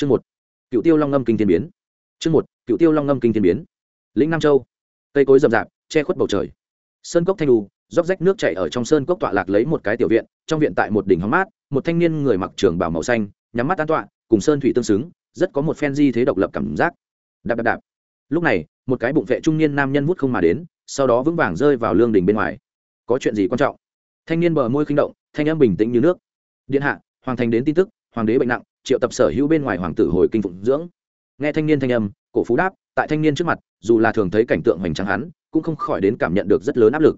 chương một, cựu tiêu long ngâm kinh thiên biến. Chương một, cựu tiêu long ngâm kinh thiên biến. Lĩnh nam châu. Cây cối rậm rạp, che khuất bầu trời. Sơn cốc thanh đù róc rách nước chảy ở trong sơn cốc tọa lạc lấy một cái tiểu viện, trong viện tại một đỉnh hóng mát, một thanh niên người mặc trường bảo màu xanh, nhắm mắt an tọa, cùng sơn thủy tương xứng, rất có một phen di thế độc lập cảm giác. Đạp đạp đạp. Lúc này, một cái bụng vệ trung niên nam nhân vút không mà đến, sau đó vững vàng rơi vào lương đình bên ngoài. Có chuyện gì quan trọng? Thanh niên bờ môi khinh động, thanh em bình tĩnh như nước. Điện hạ, hoàng thành đến tin tức, hoàng đế bệnh nặng triệu tập sở hữu bên ngoài hoàng tử hồi kinh phụng dưỡng. Nghe thanh niên thanh âm, cổ phú đáp, tại thanh niên trước mặt, dù là thường thấy cảnh tượng hoành tráng hắn, cũng không khỏi đến cảm nhận được rất lớn áp lực.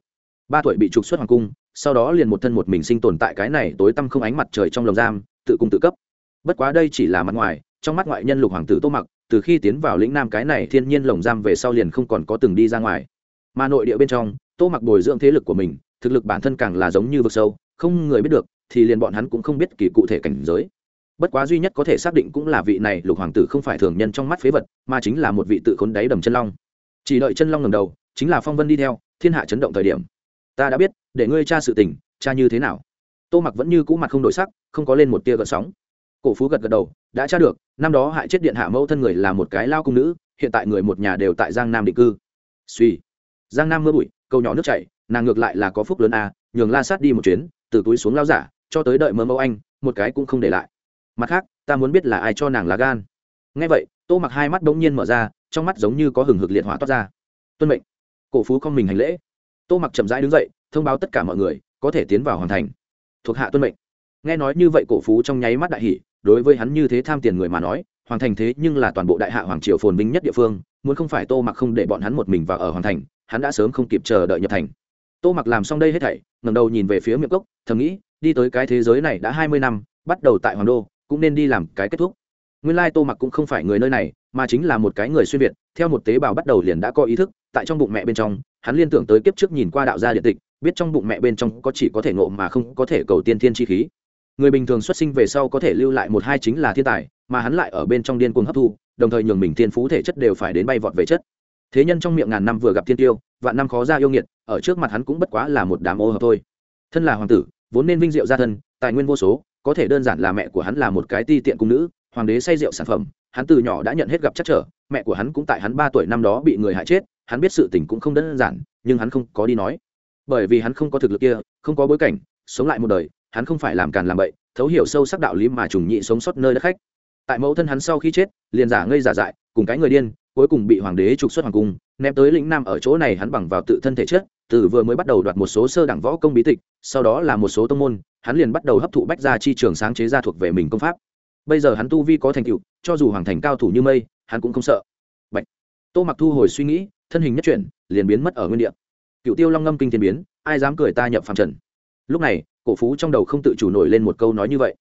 Ba tuổi bị trục xuất hoàng cung, sau đó liền một thân một mình sinh tồn tại cái này tối tăm không ánh mặt trời trong lồng giam, tự cung tự cấp. Bất quá đây chỉ là mặt ngoài, trong mắt ngoại nhân lục hoàng tử tô mặc, từ khi tiến vào lĩnh nam cái này thiên nhiên lồng giam về sau liền không còn có từng đi ra ngoài. Mà nội địa bên trong, tô mặc bồi dưỡng thế lực của mình, thực lực bản thân càng là giống như vực sâu, không người biết được, thì liền bọn hắn cũng không biết kỳ cụ thể cảnh giới bất quá duy nhất có thể xác định cũng là vị này lục hoàng tử không phải thường nhân trong mắt phế vật, mà chính là một vị tự khốn đáy đầm chân long. Chỉ đợi chân long ngầm đầu, chính là phong vân đi theo, thiên hạ chấn động thời điểm. Ta đã biết, để ngươi tra sự tình, tra như thế nào? Tô mặc vẫn như cũ mặt không đổi sắc, không có lên một tia gợn sóng. Cổ phú gật gật đầu, đã tra được, năm đó hại chết điện hạ mẫu thân người là một cái lao cung nữ, hiện tại người một nhà đều tại giang nam định cư. Suy giang nam mưa bụi, câu nhỏ nước chảy, nàng ngược lại là có phúc lớn a, nhường la sát đi một chuyến, từ túi xuống lao giả, cho tới đợi mơ mẫu anh, một cái cũng không để lại mặt khác, ta muốn biết là ai cho nàng lá gan. Ngay vậy, tô mặc hai mắt đ ố n g nhiên mở ra, trong mắt giống như có hừng hực liệt hỏa toát ra. Tuân mệnh. Cổ phú không mình hành lễ. Tô mặc chậm rãi đứng dậy, thông báo tất cả mọi người, có thể tiến vào hoàn thành. Thuộc hạ tuân mệnh. Nghe nói như vậy, cổ phú trong nháy mắt đại hỷ đối với hắn như thế tham tiền người mà nói, hoàn thành thế nhưng là toàn bộ đại hạ hoàng triều phồn vinh nhất địa phương, muốn không phải tô mặc không để bọn hắn một mình vào ở hoàn thành, hắn đã sớm không kịp chờ đợi nhập thành. Tô mặc làm xong đây hết thảy ngầm đầu nhìn về phía miệng cốc, thầm nghĩ, đi tới cái thế giới này đã hai mươi năm, bắt đầu tại hoàng đô cũng nên đi làm cái kết thúc. Nguyên lai tô mặc cũng không phải người nơi này, mà chính là một cái người xuyên việt, theo một tế bào bắt đầu liền đã có ý thức, tại trong bụng mẹ bên trong, hắn liên tưởng tới kiếp trước nhìn qua đạo gia điện tịch, biết trong bụng mẹ bên trong có chỉ có thể ngộ mà không có thể cầu tiên thiên chi khí. Người bình thường xuất sinh về sau có thể lưu lại một hai chính là thiên tài, mà hắn lại ở bên trong điên cuồng hấp thu, đồng thời nhường mình thiên phú thể chất đều phải đến bay vọt về chất. Thế nhân trong miệng ngàn năm vừa gặp thiên tiêu, vạn năm khó ra yêu nghiệt, ở trước mặt hắn cũng bất quá là một đám ô hợp thôi. Thân là hoàng tử, vốn nên vinh diệu gia thân, tài nguyên vô số có thể đơn giản là mẹ của hắn là một cái ti tiện cung nữ, hoàng đế say rượu sản phẩm, hắn từ nhỏ đã nhận hết gặp chắc trở, mẹ của hắn cũng tại hắn ba tuổi năm đó bị người hại chết, hắn biết sự tình cũng không đơn giản, nhưng hắn không có đi nói. Bởi vì hắn không có thực lực kia, không có bối cảnh, sống lại một đời, hắn không phải làm càn làm bậy, thấu hiểu sâu sắc đạo lý mà trùng nhị sống sót nơi đất khách. Tại mẫu thân hắn sau khi chết, liền giả ngây giả dại, cùng cái người điên cuối cùng bị hoàng đế trục xuất hoàng cung, ném tới lĩnh nam ở chỗ này hắn bằng vào tự thân thể chất, từ vừa mới bắt đầu đoạt một số sơ đẳng võ công bí tịch, sau đó là một số tông môn, hắn liền bắt đầu hấp thụ bách gia chi trường sáng chế ra thuộc về mình công pháp. Bây giờ hắn tu vi có thành tựu, cho dù hoàng thành cao thủ như mây, hắn cũng không sợ. Bạch. tô mặc thu hồi suy nghĩ, thân hình nhất chuyển, liền biến mất ở nguyên địa. Cựu tiêu long ngâm kinh thiên biến, ai dám cười ta nhập phàm trần? Lúc này, cổ phú trong đầu không tự chủ nổi lên một câu nói như vậy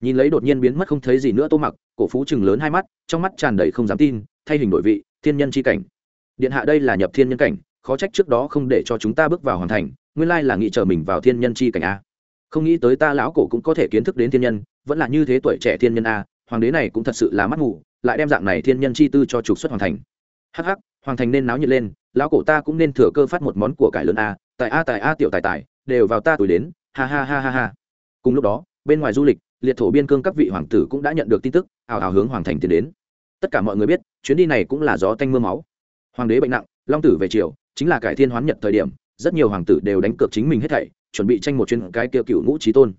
nhìn lấy đột nhiên biến mất không thấy gì nữa tô mặc, cổ phú chừng lớn hai mắt, trong mắt tràn đầy không dám tin, thay hình đổi vị, thiên nhân c h i cảnh. Điện hạ đây là nhập thiên nhân cảnh, khó trách trước đó không để cho chúng ta bước vào hoàn thành, nguyên lai là nghĩ chờ mình vào thiên nhân c h i cảnh a. Không nghĩ tới ta lão cổ cũng có thể kiến thức đến thiên nhân, vẫn là như thế tuổi trẻ thiên nhân a, hoàng đế này cũng thật sự là mắt ngủ lại đem dạng này thiên nhân chi tư cho trục xuất hoàn thành. Hh hoàng thành nên náo nhiệt lên, lão cổ ta cũng nên thừa cơ phát một món của cải lớn a tại a tại a tiểu tài tài, đều vào ta tuổi đến, ha ha ha ha ha. Cùng lúc đó, bên ngoài du lịch liệt thổ biên cương các vị hoàng tử cũng đã nhận được tin tức, ào ào hướng hoàng thành tiến đến. Tất cả mọi người biết, chuyến đi này cũng là gió tanh m ư a máu. Hoàng đế bệnh nặng, long tử về triều, chính là cải thiên hoán nhật thời điểm, rất nhiều hoàng tử đều đánh cược chính mình hết thảy, chuẩn bị tranh một chuyến cái kia cựu ngũ trí tôn.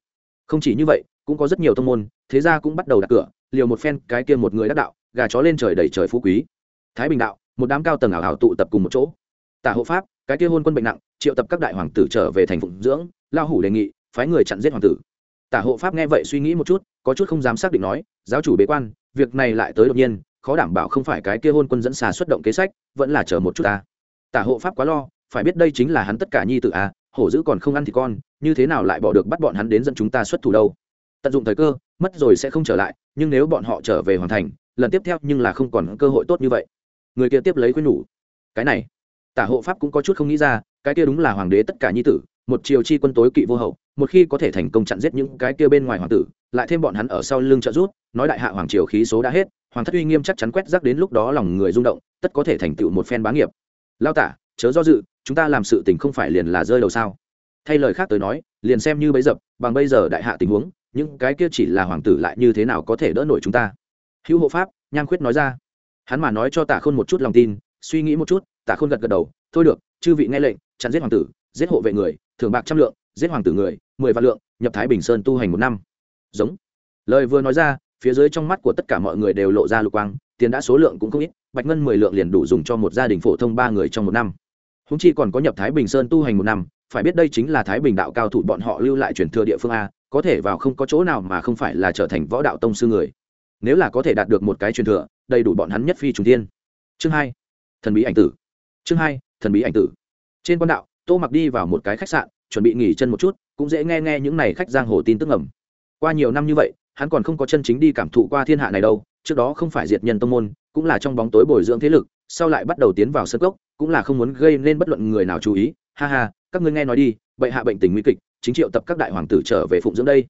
Không chỉ như vậy, cũng có rất nhiều thông môn, thế gia cũng bắt đầu đặt cửa, liều một phen cái kia một người đắc đạo, gà chó lên trời đầy trời phú quý. Thái bình đạo, một đám cao tầng ảo ảo tụ tập cùng một chỗ. Tả hộ pháp, cái kia hôn quân bệnh nặng, triệu tập các đại hoàng tử trở về thành phụng dưỡng, lao hủ đề nghị, phái người chặn giết hoàng tử tả hộ pháp nghe vậy suy nghĩ một chút có chút không dám xác định nói giáo chủ bế quan việc này lại tới đột nhiên khó đảm bảo không phải cái kia hôn quân dẫn xà xuất động kế sách vẫn là chờ một chút ta. Tả hộ pháp quá lo phải biết đây chính là hắn tất cả nhi tự à, hổ dữ còn không ăn thì con như thế nào lại bỏ được bắt bọn hắn đến dẫn chúng ta xuất thủ đâu? Tận dụng thời cơ mất rồi sẽ không trở lại nhưng nếu bọn họ trở về hoàn thành lần tiếp theo nhưng là không còn cơ hội tốt như vậy. Người kia tiếp lấy khuyên nhủ cái này. Tả hộ pháp cũng có chút không nghĩ ra cái kia đúng là hoàng đế tất cả nhi tử một triều chi quân tối kỵ vô hậu, một khi có thể thành công chặn giết những cái kia bên ngoài hoàng tử, lại thêm bọn hắn ở sau lưng trợ rút nói đại hạ hoàng triều khí số đã hết, hoàng thất uy nghiêm chắc chắn quét rác đến lúc đó lòng người rung động, tất có thể thành tựu một phen bá nghiệp. Lao tả, chớ do dự, chúng ta làm sự tình không phải liền là rơi đầu sao? Thay lời khác tới nói, liền xem như bấy dập, bằng bây giờ đại hạ tình huống, những cái kia chỉ là hoàng tử lại như thế nào có thể đỡ nổi chúng ta? Hữu hộ pháp nham khuyết nói ra. Hắn mà nói cho tả khôn một chút lòng tin, suy nghĩ một chút, tả khôn gật gật đầu, thôi được, chư vị nghe lệnh, chặn giết hoàng tử giết hộ vệ người, thưởng bạc trăm lượng, giết hoàng tử người, mười vạn lượng, nhập thái bình sơn tu hành một năm. Giống. Lời vừa nói ra, phía dưới trong mắt của tất cả mọi người đều lộ ra lục quang, tiền đã số lượng cũng không ít, bạch ngân mười lượng liền đủ dùng cho một gia đình phổ thông ba người trong một năm. Húng chi còn có nhập thái bình sơn tu hành một năm, phải biết đây chính là thái bình đạo cao thủ bọn họ lưu lại truyền thừa địa phương a, có thể vào không có chỗ nào mà không phải là trở thành võ đạo tông sư người. Nếu là có thể đạt được một cái truyền thừa, đầy đủ bọn hắn nhất phi trùng tiên chương hai. Thần bí ảnh tử. Chương hai. Thần bí ảnh tử. Trên quan đạo tô mặc đi vào một cái khách sạn, chuẩn bị nghỉ chân một chút, cũng dễ nghe nghe những này khách giang hồ tin tức ngầm. Qua nhiều năm như vậy, hắn còn không có chân chính đi cảm thụ qua thiên hạ này đâu, trước đó không phải diệt nhân tông môn, cũng là trong bóng tối bồi dưỡng thế lực, sau lại bắt đầu tiến vào sân cốc, cũng là không muốn gây nên bất luận người nào chú ý. Ha ha, các ngươi nghe nói đi, bệ hạ bệnh tình nguy kịch, chính triệu tập các đại hoàng tử trở về phụng dưỡng đây.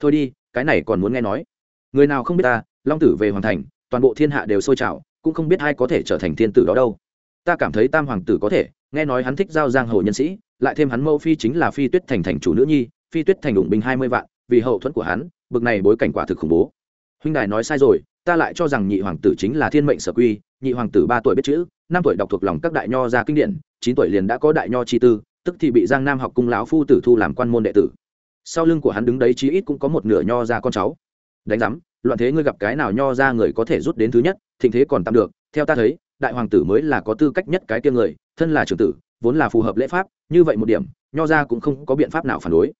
Thôi đi, cái này còn muốn nghe nói. Người nào không biết ta, long tử về hoàng thành, toàn bộ thiên hạ đều sôi trào, cũng không biết ai có thể trở thành thiên tử đó đâu. Ta cảm thấy tam hoàng tử có thể nghe nói hắn thích giao giang hồ nhân sĩ, lại thêm hắn mẫu phi chính là phi tuyết thành thành chủ nữ nhi, phi tuyết thành đủng binh hai mươi vạn, vì hậu thuẫn của hắn, bực này bối cảnh quả thực khủng bố. Huynh đài nói sai rồi, ta lại cho rằng nhị hoàng tử chính là thiên mệnh sở quy, nhị hoàng tử ba tuổi biết chữ, năm tuổi đọc thuộc lòng các đại nho ra kinh điển, chín tuổi liền đã có đại nho chi tư, tức thì bị giang nam học cung lão phu tử thu làm quan môn đệ tử. Sau lưng của hắn đứng đấy chí ít cũng có một nửa nho ra con cháu. Đánh giám, loạn thế ngươi gặp cái nào nho ra người có thể rút đến thứ nhất, thịnh thế còn tạm được theo ta thấy, đại hoàng tử mới là có tư cách nhất cái tiêm người, thân là trưởng tử, vốn là phù hợp lễ pháp, như vậy một điểm, nho ra cũng không có biện pháp nào phản đối.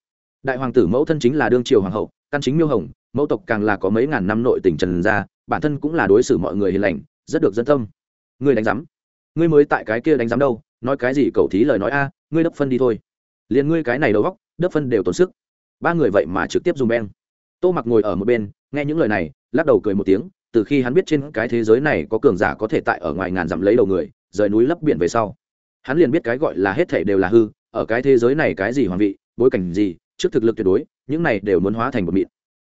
Đại hoàng tử mẫu thân chính là đương triều hoàng hậu, căn chính miêu hồng, mẫu tộc càng là có mấy ngàn năm nội tình trần gia, bản thân cũng là đối xử mọi người hiền lành, rất được dân tâm. Ngươi đánh giám. Ngươi mới tại cái kia đánh giám đâu, nói cái gì cầu thí lời nói a, ngươi đấp phân đi thôi. Liền ngươi cái này đầu góc đấp phân đều tốn sức. Ba người vậy mà trực tiếp dùng beng. Tô mặc ngồi ở một bên, nghe những lời này, lắc đầu cười một tiếng từ khi hắn biết trên cái thế giới này có cường giả có thể tại ở ngoài ngàn dặm lấy đầu người, rời núi lấp biển về sau, hắn liền biết cái gọi là hết thể đều là hư, ở cái thế giới này cái gì hoàng vị, bối cảnh gì, trước thực lực tuyệt đối, những này đều muốn hóa thành một mịn.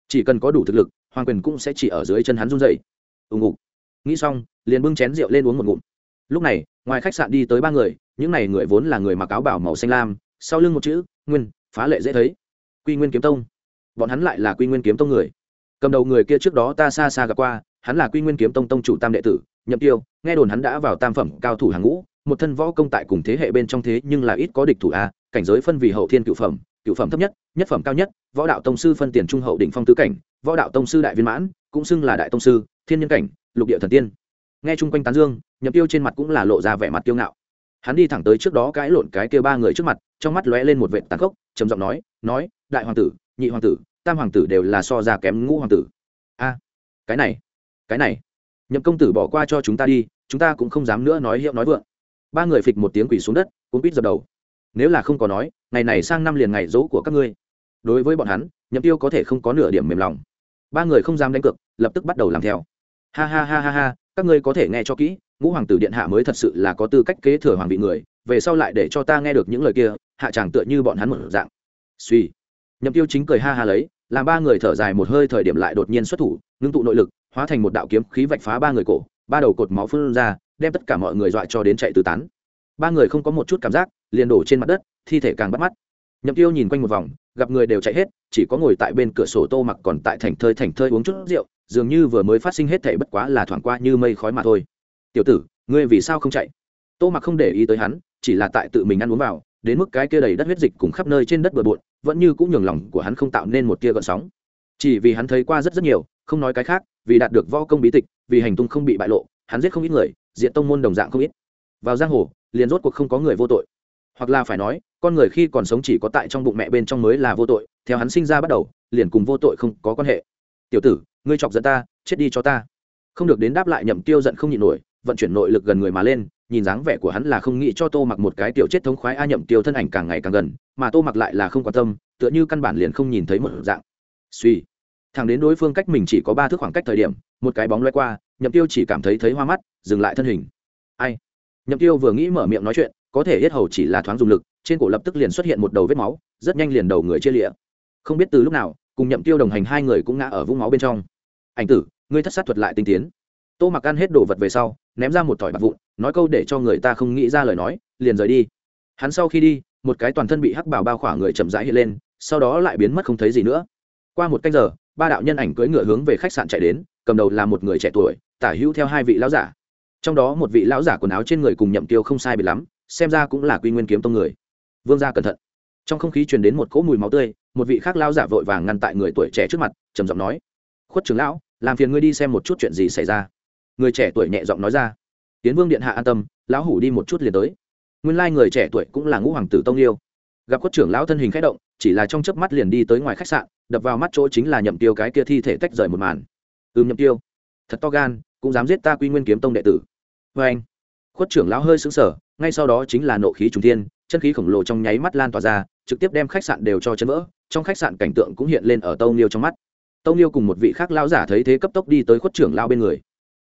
Chỉ cần có đủ thực lực, hoàng quyền cũng sẽ chỉ ở dưới chân hắn run dậy ùng ục nghĩ xong, liền bưng chén rượu lên uống một ngụm. Lúc này, ngoài khách sạn đi tới ba người, những này người vốn là người mặc áo bảo màu xanh lam, sau lưng một chữ, nguyên, phá lệ dễ thấy. Quy nguyên kiếm tông. Bọn hắn lại là quy nguyên kiếm tông người. Cầm đầu người kia trước đó ta xa xa gặp qua hắn là quy nguyên kiếm tông tông chủ tam đệ tử, nhậm tiêu, nghe đồn hắn đã vào tam phẩm cao thủ hàng ngũ, một thân võ công tại cùng thế hệ bên trong thế nhưng là ít có địch thủ a, cảnh giới phân vì hậu thiên cựu phẩm cựu phẩm thấp nhất nhất phẩm cao nhất, võ đạo tông sư phân tiền trung hậu đỉnh phong tứ cảnh, võ đạo tông sư đại viên mãn, cũng xưng là đại tông sư, thiên nhân cảnh, lục địa thần tiên. Nghe chung quanh tán dương, nhậm tiêu trên mặt cũng là lộ ra vẻ mặt tiêu ngạo. Hắn đi thẳng tới trước đó cãi lộn cái kia ba người trước mặt, trong mắt lóe lên một vệt tàn khốc, trầm giọng nói nói, đại hoàng tử, nhị hoàng tử, tam hoàng tử đều là so ra kém ngũ hoàng tử. A, cái này cái này, nhậm công tử bỏ qua cho chúng ta đi, chúng ta cũng không dám nữa nói hiệu nói vượng. Ba người phịch một tiếng quỷ xuống đất cũng quýt dập đầu. Nếu là không có nói, ngày này sang năm liền ngày dỗ của các ngươi. Đối với bọn hắn, nhậm tiêu có thể không có nửa điểm mềm lòng. Ba người không dám đánh cược, lập tức bắt đầu làm theo. Ha ha ha ha ha, các ngươi có thể nghe cho kỹ, ngũ hoàng tử điện hạ mới thật sự là có tư cách kế thừa hoàng vị người, về sau lại để cho ta nghe được những lời kia, hạ chàng tựa như bọn hắn một dạng. Suy. Nhậm tiêu chính cười ha ha lấy, làm ba người thở dài một hơi thời điểm lại đột nhiên xuất thủ, ngưng tụ nội lực hóa thành một đạo kiếm khí vạch phá ba người cổ, ba đầu cột máu phun ra, đem tất cả mọi người dọa cho đến chạy tứ tán. Ba người không có một chút cảm giác, liền đổ trên mặt đất, thi thể càng bắt mắt. Nhậm tiêu nhìn quanh một vòng, gặp người đều chạy hết, chỉ có ngồi tại bên cửa sổ tô mặc còn tại thành thơi thành thơi uống chút rượu, dường như vừa mới phát sinh hết thể bất quá là thoảng qua như mây khói mà thôi. Tiểu tử, ngươi vì sao không chạy? Tô mặc không để ý tới hắn, chỉ là tại tự mình ăn uống vào, đến mức cái kia đầy đất huyết dịch cùng khắp nơi trên đất bừa bộn, vẫn như cũng nhường lòng của hắn không tạo nên một tia gợn sóng. Chỉ vì hắn thấy qua rất rất nhiều không nói cái khác, vì đạt được võ công bí tịch, vì hành tung không bị bại lộ, hắn giết không ít người, diện tông môn đồng dạng không ít. Vào giang hồ, liền rốt cuộc không có người vô tội. Hoặc là phải nói, con người khi còn sống chỉ có tại trong bụng mẹ bên trong mới là vô tội, theo hắn sinh ra bắt đầu, liền cùng vô tội không có quan hệ. Tiểu tử, ngươi chọc giận ta, chết đi cho ta. Không được đến đáp lại nhậm tiêu giận không nhịn nổi, vận chuyển nội lực gần người mà lên, nhìn dáng vẻ của hắn là không nghĩ cho tô mặc một cái tiểu chết thống khoái, a nhậm tiêu thân ảnh càng ngày càng gần, mà tô mặc lại là không quan tâm, tựa như căn bản liền không nhìn thấy một dạng. Suy thẳng đến đối phương cách mình chỉ có ba thước khoảng cách thời điểm, một cái bóng loay qua, nhậm tiêu chỉ cảm thấy thấy hoa mắt, dừng lại thân hình. Ai? Nhậm tiêu vừa nghĩ mở miệng nói chuyện, có thể hết hầu chỉ là thoáng dùng lực, trên cổ lập tức liền xuất hiện một đầu vết máu, rất nhanh liền đầu người chia lịa. Không biết từ lúc nào, cùng nhậm tiêu đồng hành hai người cũng ngã ở vũng máu bên trong. Ảnh tử, ngươi thất sát thuật lại tinh tiến. Tô mặc ăn hết đồ vật về sau, ném ra một thỏi bạc vụn, nói câu để cho người ta không nghĩ ra lời nói, liền rời đi. Hắn sau khi đi, một cái toàn thân bị hắc bảo bao khỏa người chậm rãi hiện lên, sau đó lại biến mất không thấy gì nữa. Qua một canh giờ ba đạo nhân ảnh cưỡi ngựa hướng về khách sạn chạy đến, cầm đầu là một người trẻ tuổi, tả hữu theo hai vị lão giả. Trong đó một vị lão giả quần áo trên người cùng nhậm tiêu không sai biệt lắm, xem ra cũng là quy nguyên kiếm tông người. Vương gia cẩn thận. Trong không khí truyền đến một cỗ mùi máu tươi, một vị khác lão giả vội vàng ngăn tại người tuổi trẻ trước mặt, trầm giọng nói, khuất trưởng lão, làm phiền ngươi đi xem một chút chuyện gì xảy ra. Người trẻ tuổi nhẹ giọng nói ra, tiến vương điện hạ an tâm, lão hủ đi một chút liền tới. Nguyên lai người trẻ tuổi cũng là ngũ hoàng tử tông yêu gặp khuất trưởng lão thân hình k h ẽ động, chỉ là trong chớp mắt liền đi tới ngoài khách sạn đập vào mắt chỗ chính là nhậm tiêu cái kia thi thể tách rời một màn. Ừm nhậm tiêu. Thật to gan, cũng dám giết ta quy nguyên kiếm tông đệ tử. Vê anh, khuất trưởng lão hơi sững sờ, ngay sau đó chính là nộ khí trùng thiên, chân khí khổng lồ trong nháy mắt lan tỏa ra, trực tiếp đem khách sạn đều cho chấn vỡ, trong khách sạn cảnh tượng cũng hiện lên ở tâu niêu trong mắt. Tâu niêu cùng một vị khác lão giả thấy thế cấp tốc đi tới khuất trưởng lão bên người.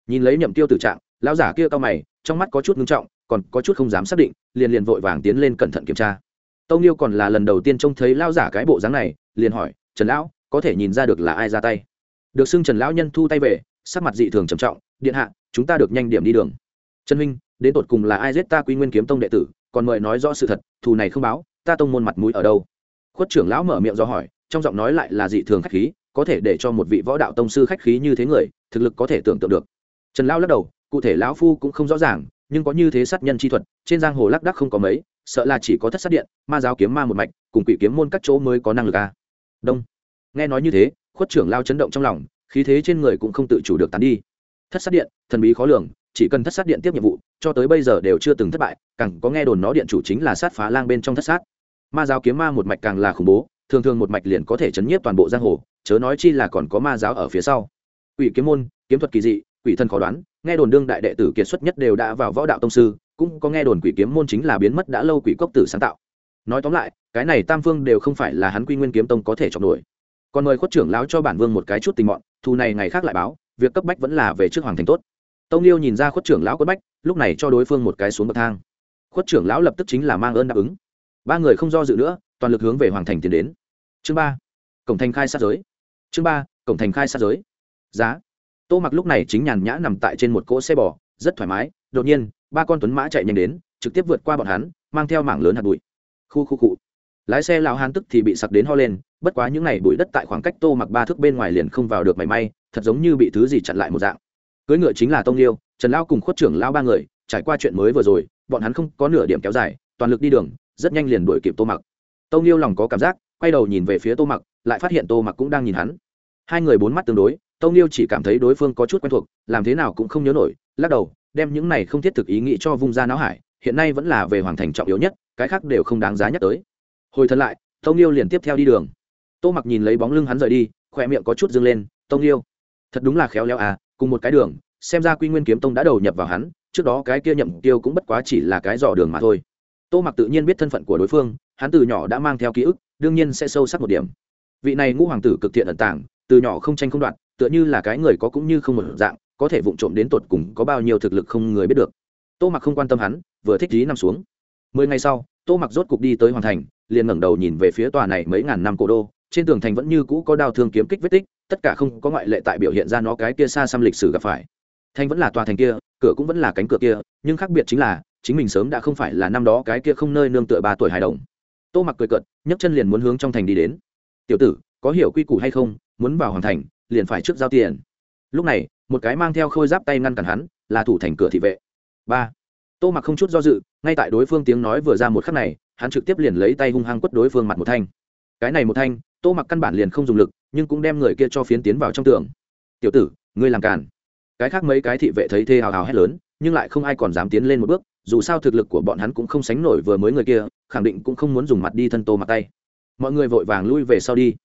Nhìn lấy nhậm tiêu tử trạng, lão giả kia cao mày, trong mắt có chút ngưng trọng, còn có chút không dám xác định, liền liền vội vàng tiến lên cẩn thận kiểm tra. Tâu niêu còn là lần đầu tiên trông thấy lão giả cái bộ dáng này, liền hỏi trần lão, có thể nhìn ra được là ai ra tay. Được xưng trần lão nhân thu tay về, sắc mặt dị thường trầm trọng, điện hạ, chúng ta được nhanh điểm đi đường. Trần huynh, đến tột cùng là ai giết ta quy nguyên kiếm tông đệ tử, còn mời nói rõ sự thật, thù này không báo, ta tông môn mặt mũi ở đâu? Khuất trưởng lão mở miệng do hỏi, trong giọng nói lại là dị thường khách khí, có thể để cho một vị võ đạo tông sư khách khí như thế người, thực lực có thể tưởng tượng được. Trần lão lắc đầu, cụ thể lão phu cũng không rõ ràng, nhưng có như thế sát nhân chi thuật, trên giang hồ lác đắc không có mấy, sợ là chỉ có thất sát điện, ma giáo kiếm ma một mạch, cùng quỷ kiếm môn các chỗ mới có năng lực a à đông. Nghe nói như thế, khuất trưởng lao chấn động trong lòng, khí thế trên người cũng không tự chủ được tán đi. Thất sát điện, thần bí khó lường, chỉ cần thất sát điện tiếp nhiệm vụ, cho tới bây giờ đều chưa từng thất bại, càng có nghe đồn nó điện chủ chính là sát phá lang bên trong thất sát. Ma giáo kiếm ma một mạch càng là khủng bố, thường thường một mạch liền có thể chấn nhiếp toàn bộ giang hồ, chớ nói chi là còn có ma giáo ở phía sau. Quỷ kiếm môn, kiếm thuật kỳ dị, quỷ thân khó đoán, nghe đồn đương đại đệ tử kiệt xuất nhất đều đã vào võ đạo tông sư, cũng có nghe đồn quỷ kiếm môn chính là biến mất đã lâu quỷ cốc tử sáng tạo. Nói tóm lại cái này tam phương đều không phải là hắn quy nguyên kiếm tông có thể chọn nổi. Còn mời khuất trưởng lão cho bản vương một cái chút tình mọn, thù này ngày khác lại báo, việc cấp bách vẫn là về trước hoàng thành tốt. Tông liêu nhìn ra khuất trưởng lão quất bách, lúc này cho đối phương một cái xuống bậc thang. Khuất trưởng lão lập tức chính là mang ơn đáp ứng. Ba người không do dự nữa, toàn lực hướng về hoàng thành tiến đến. Chương ba, cổng thành khai sát giới. Chương ba, cổng thành khai sát giới. Giá. Tô mặc lúc này chính nhàn nhã nằm tại trên một cỗ xe bò, rất thoải mái, đột nhiên, ba con tuấn mã chạy nhanh đến, trực tiếp vượt qua bọn hắn, mang theo mảng lớn hạt bụi. Khu khu cụ lái xe lao hán tức thì bị sặc đến ho lên, bất quá những n à y bụi đất tại khoảng cách tô mặc ba thước bên ngoài liền không vào được mảy may, thật giống như bị thứ gì chặn lại một dạng. Cưỡi ngựa chính là tông liêu, trần lao cùng khuất trưởng lao ba người, trải qua chuyện mới vừa rồi, bọn hắn không có nửa điểm kéo dài, toàn lực đi đường, rất nhanh liền đuổi kịp tô mặc. Tông liêu lòng có cảm giác, quay đầu nhìn về phía tô mặc, lại phát hiện tô mặc cũng đang nhìn hắn. Hai người bốn mắt tương đối, tông liêu chỉ cảm thấy đối phương có chút quen thuộc, làm thế nào cũng không nhớ nổi, lắc đầu, đem những này không thiết thực ý nghĩ cho vung ra não hải, hiện nay vẫn là về hoàng thành trọng yếu nhất, cái khác đều không đáng giá nhắc tới hồi thân lại tông yêu liền tiếp theo đi đường. Tô mặc nhìn lấy bóng lưng hắn rời đi, khỏe miệng có chút dâng lên tông yêu thật đúng là khéo léo à cùng một cái đường, xem ra quy nguyên kiếm tông đã đầu nhập vào hắn, trước đó cái kia nhậm tiêu cũng bất quá chỉ là cái dò đường mà thôi. Tô mặc tự nhiên biết thân phận của đối phương, hắn từ nhỏ đã mang theo ký ức, đương nhiên sẽ sâu sắc một điểm. Vị này ngũ hoàng tử cực thiện ẩn tàng, từ nhỏ không tranh không đoạn tựa như là cái người có cũng như không một dạng, có thể vụng trộm đến tột cùng có bao nhiêu thực lực không người biết được. Tô mặc không quan tâm hắn, vừa thích trí nằm xuống. Mười ngày sau, tô mặc rốt cục đi tới hoàn thành liền ngẩng đầu nhìn về phía tòa này mấy ngàn năm cổ đô, trên tường thành vẫn như cũ có đao thương kiếm kích vết tích, tất cả không có ngoại lệ tại biểu hiện ra nó cái kia xa xăm lịch sử gặp phải. Thành vẫn là tòa thành kia, cửa cũng vẫn là cánh cửa kia, nhưng khác biệt chính là, chính mình sớm đã không phải là năm đó cái kia không nơi nương tựa ba tuổi hài đồng. Tô mặc cười cợt, nhấc chân liền muốn hướng trong thành đi đến. Tiểu tử, có hiểu quy củ hay không? Muốn vào hoàn thành, liền phải trước giao tiền. Lúc này, một cái mang theo khôi giáp tay ngăn cản hắn, là thủ thành cửa thị vệ. Ba tô mặc không chút do dự, ngay tại đối phương tiếng nói vừa ra một khắc này, hắn trực tiếp liền lấy tay hung hăng quất đối phương mặt một thanh. Cái này một thanh, tô mặc căn bản liền không dùng lực, nhưng cũng đem người kia cho phiến tiến vào trong tường. Tiểu tử, ngươi làm càn. Cái khác mấy cái thị vệ thấy thê hào hào hét lớn, nhưng lại không ai còn dám tiến lên một bước, dù sao thực lực của bọn hắn cũng không sánh nổi vừa mới người kia, khẳng định cũng không muốn dùng mặt đi thân tô mặc tay. Mọi người vội vàng lui về sau đi.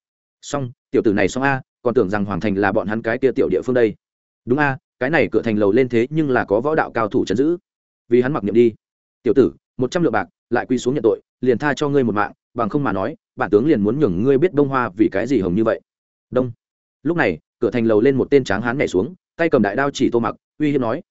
Xong, tiểu tử này xong a, còn tưởng rằng hoàng thành là bọn hắn cái kia tiểu địa phương đây. Đúng a, cái này cửa thành lầu lên thế nhưng là có võ đạo cao thủ chấn giữ vì hắn mặc niệm đi. Tiểu tử, một trăm lượng bạc, lại quy xuống nhận tội, liền tha cho ngươi một mạng, bằng không mà nói, bản tướng liền muốn nhường ngươi biết đông hoa vì cái gì hồng như vậy. Đông. Lúc này, cửa thành lầu lên một tên tráng hán nhảy xuống, tay cầm đại đao chỉ tô mặc, uy hiếp nói.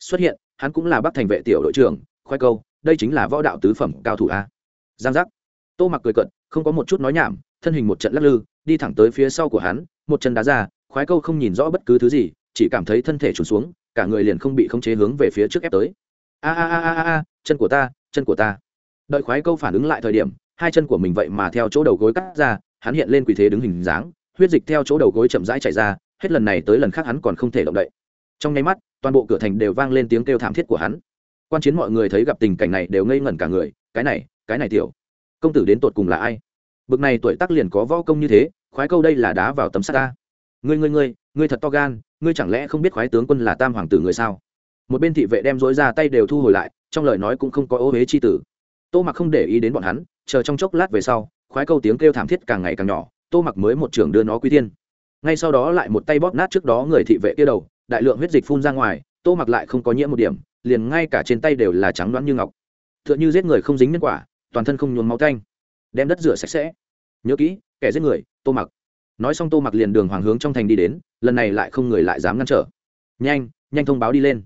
Xuất hiện, hắn cũng là bắc thành vệ tiểu đội trưởng, khoai câu, đây chính là võ đạo tứ phẩm cao thủ a. Giang giác. Tô mặc cười cận không có một chút nói nhảm, thân hình một trận lắc lư, đi thẳng tới phía sau của hắn, một chân đá ra khoái câu không nhìn rõ bất cứ thứ gì, chỉ cảm thấy thân thể trùn xuống, cả người liền không bị khống chế hướng về phía trước ép tới a a a a a, chân của ta, chân của ta. Đợi khoái câu phản ứng lại thời điểm, hai chân của mình vậy mà theo chỗ đầu gối cắt ra, hắn hiện lên quỳ thế đứng hình dáng, huyết dịch theo chỗ đầu gối chậm rãi chảy ra, hết lần này tới lần khác hắn còn không thể động đậy. Trong nháy mắt, toàn bộ cửa thành đều vang lên tiếng kêu thảm thiết của hắn. Quan chiến mọi người thấy gặp tình cảnh này đều ngây ngẩn cả người, cái này cái này tiểu công tử đến tột cùng là ai? Bực này tuổi tác liền có võ công như thế, khoái câu đây là đá vào tấm sắt ta. Ngươi ngươi ngươi ngươi thật to gan, ngươi chẳng lẽ không biết khoái tướng quân là tam hoàng tử người sao? Một bên thị vệ đem dối ra tay đều thu hồi lại, trong lời nói cũng không có ô huế chi tử. Tô mặc không để ý đến bọn hắn, chờ trong chốc lát về sau, khoái câu tiếng kêu thảm thiết càng ngày càng nhỏ, tô mặc mới một trưởng đưa nó quy tiên ngay sau đó lại một tay bóp nát trước đó người thị vệ kia đầu, đại lượng huyết dịch phun ra ngoài, tô mặc lại không có nhiễm một điểm, liền ngay cả trên tay đều là trắng đoán như ngọc. T h ư ợ n h ư giết người không dính nhân quả, toàn thân không nhuốm máu canh đem đất rửa sạch sẽ. Nhớ kỹ, kẻ giết người, tô mặc. Nói xong tô mặc liền đường hoàng hướng trong thành đi đến, lần này lại không người lại dám ngăn trở. Nhanh nhanh thông báo đi lên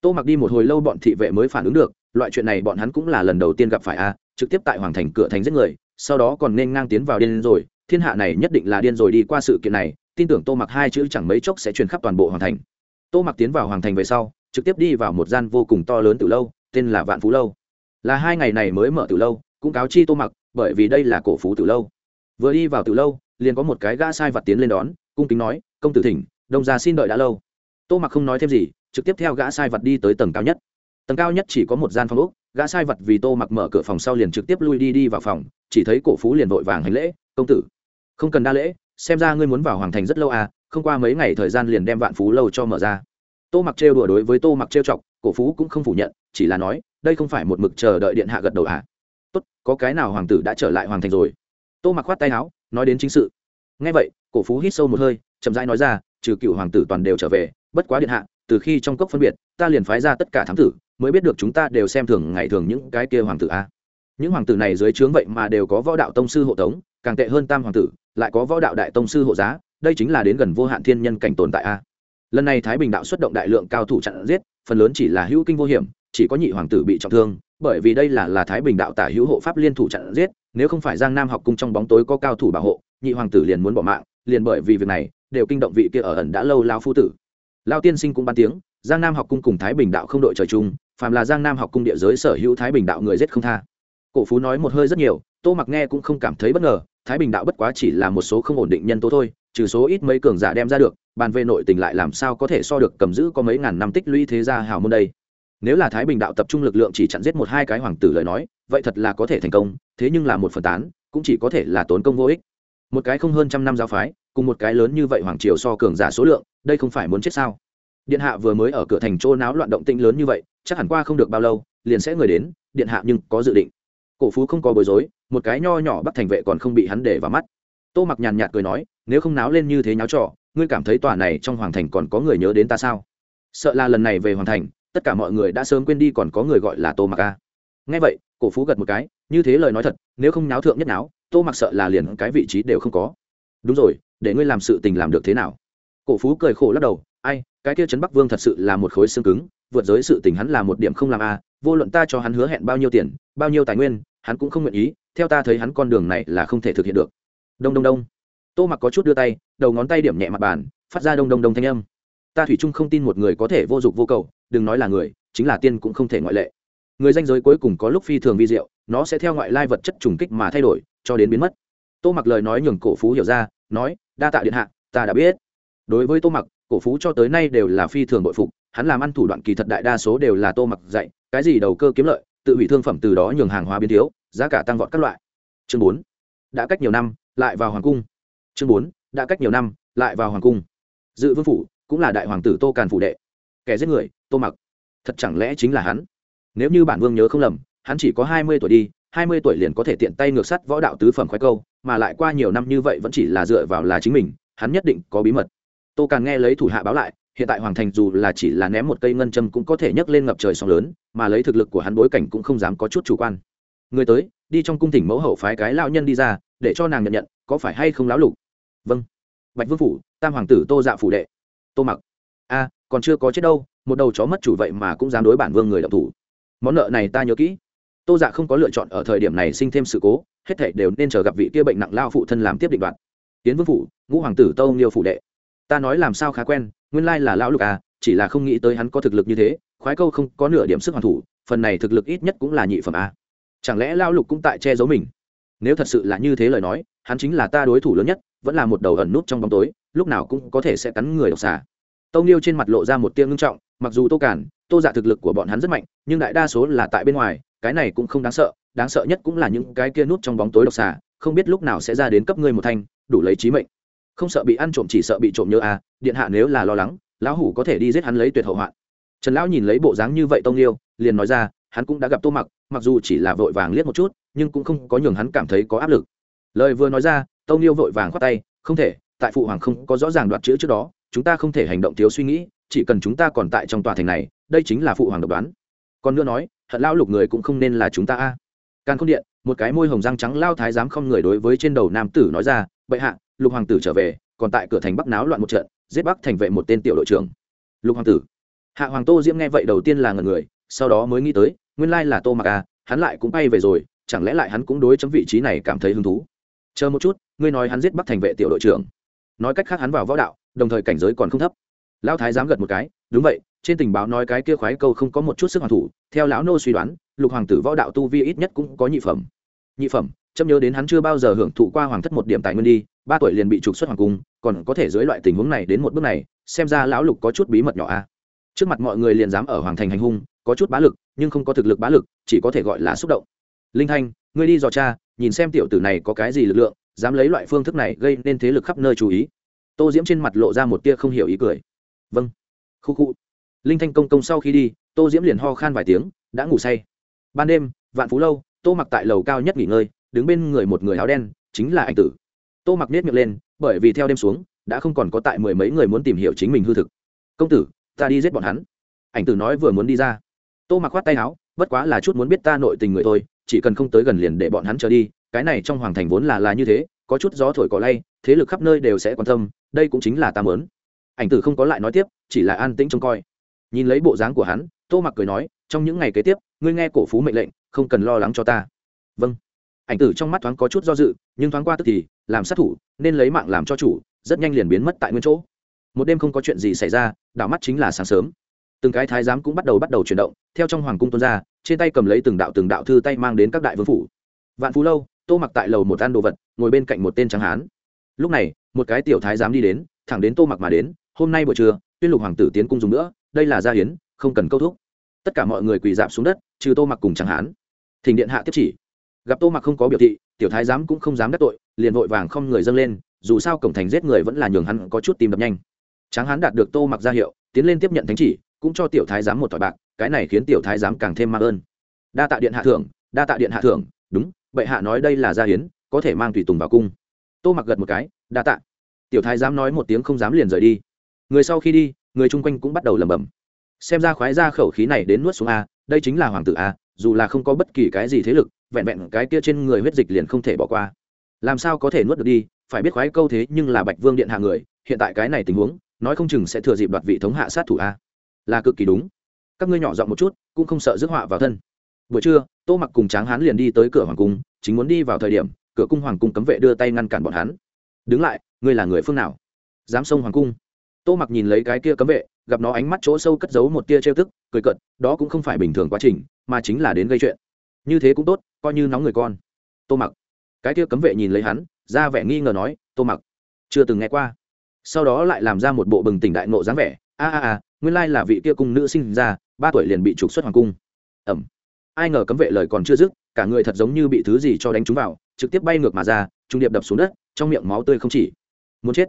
tô mặc đi một hồi lâu bọn thị vệ mới phản ứng được, loại chuyện này bọn hắn cũng là lần đầu tiên gặp phải a, trực tiếp tại hoàng thành cửa thành giết người, sau đó còn nên ngang tiến vào điên rồi, thiên hạ này nhất định là điên rồi đi qua sự kiện này, tin tưởng tô mặc hai chữ chẳng mấy chốc sẽ truyền khắp toàn bộ hoàng thành. Tô mặc tiến vào hoàng thành về sau, trực tiếp đi vào một gian vô cùng to lớn từ lâu, tên là vạn phú lâu. Là hai ngày này mới mở từ lâu, cũng cáo chi tô mặc, bởi vì đây là cổ phú từ lâu. Vừa đi vào từ lâu, liền có một cái gã sai vật tiến lên đón, cung kính nói, công tử thỉnh, đông gia xin đợi đã lâu. Tô mặc không nói thêm gì trực tiếp theo gã sai vật đi tới tầng cao nhất. Tầng cao nhất chỉ có một gian phòng úc gã sai vật vì tô mặc mở cửa phòng sau liền trực tiếp lui đi đi vào phòng, chỉ thấy cổ phú liền vội vàng hành lễ, công tử, không cần đa lễ, xem ra ngươi muốn vào hoàng thành rất lâu à không qua mấy ngày thời gian liền đem vạn phú lâu cho mở ra. Tô mặc trêu đùa đối với tô mặc trêu chọc, cổ phú cũng không phủ nhận, chỉ là nói, đây không phải một mực chờ đợi điện hạ gật đầu à? Tốt, có cái nào hoàng tử đã trở lại hoàng thành rồi? Tô mặc khoát tay áo, nói đến chính sự. Ngay vậy, cổ phú hít sâu một hơi, chậm rãi nói ra, trừ cựu hoàng tử toàn đều trở về, bất quá điện hạ từ khi trong cốc phân biệt, ta liền phái ra tất cả thám tử, mới biết được chúng ta đều xem thường ngày thường những cái kia hoàng tử a. Những hoàng tử này dưới trướng vậy mà đều có võ đạo tông sư hộ tống, càng tệ hơn tam hoàng tử, lại có võ đạo đại tông sư hộ giá, đây chính là đến gần vô hạn thiên nhân cảnh tồn tại a. Lần này thái bình đạo xuất động đại lượng cao thủ chặn giết, phần lớn chỉ là hữu kinh vô hiểm, chỉ có nhị hoàng tử bị trọng thương, bởi vì đây là là thái bình đạo tả hữu hộ pháp liên thủ chặn giết, nếu không phải giang nam học cung trong bóng tối có cao thủ bảo hộ, nhị hoàng tử liền muốn bỏ mạng, liền bởi vì việc này, đều kinh động vị kia ở ẩn đã lâu lao phu tử lao tiên sinh cũng ban tiếng, giang nam học cung cùng thái bình đạo không đội trời chung, phàm là giang nam học cung địa giới sở hữu thái bình đạo người giết không tha. Cổ phú nói một hơi rất nhiều, tô mặc nghe cũng không cảm thấy bất ngờ, thái bình đạo bất quá chỉ là một số không ổn định nhân tố thôi, trừ số ít mấy cường giả đem ra được, bàn về nội tình lại làm sao có thể so được cầm giữ có mấy ngàn năm tích lũy thế gia hào môn đây. Nếu là thái bình đạo tập trung lực lượng chỉ chặn giết một hai cái hoàng tử lời nói, vậy thật là có thể thành công, thế nhưng là một phần tán, cũng chỉ có thể là tốn công vô ích. Một cái không hơn trăm năm giáo phái, cùng một cái lớn như vậy hoàng triều so cường giả số lượng đây không phải muốn chết sao? Điện hạ vừa mới ở cửa thành chỗ náo loạn động tĩnh lớn như vậy, chắc hẳn qua không được bao lâu, liền sẽ người đến, điện hạ nhưng có dự định. Cổ phú không có bối rối, một cái nho nhỏ bắt thành vệ còn không bị hắn để vào mắt. Tô mặc nhàn nhạt cười nói, nếu không náo lên như thế nháo trò, ngươi cảm thấy tòa này trong hoàng thành còn có người nhớ đến ta sao? Sợ là lần này về hoàng thành, tất cả mọi người đã sớm quên đi còn có người gọi là tô mặc à. a ngay vậy, cổ phú gật một cái, như thế lời nói thật, nếu không náo thượng nhất náo, tô mặc sợ là liền cái vị trí đều không có. Đúng rồi, để ngươi làm sự tình làm được thế nào? Cổ phú cười khổ lắc đầu, ai, cái kia trấn bắc vương thật sự là một khối xương cứng, vượt giới sự tình hắn là một điểm không làm a à. vô luận ta cho hắn hứa hẹn bao nhiêu tiền, bao nhiêu tài nguyên, hắn cũng không nguyện ý, theo ta thấy hắn con đường này là không thể thực hiện được. Đông đông đông. Tô mặc có chút đưa tay, đầu ngón tay điểm nhẹ mặt bàn, phát ra đông đông đông thanh âm. Ta thủy chung không tin một người có thể vô dụng vô cầu, đừng nói là người, chính là tiên cũng không thể ngoại lệ. Người danh giới cuối cùng có lúc phi thường vi diệu, nó sẽ theo ngoại lai vật chất trùng kích mà thay đổi, cho đến biến mất. Tô mặc lời nói nhường cổ phú hiểu ra, nói, đa tạ điện hạ, ta đã biết đối với tô mặc, cổ phú cho tới nay đều là phi thường bội phục, hắn làm ăn thủ đoạn kỳ thật đại đa số đều là tô mặc dạy, cái gì đầu cơ kiếm lợi, tự hủy thương phẩm từ đó nhường hàng hóa biến thiếu, giá cả tăng vọt các loại. Chương bốn, đã cách nhiều năm, lại vào hoàng cung. Chương bốn, đã cách nhiều năm, lại vào hoàng cung. Dự vương phủ cũng là đại hoàng tử tô càn phủ đệ. Kẻ giết người, tô mặc. Thật chẳng lẽ chính là hắn? Nếu như bản vương nhớ không lầm, hắn chỉ có hai mươi tuổi đi, hai mươi tuổi liền có thể tiện tay ngược sắt võ đạo tứ phẩm khoái câu, mà lại qua nhiều năm như vậy vẫn chỉ là dựa vào là chính mình, hắn nhất định có bí mật tô càng nghe lấy thủ hạ báo lại, hiện tại hoàng thành dù là chỉ là ném một cây ngân châm cũng có thể nhấc lên ngập trời sóng lớn, mà lấy thực lực của hắn bối cảnh cũng không dám có chút chủ quan. Người tới, đi trong cung thỉnh mẫu hậu phái cái lao nhân đi ra, để cho nàng nhận nhận, có phải hay không lão lục? Vâng. Bạch vương phủ, tam hoàng tử tô dạ phủ đệ. Tô mặc. A, còn chưa có chết đâu, một đầu chó mất chủ vậy mà cũng dám đối bản vương người đọc thủ. Món nợ này ta nhớ kỹ. Tô dạ không có lựa chọn ở thời điểm này sinh thêm sự cố, hết thể đều nên chờ gặp vị kia bệnh nặng lao phụ thân làm tiếp định đoạn tiến vương phủ, ngũ hoàng tử tâu nghiêu phủ đệ ta nói làm sao khá quen, nguyên lai là lão lục à chỉ là không nghĩ tới hắn có thực lực như thế, khoái câu không có nửa điểm sức hoàn thủ, phần này thực lực ít nhất cũng là nhị phẩm a chẳng lẽ lão lục cũng tại che giấu mình? Nếu thật sự là như thế lời nói, hắn chính là ta đối thủ lớn nhất, vẫn là một đầu ẩn nút trong bóng tối, lúc nào cũng có thể sẽ cắn người độc xà. Tâu niêu trên mặt lộ ra một tia ngưng trọng, mặc dù tô cản, tô giả thực lực của bọn hắn rất mạnh, nhưng đại đa số là tại bên ngoài, cái này cũng không đáng sợ đáng sợ nhất cũng là những cái kia nút trong bóng tối độc xà, không biết lúc nào sẽ ra đến cấp ngươi một thanh, đủ lấy trí mệnh không sợ bị ăn trộm chỉ sợ bị trộm nhớ à điện hạ nếu là lo lắng, lão hủ có thể đi giết hắn lấy tuyệt hậu hoạn. Trần lão nhìn lấy bộ dáng như vậy tông liêu liền nói ra, hắn cũng đã gặp tô mặc mặc dù chỉ là vội vàng liếc một chút, nhưng cũng không có nhường hắn cảm thấy có áp lực. Lời vừa nói ra, tông liêu vội vàng khoát tay, không thể, tại phụ hoàng không có rõ ràng đoạt chữ trước đó, chúng ta không thể hành động thiếu suy nghĩ, chỉ cần chúng ta còn tại trong tòa thành này, đây chính là phụ hoàng độc đoán. Còn nữa nói, hận lão lục người cũng không nên là chúng ta a. À. càn điện, một cái môi hồng răng trắng lao thái giám không người đối với trên đầu nam tử nói ra, bệ hạ lục hoàng tử trở về, còn tại cửa thành bắc náo loạn một trận, giết bắc thành vệ một tên tiểu đội trưởng. Lục hoàng tử. Hạ hoàng tô diễm nghe vậy đầu tiên là ngần người, sau đó mới nghĩ tới, nguyên lai là tô mặc à hắn lại cũng bay về rồi, chẳng lẽ lại hắn cũng đối chấm vị trí này cảm thấy hứng thú? Chờ một chút, ngươi nói hắn giết bắc thành vệ tiểu đội trưởng. Nói cách khác hắn vào võ đạo, đồng thời cảnh giới còn không thấp. Lão thái dám gật một cái, đúng vậy, trên tình báo nói cái kia khoái câu không có một chút sức hoàn thủ, theo lão nô suy đoán, lục hoàng tử võ đạo tu vi ít nhất cũng có nhị phẩm. Nhị phẩm chấm nhớ đến hắn chưa bao giờ hưởng thụ qua hoàng thất một điểm tài nguyên đi, ba tuổi liền bị trục xuất hoàng cung, còn có thể dưới loại tình huống này đến một bước này, xem ra lão lục có chút bí mật nhỏ a. À. trước mặt mọi người liền dám ở hoàng thành hành hung, có chút bá lực, nhưng không có thực lực bá lực, chỉ có thể gọi là xúc động. Linh thanh, ngươi đi dò cha nhìn xem tiểu tử này có cái gì lực lượng, dám lấy loại phương thức này gây nên thế lực khắp nơi chú ý. Tô diễm trên mặt lộ ra một tia không hiểu ý cười. Vâng. Khu khu. Linh thanh công công sau khi đi, tô diễm liền ho khan vài tiếng, đã ngủ say. Ban đêm, vạn phú lâu, tô mặc tại lầu cao nhất nghỉ ngơi đứng bên người một người áo đen, chính là anh tử. Tô mặc nết miệng lên, bởi vì theo đêm xuống, đã không còn có tại mười mấy người muốn tìm hiểu chính mình hư thực. Công tử, ta đi giết bọn hắn. Ảnh tử nói vừa muốn đi ra. Tô mặc khoát tay áo, bất quá là chút muốn biết ta nội tình người thôi, chỉ cần không tới gần liền để bọn hắn trở đi, cái này trong hoàng thành vốn là là như thế, có chút gió thổi cỏ lay, thế lực khắp nơi đều sẽ quan tâm, đây cũng chính là ta mớn ảnh tử không có lại nói tiếp, chỉ là an tĩnh trông coi. Nhìn lấy bộ dáng của hắn, tô mặc cười nói, trong những ngày kế tiếp, ngươi nghe cổ phú mệnh lệnh, không cần lo lắng cho ta. Vâng ảnh tử trong mắt thoáng có chút do dự, nhưng thoáng qua tức thì, làm sát thủ, nên lấy mạng làm cho chủ, rất nhanh liền biến mất tại nguyên chỗ. Một đêm không có chuyện gì xảy ra, đảo mắt chính là sáng sớm. Từng cái thái giám cũng bắt đầu bắt đầu chuyển động, theo trong hoàng cung tuân ra, trên tay cầm lấy từng đạo từng đạo thư tay mang đến các đại vương phủ. Vạn phú lâu, tô mặc tại lầu một ăn đồ vật, ngồi bên cạnh một tên trắng hán. Lúc này, một cái tiểu thái giám đi đến, thẳng đến tô mặc mà đến, hôm nay buổi trưa, tuyên lục hoàng tử tiến cung dùng nữa, đây là gia hiến, không cần câu thúc. Tất cả mọi người quỳ dạp xuống đất, trừ tô mặc cùng trắng hán. Thỉnh điện hạ tiếp chỉ gặp tô mặc không có biểu thị, tiểu thái giám cũng không dám đắc tội, liền vội vàng không người dâng lên, dù sao cổng thành giết người vẫn là nhường hắn có chút tìm đập nhanh. Tráng hán đạt được tô mặc ra hiệu, tiến lên tiếp nhận thánh chỉ, cũng cho tiểu thái giám một thỏi bạc, cái này khiến tiểu thái giám càng thêm mang ơn. Đa tạ điện hạ thưởng, đa tạ điện hạ thưởng, đúng, bệ hạ nói đây là gia hiến, có thể mang tùy tùng vào cung. Tô mặc gật một cái, đa tạ. Tiểu thái giám nói một tiếng không dám liền rời đi. Người sau khi đi, người chung quanh cũng bắt đầu lẩm bẩm. Xem ra khoái ra khẩu khí này đến nuốt xuống a, đây chính là hoàng tử a dù là không có bất kỳ cái gì thế lực, vẹn vẹn cái kia trên người huyết dịch liền không thể bỏ qua. Làm sao có thể nuốt được đi, phải biết khoái câu thế nhưng là bạch vương điện hạ người, hiện tại cái này tình huống, nói không chừng sẽ thừa dịp đoạt vị thống hạ sát thủ a. Là cực kỳ đúng. Các ngươi nhỏ giọng một chút, cũng không sợ rước họa vào thân. Buổi trưa, tô mặc cùng tráng hán liền đi tới cửa hoàng cung, chính muốn đi vào thời điểm, cửa cung hoàng cung cấm vệ đưa tay ngăn cản bọn hắn. Đứng lại, ngươi là người phương nào? Dám xông hoàng cung. Tô mặc nhìn lấy cái kia cấm vệ, gặp nó ánh mắt chỗ sâu cất giấu một tia trêu tức, cười cận đó cũng không phải bình thường quá trình mà chính là đến gây chuyện. Như thế cũng tốt, coi như nóng người con. Tô mặc. Cái kia cấm vệ nhìn lấy hắn, ra vẻ nghi ngờ nói, tô mặc, chưa từng nghe qua. Sau đó lại làm ra một bộ bừng tỉnh đại nộ dáng vẻ, a a a, nguyên lai là vị kia cung nữ sinh ra, ba tuổi liền bị trục xuất hoàng cung. Ẩm. Ai ngờ cấm vệ lời còn chưa dứt, cả người thật giống như bị thứ gì cho đánh trúng vào, trực tiếp bay ngược mà ra, trung điệp đập xuống đất, trong miệng máu tươi không chỉ. Muốn chết.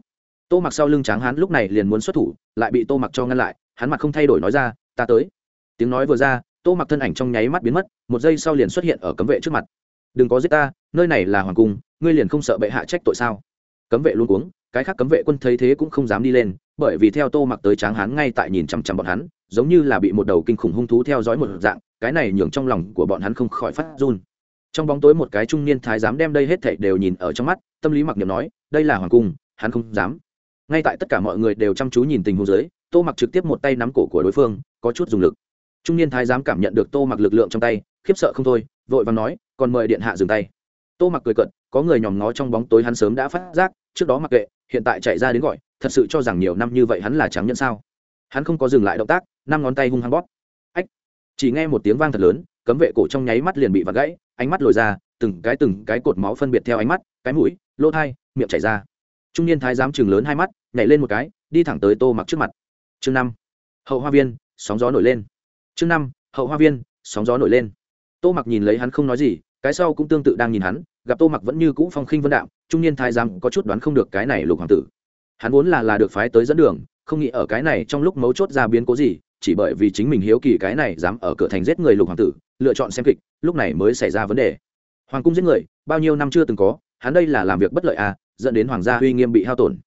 Tô mặc sau lưng tráng hắn lúc này liền muốn xuất thủ, lại bị tô mặc cho ngăn lại, hắn mặt không thay đổi nói ra, ta tới. Tiếng nói vừa ra tô mặc thân ảnh trong nháy mắt biến mất, một giây sau liền xuất hiện ở cấm vệ trước mặt. Đừng có giết ta, nơi này là hoàng cung, ngươi liền không sợ bệ hạ trách tội sao? Cấm vệ luôn cuống, cái khác cấm vệ quân thấy thế cũng không dám đi lên, bởi vì theo tô mặc tới tráng hán ngay tại nhìn chằm chằm bọn hắn, giống như là bị một đầu kinh khủng hung thú theo dõi một dạng, cái này nhường trong lòng của bọn hắn không khỏi phát run. Trong bóng tối một cái trung niên thái dám đem đây hết thảy đều nhìn ở trong mắt, tâm lý mặc niệm nói, đây là hoàng cung, hắn không dám. Ngay tại tất cả mọi người đều chăm chú nhìn tình huống dưới, tô mặc trực tiếp một tay nắm cổ của đối phương, có chút dùng lực trung niên thái giám cảm nhận được tô mặc lực lượng trong tay, khiếp sợ không thôi, vội và nói, còn mời điện hạ dừng tay. Tô mặc cười cận có người nhòm ngó trong bóng tối hắn sớm đã phát giác, trước đó mặc kệ, hiện tại chạy ra đến gọi, thật sự cho rằng nhiều năm như vậy hắn là trắng nhân sao? Hắn không có dừng lại động tác, năm ngón tay hung hăng bóp. Ách! Chỉ nghe một tiếng vang thật lớn, cấm vệ cổ trong nháy mắt liền bị vặt gãy, ánh mắt lồi ra, từng cái từng cái cột máu phân biệt theo ánh mắt, cái mũi, lỗ thai, miệng chảy ra. Trung niên thái giám chừng lớn hai mắt, nhảy lên một cái, đi thẳng tới tô mặc trước mặt. Chương năm. Hậu hoa viên, sóng gió nổi lên chương năm, hậu hoa viên, sóng gió nổi lên. Tô mặc nhìn lấy hắn không nói gì, cái sau cũng tương tự đang nhìn hắn, gặp tô mặc vẫn như cũ phong khinh vân đạo trung niên thái giám có chút đoán không được cái này lục hoàng tử. Hắn vốn là là được phái tới dẫn đường, không nghĩ ở cái này trong lúc mấu chốt ra biến cố gì, chỉ bởi vì chính mình hiếu kỳ cái này dám ở cửa thành giết người lục hoàng tử, lựa chọn xem kịch, lúc này mới xảy ra vấn đề. Hoàng cung giết người, bao nhiêu năm chưa từng có, hắn đây là làm việc bất lợi à dẫn đến hoàng gia uy nghiêm bị hao tổn.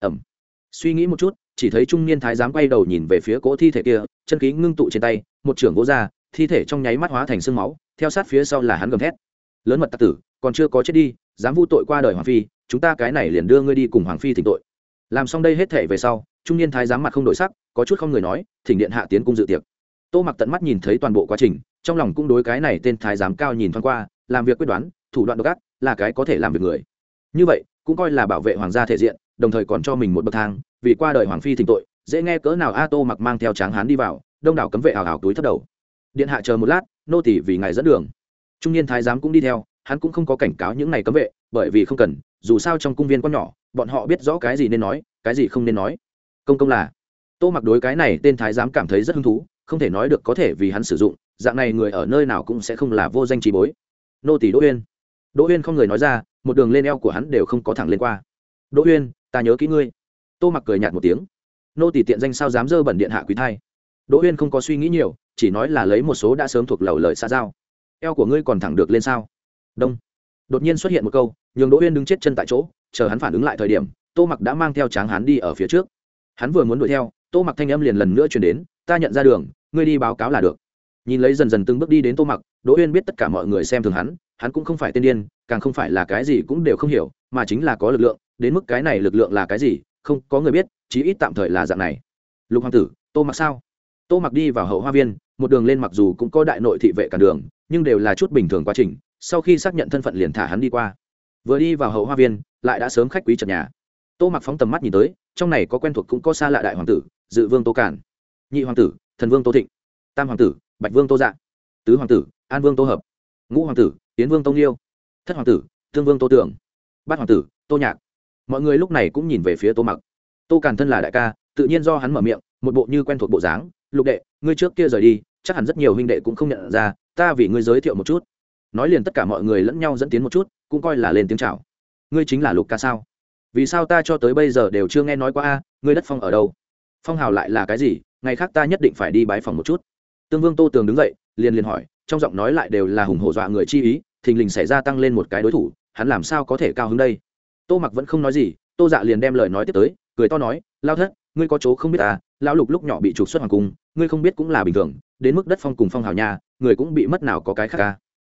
Ẩm. Suy nghĩ một chút, chỉ thấy trung niên thái giám quay đầu nhìn về phía cỗ thi thể kia chân khí ngưng tụ trên tay, một trưởng gỗ ra, thi thể trong nháy mắt hóa thành sương máu, theo sát phía sau là hắn gầm thét. Lớn mật tặc tử, còn chưa có chết đi, dám vu tội qua đời hoàng phi, chúng ta cái này liền đưa ngươi đi cùng hoàng phi thỉnh tội. Làm xong đây hết thể về sau, trung niên thái giám mặt không đổi sắc, có chút không người nói, thỉnh điện hạ tiến cung dự tiệc. Tô mặc tận mắt nhìn thấy toàn bộ quá trình, trong lòng cũng đối cái này tên thái giám cao nhìn thoáng qua, làm việc quyết đoán, thủ đoạn độc ác, là cái có thể làm việc người. Như vậy, cũng coi là bảo vệ hoàng gia thể diện, đồng thời còn cho mình một bậc thang, vì qua đời hoàng phi thỉnh tội dễ nghe cỡ nào a tô mặc mang theo tráng hán đi vào, đông đảo cấm vệ hào hào túi thất đầu. Điện hạ chờ một lát, nô tỷ vì ngài dẫn đường. Trung niên thái giám cũng đi theo, hắn cũng không có cảnh cáo những này cấm vệ, bởi vì không cần, dù sao trong cung viên con nhỏ, bọn họ biết rõ cái gì nên nói, cái gì không nên nói. Công công là, tô mặc đối cái này tên thái giám cảm thấy rất hứng thú, không thể nói được có thể vì hắn sử dụng, dạng này người ở nơi nào cũng sẽ không là vô danh trí bối. Nô tỷ đỗ uyên. Đỗ uyên không người nói ra, một đường lên eo của hắn đều không có thẳng lên qua. Đỗ uyên, ta nhớ kỹ ngươi. Tô mặc cười nhạt một tiếng nô tỷ tiện danh sao dám dơ bẩn điện hạ quý thai? Đỗ uyên không có suy nghĩ nhiều, chỉ nói là lấy một số đã sớm thuộc lầu lời xa giao. Eo của ngươi còn thẳng được lên sao? Đông. Đột nhiên xuất hiện một câu, nhường đỗ uyên đứng chết chân tại chỗ, chờ hắn phản ứng lại thời điểm, tô mặc đã mang theo tráng hắn đi ở phía trước. Hắn vừa muốn đuổi theo, tô mặc thanh âm liền lần nữa chuyển đến, ta nhận ra đường, ngươi đi báo cáo là được. Nhìn lấy dần dần từng bước đi đến tô mặc, đỗ uyên biết tất cả mọi người xem thường hắn hắn cũng không phải tên điên, càng không phải là cái gì cũng đều không hiểu, mà chính là có lực lượng, đến mức cái này lực lượng là cái gì, không có người biết chí ít tạm thời là dạng này. Lục hoàng tử, tô mặc sao? Tô mặc đi vào hậu hoa viên, một đường lên mặc dù cũng có đại nội thị vệ cả đường, nhưng đều là chút bình thường quá trình, sau khi xác nhận thân phận liền thả hắn đi qua. Vừa đi vào hậu hoa viên, lại đã sớm khách quý trật nhà. Tô mặc phóng tầm mắt nhìn tới, trong này có quen thuộc cũng có xa lạ đại hoàng tử, dự vương tô cản, nhị hoàng tử, thần vương tô thịnh, tam hoàng tử, bạch vương tô dạ tứ hoàng tử, an vương tô hợp, ngũ hoàng tử, tiến vương tô nghiêu, thất hoàng tử, thương vương tô tưởng bát hoàng tử, tô nhạc. Mọi người lúc này cũng nhìn về phía tô mặc tô càn thân là đại ca, tự nhiên do hắn mở miệng, một bộ như quen thuộc bộ dáng, lục đệ, ngươi trước kia rời đi, chắc hẳn rất nhiều huynh đệ cũng không nhận ra, ta vì ngươi giới thiệu một chút. Nói liền tất cả mọi người lẫn nhau dẫn tiến một chút, cũng coi là lên tiếng chào. Ngươi chính là lục ca sao? Vì sao ta cho tới bây giờ đều chưa nghe nói qua a, ngươi đất phong ở đâu? Phong hào lại là cái gì, ngày khác ta nhất định phải đi bái phòng một chút. Tương vương tô tường đứng dậy, liền liền hỏi, trong giọng nói lại đều là hùng hổ dọa người chi ý, thình lình xảy ra tăng lên một cái đối thủ, hắn làm sao có thể cao hứng đây? Tô mặc vẫn không nói gì, tô dạ liền đem lời nói tiếp tới cười to nói, lao thất, ngươi có chỗ không biết à lão lục lúc nhỏ bị trục xuất hoàng cung, ngươi không biết cũng là bình thường, đến mức đất phong cùng phong hào nhà, người cũng bị mất nào có cái khác ca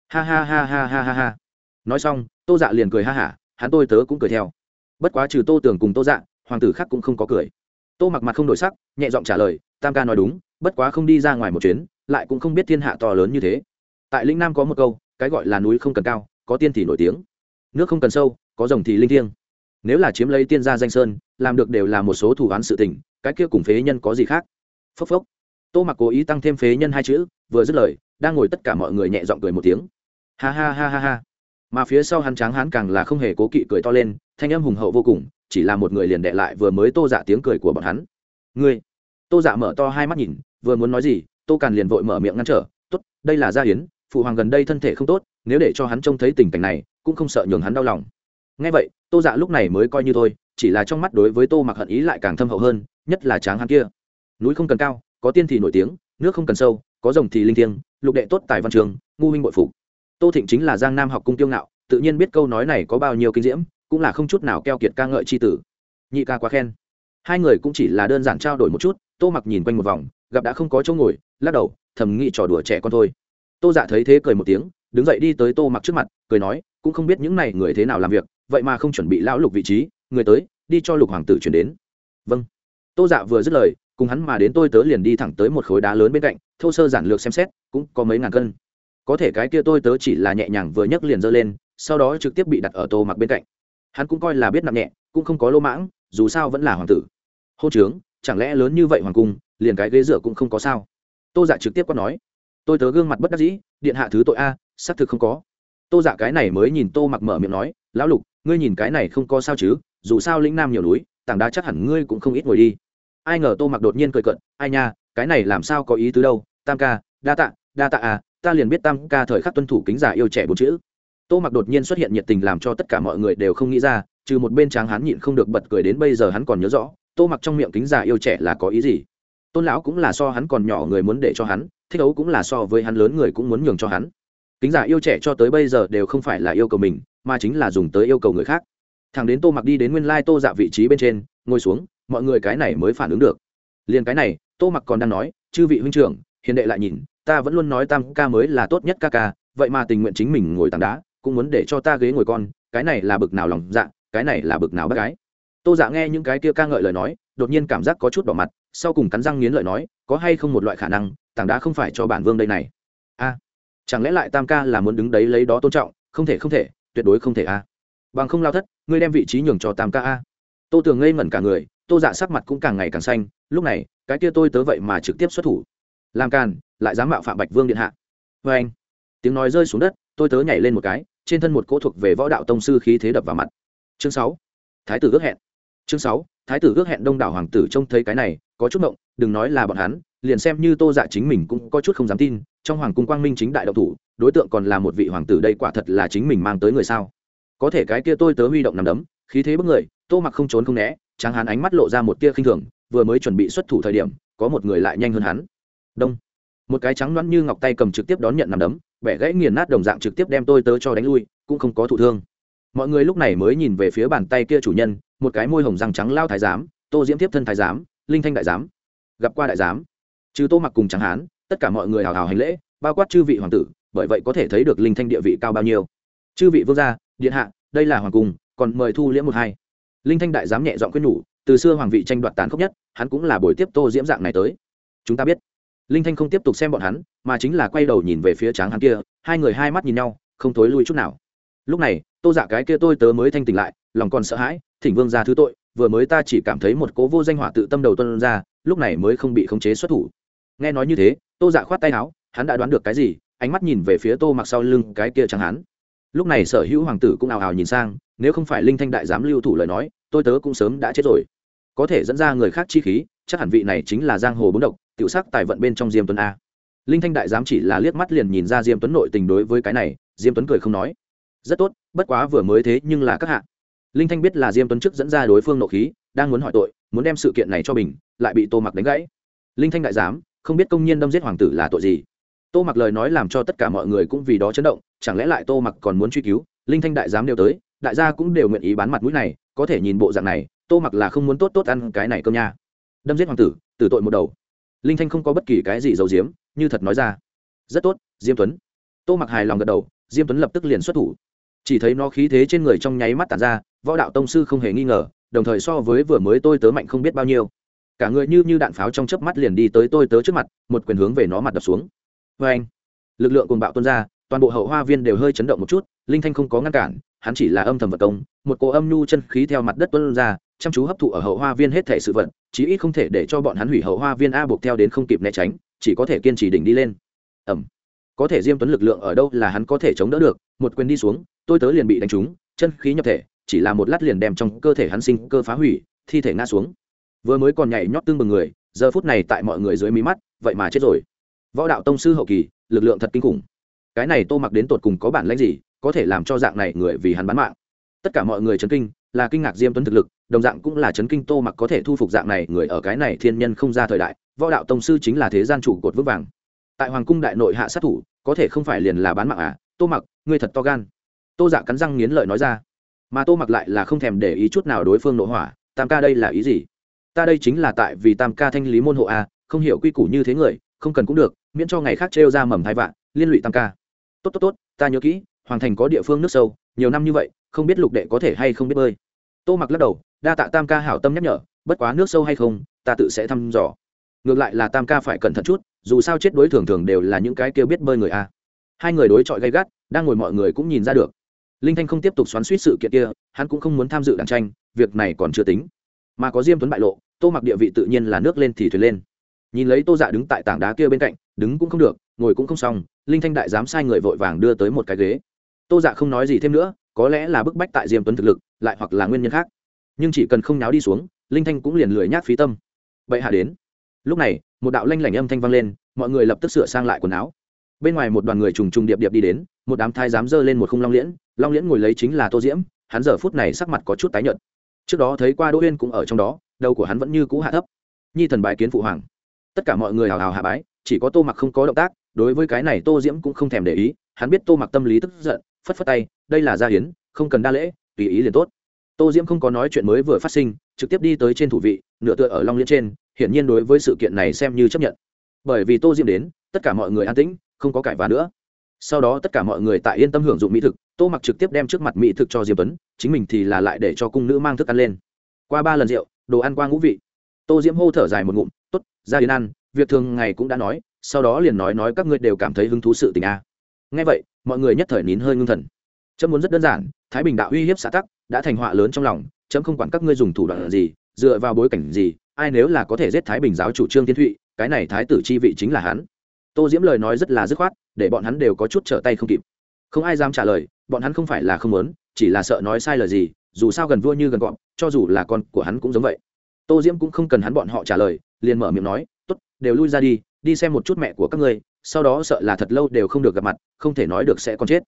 ha ha ha ha ha ha ha. Nói xong, tô dạ liền cười ha hả, hắn tôi tớ cũng cười theo. Bất quá trừ tô tưởng cùng tô dạ hoàng tử khác cũng không có cười. Tô mặc mặt không đổi sắc, nhẹ giọng trả lời, tam ca nói đúng, bất quá không đi ra ngoài một chuyến, lại cũng không biết thiên hạ to lớn như thế. Tại lĩnh nam có một câu, cái gọi là núi không cần cao, có tiên thì nổi tiếng. Nước không cần sâu, có rồng thì linh thiêng nếu là chiếm lấy tiên gia danh sơn, làm được đều là một số thủ án sự tình, cái kia cùng phế nhân có gì khác? Phốc phốc. Tô mặc cố ý tăng thêm phế nhân hai chữ, vừa dứt lời, đang ngồi tất cả mọi người nhẹ giọng cười một tiếng. Ha ha ha ha ha. Mà phía sau hắn tráng hắn càng là không hề cố kỵ cười to lên, thanh âm hùng hậu vô cùng, chỉ là một người liền đệ lại vừa mới tô dạ tiếng cười của bọn hắn. Ngươi. Tô dạ mở to hai mắt nhìn, vừa muốn nói gì, tô càn liền vội mở miệng ngăn trở, tốt, đây là gia hiến, phụ hoàng gần đây thân thể không tốt, nếu để cho hắn trông thấy tình cảnh này, cũng không sợ nhường hắn đau lòng ngay vậy, tô dạ lúc này mới coi như thôi, chỉ là trong mắt đối với tô mặc hận ý lại càng thâm hậu hơn, nhất là tráng hắn kia. Núi không cần cao, có tiên thì nổi tiếng, nước không cần sâu, có rồng thì linh thiêng, lục đệ tốt tài văn trường, ngu minh bội phục. Tô thịnh chính là giang nam học cung tiêu ngạo, tự nhiên biết câu nói này có bao nhiêu kinh diễm, cũng là không chút nào keo kiệt ca ngợi c h i tử. Nhị ca quá khen. Hai người cũng chỉ là đơn giản trao đổi một chút, tô mặc nhìn quanh một vòng, gặp đã không có chỗ ngồi, lắc đầu, thầm nghĩ trò đùa trẻ con thôi. Tô dạ thấy thế cười một tiếng, đứng dậy đi tới tô mặc trước mặt, cười nói, cũng không biết những n à y người thế nào làm việc vậy mà không chuẩn bị lão lục vị trí, người tới, đi cho lục hoàng tử chuyển đến. Vâng. Tô dạ vừa dứt lời, cùng hắn mà đến tôi tớ liền đi thẳng tới một khối đá lớn bên cạnh, thô sơ giản lược xem xét, cũng có mấy ngàn cân. Có thể cái kia tôi tớ chỉ là nhẹ nhàng vừa nhấc liền giơ lên, sau đó trực tiếp bị đặt ở tô mặc bên cạnh. Hắn cũng coi là biết nặng nhẹ, cũng không có lô mãng, dù sao vẫn là hoàng tử. Hô trướng, chẳng lẽ lớn như vậy hoàng cung, liền cái ghế dựa cũng không có sao? Tô dạ trực tiếp có nói. Tôi tớ gương mặt bất đắc dĩ, điện hạ thứ tội a, xác thực không có. Tô dạ cái này mới nhìn tô mặc mở miệng nói lão lục, ngươi nhìn cái này không có sao chứ, dù sao lĩnh nam nhiều núi, tảng đá chắc hẳn ngươi cũng không ít ngồi đi. Ai ngờ tô mặc đột nhiên cười cận ai nha, cái này làm sao có ý tứ đâu, tam ca, đa tạ đa tạ à ta liền biết tam ca thời khắc tuân thủ kính giả yêu trẻ bốn chữ. Tô mặc đột nhiên xuất hiện nhiệt tình làm cho tất cả mọi người đều không nghĩ ra, trừ một bên tráng hắn nhịn không được bật cười đến bây giờ hắn còn nhớ rõ, tô mặc trong miệng kính giả yêu trẻ là có ý gì? Tôn lão cũng là so hắn còn nhỏ người muốn để cho hắn, thích ấu cũng là so với hắn lớn người cũng muốn nhường cho hắn. Kính giả yêu trẻ cho tới bây giờ đều không phải là yêu cầu mình mà chính là dùng tới yêu cầu người khác. Thằng đến tô mặc đi đến nguyên lai tô dạ vị trí bên trên, ngồi xuống, mọi người cái này mới phản ứng được. Liền cái này, tô mặc còn đang nói, chư vị huynh trưởng, hiền đệ lại nhìn, ta vẫn luôn nói tam ca mới là tốt nhất ca ca, vậy mà tình nguyện chính mình ngồi tảng đá, cũng muốn để cho ta ghế ngồi con, cái này là bực nào lòng dạ cái này là bực nào bác gái. Tô dạ nghe những cái kia ca ngợi lời nói, đột nhiên cảm giác có chút đỏ mặt, sau cùng cắn răng nghiến lợi nói, có hay không một loại khả năng, tảng đá không phải cho bản vương đây này? A, chẳng lẽ lại tam ca là muốn đứng đấy lấy đó tôn trọng, không thể không thể tuyệt đối không thể a. Bằng không lao thất, ngươi đem vị trí nhường cho tam ca a. Tô tường ngây ngẩn cả người, tô dạ sắc mặt cũng càng ngày càng xanh, lúc này, cái kia tôi tớ vậy mà trực tiếp xuất thủ. Làm càn, lại dám mạo phạm bạch vương điện hạ. Vê anh, tiếng nói rơi xuống đất, tôi tớ nhảy lên một cái, trên thân một cỗ thuộc về võ đạo tông sư khí thế đập vào mặt. Chương sáu, thái tử ước hẹn. Chương sáu, thái tử ước hẹn đông đảo hoàng tử trông thấy cái này, có chút mộng, đừng nói là bọn hắn, liền xem như tô dạ chính mình cũng có chút không dám tin trong hoàng cung quang minh chính đại độc thủ, đối tượng còn là một vị hoàng tử đây quả thật là chính mình mang tới người sao? Có thể cái kia tôi tớ huy động nằm đấm, khí thế bức người, tô mặc không trốn không né, tráng hắn ánh mắt lộ ra một tia khinh thường, vừa mới chuẩn bị xuất thủ thời điểm, có một người lại nhanh hơn hắn. Đông. Một cái trắng loãng như ngọc tay cầm trực tiếp đón nhận nằm đấm bẻ gãy nghiền nát đồng dạng trực tiếp đem tôi tớ cho đánh lui, cũng không có thụ thương. Mọi người lúc này mới nhìn về phía bàn tay kia chủ nhân, một cái môi hồng răng trắng lao thái giám, tô diễm tiếp thân thái giám, linh thanh đại giám, gặp qua đại giám. Trừ tô mặc cùng trắng hán tất cả mọi người hào hào hành lễ, bao quát chư vị hoàng tử, bởi vậy có thể thấy được linh thanh địa vị cao bao nhiêu. Chư vị vương gia, điện hạ, đây là hoàng cung, còn mời thu liễm một hai. Linh thanh đại giám nhẹ dọn quyết nhủ, từ xưa hoàng vị tranh đoạt tán khốc nhất, hắn cũng là buổi tiếp tô diễm dạng này tới. Chúng ta biết. Linh thanh không tiếp tục xem bọn hắn, mà chính là quay đầu nhìn về phía tráng hắn kia, hai người hai mắt nhìn nhau, không thối lui chút nào. Lúc này, tô dạ cái kia tôi tớ mới thanh tỉnh lại, lòng còn sợ hãi, thỉnh vương ra thứ tội, vừa mới ta chỉ cảm thấy một cố vô danh hỏa tự tâm đầu tuân ra, lúc này mới không bị khống chế xuất thủ. Nghe nói như thế tô dạ khoát tay áo, hắn đã đoán được cái gì, ánh mắt nhìn về phía tô mặc sau lưng cái kia chẳng hắn. Lúc này sở hữu hoàng tử cũng ào ào nhìn sang, nếu không phải linh thanh đại dám lưu thủ lời nói, tôi tớ cũng sớm đã chết rồi. Có thể dẫn ra người khác chi khí, chắc hẳn vị này chính là giang hồ bốn độc, tiểu sắc tài vận bên trong diêm tuấn a. Linh thanh đại giám chỉ là liếc mắt liền nhìn ra diêm tuấn nội tình đối với cái này, diêm tuấn cười không nói. Rất tốt, bất quá vừa mới thế nhưng là các hạ. Linh thanh biết là diêm tuấn trước dẫn ra đối phương nộ khí, đang muốn hỏi tội, muốn đem sự kiện này cho bình lại bị tô mặc đánh gãy. Linh thanh đại giám không biết công nhân đâm giết hoàng tử là tội gì. Tô mặc lời nói làm cho tất cả mọi người cũng vì đó chấn động, chẳng lẽ lại tô mặc còn muốn truy cứu? Linh thanh đại giám đều tới, đại gia cũng đều nguyện ý bán mặt mũi này, có thể nhìn bộ dạng này, tô mặc là không muốn tốt tốt ăn cái này cơm nha. Đâm giết hoàng tử tử tội một đầu. Linh thanh không có bất kỳ cái gì giấu diếm như thật nói ra. Rất tốt, diêm tuấn. Tô mặc hài lòng gật đầu, diêm tuấn lập tức liền xuất thủ. Chỉ thấy nó khí thế trên người trong nháy mắt tản ra, võ đạo tông sư không hề nghi ngờ, đồng thời so với vừa mới tôi tớ mạnh không biết bao nhiêu cả người như như đạn pháo trong chớp mắt liền đi tới tôi tớ trước mặt, một quyền hướng về nó mặt đập xuống. Vê anh, lực lượng cùng bạo tuôn ra, toàn bộ hậu hoa viên đều hơi chấn động một chút, linh thanh không có ngăn cản, hắn chỉ là âm thầm vật công, một cỗ âm nhu chân khí theo mặt đất tuôn ra, chăm chú hấp thụ ở hậu hoa viên hết thể sự vật, chí ít không thể để cho bọn hắn hủy hậu hoa viên a buộc theo đến không kịp né tránh, chỉ có thể kiên trì đỉnh đi lên. Ẩm. Có thể diêm tuấn lực lượng ở đâu là hắn có thể chống đỡ được, một quyền đi xuống, tôi tớ liền bị đánh trúng, chân khí nhập thể, chỉ là một lát liền đem trong cơ thể hắn sinh cơ phá hủy, thi thể ngã xuống vừa mới còn nhảy nhót tương bừng người, giờ phút này tại mọi người dưới mí mắt, vậy mà chết rồi. Võ đạo tông sư hậu kỳ, lực lượng thật kinh khủng. Cái này tô mặc đến tột cùng có bản lãnh gì, có thể làm cho dạng này người vì hắn bán mạng? Tất cả mọi người chấn kinh, là kinh ngạc diêm tuấn thực lực, đồng dạng cũng là chấn kinh tô mặc có thể thu phục dạng này người ở cái này thiên nhân không ra thời đại, võ đạo tông sư chính là thế gian chủ cột vững vàng. Tại hoàng cung đại nội hạ sát thủ, có thể không phải liền là bán mạng à? Tô mặc, ngươi thật to gan. Tô dạ cắn răng nghiến lợi nói ra. Mà tô mặc lại là không thèm để ý chút nào đối phương nội hỏa, tam ca đây là ý gì? Ta đây chính là tại vì tam ca thanh lý môn hộ a, không hiểu quy củ như thế người, không cần cũng được, miễn cho ngày khác trêu ra mầm thai vạn liên lụy tam ca. Tốt tốt tốt, ta nhớ kỹ, hoàng thành có địa phương nước sâu, nhiều năm như vậy, không biết lục đệ có thể hay không biết bơi. Tô mặc lắc đầu, đa tạ tam ca hảo tâm nhắc nhở, bất quá nước sâu hay không, ta tự sẽ thăm dò. Ngược lại là tam ca phải cẩn thận chút, dù sao chết đối thường thường đều là những cái kêu biết bơi người a. Hai người đối chọi gay gắt, đang ngồi mọi người cũng nhìn ra được. Linh thanh không tiếp tục xoắn suýt sự kiện kia, hắn cũng không muốn tham dự đàn tranh, việc này còn chưa tính mà có diêm tuấn bại lộ, tô mặc địa vị tự nhiên là nước lên thì thuyền lên. Nhìn lấy tô dạ đứng tại tảng đá kia bên cạnh, đứng cũng không được, ngồi cũng không xong, linh thanh đại dám sai người vội vàng đưa tới một cái ghế. Tô dạ không nói gì thêm nữa, có lẽ là bức bách tại diêm tuấn thực lực, lại hoặc là nguyên nhân khác. Nhưng chỉ cần không náo đi xuống, linh thanh cũng liền lười nhác phí tâm. Vậy hạ đến. Lúc này, một đạo lanh lảnh âm thanh vang lên, mọi người lập tức sửa sang lại quần áo. Bên ngoài một đoàn người trùng trùng điệp điệp đi đến, một đám thái dám dơ lên một khung long liễn long liễn ngồi lấy chính là tô diễm, hắn giờ phút này sắc mặt có chút tái nhợt trước đó thấy qua đỗ uyên cũng ở trong đó, đầu của hắn vẫn như cũ hạ thấp. Nhi thần bái kiến phụ hoàng. Tất cả mọi người hào hào hạ bái, chỉ có tô mặc không có động tác, đối với cái này tô diễm cũng không thèm để ý, hắn biết tô mặc tâm lý tức giận, phất phất tay, đây là gia hiến, không cần đa lễ, tùy ý liền tốt. Tô diễm không có nói chuyện mới vừa phát sinh, trực tiếp đi tới trên thủ vị, nửa tựa ở long liên trên, hiển nhiên đối với sự kiện này xem như chấp nhận. Bởi vì tô diễm đến, tất cả mọi người an tĩnh, không có cãi vã nữa. Sau đó tất cả mọi người tại yên tâm hưởng dụng mỹ thực tô mặc trực tiếp đem trước mặt mỹ thực cho diêm tuấn, chính mình thì là lại để cho cung nữ mang thức ăn lên. Qua ba lần rượu, đồ ăn qua ngũ vị. Tô diễm hô thở dài một ngụm t ố t ra đến ăn, việc thường ngày cũng đã nói, sau đó liền nói nói các ngươi đều cảm thấy hứng thú sự tình a. À. ngay vậy, mọi người nhất thời nín hơi ngưng thần. Chấm muốn rất đơn giản, thái bình đạo uy hiếp xã tắc, đã thành họa lớn trong lòng, chấm không quản các ngươi dùng thủ đoạn gì, dựa vào bối cảnh gì, ai nếu là có thể giết thái bình giáo chủ trương tiên thụy, cái này thái tử chi vị chính là hắn. Tô diễm lời nói rất là dứt khoát, để bọn hắn đều có chút trở tay không kịp không ai dám trả lời, bọn hắn không phải là không muốn, chỉ là sợ nói sai lời gì, dù sao gần vua như gần gọn, cho dù là con của hắn cũng giống vậy. Tô diễm cũng không cần hắn bọn họ trả lời, liền mở miệng nói t ố t đều lui ra đi đi xem một chút mẹ của các ngươi, sau đó sợ là thật lâu đều không được gặp mặt, không thể nói được sẽ còn chết.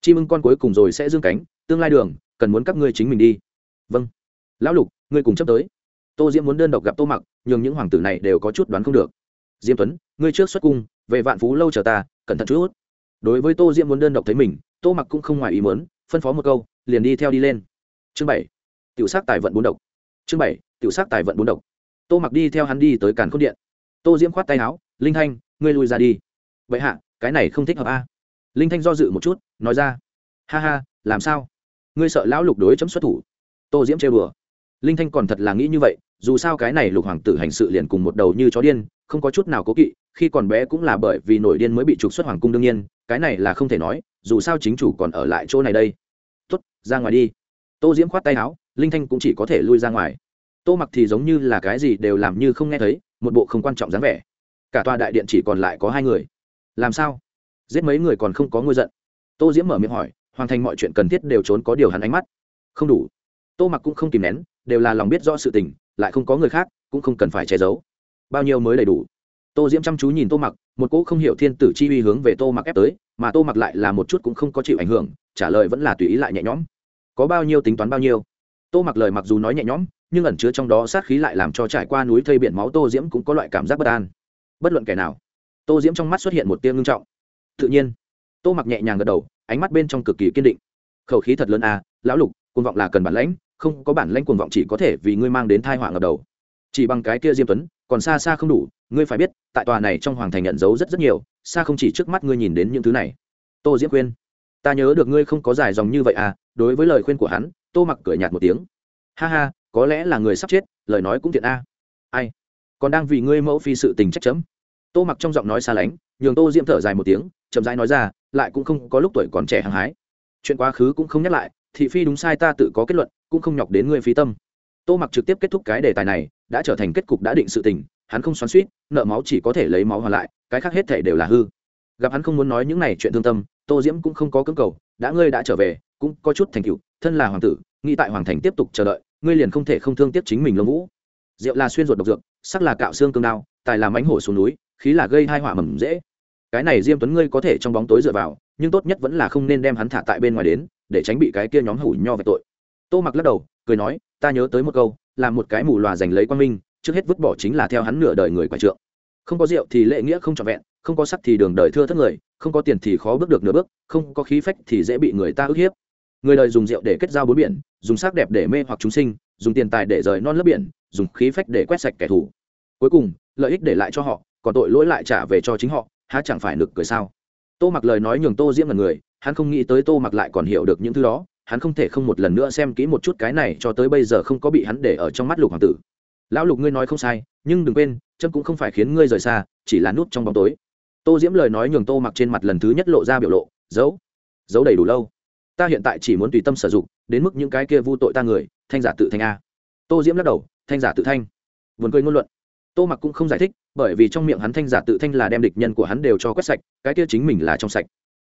Chim ưng con cuối cùng rồi sẽ dương cánh, tương lai đường, cần muốn các ngươi chính mình đi. Vâng. Lão lục, ngươi cùng chấp tới. Tô diễm muốn đơn độc gặp tô mặc nhưng những hoàng tử này đều có chút đoán không được. Diêm tuấn, ngươi trước xuất cung, về vạn phú lâu chờ ta, cẩn thận chút、hút đối với tô diễm muốn đơn độc thấy mình, tô mặc cũng không ngoài ý muốn, phân phó một câu, liền đi theo đi lên. Chương bảy, tiểu sắc tài vận bốn độc. Chương bảy, tiểu sắc tài vận bốn độc. Tô mặc đi theo hắn đi tới càn khôn điện. Tô diễm khoát tay áo, linh thanh, ngươi lùi ra đi. Vậy hạ, cái này không thích hợp a. Linh thanh do dự một chút, nói ra, ha ha, làm sao? Ngươi sợ lão lục đối chấm xuất thủ. Tô diễm trêu đùa. Linh thanh còn thật là nghĩ như vậy, dù sao cái này lục hoàng tử hành sự liền cùng một đầu như chó điên, không có chút nào cố kỵ, khi còn bé cũng là bởi vì nổi điên mới bị trục xuất hoàng cung đương nhiên cái này là không thể nói, dù sao chính chủ còn ở lại chỗ này đây. Tuất ra ngoài đi. Tô diễm khoát tay áo, linh thanh cũng chỉ có thể lui ra ngoài. Tô mặc thì giống như là cái gì đều làm như không nghe thấy, một bộ không quan trọng dáng vẻ. Cả tòa đại điện chỉ còn lại có hai người. Làm sao? Giết mấy người còn không có ngôi giận. Tô diễm mở miệng hỏi, hoàn thành mọi chuyện cần thiết đều trốn có điều hắn ánh mắt. Không đủ. Tô mặc cũng không kìm nén, đều là lòng biết rõ sự tình, lại không có người khác, cũng không cần phải che giấu. Bao nhiêu mới đầy đủ? Tô diễm chăm chú nhìn tô mặc, một cỗ không hiểu thiên tử chi uy hướng về tô mặc ép tới, mà tô mặc lại là một chút cũng không có chịu ảnh hưởng, trả lời vẫn là tùy ý lại nhẹ nhõm. Có bao nhiêu tính toán bao nhiêu? Tô mặc lời mặc dù nói nhẹ nhõm, nhưng ẩn chứa trong đó sát khí lại làm cho trải qua núi thây biển máu tô diễm cũng có loại cảm giác bất an. Bất luận kẻ nào, tô diễm trong mắt xuất hiện một tiêu ngưng trọng. Tự nhiên, tô mặc nhẹ nhàng gật đầu, ánh mắt bên trong cực kỳ kiên định. Khẩu khí thật lớn à lão lục, cuồng vọng là cần bản lãnh, không có bản lãnh cuồng vọng chỉ có thể vì ngươi mang đến thai họa ngập đầu. Chỉ bằng cái kia diêm tuấn còn xa xa không đủ, ngươi phải biết, tại tòa này trong hoàng thành nhận dấu rất rất nhiều, xa không chỉ trước mắt ngươi nhìn đến những thứ này. Tô diễm khuyên, ta nhớ được ngươi không có dài dòng như vậy à đối với lời khuyên của hắn, tô mặc cười nhạt một tiếng. Ha ha, có lẽ là người sắp chết, lời nói cũng thiện a. Ai? Còn đang vì ngươi mẫu phi sự tình trách chấm. Tô mặc trong giọng nói xa lánh, nhường tô diễm thở dài một tiếng, chậm rãi nói ra, lại cũng không có lúc tuổi còn trẻ hăng hái. Chuyện quá khứ cũng không nhắc lại, thị phi đúng sai ta tự có kết luận, cũng không nhọc đến ngươi phí tâm tô mặc trực tiếp kết thúc cái đề tài này, đã trở thành kết cục đã định sự tình, hắn không xoắn suýt, nợ máu chỉ có thể lấy máu hoàn lại, cái khác hết thể đều là hư. Gặp hắn không muốn nói những này chuyện thương tâm, tô diễm cũng không có cưỡng cầu, đã ngươi đã trở về, cũng có chút thành cựu thân là hoàng tử, nghĩ tại hoàng thành tiếp tục chờ đợi, ngươi liền không thể không thương tiếc chính mình lông vũ. Rượu là xuyên ruột độc dược, sắc là cạo xương cương đao, tài là mánh hổ xuống núi, khí là gây hai họa mầm dễ. Cái này diêm tuấn ngươi có thể trong bóng tối dựa vào, nhưng tốt nhất vẫn là không nên đem hắn thả tại bên ngoài đến, để tránh bị cái kia nhóm hủ nho về tội tô mặc lắc đầu, cười nói, ta nhớ tới một câu, là một cái mù lòa giành lấy quan minh, trước hết vứt bỏ chính là theo hắn nửa đời người quả trượng. Không có rượu thì lệ nghĩa không trọn vẹn, không có sắc thì đường đời thưa thất người, không có tiền thì khó bước được nửa bước, không có khí phách thì dễ bị người ta ức hiếp. Người đời dùng rượu để kết giao bốn biển, dùng sắc đẹp để mê hoặc chúng sinh, dùng tiền tài để rời non lớp biển, dùng khí phách để quét sạch kẻ thù. Cuối cùng, lợi ích để lại cho họ, còn tội lỗi lại trả về cho chính họ, há chẳng phải nực cười sao? Tô mặc lời nói nhường tô diễm là người, hắn không nghĩ tới tô mặc lại còn hiểu được những thứ đó hắn không thể không một lần nữa xem kỹ một chút cái này cho tới bây giờ không có bị hắn để ở trong mắt lục hoàng tử. Lão lục ngươi nói không sai, nhưng đừng quên trâm cũng không phải khiến ngươi rời xa, chỉ là nút trong bóng tối. Tô diễm lời nói nhường tô mặc trên mặt lần thứ nhất lộ ra biểu lộ, giấu giấu đầy đủ lâu. Ta hiện tại chỉ muốn tùy tâm sử dụng, đến mức những cái kia vu tội ta người, thanh giả tự thanh a. Tô diễm lắc đầu, thanh giả tự thanh. Vườn cười ngôn luận. Tô mặc cũng không giải thích, bởi vì trong miệng hắn thanh giả tự thanh là đem địch nhân của hắn đều cho quét sạch, cái kia chính mình là trong sạch.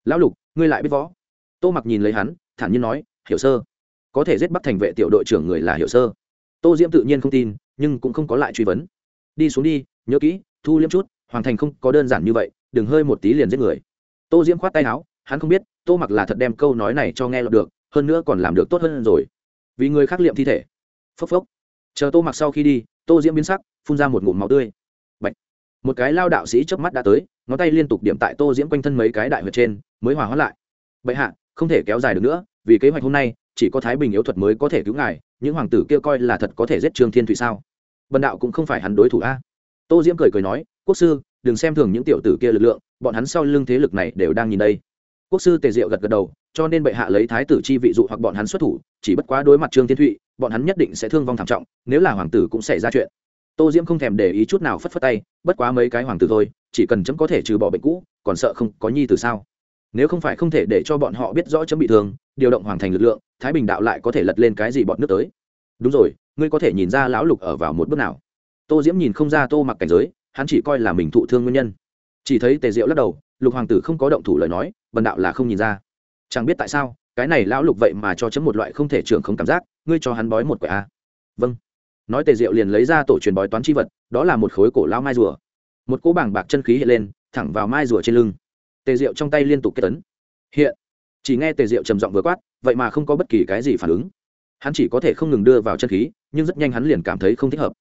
Lão lục, ngươi lại biết võ. Tô mặc nhìn lấy hắn thản nhiên nói, hiểu sơ. Có thể giết bắc thành vệ tiểu đội trưởng người là hiệu sơ. Tô diễm tự nhiên không tin, nhưng cũng không có lại truy vấn. Đi xuống đi, nhớ kỹ, thu liếm chút, hoàng thành không có đơn giản như vậy, đừng hơi một tí liền giết người. Tô diễm khoát tay áo, hắn không biết, tô mặc là thật đem câu nói này cho nghe lọt được, hơn nữa còn làm được tốt hơn rồi. Vì người khác liệm thi thể. Phốc phốc. Chờ tô mặc sau khi đi, tô diễm biến sắc, phun ra một ngụm máu tươi. Bạch. một cái lao đạo sĩ chớp mắt đã tới, ngón tay liên tục điểm tại tô diễm quanh thân mấy cái đại huyệt trên, mới hòa hóa lại. Bệ hạ không thể kéo dài được nữa, vì kế hoạch hôm nay, chỉ có thái bình yếu thuật mới có thể cứu ngài, những hoàng tử kia coi là thật có thể giết trương thiên thụy sao? Bần đạo cũng không phải hắn đối thủ a. Tô diễm cười cười nói, quốc sư, đừng xem thường những tiểu tử kia lực lượng, bọn hắn sau lưng thế lực này đều đang nhìn đây. Quốc sư tề diệu gật gật đầu, cho nên bệ hạ lấy thái tử chi vị dụ hoặc bọn hắn xuất thủ, chỉ bất quá đối mặt trương thiên thụy, bọn hắn nhất định sẽ thương vong thảm trọng, nếu là hoàng tử cũng xảy ra chuyện. Tô diễm không thèm để ý chút nào phất phất tay, bất quá mấy cái hoàng tử thôi, chỉ cần chấm có thể trừ bỏ bệnh cũ, còn sợ không có nhi từ sao? Nếu không phải không thể để cho bọn họ biết rõ chấm bị thương, điều động hoàng thành lực lượng, thái bình đạo lại có thể lật lên cái gì bọn nước tới. Đúng rồi, ngươi có thể nhìn ra lão lục ở vào một bước nào. Tô diễm nhìn không ra tô mặc cảnh giới, hắn chỉ coi là mình thụ thương nguyên nhân. Chỉ thấy tề diệu lắc đầu, lục hoàng tử không có động thủ lời nói, bần đạo là không nhìn ra. Chẳng biết tại sao, cái này lão lục vậy mà cho chấm một loại không thể trưởng không cảm giác, ngươi cho hắn bói một quẻ a. Vâng. Nói tề diệu liền lấy ra tổ truyền bói toán chi vật, đó là một khối cổ lao mai rùa. Một cỗ bảng bạc chân khí hiện lên, thẳng vào mai rùa trên lưng tề diệu trong tay liên tục kết tấn hiện, chỉ nghe tề diệu trầm giọng vừa quát, vậy mà không có bất kỳ cái gì phản ứng. Hắn chỉ có thể không ngừng đưa vào chân khí, nhưng rất nhanh hắn liền cảm thấy không thích hợp.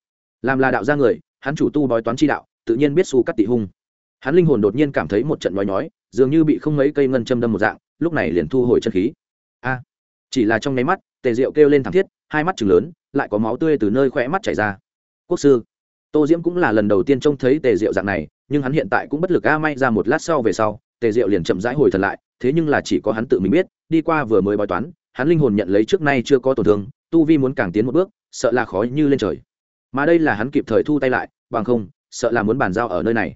Làm là đạo gia người, hắn chủ tu bói toán chi đạo, tự nhiên biết su cắt tị hung. Hắn linh hồn đột nhiên cảm thấy một trận nói nhói, dường như bị không mấy cây ngân châm đâm một dạng, lúc này liền thu hồi chân khí. A! Chỉ là trong nháy mắt, tề diệu kêu lên thảm thiết, hai mắt chừng lớn, lại có máu tươi từ nơi khỏe mắt chảy ra. Quốc sư, tô diễm cũng là lần đầu tiên trông thấy tề diệu dạng này, nhưng hắn hiện tại cũng bất lực a, may ra một lát sau về sau tề diệu liền chậm rãi hồi thần lại, thế nhưng là chỉ có hắn tự mình biết, đi qua vừa mới bói toán, hắn linh hồn nhận lấy trước nay chưa có tổn thương, tu vi muốn càng tiến một bước, sợ là khó như lên trời. Mà đây là hắn kịp thời thu tay lại, bằng không, sợ là muốn bàn giao ở nơi này.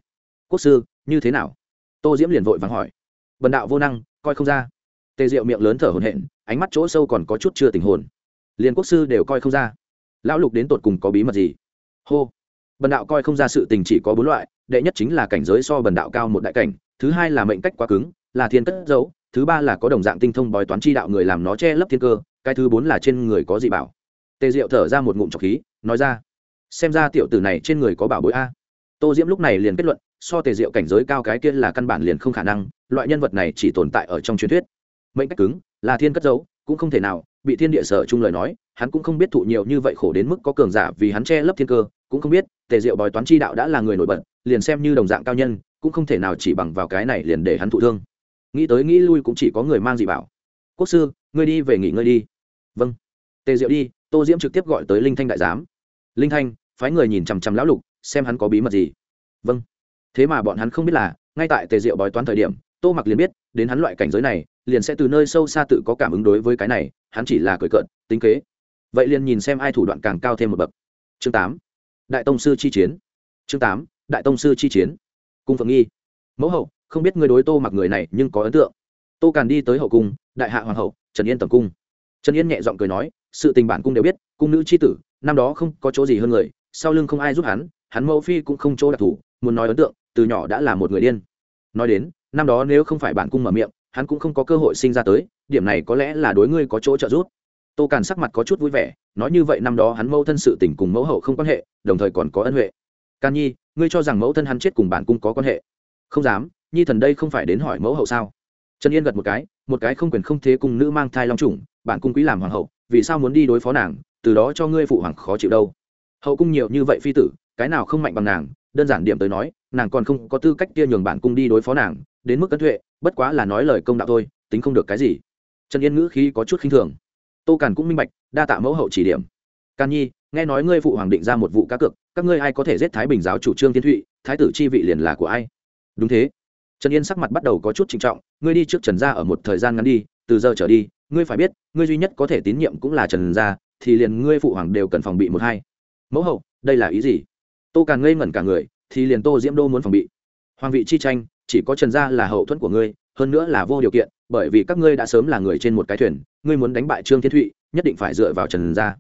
Quốc sư, như thế nào? Tô diễm liền vội vàng hỏi. Bần đạo vô năng, coi không ra. Tề diệu miệng lớn thở hồn hện ánh mắt chỗ sâu còn có chút chưa tình hồn. Liền quốc sư đều coi không ra. Lão lục đến tột cùng có bí mật gì? Hô, bần đạo coi không ra sự tình chỉ có bốn loại, đệ nhất chính là cảnh giới so bần đạo cao một đại cảnh thứ hai là mệnh cách quá cứng, là thiên cất giấu, thứ ba là có đồng dạng tinh thông bói toán chi đạo người làm nó che lấp thiên cơ, cái thứ bốn là trên người có dị bảo. Tề diệu thở ra một ngụm trọc khí, nói ra, xem ra tiểu tử này trên người có bảo bối a. Tô diễm lúc này liền kết luận, so tề diệu cảnh giới cao cái kia là căn bản liền không khả năng, loại nhân vật này chỉ tồn tại ở trong truyền thuyết. Mệnh cách cứng, là thiên cất giấu, cũng không thể nào, bị thiên địa sở chung lời nói, hắn cũng không biết thụ nhiều như vậy khổ đến mức có cường giả vì hắn che lấp thiên cơ, cũng không biết tề diệu bói toán chi đạo đã là người nổi bật, liền xem như đồng dạng cao nhân cũng không thể nào chỉ bằng vào cái này liền để hắn thụ thương. Nghĩ tới nghĩ lui cũng chỉ có người mang dị bảo. Quốc sư, ngươi đi về nghỉ ngơi đi. Vâng. Tề diệu đi, tô diễm trực tiếp gọi tới linh thanh đại giám. Linh thanh, phái người nhìn chằm chằm lão lục, xem hắn có bí mật gì. Vâng. Thế mà bọn hắn không biết là, ngay tại tề diệu bói toán thời điểm, tô mặc liền biết, đến hắn loại cảnh giới này, liền sẽ từ nơi sâu xa tự có cảm ứng đối với cái này, hắn chỉ là cười cợt, tính kế. Vậy liền nhìn xem ai thủ đoạn càng cao thêm một bậc. Chương tám. Đại tông sư chi chiến. Chương tám. Đại tông sư chi chiến cung phượng nghi. Mẫu hậu, không biết người đối tô mặc người này nhưng có ấn tượng. Tô càn đi tới hậu cung, đại hạ hoàng hậu, trần yên tầm cung. Trần yên nhẹ giọng cười nói, sự tình bản cung đều biết, cung nữ c h i tử, năm đó không có chỗ gì hơn người, sau lưng không ai giúp hắn hắn mẫu phi cũng không chỗ đặc thù, muốn nói ấn tượng, từ nhỏ đã là một người điên. Nói đến, năm đó nếu không phải bản cung mở miệng, hắn cũng không có cơ hội sinh ra tới, điểm này có lẽ là đối ngươi có chỗ trợ giúp. Tô càn sắc mặt có chút vui vẻ, nói như vậy năm đó hắn mẫu thân sự tình cùng mẫu hậu không quan hệ, đồng thời còn có ân huệ. Can nhi ngươi cho rằng mẫu thân hắn chết cùng bản cung có quan hệ? Không dám, nhi thần đây không phải đến hỏi mẫu hậu sao? Trần yên gật một cái một cái không quyền không thế cùng nữ mang thai long trùng, bản cung quý làm hoàng hậu, vì sao muốn đi đối phó nàng, từ đó cho ngươi phụ hoàng khó chịu đâu. Hậu cung nhiều như vậy phi tử, cái nào không mạnh bằng nàng? Đơn giản điểm tới nói, nàng còn không có tư cách kia nhường bản cung đi đối phó nàng, đến mức cân tuệ, bất quá là nói lời công đạo thôi, tính không được cái gì. Trần yên ngữ khí có chút khinh thường. Tô càn cũng minh bạch, đa tạ mẫu hậu chỉ điểm. Can nhi, nghe nói ngươi phụ hoàng định ra một vụ cá cược các ngươi ai có thể giết thái bình giáo chủ trương thiên thụy, thái tử chi vị liền là của ai? Đúng thế. Trần yên sắc mặt bắt đầu có chút trinh trọng, ngươi đi trước trần gia ở một thời gian ngắn đi, từ giờ trở đi, ngươi phải biết, ngươi duy nhất có thể tín nhiệm cũng là trần gia, thì liền ngươi phụ hoàng đều cần phòng bị một hai. Mẫu hậu, đây là ý gì? Tô càng ngây ngẩn cả người, thì liền tô diễm đô muốn phòng bị. Hoàng vị chi tranh, chỉ có trần gia là hậu thuẫn của ngươi, hơn nữa là vô điều kiện, bởi vì các ngươi đã sớm là người trên một cái thuyền, ngươi muốn đánh bại trương thiên thụy, nhất định phải dựa vào trần gia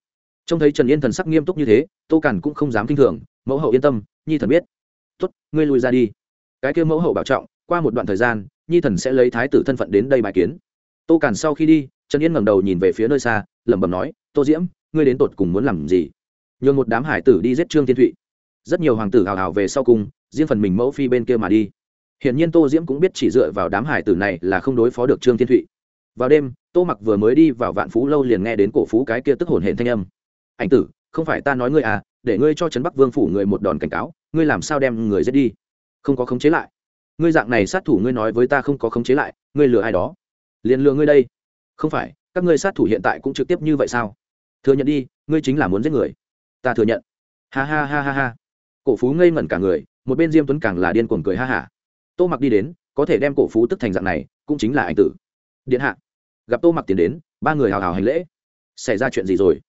trông thấy trần yên thần sắc nghiêm túc như thế, tô càn cũng không dám k i n h thường, mẫu hậu yên tâm, nhi thần biết. Tuất ngươi lui ra đi. Cái kia mẫu hậu bảo trọng, qua một đoạn thời gian, nhi thần sẽ lấy thái tử thân phận đến đây bài kiến. Tô càn sau khi đi, trần yên ngẩng đầu nhìn về phía nơi xa, lẩm bẩm nói, tô diễm, ngươi đến tột cùng muốn làm gì? Nhường một đám hải tử đi giết trương thiên thụy. Rất nhiều hoàng tử hào hào về sau cùng, riêng phần mình mẫu phi bên kia mà đi. Hiện nhiên tô diễm cũng biết chỉ dựa vào đám hải tử này là không đối phó được trương thiên thụy. Vào đêm, tô mặc vừa mới đi vào vạn phú lâu liền nghe đến cổ phú cái kia tức hồn hển thanh âm ảnh tử, không phải ta nói ngươi à để ngươi cho trấn bắc vương phủ người một đòn cảnh cáo, ngươi làm sao đem người giết đi? Không có khống chế lại. Ngươi dạng này sát thủ ngươi nói với ta không có khống chế lại, ngươi lừa ai đó? Liền lừa ngươi đây. Không phải, các ngươi sát thủ hiện tại cũng trực tiếp như vậy sao? Thừa nhận đi, ngươi chính là muốn giết người. Ta thừa nhận. Ha ha ha ha ha. Cổ phú ngây ngẩn cả người, một bên diêm tuấn càng là điên cuồng cười ha hả. Tô mặc đi đến, có thể đem cổ phú tức thành dạng này, cũng chính là anh tử. Điện hạ. Gặp tô mặc tiến đến, ba người hào hào hành lễ. Xảy ra chuyện gì rồi?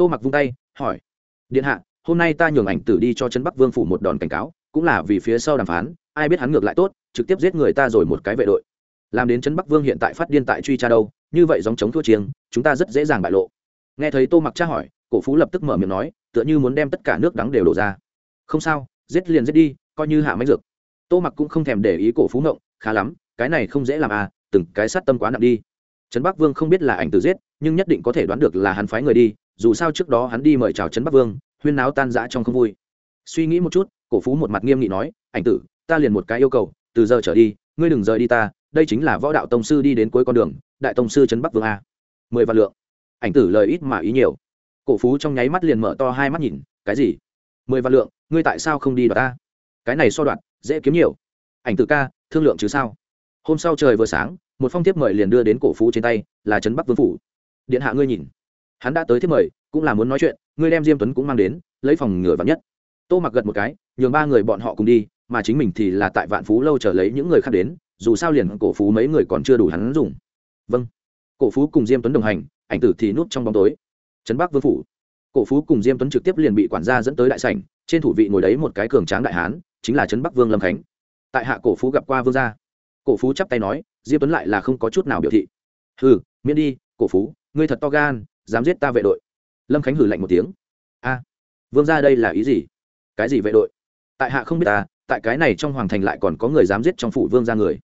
Tô mặc vung tay, hỏi, điện hạ, hôm nay ta nhường ảnh tử đi cho trấn bắc vương phủ một đòn cảnh cáo, cũng là vì phía sau đàm phán, ai biết hắn ngược lại tốt, trực tiếp giết người ta rồi một cái vệ đội. Làm đến trấn bắc vương hiện tại phát điên tại truy tra đâu, như vậy dòng chống thua chiêng, chúng ta rất dễ dàng bại lộ. Nghe thấy tô mặc tra hỏi, cổ phú lập tức mở miệng nói, tựa như muốn đem tất cả nước đắng đều đổ ra. Không sao, giết liền giết đi, coi như hạ máy dược. Tô mặc cũng không thèm để ý cổ phú ngộng, khá lắm, cái này không dễ làm à từng cái sát tâm quá nặng đi. Trấn bắc vương không biết là ảnh tử giết, nhưng nhất định có thể đoán được là hắn phái người đi dù sao trước đó hắn đi mời chào trấn bắc vương, huyên náo tan rã trong không vui. Suy nghĩ một chút, cổ phú một mặt nghiêm nghị nói, ảnh tử, ta liền một cái yêu cầu, từ giờ trở đi, ngươi đừng rời đi ta, đây chính là võ đạo tông sư đi đến cuối con đường, đại tông sư trấn bắc vương a. Mười vạn lượng. Ảnh tử lời ít mà ý nhiều. Cổ phú trong nháy mắt liền mở to hai mắt nhìn, cái gì? Mười vạn lượng, ngươi tại sao không đi đoạt ta? Cái này so đoạt, dễ kiếm nhiều. Ảnh tử ca, thương lượng chứ sao? Hôm sau trời vừa sáng, một phong thiếp mời liền đưa đến cổ phú trên tay, là trấn bắc vương phủ. Điện hạ ngươi nhìn hắn đã tới thế mời, cũng là muốn nói chuyện, ngươi đem diêm tuấn cũng mang đến, lấy phòng ngừa vắn nhất. Tô mặc gật một cái, nhường ba người bọn họ cùng đi, mà chính mình thì là tại vạn phú lâu chờ lấy những người khác đến, dù sao liền cổ phú mấy người còn chưa đủ hắn dùng. Vâng. Cổ phú cùng diêm tuấn đồng hành, ảnh tử thì núp trong bóng tối. Trấn bắc vương phủ. Cổ phú cùng diêm tuấn trực tiếp liền bị quản gia dẫn tới đại sảnh, trên thủ vị ngồi đấy một cái cường tráng đại hán, chính là trấn bắc vương lâm khánh. Tại hạ cổ phú gặp qua vương gia. Cổ phú chắp tay nói, diêm tuấn lại là không có chút nào biểu thị. Ừ miễn đi, cổ phú, ngươi thật to gan dám giết ta vệ đội. Lâm khánh hử lạnh một tiếng. A, vương gia đây là ý gì? Cái gì vệ đội? Tại hạ không biết ta, tại cái này trong hoàng thành lại còn có người dám giết trong phủ vương gia người.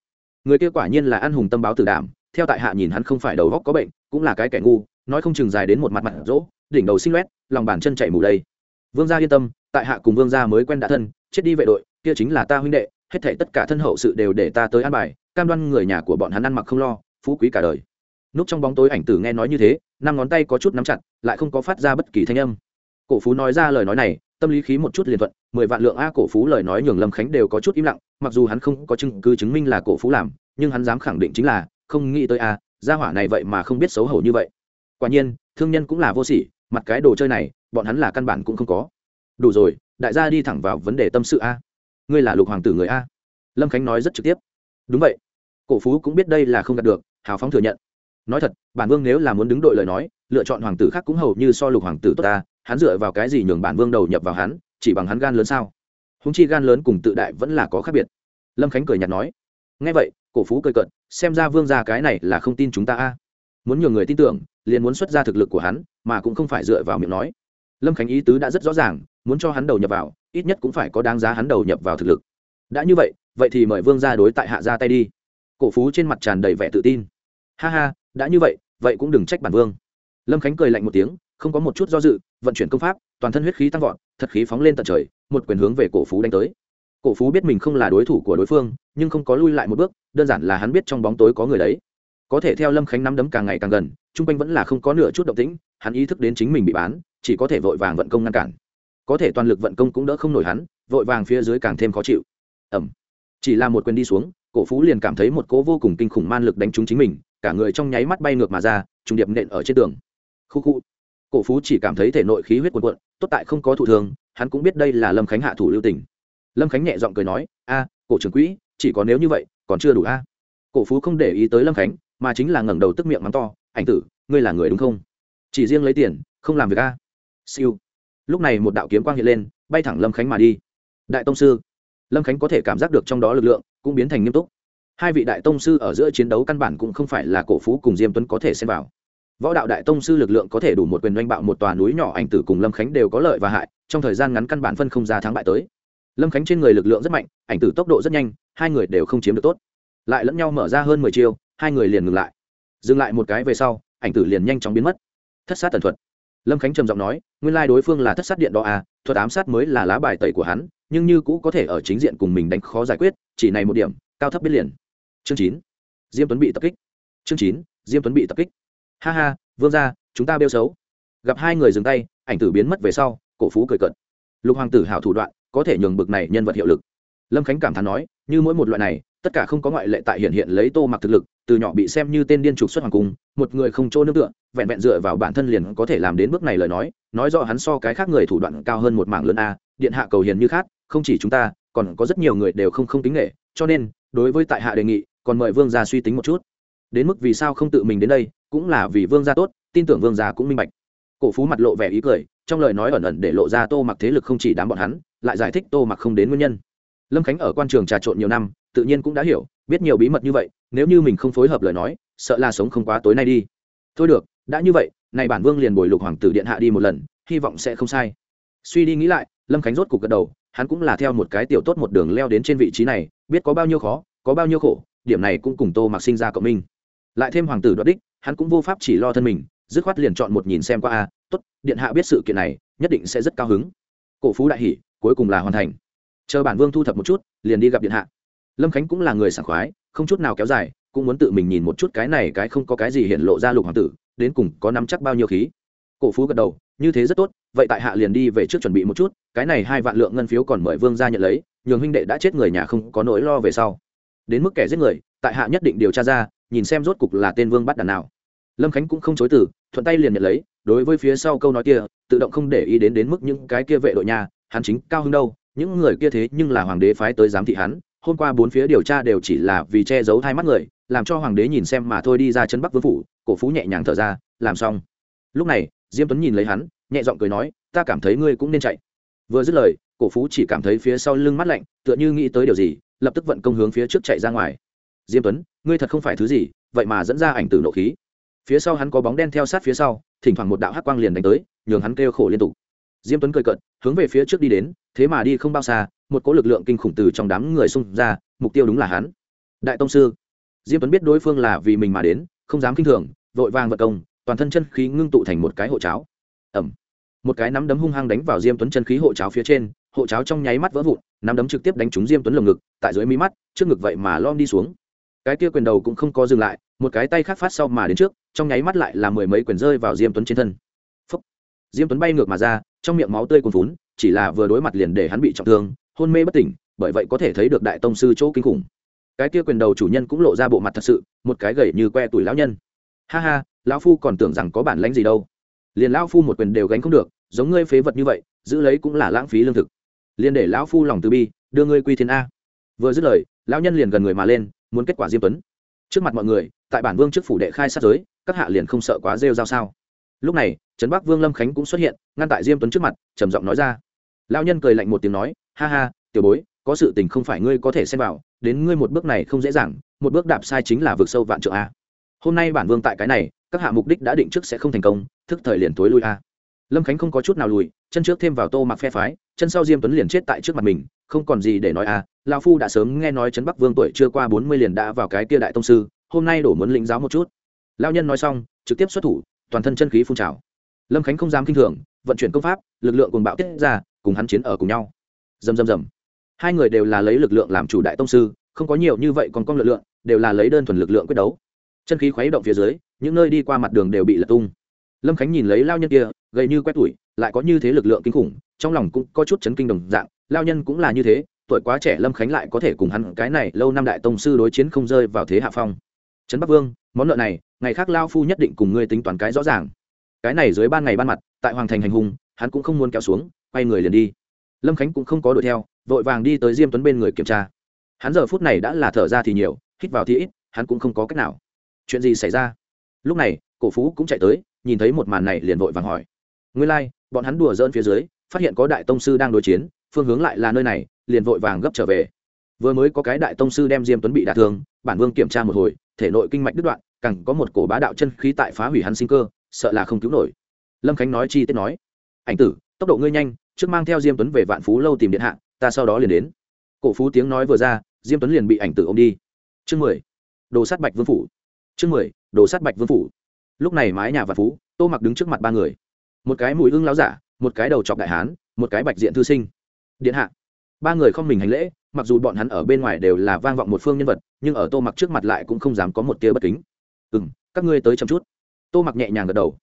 Người kia quả nhiên là ăn hùng tâm báo tử đảm theo tại hạ nhìn hắn không phải đầu góc có bệnh, cũng là cái kẻ ngu, nói không chừng dài đến một mặt mặt rỗ, đỉnh đầu xinh loét lòng bàn chân chạy mù đây vương gia yên tâm, tại hạ cùng vương gia mới quen đã thân, chết đi vệ đội, kia chính là ta huynh đệ, hết thể tất cả thân hậu sự đều để ta tới an bài, cam đoan người nhà của bọn hắn ăn mặc không lo, phú quý cả đời núp trong bóng tối ảnh tử nghe nói như thế, năm ngón tay có chút nắm chặt, lại không có phát ra bất kỳ thanh âm. Cổ phú nói ra lời nói này, tâm lý khí một chút liền thuận, mười vạn lượng a cổ phú lời nói nhường lâm khánh đều có chút im lặng, mặc dù hắn không có chứng cứ chứng minh là cổ phú làm, nhưng hắn dám khẳng định chính là, không nghĩ tới a, gia hỏa này vậy mà không biết xấu hổ như vậy. Quả nhiên, thương nhân cũng là vô sỉ, mặt cái đồ chơi này, bọn hắn là căn bản cũng không có. Đủ rồi, đại gia đi thẳng vào vấn đề tâm sự a. Ngươi là lục hoàng tử người a. Lâm khánh nói rất trực tiếp. Đúng vậy. Cổ phú cũng biết đây là không đạt được, hào phóng thừa nhận nói thật, bản vương nếu là muốn đứng đội lời nói, lựa chọn hoàng tử khác cũng hầu như so lục hoàng tử tốt ta, hắn dựa vào cái gì nhường bản vương đầu nhập vào hắn, chỉ bằng hắn gan lớn sao? Húng chi gan lớn cùng tự đại vẫn là có khác biệt. Lâm khánh cười nhạt nói. Ngay vậy, cổ phú cười cận xem ra vương gia cái này là không tin chúng ta a. Muốn nhường người tin tưởng, liền muốn xuất ra thực lực của hắn, mà cũng không phải dựa vào miệng nói. Lâm khánh ý tứ đã rất rõ ràng, muốn cho hắn đầu nhập vào, ít nhất cũng phải có đáng giá hắn đầu nhập vào thực lực. Đã như vậy vậy thì mời vương gia đối tại hạ ra tay đi. Cổ phú trên mặt tràn đầy vẻ tự tin. Ha ha đã như vậy vậy cũng đừng trách bản vương. Lâm khánh cười lạnh một tiếng, không có một chút do dự, vận chuyển công pháp, toàn thân huyết khí tăng vọt, thật khí phóng lên tận trời, một quyền hướng về cổ phú đánh tới. Cổ phú biết mình không là đối thủ của đối phương, nhưng không có lui lại một bước, đơn giản là hắn biết trong bóng tối có người đấy. Có thể theo lâm khánh nắm đấm càng ngày càng gần, chung quanh vẫn là không có nửa chút động tĩnh, hắn ý thức đến chính mình bị bán, chỉ có thể vội vàng vận công ngăn cản. Có thể toàn lực vận công cũng đỡ không nổi hắn, vội vàng phía dưới càng thêm khó chịu. Ẩm chỉ là một quyền đi xuống, cổ phú liền cảm thấy một cỗ vô cùng kinh khủng man lực đánh trúng chính mình cả người trong nháy mắt bay ngược mà ra, trùng điệp nện ở trên tường. Khu khu. Cổ phú chỉ cảm thấy thể nội khí huyết cuồn cuộn, tốt tại không có thụ thường hắn cũng biết đây là lâm khánh hạ thủ lưu tình. Lâm khánh nhẹ giọng cười nói, a, cổ trưởng quỹ, chỉ có nếu như vậy, còn chưa đủ a. Cổ phú không để ý tới lâm khánh, mà chính là ngẩng đầu tức miệng mắng to, ảnh tử, ngươi là người đúng không? Chỉ riêng lấy tiền, không làm việc a. Siêu. Lúc này một đạo kiếm quang hiện lên, bay thẳng lâm khánh mà đi. Đại tông sư. Lâm khánh có thể cảm giác được trong đó lực lượng cũng biến thành nghiêm túc hai vị đại tông sư ở giữa chiến đấu căn bản cũng không phải là cổ phú cùng diêm tuấn có thể xem vào. Võ đạo đại tông sư lực lượng có thể đủ một quyền doanh bạo một tòa núi nhỏ, ảnh tử cùng lâm khánh đều có lợi và hại, trong thời gian ngắn căn bản phân không ra thắng bại tới. Lâm khánh trên người lực lượng rất mạnh, ảnh tử tốc độ rất nhanh, hai người đều không chiếm được tốt. Lại lẫn nhau mở ra hơn mười chiêu, hai người liền ngừng lại. Dừng lại một cái về sau, ảnh tử liền nhanh chóng biến mất. Thất sát tần thuật. Lâm khánh trầm giọng nói, nguyên lai đối phương là thất sát điện đó à thuật ám sát mới là lá bài tẩy của hắn, nhưng như cũ có thể ở chính diện cùng mình đánh khó giải quyết, chỉ này một điểm, cao thấp biết liền chương chín. Diêm tuấn bị tập kích. Chương chín, diêm tuấn bị tập kích. Ha ha, vương ra chúng ta bêu xấu. Gặp hai người dừng tay, ảnh tử biến mất về sau, cổ phú cười cận lục hoàng tử hảo thủ đoạn, có thể nhường bực này nhân vật hiệu lực. Lâm khánh cảm thán nói, như mỗi một loại này, tất cả không có ngoại lệ tại hiện hiện lấy tô mặc thực lực, từ nhỏ bị xem như tên điên trục xuất hoàng cung, một người không chỗ nương tựa, vẹn vẹn dựa vào bản thân liền có thể làm đến bước này lời nói nói rõ hắn so cái khác người thủ đoạn cao hơn một mảng lớn a, điện hạ cầu hiền như khác không chỉ chúng ta, còn có rất nhiều người đều không không tính nghệ cho nên, đối với tại hạ đề nghị còn mời vương gia suy tính một chút. Đến mức vì sao không tự mình đến đây, cũng là vì vương gia tốt, tin tưởng vương gia cũng minh bạch. Cổ phú mặt lộ vẻ ý cười, trong lời nói ẩn ẩn để lộ ra tô mặc thế lực không chỉ đám bọn hắn, lại giải thích tô mặc không đến nguyên nhân. Lâm khánh ở quan trường trà trộn nhiều năm, tự nhiên cũng đã hiểu, biết nhiều bí mật như vậy, nếu như mình không phối hợp lời nói, sợ là sống không quá tối nay đi. Thôi được, đã như vậy, này bản vương liền bồi lục hoàng tử điện hạ đi một lần, hy vọng sẽ không sai. Suy đi nghĩ lại, lâm khánh rốt cục gật đầu, hắn cũng là theo một cái tiểu tốt một đường leo đến trên vị trí này, biết có bao nhiêu khó, có bao nhiêu khổ điểm này cũng cùng tô mặc sinh ra cộng minh. Lại thêm hoàng tử đoạt đích, hắn cũng vô pháp chỉ lo thân mình, dứt khoát liền chọn một nhìn xem qua a, tốt, điện hạ biết sự kiện này, nhất định sẽ rất cao hứng. Cổ phú đại hỷ cuối cùng là hoàn thành. Chờ bản vương thu thập một chút, liền đi gặp điện hạ. Lâm khánh cũng là người sảng khoái, không chút nào kéo dài, cũng muốn tự mình nhìn một chút cái này cái không có cái gì hiện lộ ra lục hoàng tử, đến cùng có nắm chắc bao nhiêu khí. Cổ phú gật đầu, như thế rất tốt, vậy tại hạ liền đi về trước chuẩn bị một chút, cái này hai vạn lượng ngân phiếu còn mời vương ra nhận lấy, nhường huynh đệ đã chết người nhà không có nỗi lo về sau đến mức kẻ giết người, tại hạ nhất định điều tra ra, nhìn xem rốt cục là tên vương bắt đàn nào. Lâm khánh cũng không chối từ, thuận tay liền nhận lấy, đối với phía sau câu nói kia, tự động không để ý đến đến mức những cái kia vệ đội nhà hắn chính cao hơn đâu, những người kia thế nhưng là hoàng đế phái tới giám thị hắn, hôm qua bốn phía điều tra đều chỉ là vì che giấu hai mắt người, làm cho hoàng đế nhìn xem mà thôi đi ra chân bắc vương phủ, cổ phú nhẹ nhàng thở ra, làm xong. Lúc này, diêm tuấn nhìn lấy hắn, nhẹ giọng cười nói, ta cảm thấy ngươi cũng nên chạy. Vừa dứt lời, cổ phú chỉ cảm thấy phía sau lưng mắt lạnh, tựa như nghĩ tới điều gì lập tức vận công hướng phía trước chạy ra ngoài. Diêm tuấn, ngươi thật không phải thứ gì, vậy mà dẫn ra ảnh tử nộ khí. Phía sau hắn có bóng đen theo sát phía sau, thỉnh thoảng một đạo hắc quang liền đánh tới, nhường hắn kêu khổ liên tục. Diêm tuấn cười cận hướng về phía trước đi đến, thế mà đi không bao xa, một cỗ lực lượng kinh khủng từ trong đám người xung ra, mục tiêu đúng là hắn. Đại tông sư. Diêm tuấn biết đối phương là vì mình mà đến, không dám kinh thường, vội vàng vật công, toàn thân chân khí ngưng tụ thành một cái hộ cháo. Ẩm một cái nắm đấm hung hăng đánh vào diêm tuấn chân khí hộ cháo phía trên hộ cháo trong nháy mắt vỡ vụn, nắm đấm trực tiếp đánh trúng diêm tuấn lồng ngực, tại dưới mí mắt, trước ngực vậy mà lom đi xuống. Cái kia quyền đầu cũng không có dừng lại, một cái tay khác phát sau mà đến trước, trong nháy mắt lại là mười mấy quyền rơi vào diêm tuấn trên thân. Phúc. diêm tuấn bay ngược mà ra, trong miệng máu tươi cuồn vún chỉ là vừa đối mặt liền để hắn bị trọng thương, hôn mê bất tỉnh, bởi vậy có thể thấy được đại tông sư chỗ kinh khủng. Cái kia quyền đầu chủ nhân cũng lộ ra bộ mặt thật sự, một cái gầy như que tuổi lão nhân. Ha ha, lão phu còn tưởng rằng có bản lãnh gì đâu. Liền lão phu một quyền đều gánh không được, giống ngươi phế vật như vậy, giữ lấy cũng là lãng phí lương thực liền để lão phu lòng từ bi, đưa ngươi quy thiên a. Vừa dứt lời, lão nhân liền gần người mà lên, muốn kết quả diêm tuấn. Trước mặt mọi người, tại bản vương trước phủ đệ khai sát giới, các hạ liền không sợ quá rêu ra sao. Lúc này, trấn bắc vương lâm khánh cũng xuất hiện, ngăn tại diêm tuấn trước mặt, trầm giọng nói ra. Lão nhân cười lạnh một tiếng nói, ha ha, tiểu bối, có sự tình không phải ngươi có thể xem vào, đến ngươi một bước này không dễ dàng, một bước đạp sai chính là vượt sâu vạn trượng a. Hôm nay bản vương tại cái này, các hạ mục đích đã định trước sẽ không thành công, thức thời liền tối lui a lâm khánh không có chút nào lùi, chân trước thêm vào tô mặc phe phái, chân sau diêm tuấn liền chết tại trước mặt mình, không còn gì để nói à? lao phu đã sớm nghe nói trấn bắc vương tuổi chưa qua bốn mươi liền đã vào cái kia đại tông sư, hôm nay đổ muốn lĩnh giáo một chút. Lao nhân nói xong, trực tiếp xuất thủ, toàn thân chân khí phun trào. Lâm khánh không dám k i n h thường, vận chuyển công pháp, lực lượng cùng bạo tiết ra, cùng hắn chiến ở cùng nhau. Dầm dầm dầm hai người đều là lấy lực lượng làm chủ đại tông sư, không có nhiều như vậy còn con lực lượng, đều là lấy đơn thuần lực lượng quyết đấu. Chân khí khuấy động phía dưới, những nơi đi qua mặt đường đều bị lật tung lâm khánh nhìn lấy lao nhân kia, gầy như quét tuổi, lại có như thế lực lượng kinh khủng, trong lòng cũng có chút chấn kinh đồng dạng, lao nhân cũng là như thế, tuổi quá trẻ lâm khánh lại có thể cùng hắn, cái này lâu năm đại tông sư đối chiến không rơi vào thế hạ phong. Trấn bắc vương, món nợ này, ngày khác lao phu nhất định cùng ngươi tính toán cái rõ ràng. Cái này dưới ban ngày ban mặt, tại hoàng thành hành hùng hắn cũng không muốn kéo xuống, quay người liền đi. Lâm khánh cũng không có đuổi theo, vội vàng đi tới diêm tuấn bên người kiểm tra. Hắn giờ phút này đã là thở ra thì nhiều, hít vào thì ít, hắn cũng không có cách nào. Chuyện gì xảy ra? Lúc này, cổ phú cũng chạy tới nhìn thấy một màn này liền vội vàng hỏi. Nguyên lai、like, bọn hắn đùa dỡn phía dưới phát hiện có đại tông sư đang đối chiến phương hướng lại là nơi này liền vội vàng gấp trở về. Vừa mới có cái đại tông sư đem diêm tuấn bị đả thương bản vương kiểm tra một hồi thể nội kinh mạch đứt đoạn cẳng có một cổ bá đạo chân khí tại phá hủy hắn sinh cơ sợ là không cứu nổi. Lâm khánh nói chi tiết nói ảnh tử tốc độ ngươi nhanh trước mang theo diêm tuấn về vạn phú lâu tìm điện hạ ta sau đó liền đến. Cổ phú tiếng nói vừa ra diêm tuấn liền bị ảnh tử ô m đi. Chương mười đồ sát bạch vương phủ. Chương mười đồ sát bạch vương phủ lúc này mái nhà vạn phú, tô mặc đứng trước mặt ba người. Một cái mùi hương láo giả, một cái đầu chọc đại hán, một cái bạch diện thư sinh. Điện hạ. Ba người không mình hành lễ, mặc dù bọn hắn ở bên ngoài đều là vang vọng một phương nhân vật, nhưng ở tô mặc trước mặt lại cũng không dám có một tia bất kính. Ừ m các ngươi tới chăm chút. Tô mặc nhẹ nhàng gật đầu.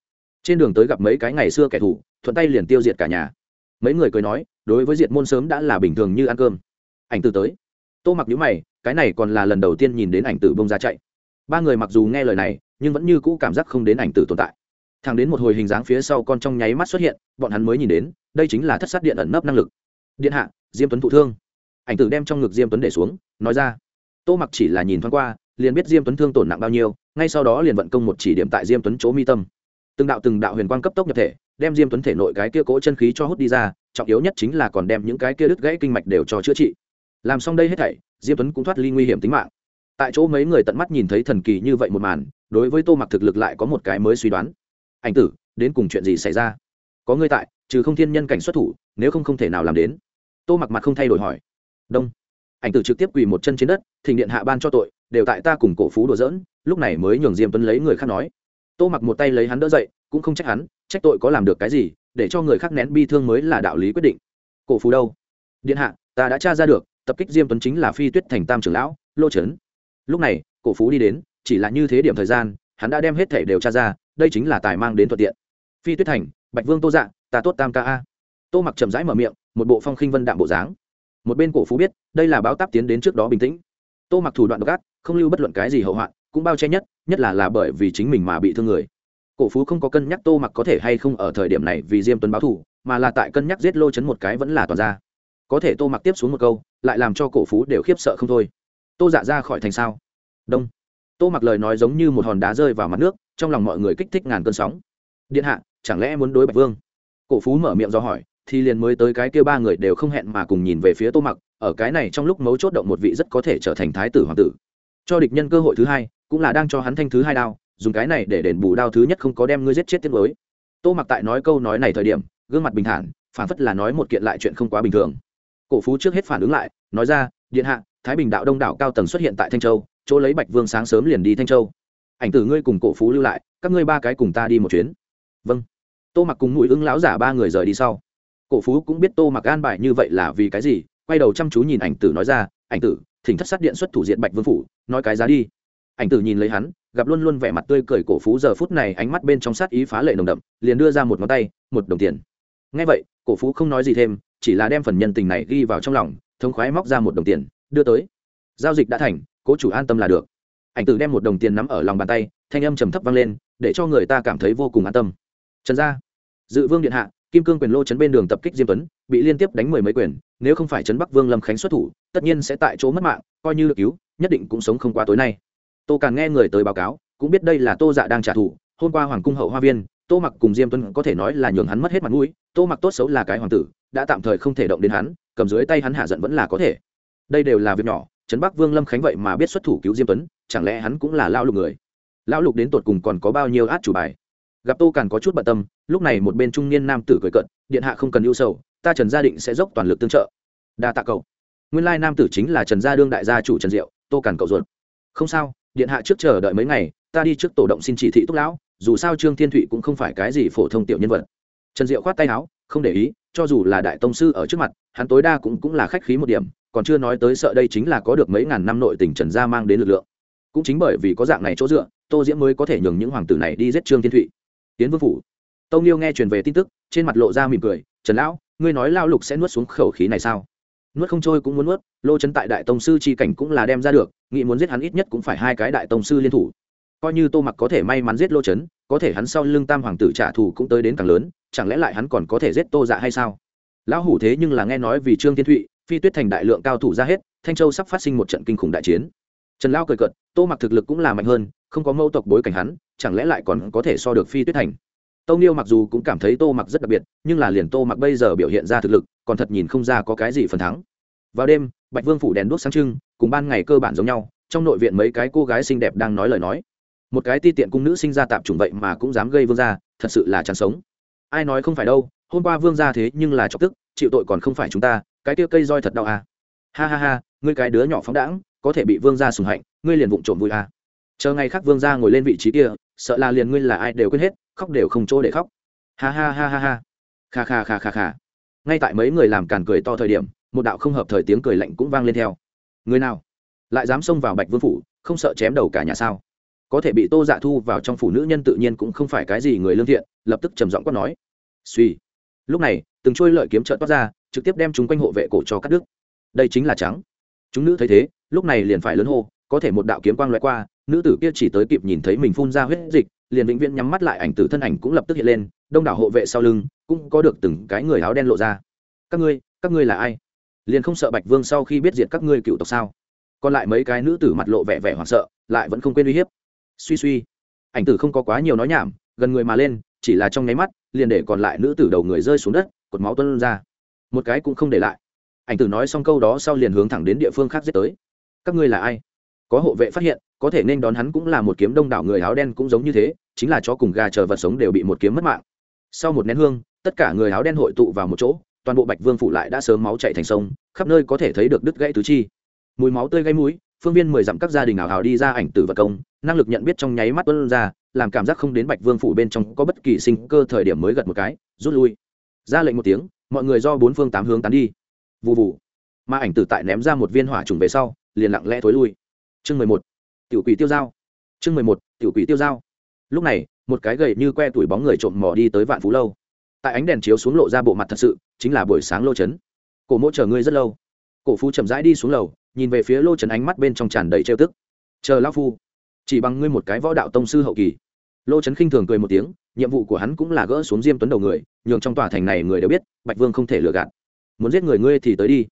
Trên đường tới gặp mấy cái ngày xưa kẻ thù, thuận tay liền tiêu diệt cả nhà. Mấy người cười nói, đối với diệt môn sớm đã là bình thường như ăn cơm. Ảnh tử tới. Tô mặc nhữ mày, cái này còn là lần đầu tiên nhìn đến ảnh tử bông ra chạy. Ba người mặc dù nghe lời này nhưng vẫn như cũ cảm giác không đến ảnh tử tồn tại. Thẳng đến một hồi hình dáng phía sau con trong nháy mắt xuất hiện, bọn hắn mới nhìn đến, đây chính là thất sát điện ẩn nấp năng lực. Điện hạ, diêm tuấn thụ thương. Ảnh tử đem trong ngực diêm tuấn để xuống, nói ra. Tô mặc chỉ là nhìn thoáng qua, liền biết diêm tuấn thương tổn nặng bao nhiêu, ngay sau đó liền vận công một chỉ điểm tại diêm tuấn chỗ mi tâm. Từng đạo từng đạo huyền quang cấp tốc nhập thể, đem diêm tuấn thể nội cái kia cỗ chân khí cho hút đi ra, trọng yếu nhất chính là còn đem những cái kia đứt gãy kinh mạch đều cho chữa trị. Làm xong đây hết thảy, diêm tuấn cũng thoát ly nguy hiểm tính mạng tại chỗ mấy người tận mắt nhìn thấy thần kỳ như vậy một màn, đối với tô mặc thực lực lại có một cái mới suy đoán. Anh tử, đến cùng chuyện gì xảy ra? Có ngươi tại, trừ không thiên nhân cảnh xuất thủ, nếu không không thể nào làm đến. Tô mặc mặt không thay đổi hỏi. Đông. Ảnh tử trực tiếp quỳ một chân trên đất, thỉnh điện hạ ban cho tội, đều tại ta cùng cổ phú đùa dỡn lúc này mới nhường diêm tuấn lấy người khác nói. Tô mặc một tay lấy hắn đỡ dậy, cũng không trách hắn, trách tội có làm được cái gì, để cho người khác nén bi thương mới là đạo lý quyết định. Cổ phú đâu? Điện hạ, ta đã tra ra được, tập kích diêm tuấn chính là phi tuyết thành tam trưởng lão, lô trấn lúc này cổ phú đi đến chỉ là như thế điểm thời gian hắn đã đem hết thể đều tra ra đây chính là tài mang đến thuận tiện. Phi tuyết thành bạch vương tô dạ ta tốt tam ca a. Tô mặc chậm rãi mở miệng một bộ phong khinh vân đạm bộ dáng. Một bên cổ phú biết đây là báo táp tiến đến trước đó bình tĩnh. Tô mặc thủ đoạn độc ác không lưu bất luận cái gì hậu hoạn cũng bao che nhất nhất là là bởi vì chính mình mà bị thương người. Cổ phú không có cân nhắc tô mặc có thể hay không ở thời điểm này vì diêm tuấn báo thủ, mà là tại cân nhắc giết lô chấn một cái vẫn là toàn ra. Có thể tô mặc tiếp xuống một câu lại làm cho cổ phú đều khiếp sợ không thôi tô dạ ra khỏi thành sao? Đông. Tô mặc lời nói giống như một hòn đá rơi vào mặt nước, trong lòng mọi người kích thích ngàn cơn sóng. Điện hạ, chẳng lẽ muốn đối bạch vương? Cổ phú mở miệng do hỏi, thì liền mới tới cái kia ba người đều không hẹn mà cùng nhìn về phía tô mặc, ở cái này trong lúc mấu chốt động một vị rất có thể trở thành thái tử hoàng tử. Cho địch nhân cơ hội thứ hai, cũng là đang cho hắn thanh thứ hai đao, dùng cái này để đền bù đao thứ nhất không có đem ngươi giết chết tiết mới. Tô mặc tại nói câu nói này thời điểm, gương mặt bình thản, phản phất là nói một kiện lại chuyện không quá bình thường. Cổ phú trước hết phản ứng lại, nói ra, điện hạ thái bình đạo đông đảo cao tầng xuất hiện tại thanh châu, chỗ lấy bạch vương sáng sớm liền đi thanh châu. Ảnh tử ngươi cùng cổ phú lưu lại, các ngươi ba cái cùng ta đi một chuyến. Vâng. Tô mặc cùng mũi ứng lão giả ba người rời đi sau. Cổ phú cũng biết tô mặc an bài như vậy là vì cái gì, quay đầu chăm chú nhìn ảnh tử nói ra, ảnh tử, thỉnh thất sát điện xuất thủ diện bạch vương phủ, nói cái giá đi. Ảnh tử nhìn lấy hắn, gặp luôn luôn vẻ mặt tươi cười cổ phú giờ phút này ánh mắt bên trong sát ý phá lệ nồng đậm, liền đưa ra một ngón tay, một đồng tiền. Ngay vậy, cổ phú không nói gì thêm, chỉ là đem phần nhân tình này ghi vào trong lòng, thống khoái móc ra một đồng tiền đưa tới. Giao dịch đã thành, cố chủ an tâm là được. Ảnh tử đem một đồng tiền nắm ở lòng bàn tay, thanh âm trầm thấp vang lên, để cho người ta cảm thấy vô cùng an tâm. Trần gia, dự vương điện hạ, kim cương quyền lô chấn bên đường tập kích diêm tuấn, bị liên tiếp đánh mười mấy quyền, nếu không phải trấn bắc vương lâm khánh xuất thủ, tất nhiên sẽ tại chỗ mất mạng, coi như được cứu, nhất định cũng sống không qua tối nay. Tô càng nghe người tới báo cáo, cũng biết đây là tô dạ đang trả thù, hôm qua hoàng cung hậu hoa viên, tô mặc cùng diêm tuấn có thể nói là nhường hắn mất hết mặt mũi, tô mặc tốt xấu là cái hoàng tử, đã tạm thời không thể động đến hắn, cầm dưới tay hắn hạ giận vẫn là có thể đây đều là việc nhỏ, trấn bắc vương lâm khánh vậy mà biết xuất thủ cứu diêm tuấn, chẳng lẽ hắn cũng là lao lục người? Lão lục đến tột cùng còn có bao nhiêu át chủ bài? Gặp tô càn có chút bận tâm, lúc này một bên trung niên nam tử cười cận điện hạ không cần ưu sầu, ta trần gia định sẽ dốc toàn lực tương trợ. Đa tạ cậu. Nguyên lai nam tử chính là trần gia đương đại gia chủ trần diệu, tô càn cậu ruột. Không sao, điện hạ trước chờ đợi mấy ngày, ta đi trước tổ động xin chỉ thị túc lão, dù sao trương thiên thụy cũng không phải cái gì phổ thông tiểu nhân vật. Trần diệu khoát tay áo, không để ý, cho dù là đại tông sư ở trước mặt, hắn tối đa cũng cũng là khách khí một điểm còn chưa nói tới sợ đây chính là có được mấy ngàn năm nội tình trần gia mang đến lực lượng. Cũng chính bởi vì có dạng này chỗ dựa, tô diễm mới có thể nhường những hoàng tử này đi giết trương thiên thụy. Tiến vương phủ. Tâu nghiêu nghe truyền về tin tức, trên mặt lộ ra mỉm cười, trần lão, ngươi nói lao lục sẽ nuốt xuống khẩu khí này sao? Nuốt không trôi cũng muốn nuốt, lô chân tại đại tông sư c h i cảnh cũng là đem ra được, nghĩ muốn giết hắn ít nhất cũng phải hai cái đại tông sư liên thủ. Coi như tô mặc có thể may mắn giết lô chấn, có thể hắn sau lưng tam hoàng tử trả thù cũng tới đến càng lớn, chẳng lẽ lại hắn còn có thể giết tô dạ hay sao? Lão hủ thế nhưng là nghe nói vì trương thiên thụy phi tuyết thành đại lượng cao thủ ra hết, thanh châu sắp phát sinh một trận kinh khủng đại chiến. Trần lão cười cợt, tô mặc thực lực cũng là mạnh hơn, không có mâu tộc bối cảnh hắn, chẳng lẽ lại còn có thể so được phi tuyết thành? Tâu niêu mặc dù cũng cảm thấy tô mặc rất đặc biệt, nhưng là liền tô mặc bây giờ biểu hiện ra thực lực, còn thật nhìn không ra có cái gì phần thắng. Vào đêm, bạch vương phủ đèn đuốc sáng trưng, cùng ban ngày cơ bản giống nhau, trong nội viện mấy cái cô gái xinh đẹp đang nói lời nói. Một cái ti tiện cung nữ sinh ra tạp chủng vậy mà cũng dám gây vương gia, thật sự là chán sống. Ai nói không phải đâu, hôm qua vương gia thế nhưng là chọc tức, chịu tội còn không phải chúng ta cái kia cây roi thật đau à. ha ha ha, ngươi cái đứa nhỏ phóng đãng, có thể bị vương gia sùng hạnh, ngươi liền vụng trộm vui à. chờ ngày khác vương gia ngồi lên vị trí kia, sợ là liền ngươi là ai đều quên hết, khóc đều không chỗ để khóc. Ha ha ha ha ha. Kha kha kha kha kha. Ngay tại mấy người làm càn cười to thời điểm, một đạo không hợp thời tiếng cười lạnh cũng vang lên theo. Người nào? Lại dám xông vào bạch vương phủ, không sợ chém đầu cả nhà sao? Có thể bị tô dạ thu vào trong phủ nữ nhân tự nhiên cũng không phải cái gì người lương thiện, lập tức trầm giọng quát nói. Suy lúc này, từng trôi lợi kiếm trợn toát ra trực tiếp đem chúng quanh hộ vệ cổ cho cắt đứt. Đây chính là trắng. Chúng nữ thấy thế, lúc này liền phải lớn hô, có thể một đạo kiếm quang loại qua, nữ tử kia chỉ tới kịp nhìn thấy mình phun ra huyết dịch, liền vĩnh viễn nhắm mắt lại, ảnh tử thân ảnh cũng lập tức hiện lên, đông đảo hộ vệ sau lưng cũng có được từng cái người áo đen lộ ra. Các ngươi các ngươi là ai? Liền không sợ bạch vương sau khi biết diệt các ngươi cựu tộc sao? Còn lại mấy cái nữ tử mặt lộ vẻ vẻ hoảng sợ, lại vẫn không quên uy hiếp. Suy suy. Ảnh tử không có quá nhiều nói nhảm, gần người mà lên, chỉ là trong nháy mắt, liền để còn lại nữ tử đầu người rơi xuống đất, cột máu tuân ra một cái cũng không để lại. Ảnh tử nói xong câu đó sau liền hướng thẳng đến địa phương khác giết tới. Các ngươi là ai? Có hộ vệ phát hiện, có thể nên đón hắn cũng là một kiếm đông đảo người áo đen cũng giống như thế, chính là chó cùng gà chờ vật sống đều bị một kiếm mất mạng. Sau một nén hương, tất cả người áo đen hội tụ vào một chỗ, toàn bộ bạch vương phủ lại đã sớm máu chạy thành sông, khắp nơi có thể thấy được đứt gãy tứ chi. Mùi máu tươi gây mũi, phương viên mười dặm các gia đình ảo hào đi ra ảnh tử vật công, năng lực nhận biết trong nháy mắt tuân ra, làm cảm giác không đến bạch vương phủ bên trong có bất kỳ sinh cơ thời điểm mới gật một cái, rút lui. Ra lệnh một tiếng mọi người do bốn phương tám hướng tán đi. Vụ vụ mà ảnh tử tại ném ra một viên hỏa trùng về sau, liền lặng lẽ thối lui. Chương mười một. Tiểu quỷ tiêu dao. Chương mười một, tiểu quỷ tiêu dao. Lúc này, một cái gầy như que tuổi bóng người trộm mò đi tới vạn phú lâu. Tại ánh đèn chiếu xuống lộ ra bộ mặt thật sự, chính là buổi sáng lô chấn cổ mỗ chờ ngươi rất lâu. Cổ phú chậm rãi đi xuống lầu, nhìn về phía lô trấn ánh mắt bên trong tràn đầy trêu tức. Chờ lao phu, chỉ bằng ngươi một cái võ đạo tông sư hậu kỳ. Lô trấn khinh thường cười một tiếng nhiệm vụ của hắn cũng là gỡ xuống diêm tuấn đầu người, nhường trong tòa thành này người đều biết, bạch vương không thể lừa gạt. Muốn giết người ngươi thì tới đi.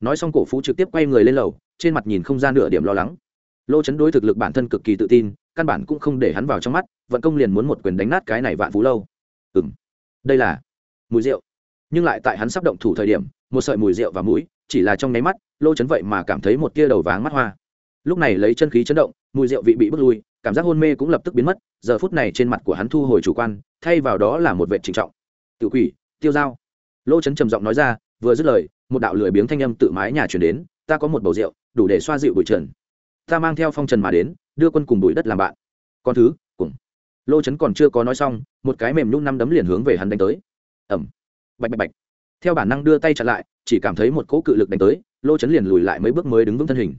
Nói xong cổ phú trực tiếp quay người lên lầu, trên mặt nhìn không ra nửa điểm lo lắng. Lô chấn đối thực lực bản thân cực kỳ tự tin, căn bản cũng không để hắn vào trong mắt, vận công liền muốn một quyền đánh nát cái này vạn phú lâu. Ừ m đây là mùi rượu. Nhưng lại tại hắn sắp động thủ thời điểm, một sợi mùi rượu và mũi, chỉ là trong nháy mắt, lô chấn vậy mà cảm thấy một tia đầu váng mắt hoa. Lúc này lấy chân khí chấn động, mùi rượu vị bị bước lui cảm giác hôn mê cũng lập tức biến mất, giờ phút này trên mặt của hắn thu hồi chủ quan, thay vào đó là một vệ trịnh trọng. Tự quỷ, tiêu dao. Lô chấn trầm giọng nói ra, vừa dứt lời, một đạo lười biếng thanh âm tự mái nhà chuyển đến, ta có một bầu rượu, đủ để xoa dịu bụi trần. Ta mang theo phong trần mà đến, đưa quân cùng bụi đất làm bạn. Con thứ, cùng. Lô chấn còn chưa có nói xong, một cái mềm nhung năm đấm liền hướng về hắn đánh tới. Ẩm bạch bạch bạch. Theo bản năng đưa tay chặn lại, chỉ cảm thấy một cỗ cự lực đánh tới, lô chấn liền lùi lại mấy bước mới đứng vững thân hình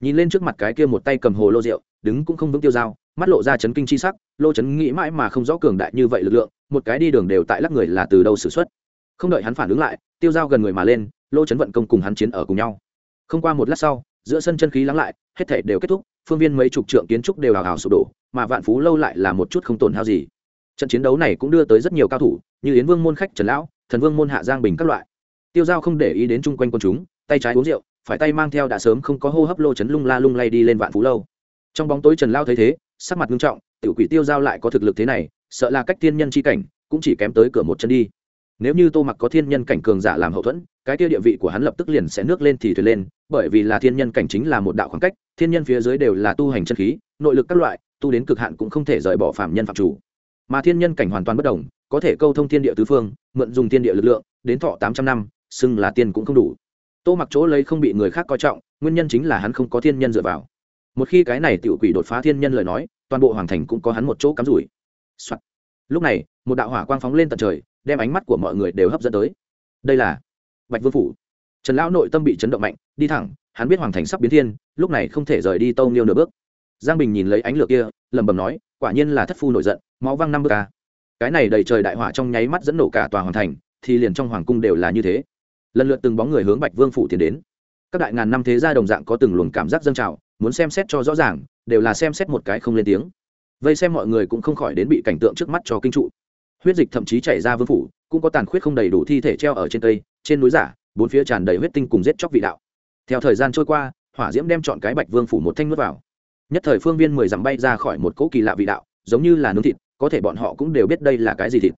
nhìn lên trước mặt cái kia một tay cầm hồ lô rượu, đứng cũng không vững tiêu dao, mắt lộ ra chấn kinh chi sắc, lô chấn nghĩ mãi mà không rõ cường đại như vậy lực lượng, một cái đi đường đều tại lắc người là từ đâu xử xuất. Không đợi hắn phản ứng lại, tiêu dao gần người mà lên, lô chấn vận công cùng hắn chiến ở cùng nhau. Không qua một lát sau, giữa sân chân khí lắng lại, hết thể đều kết thúc, phương viên mấy chục trượng kiến trúc đều hào hào sụp đổ, mà vạn phú lâu lại là một chút không tổn hao gì. Trận chiến đấu này cũng đưa tới rất nhiều cao thủ, như yến vương môn khách trần lão, thần vương môn hạ giang bình các loại. Tiêu giao không để ý đến chung quanh quân chúng, tay trái uống rượu phải tay mang theo đã sớm không có hô hấp lô chấn lung la lung lay đi lên vạn phú lâu. Trong bóng tối trần lao thấy thế, sắc mặt nghiêm trọng, tiểu quỷ tiêu giao lại có thực lực thế này, sợ là cách thiên nhân chi cảnh, cũng chỉ kém tới cửa một chân đi. Nếu như tô mặc có thiên nhân cảnh cường giả làm hậu thuẫn, cái kia địa vị của hắn lập tức liền sẽ nước lên thì thuyền lên, bởi vì là thiên nhân cảnh chính là một đạo khoảng cách, thiên nhân phía dưới đều là tu hành chân khí, nội lực các loại, tu đến cực hạn cũng không thể rời bỏ phạm nhân phạm chủ. Mà thiên nhân cảnh hoàn toàn bất đồng, có thể câu thông thiên địa tứ phương, mượn dùng thiên địa lực lượng, đến thọ tám trăm năm, xưng là tiên cũng không đủ tô mặc chỗ lấy không bị người khác coi trọng, nguyên nhân chính là hắn không có thiên nhân dựa vào. Một khi cái này tiểu quỷ đột phá thiên nhân lời nói, toàn bộ hoàng thành cũng có hắn một chỗ cắm rủi、Soạn. lúc này, một đạo hỏa quang phóng lên tận trời, đem ánh mắt của mọi người đều hấp dẫn tới. Đây là bạch vương phủ. Trần lão nội tâm bị chấn động mạnh, đi thẳng, hắn biết hoàng thành sắp biến thiên, lúc này không thể rời đi tâu nghiêu nửa bước. Giang bình nhìn lấy ánh lửa kia, lẩm bẩm nói, quả nhiên là thất phu nổi giận, máu văng năm bước ca cái này đầy trời đại hỏa trong nháy mắt dẫn nổ cả tòa hoàng thành, thì liền trong hoàng cung đều là như thế lần lượt từng bóng người hướng bạch vương phủ tiến đến. Các đại ngàn năm thế gia đồng dạng có từng luồng cảm giác dâng trào, muốn xem xét cho rõ ràng, đều là xem xét một cái không lên tiếng. Vây xem mọi người cũng không khỏi đến bị cảnh tượng trước mắt cho kinh trụ. Huyết dịch thậm chí chảy ra vương phủ, cũng có tàn khuyết không đầy đủ thi thể treo ở trên cây, trên núi giả, bốn phía tràn đầy huyết tinh cùng giết chóc vị đạo. Theo thời gian trôi qua, hỏa diễm đem chọn cái bạch vương phủ một thanh nuốt vào. Nhất thời phương viên mười dặm bay ra khỏi một cỗ kỳ lạ vị đạo, giống như là nướng thịt, có thể bọn họ cũng đều biết đây là cái gì thịt.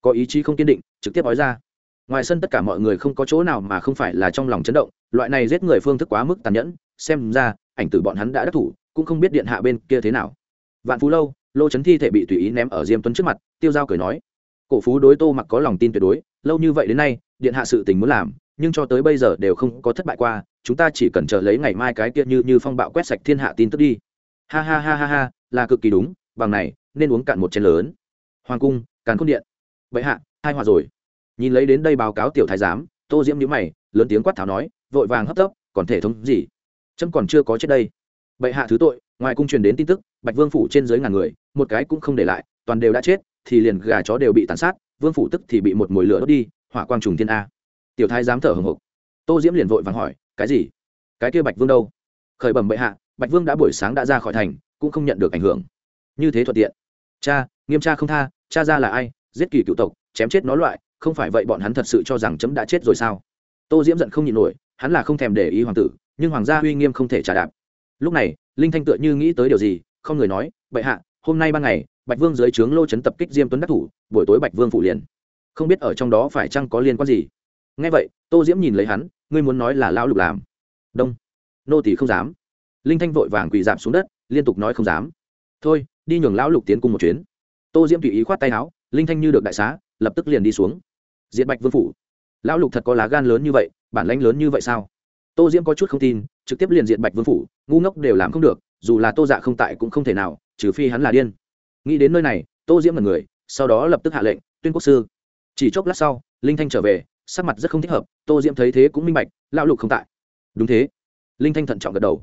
Có ý chí không kiên định, trực tiếp nói ra ngoài sân tất cả mọi người không có chỗ nào mà không phải là trong lòng chấn động, loại này giết người phương thức quá mức tàn nhẫn, xem ra, ảnh tử bọn hắn đã đắc thủ, cũng không biết điện hạ bên kia thế nào. Vạn phú lâu, lô chấn thi thể bị tùy ý ném ở diêm tuấn trước mặt, tiêu giao cười nói, cổ phú đối tô mặc có lòng tin tuyệt đối, lâu như vậy đến nay, điện hạ sự tình muốn làm, nhưng cho tới bây giờ đều không có thất bại qua, chúng ta chỉ cần chờ lấy ngày mai cái kia như như phong bạo quét sạch thiên hạ tin tức đi. Ha ha ha ha ha, là cực kỳ đúng, bằng này, nên uống cạn một chén lớn. Hoàng cung, càn khôn điện. Vậy hạ, hai hòa rồi nhìn lấy đến đây báo cáo tiểu thái giám, tô diễm nhữ mày, lớn tiếng quát tháo nói, vội vàng hấp tấp, còn thể thống gì? Trâm còn chưa có chết đây. Bệ hạ thứ tội, ngoài cung truyền đến tin tức, bạch vương phủ trên dưới ngàn người, một cái cũng không để lại, toàn đều đã chết, thì liền gà chó đều bị tàn sát, vương phủ tức thì bị một mồi lửa đốt đi, hỏa quang trùng thiên a. Tiểu thái dám thở hồng hộc. Tô diễm liền vội vàng hỏi, cái gì? Cái kia bạch vương đâu? Khởi bẩm bệ hạ, bạch vương đã buổi sáng đã ra khỏi thành, cũng không nhận được ảnh hưởng. Như thế thuận tiện. Cha, nghiêm cha không tha, cha ra là ai? Giết kỳ cựu tộc, chém chết nó loại không phải vậy bọn hắn thật sự cho rằng chấm đã chết rồi sao? Tô diễm giận không nhịn nổi, hắn là không thèm để ý hoàng tử, nhưng hoàng gia uy nghiêm không thể trả đạp. Lúc này, linh thanh tựa như nghĩ tới điều gì, không người nói, bệ hạ, hôm nay ban ngày, bạch vương dưới trướng lô chấn tập kích diêm tuấn đắc thủ, buổi tối bạch vương phủ liền. Không biết ở trong đó phải chăng có liên quan gì. Ngay vậy, tô diễm nhìn lấy hắn, ngươi muốn nói là lão lục làm? Đông. Nô tỷ không dám. Linh thanh vội vàng quỳ dạp xuống đất, liên tục nói không dám. Thôi, đi nhường lão lục tiến cùng một chuyến. Tô diễm tùy ý khoát tay áo, linh thanh như được đại xá, lập tức liền đi xuống diệt bạch vương phủ. Lão lục thật có lá gan lớn như vậy, bản lãnh lớn như vậy sao? Tô diễm có chút không tin, trực tiếp liền Diệt bạch vương phủ, ngu ngốc đều làm không được, dù là tô dạ không tại cũng không thể nào, trừ phi hắn là điên. Nghĩ đến nơi này, tô diễm là người, sau đó lập tức hạ lệnh, tuyên quốc sư. Chỉ chốc lát sau, linh thanh trở về, sắc mặt rất không thích hợp, tô diễm thấy thế cũng minh bạch, lão lục không tại. Đúng thế. Linh thanh thận trọng gật đầu.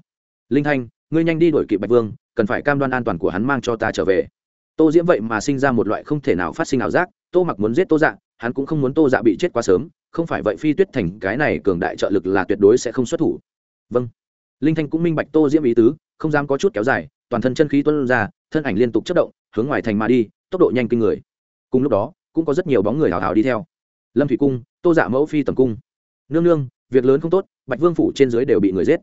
Linh thanh, ngươi nhanh đi đổi kịp bạch vương, cần phải cam đoan an toàn của hắn mang cho ta trở về. Tô diễm vậy mà sinh ra một loại không thể nào phát sinh ảo giác, tô mặc muốn giết tô dạ hắn cũng không muốn tô dạ bị chết quá sớm, không phải vậy phi tuyết thành cái này cường đại trợ lực là tuyệt đối sẽ không xuất thủ. Vâng. Linh thanh cũng minh bạch tô diễm ý tứ, không dám có chút kéo dài, toàn thân chân khí tuân ra, thân ảnh liên tục chất động, hướng ngoài thành mà đi, tốc độ nhanh kinh người. Cùng lúc đó, cũng có rất nhiều bóng người hào hào đi theo. Lâm thủy cung, tô dạ mẫu phi tầm cung. Nương nương, việc lớn không tốt, bạch vương phủ trên dưới đều bị người giết.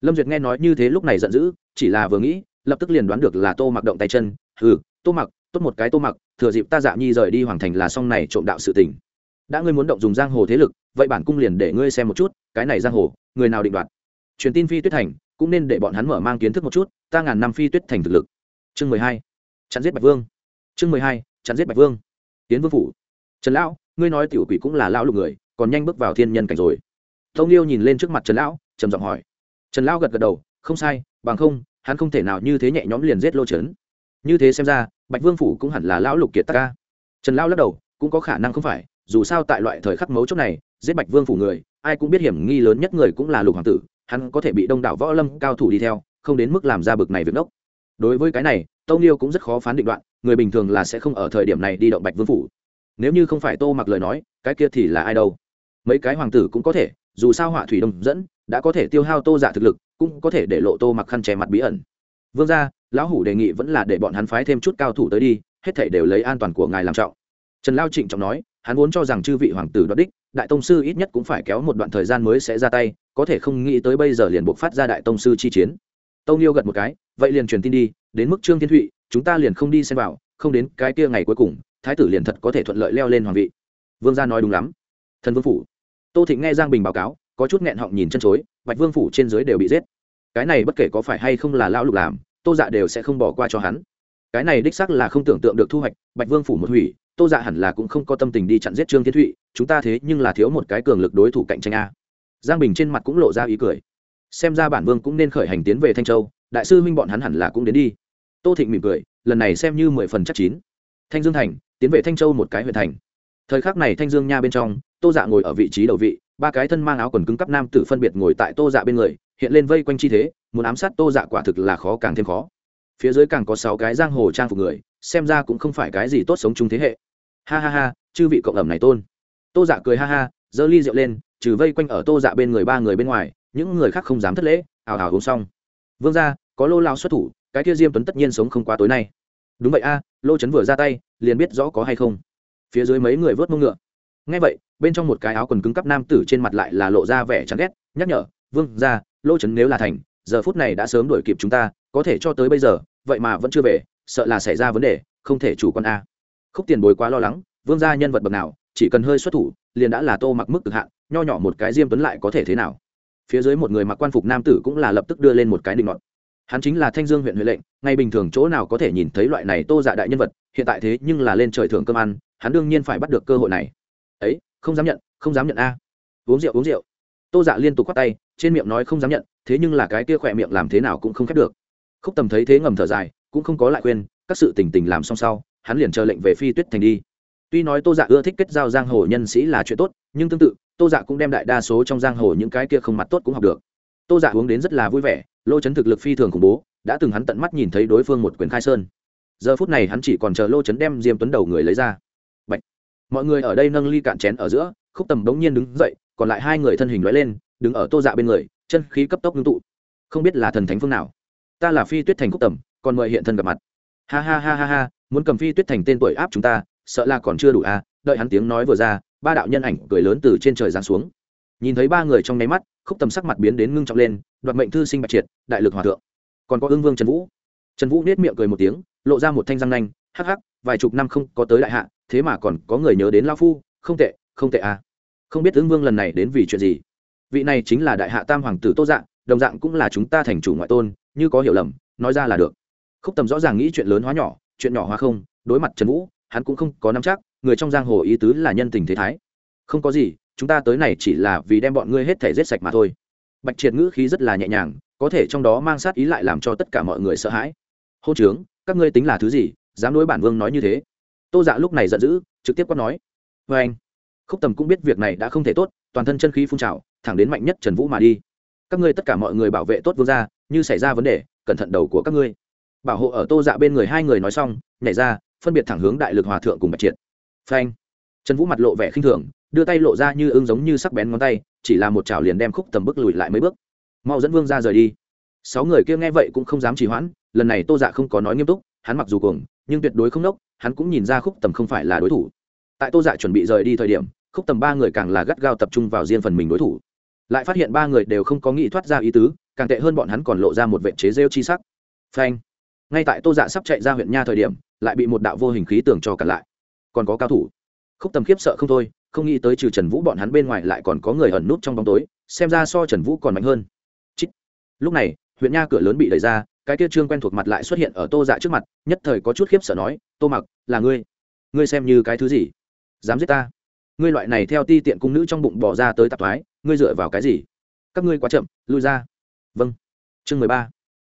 Lâm duyệt nghe nói như thế lúc này giận dữ, chỉ là vừa nghĩ, lập tức liền đoán được là tô mặc động tay chân. Ừ tô mặc, tốt một cái tô mặc thừa dịp ta dạ nhi rời đi hoàng thành là xong này trộm đạo sự tình. Đã ngươi muốn động dùng giang hồ thế lực, vậy bản cung liền để ngươi xem một chút, cái này giang hồ, người nào định đoạt? Truyền tin phi tuyết thành, cũng nên để bọn hắn mở mang kiến thức một chút, ta ngàn năm phi tuyết thành thực lực. Chương mười hai, chặn giết bạch vương. Chương mười hai, chặn giết bạch vương. Tiến vương phủ. Trần lão, ngươi nói tiểu quỷ cũng là lão lục người, còn nhanh bước vào thiên nhân cảnh rồi. Tông liêu nhìn lên trước mặt trần lão, trầm giọng hỏi. Trần lão gật gật đầu, không sai, bằng không, hắn không thể nào như thế nhẹ nhõm liền giết lô trấn như thế xem ra, bạch vương phủ cũng hẳn là lão lục kiệt tắc ca trần lão lắc đầu, cũng có khả năng không phải, dù sao tại loại thời khắc mấu chốt này, giết bạch vương phủ người, ai cũng biết hiểm nghi lớn nhất người cũng là lục hoàng tử, hắn có thể bị đông đảo võ lâm cao thủ đi theo, không đến mức làm ra bực này việc nốc đối với cái này, tâu liêu cũng rất khó phán định đoạn, người bình thường là sẽ không ở thời điểm này đi động bạch vương phủ. Nếu như không phải tô mặc lời nói, cái kia thì là ai đâu? Mấy cái hoàng tử cũng có thể, dù sao họa thủy đông dẫn, đã có thể tiêu hao tô giả thực lực, cũng có thể để lộ tô mặc khăn che mặt bí ẩn. Vương gia lão hủ đề nghị vẫn là để bọn hắn phái thêm chút cao thủ tới đi, hết thảy đều lấy an toàn của ngài làm trọng. Trần lao trịnh trọng nói, hắn vốn cho rằng chư vị hoàng tử đoạt đích, đại tông sư ít nhất cũng phải kéo một đoạn thời gian mới sẽ ra tay, có thể không nghĩ tới bây giờ liền buộc phát ra đại tông sư chi chiến. Tông liêu gật một cái, vậy liền truyền tin đi, đến mức trương thiên thụy, chúng ta liền không đi xem vào, không đến cái kia ngày cuối cùng, thái tử liền thật có thể thuận lợi leo lên hoàng vị. Vương gia nói đúng lắm. Thần vương phủ. Tô thịnh nghe giang bình báo cáo, có chút nghẹn họng nhìn chân chối, bạch vương phủ trên dưới đều bị giết. Cái này bất kể có phải hay không là lão lục làm tô dạ đều sẽ không bỏ qua cho hắn. Cái này đích xác là không tưởng tượng được thu hoạch, bạch vương phủ một hủy, tô dạ hẳn là cũng không có tâm tình đi chặn giết trương thiên thụy, chúng ta thế nhưng là thiếu một cái cường lực đối thủ cạnh tranh a. Giang bình trên mặt cũng lộ ra ý cười. Xem ra bản vương cũng nên khởi hành tiến về thanh châu, đại sư huynh bọn hắn hẳn là cũng đến đi. Tô thịnh mỉm cười, lần này xem như mười phần chắc chín. Thanh dương thành, tiến về thanh châu một cái huyện thành. Thời khắc này thanh dương nha bên trong, tô dạ ngồi ở vị trí đầu vị, ba cái thân mang áo quần cứng cắp nam tử phân biệt ngồi tại tô dạ bên người hiện lên vây quanh chi thế, muốn ám sát tô dạ quả thực là khó càng thêm khó. Phía dưới càng có sáu cái giang hồ trang phục người, xem ra cũng không phải cái gì tốt sống chung thế hệ. Ha ha ha, chư vị cộng ẩm này tôn. Tô dạ cười ha ha, giơ ly rượu lên, trừ vây quanh ở tô dạ bên người ba người bên ngoài, những người khác không dám thất lễ, ào ào uống xong. Vương ra có lô lao xuất thủ, cái kia diêm tuấn tất nhiên sống không qua tối nay. Đúng vậy a, lô trấn vừa ra tay, liền biết rõ có hay không. Phía dưới mấy người vớt mông ngựa. Ngay vậy, bên trong một cái áo quần cứng cắp nam tử trên mặt lại là lộ ra vẻ chán ghét, nhắc nhở, vương ra lô trấn nếu là thành, giờ phút này đã sớm đuổi kịp chúng ta, có thể cho tới bây giờ, vậy mà vẫn chưa về, sợ là xảy ra vấn đề, không thể chủ quan a. Khúc tiền bối quá lo lắng, vương gia nhân vật bậc nào, chỉ cần hơi xuất thủ, liền đã là tô mặc mức cực hạn, nho nhỏ một cái diêm tuấn lại có thể thế nào? Phía dưới một người mặc quan phục nam tử cũng là lập tức đưa lên một cái định ngọn hắn chính là thanh dương huyện huệ lệnh, ngay bình thường chỗ nào có thể nhìn thấy loại này tô dạ đại nhân vật, hiện tại thế nhưng là lên trời thưởng cơm ăn, hắn đương nhiên phải bắt được cơ hội này. Ấy, không dám nhận, không dám nhận a. Uống rượu uống rượu. Tô dạ liên tục khoát tay trên miệng nói không dám nhận, thế nhưng là cái kia khỏe miệng làm thế nào cũng không khép được. Khúc tầm thấy thế ngầm thở dài, cũng không có lại khuyên, các sự tình tình làm xong sau, hắn liền chờ lệnh về phi tuyết thành đi. Tuy nói tô dạ ưa thích kết giao giang hồ nhân sĩ là chuyện tốt, nhưng tương tự, tô dạ cũng đem đại đa số trong giang hồ những cái kia không mặt tốt cũng học được. Tô dạ uống đến rất là vui vẻ, lô chấn thực lực phi thường khủng bố, đã từng hắn tận mắt nhìn thấy đối phương một quyền khai sơn. Giờ phút này hắn chỉ còn chờ lô chấn đem diêm tuấn đầu người lấy ra. Bạch. mọi người ở đây nâng ly cạn chén ở giữa, khúc tầm đống nhiên đứng dậy, còn lại hai người thân hình lóe lên đứng ở tô dạ bên người, chân khí cấp tốc ngưng tụ. Không biết là thần thánh phương nào. Ta là phi tuyết thành khúc tầm, còn mời hiện thân gặp mặt. Ha ha ha ha ha, muốn cầm phi tuyết thành tên tuổi áp chúng ta, sợ là còn chưa đủ à đợi hắn tiếng nói vừa ra, ba đạo nhân ảnh cười lớn từ trên trời giáng xuống. Nhìn thấy ba người trong nháy mắt, khúc tầm sắc mặt biến đến ngưng trọng lên, đoạt mệnh thư sinh bạch triệt, đại lực hòa thượng. Còn có ương vương trần vũ. Trần vũ nết miệng cười một tiếng, lộ ra một thanh răng nanh, hắc hắc, vài chục năm không có tới đại hạ, thế mà còn có người nhớ đến lao phu, không tệ không tệ à. Không biết ương vương lần này đến vì chuyện gì vị này chính là đại hạ tam hoàng tử tô dạng, đồng dạng cũng là chúng ta thành chủ ngoại tôn, như có hiểu lầm, nói ra là được. Khúc tầm rõ ràng nghĩ chuyện lớn hóa nhỏ, chuyện nhỏ hóa không, đối mặt trần vũ, hắn cũng không có nắm chắc, người trong giang hồ ý tứ là nhân tình thế thái. Không có gì, chúng ta tới này chỉ là vì đem bọn ngươi hết thể giết sạch mà thôi. Bạch triệt ngữ khí rất là nhẹ nhàng, có thể trong đó mang sát ý lại làm cho tất cả mọi người sợ hãi. Hô trướng các ngươi tính là thứ gì, dám đối bản vương nói như thế? Tô dạ lúc này giận dữ, trực tiếp quát nói. Vê anh khúc tầm cũng biết việc này đã không thể tốt, toàn thân chân khí phun trào thẳng đến mạnh nhất trần vũ mà đi. Các ngươi tất cả mọi người bảo vệ tốt vương gia, như xảy ra vấn đề, cẩn thận đầu của các ngươi. Bảo hộ ở tô dạ bên người hai người nói xong, nhảy ra, phân biệt thẳng hướng đại lực hòa thượng cùng bạch triệt. Phanh. Trần vũ mặt lộ vẻ khinh thường, đưa tay lộ ra như ưng giống như sắc bén ngón tay, chỉ là một chảo liền đem khúc tầm bước lùi lại mấy bước. Mau dẫn vương ra rời đi. Sáu người kia nghe vậy cũng không dám trì hoãn, lần này tô dạ không có nói nghiêm túc, hắn mặc dù cuồng, nhưng tuyệt đối không đốc hắn cũng nhìn ra khúc tầm không phải là đối thủ. Tại tô dạ chuẩn bị rời đi thời điểm, khúc tầm ba người càng là gắt gao tập trung vào riêng phần mình đối thủ lại phát hiện ba người đều không có nghĩ thoát ra ý tứ, càng tệ hơn bọn hắn còn lộ ra một vệ chế rêu chi sắc. Phanh. Ngay tại tô dạ sắp chạy ra huyện nha thời điểm, lại bị một đạo vô hình khí tường cho cản lại. Còn có cao thủ. Khúc tầm khiếp sợ không thôi, không nghĩ tới trừ trần vũ bọn hắn bên ngoài lại còn có người ẩn nút trong bóng tối, xem ra so trần vũ còn mạnh hơn. Chít. lúc này, huyện nha cửa lớn bị đẩy ra, cái kia trương quen thuộc mặt lại xuất hiện ở tô dạ trước mặt, nhất thời có chút khiếp sợ nói, tô mặc, là ngươi? Ngươi xem như cái thứ gì? Dám giết ta? Ngươi loại này theo ti tiện cung nữ trong bụng bỏ ra tới tạp thoái ngươi dựa vào cái gì? Các ngươi quá chậm, lui ra. Vâng. Chương mười ba.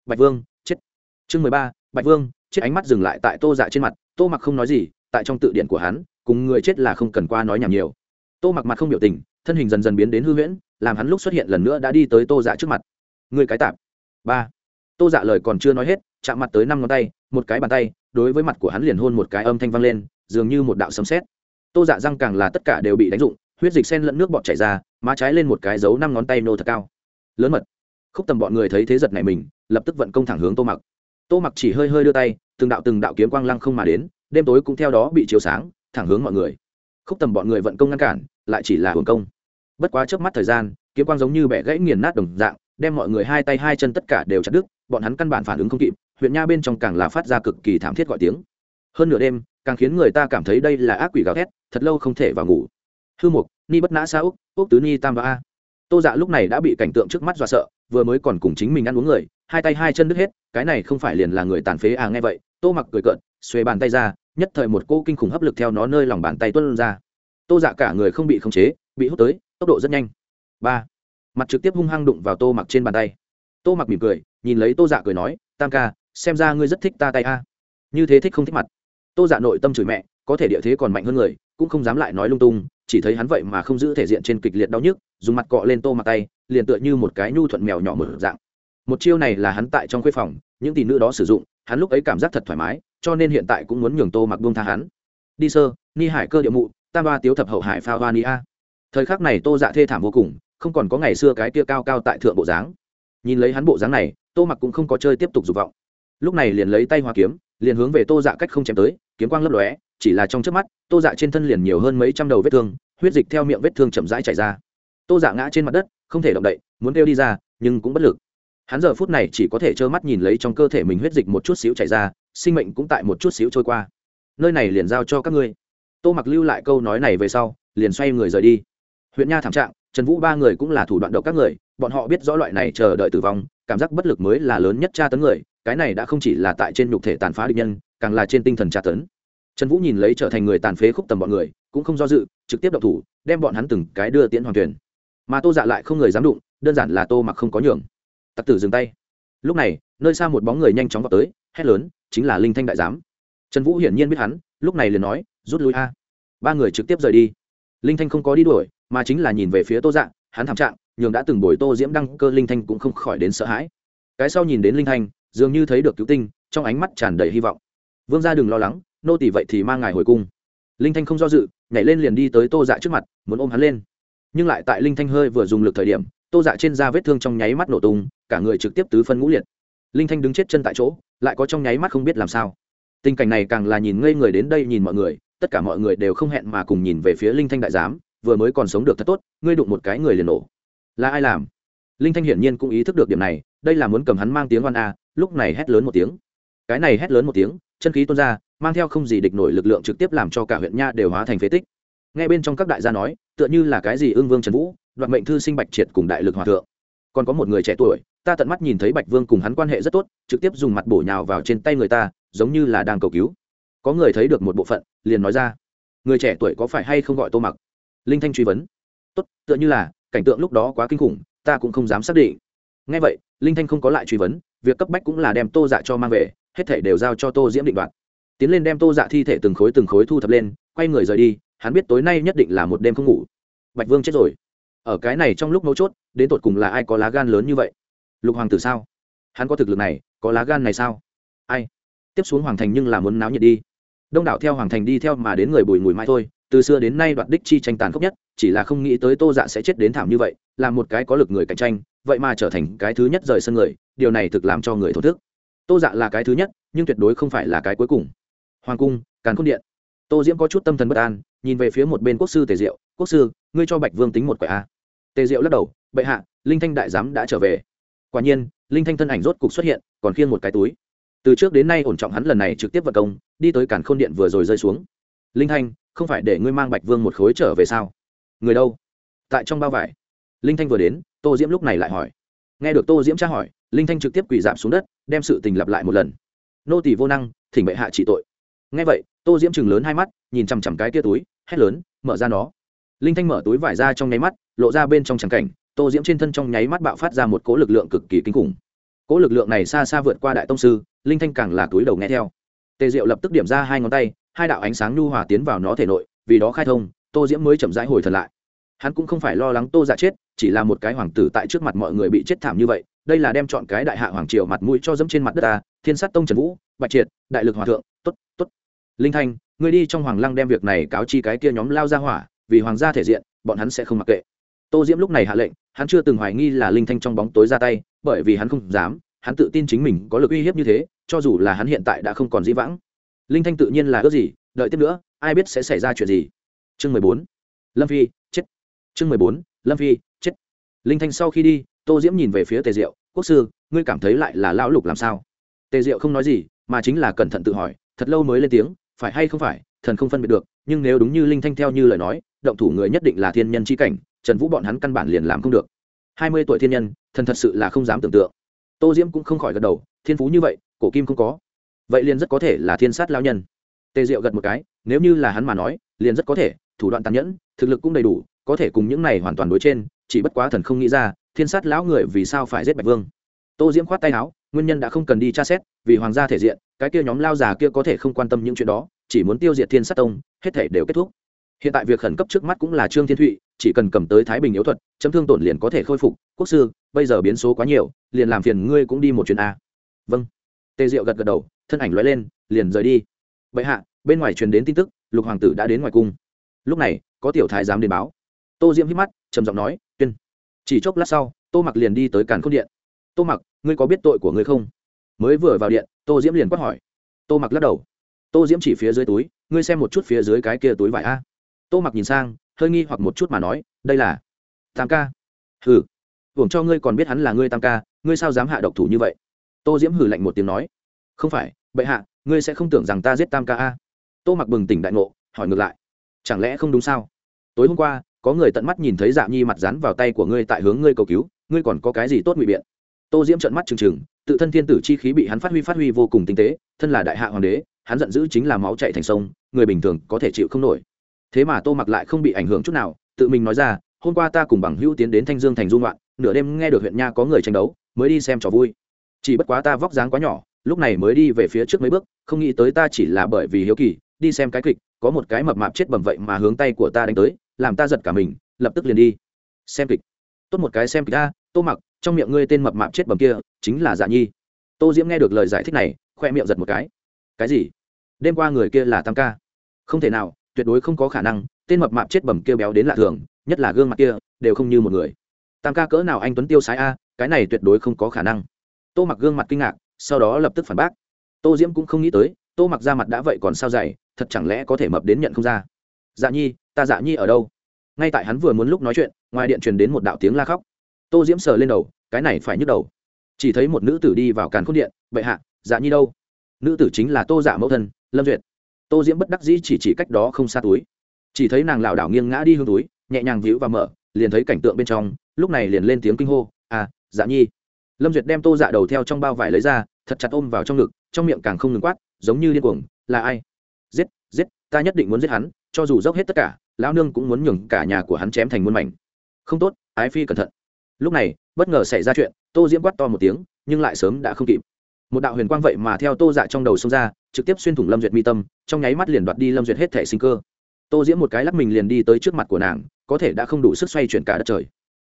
Bạch vương, chết. Chương mười ba. Bạch vương, chết. Ánh mắt dừng lại tại tô dạ trên mặt. Tô mặc không nói gì, tại trong tự điện của hắn, cùng người chết là không cần qua nói nhảm nhiều. Tô mặc mặt không biểu tình, thân hình dần dần biến đến hư huyễn, làm hắn lúc xuất hiện lần nữa đã đi tới tô dạ trước mặt. Người cái tạp. Ba. Tô dạ lời còn chưa nói hết, chạm mặt tới năm ngón tay, một cái bàn tay, đối với mặt của hắn liền hôn một cái âm thanh vang lên, dường như một đạo sấm sét. Tô dạ răng càng là tất cả đều bị đánh dụng huyết dịch sen lẫn nước bọt chảy ra, má trái lên một cái dấu năm ngón tay nô thật cao. Lớn mật. Khúc tầm bọn người thấy thế giật này mình, lập tức vận công thẳng hướng tô mặc. Tô mặc chỉ hơi hơi đưa tay, từng đạo từng đạo kiếm quang lăng không mà đến, đêm tối cũng theo đó bị chiếu sáng, thẳng hướng mọi người. Khúc tầm bọn người vận công ngăn cản, lại chỉ là hưởng công. Bất quá trước mắt thời gian, kiếm quang giống như bẻ gãy nghiền nát đồng dạng, đem mọi người hai tay hai chân tất cả đều chặt đứt, bọn hắn căn bản phản ứng không kịp, huyện nha bên trong càng là phát ra cực kỳ thảm thiết gọi tiếng. Hơn nửa đêm, càng khiến người ta cảm thấy đây là ác quỷ gào thét, thật lâu không thể vào ngủ hư mục, ni bất nã xa úc úc tứ ni tam và a. Tô dạ lúc này đã bị cảnh tượng trước mắt dọa sợ, vừa mới còn cùng chính mình ăn uống người, hai tay hai chân đứt hết, cái này không phải liền là người tàn phế à nghe vậy, tô mặc cười cợt xuê bàn tay ra, nhất thời một cô kinh khủng hấp lực theo nó nơi lòng bàn tay tuân ra. Tô dạ cả người không bị khống chế, bị hút tới, tốc độ rất nhanh. Ba. Mặt trực tiếp hung hăng đụng vào tô mặc trên bàn tay. Tô mặc mỉm cười, nhìn lấy tô dạ cười nói, tam ca, xem ra ngươi rất thích ta tay a. Như thế thích không thích mặt. Tô dạ nội tâm chửi mẹ, có thể địa thế còn mạnh hơn người, cũng không dám lại nói lung tung chỉ thấy hắn vậy mà không giữ thể diện trên kịch liệt đau nhức, dùng mặt cọ lên tô mặt tay, liền tựa như một cái nhu thuận mèo nhỏ mở dạng. Một chiêu này là hắn tại trong khuê phòng, những tỷ nữ đó sử dụng, hắn lúc ấy cảm giác thật thoải mái, cho nên hiện tại cũng muốn nhường tô mặc buông tha hắn. Đi sơ, ni hải cơ địa mụ tam ba tiếu thập hậu hải pha hoa ni a. Thời khắc này tô dạ thê thảm vô cùng, không còn có ngày xưa cái kia cao cao tại thượng bộ dáng. Nhìn lấy hắn bộ dáng này, tô mặc cũng không có chơi tiếp tục dục vọng. Lúc này liền lấy tay hoa kiếm, liền hướng về tô dạ cách không chém tới kiếm quang lấp lóe, chỉ là trong trước mắt, tô dạ trên thân liền nhiều hơn mấy trăm đầu vết thương, huyết dịch theo miệng vết thương chậm rãi chảy ra. Tô dạ ngã trên mặt đất, không thể động đậy, muốn kêu đi ra, nhưng cũng bất lực. Hắn giờ phút này chỉ có thể trơ mắt nhìn lấy trong cơ thể mình huyết dịch một chút xíu chảy ra, sinh mệnh cũng tại một chút xíu trôi qua. Nơi này liền giao cho các ngươi. Tô mặc lưu lại câu nói này về sau, liền xoay người rời đi. Huyện nha thảm trạng, trần vũ ba người cũng là thủ đoạn độc các người, bọn họ biết rõ loại này chờ đợi tử vong, cảm giác bất lực mới là lớn nhất tra tấn người, cái này đã không chỉ là tại trên nhục thể tàn phá địch nhân càng là trên tinh thần tra tấn. Trần vũ nhìn lấy trở thành người tàn phế khúc tầm bọn người cũng không do dự trực tiếp độc thủ đem bọn hắn từng cái đưa tiễn hoàng tuyển mà tô dạ lại không người dám đụng đơn giản là tô mặc không có nhường. Tặc tử dừng tay. Lúc này nơi xa một bóng người nhanh chóng vào tới hét lớn chính là linh thanh đại giám. Trần vũ hiển nhiên biết hắn lúc này liền nói rút lui a. Ba người trực tiếp rời đi. Linh thanh không có đi đuổi mà chính là nhìn về phía tô Dạ, hắn thảm trạng nhường đã từng bồi tô diễm đăng cơ linh thanh cũng không khỏi đến sợ hãi. Cái sau nhìn đến linh thanh dường như thấy được cứu tinh trong ánh mắt tràn đầy hy vọng vương gia đừng lo lắng, nô tỷ vậy thì mang ngài hồi cung. Linh thanh không do dự, nhảy lên liền đi tới tô dạ trước mặt, muốn ôm hắn lên. Nhưng lại tại linh thanh hơi vừa dùng lực thời điểm, tô dạ trên da vết thương trong nháy mắt nổ tung, cả người trực tiếp tứ phân ngũ liệt. Linh thanh đứng chết chân tại chỗ, lại có trong nháy mắt không biết làm sao. Tình cảnh này càng là nhìn ngây người đến đây nhìn mọi người, tất cả mọi người đều không hẹn mà cùng nhìn về phía linh thanh đại giám, vừa mới còn sống được thật tốt, ngươi đụng một cái người liền nổ. Là ai làm? Linh thanh hiển nhiên cũng ý thức được điểm này, đây là muốn cầm hắn mang tiếng oan a, lúc này hét lớn một tiếng cái này hét lớn một tiếng, chân khí tuôn ra, mang theo không gì địch nổi lực lượng trực tiếp làm cho cả huyện nha đều hóa thành phế tích. Ngay bên trong các đại gia nói, tựa như là cái gì ương vương trần vũ, đoạt mệnh thư sinh bạch triệt cùng đại lực hòa thượng. Còn có một người trẻ tuổi, ta tận mắt nhìn thấy bạch vương cùng hắn quan hệ rất tốt, trực tiếp dùng mặt bổ nhào vào trên tay người ta, giống như là đang cầu cứu. Có người thấy được một bộ phận, liền nói ra, người trẻ tuổi có phải hay không gọi tô mặc? Linh thanh truy vấn. Tốt, tựa như là, cảnh tượng lúc đó quá kinh khủng, ta cũng không dám xác định. Ngay vậy, linh thanh không có lại truy vấn, việc cấp bách cũng là đem tô dạ cho mang về hết thể đều giao cho tô diễm định đoạt. Tiến lên đem tô dạ thi thể từng khối từng khối thu thập lên, quay người rời đi, hắn biết tối nay nhất định là một đêm không ngủ. Bạch vương chết rồi. Ở cái này trong lúc mấu chốt, đến tột cùng là ai có lá gan lớn như vậy? Lục hoàng tử sao? Hắn có thực lực này, có lá gan này sao? Ai? Tiếp xuống hoàng thành nhưng là muốn náo nhiệt đi. Đông đảo theo hoàng thành đi theo mà đến người bùi mùi mai thôi, từ xưa đến nay đoạt đích chi tranh tàn khốc nhất, chỉ là không nghĩ tới tô dạ sẽ chết đến thảm như vậy, là một cái có lực người cạnh tranh, vậy mà trở thành cái thứ nhất rời sân người, điều này thực làm cho người thổ thức tô dạ là cái thứ nhất, nhưng tuyệt đối không phải là cái cuối cùng. Hoàng cung, càn khôn điện. Tô diễm có chút tâm thần bất an, nhìn về phía một bên quốc sư tề diệu. Quốc sư, ngươi cho bạch vương tính một quẻ a. Tề diệu lắc đầu, bệ hạ, linh thanh đại giám đã trở về. Quả nhiên, linh thanh thân ảnh rốt cục xuất hiện, còn khiêng một cái túi. Từ trước đến nay ổn trọng hắn lần này trực tiếp vật công, đi tới cản khôn điện vừa rồi rơi xuống. Linh thanh, không phải để ngươi mang bạch vương một khối trở về sao? Người đâu? Tại trong bao vải. Linh thanh vừa đến, tô diễm lúc này lại hỏi. Nghe được tô diễm tra hỏi linh thanh trực tiếp quỳ giảm xuống đất, đem sự tình lặp lại một lần. Nô tỷ vô năng, thỉnh bệ hạ trị tội. Nghe vậy, tô diễm chừng lớn hai mắt, nhìn chằm chằm cái tia túi, hét lớn, mở ra nó. Linh thanh mở túi vải ra trong nháy mắt, lộ ra bên trong trắng cảnh, tô diễm trên thân trong nháy mắt bạo phát ra một cỗ lực lượng cực kỳ kinh khủng. Cỗ lực lượng này xa xa vượt qua đại tông sư, linh thanh càng là túi đầu nghe theo. Tề diệu lập tức điểm ra hai ngón tay, hai đạo ánh sáng nhu hòa tiến vào nó thể nội, vì đó khai thông, tô diễm mới chậm rãi hồi thật lại. Hắn cũng không phải lo lắng tô dạ chết, chỉ là một cái hoàng tử tại trước mặt mọi người bị chết thảm như vậy đây là đem chọn cái đại hạ hoàng triều mặt mũi cho dẫm trên mặt đất ta, thiên sát tông trần vũ, bạch triệt, đại lực hòa thượng t ố t t ố t linh thanh, ngươi đi trong hoàng lăng đem việc này cáo chi cái kia nhóm lao ra hỏa, vì hoàng gia thể diện, bọn hắn sẽ không mặc kệ. Tô diễm lúc này hạ lệnh, hắn chưa từng hoài nghi là linh thanh trong bóng tối ra tay, bởi vì hắn không dám, hắn tự tin chính mình có lực uy hiếp như thế, cho dù là hắn hiện tại đã không còn dĩ vãng. Linh thanh tự nhiên là ước gì, đợi tiếp nữa, ai biết sẽ xảy ra chuyện gì. Chương mười bốn, lâm phi, chết. Chương mười bốn, lâm phi, chết. Linh thanh sau khi đi tô diễm nhìn về phía tề diệu, quốc sư, ngươi cảm thấy lại là lão lục làm sao? Tề diệu không nói gì, mà chính là cẩn thận tự hỏi, thật lâu mới lên tiếng, phải hay không phải, thần không phân biệt được, nhưng nếu đúng như linh thanh theo như lời nói, động thủ người nhất định là thiên nhân c h i cảnh, trần vũ bọn hắn căn bản liền làm không được. Hai mươi tuổi thiên nhân, thần thật sự là không dám tưởng tượng. Tô diễm cũng không khỏi gật đầu, thiên phú như vậy, cổ kim không có. Vậy liền rất có thể là thiên sát lao nhân. Tề diệu gật một cái, nếu như là hắn mà nói, liền rất có thể, thủ đoạn tàn nhẫn, thực lực cũng đầy đủ, có thể cùng những này hoàn toàn đối trên, chỉ bất quá thần không nghĩ ra thiên sát lão người vì sao phải giết bạch vương? Tô diễm khoát tay áo, nguyên nhân đã không cần đi tra xét, vì hoàng gia thể diện, cái kia nhóm lao già kia có thể không quan tâm những chuyện đó, chỉ muốn tiêu diệt thiên sát tông, hết thể đều kết thúc. Hiện tại việc khẩn cấp trước mắt cũng là trương thiên thụy, chỉ cần cầm tới thái bình yếu thuật, chấm thương tổn liền có thể khôi phục. Quốc sư, bây giờ biến số quá nhiều, liền làm phiền ngươi cũng đi một chuyến a. Vâng. Tề diệu gật gật đầu, thân ảnh loay lên, liền rời đi. Bệ hạ, bên ngoài truyền đến tin tức, lục hoàng tử đã đến ngoài cung. Lúc này, có tiểu thái giám đến báo. Tô diễm hít mắt, trầm giọng nói chỉ chốc lát sau, tô mặc liền đi tới càn k h ô n điện. Tô mặc, ngươi có biết tội của ngươi không? Mới vừa vào điện, tô diễm liền quát hỏi. Tô mặc lắc đầu. Tô diễm chỉ phía dưới túi, ngươi xem một chút phía dưới cái kia túi vải a. Tô mặc nhìn sang, hơi nghi hoặc một chút mà nói, đây là tam ca. Hừ, hưởng cho ngươi còn biết hắn là ngươi tam ca, ngươi sao dám hạ độc thủ như vậy? Tô diễm hử lạnh một tiếng nói. Không phải, bệ hạ, ngươi sẽ không tưởng rằng ta giết tam ca a. Tô mặc bừng tỉnh đại ngộ, hỏi ngược lại. Chẳng lẽ không đúng sao? Tối hôm qua có người tận mắt nhìn thấy dạ nhi mặt rắn vào tay của ngươi tại hướng ngươi cầu cứu, ngươi còn có cái gì tốt ngụy biện? Tô diễm trợn mắt trừng trừng, tự thân thiên tử chi khí bị hắn phát huy phát huy vô cùng tinh tế, thân là đại hạ hoàng đế, hắn giận dữ chính là máu chạy thành sông, người bình thường có thể chịu không nổi. Thế mà tô mặc lại không bị ảnh hưởng chút nào, tự mình nói ra, hôm qua ta cùng bằng hữu tiến đến thanh dương thành dung loạn nửa đêm nghe được huyện nha có người tranh đấu, mới đi xem trò vui. Chỉ bất quá ta vóc dáng quá nhỏ, lúc này mới đi về phía trước mấy bước, không nghĩ tới ta chỉ là bởi vì hiếu kỳ, đi xem cái kịch, có một cái mập mạp chết bầm vậy mà hướng tay của ta đánh tới làm ta giật cả mình, lập tức liền đi. Xem kịch. Tốt một cái xem kịch ta tô mặc, trong miệng ngươi tên mập mạp chết bầm kia, chính là dạ nhi. Tô diễm nghe được lời giải thích này, khoe miệng giật một cái. Cái gì? Đêm qua người kia là tam ca. Không thể nào, tuyệt đối không có khả năng, tên mập mạp chết bầm kia béo đến lạ thường, nhất là gương mặt kia, đều không như một người. Tam ca cỡ nào anh tuấn tiêu sái a, cái này tuyệt đối không có khả năng. Tô mặc gương mặt kinh ngạc, sau đó lập tức phản bác. Tô diễm cũng không nghĩ tới, tô mặc ra mặt đã vậy còn sao dày, thật chẳng lẽ có thể mập đến nhận không ra? Dạ nhi, ta dạ nhi ở đâu? Ngay tại hắn vừa muốn lúc nói chuyện, ngoài điện truyền đến một đạo tiếng la khóc. Tô diễm sờ lên đầu, cái này phải nhức đầu. Chỉ thấy một nữ tử đi vào càn khôn điện, bệ hạ dạ nhi đâu? Nữ tử chính là tô dạ mẫu thân, lâm duyệt. Tô diễm bất đắc dĩ chỉ chỉ cách đó không xa túi. Chỉ thấy nàng lảo đảo nghiêng ngã đi hương túi, nhẹ nhàng víu và mở, liền thấy cảnh tượng bên trong, lúc này liền lên tiếng kinh hô à dạ nhi. Lâm duyệt đem tô dạ đầu theo trong bao vải lấy ra, thật chặt ôm vào trong ngực, trong miệng càng không ngừng quát, giống như điên cuồng, là ai? Giết giết, ta nhất định muốn giết hắn cho dù dốc hết tất cả, lão nương cũng muốn nhường cả nhà của hắn chém thành muôn mảnh. Không tốt, ái phi cẩn thận. Lúc này, bất ngờ xảy ra chuyện, tô diễm quát to một tiếng, nhưng lại sớm đã không kịp. Một đạo huyền quang vậy mà theo tô dạ trong đầu xông ra, trực tiếp xuyên thủng lâm duyệt mi tâm, trong nháy mắt liền đoạt đi lâm duyệt hết thể sinh cơ. Tô diễm một cái lắc mình liền đi tới trước mặt của nàng, có thể đã không đủ sức xoay chuyển cả đất trời.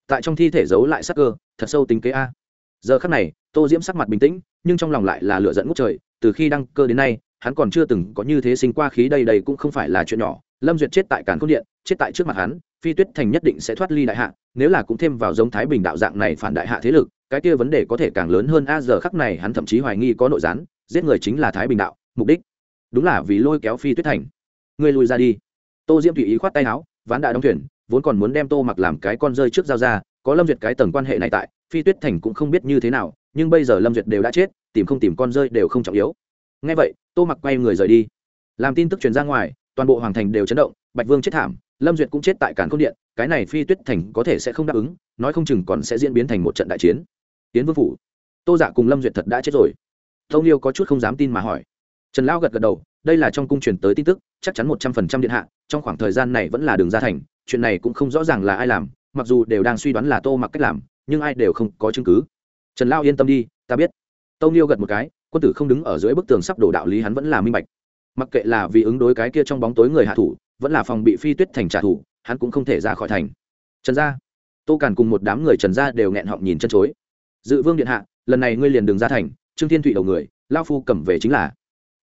Tại trong thi thể giấu lại sắc cơ, thật sâu tính kế a. Giờ khắc này, tô diễm sắc mặt bình tĩnh, nhưng trong lòng lại là lựa dẫn ngút trời, từ khi đăng cơ đến nay, hắn còn chưa từng có như thế sinh qua khí đây đây cũng không phải là chuyện nhỏ lâm duyệt chết tại càn cốt điện, chết tại trước mặt hắn, phi tuyết thành nhất định sẽ thoát ly đại hạ, nếu là cũng thêm vào giống thái bình đạo dạng này phản đại hạ thế lực, cái kia vấn đề có thể càng lớn hơn. A, giờ khắc này hắn thậm chí hoài nghi có nội gián, giết người chính là thái bình đạo, mục đích đúng là vì lôi kéo phi tuyết thành. Ngươi lùi ra đi. Tô diễm tùy ý khoát tay áo, ván đã đóng thuyền, vốn còn muốn đem tô mặc làm cái con rơi trước giao ra, có lâm duyệt cái tầng quan hệ này tại, phi tuyết thành cũng không biết như thế nào, nhưng bây giờ lâm duyệt đều đã chết, tìm không tìm con rơi đều không trọng yếu. Ngay vậy, tô mặc quay người rời đi. Làm tin tức truyền ra ngoài toàn bộ hoàng thành đều chấn động, bạch vương chết thảm, lâm duyệt cũng chết tại cản k điện, cái này phi tuyết thành có thể sẽ không đáp ứng, nói không chừng còn sẽ diễn biến thành một trận đại chiến. Tiến vương phủ, tô dạ cùng lâm duyệt thật đã chết rồi. Tông liêu có chút không dám tin mà hỏi. Trần lão gật gật đầu, đây là trong cung truyền tới tin tức, chắc chắn một trăm phần trăm điện hạ, trong khoảng thời gian này vẫn là đường ra thành, chuyện này cũng không rõ ràng là ai làm, mặc dù đều đang suy đoán là tô mặc cách làm, nhưng ai đều không có chứng cứ. Trần lao yên tâm đi, ta biết. Tông liêu gật một cái, quân tử không đứng ở dưới bức tường sắp đổ đạo lý hắn vẫn là minh bạch mặc kệ là vì ứng đối cái kia trong bóng tối người hạ thủ, vẫn là phòng bị phi tuyết thành trả thù, hắn cũng không thể ra khỏi thành. Trần gia, tô càn cùng một đám người trần gia đều nghẹn họng nhìn chân chối. Dự vương điện hạ, lần này ngươi liền đường ra thành, trương thiên thụy đầu người, lao phu cầm về chính là.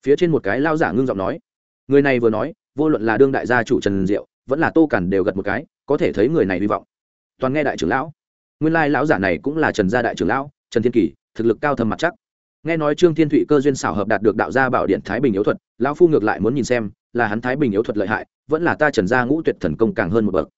Phía trên một cái lao giả ngưng giọng nói. Người này vừa nói, vô luận là đương đại gia chủ trần diệu, vẫn là tô càn đều gật một cái, có thể thấy người này hy vọng. Toàn nghe đại trưởng lão. Nguyên lai lão giả này cũng là trần gia đại trưởng lão, trần thiên kỳ, thực lực cao thâm mặt chắc nghe nói trương thiên thụy cơ duyên xảo hợp đạt được đạo gia bảo điện thái bình yếu thuật, lão phu ngược lại muốn nhìn xem, là hắn thái bình yếu thuật lợi hại, vẫn là ta trần gia ngũ tuyệt thần công càng hơn một bậc.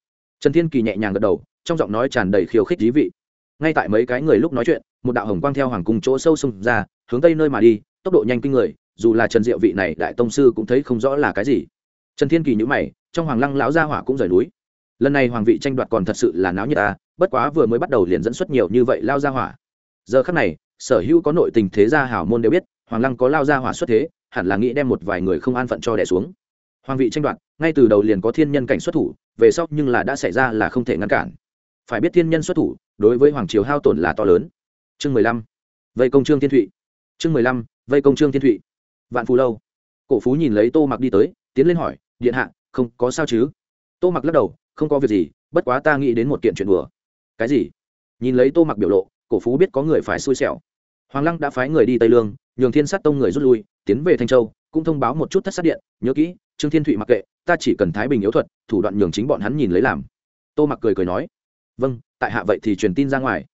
Trần thiên kỳ nhẹ nhàng gật đầu, trong giọng nói tràn đầy khiêu khích dí vị. Ngay tại mấy cái người lúc nói chuyện, một đạo hồng quang theo hoàng cung chỗ sâu xông ra, hướng tây nơi mà đi, tốc độ nhanh kinh người, dù là trần diệu vị này đại tông sư cũng thấy không rõ là cái gì. Trần thiên kỳ nhữ mày, trong hoàng lăng lão gia hỏa cũng rời núi. Lần này hoàng vị tranh đoạt còn thật sự là náo nhiệt ta bất quá vừa mới bắt đầu liền dẫn xuất nhiều như vậy lao gia hỏa. Giờ khắc này sở hữu có nội tình thế gia hảo môn đều biết, hoàng lăng có lao ra hỏa xuất thế, hẳn là nghĩ đem một vài người không an phận cho đẻ xuống. Hoàng vị tranh đoạt, ngay từ đầu liền có thiên nhân cảnh xuất thủ, về sau nhưng là đã xảy ra là không thể ngăn cản. Phải biết thiên nhân xuất thủ, đối với hoàng triều hao tổn là to lớn. Chương mười lăm, vây công trương thiên thụy. Chương mười lăm, vây công trương thiên thụy. Vạn phù lâu. Cổ phú nhìn lấy tô mặc đi tới, tiến lên hỏi, điện hạ, không có sao chứ? Tô mặc lắc đầu, không có việc gì, bất quá ta nghĩ đến một kiện chuyện đùa. Cái gì? Nhìn lấy tô mặc biểu lộ cổ phú biết có người phải xui xẻo. Hoàng lăng đã phái người đi tây lương, nhường thiên sát tông người rút lui, tiến về thanh châu, cũng thông báo một chút thất sát điện, nhớ kỹ, trương thiên thụy mặc kệ, ta chỉ cần thái bình yếu thuật, thủ đoạn nhường chính bọn hắn nhìn lấy làm. Tô mặc cười cười nói vâng tại hạ vậy thì truyền tin ra ngoài.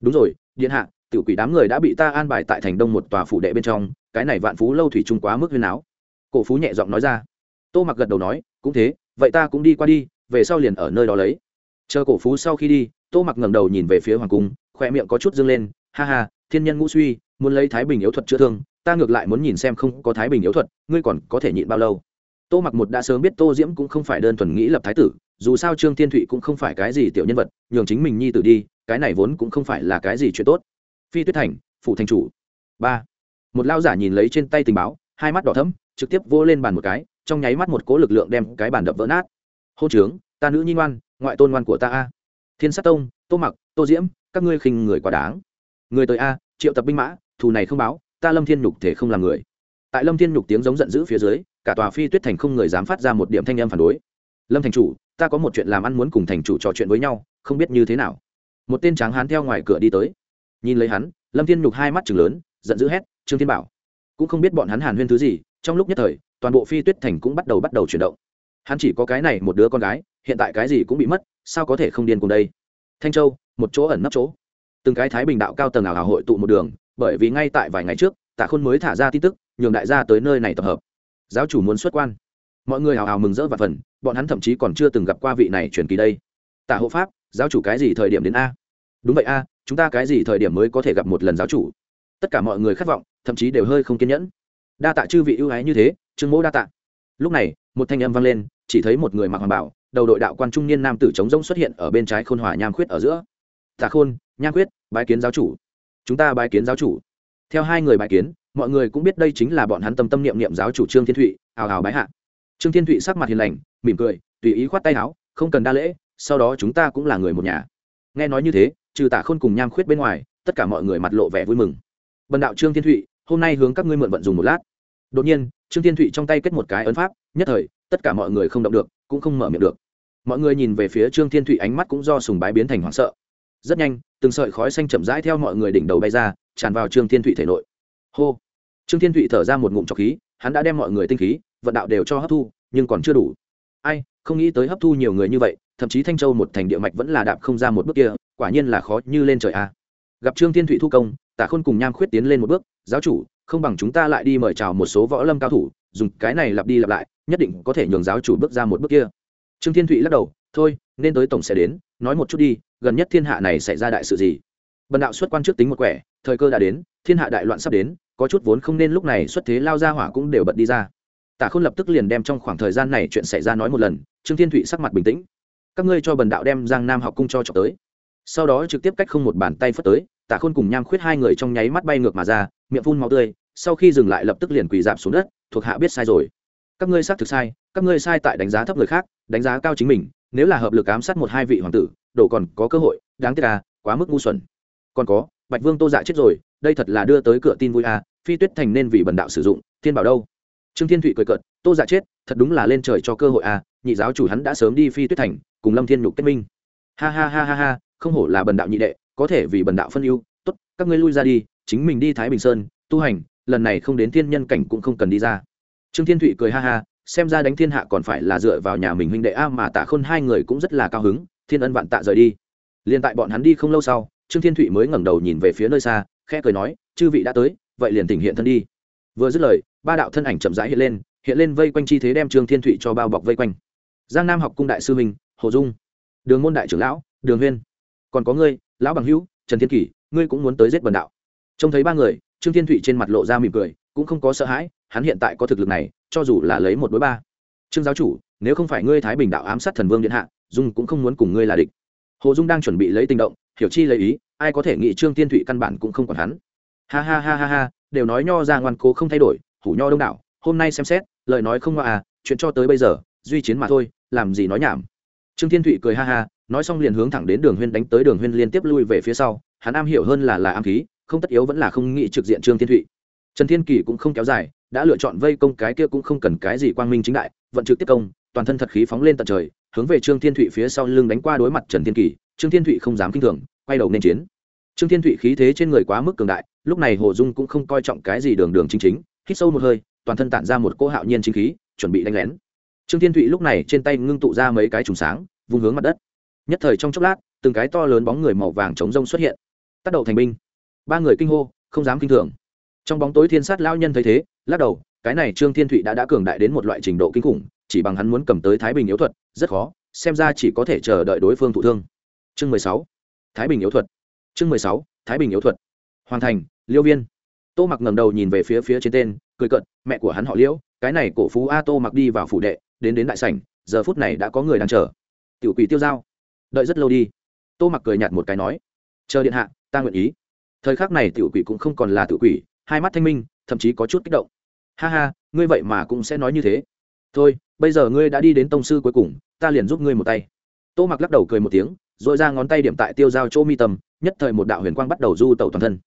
Đúng rồi, điện hạ tự quỷ đám người đã bị ta an bài tại thành đông một tòa phủ đệ bên trong, cái này vạn phú lâu thủy trung quá mức huyên áo cổ phú nhẹ giọng nói ra. Tô mặc gật đầu nói, cũng thế, vậy ta cũng đi qua đi, về sau liền ở nơi đó lấy. Chờ cổ phú sau khi đi, tô mặc ngẩng đầu nhìn về phía hoàng cung khỏe miệng có chút dâng lên, ha ha, thiên nhân ngũ suy, muốn lấy thái bình yếu thuật chữa thương, ta ngược lại muốn nhìn xem không có thái bình yếu thuật, ngươi còn có thể nhịn bao lâu? Tô mặc một đã sớm biết tô diễm cũng không phải đơn thuần nghĩ lập thái tử, dù sao trương thiên thụy cũng không phải cái gì tiểu nhân vật, nhường chính mình nhi tử đi, cái này vốn cũng không phải là cái gì chuyện tốt. Phi tuyết thành phụ thành chủ. Ba. Một lao giả nhìn lấy trên tay tình báo, hai mắt đỏ thấm trực tiếp vô lên bàn một cái, trong nháy mắt một cố lực lượng đem cái bàn đập vỡ nát. Hô trướng, ta nữ nhi ngoan, ngoại tôn ngoan của ta a. Thiên sát tông, tô mặc, tô diễm các ngươi khinh người quá đáng. Người tới a, triệu tập binh mã, thù này không báo, ta lâm thiên nhục thể không làm người. Tại lâm thiên nhục tiếng giống giận dữ phía dưới, cả tòa phi tuyết thành không người dám phát ra một điểm thanh âm phản đối. Lâm thành chủ, ta có một chuyện làm ăn muốn cùng thành chủ trò chuyện với nhau, không biết như thế nào. Một tên tráng hán theo ngoài cửa đi tới. Nhìn lấy hắn, lâm thiên nhục hai mắt chừng lớn, giận dữ hét, trương thiên bảo. Cũng không biết bọn hắn hàn huyên thứ gì, trong lúc nhất thời, toàn bộ phi tuyết thành cũng bắt đầu bắt đầu chuyển động. Hắn chỉ có cái này một đứa con gái, hiện tại cái gì cũng bị mất, sao có thể không điên cùng đây? Thanh châu, một chỗ ẩn nấp chỗ. Từng cái thái bình đạo cao tầng ảo hào hội tụ một đường, bởi vì ngay tại vài ngày trước, tạ khôn mới thả ra tin tức, nhường đại gia tới nơi này tập hợp. Giáo chủ muốn xuất quan. Mọi người hào hào mừng rỡ và phần bọn hắn thậm chí còn chưa từng gặp qua vị này truyền kỳ đây. Tạ hộ pháp, giáo chủ cái gì thời điểm đến a? Đúng vậy a, chúng ta cái gì thời điểm mới có thể gặp một lần giáo chủ? Tất cả mọi người khát vọng, thậm chí đều hơi không kiên nhẫn. Đa tạ chư vị ưu ái như thế, trương mỗ đa tạ. Lúc này, một thanh âm vang lên, chỉ thấy một người mặc hoàng bảo đầu đội đạo quan trung niên nam tử chống rông xuất hiện ở bên trái khôn hòa nham khuyết ở giữa. Tạ khôn, nham khuyết, bái kiến giáo chủ. Chúng ta bái kiến giáo chủ. Theo hai người bái kiến, mọi người cũng biết đây chính là bọn hắn tâm tâm niệm niệm giáo chủ trương thiên thụy, Hào hào bái hạ. Trương thiên thụy sắc mặt hiền lành, mỉm cười, tùy ý khoát tay áo, không cần đa lễ, sau đó chúng ta cũng là người một nhà. Nghe nói như thế, trừ tạ khôn cùng nham khuyết bên ngoài, tất cả mọi người mặt lộ vẻ vui mừng. Bần đạo trương thiên thụy, hôm nay hướng các ngươi mượn vận dùng một lát. Đột nhiên, trương thiên thụy trong tay kết một cái ấn pháp, nhất thời tất cả mọi người không động được, cũng không mở miệng được. Mọi người nhìn về phía trương thiên thụy ánh mắt cũng do sùng bái biến thành hoảng sợ. Rất nhanh, từng sợi khói xanh chậm rãi theo mọi người đỉnh đầu bay ra, tràn vào trương thiên thụy thể nội. Hô! Trương thiên thụy thở ra một ngụm trọc khí, hắn đã đem mọi người tinh khí, vận đạo đều cho hấp thu, nhưng còn chưa đủ. Ai, không nghĩ tới hấp thu nhiều người như vậy, thậm chí thanh châu một thành địa mạch vẫn là đạp không ra một bước kia, quả nhiên là khó như lên trời a. Gặp trương thiên thụy thu công tả khôn cùng nham khuyết tiến lên một bước, giáo chủ, không bằng chúng ta lại đi mời chào một số võ lâm cao thủ, dùng cái này lặp đi lặp lại nhất định có thể nhường giáo chủ bước ra một bước kia. Trương thiên thụy lắc đầu, thôi, nên tới tổng sẽ đến, nói một chút đi, gần nhất thiên hạ này xảy ra đại sự gì? Bần đạo xuất quan trước tính một quẻ, thời cơ đã đến, thiên hạ đại loạn sắp đến, có chút vốn không nên lúc này xuất thế lao ra hỏa cũng đều bật đi ra. Tả khôn lập tức liền đem trong khoảng thời gian này chuyện xảy ra nói một lần, trương thiên thụy sắc mặt bình tĩnh. Các ngươi cho bần đạo đem giang nam học cung cho trọc tới. Sau đó trực tiếp cách không một bàn tay phất tới, tả khôn cùng nham khuyết hai người trong nháy mắt bay ngược mà ra, miệng phun máu tươi, sau khi dừng lại lập tức liền quỳ dạp xuống đất, thuộc hạ biết sai rồi các ngươi xác thực sai, các ngươi sai tại đánh giá thấp người khác, đánh giá cao chính mình, nếu là hợp lực ám sát một hai vị hoàng tử đổ còn có cơ hội, đáng tiếc à quá mức ngu xuẩn. Còn có, bạch vương tô dạ chết rồi, đây thật là đưa tới cửa tin vui à phi tuyết thành nên vì bần đạo sử dụng, thiên bảo đâu? Trương thiên thụy cười cợt, tô dạ chết, thật đúng là lên trời cho cơ hội à nhị giáo chủ hắn đã sớm đi phi tuyết thành, cùng lâm thiên nhục kết minh. Ha ha ha ha ha, không hổ là bần đạo nhị đệ, có thể vì bần đạo phân ưu. Tốt, các ngươi lui ra đi, chính mình đi thái bình sơn, tu hành, lần này không đến thiên nhân cảnh cũng không cần đi ra trương thiên thụy cười ha ha, xem ra đánh thiên hạ còn phải là dựa vào nhà mình huynh đệ a mà tạ khôn hai người cũng rất là cao hứng, thiên ân vạn tạ rời đi. Liền tại bọn hắn đi không lâu sau, trương thiên thụy mới ngẩng đầu nhìn về phía nơi xa, khẽ cười nói, chư vị đã tới, vậy liền tỉnh hiện thân đi. Vừa dứt lời, ba đạo thân ảnh chậm rãi hiện lên hiện lên vây quanh chi thế đem trương thiên thụy cho bao bọc vây quanh. Giang nam học cung đại sư minh, hồ dung, đường môn đại trưởng lão, đường huyên. Còn có ngươi, lão bằng hữu, trần thiên kỳ ngươi cũng muốn tới giết bần đạo. Trông thấy ba người, trương thiên thụy trên mặt lộ ra mỉm cười cũng không có sợ hãi, hắn hiện tại có thực lực này, cho dù là lấy một đối ba. Trương giáo chủ, nếu không phải ngươi thái bình đạo ám sát thần vương điện hạ, dung cũng không muốn cùng ngươi là địch. Hồ dung đang chuẩn bị lấy tinh động, hiểu chi lấy ý, ai có thể nghĩ trương tiên thụy căn bản cũng không còn hắn. Ha ha ha ha ha, đều nói nho ra ngoan cố không thay đổi, hủ nho đông đảo, hôm nay xem xét, lời nói không ngoa à chuyện cho tới bây giờ, duy chiến mà thôi, làm gì nói nhảm. Trương thiên thụy cười ha ha, nói xong liền hướng thẳng đến đường huyên đánh tới đường huyên liên tiếp lui về phía sau, hắn am hiểu hơn là là am khí, không tất yếu vẫn là không nghĩ trực diện trương thiên thụy trần thiên kỳ cũng không kéo dài, đã lựa chọn vây công cái kia cũng không cần cái gì quang minh chính đại, vận trực tiếp công, toàn thân thật khí phóng lên tận trời, hướng về trương thiên thụy phía sau lưng đánh qua đối mặt trần thiên kỳ, trương thiên thụy không dám kinh thường, quay đầu nên chiến. Trương thiên thụy khí thế trên người quá mức cường đại, lúc này hồ dung cũng không coi trọng cái gì đường đường chính chính, hít sâu một hơi, toàn thân tản ra một cỗ hạo nhiên chính khí, chuẩn bị đánh lén. Trương thiên thụy lúc này trên tay ngưng tụ ra mấy cái trùng sáng, vung hướng mặt đất. Nhất thời trong chốc lát, từng cái to lớn bóng người màu vàng chống rông xuất hiện. Tác đầu thành binh. Ba người kinh hô, không dám kinh thường trong bóng tối thiên sát lao nhân thấy thế, lắc đầu, cái này trương thiên thụy đã đã cường đại đến một loại trình độ kinh khủng, chỉ bằng hắn muốn cầm tới thái bình yếu thuật, rất khó, xem ra chỉ có thể chờ đợi đối phương thụ thương. Chương mười sáu, thái bình yếu thuật. Chương mười sáu, thái bình yếu thuật. Hoàn thành, liêu viên. Tô mặc ngầm đầu nhìn về phía phía trên tên, cười cận mẹ của hắn họ liễu cái này cổ phú a tô mặc đi vào phủ đệ, đến đến đại sảnh, giờ phút này đã có người đang chờ. Tiểu quỷ tiêu giao. Đợi rất lâu đi. Tô mặc cười nhạt một cái nói, chờ điện hạ, ta nguyện ý. Thời khắc này tiểu quỷ cũng không còn là tiểu quỷ hai mắt thanh minh, thậm chí có chút kích động. Ha ha, ngươi vậy mà cũng sẽ nói như thế. Thôi, bây giờ ngươi đã đi đến tông sư cuối cùng, ta liền giúp ngươi một tay. Tô mặc lắc đầu cười một tiếng r ồ i ra ngón tay điểm tại tiêu giao chỗ mi tâm, nhất thời một đạo huyền quang bắt đầu du tẩu toàn thân.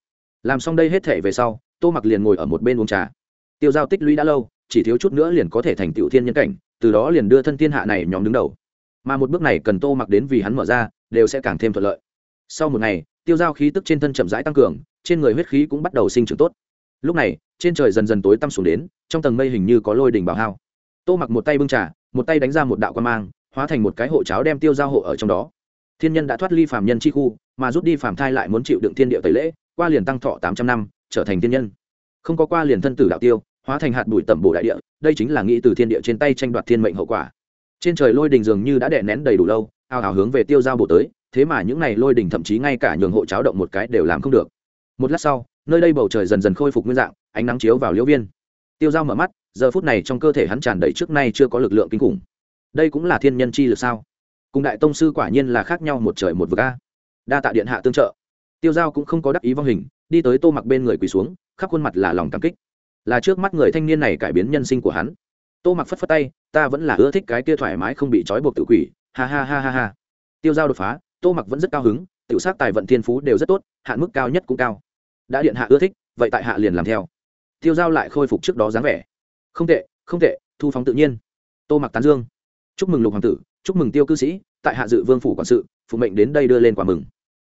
Làm xong đây hết thể về sau, tô mặc liền ngồi ở một bên uống trà. Tiêu giao tích lũy đã lâu, chỉ thiếu chút nữa liền có thể thành tiểu thiên nhân cảnh, từ đó liền đưa thân thiên hạ này nhóm đứng đầu. Mà một bước này cần tô mặc đến vì hắn mở ra, đều sẽ càng thêm thuận lợi. Sau một ngày, tiêu giao khí tức trên thân chậm rãi tăng cường, trên người huyết khí cũng bắt đầu sinh trưởng tốt lúc này, trên trời dần dần tối tăm xuống đến, trong tầng mây hình như có lôi đỉnh bảo hao. Tô mặc một tay bưng trà, một tay đánh ra một đạo quan mang, hóa thành một cái hộ cháo đem tiêu giao hộ ở trong đó. Thiên nhân đã thoát ly phàm nhân chi khu, mà rút đi phàm thai lại muốn chịu đựng thiên địa tẩy lễ, qua liền tăng thọ tám trăm năm, trở thành thiên nhân. Không có qua liền thân tử đạo tiêu, hóa thành hạt bụi tẩm bổ đại địa, đây chính là nghĩ từ thiên địa trên tay tranh đoạt thiên mệnh hậu quả. Trên trời lôi đình dường như đã đè nén đầy đủ lâu ao ào hướng về tiêu giao bổ tới, thế mà những n à y lôi đình thậm chí ngay cả nhường hộ cháo động một cái đều làm không được. Một lát sau nơi đây bầu trời dần dần khôi phục nguyên dạng, ánh nắng chiếu vào liễu viên. Tiêu dao mở mắt, giờ phút này trong cơ thể hắn tràn đầy trước nay chưa có lực lượng kinh khủng. Đây cũng là thiên nhân chi lực sao? Cùng đại tông sư quả nhiên là khác nhau một trời một vực a. Đa tạ điện hạ tương trợ. Tiêu giao cũng không có đắc ý vong hình, đi tới tô mặc bên người quỳ xuống, khắp khuôn mặt là lòng cảm kích. Là trước mắt người thanh niên này cải biến nhân sinh của hắn. Tô mặc phất phất tay, ta vẫn là ưa thích cái kia thoải mái không bị trói buộc tự quỷ. Ha ha ha ha ha. Tiêu giao đột phá, tô mặc vẫn rất cao hứng, tiểu sát tài vận thiên phú đều rất tốt, hạn mức cao nhất cũng cao đã điện hạ ưa thích, vậy tại hạ liền làm theo. Tiêu giao lại khôi phục trước đó dáng vẻ. Không tệ không tệ, thu phóng tự nhiên. Tô mặc tán dương. Chúc mừng lục hoàng tử, chúc mừng tiêu cư sĩ, tại hạ dự vương phủ quản sự, phụ mệnh đến đây đưa lên quả mừng.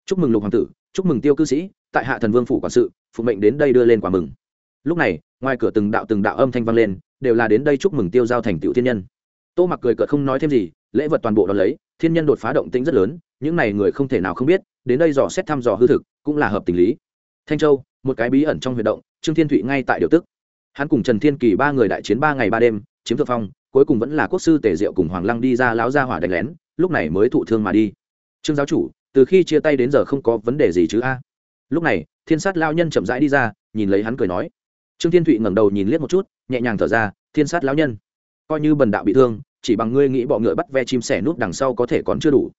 Chúc mừng lục hoàng tử, chúc mừng tiêu cư sĩ, tại hạ thần vương phủ quản sự, phụ mệnh đến đây đưa lên quả mừng. Lúc này, ngoài cửa từng đạo từng đạo âm thanh vang lên, đều là đến đây chúc mừng tiêu giao thành tiểu thiên nhân. Tô mặc cười cợt không nói thêm gì, lễ vật toàn bộ đón lấy, thiên nhân đột phá động tĩnh rất lớn, những này người không thể nào không biết, đến đây dò xét thăm dò hư thực, cũng là hợp tình lý thanh châu, một cái bí ẩn trong huyệt động, trương thiên thụy ngay tại điều tức. Hắn cùng trần thiên kỳ ba người đại chiến ba ngày ba đêm, chiếm thượng phong, cuối cùng vẫn là quốc sư tề diệu cùng hoàng lăng đi ra láo ra hỏa đánh lén, lúc này mới thụ thương mà đi. Trương giáo chủ, từ khi chia tay đến giờ không có vấn đề gì chứ a? Lúc này, thiên sát lao nhân chậm rãi đi ra, nhìn lấy hắn cười nói. Trương thiên thụy ngẩng đầu nhìn liếc một chút, nhẹ nhàng thở ra, thiên sát lao nhân, coi như bần đạo bị thương, chỉ bằng ngươi nghĩ bọ ngựa bắt ve chim sẻ nút đằng sau có thể còn chưa đủ.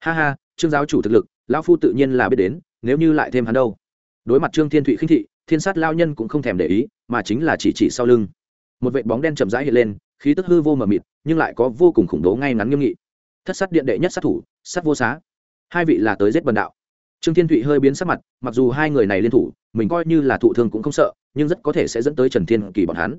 Ha ha, trương giáo chủ thực lực, lão phu tự nhiên là biết đến, nếu như lại thêm hắn đâu đối mặt trương thiên thụy khinh thị, thiên sát lao nhân cũng không thèm để ý, mà chính là chỉ chỉ sau lưng. Một vệ bóng đen chậm rãi hiện lên, khí tức hư vô mờ mịt, nhưng lại có vô cùng khủng bố ngay ngắn nghiêm nghị. Thất sát điện đệ nhất sát thủ, sát vô xá. Hai vị là tới giết bần đạo. Trương thiên thụy hơi biến sắc mặt, mặc dù hai người này liên thủ, mình coi như là thụ thương cũng không sợ, nhưng rất có thể sẽ dẫn tới trần thiên kỳ bọn hắn.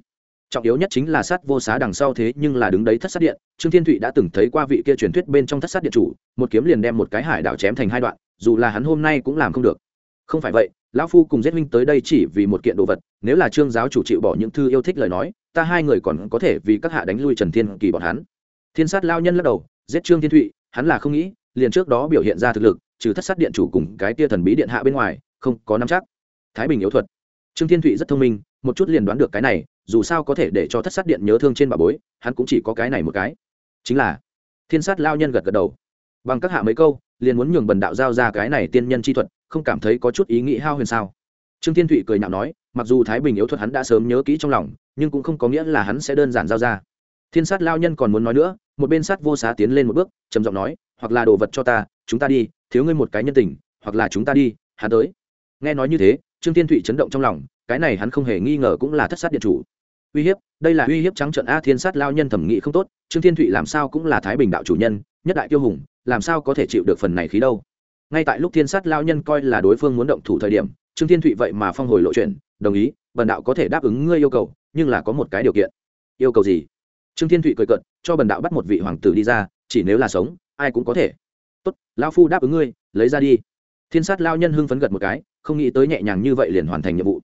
Trọng yếu nhất chính là sát vô xá đằng sau thế nhưng là đứng đấy thất sát điện. Trương thiên thụy đã từng thấy qua vị kia truyền thuyết bên trong thất sát điện chủ, một kiếm liền đem một cái hải đạo chém thành hai đoạn, dù là hắn hôm nay cũng làm không được. Không phải vậy lão phu cùng giết minh tới đây chỉ vì một kiện đồ vật, nếu là trương giáo chủ chịu bỏ những thư yêu thích lời nói, ta hai người còn có thể vì các hạ đánh lui trần thiên kỳ bọn hắn. Thiên sát lao nhân lắc đầu, giết trương thiên thụy, hắn là không nghĩ, liền trước đó biểu hiện ra thực lực, trừ thất sát điện chủ cùng cái tia thần bí điện hạ bên ngoài, không có nắm chắc. Thái bình yếu thuật. Trương thiên thụy rất thông minh, một chút liền đoán được cái này, dù sao có thể để cho thất sát điện nhớ thương trên bà bối, hắn cũng chỉ có cái này một cái. Chính là, thiên sát lao nhân gật gật đầu. Bằng các hạ mấy câu, liền muốn nhường bần đạo giao ra cái này tiên nhân chi thuật không cảm thấy có chút ý nghĩ hao huyền sao? Trương thiên thụy cười nhạo nói, mặc dù thái bình yếu thuật hắn đã sớm nhớ kỹ trong lòng, nhưng cũng không có nghĩa là hắn sẽ đơn giản giao ra. Thiên sát lao nhân còn muốn nói nữa, một bên sát vô xá tiến lên một bước, trầm giọng nói, hoặc là đồ vật cho ta, chúng ta đi, thiếu ngươi một cái nhân tình, hoặc là chúng ta đi, hắn tới. Nghe nói như thế, trương thiên thụy chấn động trong lòng, cái này hắn không hề nghi ngờ cũng là thất sát điện chủ. Uy hiếp, đây là uy hiếp trắng trận a thiên sát lao nhân thẩm nghị không tốt, trương thiên thụy làm sao cũng là thái bình đạo chủ nhân, nhất đại tiêu hùng, làm sao có thể chịu được phần này khí đâu? Ngay tại lúc thiên sát lao nhân coi là đối phương muốn động thủ thời điểm, trương thiên thụy vậy mà phong hồi lộ chuyện, đồng ý, bần đạo có thể đáp ứng ngươi yêu cầu, nhưng là có một cái điều kiện. Yêu cầu gì? Trương thiên thụy cười cận cho bần đạo bắt một vị hoàng tử đi ra, chỉ nếu là sống, ai cũng có thể. Tốt lao phu đáp ứng ngươi, lấy ra đi. Thiên sát lao nhân hưng phấn gật một cái, không nghĩ tới nhẹ nhàng như vậy liền hoàn thành nhiệm vụ.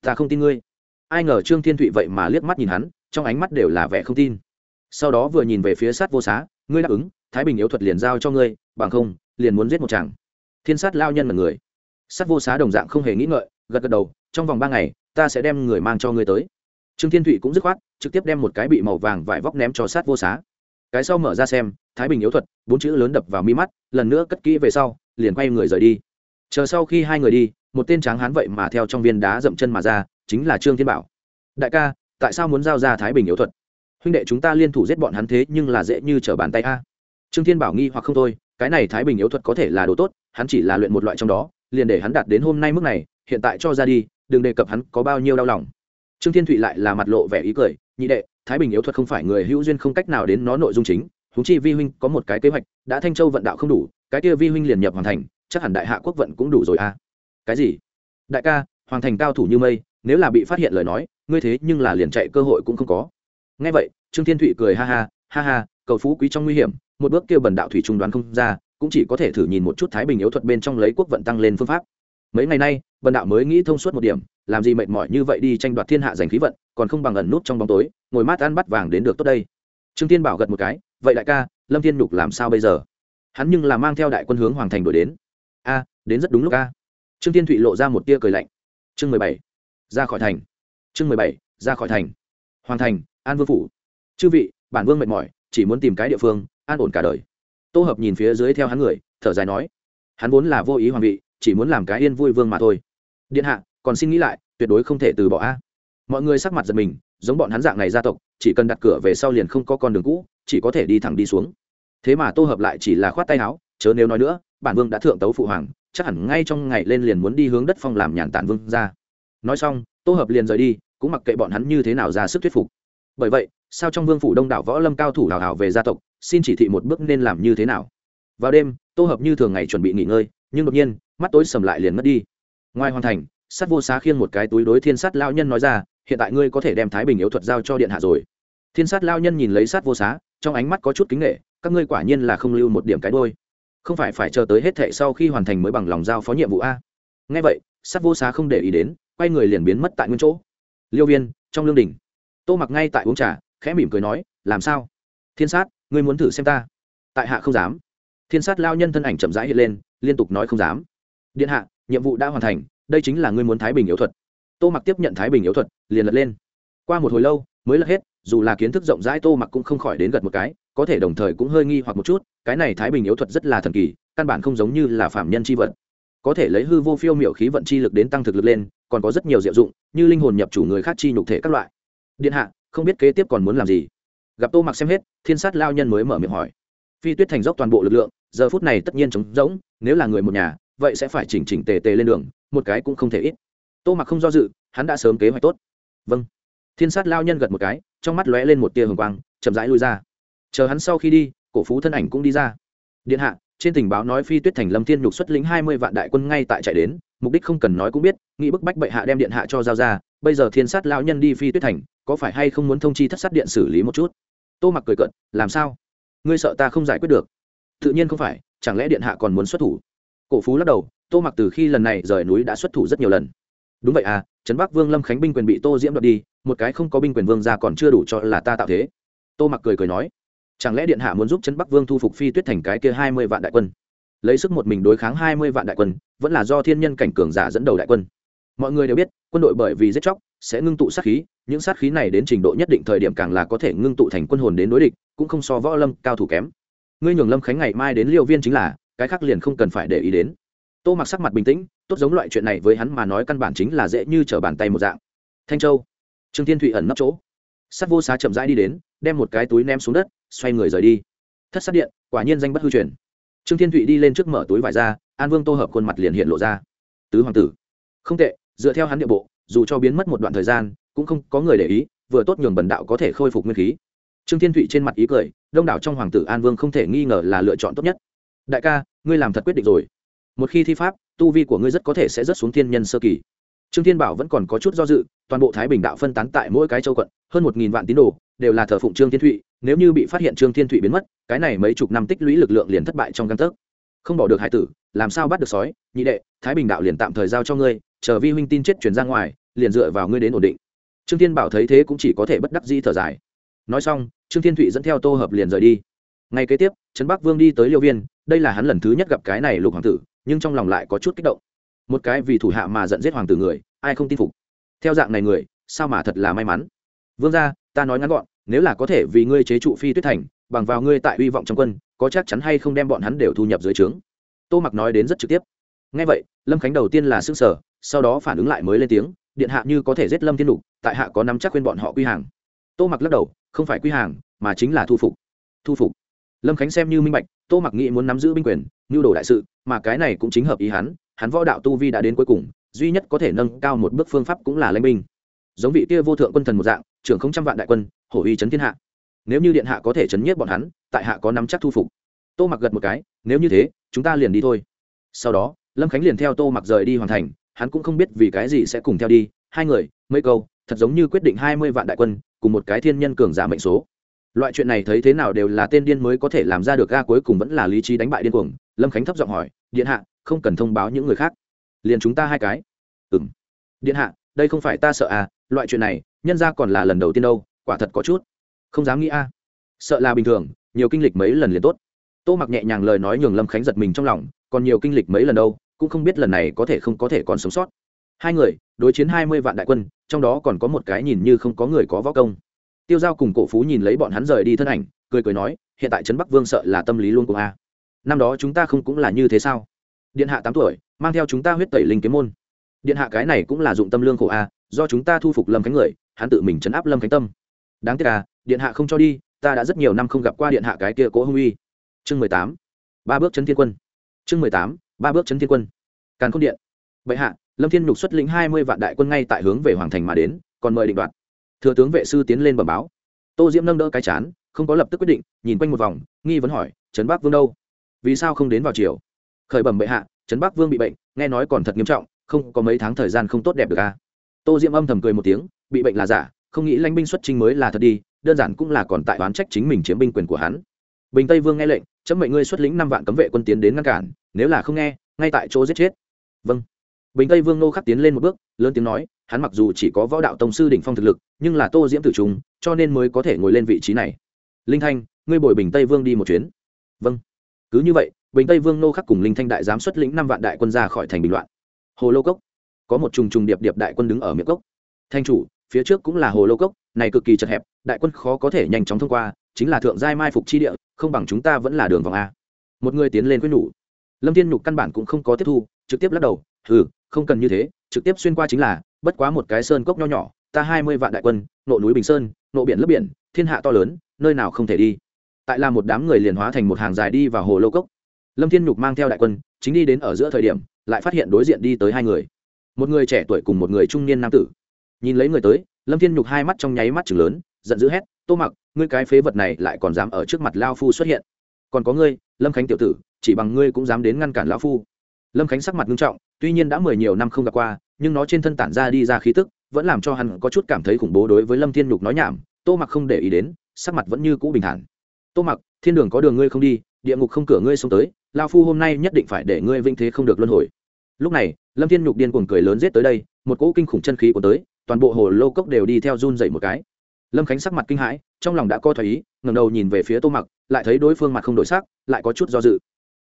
Ta không tin ngươi. Ai ngờ trương thiên thụy vậy mà liếc mắt nhìn hắn, trong ánh mắt đều là vẻ không tin. Sau đó vừa nhìn về phía sát vô xá, ngươi đáp ứng, thái bình yếu thuật liền giao cho ngươi, bằng không, liền muốn giết một chàng thiên sát lao nhân là người. Sát vô xá đồng dạng không hề nghĩ ngợi, gật gật đầu, trong vòng ba ngày, ta sẽ đem người mang cho ngươi tới. Trương thiên thụy cũng dứt khoát, trực tiếp đem một cái bị màu vàng vải vóc ném cho sát vô xá. Cái sau mở ra xem, thái bình yếu thuật, bốn chữ lớn đập vào mi mắt, lần nữa cất kỹ về sau, liền quay người rời đi. Chờ sau khi hai người đi, một tên tráng hán vậy mà theo trong viên đá dậm chân mà ra, chính là trương thiên bảo. Đại ca, tại sao muốn giao ra thái bình yếu thuật? Huynh đệ chúng ta liên thủ giết bọn hắn thế nhưng là dễ như trở bàn tay a. Trương thiên bảo nghi hoặc không thôi, cái này thái bình yếu thuật có thể là đồ tốt hắn chỉ là luyện một loại trong đó, liền để hắn đạt đến hôm nay mức này, hiện tại cho ra đi, đừng đề cập hắn có bao nhiêu đau lòng. Trương thiên thụy lại là mặt lộ vẻ ý cười, nhị đệ, thái bình yếu thuật không phải người hữu duyên không cách nào đến nó nội dung chính húng chi vi huynh có một cái kế hoạch, đã thanh châu vận đạo không đủ, cái kia vi huynh liền nhập hoàn thành, chắc hẳn đại hạ quốc vận cũng đủ rồi à. Cái gì? Đại ca, hoàng thành cao thủ như mây, nếu là bị phát hiện lời nói, ngươi thế nhưng là liền chạy cơ hội cũng không có. Ngay vậy, trương thiên thụy cười ha ha ha ha, cầu phú quý trong nguy hiểm, một bước kia bần đạo thủy trung đoán không ra cũng chỉ có thể thử nhìn một chút thái bình yếu thuật bên trong lấy quốc vận tăng lên phương pháp. Mấy ngày nay bần đạo mới nghĩ thông suốt một điểm, làm gì mệt mỏi như vậy đi tranh đoạt thiên hạ giành khí vận, còn không bằng ẩn nút trong bóng tối, ngồi mát ăn bắt vàng đến được tốt đây. Trương tiên bảo gật một cái, vậy đại ca, lâm thiên nhục làm sao bây giờ? Hắn nhưng là mang theo đại quân hướng hoàng thành đổi đến. A, đến rất đúng lúc a. Trương tiên thụy lộ ra một tia cười lạnh. Chương mười bảy, ra khỏi thành. Chương mười bảy, ra khỏi thành. Hoàng thành, an vương phủ. Chư vị, bản vương mệt mỏi, chỉ muốn tìm cái địa phương, an ổn cả đời tô hợp nhìn phía dưới theo hắn người, thở dài nói, hắn vốn là vô ý hoàng vị, chỉ muốn làm cái yên vui vương mà thôi. Điện hạ, còn xin nghĩ lại, tuyệt đối không thể từ bỏ a. Mọi người sắc mặt giật mình, giống bọn hắn dạng này gia tộc, chỉ cần đặt cửa về sau liền không có con đường cũ, chỉ có thể đi thẳng đi xuống. Thế mà tô hợp lại chỉ là khoát tay áo, chớ nếu nói nữa, bản vương đã thượng tấu phụ hoàng, chắc hẳn ngay trong ngày lên liền muốn đi hướng đất phong làm nhàn tản vương ra. Nói xong, tô hợp liền rời đi, cũng mặc kệ bọn hắn như thế nào ra sức thuyết phục. Bởi vậy sao trong vương phủ đông đảo võ lâm cao thủ hào hào về gia tộc, xin chỉ thị một bước nên làm như thế nào? Vào đêm, tô hợp như thường ngày chuẩn bị nghỉ ngơi, nhưng đột nhiên, mắt tối sầm lại liền mất đi. Ngoài hoàn thành, sát vô xá khiêng một cái túi đối thiên sát lao nhân nói ra, hiện tại ngươi có thể đem thái bình yếu thuật giao cho điện hạ rồi. Thiên sát lao nhân nhìn lấy sát vô xá, trong ánh mắt có chút kính nghệ các ngươi quả nhiên là không lưu một điểm cái đôi không phải phải chờ tới hết thệ sau khi hoàn thành mới bằng lòng giao phó nhiệm vụ a? Ngay vậy, sát vô xá không để ý đến, quay người liền biến mất tại nguyên chỗ. Liêu viên, trong lương đình tô mặc ngay tại uống trà khẽ mỉm cười nói, làm sao? Thiên sát, ngươi muốn thử xem ta? Tại hạ không dám. Thiên sát lao nhân thân ảnh chậm rãi hiện lên, liên tục nói không dám. Điện hạ, nhiệm vụ đã hoàn thành, đây chính là ngươi muốn thái bình yếu thuật. Tô mặc tiếp nhận thái bình yếu thuật, liền lật lên. Qua một hồi lâu, mới lật hết, dù là kiến thức rộng rãi tô mặc cũng không khỏi đến gật một cái, có thể đồng thời cũng hơi nghi hoặc một chút, cái này thái bình yếu thuật rất là thần kỳ, căn bản không giống như là phạm nhân c h i vật. Có thể lấy hư vô phiêu m i u khí vận chi lực đến tăng thực lực lên, còn có rất nhiều diệu dụng, như linh hồn nhập chủ người khác chi nhục thể các loại. Điện hạ không biết kế tiếp còn muốn làm gì. Gặp tô mặc xem hết, thiên sát lao nhân mới mở miệng hỏi. Phi tuyết thành dốc toàn bộ lực lượng, giờ phút này tất nhiên trống rỗng, nếu là người một nhà, vậy sẽ phải chỉnh chỉnh tề tề lên đường, một cái cũng không thể ít. Tô mặc không do dự, hắn đã sớm kế hoạch tốt. Vâng. Thiên sát lao nhân gật một cái, trong mắt lóe lên một tia hồng quang, chậm rãi lui ra. Chờ hắn sau khi đi, cổ phú thân ảnh cũng đi ra. Điện hạ, trên tình báo nói phi tuyết thành lâm thiên nhục xuất lĩnh hai mươi vạn đại quân ngay tại chạy đến, mục đích không cần nói cũng biết, nghĩ bức bách bệ hạ đem điện hạ cho giao ra, bây giờ thiên sát lao nhân đi phi tuyết thành có phải hay không muốn thông chi thất sát điện xử lý một chút? Tô mặc cười cận làm sao? Ngươi sợ ta không giải quyết được? Tự nhiên không phải, chẳng lẽ điện hạ còn muốn xuất thủ? Cổ phú lắc đầu, tô mặc từ khi lần này rời núi đã xuất thủ rất nhiều lần. Đúng vậy à trấn bắc vương lâm khánh binh quyền bị tô diễm đoạt đi, một cái không có binh quyền vương ra còn chưa đủ cho là ta tạo thế. Tô mặc cười cười nói, chẳng lẽ điện hạ muốn giúp trấn bắc vương thu phục phi tuyết thành cái kia hai mươi vạn đại quân? Lấy sức một mình đối kháng hai mươi vạn đại quân, vẫn là do thiên nhân cảnh cường giả dẫn đầu đại quân. Mọi người đều biết, quân đội bởi vì giết chóc, sẽ ngưng tụ sát khí những sát khí này đến trình độ nhất định thời điểm càng là có thể ngưng tụ thành quân hồn đến đối địch, cũng không so võ lâm cao thủ kém. Ngươi nhường lâm khánh ngày mai đến liêu viên chính là, cái khác liền không cần phải để ý đến. Tô mặc sắc mặt bình tĩnh, tốt giống loại chuyện này với hắn mà nói căn bản chính là dễ như trở bàn tay một dạng. Thanh châu. Trương thiên thụy ẩn nấp chỗ. Sắt vô xá chậm rãi đi đến, đem một cái túi ném xuống đất, xoay người rời đi. Thất sát điện, quả nhiên danh bất hư truyền. Trương thiên thụy đi lên trước mở túi vải ra, an vương tô hợp khuôn mặt liền hiện lộ ra. Tứ hoàng tử. Không tệ, dựa theo hắn địa bộ, dù cho biến mất một đoạn thời gian cũng không có người để ý, vừa tốt nhường bần đạo có thể khôi phục nguyên khí. Trương thiên thụy trên mặt ý cười, đông đảo trong hoàng tử an vương không thể nghi ngờ là lựa chọn tốt nhất. Đại ca, ngươi làm thật quyết định rồi. Một khi thi pháp, tu vi của ngươi rất có thể sẽ rớt xuống thiên nhân sơ kỳ. Trương thiên bảo vẫn còn có chút do dự, toàn bộ thái bình đạo phân tán tại mỗi cái châu quận, hơn một nghìn vạn tín đồ đều là thờ phụng trương thiên thụy, nếu như bị phát hiện trương thiên thụy biến mất, cái này mấy chục năm tích lũy lực lượng liền thất bại trong căn tấc. Không bỏ được hải tử, làm sao bắt được sói, nhị đệ, thái bình đạo liền tạm thời giao cho ngươi, chờ vi huynh tin chết chuyển ra ngoài, liền dựa vào ngươi đến ổn định trương thiên bảo thấy thế cũng chỉ có thể bất đắc di thở dài. Nói xong, trương thiên thụy dẫn theo tô hợp liền rời đi. Ngay kế tiếp, trấn bắc vương đi tới liêu viên, đây là hắn lần thứ nhất gặp cái này lục hoàng tử, nhưng trong lòng lại có chút kích động. Một cái vì thủ hạ mà giận giết hoàng tử người, ai không tin phục? Theo dạng này người, sao mà thật là may mắn? Vương gia, ta nói ngắn gọn, nếu là có thể vì ngươi chế trụ phi tuyết thành, bằng vào ngươi tại uy vọng trong quân, có chắc chắn hay không đem bọn hắn đều thu nhập dưới trướng? Tô mặc nói đến rất trực tiếp. Ngay vậy lâm khánh đầu tiên là s ư n g sở sau đó phản ứng lại mới lên tiếng, điện hạ như có thể giết lâm thiên đục tại hạ có nắm chắc khuyên bọn họ quy hàng. Tô mặc lắc đầu, không phải quy hàng, mà chính là thu phục. Thu phục. Lâm khánh xem như minh bạch, tô mặc nghĩ muốn nắm giữ binh quyền nhu đồ đại sự, mà cái này cũng chính hợp ý hắn hắn võ đạo tu vi đã đến cuối cùng, duy nhất có thể nâng cao một bước phương pháp cũng là lãnh binh. Giống vị kia vô thượng quân thần một dạng, trưởng không trăm vạn đại quân, hổ uy chấn thiên hạ. Nếu như điện hạ có thể chấn nhiếp bọn hắn, tại hạ có nắm chắc thu phục. Tô mặc gật một cái, nếu như thế, chúng ta liền đi thôi. Sau đó lâm khánh liền theo tô mặc rời đi hoàn thành, hắn cũng không biết vì cái gì sẽ cùng theo đi. Hai người, mấy câu, thật giống như quyết định hai mươi vạn đại quân, cùng một cái thiên nhân cường giả mệnh số. Loại chuyện này thấy thế nào đều là tên điên mới có thể làm ra được ga cuối cùng vẫn là lý trí đánh bại điên cuồng. Lâm khánh thấp giọng hỏi, điện hạ, không cần thông báo những người khác. Liền chúng ta hai cái. Ừ m điện hạ, đây không phải ta sợ à loại chuyện này, nhân ra còn là lần đầu tiên đâu, quả thật có chút. Không dám nghĩ a. À. sợ là bình thường, nhiều kinh lịch mấy lần liền tốt. Tô mặc nhẹ nhàng lời nói nhường lâm khánh giật mình trong lòng còn nhiều kinh lịch mấy lần đâu, cũng không biết lần này có thể không có thể còn sống sót. Hai người, đối chiến hai mươi vạn đại quân, trong đó còn có một cái nhìn như không có người có võ công. Tiêu giao cùng cổ phú nhìn lấy bọn hắn rời đi thân ảnh, cười cười nói, hiện tại trấn bắc vương sợ là tâm lý luôn của a. Năm đó chúng ta không cũng là như thế sao? Điện hạ tám tuổi, mang theo chúng ta huyết tẩy linh kiếm môn. Điện hạ cái này cũng là dụng tâm lương khổ a, do chúng ta thu phục lâm khánh người, hắn tự mình chấn áp lâm khánh tâm. Đáng tiếc à điện hạ không cho đi, ta đã rất nhiều năm không gặp qua điện hạ cái kia cố hung uy. Chương mười tám, ba bước chấn thiên quân chương mười tám, ba bước chấn thiên quân. Càn khôn điện. Vậy hạ, lâm thiên nhục xuất lĩnh hai mươi vạn đại quân ngay tại hướng về hoàng thành mà đến, còn mời định đoạt. Thừa tướng vệ sư tiến lên bẩm báo. Tô diễm nâng đỡ cái chán, không có lập tức quyết định, nhìn quanh một vòng, nghi vấn hỏi, trấn bắc vương đâu? Vì sao không đến vào chiều khởi bẩm bệ hạ, trấn bắc vương bị bệnh, nghe nói còn thật nghiêm trọng, không có mấy tháng thời gian không tốt đẹp được a. À? tô diễm âm thầm cười một tiếng, bị bệnh là giả, không nghĩ lãnh binh xuất trinh mới là thật đi, đơn giản cũng là còn tại oán trách chính mình chiếm binh quyền của hắn bình tây vương nghe lệnh, chấm mệnh ngươi xuất lĩnh năm vạn cấm vệ quân tiến đến ngăn cản, nếu là không nghe, ngay tại chỗ giết chết. Vâng. Bình tây vương nô khắc tiến lên một bước, lớn tiếng nói, hắn mặc dù chỉ có võ đạo tông sư đỉnh phong thực lực, nhưng là tô diễm tử trung cho nên mới có thể ngồi lên vị trí này. Linh thanh, ngươi bồi bình tây vương đi một chuyến. Vâng. Cứ như vậy, bình tây vương nô khắc cùng linh thanh đại giám xuất lĩnh năm vạn đại quân ra khỏi thành bình loạn. Hồ lô cốc. Có một trùng trùng điệp điệp đại quân đứng ở miệng cốc. Thanh chủ, phía trước cũng là hồ lô cốc, này cực kỳ chật hẹp, đại quân khó có thể nhanh chóng thông qua chính là thượng giai mai phục chi địa, không bằng chúng ta vẫn là đường vòng a. Một người tiến lên quyết nhủ. Lâm thiên nhục căn bản cũng không có tiếp thu, trực tiếp lắc đầu ừ không cần như thế, trực tiếp xuyên qua chính là, bất quá một cái sơn cốc nho nhỏ, ta hai mươi vạn đại quân, nộ núi bình sơn, nộ biển lấp biển, thiên hạ to lớn, nơi nào không thể đi. Tại là một đám người liền hóa thành một hàng dài đi vào hồ lô cốc. Lâm thiên nhục mang theo đại quân, chính đi đến ở giữa thời điểm, lại phát hiện đối diện đi tới hai người. Một người trẻ tuổi cùng một người trung niên nam tử. Nhìn lấy người tới, lâm thiên nhục hai mắt trong nháy mắt chừng lớn, giận dữ hét, tô mặc ngươi cái phế vật này lại còn dám ở trước mặt lao phu xuất hiện. Còn có ngươi, lâm khánh tiểu tử, chỉ bằng ngươi cũng dám đến ngăn cản lão phu. Lâm khánh sắc mặt nghiêm trọng, tuy nhiên đã mười nhiều năm không gặp qua, nhưng nó trên thân tản ra đi ra khí tức, vẫn làm cho hắn có chút cảm thấy khủng bố đối với lâm thiên nhục nói nhảm, tô mặc không để ý đến, sắc mặt vẫn như cũ bình thản. Tô mặc, thiên đường có đường ngươi không đi, địa ngục không cửa ngươi xông tới, lao phu hôm nay nhất định phải để ngươi vinh thế không được luân hồi. Lúc này, lâm thiên nhục điên cuồng cười lớn rết tới đây, một cỗ kinh khủng chân khí của tới, toàn bộ hồ lô cốc đều đi theo run dậy một cái lâm khánh sắc mặt kinh hãi, trong lòng đã co thoải ý ngầm đầu nhìn về phía tô mặc, lại thấy đối phương mặt không đổi sắc, lại có chút do dự.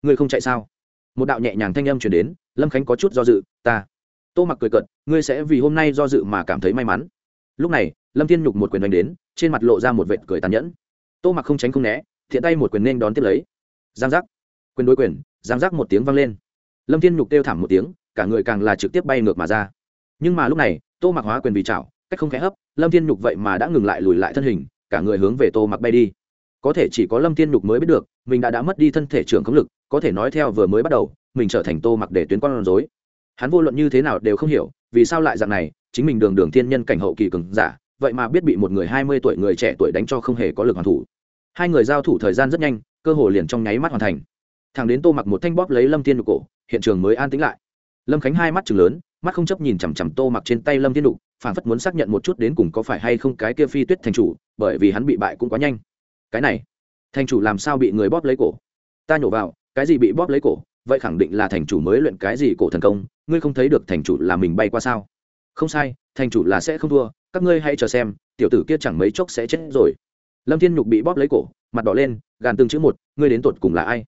Ngươi không chạy sao? Một đạo nhẹ nhàng thanh âm chuyển đến, lâm khánh có chút do dự, ta. Tô mặc cười cận ngươi sẽ vì hôm nay do dự mà cảm thấy may mắn. Lúc này, lâm thiên nhục một quyền đánh đến, trên mặt lộ ra một vệt cười tàn nhẫn. Tô mặc không tránh không né, thiện tay một quyền nên đón tiếp lấy. Giang giác. Quyền đối quyền, giang giác một tiếng vang lên. Lâm thiên nhục kêu thảm một tiếng, cả người càng là trực tiếp bay ngược mà ra. Nhưng mà lúc này, tô mặc hóa quyền vì chảo cách không khẽ hấp, lâm thiên nhục vậy mà đã ngừng lại lùi lại thân hình, cả người hướng về tô mặc bay đi. Có thể chỉ có lâm thiên nhục mới biết được, mình đã đã mất đi thân thể trưởng khống lực, có thể nói theo vừa mới bắt đầu, mình trở thành tô mặc để tuyến con rối. Hắn vô luận như thế nào đều không hiểu, vì sao lại dạng này, chính mình đường đường thiên nhân cảnh hậu kỳ cường giả, vậy mà biết bị một người hai mươi tuổi người trẻ tuổi đánh cho không hề có lực hoàn thủ. Hai người giao thủ thời gian rất nhanh, cơ hồ liền trong nháy mắt hoàn thành. Thằng đến tô mặc một thanh bóp lấy lâm thiên nhục cổ, hiện trường mới an tĩnh lại. Lâm khánh hai mắt chừng lớn, mắt không chấp nhìn chằm chằm tô mặc trên tay lâm thiên nhục phản phất muốn xác nhận một chút đến cùng có phải hay không cái kia phi tuyết thành chủ, bởi vì hắn bị bại cũng quá nhanh. Cái này, thành chủ làm sao bị người bóp lấy cổ? Ta nhổ vào, cái gì bị bóp lấy cổ? Vậy khẳng định là thành chủ mới luyện cái gì cổ thần công, ngươi không thấy được thành chủ là mình bay qua sao? Không sai, thành chủ là sẽ không thua, các ngươi hãy chờ xem, tiểu tử kia chẳng mấy chốc sẽ chết rồi. Lâm thiên nhục bị bóp lấy cổ, mặt đỏ lên, gàn từng chữ một, ngươi đến tột cùng là ai?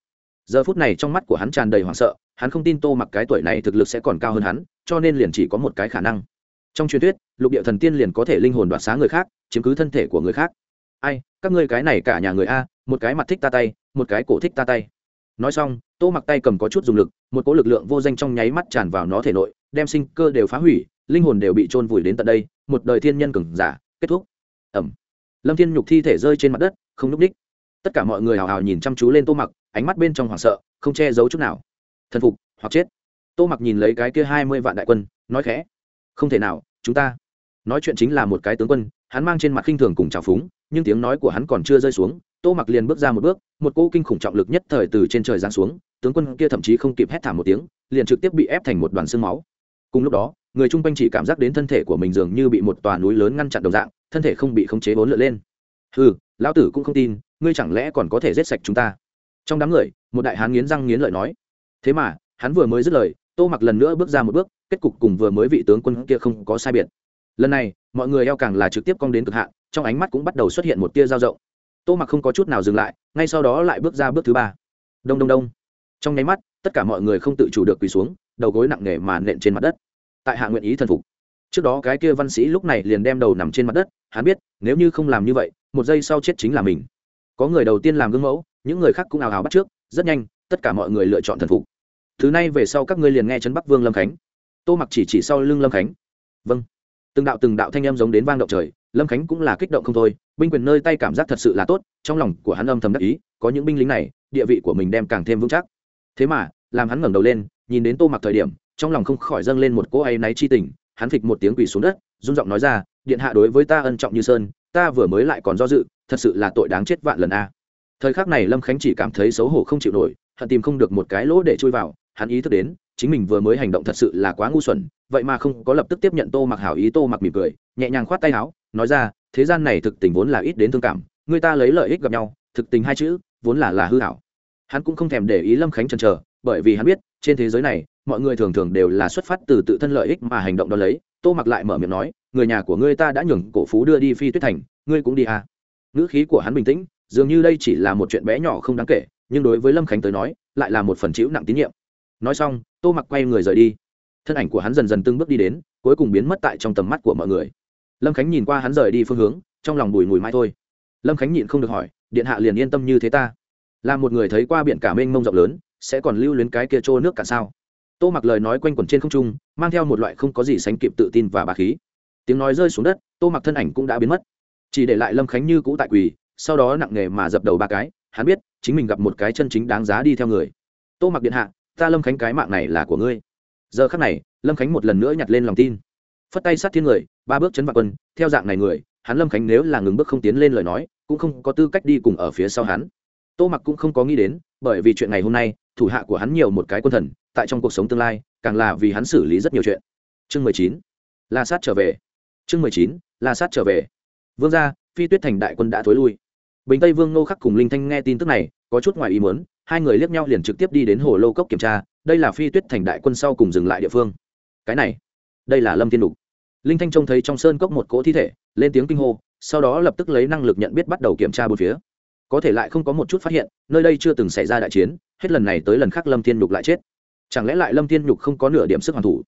Giờ phút này trong mắt của hắn tràn đầy hoảng sợ, hắn không tin tô mặc cái tuổi này thực lực sẽ còn cao hơn hắn, cho nên liền chỉ có một cái khả năng trong truyền thuyết, lục địa thần tiên liền có thể linh hồn đoạt xá người khác, chiếm cứ thân thể của người khác. Ai, các ngươi cái này cả nhà người a, một cái mặt thích ta tay, một cái cổ thích ta tay. Nói xong, tô mặc tay cầm có chút dùng lực, một cỗ lực lượng vô danh trong nháy mắt tràn vào nó thể nội, đem sinh cơ đều phá hủy, linh hồn đều bị trôn vùi đến tận đây, một đời thiên nhân cường giả, kết thúc. Ẩm. Lâm thiên nhục thi thể rơi trên mặt đất, không núp ních. tất cả mọi người hào hào nhìn chăm chú lên tô mặc, ánh mắt bên trong hoảng sợ, không che giấu chút nào. Thần phục hoặc chết. Tô mặc nhìn lấy cái kia hai mươi vạn đại quân, nói khẽ. Không thể nào chúng ta. Nói chuyện chính là một cái tướng quân, hắn mang trên mặt khinh thường cùng trào phúng, nhưng tiếng nói của hắn còn chưa rơi xuống, tô mặc liền bước ra một bước, một cỗ kinh khủng trọng lực nhất thời từ trên trời giáng xuống, tướng quân kia thậm chí không kịp hét thảm một tiếng, liền trực tiếp bị ép thành một đoàn xương máu. Cùng lúc đó, người chung quanh chỉ cảm giác đến thân thể của mình dường như bị một tòa núi lớn ngăn chặn đồng dạng, thân thể không bị khống chế bốn lượn lên. Ừ lão tử cũng không tin, ngươi chẳng lẽ còn có thể giết sạch chúng ta? Trong đám người, một đại hán nghiến răng nghiến lợi nói. Thế mà, hắn vừa mới dứt lời tô mặc lần nữa bước ra một bước, kết cục cùng vừa mới vị tướng quân kia không có sai biệt. Lần này, mọi người eo càng là trực tiếp cong đến cực hạn, trong ánh mắt cũng bắt đầu xuất hiện một tia dao rộng tô mặc không có chút nào dừng lại, ngay sau đó lại bước ra bước thứ ba. Đông đông đông. Trong nháy mắt, tất cả mọi người không tự chủ được quỳ xuống, đầu gối nặng nề mà nện trên mặt đất. Tại hạ nguyện ý thần phục. Trước đó cái kia văn sĩ lúc này liền đem đầu nằm trên mặt đất, hắn biết, nếu như không làm như vậy, một giây sau chết chính là mình. Có người đầu tiên làm gương mẫu, những người khác cũng ào ào bắt trước, rất nhanh, tất cả mọi người lựa chọn thần phục thứ này về sau các ngươi liền nghe trấn bắc vương lâm khánh. Tô mặc chỉ chỉ sau lưng lâm khánh. Vâng. Từng đạo từng đạo thanh em giống đến vang động trời, lâm khánh cũng là kích động không thôi, binh quyền nơi tay cảm giác thật sự là tốt, trong lòng của hắn âm thầm đắc ý, có những binh lính này, địa vị của mình đem càng thêm vững chắc. Thế mà, làm hắn ngẩng đầu lên, nhìn đến tô mặc thời điểm, trong lòng không khỏi dâng lên một cỗ áy náy chi tình, hắn phịch một tiếng quỳ xuống đất, run giọng nói ra, điện hạ đối với ta ân trọng như sơn, ta vừa mới lại còn do dự, thật sự là tội đáng chết vạn lần a. Thời khắc này lâm khánh chỉ cảm thấy xấu hổ không chịu nổi, hận tìm không được một cái lỗ để chui vào hắn ý thức đến, chính mình vừa mới hành động thật sự là quá ngu xuẩn, vậy mà không có lập tức tiếp nhận tô mặc hảo ý, tô mặc mỉm cười, nhẹ nhàng khoát tay áo, nói ra, thế gian này thực tình vốn là ít đến thương cảm, người ta lấy lợi ích gặp nhau, thực tình hai chữ, vốn là là hư hảo hắn cũng không thèm để ý lâm khánh trần chờ, bởi vì hắn biết, trên thế giới này, mọi người thường thường đều là xuất phát từ tự thân lợi ích mà hành động đó lấy, tô mặc lại mở miệng nói, người nhà của ngươi ta đã nhường cổ phú đưa đi phi tuyết thành, ngươi cũng đi à. ngữ khí của hắn bình tĩnh, dường như đây chỉ là một chuyện bé nhỏ không đáng kể, nhưng đối với lâm khánh tới nói, lại là một phần chịu nặng tín nhiệm nói xong, tô mặc quay người rời đi. Thân ảnh của hắn dần dần từng bước đi đến, cuối cùng biến mất tại trong tầm mắt của mọi người. Lâm khánh nhìn qua hắn rời đi phương hướng, trong lòng bùi mùi mai thôi. Lâm khánh nhịn không được hỏi, điện hạ liền yên tâm như thế ta? Là một người thấy qua biển cả mênh mông rộng lớn, sẽ còn lưu luyến cái kia trô nước cả sao? Tô mặc lời nói quanh quẩn trên không trung, mang theo một loại không có gì sánh kịp tự tin và bà khí. Tiếng nói rơi xuống đất, tô mặc thân ảnh cũng đã biến mất. Chỉ để lại lâm khánh như cũ tại quỳ, sau đó nặng nề mà dập đầu ba cái. Hắn biết, chính mình gặp một cái chân chính đáng giá đi theo người. Tô mặc điện hạ ta lâm khánh cái mạng này là của ngươi. Giờ khắc này, lâm khánh một lần nữa nhặt lên lòng tin. Phất tay sát thiên người, ba bước chấn vạn quân, theo dạng này người, hắn lâm khánh nếu là ngừng bước không tiến lên lời nói, cũng không có tư cách đi cùng ở phía sau hắn. Tô mặc cũng không có nghĩ đến, bởi vì chuyện ngày hôm nay, thủ hạ của hắn nhiều một cái quân thần, tại trong cuộc sống tương lai, càng là vì hắn xử lý rất nhiều chuyện. Chương mười chín, la sát trở về. Chương mười chín, la sát trở về. Vương gia, phi tuyết thành đại quân đã thối lui bình tây vương nô khắc cùng linh thanh nghe tin tức này, có chút ngoài ý muốn, hai người liếc nhau liền trực tiếp đi đến hồ lô cốc kiểm tra, đây là phi tuyết thành đại quân sau cùng dừng lại địa phương. Cái này, đây là lâm thiên đục linh thanh trông thấy trong sơn cốc một cỗ thi thể, lên tiếng kinh hô, sau đó lập tức lấy năng lực nhận biết bắt đầu kiểm tra bốn phía. Có thể lại không có một chút phát hiện, nơi đây chưa từng xảy ra đại chiến, hết lần này tới lần khác lâm thiên đục lại chết. Chẳng lẽ lại lâm thiên nhục không có nửa điểm sức hoàn thủ?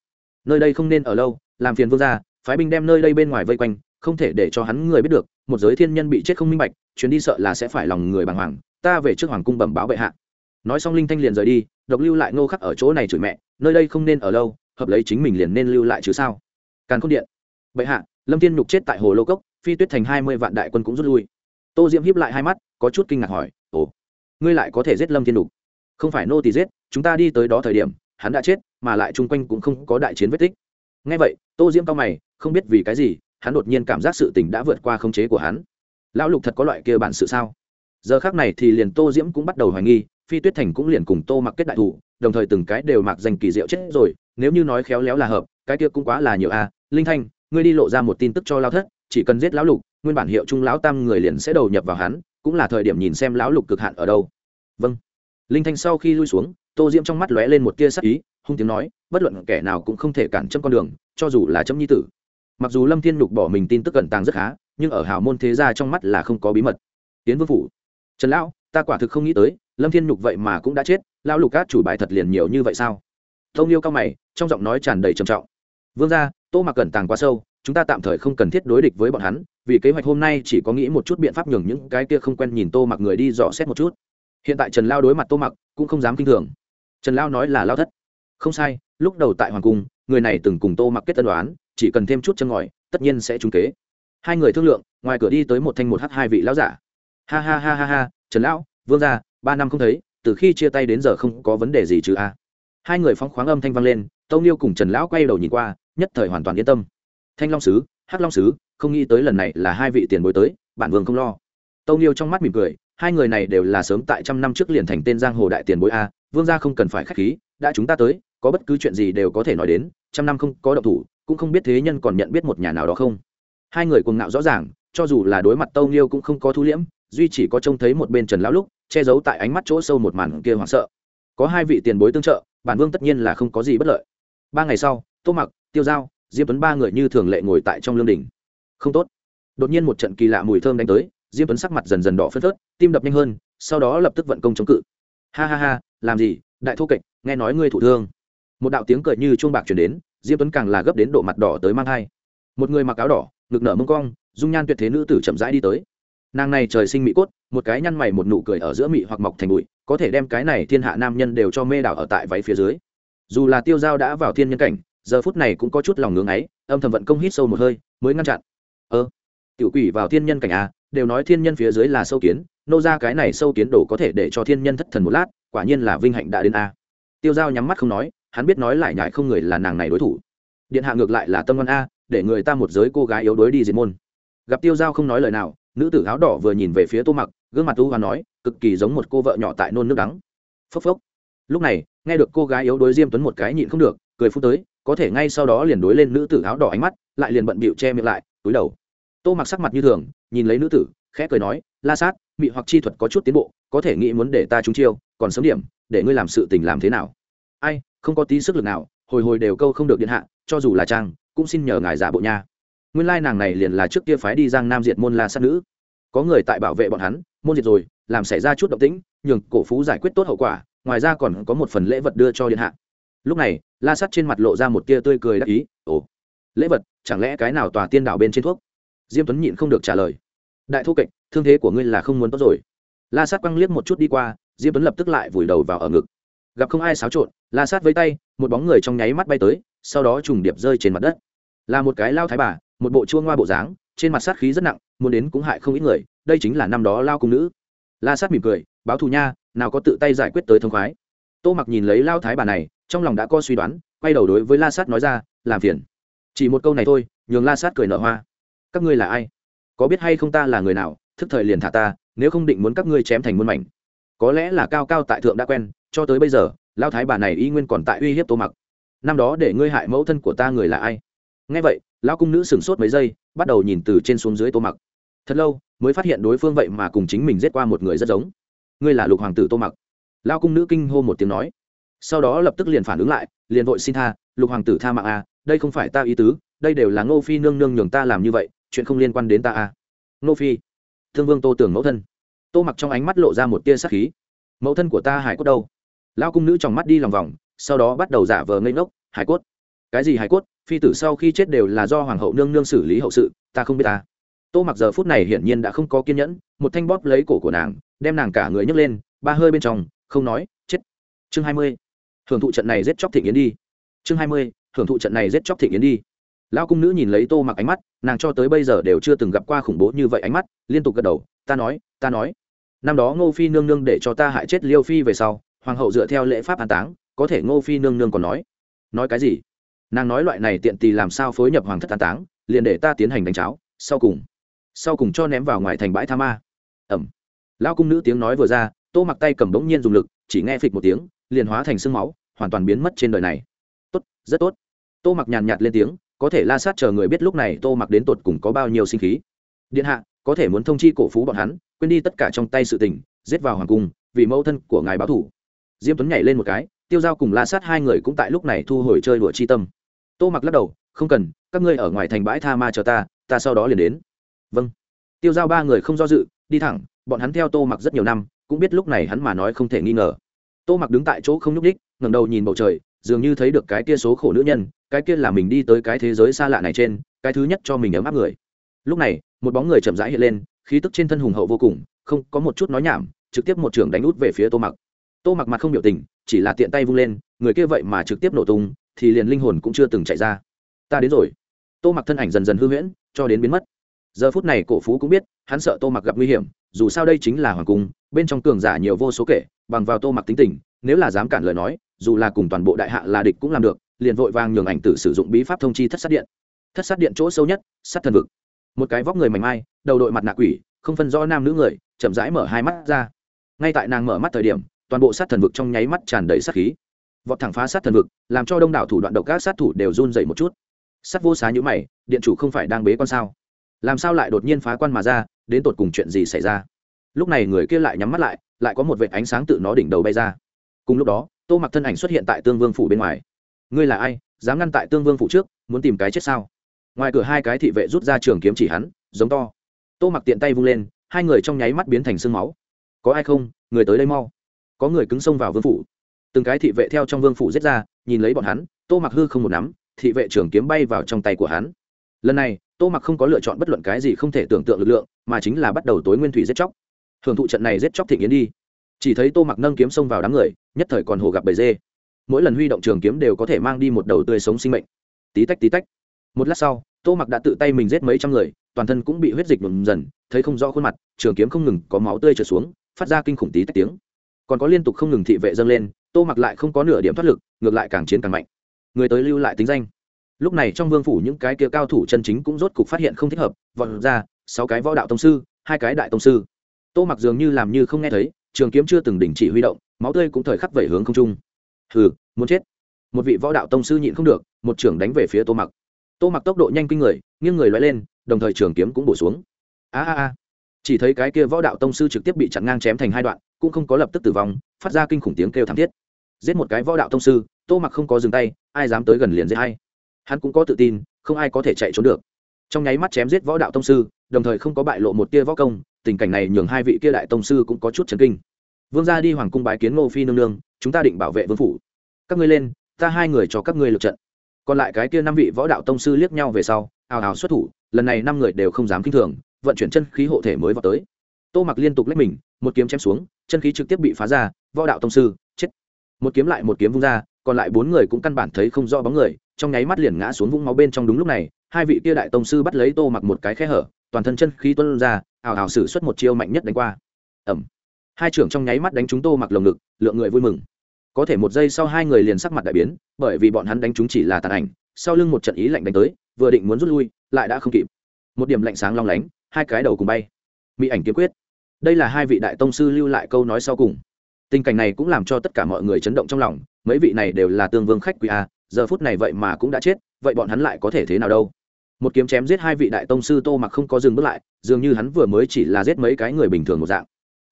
Nơi đây không nên ở lâu, làm phiền vương gia, phái binh đem nơi đây bên ngoài vây quanh không thể để cho hắn người biết được, một giới thiên nhân bị chết không minh bạch, chuyến đi sợ là sẽ phải lòng người bàng hoàng, ta về trước hoàng cung bẩm báo bệ hạ. Nói xong linh thanh liền rời đi, độc lưu lại ngô khắc ở chỗ này chửi mẹ, nơi đây không nên ở lâu, hợp lấy chính mình liền nên lưu lại chứ sao? Càn khôn điện. Bệ hạ, lâm thiên nhục chết tại hồ lô cốc, phi tuyết thành hai mươi vạn đại quân cũng rút lui. Tô diễm hiếp lại hai mắt, có chút kinh ngạc hỏi, ồ, ngươi lại có thể giết lâm thiên nhục? Không phải nô tỳ giết, chúng ta đi tới đó thời điểm, hắn đã chết, mà lại chung quanh cũng không có đại chiến vết tích. Ngay vậy, tô diễm cao mày, không biết vì cái gì hắn đột nhiên cảm giác sự tình đã vượt qua khống chế của hắn. Lão lục thật có loại kia bản sự sao? Giờ khác này thì liền tô diễm cũng bắt đầu hoài nghi, phi tuyết thành cũng liền cùng tô mặc kết đại thủ, đồng thời từng cái đều mặc danh kỳ diệu chết rồi, nếu như nói khéo léo là hợp, cái kia cũng quá là nhiều a. Linh thanh, ngươi đi lộ ra một tin tức cho lao thất, chỉ cần giết lão lục, nguyên bản hiệu trung lão tam người liền sẽ đầu nhập vào hắn, cũng là thời điểm nhìn xem lão lục cực hạn ở đâu. Vâng. Linh thanh sau khi lui xuống, tô diễm trong mắt lóe lên một tia sắc ý, hung tiếng nói, bất luận kẻ nào cũng không thể cản châm con đường, cho dù là châm nhi tử mặc dù lâm thiên nhục bỏ mình tin tức cẩn tàng rất khá, nhưng ở hào môn thế gia trong mắt là không có bí mật. Tiến vương phủ. Trần lão, ta quả thực không nghĩ tới, lâm thiên nhục vậy mà cũng đã chết, lão lục cát chủ bài thật liền nhiều như vậy sao? Tông yêu cao mày, trong giọng nói tràn đầy trầm trọng. Vương gia, tô mặc cẩn tàng quá sâu, chúng ta tạm thời không cần thiết đối địch với bọn hắn, vì kế hoạch hôm nay chỉ có nghĩ một chút biện pháp nhường những cái kia không quen nhìn tô mặc người đi dò xét một chút. Hiện tại trần lao đối mặt tô mặc, cũng không dám kinh thường. Trần lao nói là lao thất. Không sai, lúc đầu tại hoàng cung, người này từng cùng tô mặc kết tân đoán chỉ cần thêm chút chân ngòi, tất nhiên sẽ trúng kế. Hai người thương lượng, ngoài cửa đi tới một thanh một h hai vị lão giả. Ha ha ha ha ha, trần lão, vương gia, ba năm không thấy, từ khi chia tay đến giờ không có vấn đề gì chứ a hai người phóng khoáng âm thanh vang lên, tâu niêu cùng trần lão quay đầu nhìn qua, nhất thời hoàn toàn yên tâm. Thanh long sứ, hắc long sứ, không nghĩ tới lần này là hai vị tiền bối tới, bản vương không lo. Tâu niêu trong mắt mỉm cười, hai người này đều là sớm tại trăm năm trước liền thành tên giang hồ đại tiền bối a vương gia không cần phải k h á c h khí, đã chúng ta tới, có bất cứ chuyện gì đều có thể nói đến, trăm năm không có động thủ cũng không biết thế nhân còn nhận biết một nhà nào đó không. Hai người cuồng ngạo rõ ràng, cho dù là đối mặt tâu nghiêu cũng không có thu liễm, duy chỉ có trông thấy một bên trần lão lúc, che giấu tại ánh mắt chỗ sâu một màn kia hoảng sợ. Có hai vị tiền bối tương trợ, bản vương tất nhiên là không có gì bất lợi. Ba ngày sau, tô mặc, tiêu giao, diêm tuấn ba người như thường lệ ngồi tại trong lương đình không tốt. Đột nhiên một trận kỳ lạ mùi thơm đánh tới, diêm tuấn sắc mặt dần dần đỏ phớt phớt, tim đập nhanh hơn, sau đó lập tức vận công chống cự. Ha ha ha, làm gì, đại thô kệch, nghe nói ngươi thủ thương. Một đạo tiếng cười như chuông bạc chuyển đến diêm tuấn càng là gấp đến độ mặt đỏ tới mang thai. Một người mặc áo đỏ, ngực nở mông cong, dung nhan tuyệt thế nữ tử chậm rãi đi tới. Nàng này trời sinh mỹ cốt, một cái nhăn mày một nụ cười ở giữa mị hoặc mọc thành bụi, có thể đem cái này thiên hạ nam nhân đều cho mê đảo ở tại váy phía dưới. Dù là tiêu dao đã vào thiên nhân cảnh, giờ phút này cũng có chút lòng ngưỡng ấy, âm thầm vận công hít sâu một hơi, mới ngăn chặn. Ơ, tiểu quỷ vào thiên nhân cảnh à đều nói thiên nhân phía dưới là sâu kiến, nô ra cái này sâu kiến đổ có thể để cho thiên nhân thất thần một lát, quả nhiên là vinh hạnh đã đến a. Tiêu dao nhắm mắt không nói hắn biết nói lại nhại không người là nàng này đối thủ. Điện hạ ngược lại là tâm ngoan a, để người ta một giới cô gái yếu đuối đi diệt môn. Gặp tiêu giao không nói lời nào, nữ tử áo đỏ vừa nhìn về phía tô mặc, gương mặt u và nói, cực kỳ giống một cô vợ nhỏ tại nôn nước đắng. Phốc phốc. Lúc này, nghe được cô gái yếu đuối diêm tuấn một cái nhịn không được, cười phút tới, có thể ngay sau đó liền đối lên nữ tử áo đỏ ánh mắt, lại liền bận bịu che miệng lại, túi đầu. Tô mặc sắc mặt như thường, nhìn lấy nữ tử, khẽ cười nói, la sát, mị hoặc chi thuật có chút tiến bộ, có thể nghĩ muốn để ta trúng chiêu, còn sớm điểm, để ngươi làm sự tình làm thế nào? Ai không có tí sức lực nào hồi hồi đều câu không được điện hạ cho dù là trang cũng xin nhờ ngài giả bộ nha. Nguyên lai nàng này liền là trước kia phái đi giang nam diệt môn la sát nữ. Có người tại bảo vệ bọn hắn môn diệt rồi làm xảy ra chút động tĩnh nhường cổ phú giải quyết tốt hậu quả ngoài ra còn có một phần lễ vật đưa cho điện hạ. Lúc này la sắt trên mặt lộ ra một tia tươi cười đắc ý ồ lễ vật chẳng lẽ cái nào tòa tiên đảo bên trên thuốc? Diêm tuấn nhịn không được trả lời đại thu kịch, thương thế của ngươi là không muốn tốt rồi. La sát quăng liếc một chút đi qua diêm tuấn lập tức lại vùi đầu vào ở ngực. Gặp không ai xáo trộn la sát với tay, một bóng người trong nháy mắt bay tới, sau đó trùng điệp rơi trên mặt đất. Là một cái lao thái bà, một bộ chua ngoa bộ dáng, trên mặt sát khí rất nặng, muốn đến cũng hại không ít người, đây chính là năm đó lao cung nữ. La sát mỉm cười, báo thù nha, nào có tự tay giải quyết tới thông khoái. Tô mặc nhìn lấy lao thái bà này, trong lòng đã có suy đoán, quay đầu đối với la sát nói ra, làm phiền. Chỉ một câu này thôi, nhường la sát cười nở hoa. Các ngươi là ai? Có biết hay không ta là người nào? Thức thời liền thả ta, nếu không định muốn các ngươi chém thành muôn mảnh. Có lẽ là cao cao tại thượng đã quen, cho tới bây giờ lao thái bà này y nguyên còn tại uy hiếp tô mặc. Năm đó để ngươi hại mẫu thân của ta người là ai? Nghe vậy lão cung nữ sửng sốt mấy giây bắt đầu nhìn từ trên xuống dưới tô mặc. Thật lâu mới phát hiện đối phương vậy mà cùng chính mình giết qua một người rất giống. Ngươi là lục hoàng tử tô mặc. Lao cung nữ kinh hô một tiếng nói. Sau đó lập tức liền phản ứng lại liền vội xin tha lục hoàng tử tha mạng a à, đây không phải ta ý tứ đây đều là ngô phi nương nương nhường ta làm như vậy chuyện không liên quan đến ta a à. ngô phi? Thương vương tô tưởng mẫu thân. Tô mặc trong ánh mắt lộ ra một tia sắc khí. Mẫu thân của ta hải cốt đâu? Lao cung nữ trong mắt đi lòng vòng, sau đó bắt đầu giả vờ ngây ngốc, hải cốt. Cái gì hải cốt? Phi tử sau khi chết đều là do hoàng hậu nương nương xử lý hậu sự, ta không biết ta. Tô mặc giờ phút này hiển nhiên đã không có kiên nhẫn, một thanh bóp lấy cổ của nàng, đem nàng cả người nhấc lên, ba hơi bên trong, không nói, chết. Chương hai mươi. Hưởng thụ trận này giết chóc thịnh yến đi. Chương hai mươi. Hưởng thụ trận này giết chóc thịnh yến đi. Lao cung nữ nhìn lấy tô mặc ánh mắt, nàng cho tới bây giờ đều chưa từng gặp qua khủng bố như vậy ánh mắt, liên tục gật đầu, ta nói ta nói. Năm đó ngô phi nương nương để cho ta hại chết liêu phi về sau hoàng hậu dựa theo lễ pháp an táng, có thể ngô phi nương nương còn nói. Nói cái gì? Nàng nói loại này tiện tì làm sao phối nhập hoàng thất an táng, liền để ta tiến hành đánh cháo, sau cùng sau cùng cho ném vào ngoài thành bãi tha ma. Ẩm. Lao cung nữ tiếng nói vừa ra, tô mặc tay cầm bỗng nhiên dùng lực, chỉ nghe phịch một tiếng, liền hóa thành sương máu, hoàn toàn biến mất trên đời này. Tốt, rất tốt. Tô mặc nhàn nhạt lên tiếng, có thể la sát chờ người biết lúc này tô mặc đến tột cùng có bao nhiêu sinh khí. Điện hạ, có thể muốn thông chi cổ phú bọn hắn, quên đi tất cả trong tay sự tình, giết vào hoàng cung, vì mẫu thân của ngài báo thủ diêm tuấn nhảy lên một cái, tiêu giao cùng la sát hai người cũng tại lúc này thu hồi chơi đùa chi tâm. Tô mặc lắc đầu, không cần, các ngươi ở ngoài thành bãi tha ma chờ ta ta sau đó liền đến. Vâng. Tiêu giao ba người không do dự, đi thẳng, bọn hắn theo tô mặc rất nhiều năm, cũng biết lúc này hắn mà nói không thể nghi ngờ. Tô mặc đứng tại chỗ không nhúc đích ngẩng đầu nhìn bầu trời, dường như thấy được cái kia số khổ nữ nhân, cái kia là mình đi tới cái thế giới xa lạ này trên, cái thứ nhất cho mình ấm áp người. Lúc này, một bóng người chậm rãi hiện lên, khí tức trên thân hùng hậu vô cùng, không có một chút nói nhảm, trực tiếp một trường đánh út về phía tô mặc tô mặc mặt không biểu tình, chỉ là tiện tay vung lên, người kia vậy mà trực tiếp nổ tung, thì liền linh hồn cũng chưa từng chạy ra. Ta đến rồi. Tô mặc thân ảnh dần dần hư huyễn, cho đến biến mất. Giờ phút này cổ phú cũng biết, hắn sợ tô mặc gặp nguy hiểm, dù sao đây chính là hoàng cung, bên trong cường giả nhiều vô số kể, bằng vào tô mặc tính tình, nếu là dám cản lời nói, dù là cùng toàn bộ đại hạ là địch cũng làm được, liền vội vàng nhường ảnh tử sử dụng bí pháp thông chi thất sát điện. Thất sát điện chỗ sâu nhất, sát thần vực. Một cái vóc người mảnh mai, đầu đội mặt nạ quỷ, không phân rõ nam nữ người, chậm rãi mở hai mắt ra. Ngay tại nàng mở mắt thời điểm toàn bộ sát thần vực trong nháy mắt tràn đầy sát khí. Vọt thẳng phá sát thần vực, làm cho đông đảo thủ đoạn độc các sát thủ đều run dậy một chút. Sắt vô xá nhữ mày, điện chủ không phải đang bế con sao? Làm sao lại đột nhiên phá quan mà ra, đến tột cùng chuyện gì xảy ra? Lúc này người kia lại nhắm mắt lại lại có một vệt ánh sáng tự nó đỉnh đầu bay ra. Cùng lúc đó, tô mặc thân ảnh xuất hiện tại tương vương phủ bên ngoài. Ngươi là ai? Dám ngăn tại tương vương phủ trước, muốn tìm cái chết sao? Ngoài cửa hai cái thị vệ rút ra trường kiếm chỉ hắn, giống to. Tô mặc tiện tay vung lên, hai người trong nháy mắt biến thành sương máu. Có ai không? Người tới đây mau có người cứng xông vào vương phủ. Từng cái thị vệ theo trong vương phủ giết ra, nhìn lấy bọn hắn, tô mặc hư không một nắm, thị vệ trưởng kiếm bay vào trong tay của hắn. Lần này, tô mặc không có lựa chọn bất luận cái gì không thể tưởng tượng lực lượng, mà chính là bắt đầu tối nguyên thủy giết chóc. Hưởng thụ trận này giết chóc thịnh yến đi. Chỉ thấy tô mặc nâng kiếm xông vào đám người, nhất thời còn hồ gặp bầy dê. Mỗi lần huy động trường kiếm đều có thể mang đi một đầu tươi sống sinh mệnh. Tí tách tí tách. Một lát sau, tô mặc đã tự tay mình giết mấy trăm người, toàn thân cũng bị huyết dịch nhuộm dần, thấy không rõ khuôn mặt, trường kiếm không ngừng có máu tươi trượt xuống, phát ra kinh khủng tí tách tiếng còn có liên tục không ngừng thị vệ dâng lên, tô mặc lại không có nửa điểm thoát lực, ngược lại càng chiến càng mạnh. Người tới lưu lại tính danh. Lúc này trong vương phủ những cái kia cao thủ chân chính cũng rốt cục phát hiện không thích hợp, vọt ra, sáu cái võ đạo tông sư, hai cái đại tông sư. Tô mặc dường như làm như không nghe thấy, trường kiếm chưa từng đình chỉ huy động, máu tươi cũng thời khắc vẩy hướng không trung. Hừ, muốn chết. Một vị võ đạo tông sư nhịn không được, một trưởng đánh về phía tô mặc. Tô mặc tốc độ nhanh kinh người, nghiêng người loay lên, đồng thời trường kiếm cũng bổ xuống. A a a. Chỉ thấy cái kia võ đạo tông sư trực tiếp bị chặn ngang chém thành hai đoạn cũng không có lập tức tử vong, phát ra kinh khủng tiếng kêu thảm thiết. Giết một cái võ đạo thông sư, tô mặc không có dừng tay, ai dám tới gần liền giết hay hắn cũng có tự tin, không ai có thể chạy trốn được. Trong nháy mắt chém giết võ đạo tông sư, đồng thời không có bại lộ một tia võ công, tình cảnh này nhường hai vị kia đại tông sư cũng có chút chấn kinh. Vương gia đi hoàng cung bái kiến ngô phi nương nương, chúng ta định bảo vệ vương phủ. Các ngươi lên, ta hai người cho các ngươi lượt trận. Còn lại cái kia năm vị võ đạo tông sư liếc nhau về sau, ào ào xuất thủ, lần này năm người đều không dám kinh thường, vận chuyển chân khí hộ thể mới vào tới tô mặc liên tục lách mình, một kiếm chém xuống, chân khí trực tiếp bị phá ra, võ đạo tông sư, chết. Một kiếm lại một kiếm vung ra, còn lại bốn người cũng căn bản thấy không rõ bóng người, trong nháy mắt liền ngã xuống vũng máu bên trong đúng lúc này, hai vị kia đại tông sư bắt lấy tô mặc một cái khe hở, toàn thân chân khí tuân ra, ảo ảo sử xuất một chiêu mạnh nhất đánh qua. Ẩm hai trưởng trong nháy mắt đánh chúng tô mặc lồng ngực, lượng người vui mừng. Có thể một giây sau hai người liền sắc mặt đại biến, bởi vì bọn hắn đánh chúng chỉ là tàn ảnh, sau lưng một trận ý lạnh đánh tới, vừa định muốn rút lui, lại đã không kịp. Một điểm lạnh sáng long lánh, hai cái đầu cùng bay mỹ ảnh kiếm quyết. Đây là hai vị đại tông sư lưu lại câu nói sau cùng. Tình cảnh này cũng làm cho tất cả mọi người chấn động trong lòng, mấy vị này đều là tương vương khách quý a, giờ phút này vậy mà cũng đã chết, vậy bọn hắn lại có thể thế nào đâu? Một kiếm chém giết hai vị đại tông sư tô mặc không có dừng bước lại, dường như hắn vừa mới chỉ là giết mấy cái người bình thường một dạng.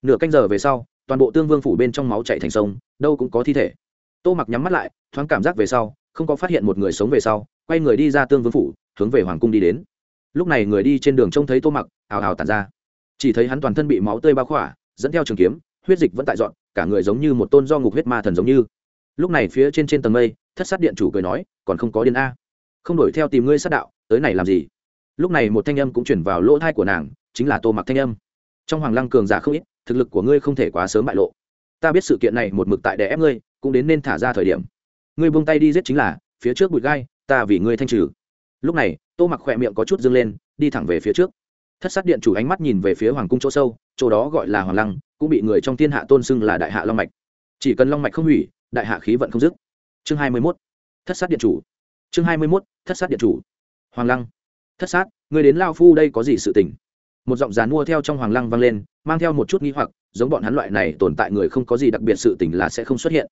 Nửa canh giờ về sau, toàn bộ tương vương phủ bên trong máu chạy thành sông, đâu cũng có thi thể. Tô mặc nhắm mắt lại, thoáng cảm giác về sau, không có phát hiện một người sống về sau, quay người đi ra tương vương phủ, hướng về hoàng cung đi đến. Lúc này người đi trên đường trông thấy tô mặc ào ào tàn ra chỉ thấy hắn toàn thân bị máu tươi bao khỏa, dẫn theo trường kiếm, huyết dịch vẫn tại dọn, cả người giống như một tôn do ngục huyết ma thần giống như. Lúc này phía trên trên tầng mây, thất sát điện chủ cười nói, còn không có điên a. Không đổi theo tìm ngươi sát đạo, tới này làm gì? Lúc này một thanh âm cũng chuyển vào lỗ thai của nàng, chính là tô mặc thanh âm. Trong hoàng lăng cường giả không ít, thực lực của ngươi không thể quá sớm bại lộ. Ta biết sự kiện này một mực tại đè ép ngươi, cũng đến nên thả ra thời điểm. Ngươi buông tay đi giết chính là, phía trước bụi gai, ta vì ngươi thanh trừ. Lúc này, tô mặc khỏe miệng có chút dâng lên, đi thẳng về phía trước thất sát điện chủ ánh mắt nhìn về phía hoàng cung chỗ sâu, chỗ đó gọi là hoàng lăng, cũng bị người trong thiên hạ tôn xưng là đại hạ long mạch. Chỉ cần long mạch không hủy, đại hạ khí vận không dứt. Chương hai mươi mốt, thất sát điện chủ. Chương hai mươi mốt, thất sát điện chủ. Hoàng lăng. Thất sát, người đến lao phu đây có gì sự tình? Một giọng dán mua theo trong hoàng lăng vang lên, mang theo một chút nghi hoặc, giống bọn hắn loại này tồn tại người không có gì đặc biệt sự tình là sẽ không xuất hiện.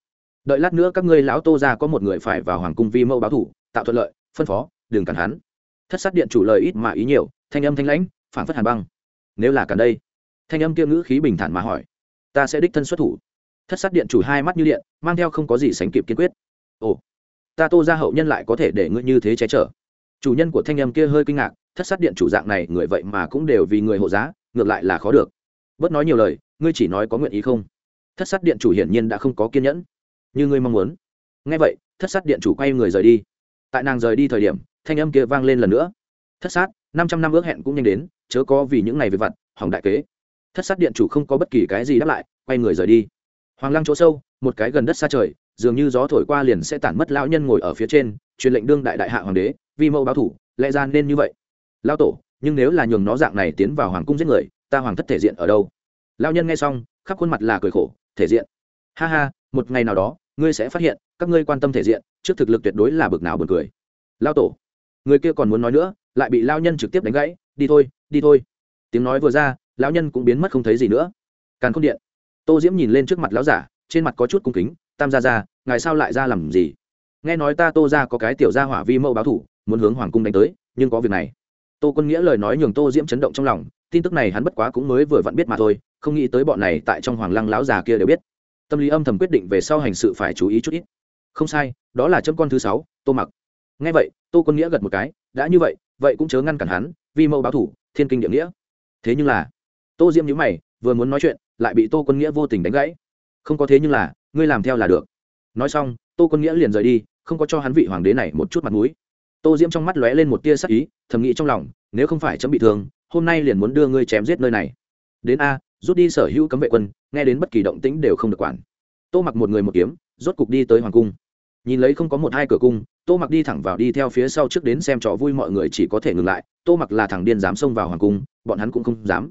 Đợi lát nữa các ngươi lão tô ra có một người phải vào hoàng cung vi mẫu báo thủ, tạo thuận lợi, phân phó, đừng cản hắn. Thất sát điện chủ lời ít mà ý nhiều, thanh âm thanh lãnh phản phất hàn băng. Nếu là cả đây, thanh âm kia ngữ khí bình thản mà hỏi, ta sẽ đích thân xuất thủ. Thất sát điện chủ hai mắt như điện, mang theo không có gì sánh kịp kiên quyết. Ồ, ta tô ra hậu nhân lại có thể để ngươi như thế che chở. Chủ nhân của thanh âm kia hơi kinh ngạc, thất sát điện chủ dạng này, người vậy mà cũng đều vì người hộ giá, ngược lại là khó được. Bớt nói nhiều lời, ngươi chỉ nói có nguyện ý không? Thất sát điện chủ hiển nhiên đã không có kiên nhẫn. Như ngươi mong muốn. Ngay vậy, thất sát điện chủ quay người rời đi. Tại nàng rời đi thời điểm, thanh âm kia vang lên lần nữa. Thất sát năm trăm năm ước hẹn cũng nhanh đến, chớ có vì những ngày về vặt, hỏng đại kế. Thất sát điện chủ không có bất kỳ cái gì đáp lại, quay người rời đi. Hoàng lăng chỗ sâu, một cái gần đất xa trời, dường như gió thổi qua liền sẽ tản mất lão nhân ngồi ở phía trên, truyền lệnh đương đại đại hạ hoàng đế, vi mẫu báo thủ, lẽ ra nên như vậy. Lao tổ, nhưng nếu là nhường nó dạng này tiến vào hoàng cung giết người, ta hoàng thất thể diện ở đâu? Lao nhân nghe xong, khắp khuôn mặt là cười khổ, thể diện. Ha ha, một ngày nào đó, ngươi sẽ phát hiện, các ngươi quan tâm thể diện, trước thực lực tuyệt đối là bực nào buồn cười. Lao tổ, người kia còn muốn nói nữa lại bị lao nhân trực tiếp đánh gãy, đi thôi đi thôi. Tiếng nói vừa ra, lão nhân cũng biến mất không thấy gì nữa. Càn k điện. Tô diễm nhìn lên trước mặt lão giả, trên mặt có chút cung kính, tam gia ra ngài sao lại ra làm gì? Nghe nói ta tô ra có cái tiểu gia hỏa vi mẫu báo thủ, muốn hướng hoàng cung đánh tới, nhưng có việc này. Tô quân nghĩa lời nói nhường tô diễm chấn động trong lòng, tin tức này hắn bất quá cũng mới vừa vặn biết mà thôi, không nghĩ tới bọn này tại trong hoàng lăng lão già kia đều biết. Tâm lý âm thầm quyết định về sau hành sự phải chú ý chút ít. Không sai, đó là chấm con thứ sáu, tô mặc. Nghe vậy, tô quân nghĩa gật một cái, đã như vậy vậy cũng chớ ngăn cản hắn, vì mẫu báo thủ, thiên kinh địa nghĩa. Thế nhưng là, tô diễm nhữ mày, vừa muốn nói chuyện, lại bị tô quân nghĩa vô tình đánh gãy. Không có thế nhưng là, ngươi làm theo là được. Nói xong, tô quân nghĩa liền rời đi, không có cho hắn vị hoàng đế này một chút mặt mũi. Tô diễm trong mắt lóe lên một tia sắc ý, thầm nghĩ trong lòng, nếu không phải chấm bị thương, hôm nay liền muốn đưa ngươi chém giết nơi này. Đến a, rút đi sở hữu cấm vệ quân, nghe đến bất kỳ động tĩnh đều không được quản. Tô mặc một người một kiếm, rốt cục đi tới hoàng cung nhìn lấy không có một hai cửa cung, tô mặc đi thẳng vào đi theo phía sau trước đến xem trò vui mọi người chỉ có thể ngừng lại, tô mặc là thằng điên dám xông vào hoàng cung, bọn hắn cũng không dám.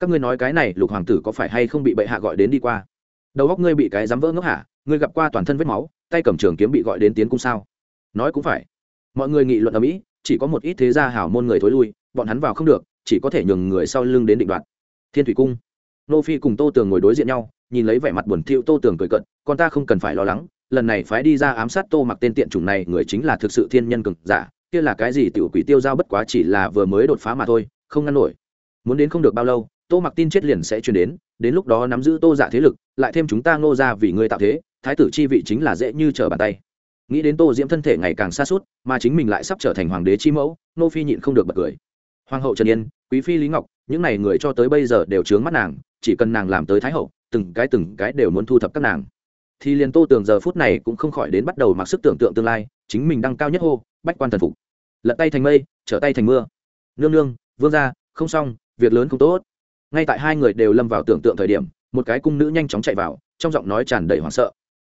Các ngươi nói cái này, lục hoàng tử có phải hay không bị bệ hạ gọi đến đi qua? Đầu góc ngươi bị cái dám vỡ ngốc hả? Ngươi gặp qua toàn thân vết máu, tay cầm trường kiếm bị gọi đến tiến cung sao? Nói cũng phải. Mọi người nghị luận ở mỹ, chỉ có một ít thế gia hảo môn người thối lui, bọn hắn vào không được, chỉ có thể nhường người sau lưng đến định đoạt. Thiên thủy cung. Nô phi cùng tô tường ngồi đối diện nhau, nhìn lấy vẻ mặt buồn thiu, tô tường cười cận con ta không cần phải lo lắng lần này phái đi ra ám sát tô mặc tên tiện chủng này, người chính là thực sự thiên nhân cực giả, kia là cái gì tiểu quỷ tiêu giao bất quá chỉ là vừa mới đột phá mà thôi, không ngăn nổi. Muốn đến không được bao lâu, tô mặc tin chết liền sẽ truyền đến đến lúc đó nắm giữ tô giả thế lực, lại thêm chúng ta ngô ra vì người tạo thế, thái tử chi vị chính là dễ như trở bàn tay. Nghĩ đến tô diễm thân thể ngày càng xa suốt mà chính mình lại sắp trở thành hoàng đế chi mẫu, nô phi nhịn không được bật cười. Hoàng hậu trần yên, quý phi lý ngọc, những n à y người cho tới bây giờ đều trướng mắt nàng, chỉ cần nàng làm tới thái hậu, từng cái từng cái đều muốn thu thập các nàng thì liền tô tưởng giờ phút này cũng không khỏi đến bắt đầu mặc sức tưởng tượng tương lai, chính mình đăng cao nhất hô, bách quan thần phục. Lật tay thành mây, trở tay thành mưa. Nương nương, vương ra không xong, việc lớn không tốt. Ngay tại hai người đều lâm vào tưởng tượng thời điểm, một cái cung nữ nhanh chóng chạy vào, trong giọng nói tràn đầy hoảng sợ.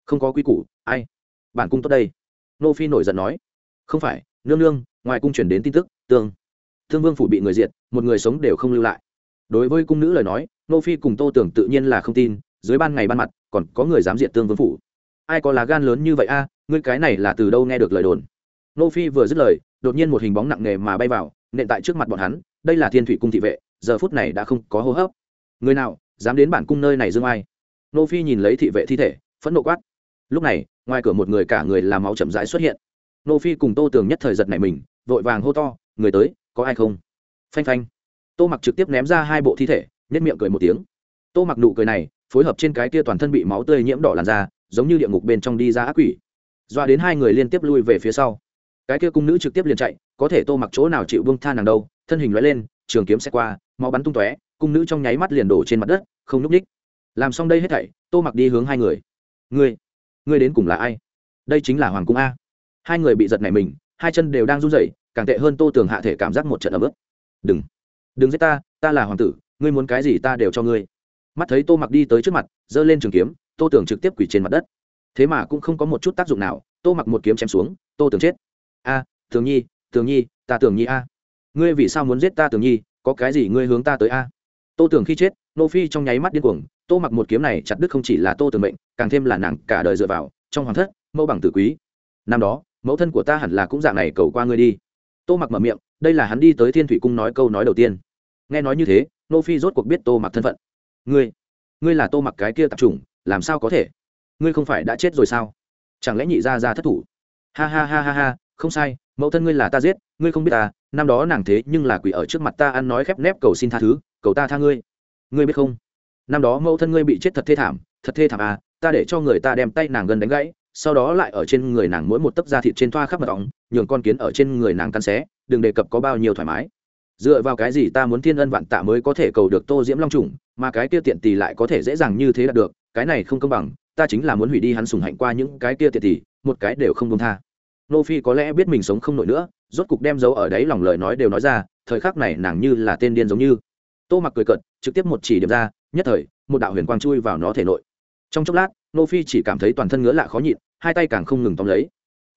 Không có quy củ, ai? Bản cung tốt đây. Nô phi nổi giận nói. Không phải, nương nương, ngoài cung chuyển đến tin tức tương thương vương phủ bị người diệt, một người sống đều không lưu lại. Đối với cung nữ lời nói, nô phi cùng tô tưởng tự nhiên là không tin, dưới ban ngày ban mặt còn có người dám diện tương vương phủ. Ai có lá gan lớn như vậy a, ngươi cái này là từ đâu nghe được lời đồn? Nô phi vừa dứt lời, đột nhiên một hình bóng nặng nề mà bay vào, nện tại trước mặt bọn hắn, đây là thiên thủy cung thị vệ, giờ phút này đã không có hô hấp. Người nào, dám đến bản cung nơi này dương ai? Nô phi nhìn lấy thị vệ thi thể, phẫn nộ quát. Lúc này, ngoài cửa một người cả người làm máu chậm rãi xuất hiện. Nô phi cùng tô tường nhất thời giật này mình, vội vàng hô to, người tới, có ai không? Phanh phanh. Tô mặc trực tiếp ném ra hai bộ thi thể nhất miệng cười một tiếng. Tô mặc nụ cười này phối hợp trên cái kia toàn thân bị máu tươi nhiễm đỏ làn da, giống như địa ngục bên trong đi ra ác quỷ. Doa đến hai người liên tiếp lui về phía sau. Cái kia cung nữ trực tiếp liền chạy, có thể tô mặc chỗ nào chịu bông tha nàng đâu, thân hình loại lên, trường kiếm xe qua, máu bắn tung tóe, cung nữ trong nháy mắt liền đổ trên mặt đất, không núp ních làm xong đây hết thảy, tô mặc đi hướng hai người. Ngươi ngươi đến cùng là ai? Đây chính là hoàng cung a. Hai người bị giật này mình, hai chân đều đang run rẩy, càng tệ hơn tô tường hạ thể cảm giác một trận ấm ức. Đừng đừng giết ta ta là hoàng tử, ngươi muốn cái gì ta đều cho ngươi mắt thấy tô mặc đi tới trước mặt, giơ lên trường kiếm, tô tưởng trực tiếp quỷ trên mặt đất. Thế mà cũng không có một chút tác dụng nào, tô mặc một kiếm chém xuống, tô tưởng chết. A tường nhi tường nhi, ta tường nhi a. Ngươi vì sao muốn giết ta tường nhi, có cái gì ngươi hướng ta tới a? Tô tưởng khi chết, nô phi trong nháy mắt điên cuồng, tô mặc một kiếm này chặt đứt không chỉ là tô tường mệnh, càng thêm là nàng cả đời dựa vào, trong hoàng thất, mẫu bằng tử quý. Năm đó, mẫu thân của ta hẳn là cũng dạng này cầu qua ngươi đi. Tô mặc mở miệng, đây là hắn đi tới thiên thủy cung nói câu nói đầu tiên. Nghe nói như thế, nô phi rốt cuộc biết tô mặc thân phận ngươi ngươi là tô mặc cái kia tạp chủng, làm sao có thể? Ngươi không phải đã chết rồi sao? Chẳng lẽ nhị ra ra thất thủ? Ha ha ha ha ha, không sai, mẫu thân ngươi là ta giết, ngươi không biết ta, năm đó nàng thế nhưng là quỷ ở trước mặt ta ăn nói khép nép cầu xin tha thứ, cầu ta tha ngươi. Ngươi biết không? Năm đó mẫu thân ngươi bị chết thật thê thảm, thật thê thảm à ta để cho người ta đem tay nàng gần đánh gãy, sau đó lại ở trên người nàng mỗi một tấc da thịt trên thoa khắp mật ong nhường con kiến ở trên người nàng căn xé, đừng đề cập có bao nhiêu thoải mái. Dựa vào cái gì ta muốn thiên ân vạn tạ mới có thể cầu được tô diễm long trùng mà cái kia tiện tỷ lại có thể dễ dàng như thế đạt được, cái này không công bằng, ta chính là muốn hủy đi hắn sùng hạnh qua những cái kia tiện tỷ, một cái đều không công tha. Nô phi có lẽ biết mình sống không nổi nữa, rốt cục đem dấu ở đấy lòng lời nói đều nói ra, thời khắc này nàng như là tên điên giống như. Tô mặc cười cận trực tiếp một chỉ điểm ra, nhất thời, một đạo huyền quang chui vào nó thể nội. Trong chốc lát, nô phi chỉ cảm thấy toàn thân ngứa lạ khó nhịn, hai tay càng không ngừng tóm lấy.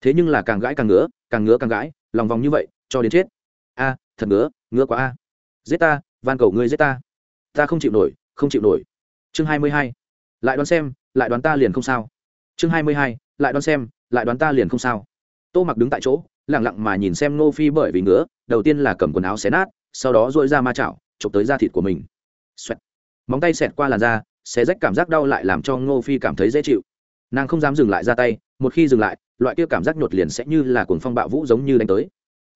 Thế nhưng là càng gãi càng ngứa càng ngứa càng gãi, lòng vòng như vậy, cho đến chết. A, thật ngứa ngứa quá a. Giết ta, van cầu ngươi giết ta ta không chịu nổi, không chịu nổi. Chương hai mươi hai, lại đoán xem, lại đoán ta liền không sao. Chương hai mươi hai, lại đoán xem, lại đoán ta liền không sao. Tô mặc đứng tại chỗ lẳng lặng mà nhìn xem nô phi bởi vì ngứa, đầu tiên là cầm quần áo xé nát, sau đó dội ra ma chảo, chụp tới da thịt của mình. Xoẹt. móng tay xẹt qua làn da, xé rách cảm giác đau lại làm cho ngô phi cảm thấy dễ chịu. Nàng không dám dừng lại ra tay, một khi dừng lại, loại kia cảm giác nhột liền sẽ như là cuồng phong bạo vũ giống như đánh tới.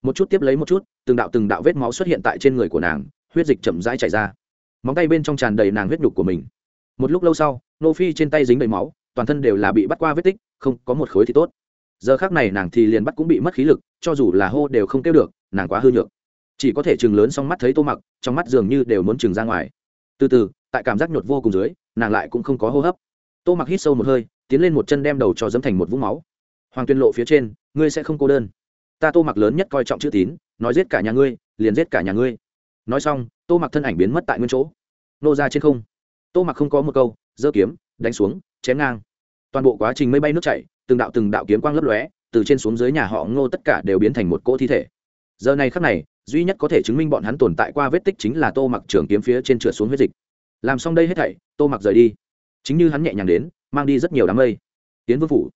Một chút tiếp lấy một chút, từng đạo từng đạo vết máu xuất hiện tại trên người của nàng, huyết dịch chậm rãi chảy ra móng tay bên trong tràn đầy nàng huyết nhục của mình. Một lúc lâu sau, nô phi trên tay dính đầy máu, toàn thân đều là bị bắt qua vết tích, không có một khối thì tốt. Giờ khác này nàng thì liền bắt cũng bị mất khí lực, cho dù là hô đều không kêu được, nàng quá hư nhược. Chỉ có thể chừng lớn xong mắt thấy tô mặc, trong mắt dường như đều muốn chừng ra ngoài. Từ từ, tại cảm giác nhột vô cùng dưới, nàng lại cũng không có hô hấp. Tô mặc hít sâu một hơi, tiến lên một chân đem đầu cho dấm thành một vũng máu. Hoàng tuyên lộ phía trên, ngươi sẽ không cô đơn. Ta tô mặc lớn nhất coi trọng chữ tín, nói giết cả nhà ngươi, liền giết cả nhà ngươi nói xong, tô mặc thân ảnh biến mất tại nguyên chỗ. Nô ra trên không. Tô mặc không có một câu, giơ kiếm, đánh xuống, chém ngang. Toàn bộ quá trình mây bay nước chảy, từng đạo từng đạo kiếm quang lấp lóe, từ trên xuống dưới nhà họ ngô tất cả đều biến thành một cỗ thi thể. Giờ này khắc này, duy nhất có thể chứng minh bọn hắn tồn tại qua vết tích chính là tô mặc trường kiếm phía trên trượt xuống huyết dịch. Làm xong đây hết thảy, tô mặc rời đi. Chính như hắn nhẹ nhàng đến, mang đi rất nhiều đám mây. Tiến vương phủ.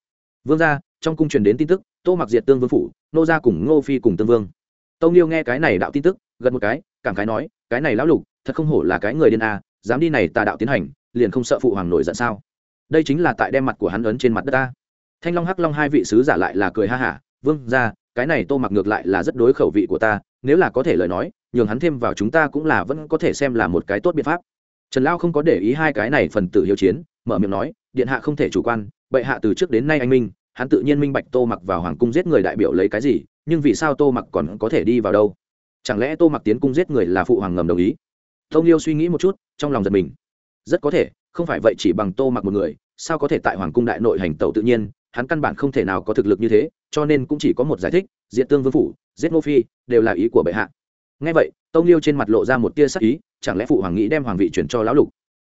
Vương gia, trong cung truyền đến tin tức, tô mặc diệt tương vương phủ, nô ra cùng ngô phi cùng tương vương. Tông liêu nghe cái này đạo tin tức gần một cái cảm khái nói, cái này lão lục, thật không hổ là cái người điên a, dám đi này tà đạo tiến hành, liền không sợ phụ hoàng nổi giận sao? Đây chính là tại đem mặt của hắn ấn trên mặt đất ta. Thanh long hắc long hai vị sứ giả lại là cười ha hả, vương ra cái này tô mặc ngược lại là rất đối khẩu vị của ta, nếu là có thể lời nói, nhường hắn thêm vào chúng ta cũng là vẫn có thể xem là một cái tốt biện pháp. Trần lao không có để ý hai cái này phần tử hiếu chiến, mở miệng nói, điện hạ không thể chủ quan, bệ hạ từ trước đến nay anh minh, hắn tự nhiên minh bạch tô mặc vào hoàng cung giết người đại biểu lấy cái gì, nhưng vì sao tô mặc còn có thể đi vào đâu? Chẳng lẽ tô mặc tiến cung giết người là phụ hoàng ngầm đồng ý? Thông liêu suy nghĩ một chút, trong lòng giật mình. Rất có thể, không phải vậy chỉ bằng tô mặc một người, sao có thể tại hoàng cung đại nội hành tẩu tự nhiên, hắn căn bản không thể nào có thực lực như thế, cho nên cũng chỉ có một giải thích diện tương vương phủ, giết ngô phi, đều là ý của bệ hạ. Ngay vậy tông liêu trên mặt lộ ra một tia sắc ý, chẳng lẽ phụ hoàng nghĩ đem hoàng vị chuyển cho lão lục?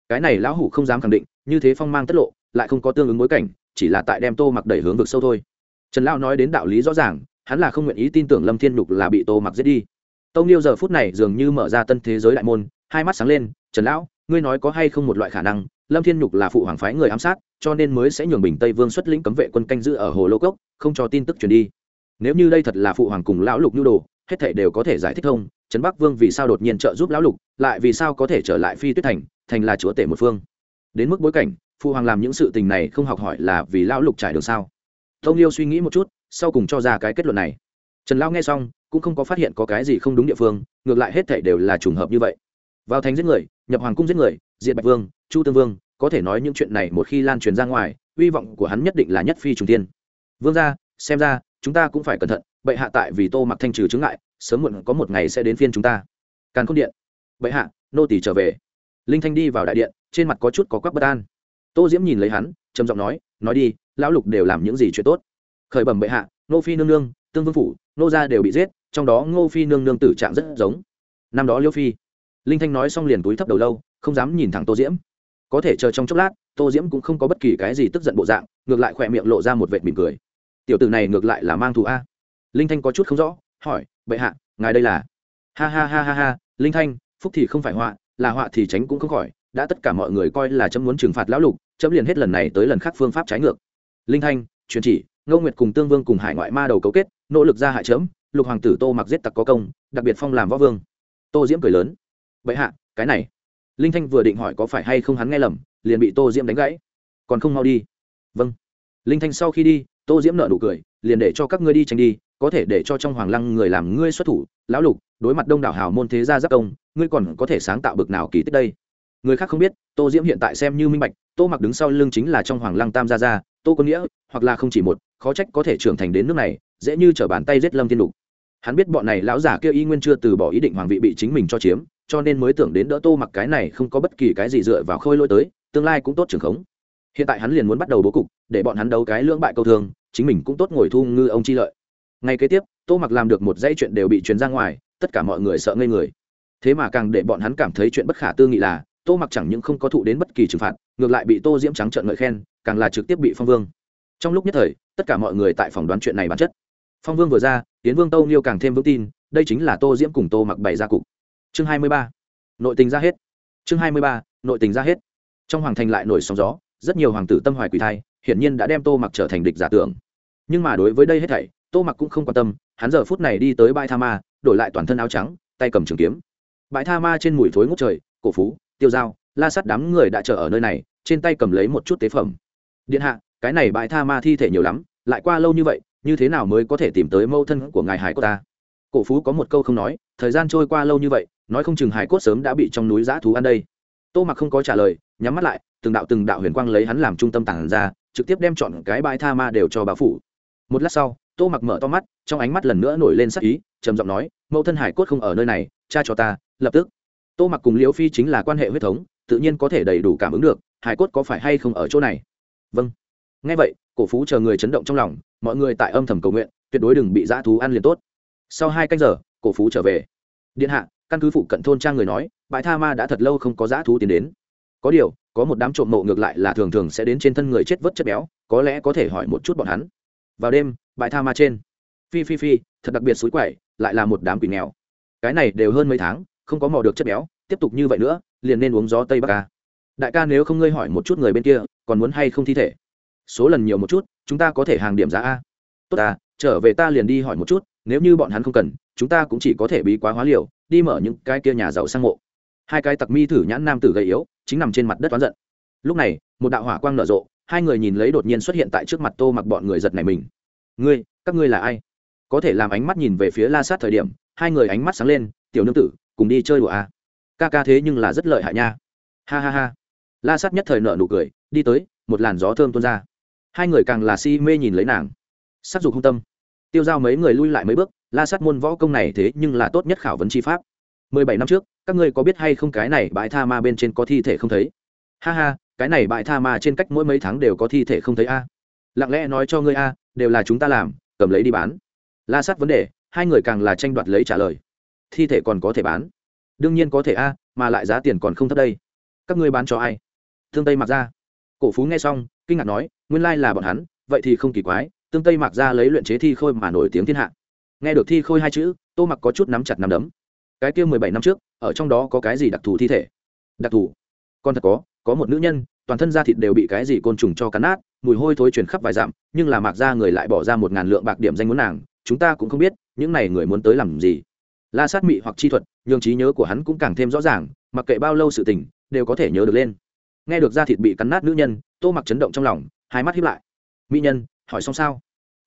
Cái này lão hủ không dám khẳng định, như thế phong mang tất lộ, lại không có tương ứng bối cảnh, chỉ là tại đem tô mặc đẩy hướng vực sâu thôi. Trần lão nói đến đạo lý rõ ràng, hắn là không nguyện ý tin tưởng lâm thiên nhục là bị tô mặc giết đi tông liêu giờ phút này dường như mở ra tân thế giới đại môn, hai mắt sáng lên, trần lão, ngươi nói có hay không một loại khả năng, lâm thiên nhục là phụ hoàng phái người ám sát, cho nên mới sẽ nhường bình tây vương xuất lĩnh cấm vệ quân canh giữ ở hồ lô cốc, không cho tin tức truyền đi. Nếu như đây thật là phụ hoàng cùng lão lục nhu đồ, hết thảy đều có thể giải thích thông trấn bắc vương vì sao đột nhiên trợ giúp lão lục, lại vì sao có thể trở lại phi tuyết thành thành là chúa tể một phương? Đến mức bối cảnh, phụ hoàng làm những sự tình này không học hỏi là vì lão lục trải đường sao? Tông liêu suy nghĩ một chút, sau cùng cho ra cái kết luận này. Trần lão nghe xong cũng không có phát hiện có cái gì không đúng địa phương, ngược lại hết thảy đều là trùng hợp như vậy. Vào thành giết người, nhập hoàng cung giết người diện bạch vương, chu tương vương, có thể nói những chuyện này một khi lan truyền ra ngoài, hy vọng của hắn nhất định là nhất phi trùng tiên vương ra xem ra, chúng ta cũng phải cẩn thận, bệ hạ tại vì tô mặc thanh trừ chứng ngại, sớm muộn có một ngày sẽ đến phiên chúng ta. Càn khôn điện. Bệ hạ, nô tỷ trở về. Linh thanh đi vào đại điện, trên mặt có chút có quắc bất an. Tô diễm nhìn lấy hắn, trầm giọng nói nói đi, lão lục đều làm những gì chuyện tốt. Khởi bẩm bệ hạ, nô phi nương nương, tương vương phủ, nô gia đều bị giết trong đó ngô phi nương nương tử trạng rất giống. Năm đó liêu phi, linh thanh nói xong liền túi thấp đầu lâu, không dám nhìn thẳng tô diễm. Có thể chờ trong chốc lát, tô diễm cũng không có bất kỳ cái gì tức giận bộ dạng, ngược lại khỏe miệng lộ ra một vệt mỉm cười. Tiểu tử này ngược lại là mang thù a. Linh thanh có chút không rõ, hỏi, bệ hạ, ngài đây là? Ha ha ha ha ha, linh thanh, phúc thì không phải họa, là họa thì tránh cũng không khỏi, đã tất cả mọi người coi là chấm muốn trừng phạt lão lục, chấm liền hết lần này tới lần khác phương pháp trái ngược. Linh thanh truyền chỉ, ngô nguyệt cùng tương vương cùng hải ngoại ma đầu cấu kết, nỗ lực ra hại chấm lục hoàng tử tô mặc giết tặc có công, đặc biệt phong làm võ vương. Tô diễm cười lớn. Vậy hạ, cái này. Linh thanh vừa định hỏi có phải hay không hắn nghe lầm, liền bị tô diễm đánh gãy. Còn không mau đi. Vâng. Linh thanh sau khi đi, tô diễm nợ nụ cười, liền để cho các ngươi đi tranh đi, có thể để cho trong hoàng lăng người làm ngươi xuất thủ. Lão lục, đối mặt đông đảo hào môn thế gia giáp công, ngươi còn có thể sáng tạo bực nào kỳ tích đây? Người khác không biết, tô diễm hiện tại xem như minh bạch, tô mặc đứng sau lưng chính là trong hoàng lăng tam gia gia tô quân nghĩa, hoặc là không chỉ một, khó trách có thể trưởng thành đến nước này, dễ như t bàn tay giết lâm thiên đục hắn biết bọn này lão giả kia y nguyên chưa từ bỏ ý định hoàng vị bị chính mình cho chiếm, cho nên mới tưởng đến đỡ tô mặc cái này không có bất kỳ cái gì dựa vào khôi lỗi tới, tương lai cũng tốt trường khống. Hiện tại hắn liền muốn bắt đầu bố cục, để bọn hắn đấu cái lưỡng bại câu thương, chính mình cũng tốt ngồi thu ngư ông chi lợi. Ngay kế tiếp, tô mặc làm được một dãy chuyện đều bị truyền ra ngoài, tất cả mọi người sợ ngây người. Thế mà càng để bọn hắn cảm thấy chuyện bất khả tư nghị là, tô mặc chẳng những không có thụ đến bất kỳ trừng phạt, ngược lại bị tô diễm trắng trợn ngợi khen càng là trực tiếp bị phong vương. Trong lúc nhất thời, tất cả mọi người tại phòng đoán chuyện này bản chất. Phong vương vừa ra tiến vương tâu nghiêu càng thêm vững tin, đây chính là tô diễm cùng tô mặc bày ra cục. Chương hai mươi ba. Nội tình ra hết. Chương hai mươi ba, nội tình ra hết. Trong hoàng thành lại nổi sóng gió, rất nhiều hoàng tử tâm hoài quỷ thai, hiển nhiên đã đem tô mặc trở thành địch giả tưởng. Nhưng mà đối với đây hết thảy, tô mặc cũng không quan tâm, hắn giờ phút này đi tới bãi tha ma, đổi lại toàn thân áo trắng, tay cầm trường kiếm. Bãi tha ma trên mùi thối ngút trời, cổ phú, tiêu dao, la sắt đám người đã chờ ở nơi này, trên tay cầm lấy một chút tế phẩm điện hạ, cái này bãi tha ma thi thể nhiều lắm, lại qua lâu như vậy, như thế nào mới có thể tìm tới mâu thân của ngài hải cốt ta? Cổ phú có một câu không nói, thời gian trôi qua lâu như vậy, nói không chừng hải cốt sớm đã bị trong núi giã thú ăn đây. Tô mặc không có trả lời, nhắm mắt lại, từng đạo từng đạo huyền quang lấy hắn làm trung tâm tản ra, trực tiếp đem chọn cái bãi tha ma đều cho bà phủ. Một lát sau, tô mặc mở to mắt, trong ánh mắt lần nữa nổi lên sắc ý, trầm giọng nói, mẫu thân hải cốt không ở nơi này, cha cho ta, lập tức. Tô mặc cùng liễu phi chính là quan hệ huyết thống, tự nhiên có thể đầy đủ cảm ứng được, hải cốt có phải hay không ở chỗ này vâng. Ngay vậy, cổ phú chờ người chấn động trong lòng, mọi người tại âm thầm cầu nguyện, tuyệt đối đừng bị dã thú ăn liền tốt. Sau hai canh giờ, cổ phú trở về. Điện hạ, căn cứ phụ cận thôn trang người nói, bãi tha ma đã thật lâu không có dã thú tiến đến. Có điều, có một đám trộm mộ ngược lại là thường thường sẽ đến trên thân người chết vớt chất béo, có lẽ có thể hỏi một chút bọn hắn. Vào đêm, bãi tha ma trên. Phi phi phi, thật đặc biệt suối quậy lại là một đám quỷ nghèo. Cái này đều hơn mấy tháng, không có mò được chất béo, tiếp tục như vậy nữa, liền nên uống gió tây bắc ca đại ca nếu không ngươi hỏi một chút người bên kia, còn muốn hay không thi thể? Số lần nhiều một chút, chúng ta có thể hàng điểm giá a. Tốt ta, trở về ta liền đi hỏi một chút, nếu như bọn hắn không cần, chúng ta cũng chỉ có thể bí quá hóa liều, đi mở những cái kia nhà giàu sang mộ. Hai cái tặc mi thử nhãn nam tử gầy yếu, chính nằm trên mặt đất oán giận. Lúc này, một đạo hỏa quang nở rộ, hai người nhìn lấy đột nhiên xuất hiện tại trước mặt tô mặc bọn người giật này mình. Ngươi, các ngươi là ai? Có thể làm ánh mắt nhìn về phía la sát thời điểm, hai người ánh mắt sáng lên, tiểu nương tử, cùng đi chơi đùa a. Ca ca thế nhưng là rất lợi hại nha. Ha ha ha la sát nhất thời nợ nụ cười, đi tới, một làn gió thơm tuôn ra. Hai người càng là si mê nhìn lấy nàng. Sát dục không tâm. Tiêu giao mấy người lui lại mấy bước, la sát môn võ công này thế nhưng là tốt nhất khảo vấn chi pháp. Mười bảy năm trước, các ngươi có biết hay không cái này bãi tha ma bên trên có thi thể không thấy? Ha ha, cái này bãi tha ma trên cách mỗi mấy tháng đều có thi thể không thấy a. Lặng lẽ nói cho ngươi a, đều là chúng ta làm, cầm lấy đi bán. La sát vấn đề, hai người càng là tranh đoạt lấy trả lời. Thi thể còn có thể bán. Đương nhiên có thể a, mà lại giá tiền còn không thấp đây. Các ngươi bán cho ai? Thương tây mặc ra cổ phú nghe xong kinh ngạc nói nguyên lai là bọn hắn vậy thì không kỳ quái tương tây mặc ra lấy luyện chế thi khôi mà nổi tiếng thiên hạ nghe được thi khôi hai chữ tô mặc có chút nắm chặt nắm đấm cái kia mười bảy năm trước ở trong đó có cái gì đặc thù thi thể đặc thù còn thật có có một nữ nhân toàn thân da thịt đều bị cái gì côn trùng cho cắn nát mùi hôi thối truyền khắp vài dặm nhưng là mặc ra người lại bỏ ra một ngàn lượng bạc điểm danh muốn nàng chúng ta cũng không biết những này người muốn tới làm gì la sát mị hoặc chi thuật nhường trí nhớ của hắn cũng càng thêm rõ ràng mặc kệ bao lâu sự tình đều có thể nhớ được lên nghe được da thịt bị cắn nát nữ nhân, tô mặc chấn động trong lòng, hai mắt hiếp lại. Mỹ nhân, hỏi xong sao?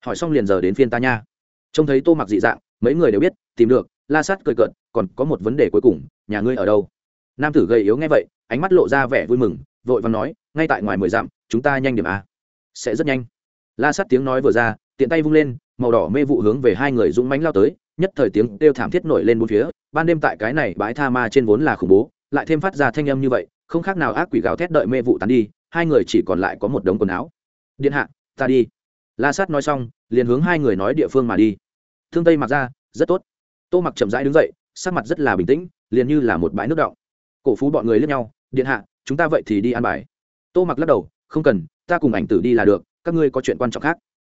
Hỏi xong liền giờ đến phiên ta nha. Trông thấy tô mặc dị dạng, mấy người đều biết, tìm được, la sát cười cợt, còn có một vấn đề cuối cùng, nhà ngươi ở đâu? Nam tử gầy yếu nghe vậy, ánh mắt lộ ra vẻ vui mừng, vội và nói, ngay tại ngoài mười dặm, chúng ta nhanh điểm a. Sẽ rất nhanh. La sát tiếng nói vừa ra, tiện tay vung lên, màu đỏ mê vụ hướng về hai người dũng mánh lao tới, nhất thời tiếng kêu thảm thiết nổi lên bốn phía, ban đêm tại cái này bãi tha ma trên vốn là khủng bố, lại thêm phát ra thanh âm như vậy không khác nào ác quỷ gào thét đợi mê vụ tán đi, hai người chỉ còn lại có một đống quần áo. Điện hạ, ta đi. La sát nói xong, liền hướng hai người nói địa phương mà đi. Thương tây mặc ra, rất tốt. Tô mặc chậm rãi đứng dậy, sắc mặt rất là bình tĩnh, liền như là một bãi nước động cổ phú bọn người lướt nhau, điện hạ, chúng ta vậy thì đi ăn bài. Tô mặc lắc đầu, không cần, ta cùng ảnh tử đi là được, các ngươi có chuyện quan trọng khác.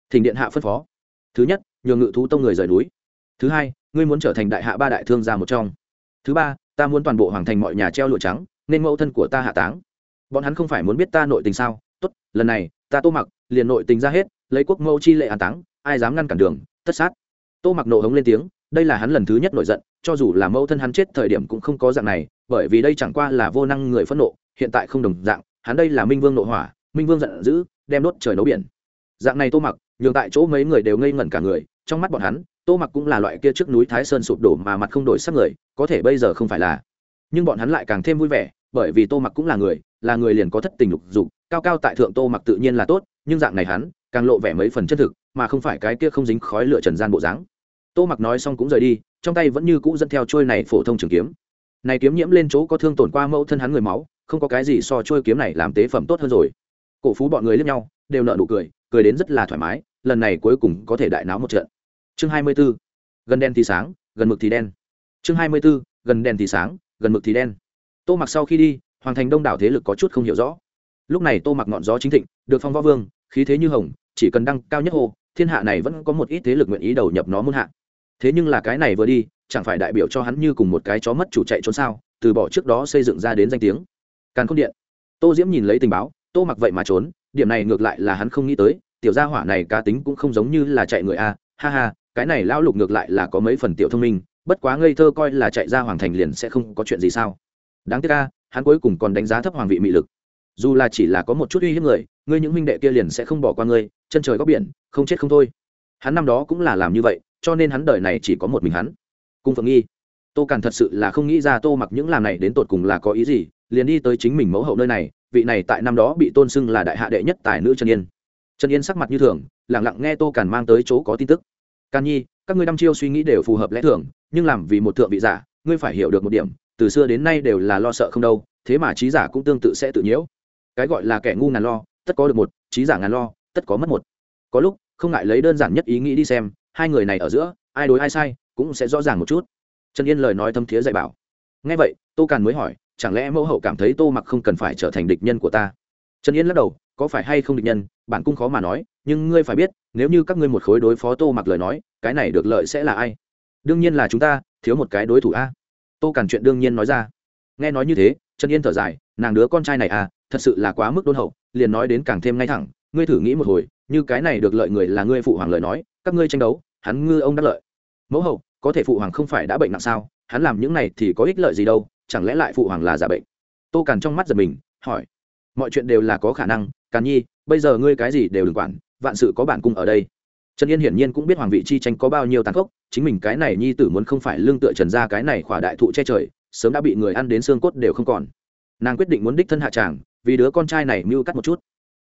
Thỉnh điện hạ phân phó. Thứ nhất, nhường ngự thú tông người rời núi. Thứ hai, ngươi muốn trở thành đại hạ ba đại thương gia một trong. Thứ ba, ta muốn toàn bộ hoàng thành mọi nhà treo lụa trắng nên mẫu thân của ta hạ táng. Bọn hắn không phải muốn biết ta nội tình sao? Tốt, lần này, ta tô mặc, liền nội tình ra hết, lấy quốc mẫu chi lệ an táng, ai dám ngăn cản đường, tất sát. Tô mặc nộ hống lên tiếng, đây là hắn lần thứ nhất nổi giận, cho dù là mẫu thân hắn chết thời điểm cũng không có dạng này, bởi vì đây chẳng qua là vô năng người phẫn nộ, hiện tại không đồng dạng, hắn đây là minh vương nội hỏa, minh vương giận dữ, đem đốt trời nấu biển. Dạng này tô mặc, nhường tại chỗ mấy người đều ngây ngẩn cả người, trong mắt bọn hắn, tô mặc cũng là loại kia trước núi thái sơn sụp đổ mà mặt không đổi sắc người, có thể bây giờ không phải là nhưng bọn hắn lại càng thêm vui vẻ, bởi vì tô mặc cũng là người là người liền có thất tình lục dục, cao cao tại thượng tô mặc tự nhiên là tốt, nhưng dạng này hắn, càng lộ vẻ mấy phần chân thực, mà không phải cái kia không dính khói lửa trần gian bộ dáng tô mặc nói xong cũng rời đi, trong tay vẫn như cũ dẫn theo trôi này phổ thông trường kiếm này kiếm nhiễm lên chỗ có thương tổn qua mẫu thân hắn người máu, không có cái gì so trôi kiếm này làm tế phẩm tốt hơn rồi cổ phú bọn người lướt nhau, đều nợ nụ cười cười đến rất là thoải mái, lần này cuối cùng có thể đại náo một trận chương hai mươi 24. gần đen thì sáng, gần mực thì đen chương hai mươi 24. gần đen thì sáng gần mực thì đen. Tô mặc sau khi đi, hoàng thành đông đảo thế lực có chút không hiểu rõ. Lúc này tô mặc ngọn gió chính thịnh, được phong võ vương, khí thế như hồng, chỉ cần đăng cao nhất hồ thiên hạ này vẫn có một ít thế lực nguyện ý đầu nhập nó muôn hạ. Thế nhưng là cái này vừa đi, chẳng phải đại biểu cho hắn như cùng một cái chó mất chủ chạy trốn sao, từ bỏ trước đó xây dựng ra đến danh tiếng. Càn không điện. Tô diễm nhìn lấy tình báo, tô mặc vậy mà trốn, điểm này ngược lại là hắn không nghĩ tới, tiểu gia hỏa này cá tính cũng không giống như là chạy người a, ha ha, cái này lão lục ngược lại là có mấy phần tiểu thông minh bất quá ngây thơ coi là chạy ra hoàng thành liền sẽ không có chuyện gì sao. Đáng tiếc ca hắn cuối cùng còn đánh giá thấp hoàng vị mị lực. Dù là chỉ là có một chút uy hiếp người, ngươi những minh đệ kia liền sẽ không bỏ qua ngươi, chân trời góc biển, không chết không thôi. Hắn năm đó cũng là làm như vậy, cho nên hắn đời này chỉ có một mình hắn. Cung phượng nghi, tô càn thật sự là không nghĩ ra tô mặc những làm này đến tột cùng là có ý gì, liền đi tới chính mình mẫu hậu nơi này, vị này tại năm đó bị tôn xưng là đại hạ đệ nhất tài nữ trần yên. Trần yên sắc mặt như thường lẳng lặng nghe tô càn mang tới chỗ có tin tức. Càn nhi, các ngươi đăm chiêu suy nghĩ đều phù hợp lẽ thường nhưng làm vì một thượng vị giả, ngươi phải hiểu được một điểm, từ xưa đến nay đều là lo sợ không đâu, thế mà trí giả cũng tương tự sẽ tự nhiễu. Cái gọi là kẻ ngu ngàn lo, tất có được một, trí giả ngàn lo, tất có mất một. Có lúc, không ngại lấy đơn giản nhất ý nghĩ đi xem, hai người này ở giữa, ai đối ai sai, cũng sẽ rõ ràng một chút. Trần yên lời nói thâm thiế dạy bảo. Ngay vậy, tô càn mới hỏi, chẳng lẽ mẫu hậu cảm thấy tô mặc không cần phải trở thành địch nhân của ta? Trần yên lắc đầu, có phải hay không địch nhân, bản cung khó mà nói, nhưng ngươi phải biết, nếu như các ngươi một khối đối phó tô mặc lời nói, cái này được lợi sẽ là ai? Đương nhiên là chúng ta, thiếu một cái đối thủ a. Tô càn chuyện đương nhiên nói ra. Nghe nói như thế, trần yên thở dài, nàng đứa con trai này à thật sự là quá mức đôn hậu, liền nói đến càng thêm ngay thẳng, ngươi thử nghĩ một hồi, như cái này được lợi người là ngươi phụ hoàng lời nói, các ngươi tranh đấu, hắn ngư ông đắc lợi. Mẫu hậu, có thể phụ hoàng không phải đã bệnh nặng sao, hắn làm những này thì có ích lợi gì đâu, chẳng lẽ lại phụ hoàng là giả bệnh? Tô càn trong mắt giật mình, hỏi. Mọi chuyện đều là có khả năng, càn nhi, bây giờ ngươi cái gì đều đừng quản, vạn sự có bản cung ở đây trần yên hiển nhiên cũng biết hoàng vị chi tranh có bao nhiêu tàn khốc, chính mình cái này nhi tử muốn không phải lương tựa trần ra cái này khỏa đại thụ che trời, sớm đã bị người ăn đến xương cốt đều không còn. Nàng quyết định muốn đích thân hạ tràng, vì đứa con trai này mưu cắt một chút.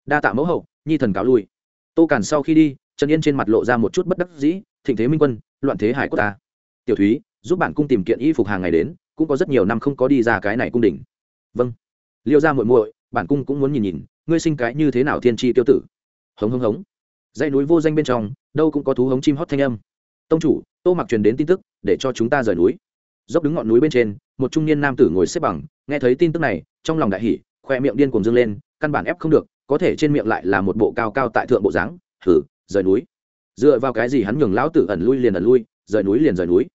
Đa tạ mẫu hậu, nhi thần cáo lui. Tô càn sau khi đi, trần yên trên mặt lộ ra một chút bất đắc dĩ, thịnh thế minh quân, loạn thế hải quốc ta. Tiểu thúy, giúp bản cung tìm kiện y phục hàng ngày đến, cũng có rất nhiều năm không có đi ra cái này cung đỉnh vâng. Liêu ra muội muội bản cung cũng muốn nhìn nhìn, ngươi sinh cái như thế nào thiên tri tiêu tử? Hống hống hống dãy núi vô danh bên trong, đâu cũng có thú hống chim hót thanh âm. Tông chủ, tô mặc truyền đến tin tức, để cho chúng ta rời núi. Dốc đứng ngọn núi bên trên, một trung niên nam tử ngồi xếp bằng, nghe thấy tin tức này, trong lòng đại hỉ, khoe miệng điên cuồng dâng lên, căn bản ép không được, có thể trên miệng lại là một bộ cao cao tại thượng bộ dáng thử rời núi. Dựa vào cái gì hắn nhường lão tử ẩn lui liền ẩn lui, rời núi liền rời núi.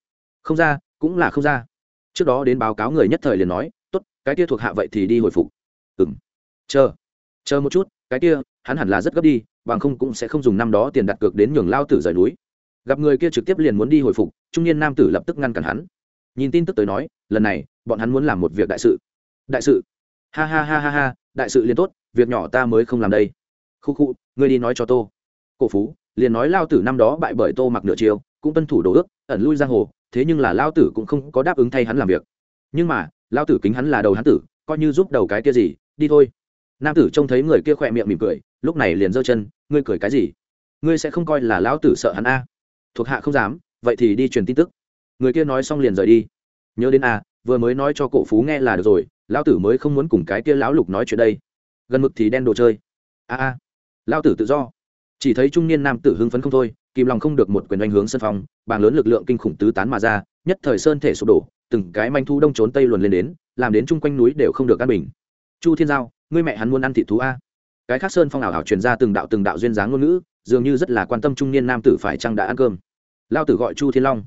Không ra, cũng là không ra. Trước đó đến báo cáo người nhất thời liền nói, tốt, cái kia thuộc hạ vậy thì đi hồi phục. Ừng chờ. Chờ một chút, cái kia, hắn hẳn là rất gấp đi bằng không cũng sẽ không dùng năm đó tiền đặt cược đến nhường lao tử rời núi. Gặp người kia trực tiếp liền muốn đi hồi phục, trung niên nam tử lập tức ngăn cản hắn. Nhìn tin tức tới nói, lần này, bọn hắn muốn làm một việc đại sự. Đại sự? Ha ha ha ha ha, đại sự liền tốt, việc nhỏ ta mới không làm đây. Khu khu, ngươi đi nói cho tô. Cổ phú, liền nói lao tử năm đó bại bởi tô mặc nửa chiều, cũng tuân thủ đồ ước, ẩn lui giang hồ, thế nhưng là lao tử cũng không có đáp ứng thay hắn làm việc. Nhưng mà, lao tử kính hắn là đầu hắn tử, coi như giúp đầu cái kia gì, đi thôi nam tử trông thấy người kia khỏe miệng mỉm cười, lúc này liền giơ chân, ngươi cười cái gì? Ngươi sẽ không coi là lão tử sợ hắn a? Thuộc hạ không dám, vậy thì đi truyền tin tức. Người kia nói xong liền rời đi. Nhớ đến a, vừa mới nói cho cổ phú nghe là được rồi, lão tử mới không muốn cùng cái kia lão lục nói chuyện đây. Gần mực thì đen đồ chơi. A a, lão tử tự do. Chỉ thấy trung niên nam tử hưng phấn không thôi, kìm lòng không được một quyền đánh hướng sân phong bàng lớn lực lượng kinh khủng tứ tán mà ra, nhất thời sơn thể sụp đổ, từng cái manh thu đông trốn tây luồn lên đến, làm đến chung quanh núi đều không được an bình chu thiên giao, ngươi mẹ hắn muốn ăn thịt thú a. Cái khác sơn phong ảo ảo truyền ra từng đạo từng đạo duyên dáng ngôn ngữ, dường như rất là quan tâm trung niên nam tử phải chăng đã ăn cơm. Lao tử gọi chu thiên long.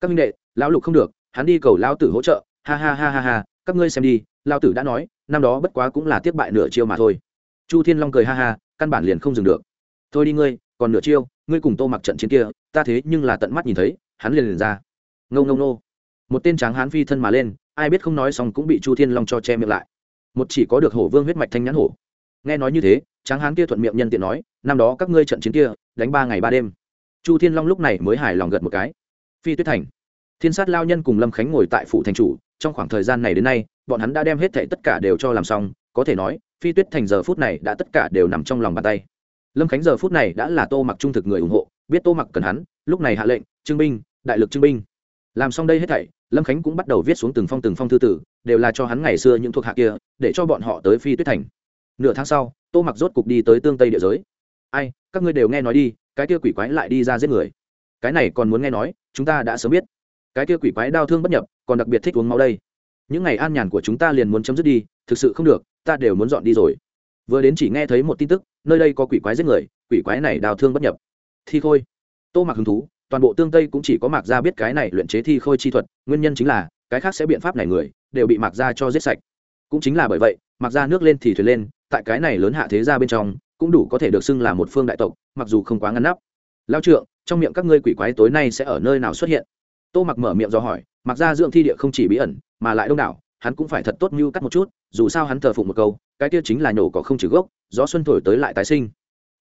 Các minh đệ, lão lục không được, hắn đi cầu lao tử hỗ trợ. Ha ha ha ha ha, các ngươi xem đi lao tử đã nói, năm đó bất quá cũng là tiếp bại nửa chiêu mà thôi. Chu thiên long cười ha ha, căn bản liền không dừng được. Thôi đi ngươi, còn nửa chiêu, ngươi cùng tô mặc trận chiến kia, ta thế nhưng là tận mắt nhìn thấy, hắn liền liền ra. Ngâu ngâu nô. Một tên tráng hán phi thân mà lên, ai biết không nói xong cũng bị chu thiên long cho che miệng lại một chỉ có được hổ vương huyết mạch thanh nhãn hổ. Nghe nói như thế, tráng hán kia thuận miệng nhân tiện nói, năm đó các ngươi trận chiến kia, đánh ba ngày ba đêm. Chu thiên long lúc này mới hài lòng gật một cái. Phi tuyết thành, thiên sát lao nhân cùng lâm khánh ngồi tại phủ thành chủ, trong khoảng thời gian này đến nay, bọn hắn đã đem hết thệ tất cả đều cho làm xong, có thể nói, phi tuyết thành giờ phút này đã tất cả đều nằm trong lòng bàn tay. Lâm khánh giờ phút này đã là tô mặc trung thực người ủng hộ, biết tô mặc cần hắn, lúc này hạ lệnh trưng binh, đại lực trưng binh làm xong đây hết thảy, lâm khánh cũng bắt đầu viết xuống từng phong từng phong thư tử, đều là cho hắn ngày xưa những thuộc hạ kia, để cho bọn họ tới phi tuyết thành. Nửa tháng sau, tô mặc rốt cục đi tới tương tây địa giới. Ai, các ngươi đều nghe nói đi, cái kia quỷ quái lại đi ra giết người. Cái này còn muốn nghe nói, chúng ta đã sớm biết. Cái kia quỷ quái đau thương bất nhập, còn đặc biệt thích uống máu đây. Những ngày an nhàn của chúng ta liền muốn chấm dứt đi, thực sự không được, ta đều muốn dọn đi rồi. Vừa đến chỉ nghe thấy một tin tức, nơi đây có quỷ quái giết người, quỷ quái này đào thương bất nhập. Thi khôi tô mặc hứng thú toàn bộ tương tây cũng chỉ có mạc gia biết cái này luyện chế thi khôi chi thuật, nguyên nhân chính là, cái khác sẽ biện pháp này người, đều bị mạc gia cho giết sạch. Cũng chính là bởi vậy, mạc gia nước lên thì thuyền lên, tại cái này lớn hạ thế gia bên trong, cũng đủ có thể được xưng là một phương đại tộc, mặc dù không quá ngăn nắp. Lao trượng, trong miệng các ngươi quỷ quái tối nay sẽ ở nơi nào xuất hiện? Tô mặc mở miệng do hỏi mặc ra dưỡng thi địa không chỉ bí ẩn, mà lại đông đảo, hắn cũng phải thật tốt như cắt một chút, dù sao hắn thờ phụng một câu, cái kia chính là nhổ cỏ không trừ gốc, gió xuân thổi tới lại tái sinh.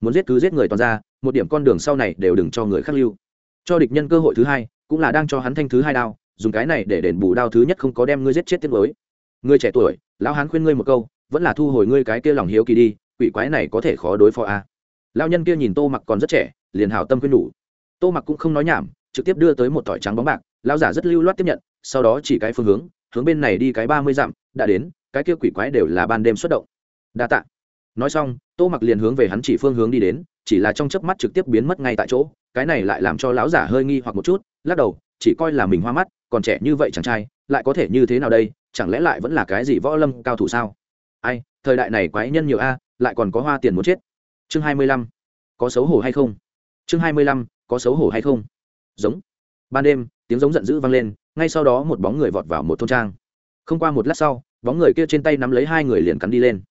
Muốn giết cứ giết người toàn ra, một điểm con đường sau này đều đừng cho người khác lưu cho địch nhân cơ hội thứ hai, cũng là đang cho hắn thanh thứ hai đao, dùng cái này để đền bù đao thứ nhất không có đem ngươi giết chết tiết mới. Ngươi trẻ tuổi, lão hán khuyên ngươi một câu, vẫn là thu hồi ngươi cái kia lòng hiếu kỳ đi, quỷ quái này có thể khó đối phó a à. lao nhân kia nhìn tô mặc còn rất trẻ, liền hào tâm khuyên nhủ. Tô mặc cũng không nói nhảm, trực tiếp đưa tới một tỏi trắng bóng bạc lao giả rất lưu loát tiếp nhận, sau đó chỉ cái phương hướng hướng bên này đi cái ba mươi dặm, đã đến, cái kia quỷ quái đều là ban đêm xuất động. Đa tạ. Nói xong, tô mặc liền hướng về hắn chỉ phương hướng đi đến, chỉ là trong chớp mắt trực tiếp biến mất ngay tại chỗ cái này lại làm cho lão giả hơi nghi hoặc một chút, lắc đầu, chỉ coi là mình hoa mắt, còn trẻ như vậy chàng trai, lại có thể như thế nào đây, chẳng lẽ lại vẫn là cái gì võ lâm cao thủ sao? Ai, thời đại này quái nhân nhiều a, lại còn có hoa tiền muốn chết. Chương hai mươi lăm, có xấu hổ hay không? Chương hai mươi lăm, có xấu hổ hay không? Giống. Ban đêm, tiếng giống giận dữ vang lên, ngay sau đó một bóng người vọt vào một thôn trang. Không qua một lát sau, bóng người kia trên tay nắm lấy hai người liền cắn đi lên.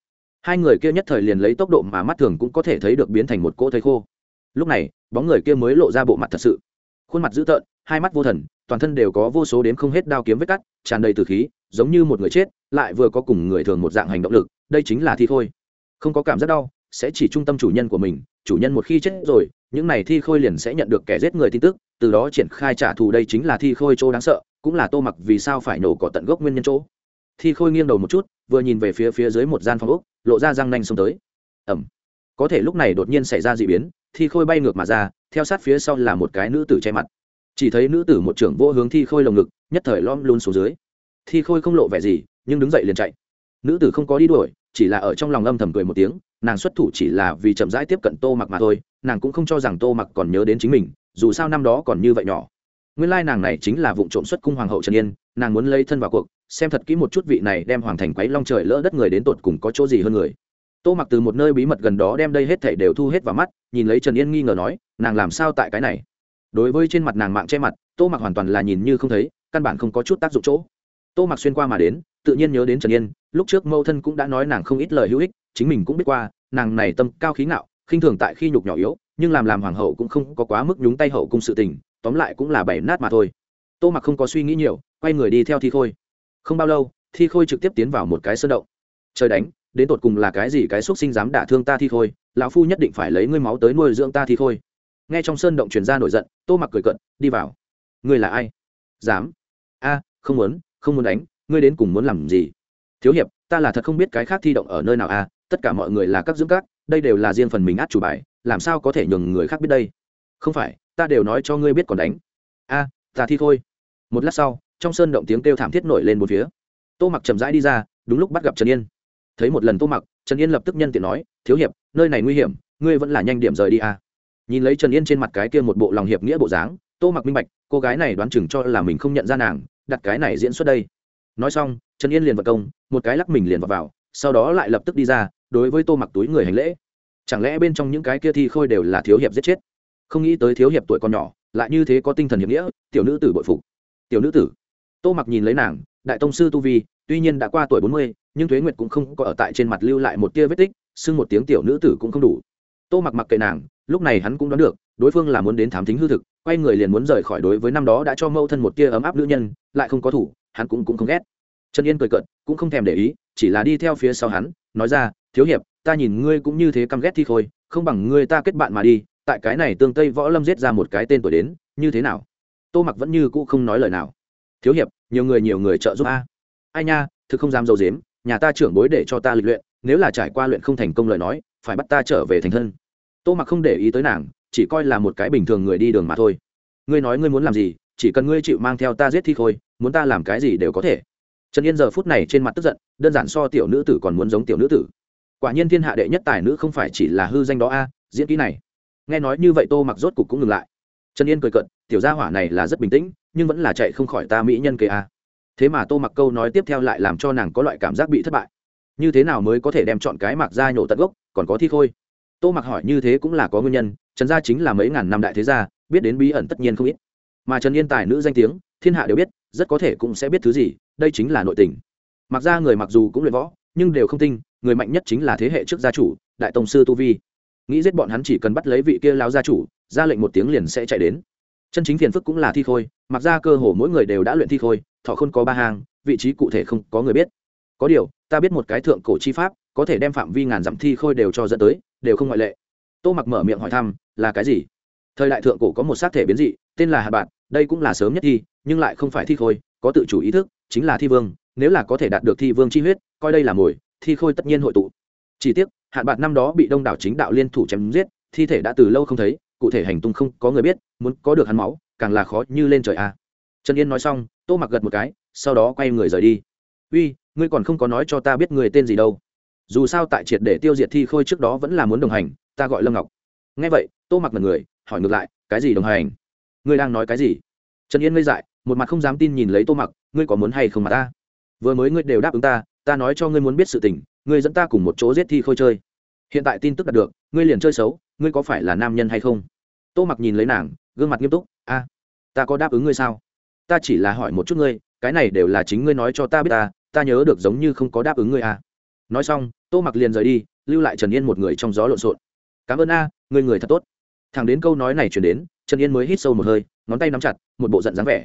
Hai người kia nhất thời liền lấy tốc độ mà mắt thường cũng có thể thấy được biến thành một cỗ thây khô. Lúc này bóng người kia mới lộ ra bộ mặt thật sự. Khuôn mặt dữ tợn, hai mắt vô thần, toàn thân đều có vô số đến không hết đao kiếm vết cắt, tràn đầy từ khí, giống như một người chết, lại vừa có cùng người thường một dạng hành động lực, đây chính là thi khôi. Không có cảm giác đau, sẽ chỉ trung tâm chủ nhân của mình, chủ nhân một khi chết rồi, những này thi khôi liền sẽ nhận được kẻ giết người tin tức, từ đó triển khai trả thù đây chính là thi khôi chỗ đáng sợ, cũng là tô mặc vì sao phải nổ cỏ tận gốc nguyên nhân chỗ. Thi khôi nghiêng đầu một chút, vừa nhìn về phía phía dưới một gian phòng úc lộ ra răng nanh xông tới. Ẩm có thể lúc này đột nhiên xảy ra d ị biến thi khôi bay ngược mà ra, theo sát phía sau là một cái nữ tử che mặt. Chỉ thấy nữ tử một trưởng vô hướng thi khôi lồng ngực, nhất thời lom luôn xuống dưới. Thi khôi không lộ vẻ gì, nhưng đứng dậy liền chạy. Nữ tử không có đi đuổi, chỉ là ở trong lòng âm thầm cười một tiếng, nàng xuất thủ chỉ là vì chậm rãi tiếp cận tô mặc mà thôi, nàng cũng không cho rằng tô mặc còn nhớ đến chính mình, dù sao năm đó còn như vậy nhỏ. Nguyên lai nàng này chính là vụ trộm xuất cung hoàng hậu trần yên, nàng muốn lấy thân vào cuộc, xem thật kỹ một chút vị này đem hoàng thành quấy long trời lỡ đất người đến tột cùng có chỗ gì hơn người tô mặc từ một nơi bí mật gần đó đem đây hết thảy đều thu hết vào mắt, nhìn lấy trần yên nghi ngờ nói, nàng làm sao tại cái này? Đối với trên mặt nàng mạng che mặt, tô mặc hoàn toàn là nhìn như không thấy, căn bản không có chút tác dụng chỗ. Tô mặc xuyên qua mà đến, tự nhiên nhớ đến trần yên, lúc trước mâu thân cũng đã nói nàng không ít lời hữu ích, chính mình cũng biết qua, nàng này tâm cao khí ngạo, khinh thường tại khi nhục nhỏ yếu, nhưng làm làm hoàng hậu cũng không có quá mức nhúng tay hậu cung sự tình, tóm lại cũng là bảy nát mà thôi. Tô mặc không có suy nghĩ nhiều, quay người đi theo thi khôi. Không bao lâu, thi khôi trực tiếp tiến vào một cái sơn động. Trời đánh đến tột cùng là cái gì cái xúc sinh dám đả thương ta thi khôi lão phu nhất định phải lấy ngươi máu tới nuôi dưỡng ta thi khôi nghe trong sơn động truyền ra nổi giận, tô mặc cười cận đi vào. Ngươi là ai? Dám? A, không muốn không muốn đánh, ngươi đến cùng muốn làm gì? Thiếu hiệp, ta là thật không biết cái khác thi động ở nơi nào a, tất cả mọi người là các dưỡng các, đây đều là riêng phần mình át chủ bài, làm sao có thể nhường người khác biết đây? Không phải, ta đều nói cho ngươi biết còn đánh. A, ta thi thôi. Một lát sau, trong sơn động tiếng kêu thảm thiết nổi lên một phía. Tô mặc chậm rãi đi ra, đúng lúc bắt gặp trần yên thấy một lần tô mặc trần yên lập tức nhân tiện nói thiếu hiệp nơi này nguy hiểm ngươi vẫn là nhanh điểm rời đi à? nhìn lấy trần yên trên mặt cái kia một bộ lòng hiệp nghĩa bộ dáng tô mặc minh bạch cô gái này đoán chừng cho là mình không nhận ra nàng đặt cái này diễn xuất đây. Nói xong trần yên liền vật công một cái lắc mình liền vào, vào sau đó lại lập tức đi ra đối với tô mặc túi người hành lễ. Chẳng lẽ bên trong những cái kia thi khôi đều là thiếu hiệp giết chết? Không nghĩ tới thiếu hiệp tuổi còn nhỏ lại như thế có tinh thần hiệp nghĩa tiểu nữ tử bội phục. Tiểu nữ tử. Tô mặc nhìn lấy nàng đại tông sư tu vi tuy nhiên đã qua tuổi bốn mươi nhưng thuế nguyệt cũng không có ở tại trên mặt lưu lại một tia vết tích, xưng một tiếng tiểu nữ tử cũng không đủ. Tô mặc mặc kệ nàng, lúc này hắn cũng đoán được, đối phương là muốn đến thám thính hư thực, quay người liền muốn rời khỏi đối với năm đó đã cho mâu thân một tia ấm áp nữ nhân, lại không có thủ, hắn cũng cũng không ghét. Trần yên cười cợt, cũng không thèm để ý, chỉ là đi theo phía sau hắn, nói ra, thiếu hiệp, ta nhìn ngươi cũng như thế căm ghét thi khôi không bằng ngươi ta kết bạn mà đi, tại cái này tương tây võ lâm giết ra một cái tên tuổi đến, như thế nào? Tô mặc vẫn như cũ không nói lời nào. Thiếu hiệp, nhiều người nhiều người trợ giúp a. Ai nha, thực không dám dầu dếm nhà ta trưởng bối để cho ta lịch luyện, nếu là trải qua luyện không thành công lời nói, phải bắt ta trở về thành thân. Tô mặc không để ý tới nàng, chỉ coi là một cái bình thường người đi đường mà thôi. Ngươi nói ngươi muốn làm gì, chỉ cần ngươi chịu mang theo ta giết thi khôi, muốn ta làm cái gì đều có thể. Trần yên giờ phút này trên mặt tức giận, đơn giản so tiểu nữ tử còn muốn giống tiểu nữ tử. Quả nhiên thiên hạ đệ nhất tài nữ không phải chỉ là hư danh đó a, diễn kỹ này. Nghe nói như vậy tô mặc rốt cục cũng ngừng lại. Trần yên cười cận tiểu gia hỏa này là rất bình tĩnh, nhưng vẫn là chạy không khỏi ta mỹ nhân kề a thế mà tô mặc câu nói tiếp theo lại làm cho nàng có loại cảm giác bị thất bại. Như thế nào mới có thể đem chọn cái mặc ra nhổ tận gốc, còn có thi khôi? Tô mặc hỏi như thế cũng là có nguyên nhân, trần gia chính là mấy ngàn năm đại thế gia, biết đến bí ẩn tất nhiên không ít. Mà trần yên tài nữ danh tiếng, thiên hạ đều biết, rất có thể cũng sẽ biết thứ gì, đây chính là nội tình. Mặc ra người mặc dù cũng luyện võ, nhưng đều không tinh, người mạnh nhất chính là thế hệ trước gia chủ, đại tông sư tu vi. Nghĩ giết bọn hắn chỉ cần bắt lấy vị kia lao gia chủ, ra lệnh một tiếng liền sẽ chạy đến. Chân chính phiền phức cũng là thi khôi, mặc ra cơ hồ mỗi người đều đã luyện thi khôi thọ không có ba hàng vị trí cụ thể không có người biết. Có điều, ta biết một cái thượng cổ chi pháp, có thể đem phạm vi ngàn dặm thi khôi đều cho dẫn tới, đều không ngoại lệ. Tô mặc mở miệng hỏi thăm, là cái gì? Thời đại thượng cổ có một xác thể biến dị, tên là hạt bạn đây cũng là sớm nhất thi, nhưng lại không phải thi khôi, có tự chủ ý thức, chính là thi vương, nếu là có thể đạt được thi vương chi huyết, coi đây là mồi, thi khôi tất nhiên hội tụ. Chỉ tiếc hạn bạn năm đó bị đông đảo chính đạo liên thủ chém giết, thi thể đã từ lâu không thấy, cụ thể hành tung không có người biết, muốn có được hắn máu, càng là khó như lên trời a trần yên nói xong, tô mặc gật một cái, sau đó quay người rời đi. Uy, ngươi còn không có nói cho ta biết người tên gì đâu. Dù sao tại triệt để tiêu diệt thi khôi trước đó vẫn là muốn đồng hành, ta gọi lâm ngọc. Nghe vậy, tô mặc là người hỏi ngược lại, cái gì đồng hành? Ngươi đang nói cái gì? Trần yên ngây dại, một mặt không dám tin nhìn lấy tô mặc, ngươi có muốn hay không mà ta? Vừa mới ngươi đều đáp ứng ta ta nói cho ngươi muốn biết sự tình, ngươi dẫn ta cùng một chỗ giết thi khôi chơi. Hiện tại tin tức đạt được, ngươi liền chơi xấu, ngươi có phải là nam nhân hay không? Tô mặc nhìn lấy nàng, gương mặt nghiêm túc, a, ta có đáp ứng ngươi sao? Ta chỉ là hỏi một chút ngươi, cái này đều là chính ngươi nói cho ta biết ta ta nhớ được giống như không có đáp ứng ngươi à? nói xong, tô mặc liền rời đi, lưu lại trần yên một người trong gió lộn xộn. Cảm ơn a, ngươi người thật tốt. Thằng đến câu nói này chuyển đến, trần yên mới hít sâu một hơi, ngón tay nắm chặt, một bộ giận dáng vẻ.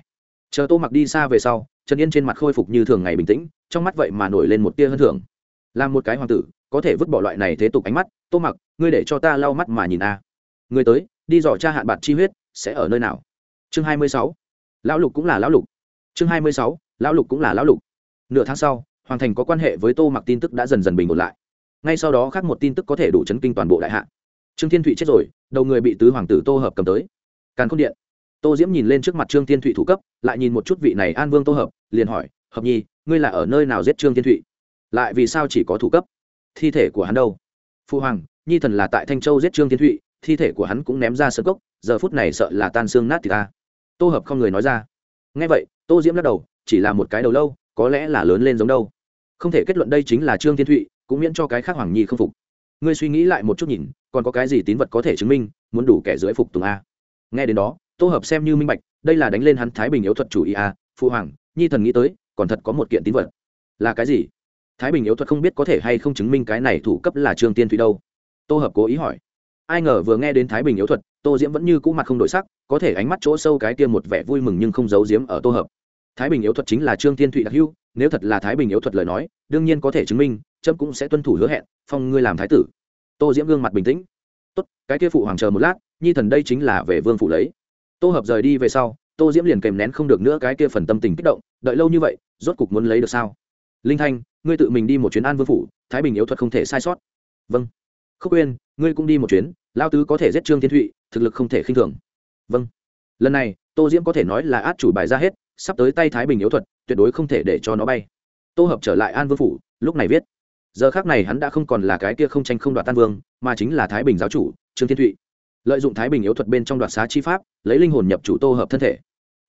Chờ tô mặc đi xa về sau, trần yên trên mặt khôi phục như thường ngày bình tĩnh, trong mắt vậy mà nổi lên một tia hơn thường làm một cái hoàng tử, có thể vứt bỏ loại này thế tục ánh mắt, tô mặc, ngươi để cho ta lau mắt mà nhìn a. À. tới, đi dò cha hạn bạc chi huyết, sẽ ở nơi nào? Chương hai mươi sáu lão lục cũng là lão lục. Chương hai mươi sáu, lão lục cũng là lão lục. Nửa tháng sau, hoàng thành có quan hệ với tô mặc tin tức đã dần dần bình ổn lại. Ngay sau đó khác một tin tức có thể đủ chấn kinh toàn bộ đại hạ. Trương thiên thụy chết rồi, đầu người bị tứ hoàng tử tô hợp cầm tới. Càn không điện. Tô diễm nhìn lên trước mặt trương thiên thụy thủ cấp, lại nhìn một chút vị này an vương tô hợp, liền hỏi, hợp nhi, ngươi là ở nơi nào giết trương thiên thụy? Lại vì sao chỉ có thủ cấp? Thi thể của hắn đâu? Phu hoàng, nhi thần là tại thanh châu giết trương thiên thụy, thi thể của hắn cũng ném ra sơ cốc, giờ phút này sợ là tan xương nát thì ta tô hợp không người nói ra. Ngay vậy, tô diễm lắc đầu, chỉ là một cái đầu lâu, có lẽ là lớn lên giống đâu. Không thể kết luận đây chính là trương thiên thụy, cũng miễn cho cái khác hoàng nhi không phục. Ngươi suy nghĩ lại một chút nhìn, còn có cái gì tín vật có thể chứng minh, muốn đủ kẻ dưới phục tùng a. Nghe đến đó, tô hợp xem như minh bạch, đây là đánh lên hắn thái bình yếu thuật chủ ý a phụ hoàng, nhi thần nghĩ tới, còn thật có một kiện tín vật. Là cái gì? Thái bình yếu thuật không biết có thể hay không chứng minh cái này thủ cấp là trương tiên Thụy đâu. Tô hợp cố ý hỏi ai ngờ vừa nghe đến thái bình yếu thuật, tô diễm vẫn như cũ mặt không đổi sắc, có thể ánh mắt chỗ sâu cái tiêm một vẻ vui mừng nhưng không giấu diếm ở tô hợp. Thái bình yếu thuật chính là trương tiên thụy đặc hưu nếu thật là thái bình yếu thuật lời nói, đương nhiên có thể chứng minh, trâm cũng sẽ tuân thủ hứa hẹn, phong ngươi làm thái tử. Tô diễm gương mặt bình tĩnh. Tốt, cái kia phụ hoàng chờ một lát, nhi thần đây chính là về vương phụ lấy. Tô hợp rời đi về sau, tô diễm liền kèm nén không được nữa cái kia phần tâm tình kích động, đợi lâu như vậy, rốt cục muốn lấy được sao? Linh thanh, ngươi tự mình đi một chuyến an vương phủ, thái bình yếu thuật không thể sai sót. Vâng. Khúc uyên, ngươi cũng đi một chuyến lao tứ có thể giết trương thiên thụy, thực lực không thể khinh thường. Vâng. Lần này, tô diễm có thể nói là át chủ bài ra hết, sắp tới tay thái bình yếu thuật, tuyệt đối không thể để cho nó bay. Tô hợp trở lại an vương phủ, lúc này viết. Giờ khác này hắn đã không còn là cái kia không tranh không đoạt tan vương, mà chính là thái bình giáo chủ, trương thiên thụy. Lợi dụng thái bình yếu thuật bên trong đoạt xá chi pháp, lấy linh hồn nhập chủ tô hợp thân thể.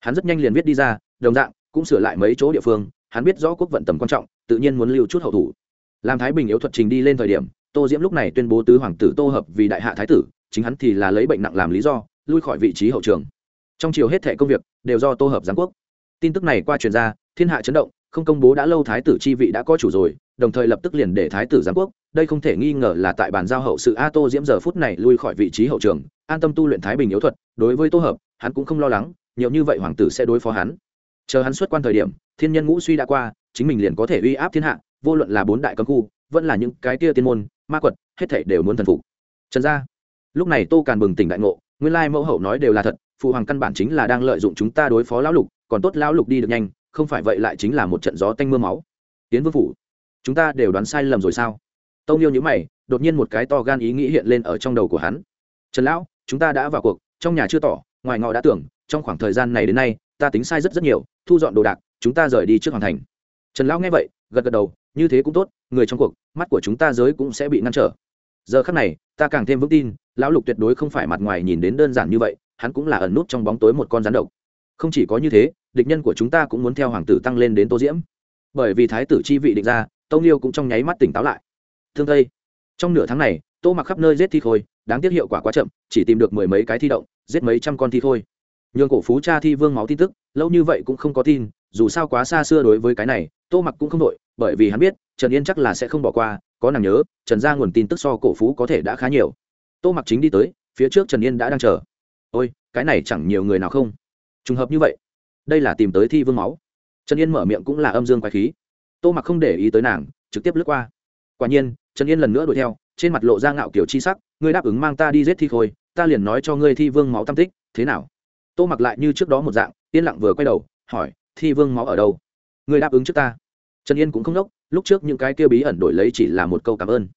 Hắn rất nhanh liền viết đi ra, đồng dạng, cũng sửa lại mấy chỗ địa phương, hắn biết rõ quốc vận tầm quan trọng, tự nhiên muốn lưu chút hậu thủ. Làm thái bình yếu thuật trình đi lên thời điểm tô diễm lúc này tuyên bố tứ hoàng tử tô hợp vì đại hạ thái tử, chính hắn thì là lấy bệnh nặng làm lý do, lui khỏi vị trí hậu trường. Trong chiều hết thẻ công việc, đều do tô hợp giáng quốc. Tin tức này qua truyền ra, thiên hạ chấn động, không công bố đã lâu thái tử chi vị đã có chủ rồi, đồng thời lập tức liền để thái tử giáng quốc. Đây không thể nghi ngờ là tại bàn giao hậu sự a tô diễm giờ phút này lui khỏi vị trí hậu trường, an tâm tu luyện thái bình yếu thuật. Đối với tô hợp, hắn cũng không lo lắng, nhiều như vậy hoàng tử sẽ đối phó hắn. Chờ hắn xuất quan thời điểm, thiên nhân ngũ suy đã qua, chính mình liền có thể uy áp thiên hạ, vô luận là bốn đại cấm khu, vẫn là những cái kia tiên môn ma quật, hết thảy đều muốn thần phục. Trần gia, lúc này tô càn bừng tỉnh đại ngộ, nguyên lai mẫu hậu nói đều là thật, phụ hoàng căn bản chính là đang lợi dụng chúng ta đối phó lão lục, còn tốt lão lục đi được nhanh, không phải vậy lại chính là một trận gió tanh mưa máu. Tiến vương phủ, chúng ta đều đoán sai lầm rồi sao? Tông yêu nhữ mày, đột nhiên một cái to gan ý nghĩ hiện lên ở trong đầu của hắn. Trần lão, chúng ta đã vào cuộc, trong nhà chưa tỏ, ngoài ngọ đã tưởng, trong khoảng thời gian này đến nay, ta tính sai rất rất nhiều, thu dọn đồ đạc, chúng ta rời đi trước hoàn thành. Trần lão nghe vậy, gật gật đầu như thế cũng tốt, người trong cuộc, mắt của chúng ta giới cũng sẽ bị ngăn trở. Giờ khắc này, ta càng thêm vững tin, lão lục tuyệt đối không phải mặt ngoài nhìn đến đơn giản như vậy, hắn cũng là ẩn nút trong bóng tối một con rắn độc. Không chỉ có như thế, địch nhân của chúng ta cũng muốn theo hoàng tử tăng lên đến tô diễm. Bởi vì thái tử chi vị định ra tông liêu cũng trong nháy mắt tỉnh táo lại. Thương tây, trong nửa tháng này, tô mặc khắp nơi giết thi khôi, đáng tiếc hiệu quả quá chậm, chỉ tìm được mười mấy cái thi động, giết mấy trăm con thi khôi. nhường cổ phú cha thi vương máu tin tức, lâu như vậy cũng không có tin, dù sao quá xa xưa đối với cái này, tô mặc cũng không đội bởi vì hắn biết, trần yên chắc là sẽ không bỏ qua, có nàng nhớ, trần ra nguồn tin tức so cổ phú có thể đã khá nhiều. Tô mặc chính đi tới, phía trước trần yên đã đang chờ. Ôi, cái này chẳng nhiều người nào không? Trùng hợp như vậy, đây là tìm tới thi vương máu. Trần yên mở miệng cũng là âm dương quái khí. Tô mặc không để ý tới nàng, trực tiếp lướt qua. Quả nhiên, trần yên lần nữa đuổi theo, trên mặt lộ ra ngạo kiểu chi sắc, ngươi đáp ứng mang ta đi giết thi khôi, ta liền nói cho ngươi thi vương máu tam tích, thế nào? Tô mặc lại như trước đó một dạng, yên lặng vừa quay đầu, hỏi, thi vương máu ở đâu? Người đáp ứng trước ta trần yên cũng không đốc, lúc trước những cái kia bí ẩn đổi lấy chỉ là một câu cảm ơn.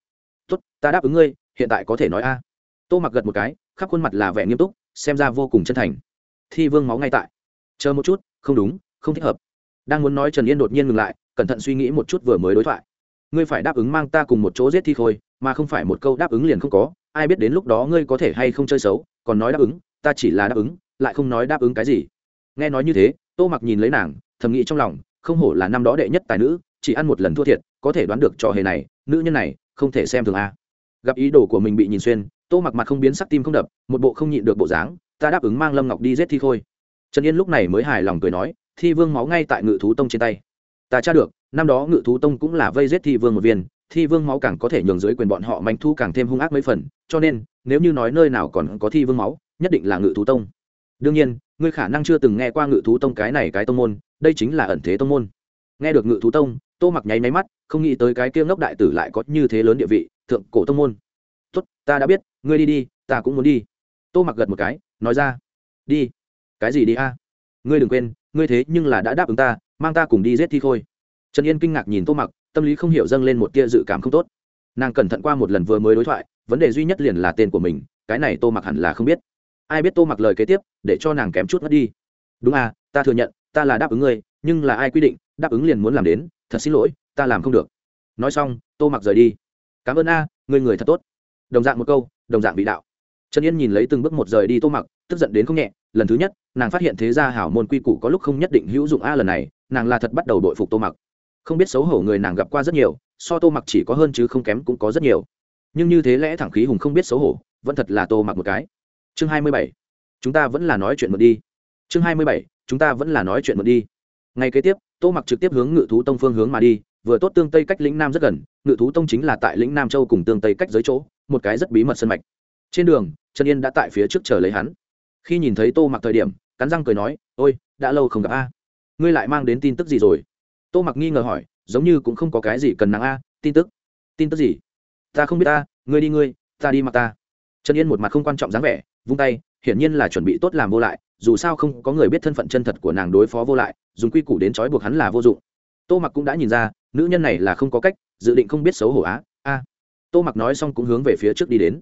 Tốt, ta đáp ứng ngươi, hiện tại có thể nói a. Tô mặc gật một cái, khắp khuôn mặt là vẻ nghiêm túc, xem ra vô cùng chân thành. Thi vương máu ngay tại. Chờ một chút, không đúng, không thích hợp. Đang muốn nói trần yên đột nhiên ngừng lại, cẩn thận suy nghĩ một chút vừa mới đối thoại. Ngươi phải đáp ứng mang ta cùng một chỗ giết thi khôi, mà không phải một câu đáp ứng liền không có, ai biết đến lúc đó ngươi có thể hay không chơi xấu, còn nói đáp ứng, ta chỉ là đáp ứng, lại không nói đáp ứng cái gì. Nghe nói như thế, tô mặc nhìn lấy nàng, thầm nghĩ trong lòng không hổ là năm đó đệ nhất tài nữ, chỉ ăn một lần thua thiệt, có thể đoán được trò hề này, nữ nhân này, không thể xem thường a. Gặp ý đồ của mình bị nhìn xuyên, tô mặc mặt không biến sắc tim không đập, một bộ không nhịn được bộ dáng, ta đáp ứng mang lâm ngọc đi giết thi khôi. Trần yên lúc này mới hài lòng cười nói, thi vương máu ngay tại ngự thú tông trên tay. Ta tra được, năm đó ngự thú tông cũng là vây giết thi vương một viên, thi vương máu càng có thể nhường dưới quyền bọn họ manh thu càng thêm hung ác mấy phần, cho nên, nếu như nói nơi nào còn có thi vương máu, nhất định là ngự thú tông đương nhiên, ngươi khả năng chưa từng nghe qua ngự thú tông cái này cái tông môn, đây chính là ẩn thế tông môn. Nghe được ngự thú tông, tô mặc nháy máy mắt, không nghĩ tới cái kia ngốc đại tử lại có như thế lớn địa vị, thượng cổ tông môn. Tốt, ta đã biết, ngươi đi đi, ta cũng muốn đi. Tô mặc gật một cái, nói ra. Đi. Cái gì đi a? Ngươi đừng quên, ngươi thế nhưng là đã đáp ứng ta, mang ta cùng đi giết thi khôi. Trần yên kinh ngạc nhìn tô mặc, tâm lý không hiểu dâng lên một tia dự cảm không tốt. Nàng cẩn thận qua một lần vừa mới đối thoại, vấn đề duy nhất liền là tên của mình, cái này tô mặc hẳn là không biết ai biết tô mặc lời kế tiếp, để cho nàng kém chút mất đi. Đúng à ta thừa nhận, ta là đáp ứng ngươi, nhưng là ai quy định, đáp ứng liền muốn làm đến, thật xin lỗi, ta làm không được. Nói xong, tô mặc rời đi. Cảm ơn a người người thật tốt. Đồng dạng một câu, đồng dạng vị đạo. Trần yên nhìn lấy từng bước một rời đi tô mặc, tức giận đến không nhẹ. Lần thứ nhất, nàng phát hiện thế gia hảo môn quy củ có lúc không nhất định hữu dụng a, lần này, nàng là thật bắt đầu đội phục tô mặc. Không biết xấu hổ người nàng gặp qua rất nhiều, so tô mặc chỉ có hơn chứ không kém cũng có rất nhiều. Nhưng như thế lẽ thẳng khí hùng không biết xấu hổ, vẫn thật là tô mặc một cái chương hai mươi bảy. Chúng ta vẫn là nói chuyện mượn đi. Chương hai mươi bảy, chúng ta vẫn là nói chuyện mượn đi. Ngay kế tiếp, tô mặc trực tiếp hướng ngự thú tông phương hướng mà đi, vừa tốt tương tây cách lĩnh nam rất gần, ngự thú tông chính là tại lĩnh nam châu cùng tương tây cách dưới chỗ, một cái rất bí mật sân mạch. Trên đường, trần yên đã tại phía trước chờ lấy hắn. Khi nhìn thấy tô mặc thời điểm, cắn răng cười nói, ôi, đã lâu không gặp a. Ngươi lại mang đến tin tức gì rồi? Tô mặc nghi ngờ hỏi, giống như cũng không có cái gì cần nắng a, tin tức. Tin tức gì? Ta không biết ta ngươi đi ngươi, ta đi mặc ta. Trần yên một mặt không quan trọng dáng vẻ vung tay, hiển nhiên là chuẩn bị tốt làm vô lại, dù sao không có người biết thân phận chân thật của nàng đối phó vô lại, dùng quy củ đến trói buộc hắn là vô dụng. Tô mặc cũng đã nhìn ra, nữ nhân này là không có cách, dự định không biết xấu hổ á, a. Tô mặc nói xong cũng hướng về phía trước đi đến.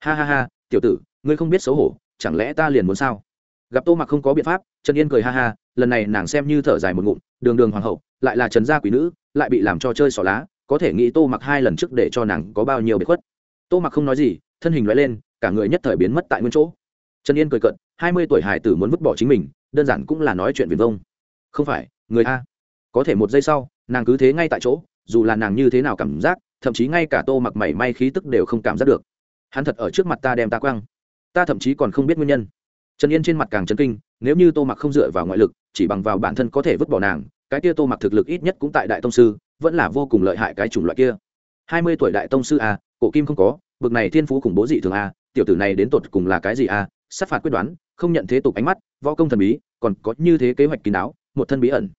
Ha ha ha, tiểu tử, ngươi không biết xấu hổ, chẳng lẽ ta liền muốn sao? Gặp tô mặc không có biện pháp, trần yên cười ha ha, lần này nàng xem như thở dài một ngụm, đường đường hoàng hậu, lại là trần gia quý nữ, lại bị làm cho chơi xỏ lá, có thể nghĩ tô mặc hai lần trước để cho nàng có bao nhiêu bị khuất. Tô mặc không nói gì thân hình loại lên, cả người nhất thời biến mất tại nguyên chỗ. Trần yên cười cận hai mươi tuổi hải tử muốn vứt bỏ chính mình, đơn giản cũng là nói chuyện viền vông. Không phải, người a. Có thể một giây sau, nàng cứ thế ngay tại chỗ, dù là nàng như thế nào cảm giác, thậm chí ngay cả tô mặc mảy may khí tức đều không cảm giác được. Hắn thật ở trước mặt ta đem ta quăng. Ta thậm chí còn không biết nguyên nhân. Trần yên trên mặt càng chấn kinh, nếu như tô mặc không dựa vào ngoại lực, chỉ bằng vào bản thân có thể vứt bỏ nàng, cái kia tô mặc thực lực ít nhất cũng tại đại tông sư, vẫn là vô cùng lợi hại cái chủng loại kia. Hai mươi tuổi đại tông sư a, cổ kim không có bực này thiên phú khủng bố dị thường a, tiểu tử này đến tột cùng là cái gì a? Sát phạt quyết đoán, không nhận thế tục ánh mắt, võ công thần bí, còn có như thế kế hoạch kín đáo, một thân bí ẩn.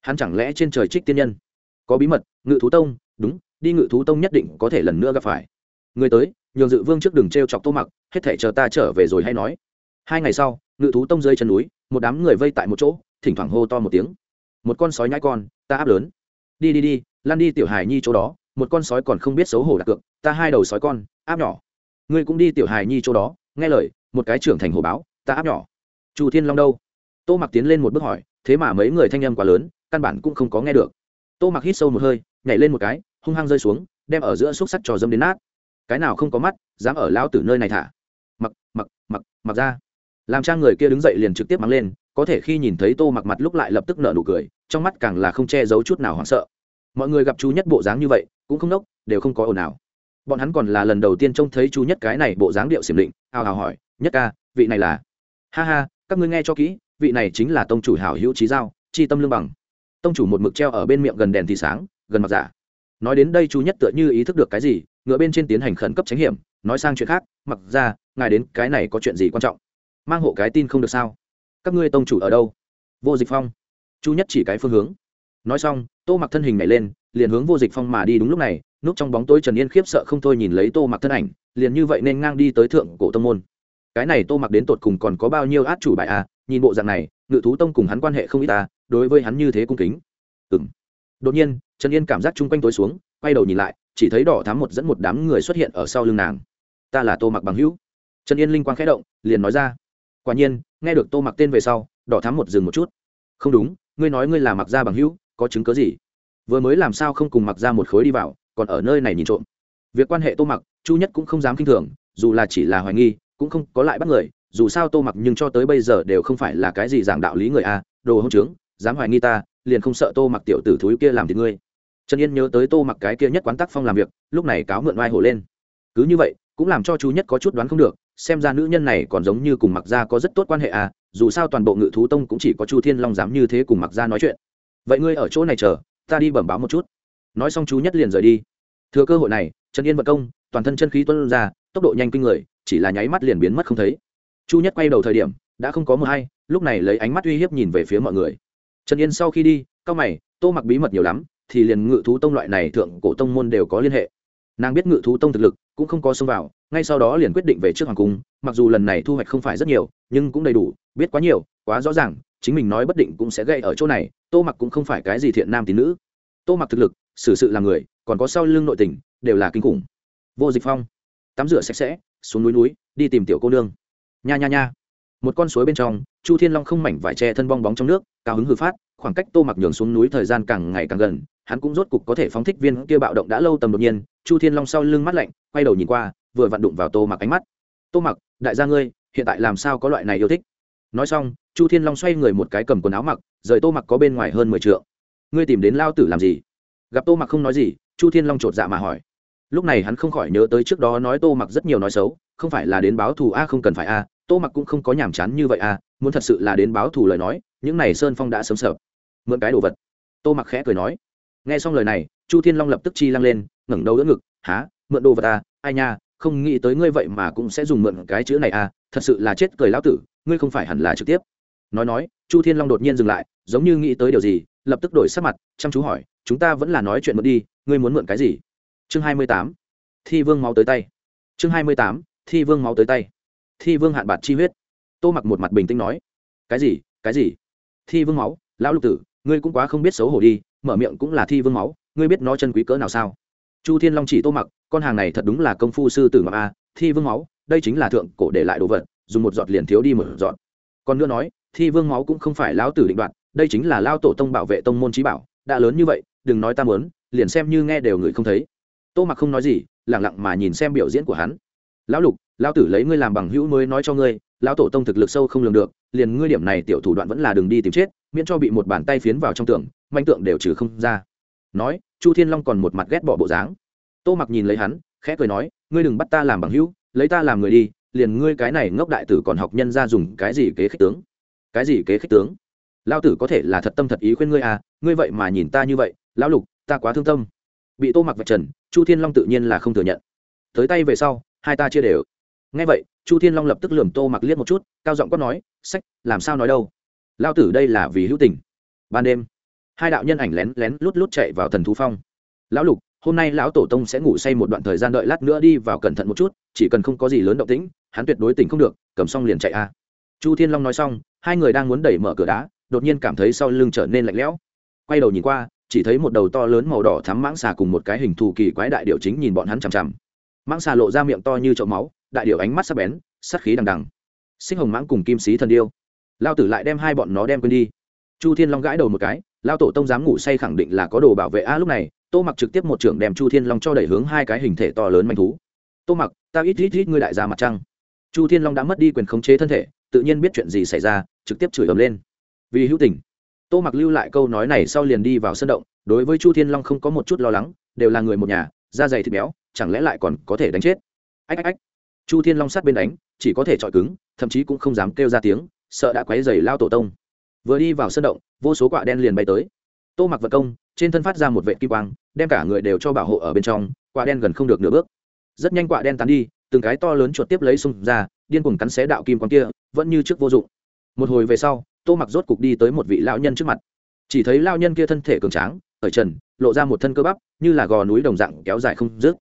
Hắn chẳng lẽ trên trời trích tiên nhân? Có bí mật, ngự thú tông, đúng, đi ngự thú tông nhất định có thể lần nữa gặp phải. Người tới, nhường dự vương trước đường t r e o chọc tô mặc, hết thể chờ ta trở về rồi hay nói. Hai ngày sau, ngự thú tông rơi chân núi, một đám người vây tại một chỗ, thỉnh thoảng hô to một tiếng. Một con sói nhãi con, ta áp lớn. Đi đi đi lan đi tiểu hài nhi chỗ đó một con sói còn không biết xấu hổ đặt cược, ta hai đầu sói con, áp nhỏ. Ngươi cũng đi tiểu hài nhi chỗ đó, nghe lời, một cái trưởng thành hồ báo, ta áp nhỏ. Chu thiên long đâu? Tô mặc tiến lên một bước hỏi, thế mà mấy người thanh âm quá lớn, căn bản cũng không có nghe được. Tô mặc hít sâu một hơi, nhảy lên một cái, hung hăng rơi xuống, đem ở giữa xúc sắc trò dâm đến nát. Cái nào không có mắt, dám ở lao tử nơi này thả. Mặc mặc mặc mặc ra. Làm trang người kia đứng dậy liền trực tiếp mắng lên, có thể khi nhìn thấy tô mặc mặt lúc lại lập tức nở nụ cười, trong mắt càng là không che giấu chút nào hoảng sợ mọi người gặp chú nhất bộ dáng như vậy, cũng không nốc, đều không có ồn ào. Bọn hắn còn là lần đầu tiên trông thấy chú nhất cái này bộ dáng điệu xiểm định hào hào hỏi, nhất ca, vị này là? Ha ha, các ngươi nghe cho kỹ, vị này chính là tông chủ hảo hữu trí giao, chi tâm lương bằng. Tông chủ một mực treo ở bên miệng gần đèn thì sáng, gần mặt giả nói đến đây chú nhất tựa như ý thức được cái gì, ngựa bên trên tiến hành khẩn cấp tránh hiểm, nói sang chuyện khác, mặc ra, ngài đến cái này có chuyện gì quan trọng? Mang hộ cái tin không được sao? Các ngươi tông chủ ở đâu? Vô dịch phong. Chu nhất chỉ cái phương hướng nói xong, tô mặc thân hình nhảy lên, liền hướng vô dịch phong mà đi. Đúng lúc này, núp trong bóng tối trần yên khiếp sợ không thôi nhìn lấy tô mặc thân ảnh, liền như vậy nên ngang đi tới thượng cổ tông môn. Cái này tô mặc đến tột cùng còn có bao nhiêu át chủ bài à? Nhìn bộ dạng này, ngự thú tông cùng hắn quan hệ không ít ta đối với hắn như thế cung kính. Ừ m đột nhiên, trần yên cảm giác chung quanh tối xuống, quay đầu nhìn lại, chỉ thấy đỏ thám một dẫn một đám người xuất hiện ở sau lưng nàng. Ta là tô mặc bằng hữu. Trần yên linh quang khẽ động, liền nói ra. Quả nhiên, nghe được tô mặc tên về sau, đỏ thám một dừng một chút. Không đúng, ngươi nói ngươi là mặc gia bằng hữu có chứng cớ gì? Vừa mới làm sao không cùng mặc ra một khối đi vào, còn ở nơi này nhìn trộm? Việc quan hệ tô mặc, chu nhất cũng không dám k i n h thường, dù là chỉ là hoài nghi, cũng không có lại bắt người, dù sao tô mặc nhưng cho tới bây giờ đều không phải là cái gì giảng đạo lý người a, đồ hông trướng, dám hoài nghi ta, liền không sợ tô mặc tiểu tử thúi kia làm thì ngươi. Trần yên nhớ tới tô mặc cái kia nhất quán tắc phong làm việc, lúc này cáo mượn oai hổ lên. Cứ như vậy, cũng làm cho chú nhất có chút đoán không được, xem ra nữ nhân này còn giống như cùng mặc gia có rất tốt quan hệ à dù sao toàn bộ ngự thú tông cũng chỉ có chu thiên long dám như thế cùng mặc gia nói chuyện vậy ngươi ở chỗ này chờ, ta đi bẩm báo một chút. Nói xong chú nhất liền rời đi. Thừa cơ hội này, trần yên vật công, toàn thân chân khí tuân ra, tốc độ nhanh kinh người, chỉ là nháy mắt liền biến mất không thấy. Chu nhất quay đầu thời điểm, đã không có mờ hay, lúc này lấy ánh mắt uy hiếp nhìn về phía mọi người. Trần yên sau khi đi, cao mày, tô mặc bí mật nhiều lắm, thì liền ngự thú tông loại này thượng cổ tông môn đều có liên hệ. Nàng biết ngự thú tông thực lực, cũng không có xông vào, ngay sau đó liền quyết định về trước hoàng cung, mặc dù lần này thu hoạch không phải rất nhiều, nhưng cũng đầy đủ, biết quá nhiều, quá rõ ràng chính mình nói bất định cũng sẽ gây ở chỗ này, tô mặc cũng không phải cái gì thiện nam tín nữ. Tô mặc thực lực, xử sự là người, còn có sau lưng nội tình, đều là kinh khủng. Vô dịch phong, tắm rửa sạch sẽ, xuống núi núi, đi tìm tiểu cô nương. Nha nha nha. Một con suối bên trong, chu thiên long không mảnh vải tre thân bong bóng trong nước, cao hứng hư phát, khoảng cách tô mặc nhường xuống núi thời gian càng ngày càng gần, hắn cũng rốt cục có thể phóng thích viên kia bạo động đã lâu tầm đột nhiên, chu thiên long sau lưng mắt lạnh, quay đầu nhìn qua, vừa vặn đụng vào tô mặc ánh mắt. Tô mặc, đại gia ngươi, hiện tại làm sao có loại này yêu thích? Nói xong, chu thiên long xoay người một cái cầm quần áo mặc, rời tô mặc có bên ngoài hơn mười t ngươi tìm đến lao tử làm gì? Gặp tô mặc không nói gì, chu thiên long chột dạ mà hỏi. Lúc này hắn không khỏi nhớ tới trước đó nói tô mặc rất nhiều nói xấu, không phải là đến báo thù a, không cần phải a, tô mặc cũng không có nhàm chán như vậy a, muốn thật sự là đến báo thù lời nói, những này sơn phong đã sớm sợ. Mượn cái đồ vật. Tô mặc khẽ cười nói. Nghe xong lời này, chu thiên long lập tức chi lăng lên, ngẩng đầu đỡ ngực há mượn đồ vật a ai nha, không nghĩ tới ngươi vậy mà cũng sẽ dùng mượn cái chữ này a thật sự là chết cười lão tử ngươi không phải hẳn là trực tiếp. Nói nói, chu thiên long đột nhiên dừng lại, giống như nghĩ tới điều gì, lập tức đổi sắc mặt, chăm chú hỏi, chúng ta vẫn là nói chuyện mượn đi, ngươi muốn mượn cái gì? Chương hai mươi tám, thi vương máu tới tay. Chương hai mươi tám, thi vương máu tới tay. Thi vương hạn bạt chi huyết. Tô mặc một mặt bình tĩnh nói, cái gì cái gì? Thi vương máu, lão lục tử, ngươi cũng quá không biết xấu hổ đi, mở miệng cũng là thi vương máu, ngươi biết nó chân quý cỡ nào sao? Chu thiên long chỉ tô mặc, con hàng này thật đúng là công phu sư tử ngọc a, thi vương máu, đây chính là thượng cổ để lại đồ vật dùng một giọt liền thiếu đi một giọt. Còn nữa nói, thi vương máu cũng không phải lão tử định đoạt, đây chính là lao tổ tông bảo vệ tông môn trí bảo, đã lớn như vậy, đừng nói ta muốn, liền xem như nghe đều người không thấy. Tô mặc không nói gì lẳng lặng mà nhìn xem biểu diễn của hắn. Lão lục, lão tử lấy ngươi làm bằng hữu mới nói cho ngươi, lão tổ tông thực lực sâu không lường được, liền ngươi điểm này tiểu thủ đoạn vẫn là đường đi tìm chết, miễn cho bị một bàn tay phiến vào trong tường, manh tượng đều trừ không ra. Nói, chu thiên long còn một mặt ghét bỏ bộ dáng. Tô mặc nhìn lấy hắn, khẽ cười nói, ngươi đừng bắt ta làm bằng hữu, lấy ta làm người đi liền ngươi cái này ngốc đại tử còn học nhân ra dùng cái gì kế khích tướng? Cái gì kế khích tướng? Lao tử có thể là thật tâm thật ý khuyên ngươi à ngươi vậy mà nhìn ta như vậy, lão lục, ta quá thương tâm. Bị tô mặc vạch trần, chu thiên long tự nhiên là không thừa nhận. Tới tay về sau, hai ta chia đều. Ngay vậy, chu thiên long lập tức lườm tô mặc liếc một chút, cao giọng quát nói, sách, làm sao nói đâu? Lao tử đây là vì hữu tình. Ban đêm, hai đạo nhân ảnh lén lén lút lút chạy vào thần thú phong. Lão lục, hôm nay lão tổ tông sẽ ngủ say một đoạn thời gian đợi lát nữa đi vào cẩn thận một chút, chỉ cần không có gì lớn động tĩnh hắn tuyệt đối tỉnh không được, cầm xong liền chạy a. Chu thiên long nói xong, hai người đang muốn đẩy mở cửa đá, đột nhiên cảm thấy sau lưng trở nên lạnh lẽo. Quay đầu nhìn qua, chỉ thấy một đầu to lớn màu đỏ thắm mãng xà cùng một cái hình thù kỳ quái đại điệu chính nhìn bọn hắn chằm chằm. Mãng xà lộ ra miệng to như chậu máu, đại điệu ánh mắt sắc bén, sắc khí đằng đằng. Sinh hồng mãng cùng kim sĩ thần điêu. Lao tử lại đem hai bọn nó đem quên đi. Chu thiên long gãi đầu một cái, lao tổ tông dám ngủ say khẳng định là có đồ bảo vệ a lúc này, tô mặc trực tiếp một trưởng đem chu thiên long cho đẩy hướng hai cái hình thể to lớn manh thú. Tô mặc, ta ít ít ít ngươi đại gia mặt trăng chu thiên long đã mất đi quyền khống chế thân thể, tự nhiên biết chuyện gì xảy ra, trực tiếp chửi ầm lên. Vì hữu tình, tô mặc lưu lại câu nói này sau liền đi vào sân động, đối với chu thiên long không có một chút lo lắng, đều là người một nhà, da dày thịt béo, chẳng lẽ lại còn có thể đánh chết? Ách ách ách. Chu thiên long sát bên đánh, chỉ có thể chọi cứng, thậm chí cũng không dám kêu ra tiếng, sợ đã quấy dày lao tổ tông. Vừa đi vào sân động, vô số quạ đen liền bay tới. Tô mặc vật công, trên thân phát ra một vệ kim quang, đem cả người đều cho bảo hộ ở bên trong, quạ đen gần không được nửa bước. Rất nhanh quạ đen tán đi từng cái to lớn chuột tiếp lấy sung ra, điên cuồng cắn xé đạo kim quang kia, vẫn như trước vô dụng. Một hồi về sau, tô mặc rốt cục đi tới một vị lão nhân trước mặt. Chỉ thấy lão nhân kia thân thể cường tráng, ở trần, lộ ra một thân cơ bắp, như là gò núi đồng dạng, kéo dài không dứt.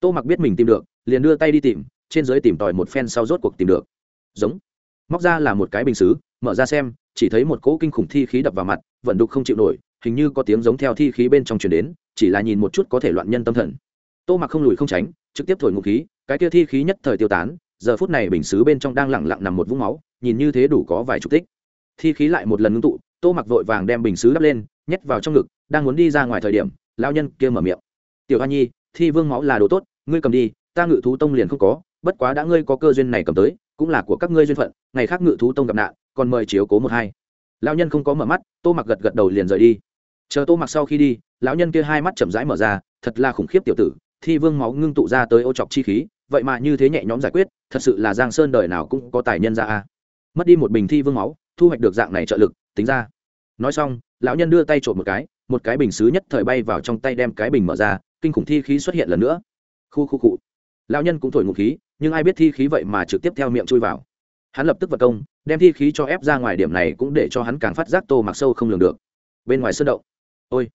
Tô mặc biết mình tìm được, liền đưa tay đi tìm, trên dưới tìm tòi một phen sau rốt cuộc tìm được. Giống. Móc ra là một cái bình xứ, mở ra xem, chỉ thấy một cỗ kinh khủng thi khí đập vào mặt vận đục không chịu nổi, hình như có tiếng giống theo thi khí bên trong truyền đến, chỉ là nhìn một chút có thể loạn nhân tâm thần tô mặc không lùi không tránh, trực tiếp thổi ngụ khí, cái kia thi khí nhất thời tiêu tán, giờ phút này bình xứ bên trong đang lẳng lặng nằm một vũng máu, nhìn như thế đủ có vài chục tích. Thi khí lại một lần ngưng tụ, tô mặc vội vàng đem bình xứ đắp lên, nhét vào trong ngực, đang muốn đi ra ngoài thời điểm lao nhân kia mở miệng. Tiểu hoa nhi, thi vương máu là đồ tốt, ngươi cầm đi, ta ngự thú tông liền không có, bất quá đã ngươi có cơ duyên này cầm tới, cũng là của các ngươi duyên phận, ngày khác ngự thú tông gặp nạn, còn mời chiếu cố một hai. Lão nhân không có mở mắt, tô mặc gật gật đầu liền rời đi. Chờ tô mặc sau khi đi, lão nhân kia hai mắt chậm rãi mở ra, thật là khủng khiếp tiểu tử thi vương máu ngưng tụ ra tới ô chọc chi khí, vậy mà như thế nhẹ nhõm giải quyết, thật sự là giang sơn đời nào cũng có tài nhân ra a. Mất đi một bình thi vương máu, thu hoạch được dạng này trợ lực, tính ra. Nói xong, lão nhân đưa tay trộm một cái một cái bình xứ nhất thời bay vào trong tay đem cái bình mở ra, kinh khủng thi khí xuất hiện lần nữa. Khu khu cụ lão nhân cũng thổi ngụ khí, nhưng ai biết thi khí vậy mà trực tiếp theo miệng chui vào. Hắn lập tức vật công, đem thi khí cho ép ra ngoài điểm này cũng để cho hắn càng phát giác tô mặc sâu không lường được. Bên ngoài sơn động. Ôi,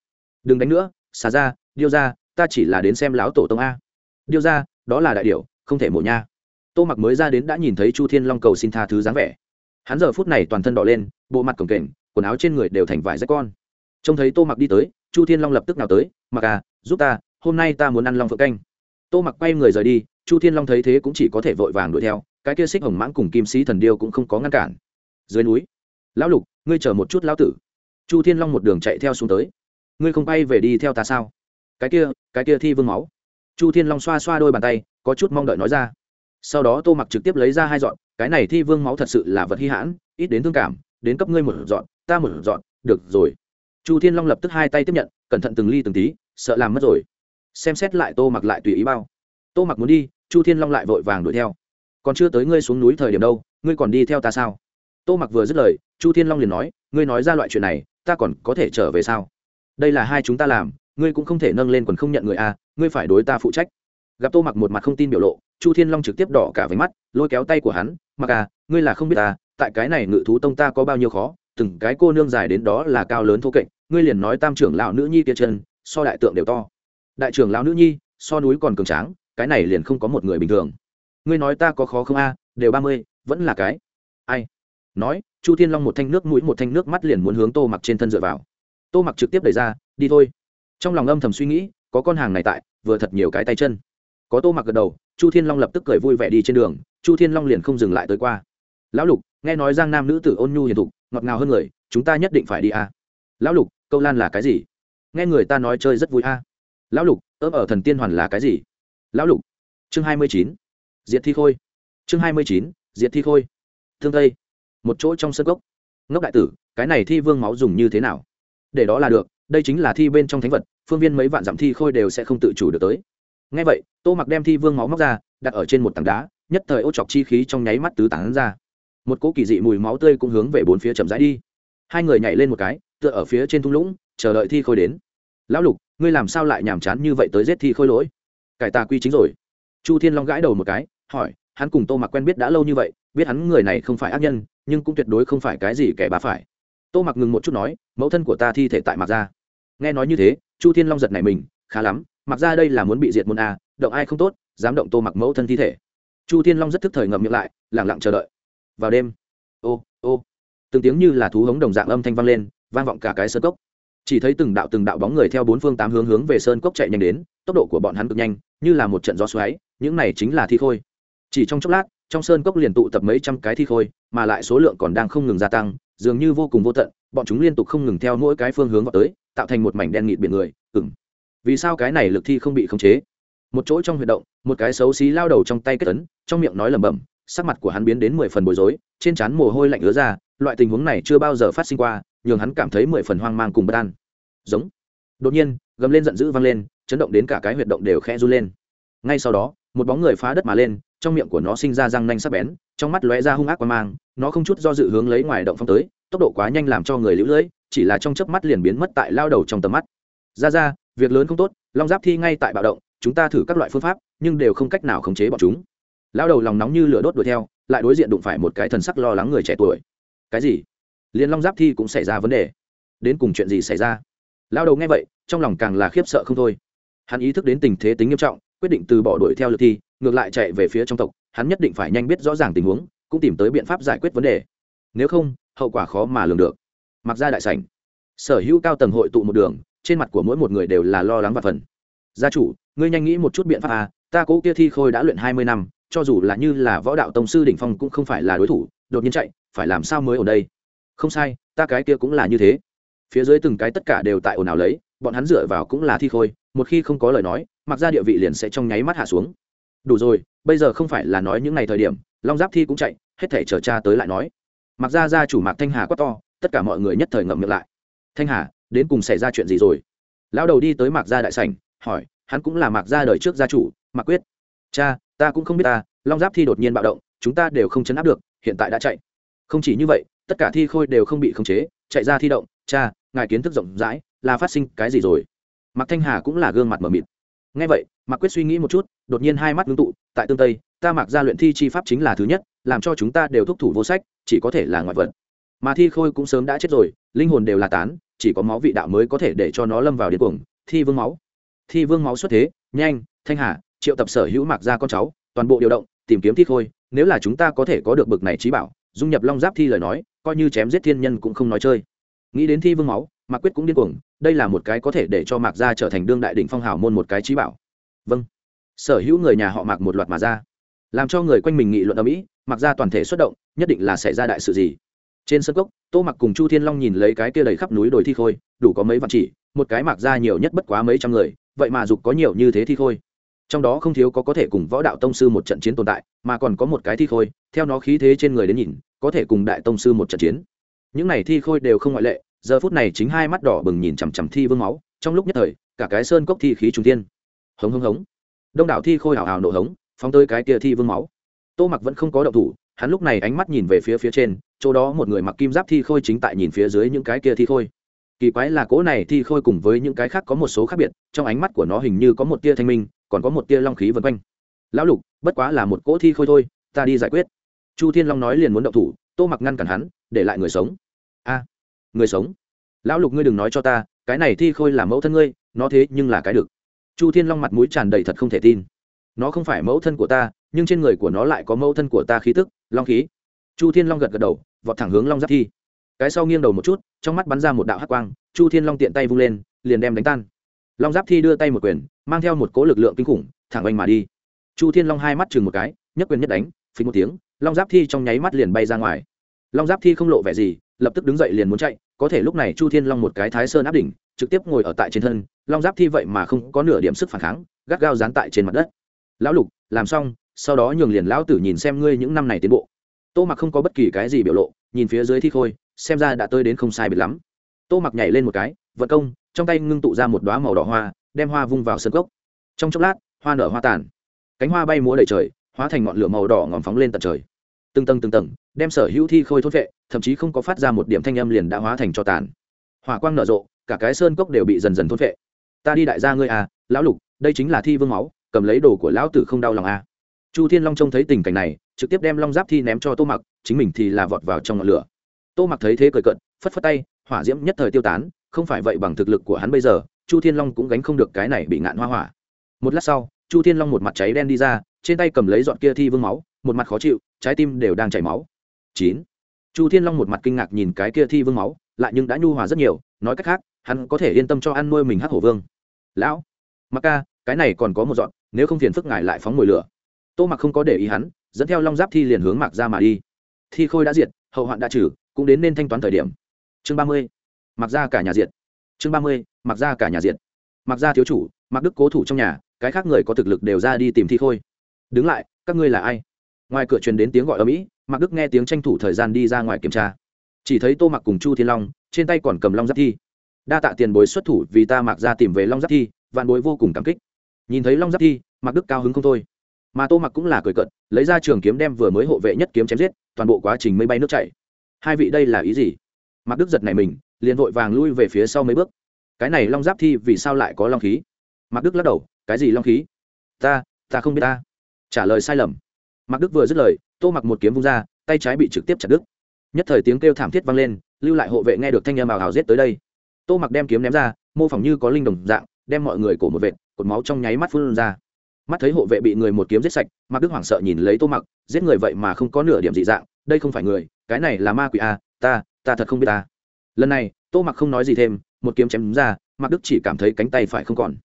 đừng đánh nữa, xà ra, điêu ra ta chỉ là đến xem lão tổ tông a. Điêu ra, đó là đại điệu không thể mổ nha. Tô mặc mới ra đến đã nhìn thấy chu thiên long cầu xin tha thứ dáng vẻ. Hắn giờ phút này toàn thân đỏ lên, bộ mặt cổng kềnh, quần áo trên người đều thành vải rách con. Trông thấy tô mặc đi tới, chu thiên long lập tức nào tới, mặc à giúp ta, hôm nay ta muốn ăn long phượng canh. Tô mặc quay người rời đi, chu thiên long thấy thế cũng chỉ có thể vội vàng đuổi theo, cái kia xích hồng mãng cùng kim sĩ thần điêu cũng không có ngăn cản. Dưới núi, lão lục, ngươi chờ một chút lão tử. Chu thiên long một đường chạy theo xuống tới. Ngươi không bay về đi theo ta sao? Cái kia cái kia thi vương máu. Chu thiên long xoa xoa đôi bàn tay, có chút mong đợi nói ra. Sau đó tô mặc trực tiếp lấy ra hai dọn cái này thi vương máu thật sự là vật hy hãn, ít đến thương cảm, đến cấp ngươi một dọn ta một dọn được rồi. Chu thiên long lập tức hai tay tiếp nhận, cẩn thận từng ly từng tí, sợ làm mất rồi. Xem xét lại tô mặc lại tùy ý bao. Tô mặc muốn đi, chu thiên long lại vội vàng đuổi theo. Còn chưa tới ngươi xuống núi thời điểm đâu, ngươi còn đi theo ta sao? Tô mặc vừa dứt lời, chu thiên long liền nói, ngươi nói ra loại chuyện này, ta còn có thể trở về sao? Đây là hai chúng ta làm ngươi cũng không thể nâng lên quần không nhận người a à, ngươi phải đối ta phụ trách. Gặp tô mặc một mặt không tin biểu lộ chu thiên long trực tiếp đỏ cả váy mắt lôi kéo tay của hắn mặc à ngươi là không biết ta tại cái này ngự thú tông ta có bao nhiêu khó từng cái cô nương dài đến đó là cao lớn thô kệch ngươi liền nói tam trưởng lão nữ nhi kia chân so đại tượng đều to. Đại trưởng lão nữ nhi so núi còn cường tráng cái này liền không có một người bình thường. Ngươi nói ta có khó không a đều ba mươi vẫn là cái. Ai? Nói chu thiên long một thanh nước mũi một thanh nước mắt liền muốn hướng tô mặc trên thân dựa vào. Tô mặc trực tiếp đẩy ra đi thôi trong lòng âm thầm suy nghĩ, có con hàng này tại, vừa thật nhiều cái tay chân. Có tô mặc gật đầu, chu thiên long lập tức cười vui vẻ đi trên đường, chu thiên long liền không dừng lại tới qua. Lão lục, nghe nói giang nam nữ tử ôn nhu hiền thục, ngọt ngào hơn người, chúng ta nhất định phải đi à. lão lục, câu lan là cái gì? Nghe người ta nói chơi rất vui à. lão lục ớm ở thần tiên hoàn là cái gì? Lão lục. Chương hai mươi chín, diệt thi khôi. Chương hai mươi chín, diệt thi khôi. Thương tây. Một chỗ trong sân gốc ngốc đại tử, cái này thi vương máu dùng như thế nào? Để đó là được đây chính là thi bên trong thánh vật, phương viên mấy vạn dặm thi khôi đều sẽ không tự chủ được tới. Ngay vậy, tô mặc đem thi vương máu móc ra, đặt ở trên một tảng đá, nhất thời ô chọc chi khí trong nháy mắt tứ tán ra. Một cỗ kỳ dị mùi máu tươi cũng hướng về bốn phía chậm rãi đi. Hai người nhảy lên một cái, tựa ở phía trên thung lũng, chờ đợi thi khôi đến. Lão lục, ngươi làm sao lại nhàm chán như vậy tới giết thi khôi lỗi? Cải tà quy chính rồi. Chu thiên long gãi đầu một cái, hỏi, hắn cùng tô mặc quen biết đã lâu như vậy, biết hắn người này không phải ác nhân, nhưng cũng tuyệt đối không phải cái gì kẻ bà phải tô mặc ngừng một chút nói mẫu thân của ta thi thể tại mặc ra nghe nói như thế chu thiên long giật này mình khá lắm mặc ra đây là muốn bị diệt môn a động ai không tốt dám động tô mặc mẫu thân thi thể chu thiên long rất thức thời ngậm miệng lại lẳng lặng chờ đợi vào đêm ô ô từng tiếng như là thú hống đồng dạng âm thanh vang lên vang vọng cả cái sơn cốc chỉ thấy từng đạo từng đạo bóng người theo bốn phương tám hướng hướng về sơn cốc chạy nhanh đến tốc độ của bọn hắn cực nhanh như là một trận gió xoáy những này chính là thi khôi chỉ trong chốc lát trong sơn cốc liền tụ tập mấy trăm cái thi khôi mà lại số lượng còn đang không ngừng gia tăng dường như vô cùng vô tận, bọn chúng liên tục không ngừng theo mỗi cái phương hướng vào tới, tạo thành một mảnh đen nghịt biển người ừng vì sao cái này lực thi không bị khống chế? Một chỗ trong huyệt động, một cái xấu xí lao đầu trong tay kết tấn trong miệng nói lẩm bẩm, sắc mặt của hắn biến đến mười phần bối rối, trên trán mồ hôi lạnh ứa ra, loại tình huống này chưa bao giờ phát sinh qua, nhường hắn cảm thấy mười phần hoang mang cùng bất an. Giống. Đột nhiên, gầm lên giận dữ vang lên, chấn động đến cả cái huyệt động đều khẽ run lên. Ngay sau đó một bóng người phá đất mà lên, trong miệng của nó sinh ra răng nanh sắc bén, trong mắt lóe ra hung ác qua mang, nó không chút do dự hướng lấy ngoài động phong tới, tốc độ quá nhanh làm cho người lũ lưỡi chỉ là trong chớp mắt liền biến mất tại lao đầu trong tầm mắt. Ra ra, việc lớn không tốt, long giáp thi ngay tại bạo động, chúng ta thử các loại phương pháp, nhưng đều không cách nào khống chế bọn chúng. Lao đầu lòng nóng như lửa đốt đuổi theo, lại đối diện đụng phải một cái thần sắc lo lắng người trẻ tuổi. Cái gì? Liền long giáp thi cũng xảy ra vấn đề. Đến cùng chuyện gì xảy ra? Lao đầu nghe vậy, trong lòng càng là khiếp sợ không thôi. Hắn ý thức đến tình thế tính nghiêm trọng quyết định từ bỏ đuổi theo lực thi, ngược lại chạy về phía trong tộc, hắn nhất định phải nhanh biết rõ ràng tình huống, cũng tìm tới biện pháp giải quyết vấn đề. Nếu không, hậu quả khó mà lường được. Mặc ra đại sảnh. Sở hữu cao tầng hội tụ một đường, trên mặt của mỗi một người đều là lo lắng và phần gia chủ, ngươi nhanh nghĩ một chút biện pháp à ta cố kia thi khôi đã luyện hai mươi năm, cho dù là như là võ đạo tông sư đỉnh phong cũng không phải là đối thủ, đột nhiên chạy, phải làm sao mới ở đây? Không sai, ta cái kia cũng là như thế. Phía dưới từng cái tất cả đều tại ồn ào lấy, bọn hắn dựa vào cũng là thi khôi, một khi không có lời nói mặc ra địa vị liền sẽ trong nháy mắt hạ xuống. Đủ rồi, bây giờ không phải là nói những ngày thời điểm, long giáp thi cũng chạy, hết thể chờ cha tới lại nói. Mặc ra gia chủ mạc thanh hà quát to, tất cả mọi người nhất thời ngậm miệng lại. Thanh hà, đến cùng xảy ra chuyện gì rồi? Lão đầu đi tới mạc gia đại sảnh, hỏi, hắn cũng là mạc gia đời trước gia chủ, mạc quyết. Cha, ta cũng không biết ta, long giáp thi đột nhiên bạo động, chúng ta đều không chấn áp được, hiện tại đã chạy. Không chỉ như vậy, tất cả thi khôi đều không bị khống chế, chạy ra thi động, cha, ngài kiến thức rộng rãi, là phát sinh cái gì rồi? Mạc thanh hà cũng là gương mặt m ở mịt ngay vậy, mạc quyết suy nghĩ một chút, đột nhiên hai mắt ngưng tụ, tại tương tây, ta mặc ra luyện thi chi pháp chính là thứ nhất, làm cho chúng ta đều thúc thủ vô sách, chỉ có thể là ngoại vật. Mà thi khôi cũng sớm đã chết rồi, linh hồn đều là tán, chỉ có máu vị đạo mới có thể để cho nó lâm vào điên cuồng. Thi vương máu. Thi vương máu xuất thế, nhanh, thanh hà, triệu tập sở hữu mạc ra con cháu, toàn bộ điều động, tìm kiếm thi khôi, nếu là chúng ta có thể có được bực này trí bảo, dung nhập long giáp thi lời nói, coi như chém giết thiên nhân cũng không nói chơi. Nghĩ đến thi vương máu mạc quyết cũng điên cuồng, đây là một cái có thể để cho mạc gia trở thành đương đại đỉnh phong hào môn một cái trí bảo. Vâng. Sở hữu người nhà họ mạc một loạt mà ra, làm cho người quanh mình nghị luận ở mỹ mặc ra toàn thể xuất động, nhất định là xảy ra đại sự gì. Trên sân cốc, tô mặc cùng chu thiên long nhìn lấy cái kia đầy khắp núi đồi thi khôi, đủ có mấy vạn chỉ, một cái mặc ra nhiều nhất bất quá mấy trăm người, vậy mà dục có nhiều như thế thi khôi. Trong đó không thiếu có có thể cùng võ đạo tông sư một trận chiến tồn tại, mà còn có một cái thi khôi, theo nó khí thế trên người đến nhìn, có thể cùng đại tông sư một trận chiến. Những này thi khôi đều không ngoại lệ giờ phút này chính hai mắt đỏ bừng nhìn chằm chằm thi vương máu, trong lúc nhất thời, cả cái sơn cốc thi khí trung tiên hống hống hống. Đông đảo thi khôi hào hào nổ hống, phóng tới cái kia thi vương máu. Tô mặc vẫn không có động thủ, hắn lúc này ánh mắt nhìn về phía phía trên, chỗ đó một người mặc kim giáp thi khôi chính tại nhìn phía dưới những cái kia thi khôi. Kỳ quái là cỗ này thi khôi cùng với những cái khác có một số khác biệt, trong ánh mắt của nó hình như có một tia thanh minh, còn có một tia long khí vân quanh. Lão lục, bất quá là một cỗ thi khôi thôi, ta đi giải quyết. Chu thiên long nói liền muốn động thủ, tô mặc ngăn cản hắn, để lại người sống. A người sống. Lão lục ngươi đừng nói cho ta, cái này thi khôi là mẫu thân ngươi, nó thế nhưng là cái được. Chu thiên long mặt mũi tràn đầy thật không thể tin. Nó không phải mẫu thân của ta, nhưng trên người của nó lại có mẫu thân của ta khí tức, long khí. Chu thiên long gật gật đầu, vọt thẳng hướng long giáp thi. Cái sau nghiêng đầu một chút, trong mắt bắn ra một đạo hát quang, chu thiên long tiện tay vung lên, liền đem đánh tan. Long giáp thi đưa tay một quyền, mang theo một cố lực lượng kinh khủng, thẳng oanh mà đi. Chu thiên long hai mắt chừng một cái nhất quyền nhất đánh phí một tiếng, long giáp thi trong nháy mắt liền bay ra ngoài. Long giáp thi không lộ vẻ gì, lập tức đứng dậy liền muốn chạy có thể lúc này chu thiên long một cái thái sơn áp đỉnh, trực tiếp ngồi ở tại trên thân, long giáp thi vậy mà không có nửa điểm sức phản kháng, gắt gao dán tại trên mặt đất. Lão lục, làm xong, sau đó nhường liền lão tử nhìn xem ngươi những năm này tiến bộ. Tô mặc không có bất kỳ cái gì biểu lộ, nhìn phía dưới thi khôi, xem ra đã tới đến không sai biệt lắm. Tô mặc nhảy lên một cái, vận công, trong tay ngưng tụ ra một đoá màu đỏ hoa, đem hoa vung vào sân cốc. Trong chốc lát, hoa nở hoa tàn. Cánh hoa bay múa đầy trời, hóa thành ngọn lửa màu đỏ ngòm phóng lên tận trời từng tầng từng tầng, đem sở hữu thi khôi thốt vệ, thậm chí không có phát ra một điểm thanh âm liền đã hóa thành cho tàn. Hỏa quang nở rộ, cả cái sơn cốc đều bị dần dần thốt vệ. Ta đi đại gia ngươi à lão lục, đây chính là thi vương máu, cầm lấy đồ của lão tử không đau lòng à. Chu thiên long trông thấy tình cảnh này, trực tiếp đem long giáp thi ném cho tô mặc, chính mình thì là vọt vào trong ngọn lửa. Tô mặc thấy thế cười cận phất phất tay, hỏa diễm nhất thời tiêu tán, không phải vậy bằng thực lực của hắn bây giờ, chu thiên long cũng gánh không được cái này bị ngạn hoa hỏa. Một lát sau, chu thiên long một mặt cháy đen đi ra, trên tay cầm lấy dọn kia thi vương máu một mặt khó chịu, trái tim đều đang chảy máu. Chín. Chu thiên long một mặt kinh ngạc nhìn cái kia thi vương máu, lại nhưng đã nhu hòa rất nhiều, nói cách khác, hắn có thể yên tâm cho ăn nuôi mình hắc hổ vương. Lão mặc ca, cái này còn có một dọn, nếu không phiền phức ngài lại phóng mồi lửa. Tô mặc không có để ý hắn, dẫn theo long giáp thi liền hướng mặc ra mà đi. Thi khôi đã diệt, hậu hoạn đã trừ, cũng đến nên thanh toán thời điểm. Chương ba mươi. Mặc ra cả nhà diệt. Chương ba mươi mặc ra cả nhà diệt. Mặc ra thiếu chủ mặc đức cố thủ trong nhà, cái khác người có thực lực đều ra đi tìm thi khôi. Đứng lại, các ngươi là ai? Ngoài cửa truyền đến tiếng gọi ở mỹ mặc đức nghe tiếng tranh thủ thời gian đi ra ngoài kiểm tra chỉ thấy tô mặc cùng chu thiên long trên tay còn cầm long giáp thi đa tạ tiền bối xuất thủ vì ta mặc ra tìm về long giáp thi vạn bối vô cùng cảm kích nhìn thấy long giáp thi mặc đức cao hứng không thôi mà tô mặc cũng là cười cận lấy ra trường kiếm đem vừa mới hộ vệ nhất kiếm chém giết toàn bộ quá trình mây bay nước chảy hai vị đây là ý gì mặc đức giật này mình liền vội vàng lui về phía sau mấy bước cái này long giáp thi vì sao lại có long khí mặc đức lắc đầu cái gì long khí ta ta không biết ta trả lời sai lầm mặc đức vừa dứt lời, tô mặc một kiếm vung ra, tay trái bị trực tiếp chặt đứt. Nhất thời tiếng kêu thảm thiết vang lên, lưu lại hộ vệ nghe được thanh âm ào ào giết tới đây. Tô mặc đem kiếm ném ra, mô phỏng như có linh đồng dạng, đem mọi người cổ một vệt, cột máu trong nháy mắt phun ra. Mắt thấy hộ vệ bị người một kiếm giết sạch mặc đức hoảng sợ nhìn lấy tô mặc giết người vậy mà không có nửa điểm dị dạng, đây không phải người, cái này là ma quỷ a ta ta thật không biết ta. Lần này, tô mặc không nói gì thêm, một kiếm chém đúng ra mặc đức chỉ cảm thấy cánh tay phải không còn.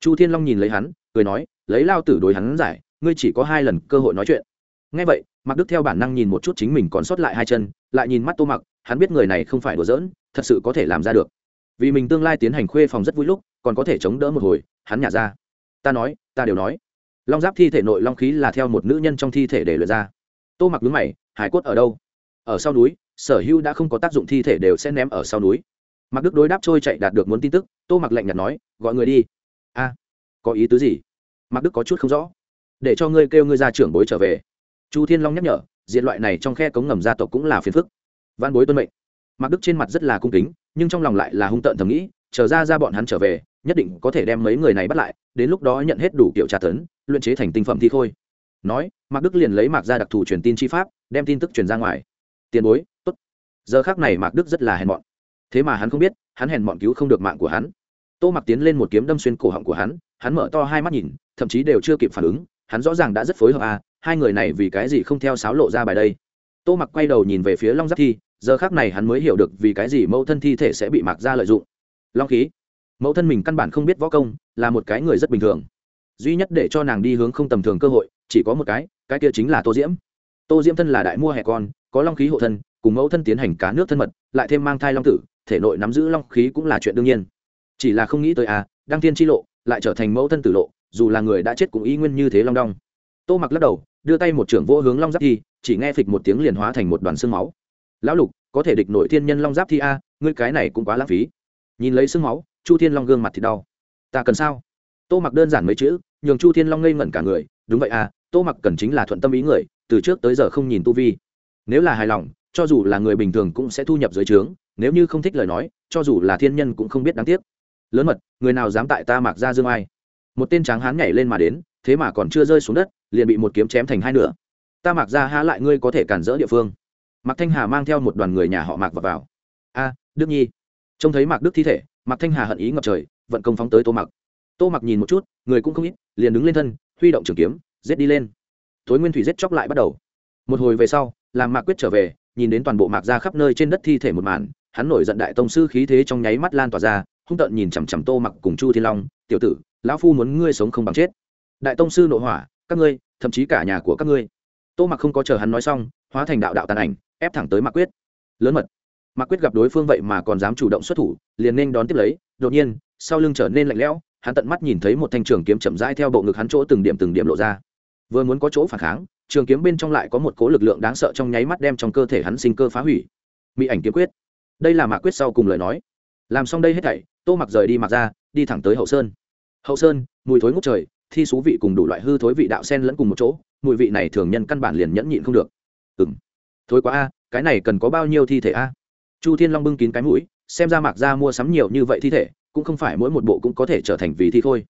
Chu thiên long nhìn lấy hắn, cười nói, lấy lao tử đối hắn giải ngươi chỉ có hai lần cơ hội nói chuyện. Ngay vậy mặc đức theo bản năng nhìn một chút chính mình còn sót lại hai chân, lại nhìn mắt tô mặc hắn biết người này không phải đùa giỡn, thật sự có thể làm ra được. Vì mình tương lai tiến hành khuê phòng rất vui lúc, còn có thể chống đỡ một hồi, hắn nhả ra. Ta nói, ta đều nói. Long giáp thi thể nội long khí là theo một nữ nhân trong thi thể để lượt ra. Tô mặc đứng mày, hải cốt ở đâu? Ở sau núi, sở hữu đã không có tác dụng thi thể đều sẽ ném ở sau núi. Mặc đức đối đáp trôi chạy đạt được muốn tin tức, tô mặc lạnh nhạt nói, gọi người đi. A, có ý tứ gì? Mặc đức có chút không rõ để cho ngươi kêu ngươi ra trưởng bối trở về. Chu thiên long nhắc nhở, diện loại này trong khe cống ngầm gia tộc cũng là phiền phức. Văn bối tuân mệnh. Mặc đức trên mặt rất là cung kính, nhưng trong lòng lại là hung tợn thầm nghĩ, chờ ra ra bọn hắn trở về, nhất định có thể đem mấy người này bắt lại, đến lúc đó nhận hết đủ kiểu tra tấn, luyện chế thành tinh phẩm thi khôi. Nói, mạc đức liền lấy mạc ra đặc thù truyền tin chi pháp, đem tin tức truyền ra ngoài. Tiền bối, tốt. Giờ khác này mạc đức rất là hèn mọn. Thế mà hắn không biết, hắn hèn mọn cứu không được mạng của hắn. Tô mặc tiến lên một kiếm đâm xuyên cổ họng của hắn hắn mở to hai mắt nhìn, thậm chí đều chưa kịp phản ứng hắn rõ ràng đã rất phối hợp à hai người này vì cái gì không theo sáo lộ ra bài đây? Tô mặc quay đầu nhìn về phía long giáp thi, giờ khác này hắn mới hiểu được vì cái gì mẫu thân thi thể sẽ bị Mặc ra lợi dụng. Long khí, mẫu thân mình căn bản không biết võ công, là một cái người rất bình thường. Duy nhất để cho nàng đi hướng không tầm thường cơ hội, chỉ có một cái cái kia chính là tô diễm. Tô diễm thân là đại mua hẹ con, có long khí hộ thân, cùng mẫu thân tiến hành cá nước thân mật, lại thêm mang thai long tử, thể nội nắm giữ long khí cũng là chuyện đương nhiên. Chỉ là không nghĩ tới à đăng tiên tri lộ lại trở thành mẫu thân tử lộ dù là người đã chết cũng y nguyên như thế long đong. Tô mặc lắc đầu, đưa tay một trưởng vô hướng long giáp thi, chỉ nghe phịch một tiếng liền hóa thành một đoàn xương máu. Lão lục, có thể địch nội thiên nhân long giáp thi a, ngươi cái này cũng quá lãng phí. Nhìn lấy xương máu, chu thiên long gương mặt thì đau. Ta cần sao? Tô mặc đơn giản mấy chữ, nhường chu thiên long ngây ngẩn cả người. Đúng vậy à tô mặc cần chính là thuận tâm ý người, từ trước tới giờ không nhìn tu vi. Nếu là hài lòng, cho dù là người bình thường cũng sẽ thu nhập dưới trướng, nếu như không thích lời nói, cho dù là thiên nhân cũng không biết đáng tiếc. Lớn mật, người nào dám tại ta mặc ra dương ai? Một tên tráng hán nhảy lên mà đến thế mà còn chưa rơi xuống đất liền bị một kiếm chém thành hai nửa. Ta mặc ra há lại ngươi có thể cản rỡ địa phương. Mạc thanh hà mang theo một đoàn người nhà họ mạc vào, vào. a đức nhi. Trông thấy mạc đức thi thể mạc thanh hà hận ý ngập trời vận công phóng tới tô mặc tô mặc nhìn một chút người cũng không ít liền đứng lên thân huy động trường kiếm giết đi lên. Tối nguyên thủy giết chóc lại bắt đầu. Một hồi về sau làm mạc quyết trở về nhìn đến toàn bộ mạc ra khắp nơi trên đất thi thể một màn hắn nổi giận đại tông sư khí thế trong nháy mắt lan tỏa ra hung tợn nhìn chằm chằm tô mặc cùng chu thiên long tiểu tử lão phu muốn ngươi sống không bằng chết. Đại tông sư nội hỏa, các ngươi, thậm chí cả nhà của các ngươi. Tô mặc không có chờ hắn nói xong, hóa thành đạo đạo tàn ảnh, ép thẳng tới mạc quyết. Lớn mật. Mạc quyết gặp đối phương vậy mà còn dám chủ động xuất thủ, liền nên đón tiếp lấy. Đột nhiên, sau lưng trở nên lạnh lẽo, hắn tận mắt nhìn thấy một thanh trường kiếm chậm rãi theo bộ ngực hắn chỗ từng điểm từng điểm lộ ra. Vừa muốn có chỗ phản kháng, trường kiếm bên trong lại có một cố lực lượng đáng sợ trong nháy mắt đem trong cơ thể hắn sinh cơ phá hủy. Mỹ ảnh kiếm quyết. Đây là mạc quyết sau cùng lời nói. Làm xong đây hết thảy, tô mặc rời đi mặc ra, đi thẳng tới hậu sơn hậu sơn, mùi thối ngút trời, thi xú vị cùng đủ loại hư thối vị đạo sen lẫn cùng một chỗ, mùi vị này thường nhân căn bản liền nhẫn nhịn không được. Ừng thối quá a, cái này cần có bao nhiêu thi thể a? Chu thiên long bưng kín cái mũi, xem ra mạc ra mua sắm nhiều như vậy thi thể, cũng không phải mỗi một bộ cũng có thể trở thành vì thi thôi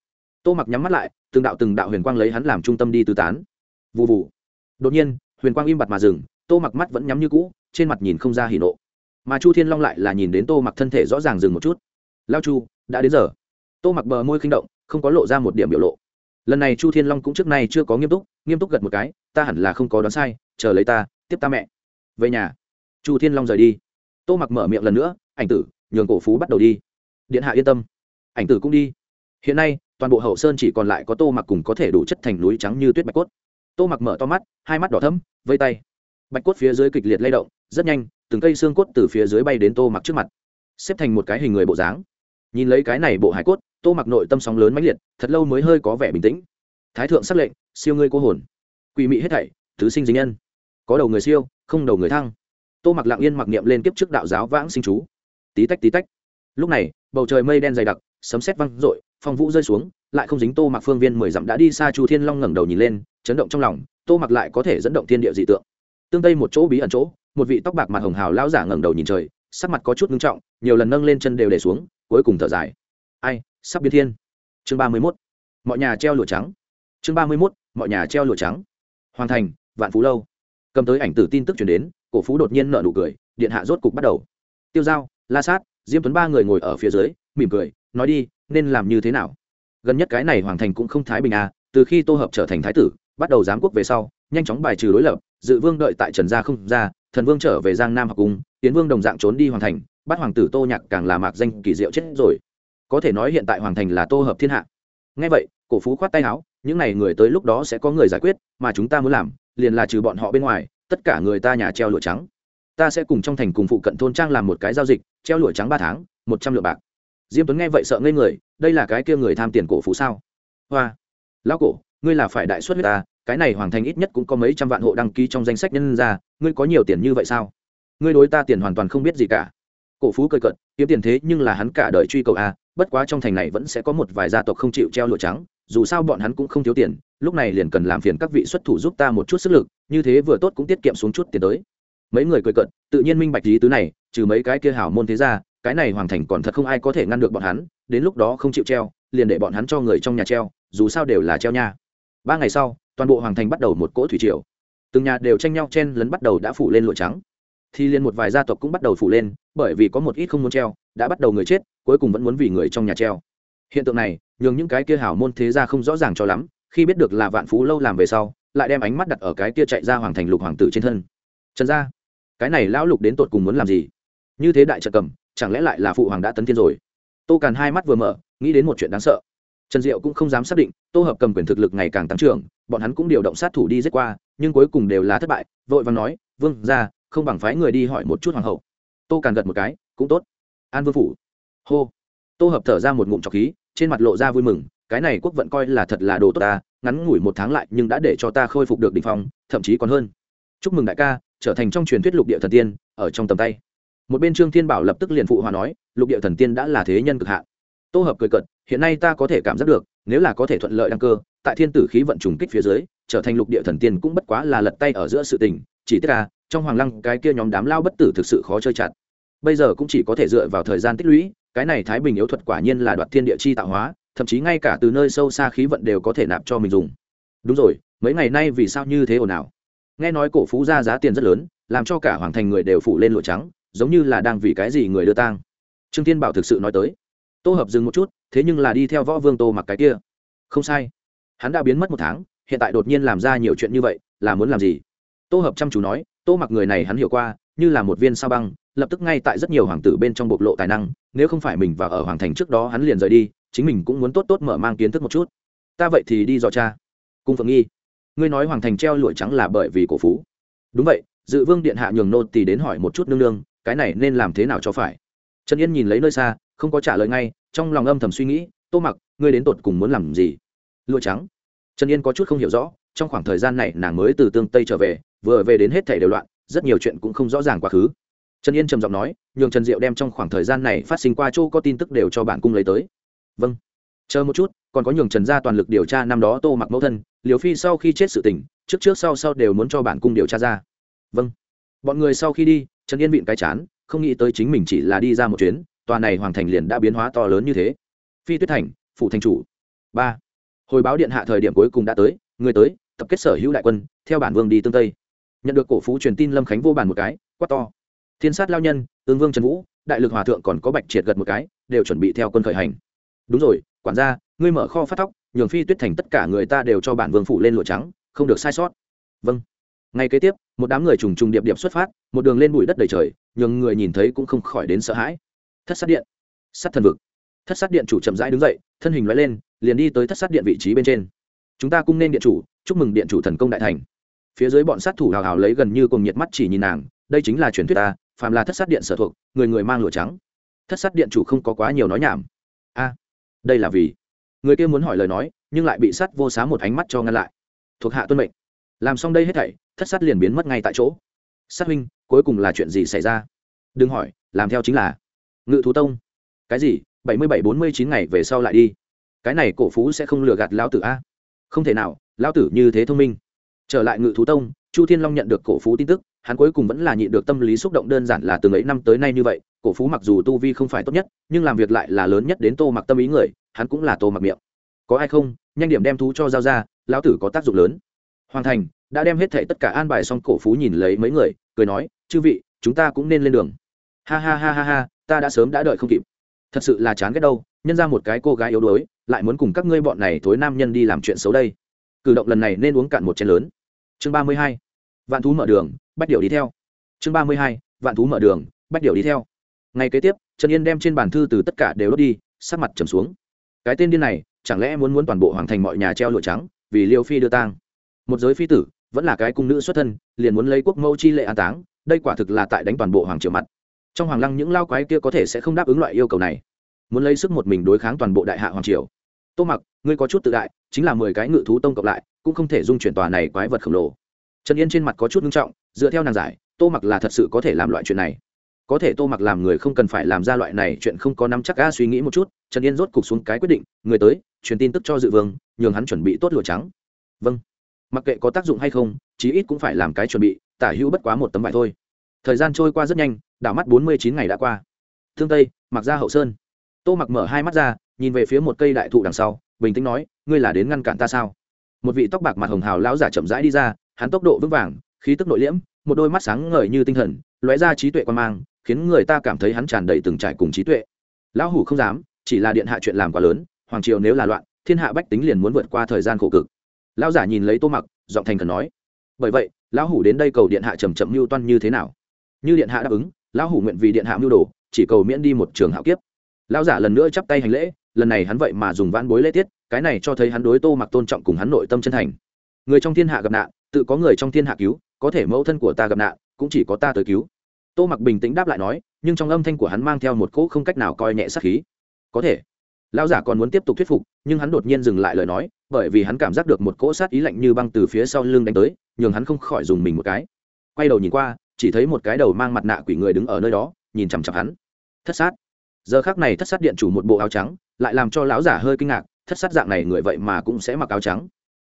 tô mặc nhắm mắt lại, từng đạo từng đạo huyền quang lấy hắn làm trung tâm đi tư tán. Vụ vụ đột nhiên, huyền quang im bặt mà dừng, tô mặc mắt vẫn nhắm như cũ, trên mặt nhìn không ra hỉ nộ. Mà chu thiên long lại là nhìn đến tô mặc thân thể rõ ràng dừng một chút. Lao chu, đã đến giờ. Tô mặc bờ môi khinh động không có lộ ra một điểm biểu lộ. Lần này chu thiên long cũng trước nay chưa có nghiêm túc nghiêm túc gật một cái, ta hẳn là không có đoán sai, chờ lấy ta, tiếp ta mẹ. Về nhà. Chu thiên long rời đi. Tô mặc mở miệng lần nữa, ảnh tử, nhường cổ phú bắt đầu đi. Điện hạ yên tâm. Ảnh tử cũng đi. Hiện nay, toàn bộ hậu sơn chỉ còn lại có tô mặc cùng có thể đủ chất thành núi trắng như tuyết bạch cốt. Tô mặc mở to mắt, hai mắt đỏ thấm vây tay. Bạch cốt phía dưới kịch liệt lay động, rất nhanh, từng cây xương cốt từ phía dưới bay đến tô mặc trước mặt, xếp thành một cái hình người bộ dáng. Nhìn lấy cái này bộ hải cốt tô mặc nội tâm sóng lớn mãnh liệt, thật lâu mới hơi có vẻ bình tĩnh. Thái thượng xác lệnh, siêu ngươi cô hồn. Quỷ mị hết thảy, thứ sinh dính nhân. Có đầu người siêu, không đầu người thăng. Tô mặc lặng yên mặc niệm lên kiếp trước đạo giáo vãng sinh chú. Tí tách tí tách. Lúc này, bầu trời mây đen dày đặc, sấm sét văng rội phong vũ rơi xuống, lại không dính tô mặc phương viên mười dặm đã đi xa chu thiên long ngẩng đầu nhìn lên, chấn động trong lòng, tô mặc lại có thể dẫn động thiên địa dị tượng. Tương tây một chỗ bí ẩn chỗ, một vị tóc bạc mặt hồng hào lão giả ngẩng đầu nhìn trời, sắc mặt có chút ngưng trọng, nhiều lần nâng lên chân đều để xuống, cuối cùng thở dài. Ai sắp biến thiên. Chương ba mươi mốt, mọi nhà treo lụa trắng. Chương ba mươi mốt, mọi nhà treo lụa trắng. Hoàn thành, vạn phú lâu. Cầm tới ảnh tử tin tức chuyển đến, cổ phú đột nhiên nợ nụ cười, điện hạ rốt cục bắt đầu. Tiêu giao, la sát, diêm tuấn ba người ngồi ở phía dưới, mỉm cười, nói đi, nên làm như thế nào? Gần nhất cái này hoàng thành cũng không thái bình à từ khi tô hợp trở thành thái tử, bắt đầu giám quốc về sau, nhanh chóng bài trừ đối lập, dự vương đợi tại trần gia không ra, thần vương trở về giang nam học cung tiến vương đồng dạng trốn đi hoàng thành, bắt hoàng tử tô nhạc càng là mạc danh kỳ diệu chết rồi có thể nói hiện tại hoàng thành là tô hợp thiên hạ. Ngay vậy, cổ phú khoát tay áo, những n à y người tới lúc đó sẽ có người giải quyết, mà chúng ta muốn làm, liền là trừ bọn họ bên ngoài, tất cả người ta nhà treo lụa trắng. Ta sẽ cùng trong thành cùng phụ cận thôn trang làm một cái giao dịch, treo lụa trắng ba tháng, một trăm lượng bạc. Diêm tuấn nghe vậy sợ ngây người, đây là cái kia người tham tiền cổ phú sao? Hoa, lão cổ, ngươi là phải đại xuất huyết ta, cái này hoàng thành ít nhất cũng có mấy trăm vạn hộ đăng ký trong danh sách nhân ra ngươi có nhiều tiền như vậy sao? Ngươi đối ta tiền hoàn toàn không biết gì cả cổ phú cười cợt, kiếm tiền thế nhưng là hắn cả đời truy cầu a bất quá trong thành này vẫn sẽ có một vài gia tộc không chịu treo lụa trắng dù sao bọn hắn cũng không thiếu tiền lúc này liền cần làm phiền các vị xuất thủ giúp ta một chút sức lực như thế vừa tốt cũng tiết kiệm xuống chút tiền tới. Mấy người cười cợt, tự nhiên minh bạch lý tứ này trừ mấy cái kia hảo môn thế ra cái này hoàng thành còn thật không ai có thể ngăn được bọn hắn đến lúc đó không chịu treo liền để bọn hắn cho người trong nhà treo dù sao đều là treo nha. Ba ngày sau toàn bộ hoàng thành bắt đầu một cỗ thủy triều. Từng nhà đều tranh nhau chen lấn bắt đầu đã phủ lên lụa trắng thì liền một vài gia tộc cũng bắt đầu phủ lên, bởi vì có một ít không muốn treo, đã bắt đầu người chết, cuối cùng vẫn muốn vì người trong nhà treo. Hiện tượng này, nhường những cái kia hảo môn thế gia không rõ ràng cho lắm, khi biết được là vạn phú lâu làm về sau, lại đem ánh mắt đặt ở cái kia chạy ra hoàng thành lục hoàng tử trên thân. Trần gia, cái này lão lục đến tột cùng muốn làm gì? Như thế đại trợ cầm, chẳng lẽ lại là phụ hoàng đã tấn thiên rồi? Tô càn hai mắt vừa mở, nghĩ đến một chuyện đáng sợ. Trần diệu cũng không dám xác định, tô hợp cầm quyền thực lực ngày càng tăng trưởng, bọn hắn cũng điều động sát thủ đi giết qua, nhưng cuối cùng đều là thất bại, vội vàng nói, vương ra không bằng phái người đi hỏi một chút hoàng hậu. Tô càn gật một cái, cũng tốt. An vương phủ. Hô. Tô hợp thở ra một ngụm trọc khí, trên mặt lộ ra vui mừng, cái này quốc vận coi là thật là đồ tốt ta, ngắn ngủi một tháng lại nhưng đã để cho ta khôi phục được đ ỉ n h phong, thậm chí còn hơn. Chúc mừng đại ca, trở thành trong truyền thuyết lục địa thần tiên, ở trong tầm tay. Một bên trương thiên bảo lập tức liền phụ hòa nói, lục địa thần tiên đã là thế nhân cực hạn. Tô hợp cười cận hiện nay ta có thể cảm giác được, nếu là có thể thuận lợi đăng cơ, tại thiên tử khí vận trùng kích phía dưới, trở thành lục địa thần tiên cũng bất quá là lật tay ở giữa sự tình, chỉ tiếc là trong hoàng lăng cái kia nhóm đám lao bất tử thực sự khó chơi chặt. Bây giờ cũng chỉ có thể dựa vào thời gian tích lũy, cái này thái bình yếu thuật quả nhiên là đoạt thiên địa chi tạo hóa, thậm chí ngay cả từ nơi sâu xa khí vận đều có thể nạp cho mình dùng. Đúng rồi, mấy ngày nay vì sao như thế ồn ào? Nghe nói cổ phú ra giá tiền rất lớn, làm cho cả hoàng thành người đều phủ lên lụa trắng, giống như là đang vì cái gì người đưa tang. Trương thiên bảo thực sự nói tới. Tô hợp dừng một chút, thế nhưng là đi theo võ vương tô mặc cái kia. Không sai. Hắn đã biến mất một tháng, hiện tại đột nhiên làm ra nhiều chuyện như vậy, là muốn làm gì? Tô hợp chăm chú nói tô mặc người này hắn hiểu qua, như là một viên sao băng, lập tức ngay tại rất nhiều hoàng tử bên trong bộc lộ tài năng, nếu không phải mình và ở hoàng thành trước đó hắn liền rời đi, chính mình cũng muốn tốt tốt mở mang kiến thức một chút. Ta vậy thì đi dò cha cung phượng nghi, ngươi nói hoàng thành treo lụa trắng là bởi vì cổ phú. Đúng vậy, dự vương điện hạ nhường nô tỳ đến hỏi một chút nương nương, cái này nên làm thế nào cho phải? Trần yên nhìn lấy nơi xa, không có trả lời ngay, trong lòng âm thầm suy nghĩ, tô mặc, ngươi đến tột cùng muốn làm gì? Lụa trắng. Trần yên có chút không hiểu rõ, trong khoảng thời gian này nàng mới từ tương tây trở về vừa về đến hết thảy đều loạn, rất nhiều chuyện cũng không rõ ràng quá khứ. Trần yên trầm giọng nói, nhường trần diệu đem trong khoảng thời gian này phát sinh qua chỗ có tin tức đều cho bản cung lấy tới. Vâng. Chờ một chút, còn có nhường trần gia toàn lực điều tra năm đó tô mặc mẫu thân liều phi sau khi chết sự tình, trước trước sau sau đều muốn cho bản cung điều tra ra. Vâng. Bọn người sau khi đi, trần yên vịn cái chán, không nghĩ tới chính mình chỉ là đi ra một chuyến, tòa này hoàng thành liền đã biến hóa to lớn như thế. Phi tuyết thành, phủ thành chủ. Ba. Hồi báo điện hạ thời điểm cuối cùng đã tới, người tới, tập kết sở hữu đại quân, theo bản vương đi tương tây nhận được cổ phú truyền tin lâm khánh vô bàn một cái, quát to. Thiên sát lao nhân ương vương trần vũ, đại lực hòa thượng còn có bạch triệt gật một cái, đều chuẩn bị theo quân khởi hành. Đúng rồi, quản gia, ngươi mở kho phát tóc nhường phi tuyết thành tất cả người ta đều cho bản vương phụ lên lụa trắng, không được sai sót. Vâng. Ngay kế tiếp, một đám người trùng trùng điệp điệp xuất phát, một đường lên bụi đất đầy trời, nhường người nhìn thấy cũng không khỏi đến sợ hãi. Thất sát điện. Sát thần vực. Thất sát điện chủ chậm rãi đứng dậy, thân hình loại lên, liền đi tới thất sát điện vị trí bên trên. Chúng ta cũng nên điện chủ, chúc mừng điện chủ thần công đại thành phía dưới bọn sát thủ hào hào lấy gần như cùng nhiệt mắt chỉ nhìn nàng, đây chính là truyền thuyết ta, phàm là thất sát điện sở thuộc, người người mang lụa trắng. Thất sát điện chủ không có quá nhiều nói nhảm. A, đây là vì? Người kia muốn hỏi lời nói, nhưng lại bị sát vô xá một ánh mắt cho ngăn lại. Thuộc hạ tuân mệnh. Làm xong đây hết thảy, thất sát liền biến mất ngay tại chỗ. Sát huynh, cuối cùng là chuyện gì xảy ra? Đừng hỏi, làm theo chính là. Ngự thú tông. Cái gì? bảy mươi bảy bốn mươi chín ngày về sau lại đi. Cái này cổ phú sẽ không lừa gạt lão tử a. Không thể nào, lão tử như thế thông minh trở lại ngự thú tông, chu thiên long nhận được cổ phú tin tức, hắn cuối cùng vẫn là nhịn được tâm lý xúc động đơn giản là từng ấy năm tới nay như vậy, cổ phú mặc dù tu vi không phải tốt nhất, nhưng làm việc lại là lớn nhất đến tô mặc tâm ý người, hắn cũng là tô mặc miệng. Có ai không? Nhanh điểm đem thú cho giao ra, lão tử có tác dụng lớn. Hoàng thành đã đem hết thệ tất cả an bài xong, cổ phú nhìn lấy mấy người, cười nói, chư vị, chúng ta cũng nên lên đường. Ha ha ha ha ha, ta đã sớm đã đợi không kịp. Thật sự là chán ghét đâu, nhân ra một cái cô gái yếu đuối, lại muốn cùng các ngươi bọn này thối nam nhân đi làm chuyện xấu đây. Cử động lần này nên uống cạn một chén lớn chương ba mươi hai, vạn thú mở đường, bách điệu đi theo. Chương ba mươi hai, vạn thú mở đường, bách điệu đi theo. Ngày kế tiếp, trần yên đem trên bàn thư từ tất cả đều đốt đi, sắc mặt trầm xuống. Cái tên điên này, chẳng lẽ muốn muốn toàn bộ hoàng thành mọi nhà treo lụa trắng, vì liêu phi đưa tang? Một giới phi tử, vẫn là cái cung nữ xuất thân, liền muốn lấy quốc mẫu chi lệ an táng, đây quả thực là tại đánh toàn bộ hoàng triều mặt. Trong hoàng lăng những lao quái kia có thể sẽ không đáp ứng loại yêu cầu này. Muốn lấy sức một mình đối kháng toàn bộ đại hạ hoàng triều. Tô mặc, ngươi có chút tự đại, chính là mười cái ngự thú tông cộng lại cũng không thể dung chuyển tòa này quái vật khổng lồ. Trần yên trên mặt có chút nghiêm trọng, dựa theo nàng giải, tô mặc là thật sự có thể làm loại chuyện này. Có thể tô mặc làm người không cần phải làm ra loại này chuyện không có nắm chắc ga suy nghĩ một chút, trần yên rốt cục xuống cái quyết định, người tới, truyền tin tức cho dự vương, nhường hắn chuẩn bị tốt lụa trắng. Vâng. Mặc kệ có tác dụng hay không, chí ít cũng phải làm cái chuẩn bị, tả hữu bất quá một tấm vải thôi. Thời gian trôi qua rất nhanh, đảo mắt bốn mươi chín ngày đã qua. Thương tây, mặc ra hậu sơn. Tô mặc mở hai mắt ra, nhìn về phía một cây đại thụ đằng sau, bình tĩnh nói, ngươi là đến ngăn cản ta sao? Một vị tóc bạc mặt hồng hào lão giả chậm rãi đi ra, hắn tốc độ vững vàng, khí tức nội liễm, một đôi mắt sáng ngời như tinh thần, lóe ra trí tuệ quan mang, khiến người ta cảm thấy hắn tràn đầy từng trải cùng trí tuệ. Lão hủ không dám, chỉ là điện hạ chuyện làm quá lớn, hoàng triều nếu là loạn, thiên hạ bách tính liền muốn vượt qua thời gian khổ cực. Lão giả nhìn lấy tô mặc, giọng thành cần nói, bởi vậy, lão hủ đến đây cầu điện hạ chầm chậm mưu toan như thế nào? Như điện hạ đáp ứng, lão hủ nguyện vì điện hạ mưu đồ, chỉ cầu miễn đi một trường hạo kiếp. Lão giả lần nữa chắp tay hành lễ lần này hắn vậy mà dùng vãn bối lễ tiết, cái này cho thấy hắn đối tô mặc tôn trọng cùng hắn nội tâm chân thành. Người trong thiên hạ gặp nạn, tự có người trong thiên hạ cứu, có thể mẫu thân của ta gặp nạn, cũng chỉ có ta tới cứu. Tô mặc bình tĩnh đáp lại nói, nhưng trong âm thanh của hắn mang theo một cỗ không cách nào coi nhẹ sát khí. Có thể. Lão giả còn muốn tiếp tục thuyết phục, nhưng hắn đột nhiên dừng lại lời nói, bởi vì hắn cảm giác được một cỗ sát ý lạnh như băng từ phía sau lưng đánh tới, nhường hắn không khỏi dùng mình một cái. Quay đầu nhìn qua, chỉ thấy một cái đầu mang mặt nạ quỷ người đứng ở nơi đó, nhìn chằm chằm hắn. Thất sát. Giờ khác này thất sát điện chủ một bộ áo trắng lại làm cho lão giả hơi kinh ngạc, thất sát dạng này người vậy mà cũng sẽ mặc áo trắng.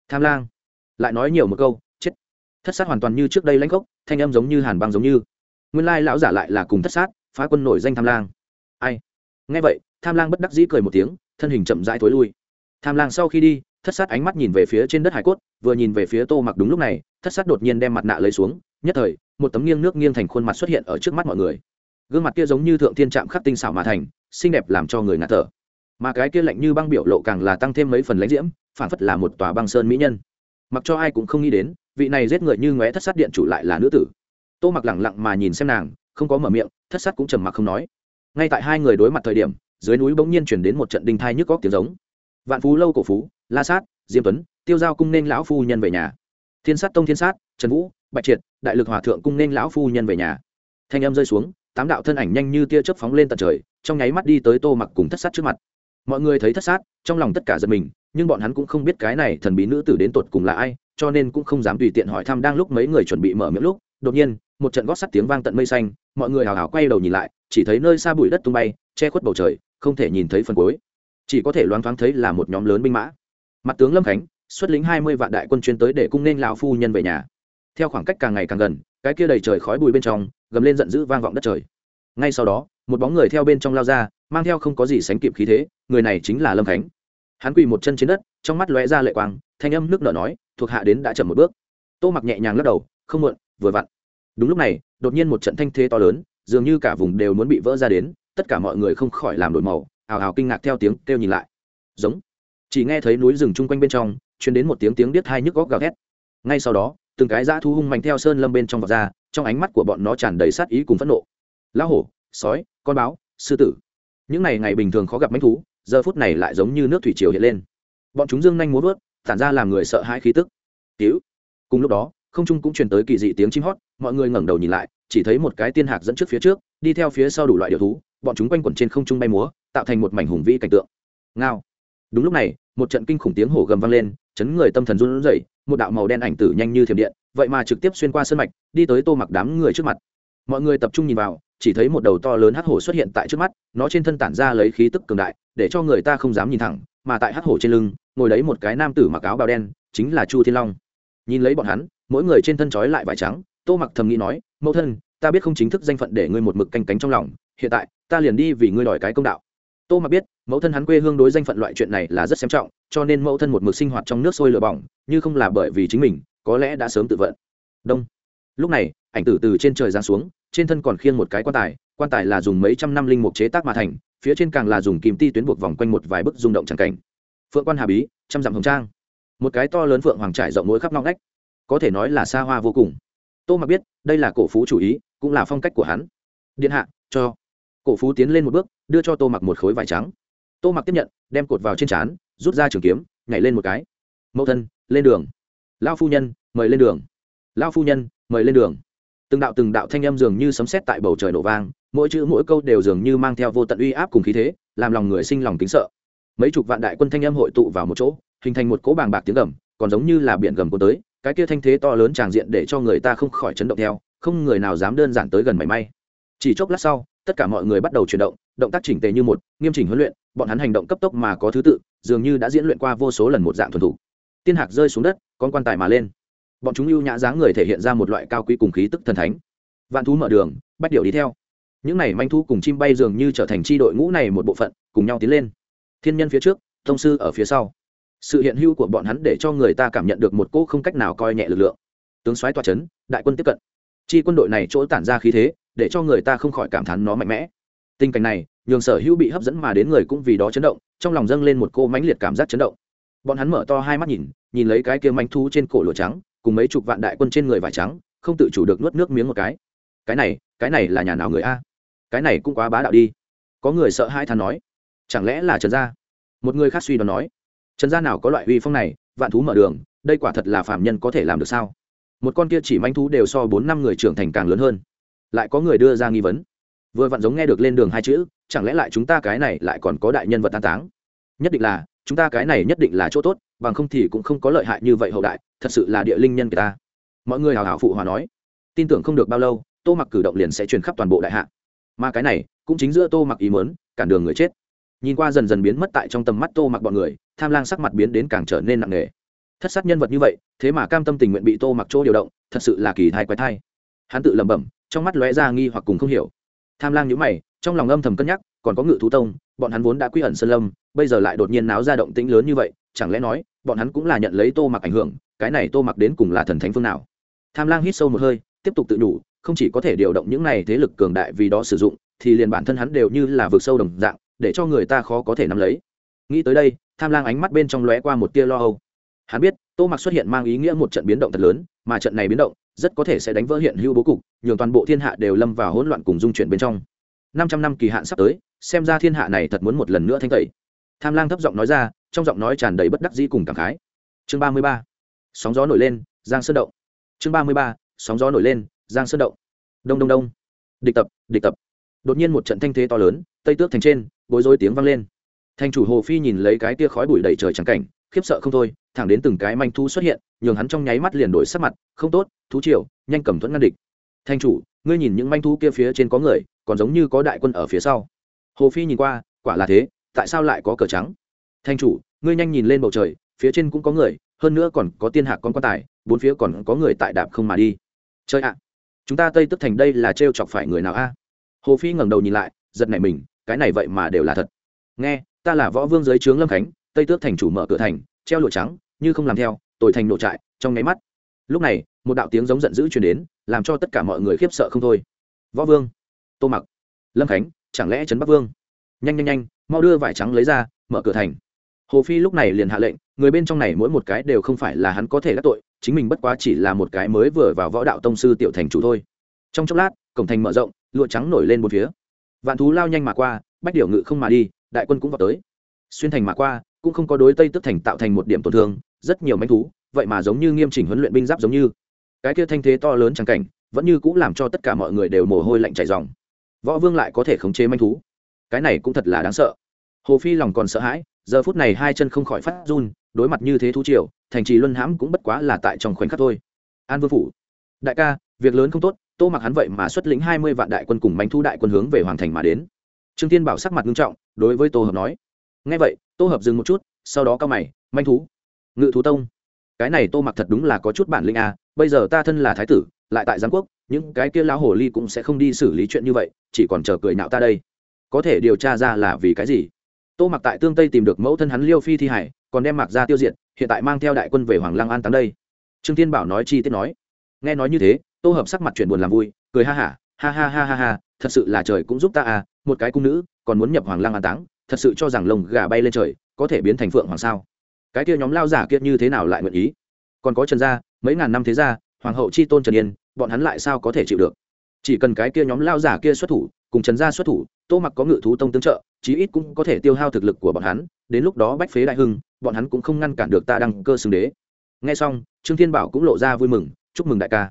Tham lang. Lại nói nhiều một câu, chết. Thất sát hoàn toàn như trước đây lãnh gốc, thanh âm giống như hàn băng giống như. Nguyên lai lão giả lại là cùng thất sát, phá quân nổi danh tham lang. Ai? Nghe vậy, tham lang bất đắc dĩ cười một tiếng, thân hình chậm rãi thối lui. Tham lang sau khi đi, thất sát ánh mắt nhìn về phía trên đất hải cốt, vừa nhìn về phía tô mặc đúng lúc này, thất sát đột nhiên đem mặt nạ lấy xuống, nhất thời, một tấm nghiêng nước nghiêng thành khuôn mặt xuất hiện ở trước mắt mọi người. Gương mặt kia giống như thượng thiên trạm khắc tinh xảo mà thành, xinh đẹp làm cho người ngạt thở mà cái kia lạnh như băng biểu lộ càng là tăng thêm mấy phần lãnh diễm, phản phất là một tòa băng sơn mỹ nhân. Mặc cho ai cũng không nghĩ đến, vị này giết người như ngóe thất sát điện chủ lại là nữ tử. Tô mặc lẳng lặng mà nhìn xem nàng, không có mở miệng, thất sát cũng trầm mặc không nói. Ngay tại hai người đối mặt thời điểm, dưới núi bỗng nhiên chuyển đến một trận đinh thai nhức góc tiếng giống. Vạn phú lâu cổ phú, la sát, diêm tuấn, tiêu giao cung nên lão phu nhân về nhà. Thiên sát tông thiên sát, trần vũ, bạch triệt, đại lực hòa thượng cung nên lão phu nhân về nhà. Thanh âm rơi xuống, tám đạo thân ảnh nhanh như tia chớp phóng lên tận trời, trong nháy mắt đi tới tô mặc cùng thất sát trước mặt mọi người thấy thất sát, trong lòng tất cả giật mình, nhưng bọn hắn cũng không biết cái này thần bí nữ tử đến tột cùng là ai, cho nên cũng không dám tùy tiện hỏi thăm đang lúc mấy người chuẩn bị mở miệng lúc, đột nhiên, một trận gót sắt tiếng vang tận mây xanh, mọi người hào hào quay đầu nhìn lại, chỉ thấy nơi xa bụi đất tung bay, che khuất bầu trời, không thể nhìn thấy phần cuối. Chỉ có thể loáng thoáng thấy là một nhóm lớn binh mã. Mặt tướng lâm khánh, xuất lính hai mươi vạn đại quân chuyên tới để cung nên lão phu nhân về nhà. Theo khoảng cách càng ngày càng gần, cái kia đầy trời khói bụi bên trong, gầm lên giận dữ vang vọng đất trời. Ngay sau đó, một bóng người theo bên trong lao ra mang theo không có gì sánh kịp khí thế, người này chính là lâm khánh. Hắn quỳ một chân trên đất, trong mắt lóe ra lệ quang, thanh âm nước nở nói, thuộc hạ đến đã chậm một bước. Tô mặc nhẹ nhàng lắc đầu, không muộn, vừa vặn. Đúng lúc này, đột nhiên một trận thanh thế to lớn, dường như cả vùng đều muốn bị vỡ ra đến, tất cả mọi người không khỏi làm đổi màu, ào ào kinh ngạc theo tiếng kêu nhìn lại. Giống. Chỉ nghe thấy núi rừng chung quanh bên trong chuyển đến một tiếng tiếng điếc hai nhức góc gào thét. Ngay sau đó, từng cái dã thu hung mạnh theo sơn lâm bên trong vọt ra, trong ánh mắt của bọn nó tràn đầy sát ý cùng phẫn nộ. Lão hổ, sói, con báo, sư tử những ngày ngày bình thường khó gặp mánh thú, giờ phút này lại giống như nước thủy triều hiện lên. Bọn chúng dương nhanh muốn vớt, tản ra làm người sợ hãi khí tức. Cứu! Cùng lúc đó, không trung cũng truyền tới kỳ dị tiếng chim hót, mọi người ngẩng đầu nhìn lại, chỉ thấy một cái tiên hạc dẫn trước phía trước, đi theo phía sau đủ loại điều thú, bọn chúng quanh quẩn trên không trung bay múa, tạo thành một mảnh hùng vĩ cảnh tượng. Ngao! Đúng lúc này, một trận kinh khủng tiếng hổ gầm vang lên, chấn người tâm thần run rẩy, một đạo màu đen ảnh tử nhanh như thiểm điện, vậy mà trực tiếp xuyên qua sân mạch, đi tới tô mặc đám người trước mặt. Mọi người tập trung nhìn vào chỉ thấy một đầu to lớn hắc hổ xuất hiện tại trước mắt, nó trên thân tản ra lấy khí tức cường đại, để cho người ta không dám nhìn thẳng, mà tại hắc hổ trên lưng, ngồi đấy một cái nam tử mặc áo bào đen, chính là chu thiên long. Nhìn lấy bọn hắn, mỗi người trên thân trói lại vải trắng, tô mặc thầm nghĩ nói, mẫu thân, ta biết không chính thức danh phận để ngươi một mực canh cánh trong lòng, hiện tại, ta liền đi vì ngươi đòi cái công đạo. Tô mặc biết, mẫu thân hắn quê hương đối danh phận loại chuyện này là rất xem trọng, cho nên mẫu thân một mực sinh hoạt trong nước sôi lửa bỏng, như không là bởi vì chính mình, có lẽ đã sớm tự vận. Đông. Lúc này, ảnh tử từ trên trời giáng xuống trên thân còn khiêng một cái quan tài quan tài là dùng mấy trăm năm linh mục chế tác mà thành phía trên càng là dùng kim ti tuyến buộc vòng quanh một vài bức rung động tràng cảnh. Phượng quan hà bí trăm dặm hồng trang. Một cái to lớn phượng hoàng trải rộng mỗi khắp nóc nách, có thể nói là xa hoa vô cùng. Tô mặc biết đây là cổ phú chủ ý cũng là phong cách của hắn. Điện hạ cho. Cổ phú tiến lên một bước đưa cho tô mặc một khối vải trắng. Tô mặc tiếp nhận đem cột vào trên trán rút ra trường kiếm nhảy lên một cái. Mẫu thân lên đường. Lao phu nhân mời lên đường. Lao phu nhân mời lên đường từng đạo từng đạo thanh âm dường như sấm sét tại bầu trời nổ vang, mỗi chữ mỗi câu đều dường như mang theo vô tận uy áp cùng khí thế, làm lòng người sinh lòng kính sợ. Mấy chục vạn đại quân thanh âm hội tụ vào một chỗ, hình thành một cỗ bàng bạc tiếng gầm, còn giống như là biển gầm của tới, cái kia thanh thế to lớn tràng diện để cho người ta không khỏi chấn động theo, không người nào dám đơn giản tới gần mảy may. Chỉ chốc lát sau, tất cả mọi người bắt đầu chuyển động động tác chỉnh tề như một, nghiêm chỉnh huấn luyện, bọn hắn hành động cấp tốc mà có thứ tự, dường như đã diễn luyện qua vô số lần một dạng thuần thủ. Tiên hạc rơi xuống đất, con quan tài mà lên bọn chúng ưu nhã dáng người thể hiện ra một loại cao quý cùng khí tức thần thánh. Vạn thú mở đường, bách điệu đi theo. Những này manh thú cùng chim bay dường như trở thành tri đội ngũ này một bộ phận, cùng nhau tiến lên. Thiên nhân phía trước, thông sư ở phía sau. Sự hiện hữu của bọn hắn để cho người ta cảm nhận được một cỗ không cách nào coi nhẹ lực lượng. Tướng soái toa c h ấ n đại quân tiếp cận. Chi quân đội này chỗ tản ra khí thế, để cho người ta không khỏi cảm thán nó mạnh mẽ. Tình cảnh này, nhường sở hữu bị hấp dẫn mà đến người cũng vì đó chấn động, trong lòng dâng lên một cô mãnh liệt cảm giác chấn động. Bọn hắn mở to hai mắt nhìn nhìn lấy cái kia manh thú trên cổ lụa trắng cùng mấy chục vạn đại quân trên người vải trắng, không tự chủ được nuốt nước miếng một cái. Cái này cái này là nhà nào người a? Cái này cũng quá bá đạo đi. Có người sợ hai thằng nói. Chẳng lẽ là trần gia? Một người khác suy đoán nói. Trần gia nào có loại uy phong này, vạn thú mở đường, đây quả thật là phạm nhân có thể làm được sao? Một con kia chỉ manh thú đều so bốn năm người trưởng thành càng lớn hơn. Lại có người đưa ra nghi vấn. Vừa vặn giống nghe được lên đường hai chữ, chẳng lẽ lại chúng ta cái này lại còn có đại nhân vật tan táng? Nhất định là, chúng ta cái này nhất định là chỗ tốt bằng không thì cũng không có lợi hại như vậy hậu đại, thật sự là địa linh nhân người ta. Mọi người hào hào phụ hòa nói, tin tưởng không được bao lâu, tô mặc cử động liền sẽ truyền khắp toàn bộ đại hạ. Mà cái này, cũng chính giữa tô mặc ý mớn cản đường người chết. Nhìn qua dần dần biến mất tại trong tầm mắt tô mặc bọn người, tham lang sắc mặt biến đến càng trở nên nặng nề. Thất sát nhân vật như vậy, thế mà cam tâm tình nguyện bị tô mặc chỗ điều động, thật sự là kỳ thai quái thai. Hắn tự lẩm bẩm, trong mắt lóe ra nghi hoặc cùng không hiểu. Tham lang nhữ mày, trong lòng âm thầm cân nhắc, còn có ngự thú tông, bọn hắn vốn đã quy ẩn sơn lâm, bây giờ lại đột nhiên náo ra động tĩnh lớn như vậy chẳng lẽ nói, bọn hắn cũng là nhận lấy tô mặc ảnh hưởng, cái này tô mặc đến cùng là thần thánh phương nào? Tham lang hít sâu một hơi, tiếp tục tự đủ, không chỉ có thể điều động những này thế lực cường đại vì đó sử dụng, thì liền bản thân hắn đều như là vượt sâu đồng dạng, để cho người ta khó có thể nắm lấy. Nghĩ tới đây, tham lang ánh mắt bên trong lóe qua một tia lo âu. Hắn biết, tô mặc xuất hiện mang ý nghĩa một trận biến động thật lớn, mà trận này biến động, rất có thể sẽ đánh vỡ hiện hữu bố cục, nhường toàn bộ thiên hạ đều lâm vào hỗn loạn cùng dung chuyển bên trong. Năm trăm năm kỳ hạn sắp tới, xem ra thiên hạ này thật muốn một lần nữa thanh tẩy. Tham lang thấp giọng nói ra trong giọng nói tràn đầy bất đắc dĩ cùng cảm khái. Chương ba mươi ba, sóng gió nổi lên, giang sơn động. Chương ba mươi ba, sóng gió nổi lên, giang sơn động. Đông đông đông. Địch tập địch tập. Đột nhiên một trận thanh thế to lớn, tây tước thành trên, bối rối tiếng vang lên. Thành chủ hồ phi nhìn lấy cái tia khói bụi đầy trời trắng cảnh, khiếp sợ không thôi, thẳng đến từng cái manh thu xuất hiện, nhường hắn trong nháy mắt liền đổi sắc mặt, không tốt, thú triều, nhanh cầm thuẫn ngăn địch. Thành chủ, ngươi nhìn những manh thu kia phía trên có người, còn giống như có đại quân ở phía sau. Hồ phi nhìn qua, quả là thế, tại sao lại có cờ trắng? Thành chủ ngươi nhanh nhìn lên bầu trời, phía trên cũng có người, hơn nữa còn có tiên hạc con quan tài, bốn phía còn có người tại đạp không mà đi. Chơi ạ, chúng ta tây tức thành đây là trêu chọc phải người nào a? Hồ phi ngẩng đầu nhìn lại, giật nảy mình, cái này vậy mà đều là thật. Nghe, ta là võ vương dưới trướng lâm khánh, tây tước thành chủ mở cửa thành, treo lụa trắng, như không làm theo tội thành nổ trại, trong nháy mắt. Lúc này, một đạo tiếng giống giận dữ truyền đến, làm cho tất cả mọi người khiếp sợ không thôi. Võ vương, tô mặc, lâm khánh, chẳng lẽ trấn bắc vương? Nhanh nhanh nhanh, mau đưa vải trắng lấy ra, mở cửa thành hồ phi lúc này liền hạ lệnh người bên trong này mỗi một cái đều không phải là hắn có thể đắc tội chính mình bất quá chỉ là một cái mới vừa vào võ đạo tông sư tiểu thành chủ thôi. Trong chốc lát cổng thành mở rộng lụa trắng nổi lên một phía. Vạn thú lao nhanh mà qua bách điểu ngự không mà đi đại quân cũng vào tới. Xuyên thành mà qua cũng không có đối tây tức thành tạo thành một điểm tổn thương rất nhiều manh thú vậy mà giống như nghiêm chỉnh huấn luyện binh giáp giống như. Cái kia thanh thế to lớn chẳng cảnh vẫn như cũng làm cho tất cả mọi người đều mồ hôi lạnh chảy ròng, võ vương lại có thể khống chế manh thú. Cái này cũng thật là đáng sợ. Hồ phi lòng còn sợ hãi giờ phút này hai chân không khỏi phát run, đối mặt như thế thú triều, thành trì luân hãm cũng bất quá là tại trong khoảnh khắc thôi. An vương phủ, đại ca, việc lớn không tốt, tô mặc hắn vậy mà xuất lĩnh hai mươi vạn đại quân cùng bánh thu đại quân hướng về hoàng thành mà đến. Trương tiên bảo sắc mặt nghiêm trọng, đối với tô hợp nói ngay vậy, tô hợp dừng một chút, sau đó cao mày manh thú, ngự thú tông. Cái này tô mặc thật đúng là có chút bản lĩnh à bây giờ ta thân là thái tử, lại tại giám quốc, những cái kia lão hồ ly cũng sẽ không đi xử lý chuyện như vậy, chỉ còn chờ cười nạo ta đây. Có thể điều tra ra là vì cái gì? Tô mặc tại tương tây tìm được mẫu thân hắn liêu phi thi hải còn đem mặc ra tiêu diệt hiện tại mang theo đại quân về hoàng lăng an táng đây. Trương tiên bảo nói chi tiết nói. Nghe nói như thế tô hợp sắc mặt chuyển buồn làm vui cười ha hả ha, ha ha ha ha ha thật sự là trời cũng giúp ta à một cái cung nữ còn muốn nhập hoàng lăng an táng thật sự cho rằng lồng gà bay lên trời có thể biến thành phượng hoàng sao? Cái kia nhóm lao giả kiệt như thế nào lại nguyện ý? Còn có trần gia mấy ngàn năm thế gia hoàng hậu chi tôn trần yên bọn hắn lại sao có thể chịu được? Chỉ cần cái kia nhóm lao giả kia xuất thủ cùng trần gia xuất thủ, tô mặc có ngự thú tông tương trợ, chí ít cũng có thể tiêu hao thực lực của bọn hắn, đến lúc đó bách phế đại hưng, bọn hắn cũng không ngăn cản được ta đăng cơ xưng đế. Nghe xong, trương thiên bảo cũng lộ ra vui mừng, chúc mừng đại ca.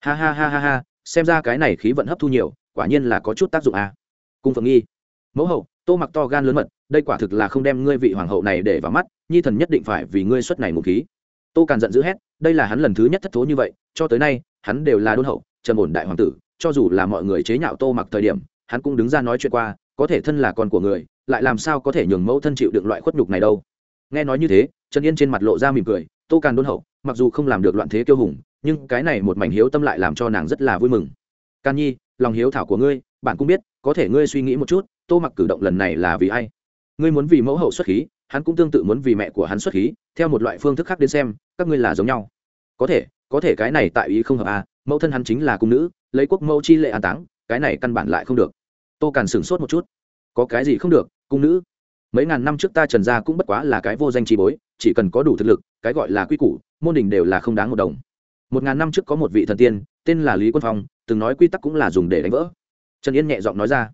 Ha ha ha ha ha, xem ra cái này khí vận hấp thu nhiều, quả nhiên là có chút tác dụng à. cung phượng nghi, mẫu hậu, tô mặc to gan lớn mật, đây quả thực là không đem ngươi vị hoàng hậu này để vào mắt, nhi thần nhất định phải vì ngươi xuất này một khí. Tô càn giận dữ hét, đây là hắn lần thứ nhất thất thố như vậy, cho tới nay, hắn đều là đôn hậu, trầm ổn đại hoàng tử, cho dù là mọi người chế nhạo tô mặc thời điểm hắn cũng đứng ra nói chuyện qua, có thể thân là con của người, lại làm sao có thể nhường mẫu thân chịu đựng loại khuất nhục này đâu. Nghe nói như thế, trần yên trên mặt lộ ra mỉm cười, tô càn đôn hậu, mặc dù không làm được loạn thế kiêu hùng, nhưng cái này một mảnh hiếu tâm lại làm cho nàng rất là vui mừng. Can nhi, lòng hiếu thảo của ngươi, bạn cũng biết, có thể ngươi suy nghĩ một chút, tô mặc cử động lần này là vì ai? Ngươi muốn vì mẫu hậu xuất khí, hắn cũng tương tự muốn vì mẹ của hắn xuất khí, theo một loại phương thức khác đến xem, các ngươi là giống nhau. Có thể có thể cái này tại ý không hợp à mẫu thân hắn chính là cung nữ, lấy quốc mẫu chi lệ an táng cái này căn bản lại không được. Tô càn sửng sốt một chút. Có cái gì không được, cung nữ? Mấy ngàn năm trước ta trần gia cũng bất quá là cái vô danh trí bối, chỉ cần có đủ thực lực, cái gọi là quy củ, môn đình đều là không đáng một đồng. Một ngàn năm trước có một vị thần tiên, tên là lý quân phong, từng nói quy tắc cũng là dùng để đánh vỡ. Trần yên nhẹ giọng nói ra,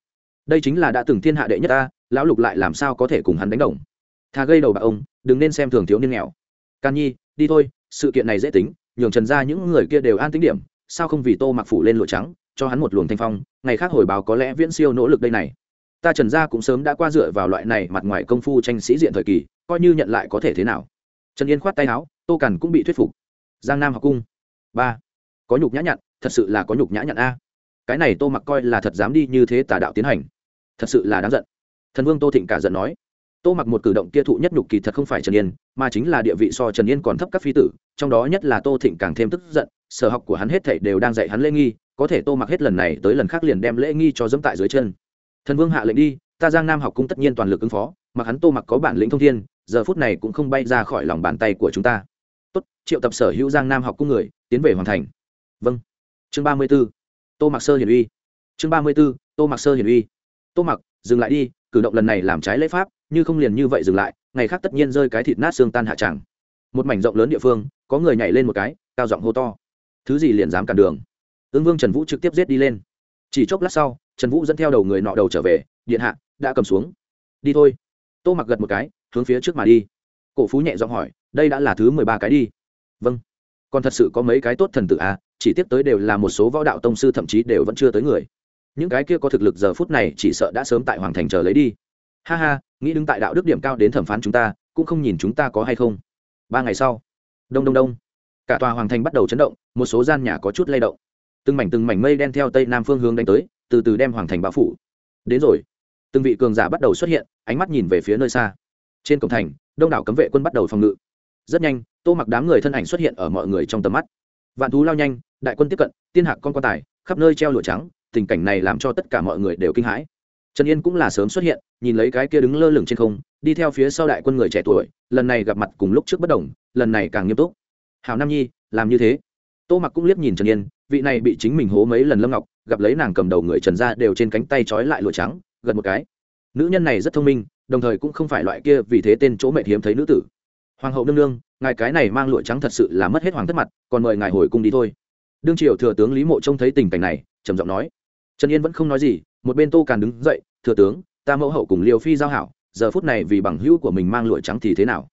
đây chính là đã từng thiên hạ đệ nhất ta, lão lục lại làm sao có thể cùng hắn đánh đồng? Thà gây đầu bà ông, đừng nên xem thường thiếu niên nghèo. Can nhi, đi thôi, sự kiện này dễ tính, nhường trần ra những người kia đều an tính điểm, sao không vì tô mặc phủ lên lụa trắng cho hắn một luồng thanh phong, ngày khác hồi báo có lẽ viễn siêu nỗ lực đây này. Ta trần gia cũng sớm đã qua dựa vào loại này mặt ngoài công phu tranh sĩ diện thời kỳ, coi như nhận lại có thể thế nào. Trần yên khoát tay áo, tô cằn cũng bị thuyết phục. Giang nam học cung. Ba. Có nhục nhã nhặn, thật sự là có nhục nhã nhặn a. Cái này tô mặc coi là thật dám đi như thế tà đạo tiến hành. Thật sự là đáng giận. Thần vương tô thịnh cả giận nói. Tô mặc một cử động kia thụ nhất nhục kỳ thật không phải trần yên, mà chính là địa vị so trần yên còn thấp các phi tử, trong đó nhất là tô thịnh càng thêm tức giận sở học của hắn hết thảy đều đang dạy hắn lễ nghi, có thể tô mặc hết lần này tới lần khác liền đem lễ nghi cho dẫm tại dưới chân. Thần vương hạ lệnh đi, ta giang nam học cung tất nhiên toàn lực ứng phó, mặc hắn tô mặc có bản lĩnh thông thiên, giờ phút này cũng không bay ra khỏi lòng bàn tay của chúng ta. Tốt, triệu tập sở hữu giang nam học cung người, tiến về hoàn thành. Vâng. Chương ba mươi b ố tô mặc sơ hiển uy. Chương ba mươi b ố tô mặc sơ hiển uy. Tô mặc, dừng lại đi, cử động lần này làm trái lễ pháp, như không liền như vậy dừng lại, ngày khác tất nhiên rơi cái thịt nát xương tan hạ tràng. Một mảnh rộng lớn địa phương, có người nhảy lên một cái, cao giọng hô to thứ gì liền dám cản đường. Ương vương trần vũ trực tiếp giết đi lên. Chỉ chốc lát sau, trần vũ dẫn theo đầu người nọ đầu trở về, điện hạ, đã cầm xuống. Đi thôi. Tô mặc gật một cái, hướng phía trước mà đi. Cổ phú nhẹ giọng hỏi, đây đã là thứ mười ba cái đi. Vâng. Còn thật sự có mấy cái tốt thần tự à chỉ tiếp tới đều là một số võ đạo tông sư thậm chí đều vẫn chưa tới người. Những cái kia có thực lực giờ phút này chỉ sợ đã sớm tại hoàng thành chờ lấy đi. Ha ha, nghĩ đứng tại đạo đức điểm cao đến thẩm phán chúng ta, cũng không nhìn chúng ta có hay không. Ba ngày sau. Đông đông đông cả tòa hoàng thành bắt đầu chấn động, một số gian nhà có chút lay động. Từng mảnh từng mảnh mây đen theo tây nam phương hướng đánh tới, từ từ đem hoàng thành bao phủ. Đến rồi, từng vị cường giả bắt đầu xuất hiện, ánh mắt nhìn về phía nơi xa. Trên cổng thành, đông đảo cấm vệ quân bắt đầu phòng ngự. Rất nhanh, tô mặc đám người thân ảnh xuất hiện ở mọi người trong tầm mắt. Vạn thú lao nhanh, đại quân tiếp cận, tiên hạc con quan tài, khắp nơi treo lụa trắng, tình cảnh này làm cho tất cả mọi người đều kinh hãi. Trần yên cũng là sớm xuất hiện, nhìn lấy cái kia đứng lơ lửng trên không, đi theo phía sau đại quân người trẻ tuổi, lần này gặp mặt cùng lúc trước bất đồng, lần này càng nghiêm túc hào nam nhi, làm như thế. Tô mặc cũng liếc nhìn trần yên, vị này bị chính mình hố mấy lần lâm ngọc, gặp lấy nàng cầm đầu người trần ra đều trên cánh tay trói lại lụa trắng gần một cái. Nữ nhân này rất thông minh, đồng thời cũng không phải loại kia vì thế tên chỗ mẹ hiếm thấy nữ tử. Hoàng hậu nương nương, ngài cái này mang lụa trắng thật sự là mất hết hoàng thất mặt, còn mời ngài hồi cung đi thôi. Đương triều thừa tướng lý mộ trông thấy tình cảnh này, trầm giọng nói. Trần yên vẫn không nói gì, một bên tô càn đứng dậy, thừa tướng, ta mẫu hậu cùng liều phi giao hảo, giờ phút này vì bằng hữu của mình mang lụa trắng thì thế nào?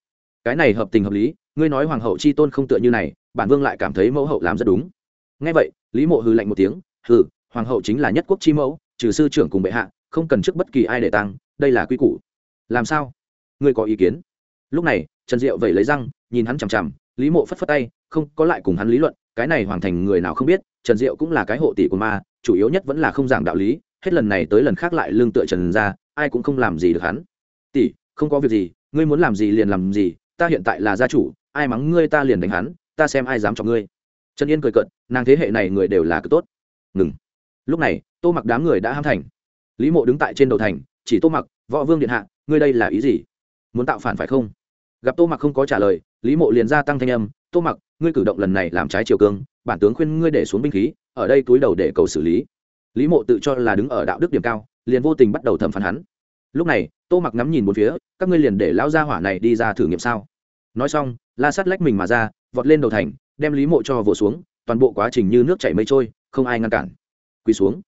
Cái này hợp tình hợp lý, ngươi nói hoàng hậu chi tôn không tựa như này, bản vương lại cảm thấy mẫu hậu làm rất đúng. Ngay vậy, lý mộ hư lạnh một tiếng, hừ, hoàng hậu chính là nhất quốc chi mẫu, trừ sư trưởng cùng bệ hạ, không cần trước bất kỳ ai để tăng đây là quy củ. Làm sao? Ngươi có ý kiến? Lúc này, trần diệu vẩy lấy răng, nhìn hắn chằm chằm, lý mộ phất phất tay, không có lại cùng hắn lý luận, cái này hoàn thành người nào không biết, trần diệu cũng là cái hộ tỷ của ma, chủ yếu nhất vẫn là không giảng đạo lý, hết lần này tới lần khác lại lương tựa trần ra, ai cũng không làm gì được hắn. Tỷ, không có việc gì, ngươi muốn làm gì liền làm gì ta hiện tại là gia chủ, ai mắng ngươi ta liền đánh hắn, ta xem ai dám cho ngươi. Trần yên cười cận nàng thế hệ này người đều là cực tốt. Ngừng. Lúc này, tô mặc đám người đã ham thành. Lý mộ đứng tại trên đầu thành, chỉ tô mặc, võ vương điện hạ, ngươi đây là ý gì? Muốn tạo phản phải không? Gặp tô mặc không có trả lời, lý mộ liền gia tăng thanh âm, tô mặc, ngươi cử động lần này làm trái triều cương, bản tướng khuyên ngươi để xuống binh khí, ở đây túi đầu để cầu xử lý. Lý mộ tự cho là đứng ở đạo đức điểm cao, liền vô tình bắt đầu thẩm phán hắn lúc này, tô mặc ngắm nhìn một phía, các ngươi liền để lão gia hỏa này đi ra thử nghiệm sao? Nói xong, la sắt lách mình mà ra, vọt lên đầu thành, đem lý mộ cho vỗ xuống, toàn bộ quá trình như nước chảy mây trôi, không ai ngăn cản. Quỳ xuống.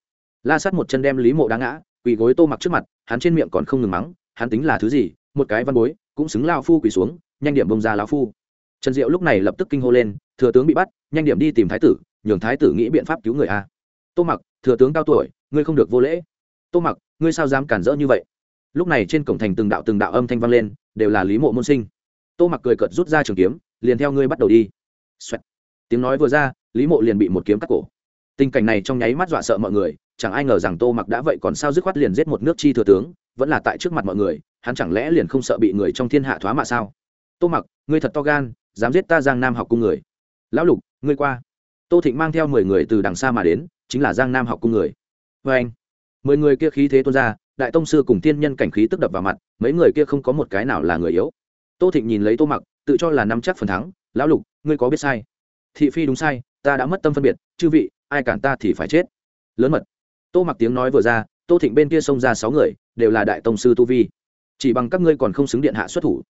La sắt một chân đem lý mộ đá ngã, quỳ gối tô mặc trước mặt, hắn trên miệng còn không ngừng mắng, hắn tính là thứ gì, một cái văn bối, cũng xứng lao phu quỳ xuống, nhanh điểm bông ra lao phu. Trần diệu lúc này lập tức kinh hô lên, thừa tướng bị bắt, nhanh điểm đi tìm thái tử, nhường thái tử nghĩ biện pháp cứu người a. Tô mặc, thừa tướng cao tuổi, ngươi không được vô lễ. Tô mặc, ngươi sao dám cản rỡ như vậy? Lúc này trên cổng thành từng đạo từng đạo âm thanh vang lên, đều là lý mộ môn sinh. Tô mặc cười cợt rút ra trường kiếm, liền theo ngươi bắt đầu đi、Xoẹt. tiếng nói vừa ra, lý mộ liền bị một kiếm cắt cổ. Tình cảnh này trong nháy mắt dọa sợ mọi người, chẳng ai ngờ rằng tô mặc đã vậy còn sao dứt khoát liền giết một nước chi thừa tướng, vẫn là tại trước mặt mọi người, hắn chẳng lẽ liền không sợ bị người trong thiên hạ thoá mạ sao? Tô mặc, ngươi thật to gan, dám giết ta giang nam học cung người. Lão lục, ngươi qua. Tô thịnh mang theo mười người từ đằng xa mà đến, chính là giang nam học cung người. Vê anh mười người kia khí thế tuôn ra đại tông sư cùng thiên nhân cảnh khí tức đập vào mặt, mấy người kia không có một cái nào là người yếu. Tô thịnh nhìn lấy tô mặc, tự cho là nắm chắc phần thắng, lão lục, ngươi có biết sai? Thị phi đúng sai, ta đã mất tâm phân biệt, chư vị, ai cản ta thì phải chết. Lớn mật. Tô mặc tiếng nói vừa ra, tô thịnh bên kia xông ra sáu người, đều là đại tông sư tu vi. Chỉ bằng các ngươi còn không xứng điện hạ xuất thủ.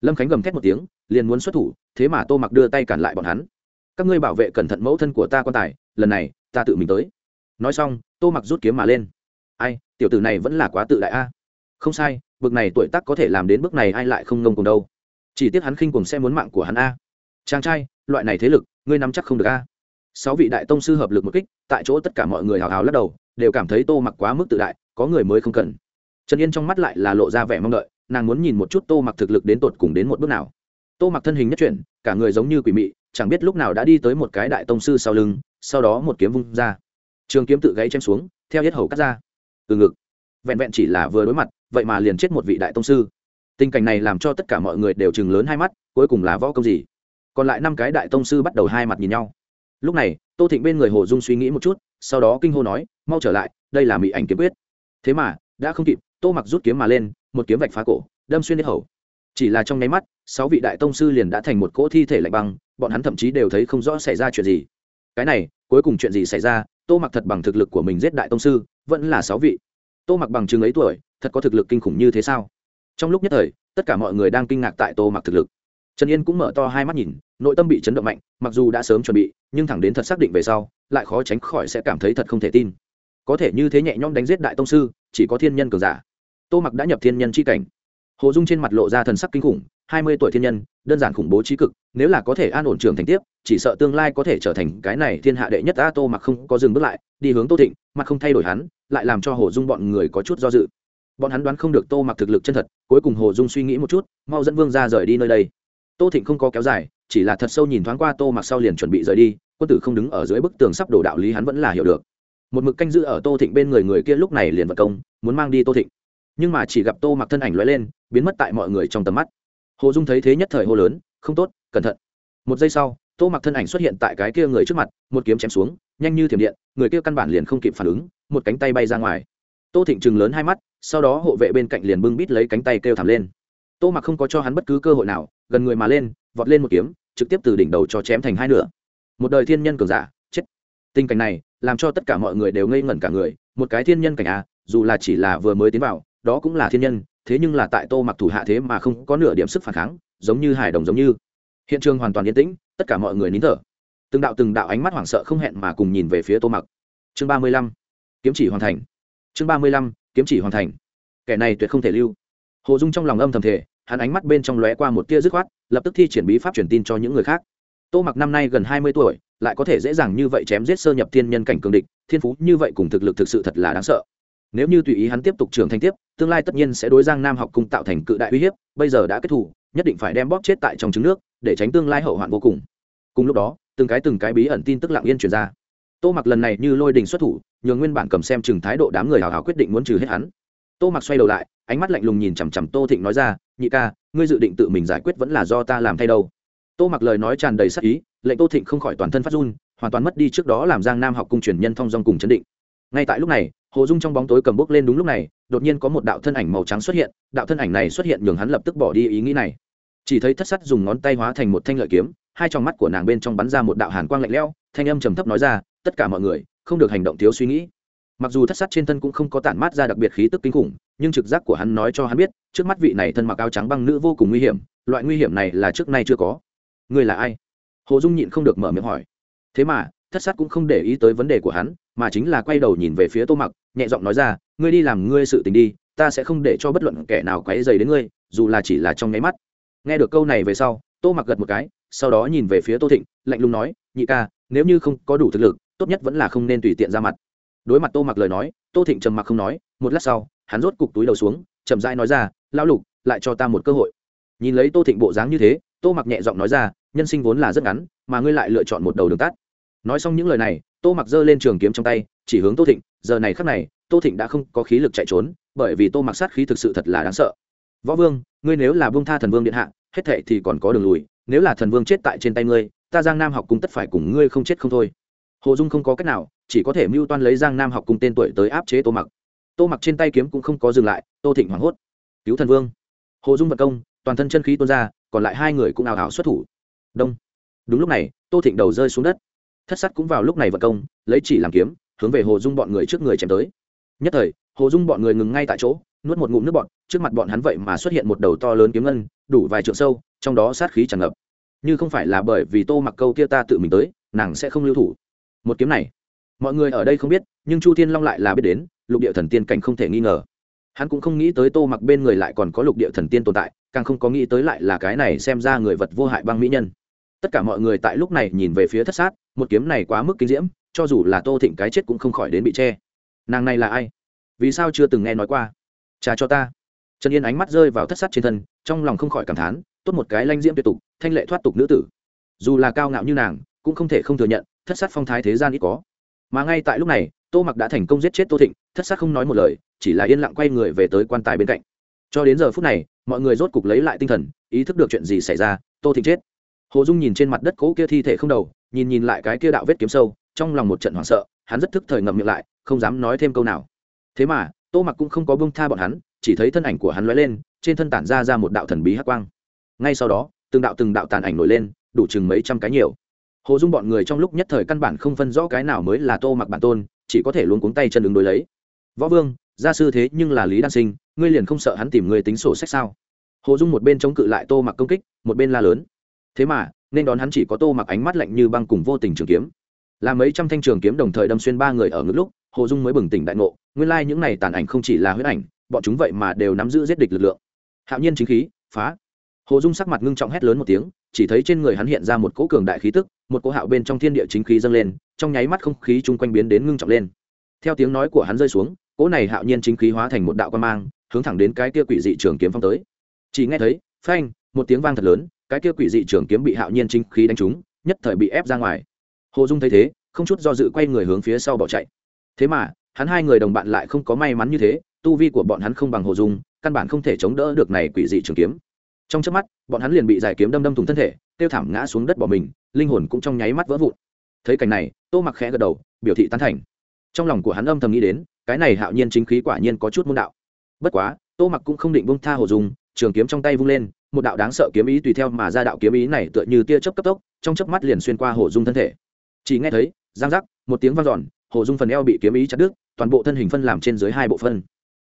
Lâm khánh gầm thét một tiếng, liền muốn xuất thủ, thế mà tô mặc đưa tay cản lại bọn hắn. Các ngươi bảo vệ cẩn thận mẫu thân của ta quan tài, lần này ta tự mình tới. Nói xong, tô mặc rút kiếm mà lên. Ai tiểu tử này vẫn là quá tự đại a. Không sai, bực này tuổi tác có thể làm đến bước này ai lại không ngông cùng đâu. Chỉ tiếc hắn khinh cùng sẽ muốn mạng của hắn a. Chàng trai, loại này thế lực, ngươi nắm chắc không được a. Sáu vị đại tông sư hợp lực một kích, tại chỗ tất cả mọi người hào hào lắc đầu, đều cảm thấy tô mặc quá mức tự đại, có người mới không cần. Trần yên trong mắt lại là lộ ra vẻ mong đợi, nàng muốn nhìn một chút tô mặc thực lực đến tột cùng đến một bước nào. Tô mặc thân hình nhất chuyển, cả người giống như quỷ mị, chẳng biết lúc nào đã đi tới một cái đại tông sư sau lưng, sau đó một kiếm vung ra. Trường kiếm tự gáy chém xuống, theo hết hầu cắt ra từ ngực. Vẹn vẹn chỉ là vừa đối mặt, vậy mà liền chết một vị đại tông sư. Tình cảnh này làm cho tất cả mọi người đều chừng lớn hai mắt, cuối cùng là võ công gì? Còn lại năm cái đại tông sư bắt đầu hai mặt nhìn nhau. Lúc này, tô thịnh bên người hồ dung suy nghĩ một chút, sau đó kinh hô nói, mau trở lại, đây là mỹ ảnh kiếm quyết. Thế mà, đã không kịp, tô mặc rút kiếm mà lên, một kiếm vạch phá cổ, đâm xuyên hết hầu. Chỉ là trong nháy mắt, sáu vị đại tông sư liền đã thành một cỗ thi thể lạnh băng, bọn hắn thậm chí đều thấy không rõ xảy ra chuyện gì. Cái này, cuối cùng chuyện gì xảy ra, tô mặc thật bằng thực lực của mình giết đại tông sư vẫn là sáu vị. Tô mặc bằng chừng ấy tuổi, thật có thực lực kinh khủng như thế sao? Trong lúc nhất thời, tất cả mọi người đang kinh ngạc tại tô mặc thực lực. Trần yên cũng mở to hai mắt nhìn, nội tâm bị chấn động mạnh, mặc dù đã sớm chuẩn bị, nhưng thẳng đến thật xác định về sau, lại khó tránh khỏi sẽ cảm thấy thật không thể tin. Có thể như thế nhẹ nhõm đánh giết đại tông sư, chỉ có thiên nhân cường giả. Tô mặc đã nhập thiên nhân c h i cảnh hồ dung trên mặt lộ ra thần sắc kinh khủng, hai mươi tuổi thiên nhân, đơn giản khủng bố trí cực, nếu là có thể an ổn trường thành tiếp, chỉ sợ tương lai có thể trở thành cái này thiên hạ đệ nhất a tô mặc không có dừng bước lại, đi hướng tô thịnh mặt không thay đổi hắn, lại làm cho hồ dung bọn người có chút do dự. Bọn hắn đoán không được tô mặc thực lực chân thật, cuối cùng hồ dung suy nghĩ một chút, mau dẫn vương ra rời đi nơi đây. Tô thịnh không có kéo dài, chỉ là thật sâu nhìn thoáng qua tô mặc sau liền chuẩn bị rời đi, quân tử không đứng ở dưới bức tường sắp đổ đạo lý hắn vẫn là hiểu được. Một mực canh giữ ở tô thịnh bên người người kia lúc này liền vật công, muốn mang đi tô thịnh nhưng mà chỉ gặp tô mặc thân ảnh lóe lên, biến mất tại mọi người trong tầm mắt. Hồ dung thấy thế nhất thời hô lớn, không tốt, cẩn thận. Một giây sau, tô mặc thân ảnh xuất hiện tại cái kia người trước mặt, một kiếm chém xuống, nhanh như thiểm điện, người kia căn bản liền không kịp phản ứng, một cánh tay bay ra ngoài. Tô thịnh chừng lớn hai mắt, sau đó hộ vệ bên cạnh liền bưng bít lấy cánh tay kêu thảm lên. Tô mặc không có cho hắn bất cứ cơ hội nào, gần người mà lên, vọt lên một kiếm, trực tiếp từ đỉnh đầu cho chém thành hai nửa. Một đời thiên nhân cường giả, chết. Tình cảnh này, làm cho tất cả mọi người đều ngây ngẩn cả người, một cái thiên nhân cảnh a dù là chỉ là vừa mới tiến vào đó cũng là thiên nhân, thế nhưng là tại tô mặc thủ hạ thế mà không có nửa điểm sức phản kháng, giống như hài đồng giống như. Hiện trường hoàn toàn yên tĩnh, tất cả mọi người nín thở. Từng đạo từng đạo ánh mắt hoảng sợ không hẹn mà cùng nhìn về phía tô mặc. Chương ba mươi lăm, kiếm chỉ hoàn thành. Chương ba mươi lăm, kiếm chỉ hoàn thành. Kẻ này tuyệt không thể lưu. Hồ dung trong lòng âm thầm thể hắn ánh mắt bên trong lóe qua một tia dứt khoát, lập tức thi triển bí pháp truyền tin cho những người khác. Tô mặc năm nay gần hai mươi tuổi, lại có thể dễ dàng như vậy chém giết sơ nhập thiên nhân cảnh cường địch, thiên phú như vậy cùng thực lực thực sự thật là đáng sợ nếu như tùy ý hắn tiếp tục trưởng thành tiếp, tương lai tất nhiên sẽ đối giang nam học cung tạo thành cự đại uy hiếp, bây giờ đã kết thủ nhất định phải đem bóp chết tại trong trứng nước, để tránh tương lai hậu hoạn vô cùng. Cùng lúc đó, từng cái từng cái bí ẩn tin tức lặng yên truyền ra. Tô mặc lần này như lôi đình xuất thủ, nhường nguyên bản cầm xem chừng thái độ đám người hào hào quyết định muốn trừ hết hắn. Tô mặc xoay đầu lại, ánh mắt lạnh lùng nhìn chằm chằm tô thịnh nói ra, nhị ca, ngươi dự định tự mình giải quyết vẫn là do ta làm thay đâu? Tô mặc lời nói tràn đầy sắc ý, lệnh tô thịnh không khỏi toàn thân phát run, hoàn toàn mất đi trước đó làm giang nam học cung truyền nhân thông dong cùng chấn định. Ngay tại lúc này hồ dung trong bóng tối cầm bốc lên đúng lúc này, đột nhiên có một đạo thân ảnh màu trắng xuất hiện, đạo thân ảnh này xuất hiện nhường hắn lập tức bỏ đi ý nghĩ này. Chỉ thấy thất sắt dùng ngón tay hóa thành một thanh lợi kiếm, hai trong mắt của nàng bên trong bắn ra một đạo hàn quang lạnh lẽo, thanh âm trầm thấp nói ra, tất cả mọi người, không được hành động thiếu suy nghĩ. Mặc dù thất sắt trên thân cũng không có tản mát ra đặc biệt khí tức kinh khủng, nhưng trực giác của hắn nói cho hắn biết, trước mắt vị này thân mặc áo trắng băng nữ vô cùng nguy hiểm, loại nguy hiểm này là trước nay chưa có. Ngươi là ai? Hồ dung nhịn không được mở miệng hỏi. Thế mà thất sát cũng không để ý tới vấn đề của hắn, mà chính là quay đầu nhìn về phía tô mặc, nhẹ giọng nói ra, ngươi đi làm ngươi sự tình đi, ta sẽ không để cho bất luận kẻ nào quấy dày đến ngươi, dù là chỉ là trong nháy mắt. Nghe được câu này về sau, tô mặc gật một cái, sau đó nhìn về phía tô thịnh, lạnh lùng nói, nhị ca, nếu như không có đủ thực lực, tốt nhất vẫn là không nên tùy tiện ra mặt. Đối mặt tô mặc lời nói, tô thịnh trầm mặc không nói, một lát sau, hắn rốt cục túi đầu xuống, chậm rãi nói ra, lão lục, lại cho ta một cơ hội. Nhìn lấy tô thịnh bộ dáng như thế, tô mặc nhẹ giọng nói ra, nhân sinh vốn là rất ngắn, mà ngươi lại lựa chọn một đầu đường tắt nói xong những lời này, tô mặc giơ lên trường kiếm trong tay, chỉ hướng tô thịnh, giờ này khắc này, tô thịnh đã không có khí lực chạy trốn, bởi vì tô mặc sát khí thực sự thật là đáng sợ. Võ vương, ngươi nếu là vương tha thần vương điện hạ, hết thệ thì còn có đường lùi, nếu là thần vương chết tại trên tay ngươi, ta giang nam học cung tất phải cùng ngươi không chết không thôi. Hồ dung không có cách nào, chỉ có thể mưu toan lấy giang nam học cung tên tuổi tới áp chế tô mặc. Tô mặc trên tay kiếm cũng không có dừng lại, tô thịnh hoảng hốt. Cứu thần vương. Hồ dung vật công, toàn thân chân khí tuôn ra, còn lại hai người cũng ảo ảo xuất thủ. Đông. Đúng lúc này, tô thịnh đầu rơi xuống đất thất sắt cũng vào lúc này vật công, lấy chỉ làm kiếm, hướng về hồ dung bọn người trước người chém tới. Nhất thời, hồ dung bọn người ngừng ngay tại chỗ, nuốt một ngụm nước bọn trước mặt bọn hắn vậy mà xuất hiện một đầu to lớn kiếm ngân, đủ vài trượng sâu, trong đó sát khí tràn ngập. Như không phải là bởi vì tô mặc câu kia ta tự mình tới, nàng sẽ không lưu thủ. Một kiếm này, mọi người ở đây không biết, nhưng chu thiên long lại là biết đến, lục địa thần tiên cảnh không thể nghi ngờ. Hắn cũng không nghĩ tới tô mặc bên người lại còn có lục địa thần tiên tồn tại, càng không có nghĩ tới lại là cái này xem ra người vật vô hại băng mỹ nhân tất cả mọi người tại lúc này nhìn về phía thất sát, một kiếm này quá mức kinh diễm, cho dù là tô thịnh cái chết cũng không khỏi đến bị che. Nàng này là ai? Vì sao chưa từng nghe nói qua? Trà cho ta. Trần yên ánh mắt rơi vào thất sát trên thân, trong lòng không khỏi cảm thán, tốt một cái lanh diễm tuyệt tục, thanh lệ thoát tục nữ tử. Dù là cao ngạo như nàng, cũng không thể không thừa nhận, thất sát phong thái thế gian ít có. Mà ngay tại lúc này, tô mặc đã thành công giết chết tô thịnh, thất sát không nói một lời, chỉ là yên lặng quay người về tới quan tài bên cạnh. Cho đến giờ phút này, mọi người rốt cục lấy lại tinh thần, ý thức được chuyện gì xảy ra, tô thịnh chết hồ dung nhìn trên mặt đất cỗ kia thi thể không đầu, nhìn nhìn lại cái kia đạo vết kiếm sâu, trong lòng một trận hoảng sợ, hắn rất thức thời ngậm miệng lại, không dám nói thêm câu nào. Thế mà, tô mặc cũng không có bông tha bọn hắn, chỉ thấy thân ảnh của hắn lóe lên, trên thân tản ra ra một đạo thần bí hắc quang. Ngay sau đó, từng đạo từng đạo tàn ảnh nổi lên, đủ chừng mấy trăm cái nhiều. Hồ dung bọn người trong lúc nhất thời căn bản không phân rõ cái nào mới là tô mặc bản tôn, chỉ có thể luôn cuống tay chân ứng đối lấy. Võ vương, gia sư thế nhưng là lý đan sinh, ngươi liền không sợ hắn tìm người tính sổ sách sao? Hồ dung một bên chống cự lại tô mặc công kích, một bên la lớn thế mà, nên đón hắn chỉ có tô mặc ánh mắt lạnh như băng cùng vô tình trường kiếm. Là mấy trăm thanh trường kiếm đồng thời đâm xuyên ba người ở ngực lúc, hồ dung mới bừng tỉnh đại ngộ, nguyên lai những này tàn ảnh không chỉ là huyết ảnh, bọn chúng vậy mà đều nắm giữ giết địch lực lượng. Hạo nhiên chính khí, phá. Hồ dung sắc mặt ngưng trọng hét lớn một tiếng, chỉ thấy trên người hắn hiện ra một cỗ cường đại khí tức, một cỗ hạo bên trong thiên địa chính khí dâng lên, trong nháy mắt không khí chung quanh biến đến ngưng trọng lên. Theo tiếng nói của hắn rơi xuống, cỗ này hạo nhiên chính khí hóa thành một đạo quan mang, hướng thẳng đến cái kia quỷ dị trường kiếm phong tới. Chỉ nghe thấy, phanh, một tiếng vang thật lớn cái kia quỷ dị trường kiếm bị hạo nhiên chính khí đánh trúng, nhất thời bị ép ra ngoài. Hồ dung thấy thế, không chút do dự quay người hướng phía sau bỏ chạy. Thế mà, hắn hai người đồng bạn lại không có may mắn như thế, tu vi của bọn hắn không bằng hồ dung, căn bản không thể chống đỡ được này quỷ dị trường kiếm. Trong chớp mắt, bọn hắn liền bị giải kiếm đâm đâm thủng thân thể, tiêu thảm ngã xuống đất bỏ mình, linh hồn cũng trong nháy mắt vỡ vụn. Thấy cảnh này, tô mặc khẽ gật đầu, biểu thị tán thành. Trong lòng của hắn âm thầm nghĩ đến, cái này hạo nhiên chính khí quả nhiên có chút môn đạo. Bất quá, tô mặc cũng không định bông tha hồ dung, trường kiếm trong tay vung lên một đạo đáng sợ kiếm ý tùy theo mà ra đạo kiếm ý này tựa như tia chớp cấp tốc, trong chớp mắt liền xuyên qua hồ dung thân thể. Chỉ nghe thấy giang giác một tiếng vang dọn, hồ dung phần eo bị kiếm ý chặt đứt, toàn bộ thân hình phân làm trên dưới hai bộ phân.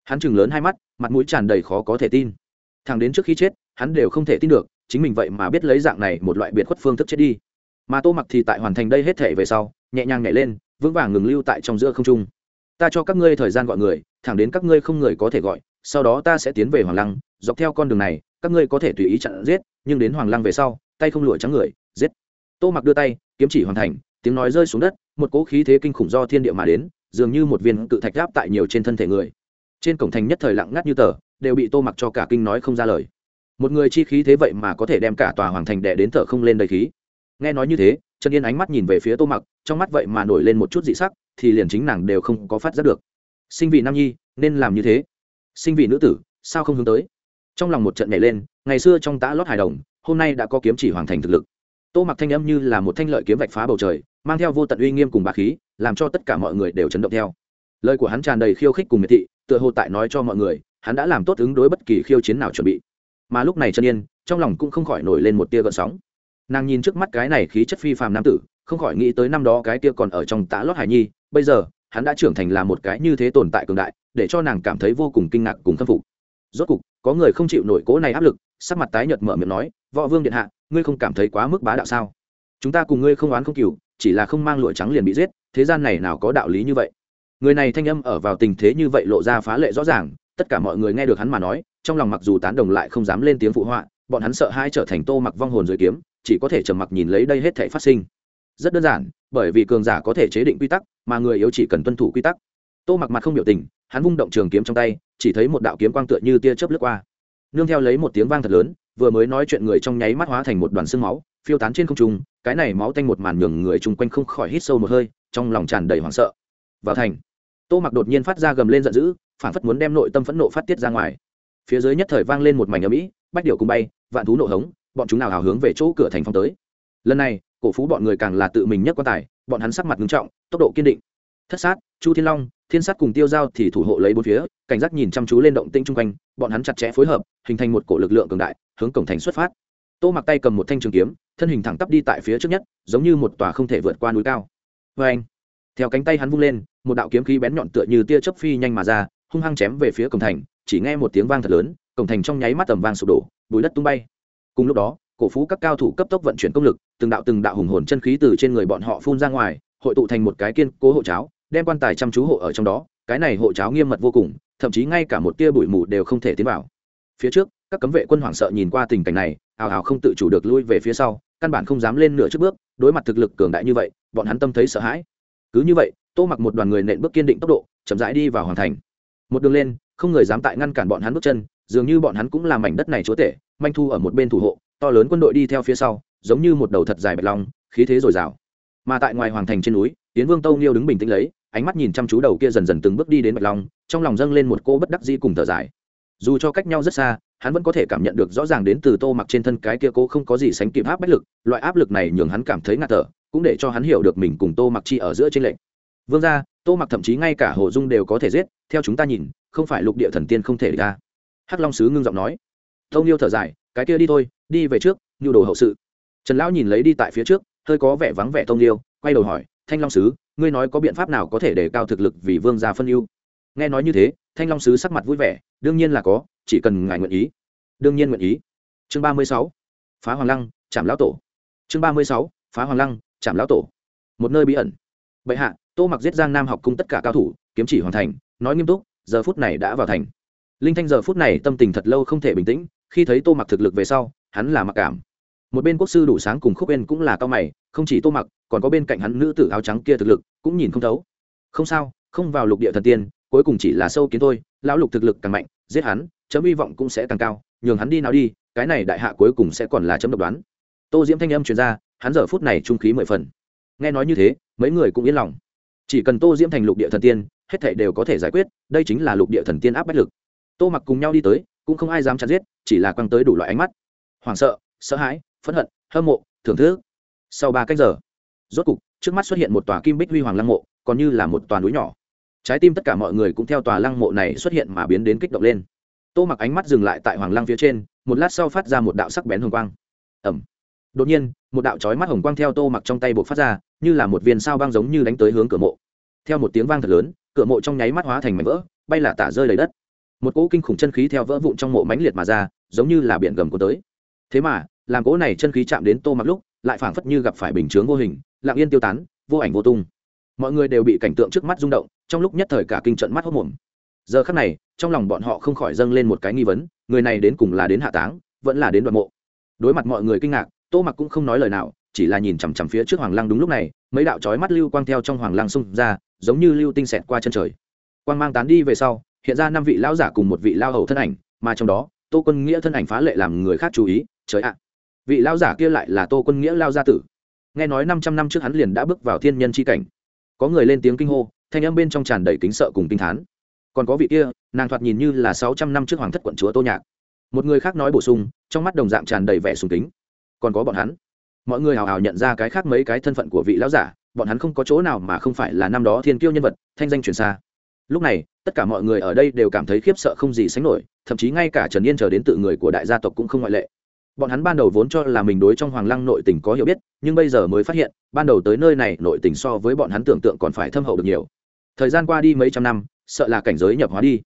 Hắn chừng lớn hai mắt, mặt mũi tràn đầy khó có thể tin. Thằng đến trước khi chết, hắn đều không thể tin được, chính mình vậy mà biết lấy dạng này một loại biệt khuất phương thức chết đi. Mà tô mặc thì tại hoàn thành đây hết thể về sau, nhẹ nhàng nhảy lên, vững vàng ngừng lưu tại trong giữa không trung. Ta cho các ngươi thời gian gọi người, thẳng đến các ngươi không người có thể gọi, sau đó ta sẽ tiến về hoàng lăng, dọc theo con đường này các ngươi có thể tùy ý chặn giết, nhưng đến hoàng lăng về sau, tay không lụa trắng người, giết. Tô mặc đưa tay, kiếm chỉ hoàn thành, tiếng nói rơi xuống đất, một cỗ khí thế kinh khủng do thiên địa mà đến, dường như một viên tự thạch gáp tại nhiều trên thân thể người. Trên cổng thành nhất thời lặng ngắt như tờ, đều bị tô mặc cho cả kinh nói không ra lời. Một người chi khí thế vậy mà có thể đem cả tòa hoàng thành đè đến thở không lên đầy khí. Nghe nói như thế, trần yên ánh mắt nhìn về phía tô mặc, trong mắt vậy mà nổi lên một chút dị sắc, thì liền chính nàng đều không có phát giác được. Sinh vị nam nhi, nên làm như thế. Sinh vị nữ tử, sao không hướng tới? Trong lòng một trận nhảy lên, ngày xưa trong tã lót hài đồng, hôm nay đã có kiếm chỉ hoàng thành thực lực. Tô mặc thanh âm như là một thanh lợi kiếm vạch phá bầu trời, mang theo vô tận uy nghiêm cùng bà khí, làm cho tất cả mọi người đều chấn động theo. Lời của hắn tràn đầy khiêu khích cùng miệt thị, tựa hồ tại nói cho mọi người, hắn đã làm tốt ứng đối bất kỳ khiêu chiến nào chuẩn bị. Mà lúc này chân yên, trong lòng cũng không khỏi nổi lên một tia gợn sóng. Nàng nhìn trước mắt cái này khí chất phi phàm nam tử, không khỏi nghĩ tới năm đó cái tia còn ở trong tã lót hải nhi, bây giờ, hắn đã trưởng thành là một cái như thế tồn tại cường đại, để cho nàng cảm thấy vô cùng kinh ngạc cùng khâm phục rốt cục, có người không chịu nổi cố này áp lực, sắc mặt tái nhợt mở miệng nói, võ vương điện hạ, ngươi không cảm thấy quá mức bá đạo sao? Chúng ta cùng ngươi không oán không cừu, chỉ là không mang lụa trắng liền bị giết, thế gian này nào có đạo lý như vậy? Người này thanh âm ở vào tình thế như vậy lộ ra phá lệ rõ ràng, tất cả mọi người nghe được hắn mà nói, trong lòng mặc dù tán đồng lại không dám lên tiếng phụ họa, bọn hắn sợ hai trở thành tô mặc vong hồn dưới kiếm, chỉ có thể trầm mặc nhìn lấy đây hết thể phát sinh. Rất đơn giản, bởi vì cường giả có thể chế định quy tắc, mà người yếu chỉ cần tuân thủ quy tắc tô mặc mặt không biểu tình, hắn vung động trường kiếm trong tay, chỉ thấy một đạo kiếm quang tựa như tia chớp lướt qua. Nương theo lấy một tiếng vang thật lớn, vừa mới nói chuyện người trong nháy mắt hóa thành một đoàn xương máu, phiêu tán trên không trung, cái này máu tanh một màn nhường người chung quanh không khỏi hít sâu một hơi, trong lòng tràn đầy hoảng sợ. Vào thành, tô mặc đột nhiên phát ra gầm lên giận dữ, phản phất muốn đem nội tâm phẫn nộ phát tiết ra ngoài. Phía dưới nhất thời vang lên một mảnh ở mỹ bách điệu cùng bay, vạn thú nộ hống, bọn chúng nào hào hướng về chỗ cửa thành phong tới. Lần này, cổ phú bọn người càng là tự mình nhất quan tài, bọn hắn sắc mặt nghiêm trọng, tốc độ kiên định. Thất sát, chu thiên long thiên sát cùng tiêu giao thì thủ hộ lấy bốn phía, cảnh giác nhìn chăm chú lên động tĩnh chung quanh, bọn hắn chặt chẽ phối hợp, hình thành một cổ lực lượng cường đại, hướng cổng thành xuất phát. Tô mặc tay cầm một thanh trường kiếm, thân hình thẳng tắp đi tại phía trước nhất, giống như một tòa không thể vượt qua núi cao. Vê anh, theo cánh tay hắn vung lên, một đạo kiếm khí bén nhọn tựa như tia chớp phi nhanh mà ra, hung hăng chém về phía cổng thành, chỉ nghe một tiếng vang thật lớn, cổng thành trong nháy mắt tầm vang sụp đổ, bùi đất tung bay. Cùng lúc đó, cổ phú các cao thủ cấp tốc vận chuyển công lực, từng đạo từng đạo hùng hồn chân khí từ trên người bọn họ phun ra ngoài, hội tụ thành một cái kiên cố hộ cháo đem quan tài chăm chú hộ ở trong đó, cái này hộ cháo nghiêm mật vô cùng, thậm chí ngay cả một tia bụi mù đều không thể tiến vào. Phía trước, các cấm vệ quân hoảng sợ nhìn qua tình cảnh này, ào ào không tự chủ được lui về phía sau, căn bản không dám lên nửa trước bước, đối mặt thực lực cường đại như vậy, bọn hắn tâm thấy sợ hãi. Cứ như vậy, tô mặc một đoàn người nện bước kiên định tốc độ, chậm rãi đi vào hoàn thành. Một đường lên, không người dám tại ngăn cản bọn hắn bước chân, dường như bọn hắn cũng làm mảnh đất này chúa tể, manh thu ở một bên thủ hộ, to lớn quân đội đi theo phía sau, giống như một đầu thật dài bạch long, khí thế dồi dào. Mà tại ngoài hoàng thành trên núi tiến vương tâu nghiêu đứng bình tĩnh lấy ánh mắt nhìn chăm chú đầu kia dần dần từng bước đi đến bạch long, trong lòng dâng lên một cô bất đắc dĩ cùng thở dài. Dù cho cách nhau rất xa, hắn vẫn có thể cảm nhận được rõ ràng đến từ tô mặc trên thân cái kia cô không có gì sánh kịp áp bách lực, loại áp lực này nhường hắn cảm thấy ngạt thở, cũng để cho hắn hiểu được mình cùng tô mặc chi ở giữa trên lệnh vương ra tô mặc thậm chí ngay cả hồ dung đều có thể giết, theo chúng ta nhìn, không phải lục địa thần tiên không thể ra hắc long sứ ngưng giọng nói. Tông yêu thở dài, cái kia đi thôi, đi về trước nhu đồ hậu sự. Trần lão nhìn lấy đi tại phía trước, hơi có vẻ vắng vẻ tông yêu quay đầu hỏi, thanh long sứ ngươi nói có biện pháp nào có thể để cao thực lực vì vương gia phân ưu? Nghe nói như thế, thanh long sứ sắc mặt vui vẻ, đương nhiên là có, chỉ cần ngài nguyện ý. Đương nhiên nguyện ý. Chương ba mươi sáu, phá hoàng lăng chạm lão tổ. Chương ba mươi sáu, phá hoàng lăng chạm lão tổ. Một nơi bí ẩn. Bệ hạ, tô mặc giết giang nam học cung tất cả cao thủ, kiếm chỉ hoàn thành, nói nghiêm túc, giờ phút này đã vào thành. Linh thanh giờ phút này tâm tình thật lâu không thể bình tĩnh, khi thấy tô mặc thực lực về sau, hắn là mặc cảm. Một bên quốc sư đủ sáng cùng khúc bên cũng là cao mày, không chỉ tô mặc còn có bên cạnh hắn nữ tử áo trắng kia thực lực, cũng nhìn không thấu. Không sao, không vào lục địa thần tiên, cuối cùng chỉ là sâu kiến thôi, lão lục thực lực càng mạnh, giết hắn, chấm hy vọng cũng sẽ càng cao, nhường hắn đi nào đi, cái này đại hạ cuối cùng sẽ còn là chấm độc đoán. Tô diễm thanh âm truyền ra, hắn giờ phút này trung khí mười phần. Nghe nói như thế, mấy người cũng yên lòng. Chỉ cần tô diễm thành lục địa thần tiên, hết thể đều có thể giải quyết, đây chính là lục địa thần tiên áp bách lực. Tô mặc cùng nhau đi tới, cũng không ai dám chặt giết, chỉ là quăng tới đủ loại ánh mắt. Hoảng sợ sợ hãi, phẫn hận, hâm mộ, thưởng thức. Sau ba cách giờ rốt cục, trước mắt xuất hiện một tòa kim bích huy hoàng lăng mộ, còn như là một tòa núi nhỏ. Trái tim tất cả mọi người cũng theo tòa lăng mộ này xuất hiện mà biến đến kích động lên. Tô mặc ánh mắt dừng lại tại hoàng lăng phía trên, một lát sau phát ra một đạo sắc bén hồng quang. Ẩm đột nhiên, một đạo trói mắt hồng quang theo tô mặc trong tay buộc phát ra, như là một viên sao băng giống như đánh tới hướng cửa mộ. Theo một tiếng vang thật lớn, cửa mộ trong nháy mắt hóa thành mảnh vỡ, bay là tả rơi lấy đất. Một cỗ kinh khủng chân khí theo vỡ vụn trong mộ mãnh liệt mà ra, giống như là biển gầm của tới. Thế mà, làm cỗ này chân khí chạm đến tô mặc lúc, lại phảng phất như gặp phải bình chướng vô hình lặng yên tiêu tán, vô ảnh vô tung. Mọi người đều bị cảnh tượng trước mắt rung động, trong lúc nhất thời cả kinh trận mắt hốc mồm. Giờ khắc này, trong lòng bọn họ không khỏi dâng lên một cái nghi vấn, người này đến cùng là đến hạ táng, vẫn là đến đoạn mộ. Đối mặt mọi người kinh ngạc, tô mặc cũng không nói lời nào, chỉ là nhìn chằm chằm phía trước hoàng lăng đúng lúc này, mấy đạo chói mắt lưu quang theo trong hoàng lăng xung ra, giống như lưu tinh xẹt qua chân trời. Quang mang tán đi về sau, hiện ra năm vị lão giả cùng một vị lao hầu thân ảnh, mà trong đó, tô quân nghĩa thân ảnh phá lệ làm người khác chú ý, trời ạ. Vị lão giả kia lại là tô quân nghĩa lao gia tử nghe nói năm trăm năm trước hắn liền đã bước vào thiên nhân c h i cảnh. Có người lên tiếng kinh hô, thanh âm bên trong tràn đầy kính sợ cùng kinh thán. Còn có vị kia, nàng thoạt nhìn như là sáu trăm năm trước hoàng thất quận chúa tô nhạc. Một người khác nói bổ sung, trong mắt đồng dạng tràn đầy vẻ sùng kính. Còn có bọn hắn. Mọi người hào hào nhận ra cái khác mấy cái thân phận của vị lão giả, bọn hắn không có chỗ nào mà không phải là năm đó thiên kiêu nhân vật, thanh danh truyền xa. Lúc này, tất cả mọi người ở đây đều cảm thấy khiếp sợ không gì sánh nổi, thậm chí ngay cả trần yên chờ đến tự người của đại gia tộc cũng không ngoại lệ bọn hắn ban đầu vốn cho là mình đối trong hoàng lăng nội tình có hiểu biết, nhưng bây giờ mới phát hiện, ban đầu tới nơi này nội tình so với bọn hắn tưởng tượng còn phải thâm hậu được nhiều. Thời gian qua đi mấy trăm năm, sợ là cảnh giới nhập hóa đi.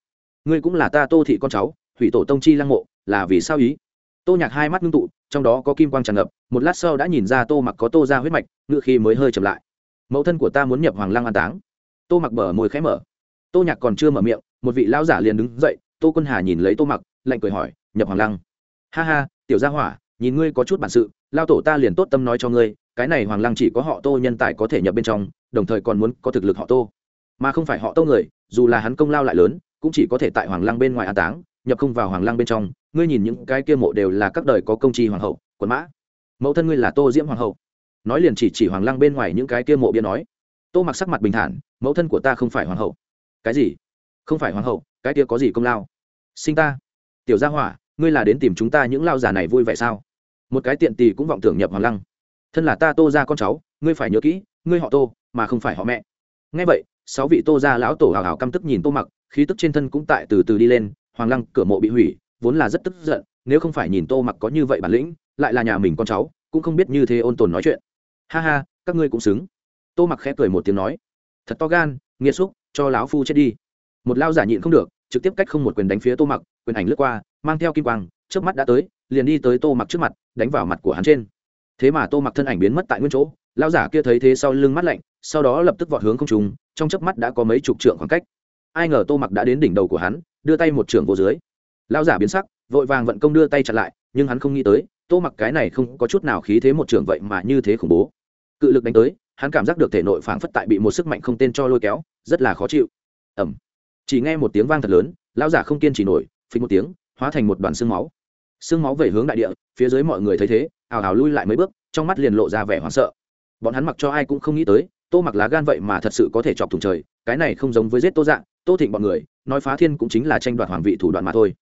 Ngươi cũng là ta tô thị con cháu, hủy tổ tông chi lăng mộ, là vì sao ý? Tô nhạc hai mắt ngưng tụ, trong đó có kim quang tràn ngập, một lát sau đã nhìn ra tô mặc có tô ra huyết mạch, ngựa khi mới hơi chậm lại. Mẫu thân của ta muốn nhập hoàng lăng an táng. Tô mặc mở môi khẽ mở. Tô nhạc còn chưa mở miệng, một vị lão giả liền đứng dậy, tô quân hà nhìn lấy tô mặc, lạnh cười hỏi, nhập hoàng lăng? Ha ha, tiểu gia hỏa, nhìn ngươi có chút bản sự, lao tổ ta liền tốt tâm nói cho ngươi, cái này hoàng lăng chỉ có họ tô nhân tài có thể nhập bên trong, đồng thời còn muốn có thực lực họ tô. Mà không phải họ tô người, dù là hắn công lao lại lớn, cũng chỉ có thể tại hoàng lăng bên ngoài an táng, nhập không vào hoàng lăng bên trong. Ngươi nhìn những cái kia mộ đều là các đời có công tri hoàng hậu, quần mã. Mẫu thân ngươi là tô diễm hoàng hậu. Nói liền chỉ chỉ hoàng lăng bên ngoài những cái kia mộ bia nói. Tô mặc sắc mặt bình thản, mẫu thân của ta không phải hoàng hậu. Cái gì? Không phải hoàng hậu, cái kia có gì công lao? Sinh ta. Tiểu gia hỏa ngươi là đến tìm chúng ta những lao già này vui vẻ sao? Một cái tiện tì cũng vọng tưởng nhập hoàng lăng. Thân là ta tô ra con cháu, ngươi phải nhớ kỹ, ngươi họ tô, mà không phải họ mẹ. Ngay vậy, sáu vị tô ra lão tổ hào hào căm tức nhìn tô mặc, khí tức trên thân cũng tại từ từ đi lên, hoàng lăng cửa mộ bị hủy, vốn là rất tức giận, nếu không phải nhìn tô mặc có như vậy bản lĩnh, lại là nhà mình con cháu, cũng không biết như thế ôn tồn nói chuyện. Ha ha, các ngươi cũng xứng. Tô mặc khẽ cười một tiếng nói, thật to gan nghĩa xúc, cho lão phu chết đi. Một lao giả nhịn không được, trực tiếp cách không một quyền đánh phía tô mặc quyền ảnh lướt qua, mang theo kim quang trước mắt đã tới, liền đi tới tô mặc trước mặt, đánh vào mặt của hắn trên. Thế mà tô mặc thân ảnh biến mất tại nguyên chỗ lao giả kia thấy thế sau lưng mắt lạnh, sau đó lập tức vọt hướng không trùng trong chớp mắt đã có mấy chục trượng khoảng cách. Ai ngờ tô mặc đã đến đỉnh đầu của hắn, đưa tay một trưởng vô dưới. Lao giả biến sắc, vội vàng vận công đưa tay chặn lại, nhưng hắn không nghĩ tới, tô mặc cái này không có chút nào khí thế một trưởng vậy mà như thế khủng bố. Cự lực đánh tới, hắn cảm giác được thể nội phảng phất tại bị một sức mạnh không tên cho lôi kéo, rất là khó chịu. Ẩm chỉ nghe một tiếng vang thật lớn, lão giả không kiên trì nổi phình một tiếng, hóa thành một đoàn xương máu. Xương máu về hướng đại địa, phía dưới mọi người thấy thế, ào ào lui lại mấy bước, trong mắt liền lộ ra vẻ hoảng sợ. Bọn hắn mặc cho ai cũng không nghĩ tới, tô mặc lá gan vậy mà thật sự có thể chọc thủng trời, cái này không giống với giết tô dạng, tô thịnh bọn người, nói phá thiên cũng chính là tranh đoạt hoàng vị thủ đoạn mà thôi.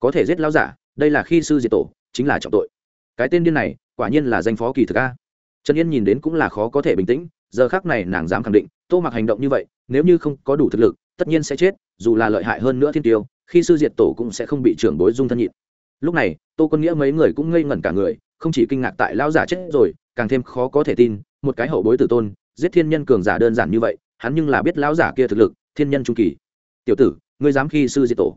Có thể giết lão giả, đây là khi sư diệt tổ, chính là trọng tội. Cái tên điên này, quả nhiên là danh phó kỳ thực a. Trần yên nhìn đến cũng là khó có thể bình tĩnh, giờ khác này nàng dám khẳng định, tô mặc hành động như vậy, nếu như không có đủ thực lực, tất nhiên sẽ chết, dù là lợi hại hơn nữa thiên tiêu khi sư diệt tổ cũng sẽ không bị trưởng bối dung thân nhịn. Lúc này, tô quân nghĩa mấy người cũng ngây ngẩn cả người, không chỉ kinh ngạc tại lão giả chết rồi, càng thêm khó có thể tin, một cái hậu bối tử tôn, giết thiên nhân cường giả đơn giản như vậy, hắn nhưng là biết lão giả kia thực lực, thiên nhân trung kỳ. Tiểu tử, ngươi dám khi sư diệt tổ?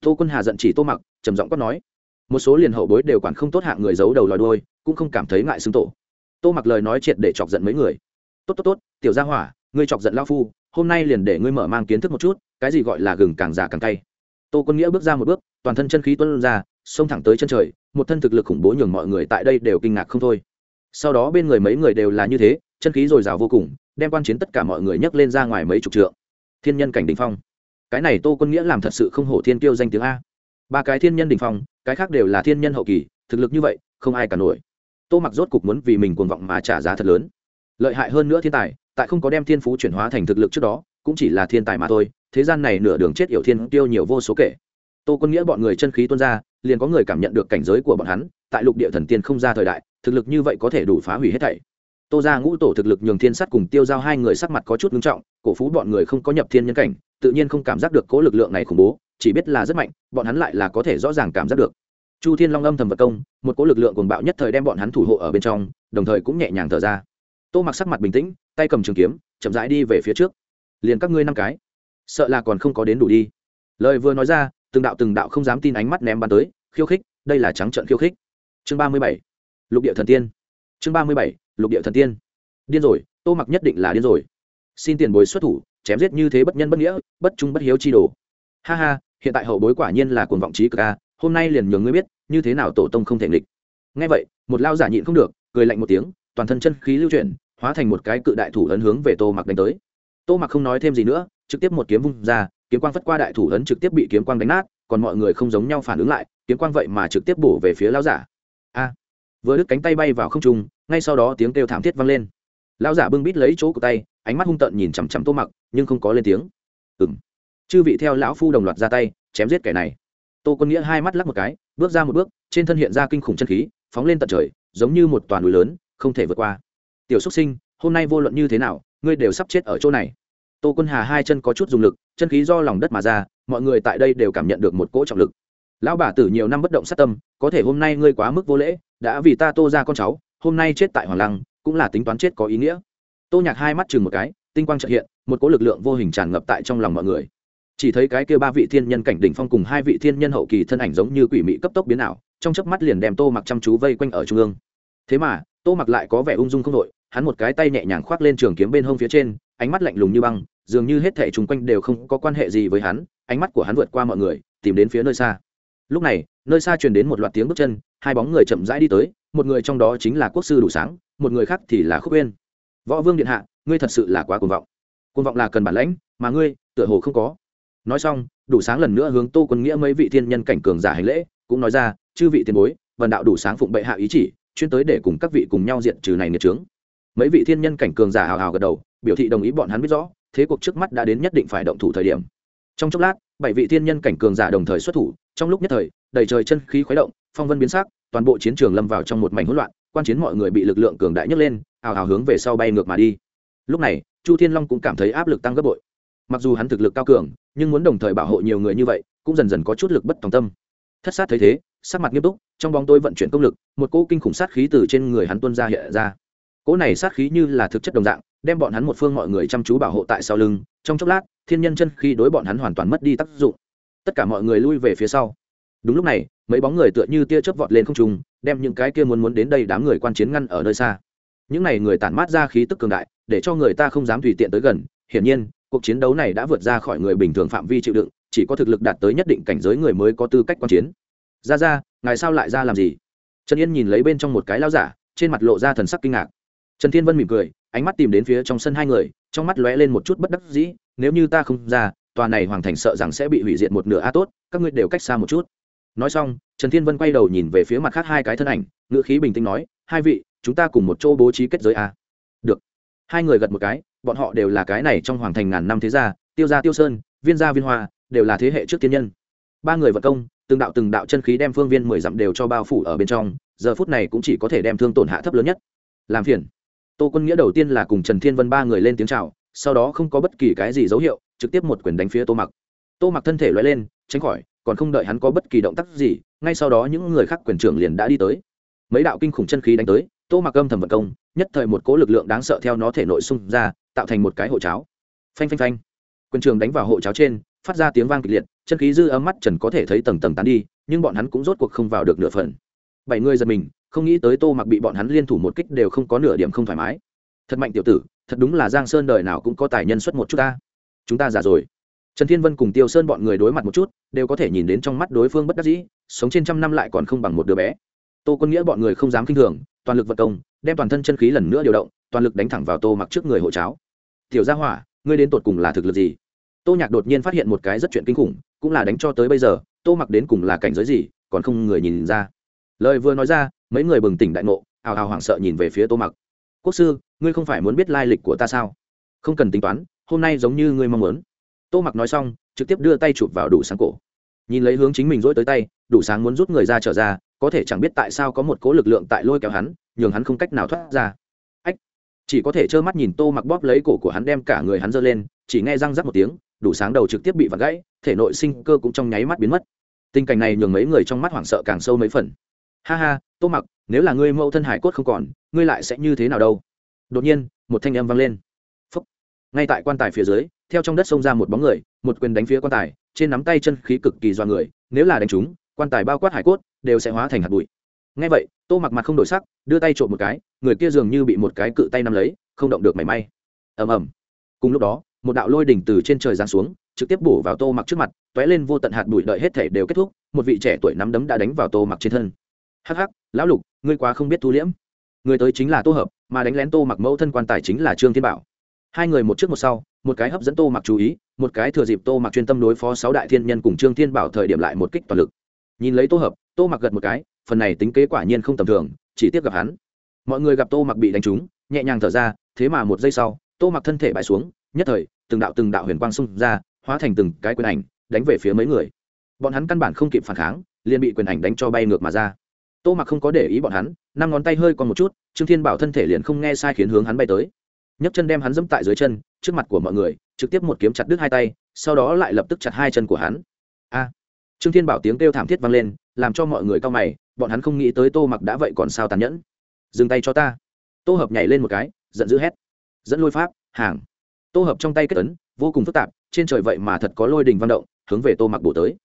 Tô quân hà giận chỉ tô mặc, trầm giọng quát nói. Một số liền hậu bối đều quản không tốt hạng người giấu đầu lòi đôi cũng không cảm thấy ngại xưng tổ. Tô mặc lời nói triệt để chọc giận mấy người. Tốt tốt tốt, tiểu gia hỏa, ngươi chọc giận lao phu, hôm nay liền để ngươi mở mang kiến thức một chút, cái gì gọi là gừng càng già càng cay tô quân nghĩa bước ra một bước, toàn thân chân khí tuân ra, xông thẳng tới chân trời, một thân thực lực khủng bố nhường mọi người tại đây đều kinh ngạc không thôi. Sau đó bên người mấy người đều là như thế, chân khí dồi dào vô cùng, đem quan chiến tất cả mọi người nhấc lên ra ngoài mấy chục trượng. Thiên nhân cảnh đ ỉ n h phong. Cái này tô quân nghĩa làm thật sự không hổ thiên kiêu danh tiếng a. Ba cái thiên nhân đ ỉ n h phong, cái khác đều là thiên nhân hậu kỳ, thực lực như vậy, không ai cả nổi. Tô mặc rốt cục muốn vì mình cuồng vọng mà trả giá thật lớn. Lợi hại hơn nữa thiên tài, tại không có đem thiên phú chuyển hóa thành thực lực trước đó, cũng chỉ là thiên tài mà thôi thế gian này nửa đường chết yểu thiên tiêu nhiều vô số kể. Tô quân nghĩa bọn người chân khí tuôn ra, liền có người cảm nhận được cảnh giới của bọn hắn, tại lục địa thần tiên không ra thời đại, thực lực như vậy có thể đủ phá hủy hết thảy. Tô ra ngũ tổ thực lực nhường thiên sắt cùng tiêu giao hai người sắc mặt có chút ngưng trọng, cổ phú bọn người không có nhập thiên nhân cảnh, tự nhiên không cảm giác được cố lực lượng này khủng bố, chỉ biết là rất mạnh, bọn hắn lại là có thể rõ ràng cảm giác được. Chu thiên long âm thầm vật công, một cố lực lượng cuồng bạo nhất thời đem bọn hắn thủ hộ ở bên trong, đồng thời cũng nhẹ nhàng thở ra. Tô mặc sắc mặt bình tĩnh, tay cầm trường kiếm, chậm rãi đi về phía trước. Liền các ngươi năm cái sợ là còn không có đến đủ đi. Lời vừa nói ra, từng đạo từng đạo không dám tin ánh mắt ném bắn tới, khiêu khích, đây là trắng trận khiêu khích. Chương ba mươi bảy, lục địa thần tiên. Chương ba mươi bảy, lục địa thần tiên. Điên rồi, tô mặc nhất định là điên rồi. Xin tiền bối xuất thủ, chém giết như thế bất nhân bất nghĩa, bất trung bất hiếu chi đồ. Ha ha, hiện tại hậu bối quả nhiên là cuồng vọng trí ca hôm nay liền nhường ngươi biết, như thế nào tổ tông không thể nghịch. Ngay vậy, một lao giả nhịn không được, cười lạnh một tiếng, toàn thân chân khí lưu chuyển, hóa thành một cái cự đại thủ ấn hướng về tô mặc đánh tới. Tô mặc không nói thêm gì nữa trực tiếp một kiếm vung ra, kiếm quang phất qua đại thủ ấn trực tiếp bị kiếm quang đánh nát, còn mọi người không giống nhau phản ứng lại, kiếm quang vậy mà trực tiếp bổ về phía lao giả. A! Vừa đứt cánh tay bay vào không trung, ngay sau đó tiếng kêu thảm thiết vang lên. Lão giả bưng bít lấy chỗ của tay, ánh mắt hung tợn nhìn chằm chằm tô mặc, nhưng không có lên tiếng. Ừng chư vị theo lão phu đồng loạt ra tay, chém giết kẻ này. Tô quân nghĩa hai mắt lắc một cái, bước ra một bước, trên thân hiện ra kinh khủng chân khí, phóng lên tận trời, giống như một toàn núi lớn, không thể vượt qua. Tiểu xúc sinh, hôm nay vô luận như thế nào, ngươi đều sắp chết ở chỗ này tô quân hà hai chân có chút dùng lực, chân khí do lòng đất mà ra, mọi người tại đây đều cảm nhận được một cỗ trọng lực. Lão bà tử nhiều năm bất động sát tâm, có thể hôm nay ngươi quá mức vô lễ, đã vì ta tô ra con cháu, hôm nay chết tại hoàng lăng, cũng là tính toán chết có ý nghĩa. Tô nhạc hai mắt chừng một cái, tinh quang trợ hiện, một cỗ lực lượng vô hình tràn ngập tại trong lòng mọi người. Chỉ thấy cái kia ba vị thiên nhân cảnh đỉnh phong cùng hai vị thiên nhân hậu kỳ thân ảnh giống như quỷ mị cấp tốc biến ảo, trong chớp mắt liền đem tô mặc chăm chú vây quanh ở trung ương. Thế mà, tô mặc lại có vẻ ung dung không đội, hắn một cái tay nhẹ nhàng khoác lên trường kiếm bên hông phía trên, ánh mắt lạnh lùng như băng dường như hết thảy chung quanh đều không có quan hệ gì với hắn, ánh mắt của hắn vượt qua mọi người, tìm đến phía nơi xa. Lúc này, nơi xa truyền đến một loạt tiếng bước chân, hai bóng người chậm rãi đi tới, một người trong đó chính là quốc sư đủ sáng, một người khác thì là khúc uyên. Võ vương điện hạ, ngươi thật sự là quá cuồng vọng. Cuồng vọng là cần bản lãnh, mà ngươi, tựa hồ không có. Nói xong, đủ sáng lần nữa hướng tô quân nghĩa mấy vị thiên nhân cảnh cường giả hành lễ, cũng nói ra, chư vị tiền bối, vần đạo đủ sáng phụng bệ hạ ý chỉ, chuyên tới để cùng các vị cùng nhau diện trừ này nghiệt trướng mấy vị thiên nhân cảnh cường giả hào hào gật đầu, biểu thị đồng ý bọn hắn biết rõ thế cuộc trước mắt đã đến nhất định phải động thủ thời điểm. Trong chốc lát, bảy vị thiên nhân cảnh cường giả đồng thời xuất thủ, trong lúc nhất thời, đầy trời chân khí khuấy động, phong vân biến sắc, toàn bộ chiến trường lâm vào trong một mảnh hỗn loạn, quan chiến mọi người bị lực lượng cường đại nhấc lên, ào ào hướng về sau bay ngược mà đi. Lúc này, chu thiên long cũng cảm thấy áp lực tăng gấp bội. Mặc dù hắn thực lực cao cường, nhưng muốn đồng thời bảo hộ nhiều người như vậy, cũng dần dần có chút lực bất tòng tâm. Thất sát thấy thế, sắc mặt nghiêm túc, trong bóng tôi vận chuyển công lực, một cỗ kinh khủng sát khí từ trên người hắn tuân ra hiện ra. Cỗ này sát khí như là thực chất đồng dạng đem bọn hắn một phương mọi người chăm chú bảo hộ tại sau lưng, trong chốc lát, thiên nhân chân khi đối bọn hắn hoàn toàn mất đi tác dụng. Tất cả mọi người lui về phía sau. Đúng lúc này, mấy bóng người tựa như tia chớp vọt lên không trung, đem những cái kia muốn muốn đến đây đám người quan chiến ngăn ở nơi xa. Những này người tản mát ra khí tức cường đại, để cho người ta không dám tùy tiện tới gần. Hiển nhiên, cuộc chiến đấu này đã vượt ra khỏi người bình thường phạm vi chịu đựng, chỉ có thực lực đạt tới nhất định cảnh giới người mới có tư cách quan chiến. Ra ra, ngài sao lại ra làm gì? Trần yên nhìn lấy bên trong một cái lao giả, trên mặt lộ ra thần sắc kinh ngạc. Trần thiên vân mỉm cười ánh mắt tìm đến phía trong sân hai người, trong mắt lóe lên một chút bất đắc dĩ, nếu như ta không ra, tòa này hoàng thành sợ rằng sẽ bị hủy diệt một nửa a tốt, các ngươi đều cách xa một chút. Nói xong, trần thiên vân quay đầu nhìn về phía mặt khác hai cái thân ảnh, ngữ khí bình tĩnh nói, hai vị, chúng ta cùng một chỗ bố trí kết giới a. Được. Hai người gật một cái, bọn họ đều là cái này trong hoàng thành ngàn năm thế gia, tiêu gia tiêu sơn, viên gia viên hoa, đều là thế hệ trước tiên nhân. Ba người vật công, từng đạo từng đạo chân khí đem phương viên mười dặm đều cho bao phủ ở bên trong, giờ phút này cũng chỉ có thể đem thương tổn hạ thấp lớn nhất. Làm phiền tô quân nghĩa đầu tiên là cùng trần thiên vân ba người lên tiếng c h à o sau đó không có bất kỳ cái gì dấu hiệu, trực tiếp một quyền đánh phía tô mặc. Tô mặc thân thể loay lên, tránh khỏi, còn không đợi hắn có bất kỳ động tác gì, ngay sau đó những người khác quyền trưởng liền đã đi tới. Mấy đạo kinh khủng chân khí đánh tới, tô mặc âm thầm vật công, nhất thời một cố lực lượng đáng sợ theo nó thể nội xung ra, tạo thành một cái hộ cháo. Phanh phanh phanh. Quyền trường đánh vào hộ cháo trên, phát ra tiếng vang kịch liệt, chân khí dư ấm mắt trần có thể thấy tầng tầng tán đi, nhưng bọn hắn cũng rốt cuộc không vào được nửa phần. Bảy người giật mình không nghĩ tới tô mặc bị bọn hắn liên thủ một kích đều không có nửa điểm không thoải mái. Thật mạnh tiểu tử, thật đúng là giang sơn đời nào cũng có tài nhân xuất một chút ta. Chúng ta già rồi. Trần thiên vân cùng tiêu sơn bọn người đối mặt một chút, đều có thể nhìn đến trong mắt đối phương bất đắc dĩ, sống trên trăm năm lại còn không bằng một đứa bé. Tô quân nghĩa bọn người không dám k i n h thường, toàn lực vật công, đem toàn thân chân khí lần nữa điều động, toàn lực đánh thẳng vào tô mặc trước người hộ cháo. Tiểu gia hỏa, ngươi đến tột cùng là thực lực gì? Tô nhạc đột nhiên phát hiện một cái rất chuyện kinh khủng, cũng là đánh cho tới bây giờ, tô mặc đến cùng là cảnh giới gì, còn không người nhìn ra. Lời vừa nói ra mấy người bừng tỉnh đại ngộ, ào ào hoảng sợ nhìn về phía tô mặc. Quốc sư, ngươi không phải muốn biết lai lịch của ta sao? Không cần tính toán, hôm nay giống như ngươi mong muốn. Tô mặc nói xong, trực tiếp đưa tay chụp vào đủ sáng cổ. Nhìn lấy hướng chính mình dỗi tới tay, đủ sáng muốn rút người ra trở ra, có thể chẳng biết tại sao có một cố lực lượng tại lôi kéo hắn, nhường hắn không cách nào thoát ra. Ách! Chỉ có thể trơ mắt nhìn tô mặc bóp lấy cổ của hắn đem cả người hắn giơ lên, chỉ nghe răng rắc một tiếng, đủ sáng đầu trực tiếp bị vặt gãy, thể nội sinh cơ cũng trong nháy mắt biến mất. Tình cảnh này nhường mấy người trong mắt hoảng sợ càng sâu mấy phần ha ha, tô mặc, nếu là ngươi mẫu thân hải cốt không còn, ngươi lại sẽ như thế nào đâu? Đột nhiên, một thanh âm vang lên. Phúc. ngay tại quan tài phía dưới, theo trong đất xông ra một bóng người, một quyền đánh phía quan tài, trên nắm tay chân khí cực kỳ do người, nếu là đánh chúng, quan tài bao quát hải cốt, đều sẽ hóa thành hạt bụi. Ngay vậy, tô mặc mặt không đổi sắc, đưa tay trộm một cái, người kia dường như bị một cái cự tay nắm lấy, không động được mảy may. Ầm ầm. Cùng lúc đó, một đạo lôi đỉnh từ trên trời giáng xuống, trực tiếp bổ vào tô mặc trước mặt t ó é lên vô tận hạt bụi đợi hết thể đều kết thúc, một vị trẻ tuổi nắm đấm đã đánh vào tô mặc trên thân hắc hắc, lão lục, ngươi quá không biết thu liễm. Người tới chính là tô hợp, mà đánh lén tô mặc mẫu thân quan tài chính là trương thiên bảo. Hai người một trước một sau, một cái hấp dẫn tô mặc chú ý, một cái thừa dịp tô mặc chuyên tâm đối phó sáu đại thiên nhân cùng trương thiên bảo thời điểm lại một kích toàn lực. Nhìn lấy tô hợp, tô mặc gật một cái, phần này tính kế quả nhiên không tầm thường, chỉ tiếp gặp hắn. Mọi người gặp tô mặc bị đánh trúng, nhẹ nhàng thở ra, thế mà một giây sau, tô mặc thân thể bại xuống, nhất thời, từng đạo từng đạo huyền quang xung ra, hóa thành từng cái quyền ảnh, đánh về phía mấy người. Bọn hắn căn bản không kịp phản kháng, liền bị quyền ảnh đánh cho bay ngược mà ra tô mặc không có để ý bọn hắn, năm ngón tay hơi còn một chút, trương thiên bảo thân thể liền không nghe sai khiến hướng hắn bay tới. Nhấc chân đem hắn dẫm tại dưới chân, trước mặt của mọi người, trực tiếp một kiếm chặt đứt hai tay, sau đó lại lập tức chặt hai chân của hắn. A! Trương thiên bảo tiếng kêu thảm thiết vang lên, làm cho mọi người cao mày, bọn hắn không nghĩ tới tô mặc đã vậy còn sao tàn nhẫn. Dừng tay cho ta. Tô hợp nhảy lên một cái, giận dữ hét. Dẫn lôi pháp, hàng. Tô hợp trong tay kết tấn vô cùng phức tạp, trên trời vậy mà thật có lôi đình văn động, hướng về tô mặc bổ tới.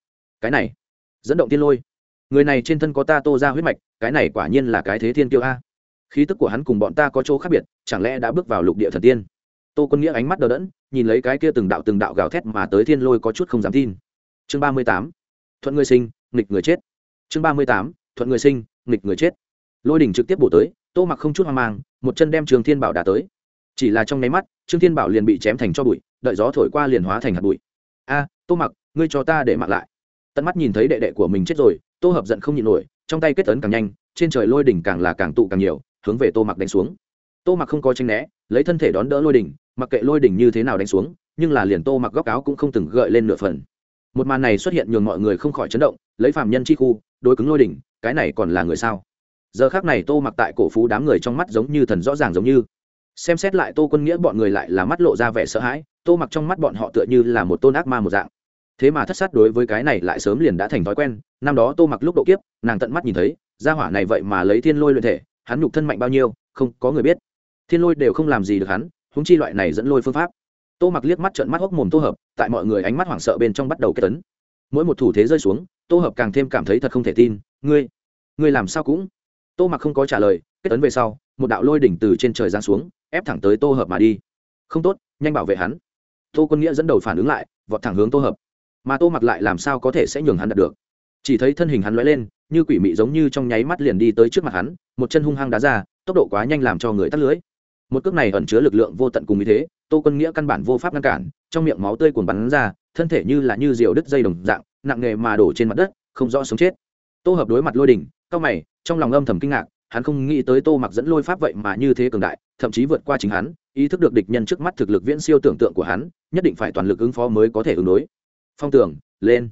Cái này, dẫn động tiên lôi người này trên thân có ta tô ra huyết mạch, cái này quả nhiên là cái thế thiên kiêu a. Khí tức của hắn cùng bọn ta có chỗ khác biệt, chẳng lẽ đã bước vào lục địa thần tiên? Tô quân nghĩa ánh mắt đờ đẫn, nhìn lấy cái kia từng đạo từng đạo gào thét mà tới thiên lôi có chút không dám tin. Chương ba mươi tám, thuận người sinh, nghịch người chết. Chương ba mươi tám, thuận người sinh, nghịch người chết. Lôi đỉnh trực tiếp bổ tới, tô mặc không chút hoang mang, một chân đem trường thiên bảo đá tới. Chỉ là trong nháy mắt trương thiên bảo liền bị chém thành cho bụi, đợi gió thổi qua liền hóa thành hạt bụi. A, tô mặc, ngươi cho ta để mặc lại. Tận mắt nhìn thấy đệ đệ của mình chết rồi tô hợp giận không nhịn nổi, trong tay kết ấn càng nhanh, trên trời lôi đỉnh càng là càng tụ càng nhiều, hướng về tô mặc đánh xuống. Tô mặc không có tranh né, lấy thân thể đón đỡ lôi đỉnh, mặc kệ lôi đỉnh như thế nào đánh xuống, nhưng là liền tô mặc góc áo cũng không từng gợi lên nửa phần. Một màn này xuất hiện nhường mọi người không khỏi chấn động, lấy phạm nhân chi khu, đối cứng lôi đỉnh, cái này còn là người sao? Giờ khác này tô mặc tại cổ phú đám người trong mắt giống như thần rõ ràng giống như. Xem xét lại tô quân nghĩa bọn người lại là mắt lộ ra vẻ sợ hãi, tô mặc trong mắt bọn họ tựa như là một tôn ác ma một dạng thế mà thất sát đối với cái này lại sớm liền đã thành thói quen, năm đó tô mặc lúc độ kiếp, nàng tận mắt nhìn thấy, gia hỏa này vậy mà lấy thiên lôi luyện thể, hắn nhục thân mạnh bao nhiêu, không có người biết. Thiên lôi đều không làm gì được hắn húng chi loại này dẫn lôi phương pháp. Tô mặc liếc mắt trợn mắt hốc mồm tô hợp, tại mọi người ánh mắt hoảng sợ bên trong bắt đầu kết tấn. Mỗi một thủ thế rơi xuống, tô hợp càng thêm cảm thấy thật không thể tin, ngươi ngươi làm sao cũng tô mặc không có trả lời, kết tấn về sau, một đạo lôi đỉnh từ trên trời giáng xuống, ép thẳng tới tô hợp mà đi. Không tốt, nhanh bảo vệ hắn. Tô quân nghĩa dẫn đầu phản ứng lại, vọt thẳng hướng tô hợp mà tô mặc lại làm sao có thể sẽ nhường hắn đạt được chỉ thấy thân hình hắn lóe lên như quỷ mị giống như trong nháy mắt liền đi tới trước mặt hắn một chân hung hăng đá ra tốc độ quá nhanh làm cho người tắt lưới một cước này ẩn chứa lực lượng vô tận cùng như thế tô quân nghĩa căn bản vô pháp ngăn cản trong miệng máu tươi cuồn bắn ra thân thể như là như diều đứt dây đồng dạng nặng nghề mà đổ trên mặt đất không rõ sống chết tô hợp đối mặt lôi đỉnh cao mày trong lòng âm thầm kinh ngạc hắn không nghĩ tới tô mặc dẫn lôi pháp vậy mà như thế cường đại thậm chí vượt qua chính hắn ý thức được địch nhân trước mắt thực lực viễn siêu tưởng tượng của hắn nhất định phải toàn lực ứng phó mới có thể ứng đối phong tưởng lên.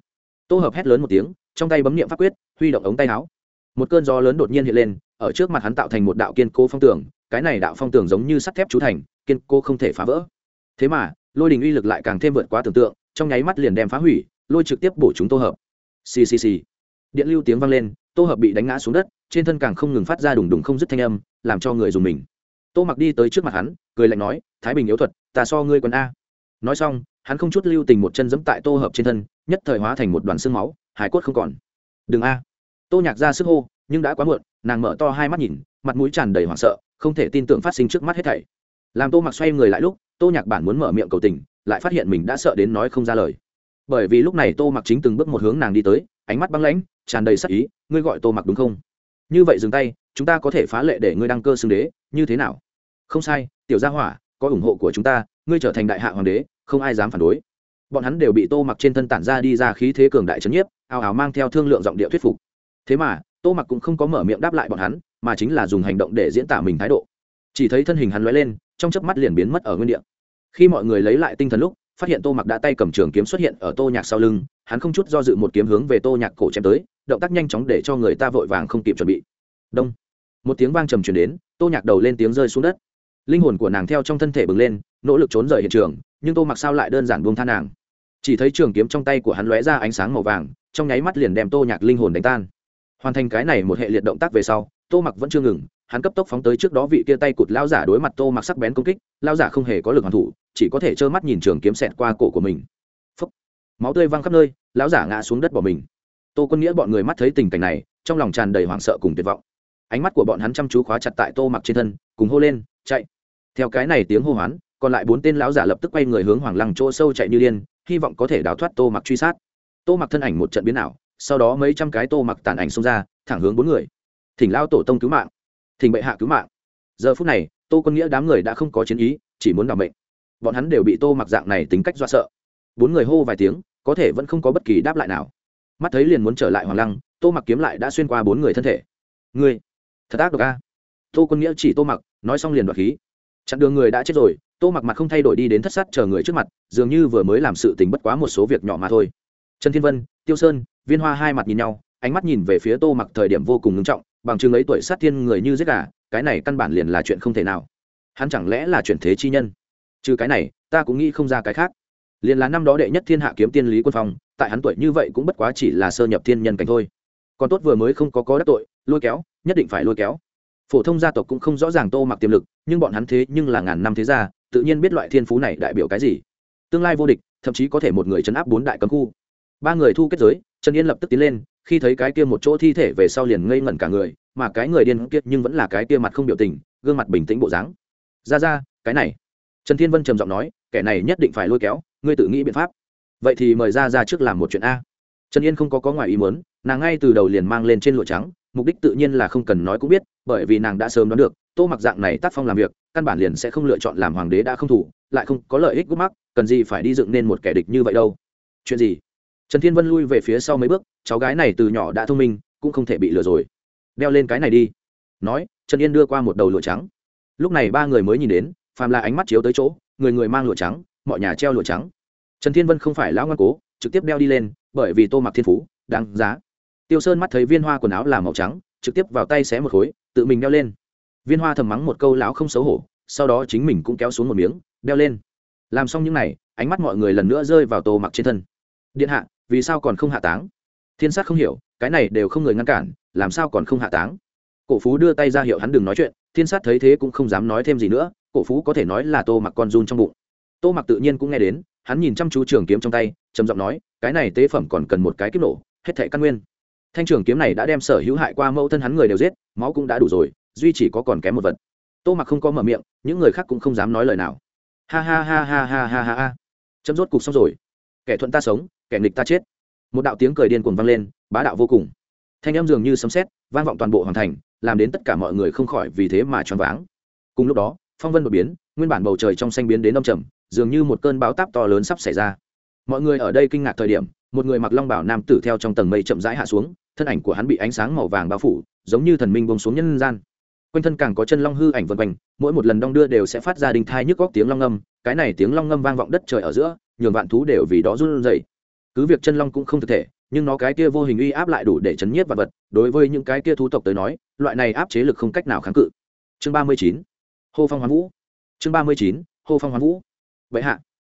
Tô hợp hét lớn một tiếng, trong tay bấm niệm pháp quyết, huy động ống tay áo. Một cơn gió lớn đột nhiên hiện lên, ở trước mặt hắn tạo thành một đạo kiên cố phong tường, cái này đạo phong tường giống như sắt thép chú thành, kiên cố không thể phá vỡ. Thế mà, lôi đình uy lực lại càng thêm vượt quá tưởng tượng, trong nháy mắt liền đem phá hủy, lôi trực tiếp bổ chúng tô hợp. Ccc điện lưu tiếng vang lên, tô hợp bị đánh ngã xuống đất, trên thân càng không ngừng phát ra đùng đùng không dứt thanh âm, làm cho người dùng mình. Tô mặc đi tới trước mặt hắn, cười lạnh nói, thái bình yếu thuật, ta so ngươi còn a. Nói xong hắn không chút lưu tình một chân giẫm tại tô hợp trên thân, nhất thời hóa thành một đoàn xương máu, hải cốt không còn. Đừng a. Tô nhạc ra sức hô, nhưng đã quá muộn, nàng mở to hai mắt nhìn, mặt mũi tràn đầy hoảng sợ, không thể tin tưởng phát sinh trước mắt hết thảy. Làm tô mặc xoay người lại lúc, tô nhạc bản muốn mở miệng cầu tình, lại phát hiện mình đã sợ đến nói không ra lời. Bởi vì lúc này tô mặc chính từng bước một hướng nàng đi tới, ánh mắt băng lãnh, tràn đầy sắc ý, ngươi gọi tô mặc đúng không? Như vậy dừng tay, chúng ta có thể phá lệ để ngươi đăng cơ xưng đế, như thế nào? Không sai, tiểu gia hỏa, có ủng hộ của chúng ta, ngươi trở thành đại hạ hoàng đế không ai dám phản đối. Bọn hắn đều bị tô mặc trên thân tản ra đi ra khí thế cường đại trấn nhiếp, ào ào mang theo thương lượng giọng điệu thuyết phục. Thế mà, tô mặc cũng không có mở miệng đáp lại bọn hắn, mà chính là dùng hành động để diễn tả mình thái độ. Chỉ thấy thân hình hắn lóe lên, trong chớp mắt liền biến mất ở nguyên địa. Khi mọi người lấy lại tinh thần lúc, phát hiện tô mặc đã tay cầm trường kiếm xuất hiện ở tô nhạc sau lưng, hắn không chút do dự một kiếm hướng về tô nhạc cổ chém tới, động tác nhanh chóng để cho người ta vội vàng không kịp chuẩn bị. Đông. Một tiếng vang trầm truyền đến, tô nhạc đầu lên tiếng rơi xuống đất. Linh hồn của nàng theo trong thân thể bừng lên, nỗ lực trốn rời hiện trường nhưng tô mặc sao lại đơn giản buông tha nàng? Chỉ thấy trường kiếm trong tay của hắn lóe ra ánh sáng màu vàng, trong nháy mắt liền đem tô nhạc linh hồn đánh tan. Hoàn thành cái này một hệ liệt động tác về sau, tô mặc vẫn chưa ngừng, hắn cấp tốc phóng tới trước đó vị kia tay cụt lao giả đối mặt tô mặc sắc bén công kích lao giả không hề có lực hoàn thủ, chỉ có thể trơ mắt nhìn trường kiếm xẹt qua cổ của mình. Phúc. máu tươi văng khắp nơi, lão giả ngã xuống đất bỏ mình. Tô quân nghĩa bọn người mắt thấy tình cảnh này, trong lòng tràn đầy hoảng sợ cùng tuyệt vọng. Ánh mắt của bọn hắn chăm chú khóa chặt tại tô mặc trên thân, cùng hô lên, chạy. Theo cái này tiếng hô hoán còn lại bốn tên lão giả lập tức quay người hướng hoàng lăng chỗ sâu chạy như điên, hy vọng có thể đào thoát tô mặc truy sát. Tô mặc thân ảnh một trận biến ảo, sau đó mấy trăm cái tô mặc tàn ảnh xông ra, thẳng hướng bốn người. Thỉnh lao tổ tông cứu mạng. Thỉnh bệ hạ cứu mạng. Giờ phút này, tô quân nghĩa đám người đã không có chiến ý, chỉ muốn đ ả o mệnh. Bọn hắn đều bị tô mặc dạng này tính cách do sợ. Bốn người hô vài tiếng, có thể vẫn không có bất kỳ đáp lại nào. Mắt thấy liền muốn trở lại hoàng lăng, tô mặc kiếm lại đã xuyên qua bốn người thân thể. Ngươi, thật ác độc a. Tô quân nghĩa chỉ tô mặc, nói xong liền đoạt khí. Chặn đường người đã chết rồi tô mặc mặt không thay đổi đi đến thất sát chờ người trước mặt, dường như vừa mới làm sự tình bất quá một số việc nhỏ mà thôi. Trần thiên vân, tiêu sơn, viên hoa hai mặt nhìn nhau, ánh mắt nhìn về phía tô mặc thời điểm vô cùng ngưng trọng, bằng chứng ấy tuổi sát thiên người như giết gà, cái này căn bản liền là chuyện không thể nào. Hắn chẳng lẽ là chuyển thế chi nhân? Trừ cái này, ta cũng nghĩ không ra cái khác. Liền là năm đó đệ nhất thiên hạ kiếm tiên lý quân phong, tại hắn tuổi như vậy cũng bất quá chỉ là sơ nhập thiên nhân cảnh thôi. Còn tốt vừa mới không có có đắc tội, lôi kéo, nhất định phải lôi kéo. Phổ thông gia tộc cũng không rõ ràng tô mặc tiềm lực, nhưng bọn hắn thế nhưng là ngàn năm thế gia tự nhiên biết loại thiên phú này đại biểu cái gì. Tương lai vô địch, thậm chí có thể một người chấn áp bốn đại cấm khu. Ba người thu kết giới, trần yên lập tức tiến lên, khi thấy cái kia một chỗ thi thể về sau liền ngây ngẩn cả người, mà cái người điên kiệt nhưng vẫn là cái kia mặt không biểu tình, gương mặt bình tĩnh bộ dáng. Ra ra, cái này. Trần thiên vân trầm giọng nói, kẻ này nhất định phải lôi kéo, ngươi tự nghĩ biện pháp. Vậy thì mời ra ra trước làm một chuyện a. Trần yên không có có ngoài ý muốn, nàng ngay từ đầu liền mang lên trên lụa trắng, mục đích tự nhiên là không cần nói cũng biết, bởi vì nàng đã sớm đoán được tô mặc dạng này tác phong làm việc, căn bản liền sẽ không lựa chọn làm hoàng đế đã không thủ, lại không có lợi ích gút mắc, cần gì phải đi dựng nên một kẻ địch như vậy đâu. Chuyện gì? Trần thiên vân lui về phía sau mấy bước, cháu gái này từ nhỏ đã thông minh, cũng không thể bị lừa rồi. Đeo lên cái này đi. Nói, trần yên đưa qua một đầu lụa trắng. Lúc này ba người mới nhìn đến, phàm là ánh mắt chiếu tới chỗ, người người mang lụa trắng, mọi nhà treo lụa trắng. Trần thiên vân không phải lão ngoan cố, trực tiếp đeo đi lên, bởi vì tô mặc thiên phú, đáng giá. Tiêu sơn mắt thấy viên hoa quần áo là màu trắng, trực tiếp vào tay xé một khối, tự mình đeo lên viên hoa thầm mắng một câu lão không xấu hổ, sau đó chính mình cũng kéo xuống một miếng, đeo lên. Làm xong những n à y ánh mắt mọi người lần nữa rơi vào tô mặc trên thân. Điện hạ, vì sao còn không hạ táng? Thiên sát không hiểu, cái này đều không người ngăn cản, làm sao còn không hạ táng? Cổ phú đưa tay ra hiệu hắn đừng nói chuyện, thiên sát thấy thế cũng không dám nói thêm gì nữa, cổ phú có thể nói là tô mặc con run trong bụng. Tô mặc tự nhiên cũng nghe đến, hắn nhìn chăm chú trường kiếm trong tay, trầm giọng nói, cái này tế phẩm còn cần một cái kiếp nổ, hết thẻ căn nguyên. Thanh trường kiếm này đã đem sở hữu hại qua mẫu thân hắn người đều giết, máu cũng đã đủ rồi duy chỉ có còn kém một vật. Tô mặc không có mở miệng, những người khác cũng không dám nói lời nào. Ha ha ha ha ha ha ha ha. Chấm rốt cục xong rồi. Kẻ thuận ta sống, kẻ nghịch ta chết. Một đạo tiếng cười điên cuồng vang lên, bá đạo vô cùng. Thanh em dường như sấm sét, vang vọng toàn bộ hoàn thành, làm đến tất cả mọi người không khỏi vì thế mà choáng váng. Cùng lúc đó, phong vân đột biến, nguyên bản bầu trời trong xanh biến đến đông trầm, dường như một cơn bão táp to lớn sắp xảy ra. Mọi người ở đây kinh ngạc thời điểm, một người mặc long bảo nam tử theo trong tầng mây chậm rãi hạ xuống, thân ảnh của hắn bị ánh sáng màu vàng bao phủ, giống như thần minh bông xuống nhân gian quanh thân càng có chân long hư ảnh vần quanh, mỗi một lần đong đưa đều sẽ phát ra đình thai nhức góc tiếng long ngâm, cái này tiếng long ngâm vang vọng đất trời ở giữa, nhường vạn thú đều vì đó run rẩy. Cứ việc chân long cũng không thực thể, nhưng nó cái kia vô hình uy áp lại đủ để chấn nhiếp vật vật, đối với những cái kia thú tộc tới nói, loại này áp chế lực không cách nào kháng cự. Chương ba mươi chín, hô phong hoán vũ. Chương ba mươi chín, hô phong hoán vũ. Vậy hạ,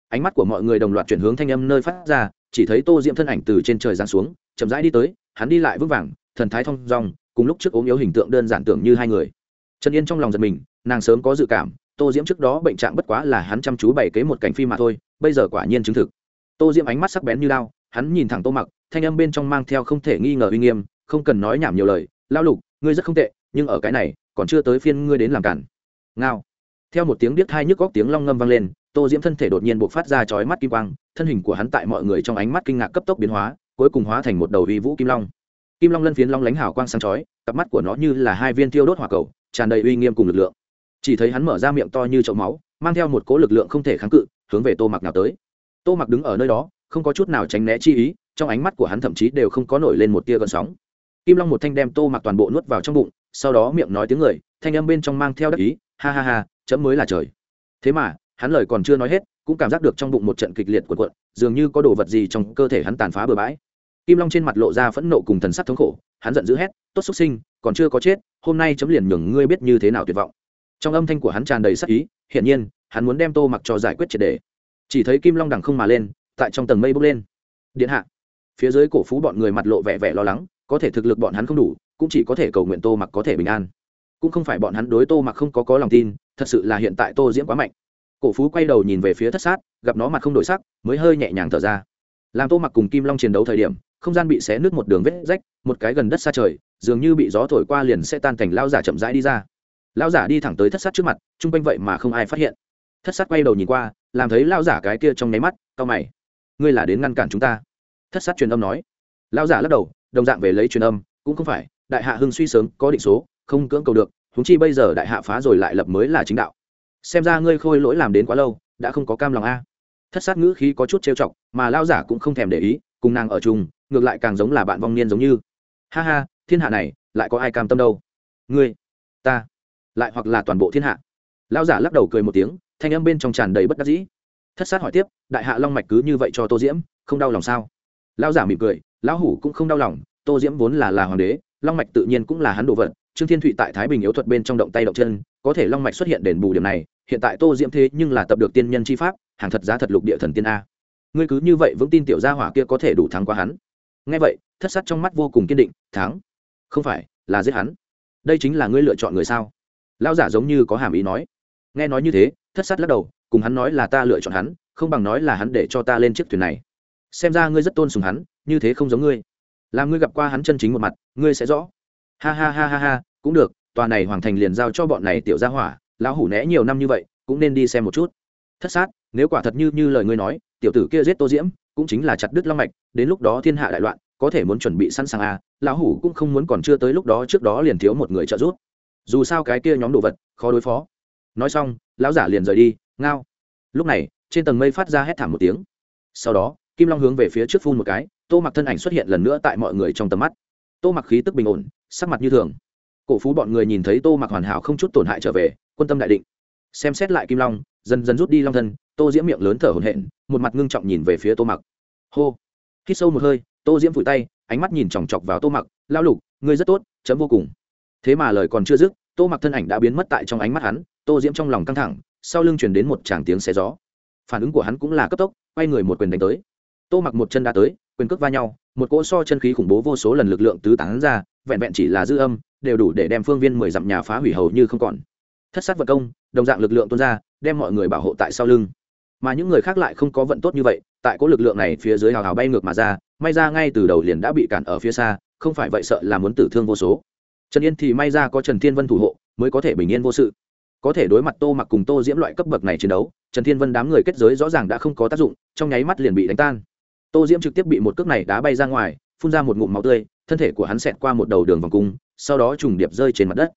ánh mắt của mọi người đồng loạt chuyển hướng thanh âm nơi phát ra, chỉ thấy tô diễm thân ảnh từ trên trời giáng xuống, chậm rãi đi tới, hắn đi lại vững vàng, thần thái thong dong, cùng lúc trước ốm yếu hình tượng đơn giản tưởng như hai người trần yên trong lòng giật mình, nàng sớm có dự cảm, tô diễm trước đó bệnh trạng bất quá là hắn chăm chú bày kế một cảnh phim mà thôi, bây giờ quả nhiên chứng thực. Tô diễm ánh mắt sắc bén như lao hắn nhìn thẳng tô mặc, thanh âm bên trong mang theo không thể nghi ngờ uy nghiêm, không cần nói nhảm nhiều lời lao lục, ngươi rất không tệ, nhưng ở cái này, còn chưa tới phiên ngươi đến làm cản. Ngao. Theo một tiếng điếc thai nhức góc tiếng long ngâm vang lên, tô diễm thân thể đột nhiên buộc phát ra chói mắt kim quang, thân hình của hắn tại mọi người trong ánh mắt kinh ngạc cấp tốc biến hóa, cuối cùng hóa thành một đầu uy vũ kim long. Kim long lân phiến long lánh hào quang sáng chói, cặp mắt của nó như là hai viên tiêu đốt hỏa cầu tràn đầy uy nghiêm cùng lực lượng. Chỉ thấy hắn mở ra miệng to như chậu máu, mang theo một cỗ lực lượng không thể kháng cự, hướng về tô mặc nào tới. Tô mặc đứng ở nơi đó, không có chút nào tránh né chi ý, trong ánh mắt của hắn thậm chí đều không có nổi lên một tia gợn sóng. Kim long một thanh đem tô mặc toàn bộ nuốt vào trong bụng, sau đó miệng nói tiếng người, thanh âm bên trong mang theo đắc ý, ha ha ha, chấm mới là trời. Thế mà, hắn lời còn chưa nói hết, cũng cảm giác được trong bụng một trận kịch liệt cuộn cuộn, dường như có đồ vật gì trong cơ thể hắn tàn phá bừa bãi. Kim long trên mặt lộ ra phẫn nộ cùng thần sắc thống khổ, hắn giận dữ hét, tốt xuất sinh còn chưa có chết, hôm nay chấm liền nhường ngươi biết như thế nào tuyệt vọng. Trong âm thanh của hắn tràn đầy sắc ý, hiển nhiên, hắn muốn đem tô mặc cho giải quyết triệt đề chỉ thấy kim long đằng không mà lên, tại trong tầng mây bốc lên. Điện hạ. Phía dưới cổ phú bọn người mặt lộ vẻ vẻ lo lắng, có thể thực lực bọn hắn không đủ, cũng chỉ có thể cầu nguyện tô mặc có thể bình an. Cũng không phải bọn hắn đối tô mặc không có có lòng tin, thật sự là hiện tại tô diễm quá mạnh. Cổ phú quay đầu nhìn về phía thất sát, gặp nó mặt không đổi sắc, mới hơi nhẹ nhàng thở ra. Làm tô mặc cùng kim long chiến đấu thời điểm không gian bị xé nước một đường vết rách, một cái gần đất xa trời, dường như bị gió thổi qua liền sẽ tan thành lao giả chậm rãi đi ra. Lao giả đi thẳng tới thất sát trước mặt, chung quanh vậy mà không ai phát hiện. Thất sát quay đầu nhìn qua, làm thấy lao giả cái kia trong nháy mắt, cau mày. Ngươi là đến ngăn cản chúng ta? Thất sát truyền âm nói. Lao giả lắc đầu, đồng dạng về lấy truyền âm, cũng không phải, đại hạ hưng suy sớm, có định số, không cưỡng cầu được húng chi bây giờ đại hạ phá rồi lại lập mới là chính đạo. Xem ra ngươi khôi lỗi làm đến quá lâu, đã không có cam lòng a. Thất sát ngữ khí có chút trêu chọc, mà lao giả cũng không thèm để ý, cùng nàng ở chung ngược lại càng giống là bạn vong niên giống như. Ha ha, thiên hạ này, lại có ai cam tâm đâu? Ngươi, ta, lại hoặc là toàn bộ thiên hạ. Lão giả lắc đầu cười một tiếng, thanh âm bên trong tràn đầy bất đắc dĩ. Thất sát hỏi tiếp, đại hạ long mạch cứ như vậy cho tô diễm, không đau lòng sao? Lão giả mỉm cười, lão hủ cũng không đau lòng, tô diễm vốn là là hoàng đế, long mạch tự nhiên cũng là hắn đồ vật. Trương thiên thụy tại thái bình yếu thuật bên trong động tay động chân, có thể long mạch xuất hiện đền bù điểm này, hiện tại tô diễm thế nhưng là tập được tiên nhân chi pháp, hàng thật giá thật lục địa thần tiên a. Ngươi cứ như vậy vững tin tiểu gia hỏa kia có thể đủ thắng qua hắn nghe vậy, thất sát trong mắt vô cùng kiên định, thắng. Không phải, là giết hắn. Đây chính là ngươi lựa chọn người sao? Lão giả giống như có hàm ý nói. Nghe nói như thế, thất sát lắc đầu, cùng hắn nói là ta lựa chọn hắn, không bằng nói là hắn để cho ta lên chiếc thuyền này. Xem ra ngươi rất tôn sùng hắn, như thế không giống ngươi. Làm ngươi gặp qua hắn chân chính một mặt, ngươi sẽ rõ. Ha ha ha ha ha, cũng được, tòa này hoàng thành liền giao cho bọn này tiểu gia hỏa, lão hủ né nhiều năm như vậy, cũng nên đi xem một chút. Thất sát nếu quả thật như như lời ngươi nói, tiểu tử kia giết tô diễm, cũng chính là chặt đứt long mạch, đến lúc đó thiên hạ đại loạn, có thể muốn chuẩn bị sẵn sàng à lão hủ cũng không muốn còn chưa tới lúc đó, trước đó liền thiếu một người trợ giúp. Dù sao cái kia nhóm đồ vật, khó đối phó. Nói xong, lão giả liền rời đi, ngao. Lúc này, trên tầng mây phát ra hét thảm một tiếng. Sau đó, kim long hướng về phía trước phun một cái, tô mặc thân ảnh xuất hiện lần nữa tại mọi người trong tầm mắt. Tô mặc khí tức bình ổn, sắc mặt như thường. Cổ phú bọn người nhìn thấy tô mặc hoàn hảo không chút tổn hại trở về, quân tâm đại định. Xem xét lại kim long, dần dần rút đi long thân tô diễm miệng lớn thở hổn hển, một mặt ngưng trọng nhìn về phía tô mặc. Hô. Hít sâu một hơi, tô diễm vùi tay, ánh mắt nhìn chòng chọc vào tô mặc lao lục, ngươi rất tốt, chấm vô cùng. Thế mà lời còn chưa dứt, tô mặc thân ảnh đã biến mất tại trong ánh mắt hắn, tô diễm trong lòng căng thẳng, sau lưng chuyển đến một tràng tiếng xe gió. Phản ứng của hắn cũng là cấp tốc, quay người một quyền đánh tới. Tô mặc một chân đã tới, quyền cước va nhau, một cỗ so chân khí khủng bố vô số lần lực lượng tứ tán ra, vẹn vẹn chỉ là dư âm, đều đủ để đem phương viên mười dặm nhà phá hủy hầu như không còn. Thất sát vật công, đồng dạng lực lượng tuôn ra, đem mọi người bảo hộ tại sau lưng mà những người khác lại không có vận tốt như vậy, tại có lực lượng này phía dưới hào hào bay ngược mà ra, may ra ngay từ đầu liền đã bị cản ở phía xa, không phải vậy sợ là muốn tử thương vô số. Trần yên thì may ra có trần thiên vân thủ hộ, mới có thể bình yên vô sự. Có thể đối mặt tô mặc cùng tô diễm loại cấp bậc này chiến đấu, trần thiên vân đám người kết giới rõ ràng đã không có tác dụng, trong nháy mắt liền bị đánh tan. Tô diễm trực tiếp bị một cước này đá bay ra ngoài, phun ra một ngụm máu tươi, thân thể của hắn xẹt qua một đầu đường vòng cung, sau đó trùng điệp rơi trên mặt đất.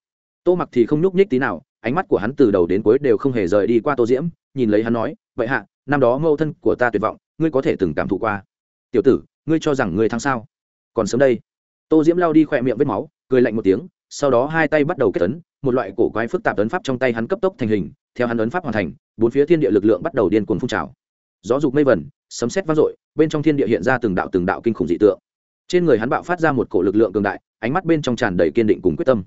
Tô mặc thì không nhúc nhích tí nào, ánh mắt của hắn từ đầu đến cuối đều không hề rời đi qua tô diễm nhìn lấy hắn nói, vậy hạ, năm đó mâu thân của ta tuyệt vọng, ngươi có thể từng cảm thụ qua. Tiểu tử, ngươi cho rằng ngươi thắng sao? Còn sớm đây. Tô diễm lao đi khỏe miệng vết máu, cười lạnh một tiếng, sau đó hai tay bắt đầu kết tấn một loại cổ quái phức tạp ấn pháp trong tay hắn cấp tốc thành hình, theo hắn ấn pháp hoàn thành, bốn phía thiên địa lực lượng bắt đầu điên cuồng phun trào. Gió dục mây vẩn sấm sét vang dội, bên trong thiên địa hiện ra từng đạo từng đạo kinh khủng dị tượng. Trên người hắn bạo phát ra một cổ lực lượng cường đại, ánh mắt bên trong tràn đầy kiên định cùng quyết tâm.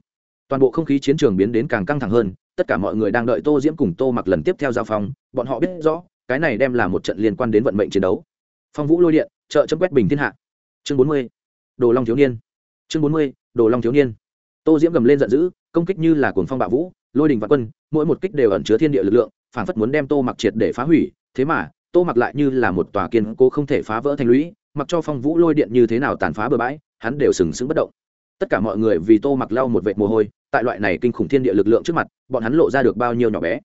Toàn bộ không khí chiến trường biến đến càng căng thẳng hơn tất cả mọi người đang đợi tô diễm cùng tô mặc lần tiếp theo giao phong, bọn họ biết rõ, cái này đem là một trận liên quan đến vận mệnh chiến đấu. Phong vũ lôi điện, trợ chấm quét bình thiên hạ. Chương bốn mươi, đồ long thiếu niên. Chương bốn mươi, đồ long thiếu niên. Tô diễm gầm lên giận dữ, công kích như là cồn phong bạo vũ, lôi đình và quân, mỗi một kích đều ẩn chứa thiên địa lực lượng, phản phất muốn đem tô mặc triệt để phá hủy, thế mà, tô mặc lại như là một tòa kiên cố không thể phá vỡ thành lũy, mặc cho phong vũ lôi điện như thế nào tàn phá bừa bãi, hắn đều sừng sững bất động tất cả mọi người vì tô mặc lau một vệt mồ hôi, tại loại này kinh khủng thiên địa lực lượng trước mặt, bọn hắn lộ ra được bao nhiêu nhỏ bé.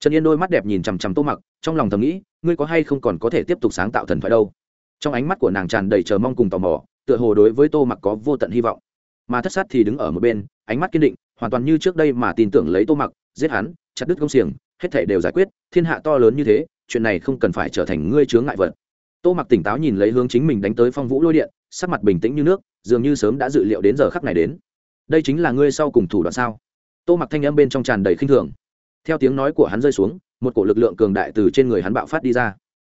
Trần yên đôi mắt đẹp nhìn chằm chằm tô mặc, trong lòng thầm nghĩ, ngươi có hay không còn có thể tiếp tục sáng tạo thần thoại đâu? Trong ánh mắt của nàng tràn đầy chờ mong cùng tò mò, tựa hồ đối với tô mặc có vô tận hy vọng. Mà thất sát thì đứng ở một bên, ánh mắt kiên định, hoàn toàn như trước đây mà tin tưởng lấy tô mặc, giết hắn, chặt đứt công xiềng, hết thể đều giải quyết, thiên hạ to lớn như thế, chuyện này không cần phải trở thành ngươi chướng ngại vật tô mặc tỉnh táo nhìn lấy hướng chính mình đánh tới phong vũ lôi điện, sắc mặt bình tĩnh như nước, dường như sớm đã dự liệu đến giờ khắc này đến. Đây chính là ngươi sau cùng thủ đoạn sao? Tô mặc thanh âm bên trong tràn đầy khinh thường. Theo tiếng nói của hắn rơi xuống, một cổ lực lượng cường đại từ trên người hắn bạo phát đi ra.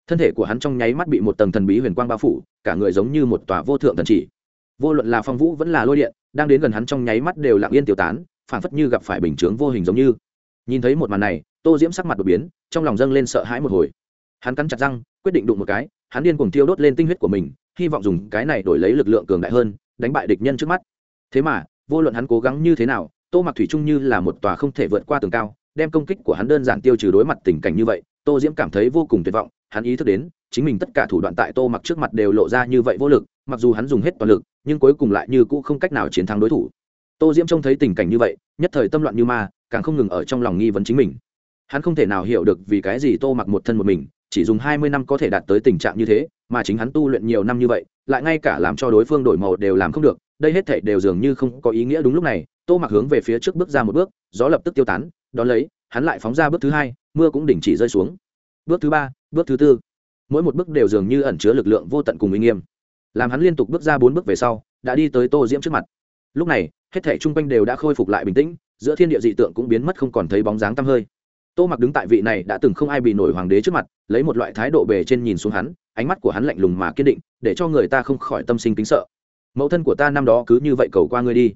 Thân thể của hắn trong nháy mắt bị một tầng thần bí huyền quang bao phủ, cả người giống như một tòa vô thượng thần chỉ. Vô luận là phong vũ vẫn là lôi điện, đang đến gần hắn trong nháy mắt đều lặng yên tiêu tán phản phất như gặp phải bình chướng vô hình giống như. Nhìn thấy một màn này, tô diễm sắc mặt đột biến, trong lòng dâng lên sợ hãi một hồi. Hắn cắn chặt răng, quyết định đụng một cái hắn điên cuồng tiêu đốt lên tinh huyết của mình, hy vọng dùng cái này đổi lấy lực lượng cường đại hơn, đánh bại địch nhân trước mắt. Thế mà, vô luận hắn cố gắng như thế nào, tô mặc thủy chung như là một tòa không thể vượt qua tường cao, đem công kích của hắn đơn giản tiêu trừ đối mặt tình cảnh như vậy, tô diễm cảm thấy vô cùng tuyệt vọng, hắn ý thức đến, chính mình tất cả thủ đoạn tại tô mặc trước mặt đều lộ ra như vậy vô lực, mặc dù hắn dùng hết toàn lực, nhưng cuối cùng lại như cũ không cách nào chiến thắng đối thủ. Tô diễm trông thấy tình cảnh như vậy, nhất thời tâm loạn như ma, càng không ngừng ở trong lòng nghi vấn chính mình. Hắn không thể nào hiểu được vì cái gì tô mặc một thân một mình chỉ dùng hai mươi năm có thể đạt tới tình trạng như thế, mà chính hắn tu luyện nhiều năm như vậy, lại ngay cả làm cho đối phương đổi màu đều làm không được, đây hết thể đều dường như không có ý nghĩa đúng lúc này, tô mặc hướng về phía trước bước ra một bước, gió lập tức tiêu tán, đón lấy, hắn lại phóng ra bước thứ hai, mưa cũng đình chỉ rơi xuống. Bước thứ ba, bước thứ tư. Mỗi một bước đều dường như ẩn chứa lực lượng vô tận cùng uy nghiêm. Làm hắn liên tục bước ra bốn bước về sau, đã đi tới tô diễm trước mặt. Lúc này, hết thể chung quanh đều đã khôi phục lại bình tĩnh, giữa thiên địa dị tượng cũng biến mất không còn thấy bóng dáng tăm hơi tô mặc đứng tại vị này đã từng không ai bị nổi hoàng đế trước mặt, lấy một loại thái độ bề trên nhìn xuống hắn, ánh mắt của hắn lạnh lùng mà kiên định, để cho người ta không khỏi tâm sinh kính sợ. Mẫu thân của ta năm đó cứ như vậy cầu qua ngươi đi.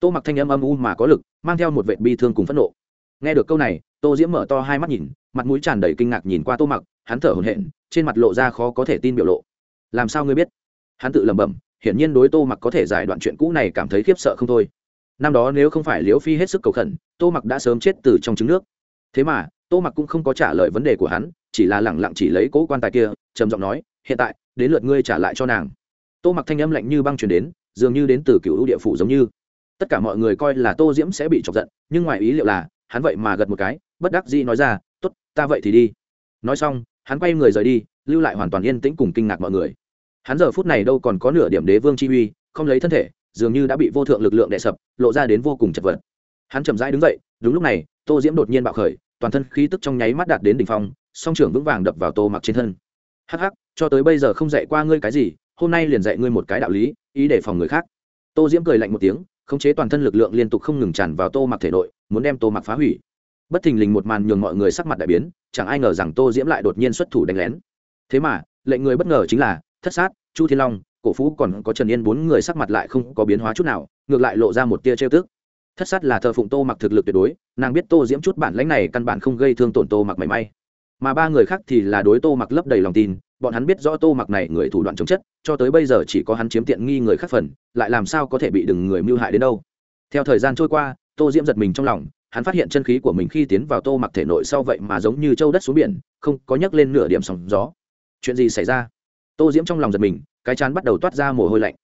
Tô mặc thanh âm âm u mà có lực, mang theo một vệ bi thương cùng phẫn nộ. Nghe được câu này, tô diễm mở to hai mắt nhìn, mặt mũi tràn đầy kinh ngạc nhìn qua tô mặc, hắn thở hổn hển, trên mặt lộ ra khó có thể tin biểu lộ. Làm sao ngươi biết? Hắn tự lẩm bẩm, hiển nhiên đối tô mặc có thể giải đoạn chuyện cũ này cảm thấy khiếp sợ không thôi. Năm đó nếu không phải liễu phi hết sức cầu khẩn, tô mặc đã sớm chết từ trong trứng nước thế mà, tô mặc cũng không có trả lời vấn đề của hắn, chỉ là lẳng lặng chỉ lấy cố quan tài kia, trầm giọng nói, hiện tại, đến lượt ngươi trả lại cho nàng. Tô mặc thanh âm lạnh như băng truyền đến, dường như đến từ cựu địa phủ giống như. Tất cả mọi người coi là tô diễm sẽ bị chọc giận, nhưng ngoài ý liệu là, hắn vậy mà gật một cái, bất đắc dĩ nói ra t ố t ta vậy thì đi. Nói xong, hắn quay người rời đi, lưu lại hoàn toàn yên tĩnh cùng kinh ngạc mọi người. Hắn giờ phút này đâu còn có nửa điểm đế vương chi uy, không lấy thân thể, dường như đã bị vô thượng lực lượng đè sập, lộ ra đến vô cùng chật vật. Hắn chậm rãi đứng dậy, đúng lúc này, tô diễm đột nhiên bạo khởi toàn thân khí tức trong nháy mắt đạt đến đỉnh phong, song trưởng vững vàng đập vào tô mặc trên thân. Hắc hắc, cho tới bây giờ không dạy qua ngươi cái gì, hôm nay liền dạy ngươi một cái đạo lý, ý để phòng người khác. Tô diễm cười lạnh một tiếng, khống chế toàn thân lực lượng liên tục không ngừng tràn vào tô mặc thể nội, muốn đem tô mặc phá hủy. Bất thình lình một màn nhường mọi người sắc mặt đại biến, chẳng ai ngờ rằng tô diễm lại đột nhiên xuất thủ đánh lén. Thế mà, lệnh người bất ngờ chính là thất sát, chu thiên long, cổ phú còn có trần yên bốn người sắc mặt lại không có biến hóa chút nào, ngược lại lộ ra một tia trêu tức. Thất sát là thờ phụng tô mặc thực lực tuyệt đối nàng biết tô diễm chút bản lãnh này căn bản không gây thương tổn tô mặc mảy may. Mà ba người khác thì là đối tô mặc lấp đầy lòng tin, bọn hắn biết rõ tô mặc này người thủ đoạn chống chất, cho tới bây giờ chỉ có hắn chiếm tiện nghi người khác phần, lại làm sao có thể bị đừng người mưu hại đến đâu. Theo thời gian trôi qua, tô diễm giật mình trong lòng, hắn phát hiện chân khí của mình khi tiến vào tô mặc thể nội sau vậy mà giống như châu đất xuống biển, không có nhấc lên nửa điểm sóng gió. Chuyện gì xảy ra? Tô diễm trong lòng giật mình, cái chán bắt đầu toát ra mồ hôi lạnh.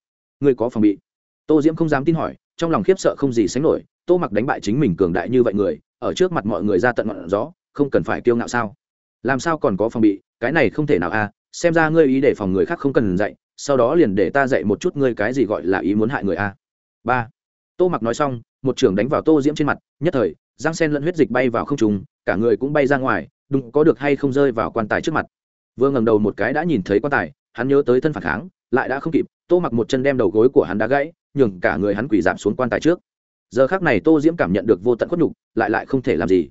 Người có phòng bị? Tô diễm không dám tin hỏi, trong lòng khiếp sợ không gì sánh nổi tô mặc đánh bại chính mình cường đại như vậy người, ở trước mặt mọi người ra tận ngọn gió, không cần phải kiêu ngạo sao? Làm sao còn có phòng bị, cái này không thể nào a à? xem ra ngươi ý để phòng người khác không cần dạy, sau đó liền để ta dạy một chút ngươi cái gì gọi là ý muốn hại người a ba. Tô mặc nói xong, một trưởng đánh vào tô diễm trên mặt, nhất thời, giang sen lẫn huyết dịch bay vào không trùng cả người cũng bay ra ngoài, đúng có được hay không rơi vào quan tài trước mặt. Vừa ngẩng đầu một cái đã nhìn thấy quan tài, hắn nhớ tới thân phản kháng, lại đã không kịp, tô mặc một chân đem đầu gối của hắn đã gãy, nhường cả người hắn quỳ giảm xuống quan tài trước giờ khác này tô diễm cảm nhận được vô tận khuất nhục, lại lại không thể làm gì.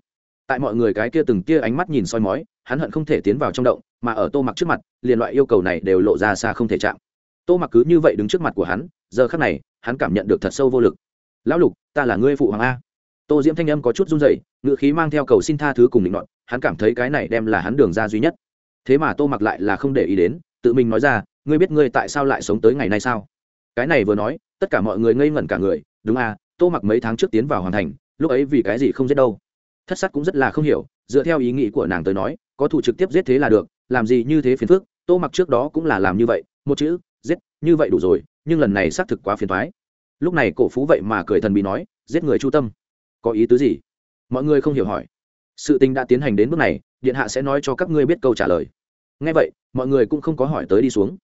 Tại mọi người cái kia từng kia ánh mắt nhìn soi mói, hắn hận không thể tiến vào trong động, mà ở tô mặc trước mặt, liền loại yêu cầu này đều lộ ra xa không thể chạm. Tô mặc cứ như vậy đứng trước mặt của hắn, giờ khác này, hắn cảm nhận được thật sâu vô lực. Lão lục, ta là ngươi phụ hoàng a. Tô diễm thanh âm có chút run rẩy, ngựa khí mang theo cầu xin tha thứ cùng định đoạn hắn cảm thấy cái này đem là hắn đường ra duy nhất. Thế mà tô mặc lại là không để ý đến, tự mình nói ra, ngươi biết ngươi tại sao lại sống tới ngày nay sao? Cái này vừa nói, tất cả mọi người ngây ngẩn cả người, đúng à tô mặc mấy tháng trước tiến vào hoàn thành, lúc ấy vì cái gì không giết đâu? Thất sát cũng rất là không hiểu, dựa theo ý nghĩ của nàng tới nói, có thủ trực tiếp giết thế là được, làm gì như thế phiền phức, tô mặc trước đó cũng là làm như vậy, một chữ, giết, như vậy đủ rồi, nhưng lần này xác thực quá phiền thoái lúc này cổ phú vậy mà cười thần bị nói, giết người chu tâm. Có ý tứ gì? Mọi người không hiểu hỏi. Sự tình đã tiến hành đến bước này, điện hạ sẽ nói cho các ngươi biết câu trả lời. Ngay vậy, mọi người cũng không có hỏi tới đi xuống.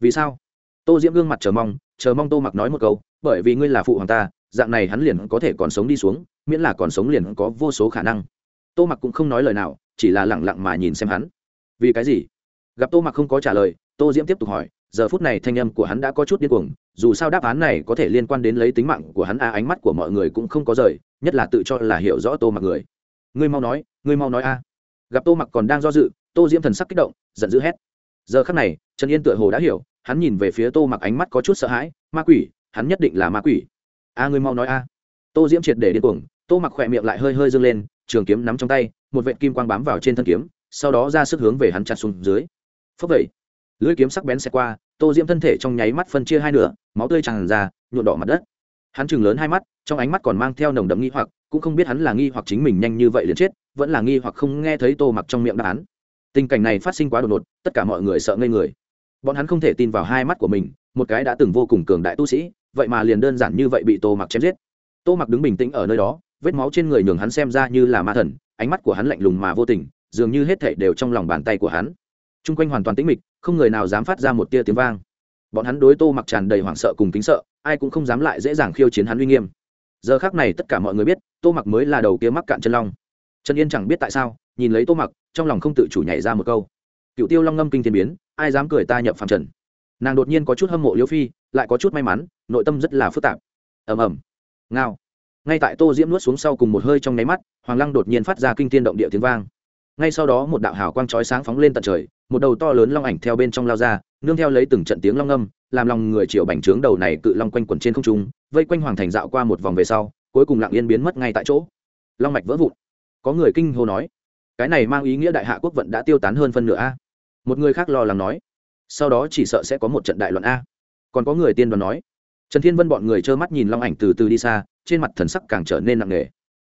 Vì sao? Tô diễm gương mặt chờ mong chờ mong tô mặc nói một câu, bởi vì ngươi là phụ hoàng ta dạng này hắn liền có thể còn sống đi xuống, miễn là còn sống liền có vô số khả năng. Tô mặc cũng không nói lời nào, chỉ là lẳng lặng mà nhìn xem hắn. Vì cái gì? Gặp tô mặc không có trả lời, tô diễm tiếp tục hỏi, giờ phút này thanh âm của hắn đã có chút điên cuồng, dù sao đáp án này có thể liên quan đến lấy tính mạng của hắn, a, ánh mắt của mọi người cũng không có rời, nhất là tự cho là hiểu rõ tô mặc người. Ngươi mau nói, ngươi mau nói a. Gặp tô mặc còn đang do dự, tô diễm thần sắc kích động, giận dữ hét. Giờ khắc này, trần yên tựa hồ đã hiểu, hắn nhìn về phía tô mặc ánh mắt có chút sợ hãi, ma quỷ, hắn nhất định là ma quỷ a, ngươi mau nói a. Tô diễm triệt để điên cuồng, tô mặc khỏe miệng lại hơi hơi dâng lên, trường kiếm nắm trong tay, một vệ kim quang bám vào trên thân kiếm, sau đó ra sức hướng về hắn chặt xuống dưới. Phấp vậy lưỡi kiếm sắc bén xẹt qua, tô diễm thân thể trong nháy mắt phân chia hai nửa, máu tươi tràn ra nhuộn đỏ mặt đất. Hắn chừng lớn hai mắt, trong ánh mắt còn mang theo nồng đậm nghi hoặc, cũng không biết hắn là nghi hoặc chính mình nhanh như vậy liền chết, vẫn là nghi hoặc không nghe thấy tô mặc trong miệng đáp án. Tình cảnh này phát sinh quá đột ngột, tất cả mọi người sợ ngây người bọn hắn không thể tin vào hai mắt của mình, một cái đã từng vô cùng cường đại tu sĩ, vậy mà liền đơn giản như vậy bị tô mặc chém giết. Tô mặc đứng bình tĩnh ở nơi đó, vết máu trên người nhường hắn xem ra như là ma thần, ánh mắt của hắn lạnh lùng mà vô tình, dường như hết thảy đều trong lòng bàn tay của hắn. T r u n g quanh hoàn toàn tĩnh mịch, không người nào dám phát ra một tia tiếng vang. Bọn hắn đối tô mặc tràn đầy hoảng sợ cùng kính sợ, ai cũng không dám lại dễ dàng khiêu chiến hắn uy nghiêm. Giờ khác này tất cả mọi người biết, tô mặc mới là đầu kia mắc cạn chân long. Trần yên chẳng biết tại sao, nhìn lấy tô mặc, trong lòng không tự chủ nhảy ra một câu. Cựu tiêu long ngâm kinh thiên biến ai dám cười ta nhập phàm trần. Nàng đột nhiên có chút hâm mộ liêu phi, lại có chút may mắn, nội tâm rất là phức tạp. Ầm ầm. Ngao. Ngay tại tô diễm nuốt xuống sau cùng một hơi trong nháy mắt, hoàng lăng đột nhiên phát ra kinh tiên động địa tiếng vang. Ngay sau đó một đạo hào quang chói sáng phóng lên tận trời, một đầu to lớn long ảnh theo bên trong lao ra, nương theo lấy từng trận tiếng long âm làm lòng người triệu bành trướng đầu này cự long quanh quẩn trên không trung, vây quanh hoàng thành dạo qua một vòng về sau, cuối cùng lặng yên biến mất ngay tại chỗ. Long mạch vỡ vụn. Có người kinh hô nói, cái này mang ý nghĩa đại hạ quốc vận đã tiêu tán hơn phân nửa a một người khác lo lắng nói, sau đó chỉ sợ sẽ có một trận đại loạn a. Còn có người tiên đoán nói, trần thiên vân bọn người trơ mắt nhìn long ảnh từ từ đi xa, trên mặt thần sắc càng trở nên nặng nề.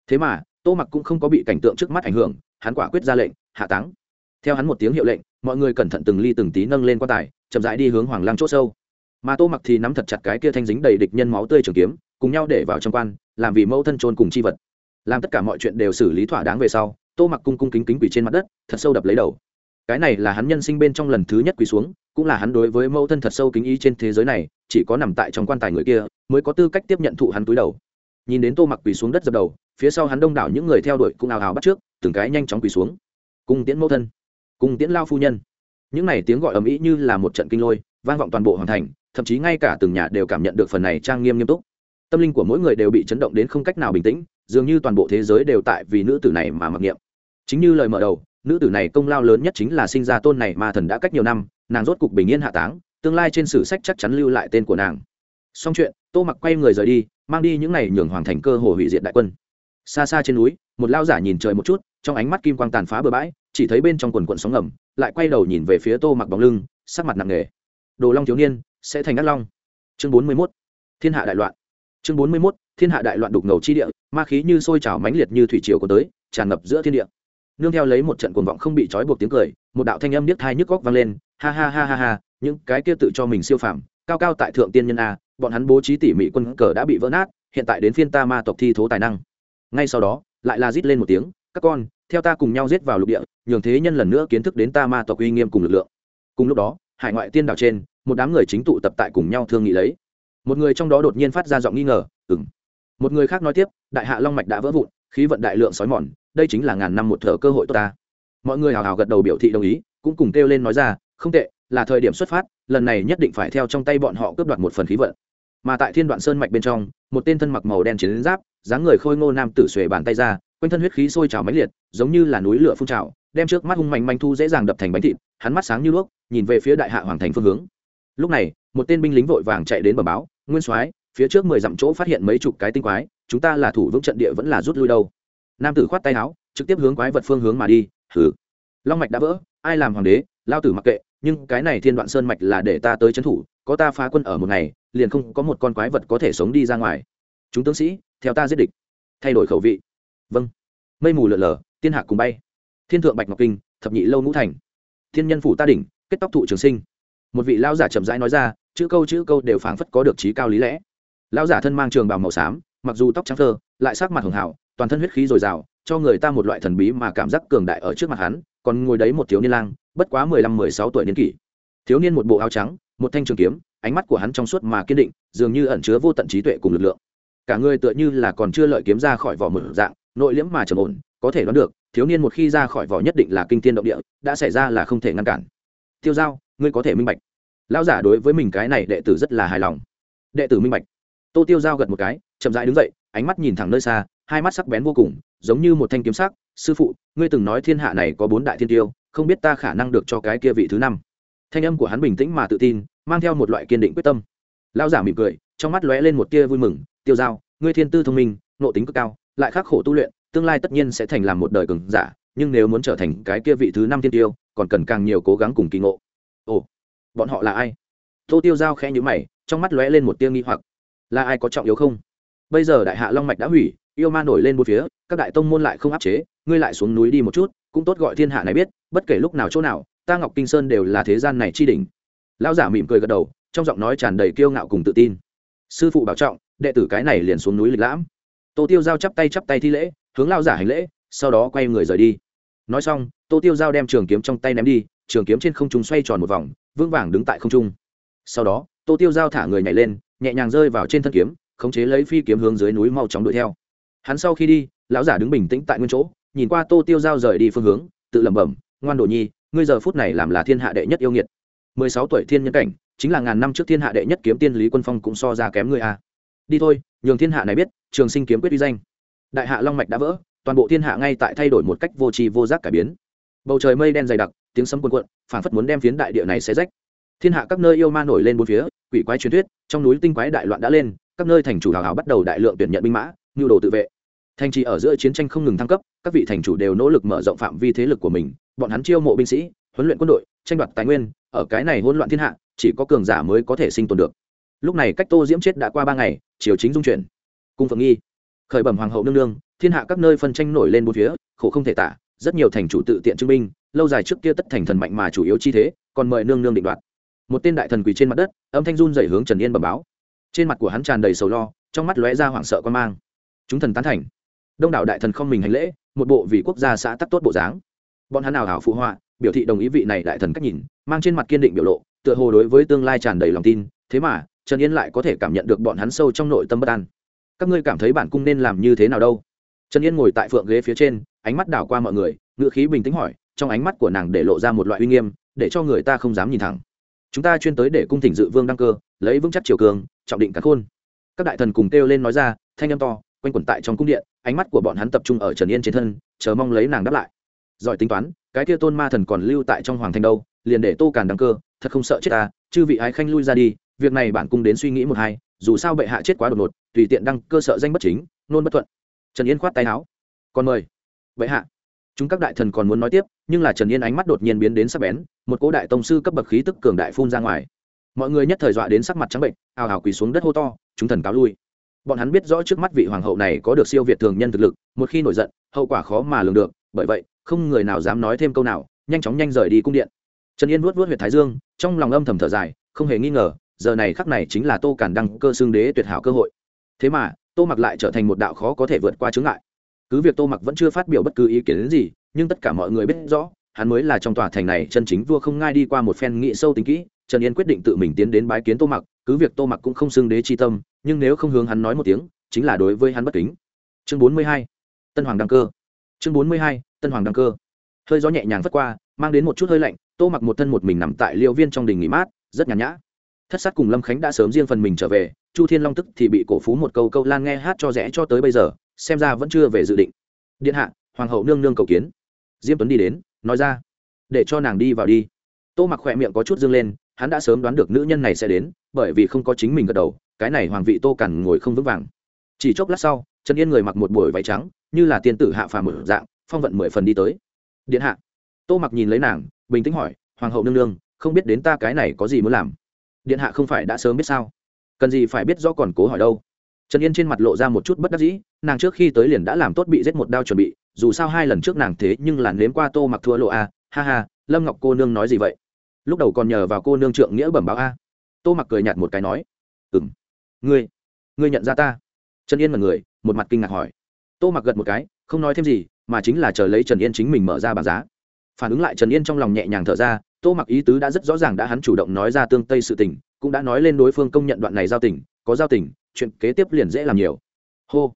Thế mà, tô mặc cũng không có bị cảnh tượng trước mắt ảnh hưởng, hắn quả quyết ra lệnh, hạ táng. Theo hắn một tiếng hiệu lệnh, mọi người cẩn thận từng ly từng tí nâng lên quan tài, chậm rãi đi hướng hoàng lăng c h ỗ sâu. Mà tô mặc thì nắm thật chặt cái kia thanh dính đầy địch nhân máu tươi trường kiếm, cùng nhau để vào trong quan, làm vì mẫu thân trôn cùng chi vật. Làm tất cả mọi chuyện đều xử lý thỏa đáng về sau, tô mặc cung cung kính kính quỷ trên mặt đất, thật sâu đập lấy đầu cái này là hắn nhân sinh bên trong lần thứ nhất quỳ xuống, cũng là hắn đối với mẫu thân thật sâu kính ý trên thế giới này, chỉ có nằm tại trong quan tài người kia, mới có tư cách tiếp nhận thụ hắn túi đầu. Nhìn đến tô mặc quỳ xuống đất dập đầu, phía sau hắn đông đảo những người theo đuổi cũng ào ào bắt trước, từng cái nhanh chóng quỳ xuống. Cung tiễn mẫu thân, cung tiễn lao phu nhân. Những này tiếng gọi ầm ĩ như là một trận kinh lôi, vang vọng toàn bộ hoàn thành, thậm chí ngay cả từng nhà đều cảm nhận được phần này trang nghiêm nghiêm túc. Tâm linh của mỗi người đều bị chấn động đến không cách nào bình tĩnh, dường như toàn bộ thế giới đều tại vì nữ tử này mà mặc niệm. Chính như lời mở đầu nữ tử này công lao lớn nhất chính là sinh ra tôn này mà thần đã cách nhiều năm, nàng rốt cục bình yên hạ táng, tương lai trên sử sách chắc chắn lưu lại tên của nàng. Xong chuyện, tô mặc quay người rời đi, mang đi những này nhường hoàng thành cơ hồ hủy diệt đại quân. Xa xa trên núi, một lao giả nhìn trời một chút, trong ánh mắt kim quang tàn phá bừa bãi, chỉ thấy bên trong quần quận sóng ngầm, lại quay đầu nhìn về phía tô mặc bóng lưng, sắc mặt nặng nề. Đồ long thiếu niên, sẽ thành ác long. Chương bốn mươi mốt, thiên hạ đại loạn. Chương bốn mươi mốt, thiên hạ đại loạn đục ngầu chi địa, ma khí như sôi trào mãnh liệt như thủy triều có tới, tràn ngập giữa thiên địa nương theo lấy một trận cuồng vọng không bị trói buộc tiếng cười, một đạo thanh âm điếc thai nhức góc vang lên, ha ha ha ha ha, những cái kia tự cho mình siêu phàm, cao cao tại thượng tiên nhân a, bọn hắn bố trí tỉ mỉ quân cờ đã bị vỡ nát, hiện tại đến phiên ta ma tộc thi thố tài năng. Ngay sau đó, lại là rít lên một tiếng, các con, theo ta cùng nhau giết vào lục địa, nhường thế nhân lần nữa kiến thức đến ta ma tộc uy nghiêm cùng lực lượng. Cùng lúc đó, hải ngoại tiên đảo trên, một đám người chính tụ tập tại cùng nhau thương nghị lấy. Một người trong đó đột nhiên phát ra giọng nghi ngờ ừng một người khác nói tiếp, đại hạ long mạch đã vỡ vụn, khí vận đại lượng sói mòn đây chính là ngàn năm một thở cơ hội tốt ta. Mọi người hào hào gật đầu biểu thị đồng ý, cũng cùng kêu lên nói ra, không tệ, là thời điểm xuất phát, lần này nhất định phải theo trong tay bọn họ cướp đoạt một phần khí vận. Mà tại thiên đoạn sơn mạch bên trong, một tên thân mặc màu đen chiến giáp, dáng người khôi ngô nam tử xuề bàn tay ra, quanh thân huyết khí sôi trào mãnh liệt, giống như là núi lửa phun trào, đem trước mắt hung mạnh manh thu dễ dàng đập thành bánh thịt, hắn mắt sáng như đuốc, nhìn về phía đại hạ hoàng thành phương hướng. Lúc này, một tên binh lính vội vàng chạy đến bờ báo, nguyên soái, phía trước mười dặm chỗ phát hiện mấy chục cái tinh quái, chúng ta là thủ vững trận địa vẫn là rút lui đâu? Nam tử khoát tay áo, trực tiếp hướng quái vật phương hướng mà đi thử long mạch đã vỡ, ai làm hoàng đế, lao tử mặc kệ, nhưng cái này thiên đoạn sơn mạch là để ta tới trấn thủ, có ta phá quân ở một ngày, liền không có một con quái vật có thể sống đi ra ngoài. Chúng tướng sĩ, theo ta giết địch. Thay đổi khẩu vị. Vâng. Mây mù lợn lờ tiên hạc cùng bay. Thiên thượng bạch ngọc kinh, thập nhị lâu ngũ thành. Thiên nhân phủ ta đỉnh, kết tóc thụ trường sinh. Một vị lao giả chậm rãi nói ra, chữ câu chữ câu đều phảng phất có được trí cao lý lẽ. Lao giả thân mang trường bào màu xám, mặc dù tóc trắng thơ lại sắc mặt hường hảo toàn thân huyết khí dồi dào, cho người ta một loại thần bí mà cảm giác cường đại ở trước mặt hắn, còn ngồi đấy một thiếu niên lang, bất quá mười lăm, mười sáu tuổi niên kỷ. Thiếu niên một bộ áo trắng, một thanh trường kiếm, ánh mắt của hắn trong suốt mà kiên định, dường như ẩn chứa vô tận trí tuệ cùng lực lượng. Cả người tựa như là còn chưa lợi kiếm ra khỏi vỏ mở dạng, nội liễm mà trầm ổn, có thể đoán được, thiếu niên một khi ra khỏi vỏ nhất định là kinh thiên động địa, đã xảy ra là không thể ngăn cản. Tiêu giao, ngươi có thể minh bạch. Lão giả đối với mình cái này đệ tử rất là hài lòng. Đệ tử minh bạch. Tô tiêu giao gật một cái, chậm rãi đứng dậy, ánh mắt nhìn thẳng nơi xa hai mắt sắc bén vô cùng, giống như một thanh kiếm sắc. Sư phụ, ngươi từng nói thiên hạ này có bốn đại thiên tiêu, không biết ta khả năng được cho cái kia vị thứ năm. Thanh âm của hắn bình tĩnh mà tự tin, mang theo một loại kiên định quyết tâm. Lão giả mỉm cười, trong mắt lóe lên một tia vui mừng. Tiêu giao, ngươi thiên tư thông minh, nộ tính cực cao, lại khắc khổ tu luyện, tương lai tất nhiên sẽ thành làm một đời cường giả, nhưng nếu muốn trở thành cái kia vị thứ năm thiên tiêu, còn cần càng nhiều cố gắng cùng kỳ ngộ. Ồ, bọn họ là ai? Tô tiêu giao khẽ nhữ mày, trong mắt lóe lên một tia nghi hoặc. Là ai có trọng yếu không? Bây giờ đại hạ long mạch đã hủy yêu ma nổi lên một phía, các đại tông môn lại không áp chế, ngươi lại xuống núi đi một chút, cũng tốt gọi thiên hạ này biết, bất kể lúc nào chỗ nào, ta ngọc kinh sơn đều là thế gian này chi đỉnh. Lão giả mỉm cười gật đầu, trong giọng nói tràn đầy kiêu ngạo cùng tự tin. Sư phụ bảo trọng, đệ tử cái này liền xuống núi lịch lãm. Tô tiêu giao chắp tay chắp tay thi lễ, hướng lao giả hành lễ, sau đó quay người rời đi. Nói xong, tô tiêu giao đem trường kiếm trong tay ném đi, trường kiếm trên không trung xoay tròn một vòng, vững vàng đứng tại không trung. Sau đó, tô tiêu giao thả người nhảy lên, nhẹ nhàng rơi vào trên thân kiếm, khống chế lấy phi kiếm hướng dưới núi mau chóng đuổi theo hắn sau khi đi, lão giả đứng bình tĩnh tại nguyên chỗ, nhìn qua tô tiêu giao rời đi phương hướng, tự lẩm bẩm, ngoan đồ nhi, ngươi giờ phút này làm là thiên hạ đệ nhất yêu nghiệt. Mười sáu tuổi thiên nhân cảnh, chính là ngàn năm trước thiên hạ đệ nhất kiếm tiên lý quân phong cũng so ra kém ngươi a. Đi thôi, nhường thiên hạ này biết, trường sinh kiếm quyết uy danh. Đại hạ long mạch đã vỡ, toàn bộ thiên hạ ngay tại thay đổi một cách vô tri vô giác cải biến. Bầu trời mây đen dày đặc, tiếng sấm cuồn cuộn, phảng phất muốn đem phiến đại địa này xé rách. Thiên hạ các nơi yêu ma nổi lên bốn phía, quỷ quái truyền thuyết, trong núi tinh quái đại loạn đã lên, các nơi thành chủ hào hào bắt đầu đại lượng tuyển nhận binh mã nhu đồ tự vệ. Thành trì ở giữa chiến tranh không ngừng thăng cấp, các vị thành chủ đều nỗ lực mở rộng phạm vi thế lực của mình, bọn hắn chiêu mộ binh sĩ, huấn luyện quân đội, tranh đoạt tài nguyên, ở cái này hỗn loạn thiên hạ, chỉ có cường giả mới có thể sinh tồn được. Lúc này cách tô diễm chết đã qua ba ngày, triều chính dung chuyển. Cung phượng nghi, khởi bẩm hoàng hậu nương nương, thiên hạ các nơi phân tranh nổi lên bốn phía, khổ không thể tả, rất nhiều thành chủ tự tiện chứng minh, lâu dài trước kia tất thành thần mạnh mà chủ yếu chi thế, còn mời nương nương định đoạt. Một tên đại thần quỳ trên mặt đất, âm thanh run dày hướng trần yên bẩm báo. Trên mặt của hắn tràn đầy sầu lo, trong mắt lóe ra hoảng sợ quan mang chúng thần tán thành. Đông đảo đại thần không mình hành lễ, một bộ vị quốc gia xã tắc tốt bộ dáng. Bọn hắn nào hảo phụ họa, biểu thị đồng ý vị này đại thần cách nhìn, mang trên mặt kiên định biểu lộ, tựa hồ đối với tương lai tràn đầy lòng tin, thế mà, trần yên lại có thể cảm nhận được bọn hắn sâu trong nội tâm bất an. Các ngươi cảm thấy bản cung nên làm như thế nào đâu? Trần yên ngồi tại phượng ghế phía trên, ánh mắt đảo qua mọi người ngự khí bình tĩnh hỏi, trong ánh mắt của nàng để lộ ra một loại uy nghiêm, để cho người ta không dám nhìn thẳng. Chúng ta chuyên tới để cung thỉnh dự vương đăng cơ, lấy vững chắc triều cường, trọng định cắn khôn. Các đại thần cùng kêu lên nói ra, thanh âm to quanh quẩn tại trong cung điện, ánh mắt của bọn hắn tập trung ở trần yên trên thân, chờ mong lấy nàng đáp lại. Giỏi tính toán, cái kia tôn ma thần còn lưu tại trong hoàng thành đâu, liền để tô càn đăng cơ, thật không sợ chết ta, chư vị ái khanh lui ra đi, việc này bản cung đến suy nghĩ một hai, dù sao bệ hạ chết quá đột ngột, tùy tiện đăng cơ sợ danh bất chính, nôn bất thuận. Trần yên khoát tay áo. Còn mời. Bệ hạ. Chúng các đại thần còn muốn nói tiếp, nhưng là trần yên ánh mắt đột nhiên biến đến sắc bén, một cỗ đại tông sư cấp bậc khí tức cường đại phun ra ngoài. Mọi người nhất thời dọa đến sắc mặt trắng bệnh, ào ào quỳ xuống đất hô to, chúng thần cáo lui bọn hắn biết rõ trước mắt vị hoàng hậu này có được siêu việt thường nhân thực lực, một khi nổi giận, hậu quả khó mà lường được, bởi vậy, không người nào dám nói thêm câu nào, nhanh chóng nhanh rời đi cung điện. Trần yên vuốt vuốt huyệt thái dương, trong lòng âm thầm thở dài, không hề nghi ngờ, giờ này khắc này chính là tô cản đăng cơ xương đế tuyệt hảo cơ hội. Thế mà, tô mặc lại trở thành một đạo khó có thể vượt qua chướng ngại. Cứ việc tô mặc vẫn chưa phát biểu bất cứ ý kiến gì, nhưng tất cả mọi người biết rõ, hắn mới là trong tòa thành này chân chính vua không ngai đi qua một phen nghị sâu tính kỹ. Trần yên quyết định tự mình tiến đến bái kiến tô mặc cứ việc tô mặc cũng không xưng đế chi tâm, nhưng nếu không hướng hắn nói một tiếng, chính là đối với hắn bất kính. Chương bốn mươi hai, tân hoàng đăng cơ. Chương bốn mươi hai, tân hoàng đăng cơ. Hơi gió nhẹ nhàng vất qua, mang đến một chút hơi lạnh, tô mặc một thân một mình nằm tại liêu viên trong đình nghỉ mát, rất nhàn nhã. Thất sát cùng lâm khánh đã sớm riêng phần mình trở về, chu thiên long tức thì bị cổ phú một câu câu lan nghe hát cho rẽ cho tới bây giờ, xem ra vẫn chưa về dự định. Điện hạ, hoàng hậu nương nương cầu kiến. Diêm tuấn đi đến, nói ra, để cho nàng đi vào đi. Tô mặc khỏe miệng có chút dương lên, hắn đã sớm đoán được nữ nhân này sẽ đến bởi vì không có chính mình gật đầu, cái này hoàng vị tô cằn ngồi không vững vàng. Chỉ chốc lát sau, trần yên người mặc một buổi váy trắng, như là tiên tử hạ phàm mở dạng, phong vận mười phần đi tới. Điện hạ. Tô mặc nhìn lấy nàng, bình tĩnh hỏi, hoàng hậu nương nương, không biết đến ta cái này có gì muốn làm? Điện hạ không phải đã sớm biết sao? Cần gì phải biết do còn cố hỏi đâu. Trần yên trên mặt lộ ra một chút bất đắc dĩ, nàng trước khi tới liền đã làm tốt bị giết một đao chuẩn bị, dù sao hai lần trước nàng thế nhưng là nếm qua tô mặc thua lộ a, ha ha, lâm ngọc cô nương nói gì vậy? Lúc đầu còn nhờ vào cô nương trượng nghĩa bẩm báo a tô mặc cười nhạt một cái nói ừ m ngươi ngươi nhận ra ta? Trần yên mật người, một mặt kinh ngạc hỏi. Tô mặc gật một cái, không nói thêm gì, mà chính là chờ lấy trần yên chính mình mở ra bảng giá. Phản ứng lại trần yên trong lòng nhẹ nhàng thở ra, tô mặc ý tứ đã rất rõ ràng đã hắn chủ động nói ra tương tây sự tình, cũng đã nói lên đối phương công nhận đoạn này giao tình, có giao tình, chuyện kế tiếp liền dễ làm nhiều. Hô.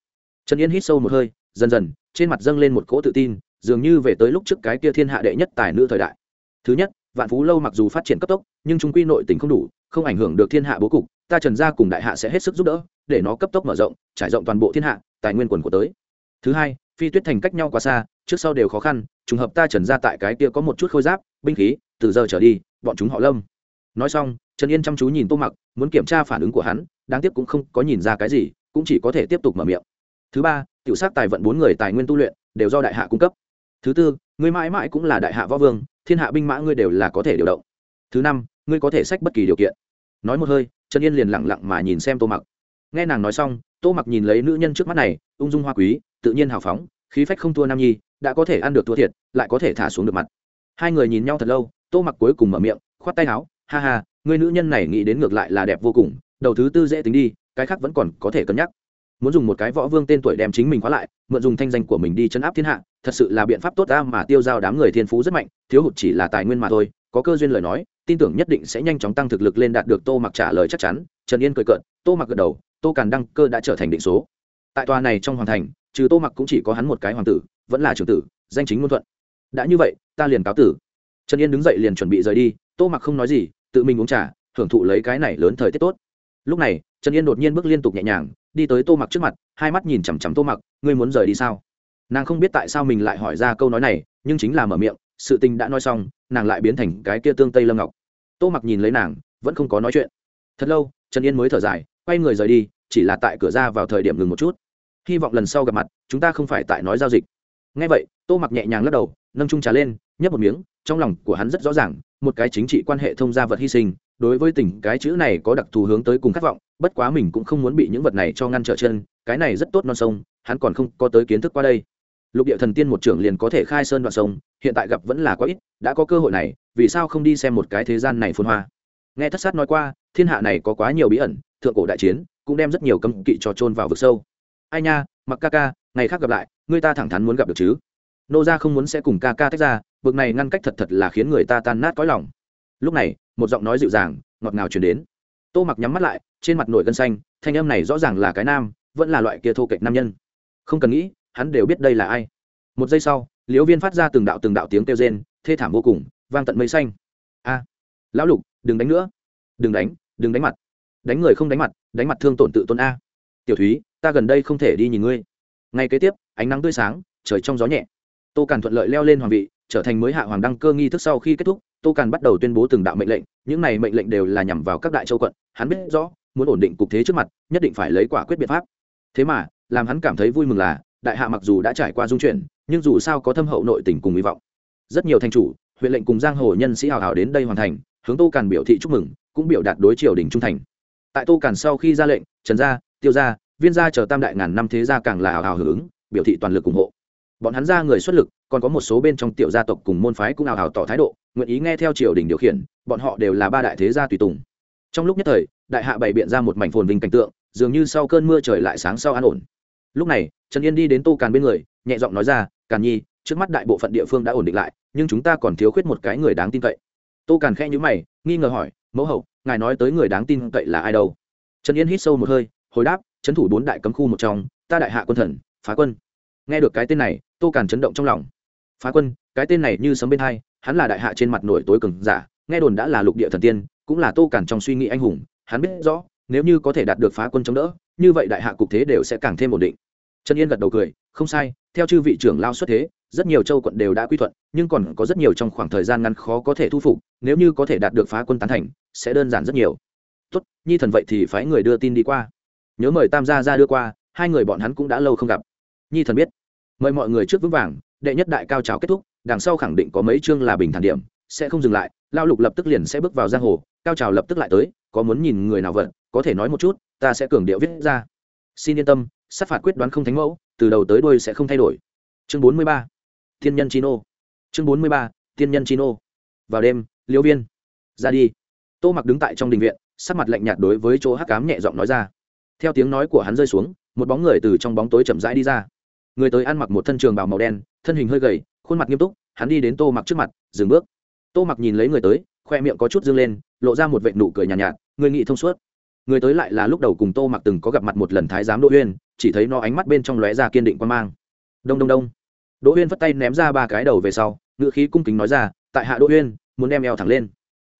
Trần yên hít sâu một hơi, dần dần, trên mặt dâng lên một cỗ tự tin, dường như về tới lúc trước cái kia thiên hạ đệ nhất tài nữ thời đại. Thứ nhất, vạn phú lâu mặc dù phát triển cấp tốc, nhưng trung quy nội tình không đủ không ảnh hưởng được thiên hạ bố cục, ta trần gia cùng đại hạ sẽ hết sức giúp đỡ, để nó cấp tốc mở rộng, trải rộng toàn bộ thiên hạ, tài nguyên quần của tới. Thứ hai, phi tuyết thành cách nhau quá xa, trước sau đều khó khăn, trùng hợp ta trần gia tại cái kia có một chút khôi giáp, binh khí, từ giờ trở đi, bọn chúng họ lâm. Nói xong, trần yên chăm chú nhìn tô mặc, muốn kiểm tra phản ứng của hắn, đáng tiếc cũng không có nhìn ra cái gì, cũng chỉ có thể tiếp tục mở miệng. Thứ ba, tiểu sát tài vận bốn người tài nguyên tu luyện, đều do đại hạ cung cấp. Thứ tư, ngươi mãi mãi cũng là đại hạ võ vương, thiên hạ binh mã ngươi đều là có thể điều động. Thứ năm ngươi có thể sách bất kỳ điều kiện. Nói một hơi, trần yên liền lẳng lặng mà nhìn xem tô mặc. Nghe nàng nói xong, tô mặc nhìn lấy nữ nhân trước mắt này, ung dung hoa quý, tự nhiên hào phóng, khí phách không thua nam nhi, đã có thể ăn được thua thiệt, lại có thể thả xuống được mặt. Hai người nhìn nhau thật lâu, tô mặc cuối cùng mở miệng, khoát tay áo, ha ha, người nữ nhân này nghĩ đến ngược lại là đẹp vô cùng, đầu thứ tư dễ tính đi, cái khác vẫn còn có thể cân nhắc. Muốn dùng một cái võ vương tên tuổi đem chính mình khóa lại, mượn dùng thanh danh của mình đi chấn áp thiên hạ, thật sự là biện pháp tốt ta mà tiêu giao đám người thiên phú rất mạnh, thiếu hụt chỉ là tài nguyên mà thôi, có cơ duyên lời nói tin tưởng nhất định sẽ nhanh chóng tăng thực lực lên đạt được tô mặc trả lời chắc chắn. Trần yên cười cợt, tô mặc gật đầu, tô càn đăng cơ đã trở thành định số. Tại tòa này trong hoàng thành, trừ tô mặc cũng chỉ có hắn một cái hoàng tử, vẫn là trưởng tử, danh chính ngôn thuận. Đã như vậy, ta liền cáo tử. Trần yên đứng dậy liền chuẩn bị rời đi, tô mặc không nói gì, tự mình uống trà, hưởng thụ lấy cái này lớn thời tiết tốt. Lúc này, trần yên đột nhiên bước liên tục nhẹ nhàng, đi tới tô mặc trước mặt, hai mắt nhìn chằm chằm tô mặc, ngươi muốn rời đi sao? Nàng không biết tại sao mình lại hỏi ra câu nói này, nhưng chính là mở miệng sự tình đã nói xong, nàng lại biến thành cái kia tương tây lâm ngọc. Tô mặc nhìn lấy nàng, vẫn không có nói chuyện. Thật lâu, trần yên mới thở dài, quay người rời đi, chỉ là tại cửa ra vào thời điểm ngừng một chút. Hy vọng lần sau gặp mặt, chúng ta không phải tại nói giao dịch. Ngay vậy, tô mặc nhẹ nhàng lắc đầu, nâng trung trà lên, nhấp một miếng, trong lòng của hắn rất rõ ràng, một cái chính trị quan hệ thông gia vật hy sinh, đối với tình cái chữ này có đặc thù hướng tới cùng khát vọng, bất quá mình cũng không muốn bị những vật này cho ngăn trở chân, cái này rất tốt non sông, hắn còn không có tới kiến thức qua đây lục địa thần tiên một trưởng liền có thể khai sơn đoạn sông, hiện tại gặp vẫn là quá ít, đã có cơ hội này, vì sao không đi xem một cái thế gian này phôn hoa? Nghe thất sát nói qua, thiên hạ này có quá nhiều bí ẩn, thượng cổ đại chiến cũng đem rất nhiều cấm kỵ cho trôn vào vực sâu. Ai nha, mặc ca ca, ngày khác gặp lại người ta thẳng thắn muốn gặp được chứ? Nô gia không muốn sẽ cùng ca ca tách ra, bực này ngăn cách thật thật là khiến người ta tan nát cõi lòng. Lúc này, một giọng nói dịu dàng, ngọt ngào truyền đến. Tô mặc nhắm mắt lại, trên mặt nổi gân xanh, thanh âm này rõ ràng là cái nam, vẫn là loại kia thô kệch nam nhân. Không cần nghĩ hắn đều biết đây là ai. Một giây sau, liễu viên phát ra từng đạo từng đạo tiếng kêu rên, thê thảm vô cùng, vang tận mây xanh. A! Lão lục, đừng đánh nữa. Đừng đánh đừng đánh mặt. Đánh người không đánh mặt đánh mặt thương tổn tự tôn a. Tiểu thúy, ta gần đây không thể đi nhìn ngươi. Ngay kế tiếp, ánh nắng tươi sáng, trời trong gió nhẹ. Tô càn thuận lợi leo lên hoàng vị, trở thành mới hạ hoàng đăng cơ nghi thức sau khi kết thúc, tô càn bắt đầu tuyên bố từng đạo mệnh lệnh, những này mệnh lệnh đều là nhằm vào các đại châu quận. Hắn biết rõ, muốn ổn định cục thế trước mặt, nhất định phải lấy quả quyết biện pháp. Thế mà, làm hắn cảm thấy vui mừng là đại hạ mặc dù đã trải qua dung chuyển, nhưng dù sao có thâm hậu nội tình cùng hy vọng. Rất nhiều thành chủ, huyện lệnh cùng giang hồ nhân sĩ hào hào đến đây hoàn thành, hướng tô càn biểu thị chúc mừng, cũng biểu đạt đối triều đình trung thành. Tại tô càn sau khi ra lệnh, trần gia, tiêu gia, viên gia chờ tam đại ngàn năm thế gia càng là hào hào hưởng ứng, biểu thị toàn lực ủng hộ. Bọn hắn ra người xuất lực, còn có một số bên trong tiểu gia tộc cùng môn phái cũng hào hào tỏ thái độ, nguyện ý nghe theo triều đình điều khiển, bọn họ đều là ba đại thế gia tùy tùng. Trong lúc nhất thời, đại hạ bày biện ra một mảnh phồn vinh cảnh tượng, dường như sau cơn mưa trời lại sáng sau an ổn lúc này, trần yên đi đến tô càn bên người, nhẹ giọng nói ra, càn nhi, trước mắt đại bộ phận địa phương đã ổn định lại, nhưng chúng ta còn thiếu khuyết một cái người đáng tin cậy. Tô càn khe nhữ mày, nghi ngờ hỏi, mẫu hậu, ngài nói tới người đáng tin cậy là ai đâu? Trần yên hít sâu một hơi, hồi đáp, trấn thủ bốn đại cấm khu một trong, ta đại hạ quân thần, phá quân. Nghe được cái tên này, tô càn chấn động trong lòng. Phá quân, cái tên này như sấm bên hai, hắn là đại hạ trên mặt nổi tối cường giả, nghe đồn đã là lục địa thần tiên, cũng là tô càn trong suy nghĩ anh hùng, hắn biết rõ, nếu như có thể đạt được phá quân chống đỡ, như vậy đại hạ cục thế đều sẽ càng thêm ổn định trần yên gật đầu cười, không sai, theo chư vị trưởng lao xuất thế, rất nhiều châu quận đều đã quy thuận, nhưng còn có rất nhiều trong khoảng thời gian ngắn khó có thể thu phục, nếu như có thể đạt được phá quân tán thành, sẽ đơn giản rất nhiều. Tốt, nhi thần vậy thì phái người đưa tin đi qua. Nhớ mời tam gia ra đưa qua, hai người bọn hắn cũng đã lâu không gặp. Nhi thần biết. Mời mọi người trước vững vàng, đệ nhất đại cao trào kết thúc, đằng sau khẳng định có mấy chương là bình thản điểm, sẽ không dừng lại, lao lục lập tức liền sẽ bước vào giang hồ, cao trào lập tức lại tới, có muốn nhìn người nào vận, có thể nói một chút, ta sẽ cường điệu viết ra. Xin yên tâm sát phạt quyết đoán không thánh mẫu từ đầu tới đuôi sẽ không thay đổi. Chương bốn mươi ba thiên nhân chino chương bốn mươi ba thiên nhân chino vào đêm liễu viên ra đi. Tô mặc đứng tại trong đình viện sắc mặt lạnh nhạt đối với chỗ hắc cám nhẹ giọng nói ra. Theo tiếng nói của hắn rơi xuống một bóng người từ trong bóng tối chậm rãi đi ra. Người tới ăn mặc một thân trường bào màu đen thân hình hơi gầy khuôn mặt nghiêm túc hắn đi đến tô mặc trước mặt dừng bước. Tô mặc nhìn lấy người tới khoe miệng có chút dâng lên lộ ra một vệ nụ cười nhàn nhạt, nhạt người nghị thông suốt. Người tới lại là lúc đầu cùng tô mặc từng có gặp mặt một lần thái giám đỗ uyên chỉ thấy nó ánh mắt bên trong lóe ra kiên định quan mang. Đông đông đông. Đỗ Huyên vất tay ném ra ba cái đầu về sau ngựa khí cung kính nói ra, tại hạ đỗ Huyên, muốn đem eo thẳng lên.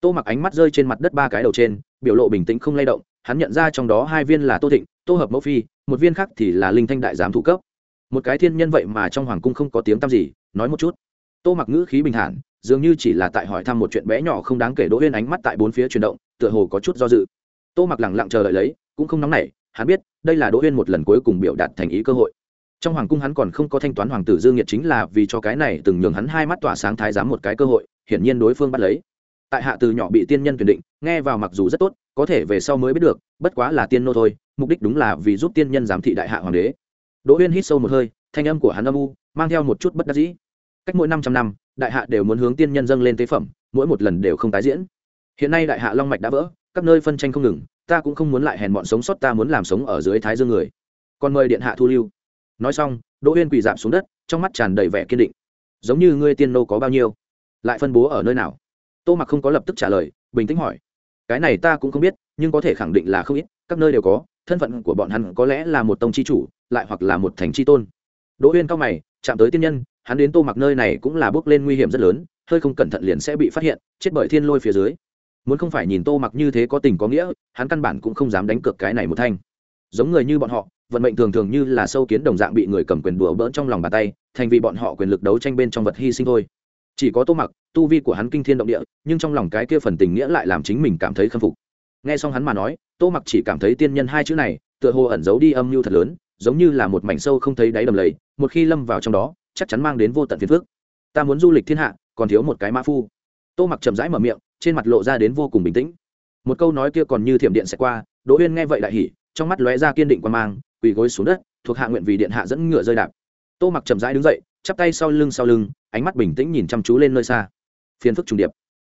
Tô mặc ánh mắt rơi trên mặt đất ba cái đầu trên, biểu lộ bình tĩnh không lay động, hắn nhận ra trong đó hai viên là tô thịnh, tô hợp mẫu phi, một viên khác thì là linh thanh đại giám thủ cấp. Một cái thiên nhân vậy mà trong hoàng cung không có tiếng tăm gì, nói một chút. Tô mặc ngữ khí bình thản, dường như chỉ là tại hỏi thăm một chuyện bé nhỏ không đáng kể đỗ huyên ánh mắt tại bốn phía chuyển động, tựa hồ có chút do dự. Tô mặc lẳng lặng chờ đợi lấy, cũng không nóng nảy hắn biết, đây là đỗ huyên một lần cuối cùng biểu đạt thành ý cơ hội. Trong hoàng cung hắn còn không có thanh toán hoàng tử dương nhiệt chính là vì cho cái này từng nhường hắn hai mắt tỏa sáng thái giám một cái cơ hội, hiển nhiên đối phương bắt lấy. Tại hạ từ nhỏ bị tiên nhân tuyển định, nghe vào mặc dù rất tốt, có thể về sau mới biết được, bất quá là tiên nô thôi, mục đích đúng là vì giúp tiên nhân giám thị đại hạ hoàng đế. Đỗ huyên hít sâu một hơi, thanh âm của hắn âm u, mang theo một chút bất đắc dĩ. Cách mỗi năm trăm năm, đại hạ đều muốn hướng tiên nhân dâng lên tế phẩm, mỗi một lần đều không tái diễn. Hiện nay đại hạ long mạch đã vỡ, các nơi phân tranh không ngừng ta cũng không muốn lại hèn bọn sống sót, ta muốn làm sống ở dưới thái dương người. Còn mời điện hạ thu lưu. Nói xong, đỗ huyên quỳ dạp xuống đất, trong mắt tràn đầy vẻ kiên định. Giống như ngươi tiên nô có bao nhiêu? Lại phân bố ở nơi nào? Tô mặc không có lập tức trả lời, bình tĩnh hỏi. Cái này ta cũng không biết, nhưng có thể khẳng định là không ít, các nơi đều có, thân phận của bọn hắn có lẽ là một tông chi chủ, lại hoặc là một thành chi tôn. Đỗ huyên cao mày, chạm tới tiên nhân, hắn đến tô mặc nơi này cũng là bước lên nguy hiểm rất lớn, hơi không cẩn thận liền sẽ bị phát hiện, chết bởi thiên lôi phía dưới muốn không phải nhìn tô mặc như thế có tình có nghĩa, hắn căn bản cũng không dám đánh cược cái này một thanh. Giống người như bọn họ, vận mệnh thường thường như là sâu kiến đồng dạng bị người cầm quyền đùa bỡn trong lòng bàn tay, thành vì bọn họ quyền lực đấu tranh bên trong vật hy sinh thôi. Chỉ có tô mặc, tu vi của hắn kinh thiên động địa, nhưng trong lòng cái kia phần tình nghĩa lại làm chính mình cảm thấy khâm phục. Nghe xong hắn mà nói, tô mặc chỉ cảm thấy tiên nhân hai chữ này, tựa hồ ẩn giấu đi âm mưu thật lớn, giống như là một mảnh sâu không thấy đáy đầm lầy, một khi lâm vào trong đó, chắc chắn mang đến vô tận phiền phước ta muốn du lịch thiên hạ, còn thiếu một cái mã phu. Tô mặc chậm rãi mở miệng trên mặt lộ ra đến vô cùng bình tĩnh. Một câu nói kia còn như thiểm điện sẽ qua, đỗ uyên nghe vậy đại hỉ, trong mắt lóe ra kiên định quan mang, quỳ gối xuống đất, thuộc hạ nguyện vì điện hạ dẫn ngựa rơi đạp. Tô mặc chậm rãi đứng dậy, chắp tay sau lưng sau lưng, ánh mắt bình tĩnh nhìn chăm chú lên nơi xa. Phiền phức trùng điệp.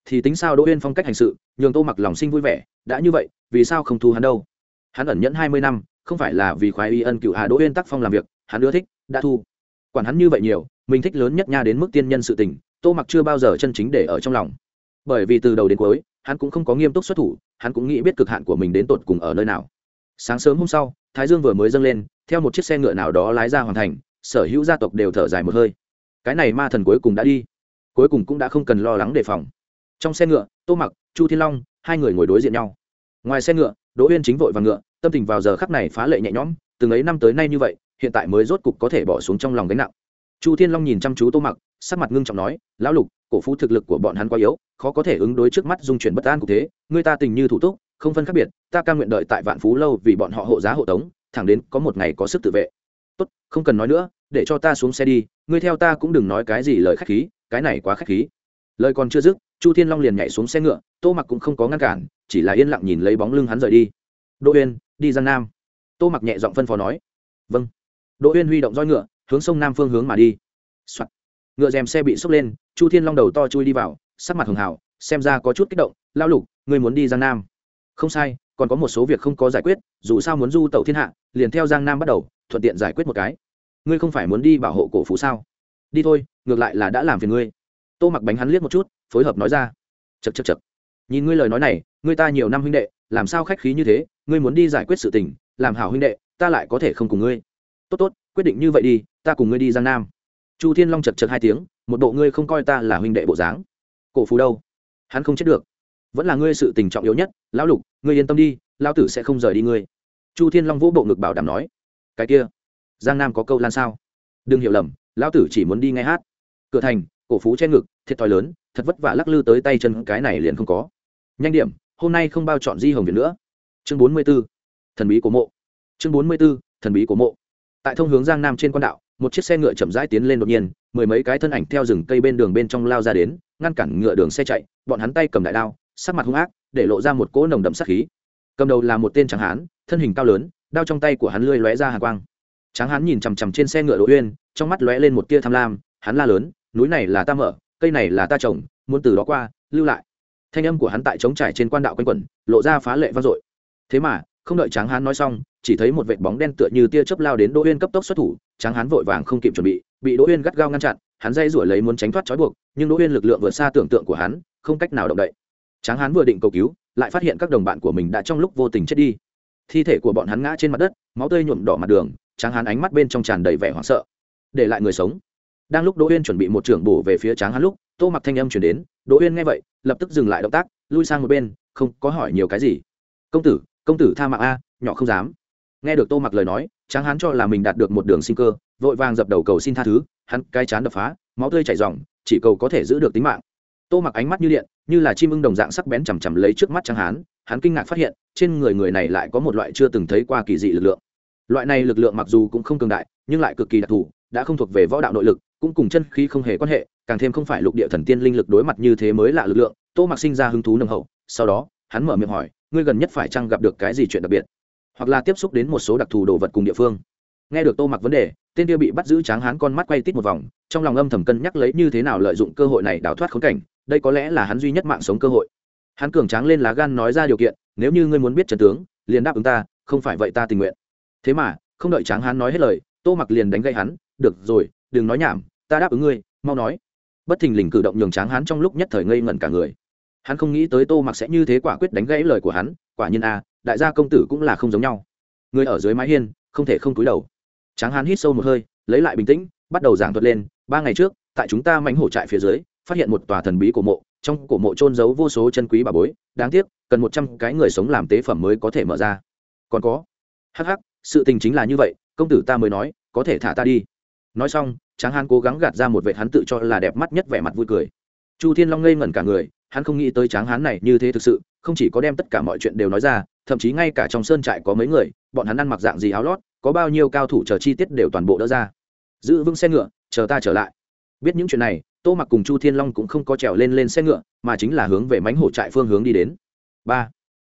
Thì tính sao đỗ uyên phong cách hành sự, nhường tô mặc lòng sinh vui vẻ, đã như vậy, vì sao không thu hắn đâu? Hắn ẩn nhẫn hai mươi năm, không phải là vì khoái y ân cựu hà đỗ uyên tác phong làm việc, hắn ưa thích, đã thu. Quản hắn như vậy nhiều, mình thích lớn nhất nha đến mức tiên nhân sự tình, tô mặc chưa bao giờ chân chính để ở trong lòng bởi vì từ đầu đến cuối, hắn cũng không có nghiêm túc xuất thủ, hắn cũng nghĩ biết cực hạn của mình đến tột cùng ở nơi nào. Sáng sớm hôm sau, thái dương vừa mới dâng lên, theo một chiếc xe ngựa nào đó lái ra hoàn thành, sở hữu gia tộc đều thở dài một hơi. Cái này ma thần cuối cùng đã đi. Cuối cùng cũng đã không cần lo lắng đề phòng. Trong xe ngựa, tô mặc, chu thiên long, hai người ngồi đối diện nhau. Ngoài xe ngựa, đỗ uyên chính vội và ngựa, tâm tình vào giờ khắc này phá lệ nhẹ nhõm, từng ấy năm tới nay như vậy, hiện tại mới rốt cục có thể bỏ xuống trong lòng gánh nặng. Chu thiên long nhìn chăm chú tô mặc, sắc mặt ngưng trọng nói, lão lục cổ phú thực lực của bọn hắn quá yếu, khó có thể ứng đối trước mắt dung chuyển bất an của thế. Người ta tình như thủ túc, không phân khác biệt, ta cam nguyện đợi tại vạn phú lâu vì bọn họ hộ giá hộ tống, thẳng đến có một ngày có sức tự vệ. Tốt, không cần nói nữa, để cho ta xuống xe đi, ngươi theo ta cũng đừng nói cái gì lời khách khí, cái này quá khách khí. Lời còn chưa dứt, chu thiên long liền nhảy xuống xe ngựa, tô mặc cũng không có ngăn cản, chỉ là yên lặng nhìn lấy bóng lưng hắn rời đi. Đỗ uyên, đi giang nam. Tô mặc nhẹ giọng phân phó nói. Vâng. Đỗ uyên huy động roi ngựa, hướng sông nam phương hướng mà đi、Soạn. ngựa rèm xe bị xốc lên chu thiên long đầu to chui đi vào, sắc mặt hường hảo, xem ra có chút kích động lao lục, ngươi muốn đi giang nam? Không sai, còn có một số việc không có giải quyết, dù sao muốn du tàu thiên hạ, liền theo giang nam bắt đầu, thuận tiện giải quyết một cái. Ngươi không phải muốn đi bảo hộ cổ phú sao? Đi thôi, ngược lại là đã làm phiền ngươi. Tô mặc bánh hắn liếc một chút, phối hợp nói ra. Chật chật chật nhìn ngươi lời nói này, ngươi ta nhiều năm huynh đệ, làm sao khách khí như thế, ngươi muốn đi giải quyết sự tình, làm hảo huynh đệ, ta lại có thể không cùng ngươi. Tốt tốt, quyết định như vậy đi, ta cùng ngươi đi giang nam. Chu thiên long chật chật hai tiếng một bộ ngươi không coi ta là huynh đệ bộ dáng. Cổ phú đâu? Hắn không chết được. Vẫn là ngươi sự tình trọng yếu nhất, lão lục, ngươi yên tâm đi, lão tử sẽ không rời đi ngươi. Chu thiên long vỗ bộ ngực bảo đảm nói. Cái kia, giang nam có câu lan sao? Đừng hiểu lầm, lão tử chỉ muốn đi nghe hát. Cửa thành, cổ phú che ngực, thiệt thòi lớn, thật vất vả lắc lư tới tay chân, cái này liền không có. Nhanh điểm, hôm nay không bao chọn di hồng việt nữa. Chương bốn mươi b ố thần bí của mộ. Chương bốn mươi b ố thần bí của mộ. Tại thông hướng giang nam trên quan đạo một chiếc xe ngựa chậm rãi tiến lên đột nhiên, mười mấy cái thân ảnh theo rừng cây bên đường bên trong lao ra đến, ngăn cản ngựa đường xe chạy, bọn hắn tay cầm đại đao, sắc mặt hung ác, để lộ ra một cỗ nồng đậm sắc khí. Cầm đầu là một tên tráng hán, thân hình cao lớn, đao trong tay của hắn lươi lóe ra hàng quang. Tráng hán nhìn chằm chằm trên xe ngựa đỗ uyên, trong mắt lóe lên một tia tham lam, hắn la lớn, núi này là ta mở, cây này là ta trồng, muốn từ đó qua, lưu lại. Thanh âm của hắn tại trống trải trên quan đạo quanh quẩn, lộ ra phá lệ vang dội. Thế mà không đợi tráng hán nói xong, chỉ thấy một vệt bóng đen tựa như tia chớp lao đến đỗ uyên cấp tốc xuất thủ, tráng hán vội vàng không kịp chuẩn bị bị đỗ uyên gắt gao ngăn chặn, hắn dây rủi lấy muốn tránh thoát trói buộc, nhưng đỗ uyên lực lượng vượt xa tưởng tượng của hắn, không cách nào động đậy. Tráng hán vừa định cầu cứu, lại phát hiện các đồng bạn của mình đã trong lúc vô tình chết đi. Thi thể của bọn hắn ngã trên mặt đất, máu tươi nhuộm đỏ mặt đường, tráng hán ánh mắt bên trong tràn đầy vẻ hoảng sợ. Để lại người sống. Đang lúc đỗ uyên chuẩn bị một trưởng bổ về phía tráng hán lúc, tô mặc thanh âm chuyển đến, đỗ uyên nghe vậy, lập tức dừng lại động tác, lui sang một bên, không có hỏi nhiều cái gì. Công tử công tử tha mạng a, nhỏ không dám. Nghe được tô mặc lời nói, tráng hán cho là mình đạt được một đường sinh cơ, vội vàng dập đầu cầu xin tha thứ, hắn cai chán đập phá, máu tươi chảy r chỉ cầu có thể giữ được tính mạng. Tô mặc ánh mắt như điện, như là chim ưng đồng dạng sắc bén chằm chằm lấy trước mắt tráng hán, hắn kinh ngạc phát hiện, trên người người này lại có một loại chưa từng thấy qua kỳ dị lực lượng. Loại này lực lượng mặc dù cũng không cường đại, nhưng lại cực kỳ đặc thù, đã không thuộc về võ đạo nội lực, cũng cùng chân khí không hề quan hệ, càng thêm không phải lục địa thần tiên linh lực đối mặt như thế mới lạ lực lượng. Tô mặc sinh ra hứng thú nồng hậu, sau đó, hắn mở miệng hỏi ngươi gần nhất phải chăng gặp được cái gì chuyện đặc biệt? Hoặc là tiếp xúc đến một số đặc thù đồ vật cùng địa phương. Nghe được tô mặc vấn đề, tên kia bị bắt giữ tráng hán con mắt quay tít một vòng, trong lòng âm thầm cân nhắc lấy như thế nào lợi dụng cơ hội này đào thoát khốn cảnh, đây có lẽ là hắn duy nhất mạng sống cơ hội. Hắn cường tráng lên lá gan nói ra điều kiện, nếu như ngươi muốn biết trần tướng, liền đáp ứng ta, không phải vậy ta tình nguyện. Thế mà, không đợi tráng hán nói hết lời, tô mặc liền đánh gậy hắn, được rồi, đừng nói nhảm, ta đáp ứng ngươi, mau nói. Bất thình lình cử động nhường tráng hán trong lúc nhất thời ngây ngẩn cả người hắn không nghĩ tới tô mặc sẽ như thế quả quyết đánh gãy lời của hắn, quả nhiên a đại gia công tử cũng là không giống nhau. Người ở dưới mái hiên, không thể không cúi đầu. Tráng hán hít sâu một hơi, lấy lại bình tĩnh, bắt đầu giảng thuật lên, ba ngày trước, tại chúng ta mánh hổ trại phía dưới, phát hiện một tòa thần bí cổ mộ, trong cổ mộ trôn giấu vô số chân quý bà bối, đáng tiếc, cần một trăm cái người sống làm tế phẩm mới có thể mở ra. Còn có. Hắc hắc, sự tình chính là như vậy, công tử ta mới nói, có thể thả ta đi. Nói xong, tráng hán cố gắng gạt ra một vệ hắn tự cho là đẹp mắt nhất vẻ mặt vui cười. Chu thiên long ngây ngẩn cả người hắn không nghĩ tới tráng hán này như thế thực sự, không chỉ có đem tất cả mọi chuyện đều nói ra, thậm chí ngay cả trong sơn trại có mấy người, bọn hắn ăn mặc dạng gì áo lót, có bao nhiêu cao thủ chờ chi tiết đều toàn bộ đỡ ra. Giữ vững xe ngựa, chờ ta trở lại. Biết những chuyện này, tô mặc cùng chu thiên long cũng không có trèo lên lên xe ngựa, mà chính là hướng về mánh hổ trại phương hướng đi đến. Ba.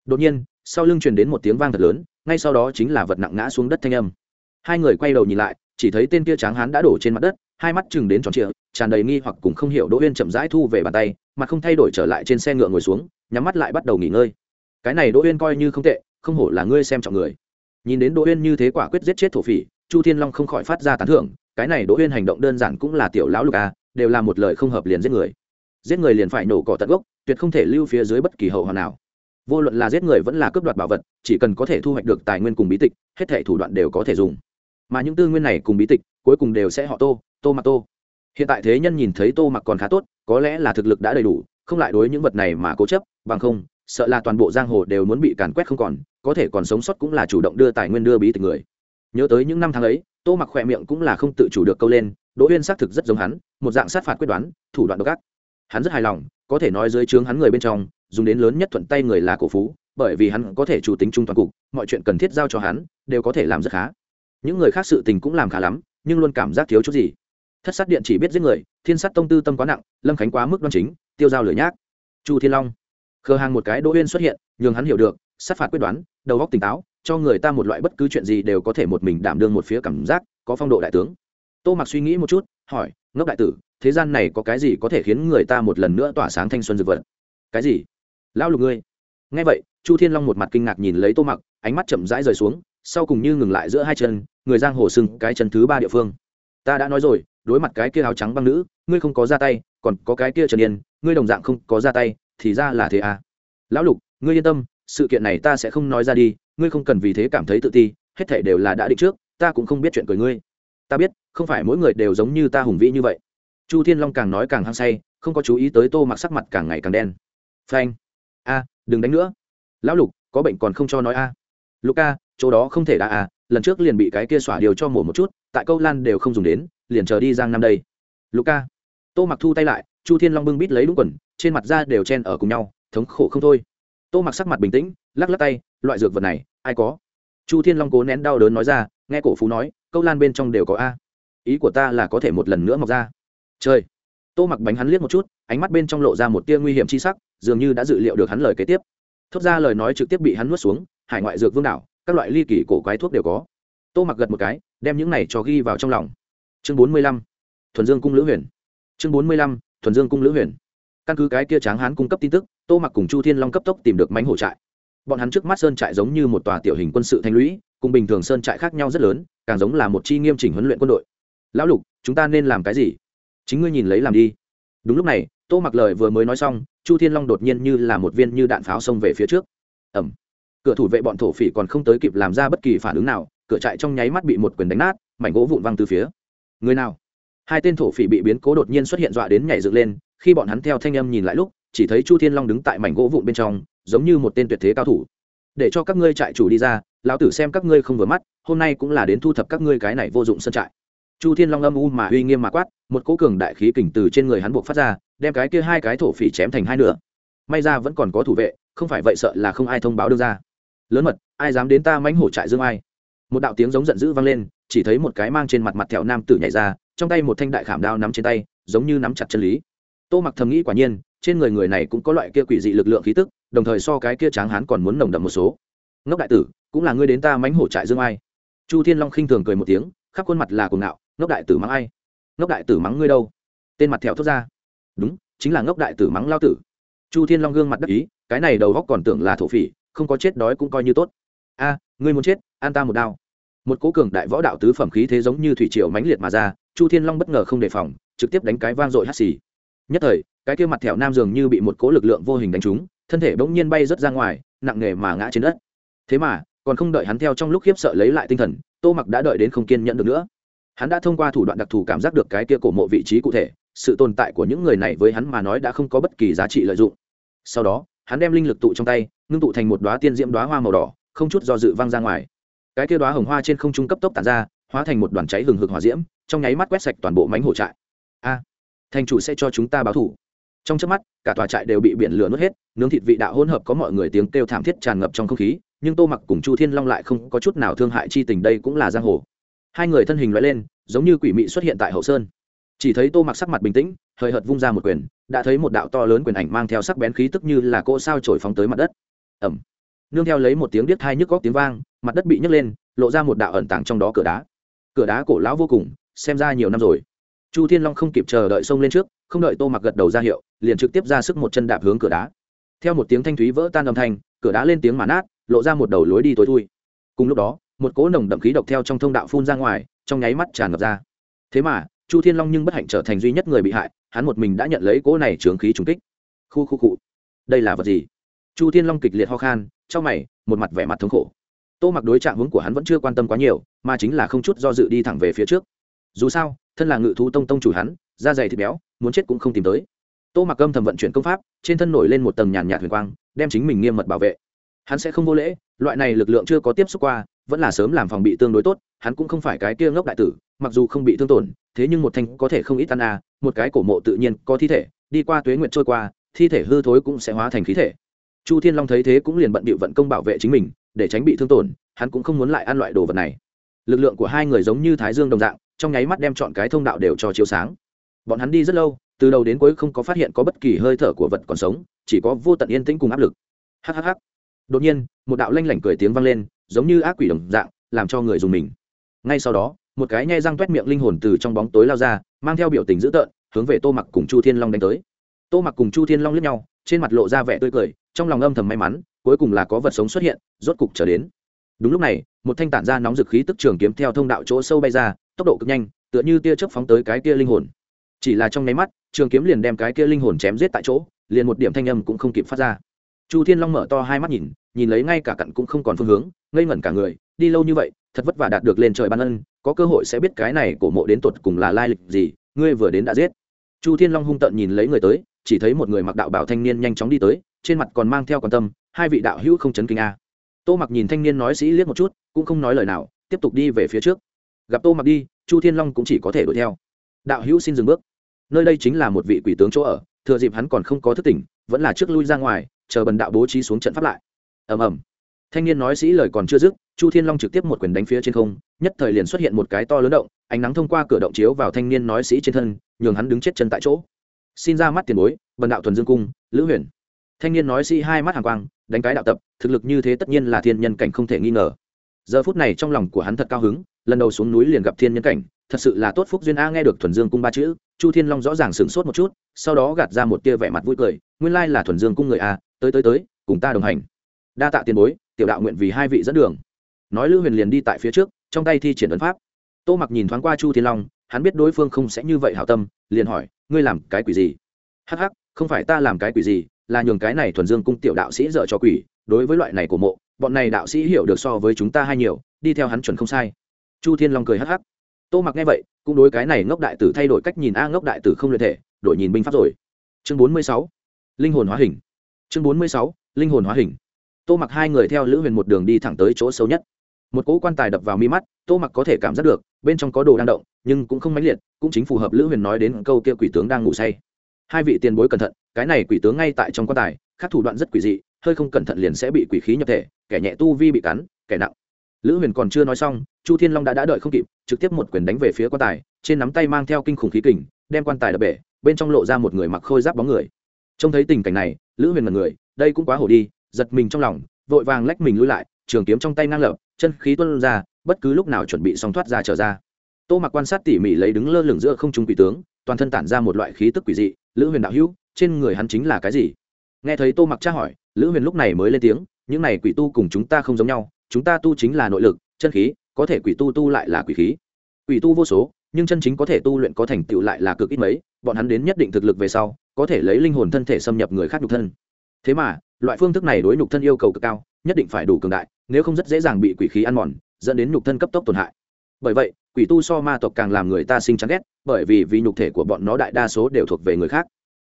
Đột nhiên, sau lưng truyền đến một tiếng vang thật lớn, ngay sau đó chính là vật nặng ngã xuống đất thanh âm. Hai người quay đầu nhìn lại, chỉ thấy tên kia tráng hán đã đổ trên mặt đất hai mắt chừng đến tròn trịa, tràn đầy nghi hoặc cùng không hiểu đỗ uyên chậm rãi thu về bàn tay mà không thay đổi trở lại trên xe ngựa ngồi xuống, nhắm mắt lại bắt đầu nghỉ ngơi. Cái này đỗ uyên coi như không tệ, không hổ là ngươi xem trọng người. Nhìn đến đỗ uyên như thế quả quyết giết chết thổ phỉ, chu thiên long không khỏi phát ra tán thưởng, cái này đỗ uyên hành động đơn giản cũng là tiểu lão lục a, đều là một lời không hợp liền giết người. Giết người liền phải nổ cỏ tận gốc, tuyệt không thể lưu phía dưới bất kỳ hậu hoàn nào. Vô luận là giết người vẫn là cướp đoạt bảo vật, chỉ cần có thể thu hoạch được tài nguyên cùng bí tịch, hết thể thủ đoạn đều có thể dùng mà những tư nguyên này cùng bí tịch, cuối cùng đều sẽ họ tô tô mặc tô. Hiện tại thế nhân nhìn thấy tô mặc còn khá tốt, có lẽ là thực lực đã đầy đủ, không lại đối những vật này mà cố chấp, bằng không, sợ là toàn bộ giang hồ đều muốn bị càn quét không còn, có thể còn sống sót cũng là chủ động đưa tài nguyên đưa bí tịch người. Nhớ tới những năm tháng ấy, tô mặc khỏe miệng cũng là không tự chủ được câu lên, đỗ uyên xác thực rất giống hắn, một dạng sát phạt quyết đoán, thủ đoạn độc ác. Hắn rất hài lòng, có thể nói dưới trướng hắn người bên trong, dùng đến lớn nhất thuận tay người là cổ phú, bởi vì hắn có thể chủ tính trung toàn cục, mọi chuyện cần thiết giao cho hắn, đều có thể làm rất khá những người khác sự tình cũng làm khá lắm, nhưng luôn cảm giác thiếu chút gì. Thất sát điện chỉ biết giết người, thiên sát tông tư tâm quá nặng, lâm khánh quá mức đoan chính, tiêu giao lửa nhác. Chu thiên long. Khờ hàng một cái đỗ uyên xuất hiện, nhường hắn hiểu được, sát phạt quyết đoán, đầu óc tỉnh táo, cho người ta một loại bất cứ chuyện gì đều có thể một mình đảm đương một phía cảm giác, có phong độ đại tướng. Tô mặc suy nghĩ một chút, hỏi, ngốc đại tử, thế gian này có cái gì có thể khiến người ta một lần nữa tỏa sáng thanh xuân dược vật? Cái gì? Lão lục ngươi. Nghe vậy, chu thiên long một mặt kinh ngạc nhìn lấy tô mặc, ánh mắt chậm rãi rời xuống sau cùng như ngừng lại giữa hai chân, người giang hồ sưng cái chân thứ ba địa phương. Ta đã nói rồi, đối mặt cái kia áo trắng băng nữ, ngươi không có ra tay, còn có cái kia trần yên, ngươi đồng dạng không có ra tay, thì ra là thế à? Lão lục, ngươi yên tâm, sự kiện này ta sẽ không nói ra đi, ngươi không cần vì thế cảm thấy tự ti, hết thể đều là đã định trước, ta cũng không biết chuyện cười ngươi. Ta biết, không phải mỗi người đều giống như ta hùng vĩ như vậy. Chu thiên long càng nói càng hăng say, không có chú ý tới tô mặc sắc mặt càng ngày càng đen. Phanh. A, đừng đánh nữa. Lão lục, có bệnh còn không cho nói a. À. lục ca chỗ đó không thể đã à lần trước liền bị cái kia xỏa điều cho mổ một chút, tại câu lan đều không dùng đến, liền chờ đi giang năm đây. Lục ca tô mặc thu tay lại, chu thiên long bưng bít lấy đúng quần, trên mặt da đều chen ở cùng nhau, thống khổ không thôi. Tô mặc sắc mặt bình tĩnh, lắc lắc tay, loại dược vật này, ai có? Chu thiên long cố nén đau đớn nói ra, nghe cổ phú nói, câu lan bên trong đều có a. Ý của ta là có thể một lần nữa mọc ra. Chơi tô mặc bánh hắn liếc một chút, ánh mắt bên trong lộ ra một tia nguy hiểm chi sắc, dường như đã dự liệu được hắn lời kế tiếp. Thốt ra lời nói trực tiếp bị hắn nuốt xuống, hải ngoại dược vương đảo các loại ly kỳ cổ quái thuốc đều có. Tô mặc gật một cái, đem những này cho ghi vào trong lòng. Chương bốn mươi lăm, thuần dương cung lữ huyền. Chương bốn mươi lăm, thuần dương cung lữ huyền. Căn cứ cái kia tráng hán cung cấp tin tức, tô mặc cùng chu thiên long cấp tốc tìm được mánh hổ trại. Bọn hắn trước mắt sơn trại giống như một tòa tiểu hình quân sự thanh lũy, cùng bình thường sơn trại khác nhau rất lớn, càng giống là một chi nghiêm chỉnh huấn luyện quân đội. Lão lục, chúng ta nên làm cái gì? Chính ngươi nhìn lấy làm đi. Đúng lúc này, tô mặc lời vừa mới nói xong, chu thiên long đột nhiên như là một viên như đạn pháo xông về phía trước. Ẩm cửa thủ vệ bọn thổ phỉ còn không tới kịp làm ra bất kỳ phản ứng nào, cửa trại trong nháy mắt bị một quyền đánh nát, mảnh gỗ vụn văng từ phía. Người nào? Hai tên thổ phỉ bị biến cố đột nhiên xuất hiện dọa đến nhảy dựng lên, khi bọn hắn theo thanh âm nhìn lại lúc, chỉ thấy chu thiên long đứng tại mảnh gỗ vụn bên trong, giống như một tên tuyệt thế cao thủ. Để cho các ngươi trại chủ đi ra, lão tử xem các ngươi không vừa mắt, hôm nay cũng là đến thu thập các ngươi cái này vô dụng sân trại. Chu thiên long âm u mà uy nghiêm mà quát, một cỗ cường đại khí kình từ trên người hắn buộc phát ra, đem cái kia hai cái thổ phỉ chém thành hai nửa. May ra vẫn còn có thủ vệ, không phải vậy sợ là không ai thông báo đưa ra lớn mật, ai dám đến ta mánh hổ trại dương ai? Một đạo tiếng giống giận dữ vang lên, chỉ thấy một cái mang trên mặt mặt thẹo nam tử nhảy ra, trong tay một thanh đại khảm đao nắm trên tay, giống như nắm chặt chân lý. Tô mặc thầm nghĩ quả nhiên, trên người người này cũng có loại kia quỷ dị lực lượng khí tức, đồng thời so cái kia tráng hán còn muốn nồng đậm một số. Ngốc đại tử, cũng là ngươi đến ta mánh hổ trại dương ai? Chu thiên long khinh thường cười một tiếng, khắp khuôn mặt là cuồng ngạo, ngốc đại tử mắng ai? Ngốc đại tử mắng ngươi đâu? Tên mặt thẹo thốt ra. Đúng, chính là ngốc đại tử mắng lao tử. Chu thiên long gương mặt đắc ý, cái này đầu góc còn tưởng là thổ phỉ không có chết đói cũng coi như tốt. A, ngươi muốn chết, an ta một đao. Một cố cường đại võ đạo tứ phẩm khí thế giống như thủy triều mãnh liệt mà ra, chu thiên long bất ngờ không đề phòng, trực tiếp đánh cái vang dội hắt xì. Nhất thời, cái kia mặt thẹo nam dường như bị một cố lực lượng vô hình đánh trúng, thân thể bỗng nhiên bay rớt ra ngoài, nặng nề mà ngã trên đất. Thế mà, còn không đợi hắn theo trong lúc khiếp sợ lấy lại tinh thần, tô mặc đã đợi đến không kiên nhẫn được nữa. Hắn đã thông qua thủ đoạn đặc thù cảm giác được cái kia cổ mộ vị trí cụ thể, sự tồn tại của những người này với hắn mà nói đã không có bất kỳ giá trị lợi dụng. Sau đó, hắn đem linh lực tụ trong tay ngưng tụ thành một đoá tiên diễm đoá hoa màu đỏ, không chút do dự văng ra ngoài. Cái kia đoá hồng hoa trên không trung cấp tốc tàn ra, hóa thành một đoàn cháy hừng hực hỏa diễm, trong nháy mắt quét sạch toàn bộ mánh hổ trại. A, thành chủ sẽ cho chúng ta báo thủ. Trong trước mắt, cả tòa trại đều bị biển lửa nuốt hết, nướng thịt vị đạo hỗn hợp có mọi người tiếng kêu thảm thiết tràn ngập trong không khí, nhưng tô mặc cùng chu thiên long lại không có chút nào thương hại chi tình, đây cũng là giang hồ. Hai người thân hình loại lên, giống như quỷ mị xuất hiện tại hậu sơn. Chỉ thấy tô mặc sắc mặt bình tĩnh hời hợt vung ra một quyền, đã thấy một đạo to lớn quyền ảnh mang theo sắc bén khí tức như là cỗ sao trổi phóng tới mặt đất ẩm. Nương theo lấy một tiếng điếc thai nhức góc tiếng vang, mặt đất bị nhấc lên, lộ ra một đạo ẩn tàng trong đó cửa đá. Cửa đá cổ lão vô cùng, xem ra nhiều năm rồi. Chu thiên long không kịp chờ đợi xông lên trước, không đợi tô mặc gật đầu ra hiệu, liền trực tiếp ra sức một chân đạp hướng cửa đá. Theo một tiếng thanh thúy vỡ tan âm thanh, cửa đá lên tiếng mà nát, lộ ra một đầu lối đi tối thui. Cùng lúc đó, một cỗ nồng đậm khí độc theo trong thông đạo phun ra ngoài, trong nháy mắt tràn ngập ra. Thế mà, chu thiên long nhưng bất hạnh trở thành duy nhất người bị hại, hắn một mình đã nhận lấy cỗ này trướng khí trùng kích. Khu khu cụ đây là vật gì? Chu thiên long kịch liệt ho khan trong mày, một mặt vẻ mặt thống khổ. Tô mặc đối trạng hướng của hắn vẫn chưa quan tâm quá nhiều, mà chính là không chút do dự đi thẳng về phía trước. Dù sao, thân là ngự thú tông tông chủ hắn, da dày thịt béo, muốn chết cũng không tìm tới. Tô mặc âm thầm vận chuyển công pháp, trên thân nổi lên một tầng nhàn nhạt huyền quang, đem chính mình nghiêm mật bảo vệ. Hắn sẽ không vô lễ, loại này lực lượng chưa có tiếp xúc qua, vẫn là sớm làm phòng bị tương đối tốt, hắn cũng không phải cái kia ngốc đại tử, mặc dù không bị thương tổn, thế nhưng một thanh có thể không ít tan a à, một cái cổ mộ tự nhiên có thi thể, đi qua tuế nguyện trôi qua, thi thể hư thối cũng sẽ hóa thành khí thể chu thiên long thấy thế cũng liền bận bịu vận công bảo vệ chính mình, để tránh bị thương tổn, hắn cũng không muốn lại ăn loại đồ vật này. Lực lượng của hai người giống như thái dương đồng dạng, trong nháy mắt đem chọn cái thông đạo đều cho chiếu sáng. Bọn hắn đi rất lâu, từ đầu đến cuối không có phát hiện có bất kỳ hơi thở của vật còn sống, chỉ có vô tận yên tĩnh cùng áp lực. Hhh đột nhiên, một đạo lanh lảnh cười tiếng vang lên, giống như ác quỷ đồng dạng, làm cho người dùng mình. Ngay sau đó, một cái nhai răng t miệng linh hồn từ trong bóng tối lao ra, mang theo biểu tình dữ tợn, hướng về tô mặc cùng chu thiên long đánh tới. Tô mặc cùng chu thiên long lướt nhau, trên mặt lộ ra vẻ tươi cười trong lòng âm thầm may mắn, cuối cùng là có vật sống xuất hiện, rốt cục trở đến. Đúng lúc này, một thanh tản ra nóng dực khí tức trường kiếm theo thông đạo chỗ sâu bay ra, tốc độ cực nhanh, tựa như tia chớp phóng tới cái kia linh hồn. Chỉ là trong nháy mắt, trường kiếm liền đem cái kia linh hồn chém giết tại chỗ, liền một điểm thanh âm cũng không kịp phát ra. Chu thiên long mở to hai mắt nhìn nhìn lấy ngay cả cặn cũng không còn phương hướng, ngây ngẩn cả người, đi lâu như vậy, thật vất vả đạt được lên trời ban ân, có cơ hội sẽ biết cái này cổ mộ đến tột cùng là lai lịch gì, ngươi vừa đến đã giết. Chu thiên long hung tợn nhìn lấy người tới, chỉ thấy một người mặc đạo bảo thanh niên nhanh chóng đi tới trên mặt còn mang theo quan tâm, hai vị đạo hữu không chấn kinh a. Tô mặc nhìn thanh niên nói sĩ liếc một chút, cũng không nói lời nào, tiếp tục đi về phía trước. Gặp tô mặc đi, chu thiên long cũng chỉ có thể đuổi theo. Đạo hữu xin dừng bước. Nơi đây chính là một vị quỷ tướng chỗ ở, thừa dịp hắn còn không có thức tỉnh, vẫn là trước lui ra ngoài, chờ bần đạo bố trí xuống trận pháp lại. Ầm ầm. Thanh niên nói sĩ lời còn chưa dứt, chu thiên long trực tiếp một quyền đánh phía trên không, nhất thời liền xuất hiện một cái to lớn động, ánh nắng thông qua cửa động chiếu vào thanh niên nói sĩ trên thân, nhường hắn đứng chết chân tại chỗ. Xin ra mắt tiền bối, bần đạo thuần dương cung, lữ huyền thanh niên nói sĩ hai mắt hàng quang, đánh cái đạo tập, thực lực như thế tất nhiên là thiên nhân cảnh không thể nghi ngờ. Giờ phút này trong lòng của hắn thật cao hứng, lần đầu xuống núi liền gặp thiên nhân cảnh, thật sự là tốt phúc duyên a nghe được thuần dương cung ba chữ, chu thiên long rõ ràng sửng sốt một chút, sau đó gạt ra một tia vẻ mặt vui cười, nguyên lai là thuần dương cung người a, tới tới tới, cùng ta đồng hành. Đa tạ tiền bối, tiểu đạo nguyện vì hai vị dẫn đường. Nói lữ huyền liền đi tại phía trước, trong tay thi triển ấn pháp. Tô mặc nhìn thoáng qua chu thiên long, hắn biết đối phương không sẽ như vậy hảo tâm, liền hỏi, ngươi làm cái quỷ gì? Hắc hắc, không phải ta làm cái quỷ gì là nhường cái này thuần dương cung tiểu đạo sĩ dở cho quỷ, đối với loại này của mộ, bọn này đạo sĩ hiểu được so với chúng ta hay nhiều, đi theo hắn chuẩn không sai. Chu thiên long cười hắc hắc. Tô mặc nghe vậy, cũng đối cái này ngốc đại tử thay đổi cách nhìn, a, ngốc đại tử không luyện thể, đổi nhìn binh pháp rồi. Chương bốn mươi sáu, linh hồn hóa hình. Chương bốn mươi sáu, linh hồn hóa hình. Tô mặc hai người theo lữ huyền một đường đi thẳng tới chỗ sâu nhất. Một cỗ quan tài đập vào mi mắt, tô mặc có thể cảm giác được, bên trong có đồ đang động, nhưng cũng không mãnh liệt, cũng chính phù hợp lữ huyền nói đến câu kia quỷ tướng đang ngủ say hai vị tiền bối cẩn thận, cái này quỷ tướng ngay tại trong quan tài các thủ đoạn rất quỷ dị, hơi không cẩn thận liền sẽ bị quỷ khí nhập thể, kẻ nhẹ tu vi bị cắn, kẻ nặng. Lữ huyền còn chưa nói xong, chu thiên long đã đã đợi không kịp, trực tiếp một quyền đánh về phía quan tài, trên nắm tay mang theo kinh khủng khí kình, đem quan tài đập bể, bên trong lộ ra một người mặc khôi giáp bóng người. Trông thấy tình cảnh này, lữ huyền là người, đây cũng quá hổ đi, giật mình trong lòng, vội vàng lách mình lui lại, trường kiếm trong tay ngang lập, chân khí tuân ra, bất cứ lúc nào chuẩn bị xong thoát ra trở ra. Tô mặc quan sát tỉ mỉ lấy đứng lơ lửng giữa không trung quỷ tướng, toàn thân tản ra một loại khí tức quỷ dị lữ huyền đạo hữu, trên người hắn chính là cái gì? Nghe thấy tô mặc tra hỏi, lữ huyền lúc này mới lên tiếng, những này quỷ tu cùng chúng ta không giống nhau, chúng ta tu chính là nội lực, chân khí, có thể quỷ tu tu lại là quỷ khí. Quỷ tu vô số, nhưng chân chính có thể tu luyện có thành tựu lại là cực ít mấy, bọn hắn đến nhất định thực lực về sau, có thể lấy linh hồn thân thể xâm nhập người khác nhục thân. Thế mà, loại phương thức này đối nhục thân yêu cầu cực cao, nhất định phải đủ cường đại, nếu không rất dễ dàng bị quỷ khí ăn mòn, dẫn đến nhục thân cấp tốc tổn hại bởi vậy, quỷ tu so ma tộc càng làm người ta sinh chán ghét, bởi vì vì nhục thể của bọn nó đại đa số đều thuộc về người khác.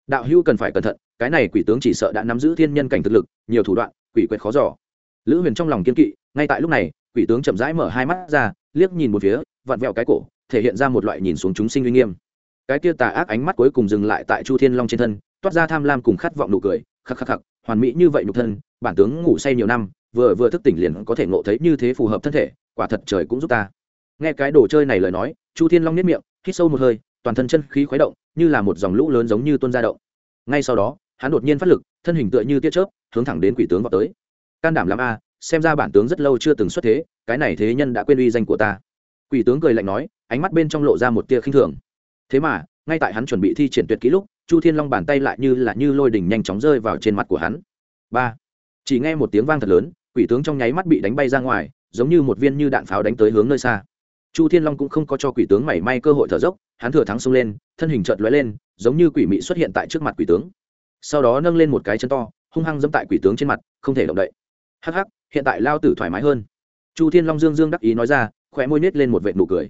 Đạo hữu cần phải cẩn thận, cái này quỷ tướng chỉ sợ đã nắm giữ thiên nhân cảnh thực lực, nhiều thủ đoạn, quỷ quyệt khó giỏ lữ huyền trong lòng kiên kỵ, ngay tại lúc này, quỷ tướng chậm rãi mở hai mắt ra, liếc nhìn một phía, vặn vẹo cái cổ, thể hiện ra một loại nhìn xuống chúng sinh uy nghiêm. Cái kia tà ác ánh mắt cuối cùng dừng lại tại chu thiên long trên thân, toát ra tham lam cùng khát vọng nụ cười, khắc khắc khắc, hoàn mỹ như vậy nhục thân, bản tướng ngủ say nhiều năm, vừa vừa thức tỉnh liền có thể ngộ thấy như thế phù hợp thân thể, quả thật trời cũng giúp ta nghe cái đồ chơi này lời nói, chu thiên long nếp miệng, hít sâu một hơi, toàn thân chân khí khuấy động, như là một dòng lũ lớn giống như tuôn ra động. Ngay sau đó, hắn đột nhiên phát lực, thân hình tựa như tiết chớp, hướng thẳng đến quỷ tướng vào tới. Can đảm lắm a, xem ra bản tướng rất lâu chưa từng xuất thế, cái này thế nhân đã quên uy danh của ta. Quỷ tướng cười lạnh nói, ánh mắt bên trong lộ ra một tia khinh thường. Thế mà, ngay tại hắn chuẩn bị thi triển tuyệt kỹ lúc, chu thiên long bàn tay lại như là như lôi đỉnh nhanh chóng rơi vào trên mặt của hắn. Ba. Chỉ nghe một tiếng vang thật lớn, quỷ tướng trong nháy mắt bị đánh bay ra ngoài, giống như một viên như đạn pháo đánh tới hướng nơi xa chu thiên long cũng không có cho quỷ tướng mảy may cơ hội thở dốc, hắn thừa thắng xông lên, thân hình chợt lóe lên, giống như quỷ mị xuất hiện tại trước mặt quỷ tướng. Sau đó nâng lên một cái chân to, hung hăng dẫm tại quỷ tướng trên mặt, không thể động đậy. Hắc hắc, hiện tại lao tử thoải mái hơn. Chu thiên long dương dương đắc ý nói ra khỏe môi nết lên một vệ nụ cười.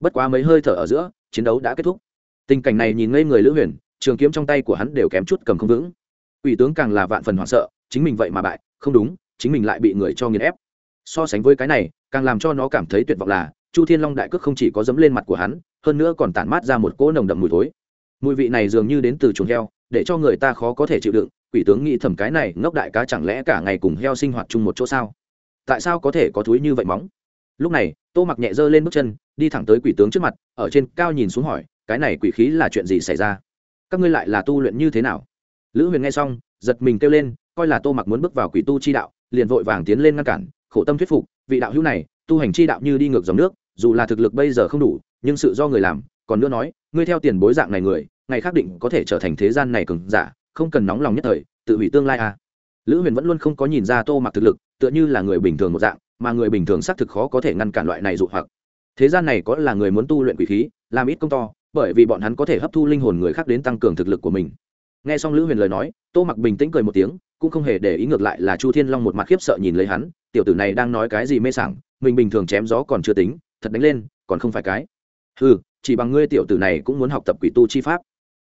Bất quá mấy hơi thở ở giữa, chiến đấu đã kết thúc. Tình cảnh này nhìn ngây người lữ huyền, trường kiếm trong tay của hắn đều kém chút cầm không vững. Quỷ tướng càng là vạn phần hoảng sợ, chính mình vậy mà bại, không đúng, chính mình lại bị người cho nghiền ép. So sánh với cái này, càng làm cho nó cảm thấy tuyệt vọng là chu thiên long đại cước không chỉ có dấm lên mặt của hắn, hơn nữa còn tản mát ra một cỗ nồng đậm mùi thối. Mùi vị này dường như đến từ chuồng heo, để cho người ta khó có thể chịu đựng, quỷ tướng nghĩ thầm cái này, ngốc đại cá chẳng lẽ cả ngày cùng heo sinh hoạt chung một chỗ sao? Tại sao có thể có thúi như vậy móng? Lúc này, tô mặc nhẹ dơ lên bước chân, đi thẳng tới quỷ tướng trước mặt, ở trên cao nhìn xuống hỏi, cái này quỷ khí là chuyện gì xảy ra? Các ngươi lại là tu luyện như thế nào? Lữ huyền nghe xong, giật mình kêu lên, coi là tô mặc muốn bước vào quỷ tu chi đạo, liền vội vàng tiến lên ngăn cản, khổ tâm thuyết phục, vị đạo hữu này, tu hành chi đạo như đi ngược dòng nước dù là thực lực bây giờ không đủ, nhưng sự do người làm, còn nữa nói, ngươi theo tiền bối dạng này người, ngày khác định có thể trở thành thế gian này cường giả, không cần nóng lòng nhất thời, tự hủy tương lai à. Lữ huyền vẫn luôn không có nhìn ra tô mặc thực lực, tựa như là người bình thường một dạng, mà người bình thường xác thực khó có thể ngăn cản loại này dụ hoặc. Thế gian này có là người muốn tu luyện quỷ khí, làm ít công to, bởi vì bọn hắn có thể hấp thu linh hồn người khác đến tăng cường thực lực của mình. Nghe xong lữ huyền lời nói, tô mặc bình tĩnh cười một tiếng, cũng không hề để ý ngược lại là chu thiên long một mặt khiếp sợ nhìn lấy hắn, tiểu tử này đang nói cái gì mê sảng, mình bình thường chém gió còn chưa tính thật đánh lên, còn không phải cái. Ừ chỉ bằng ngươi tiểu tử này cũng muốn học tập quỷ tu chi pháp.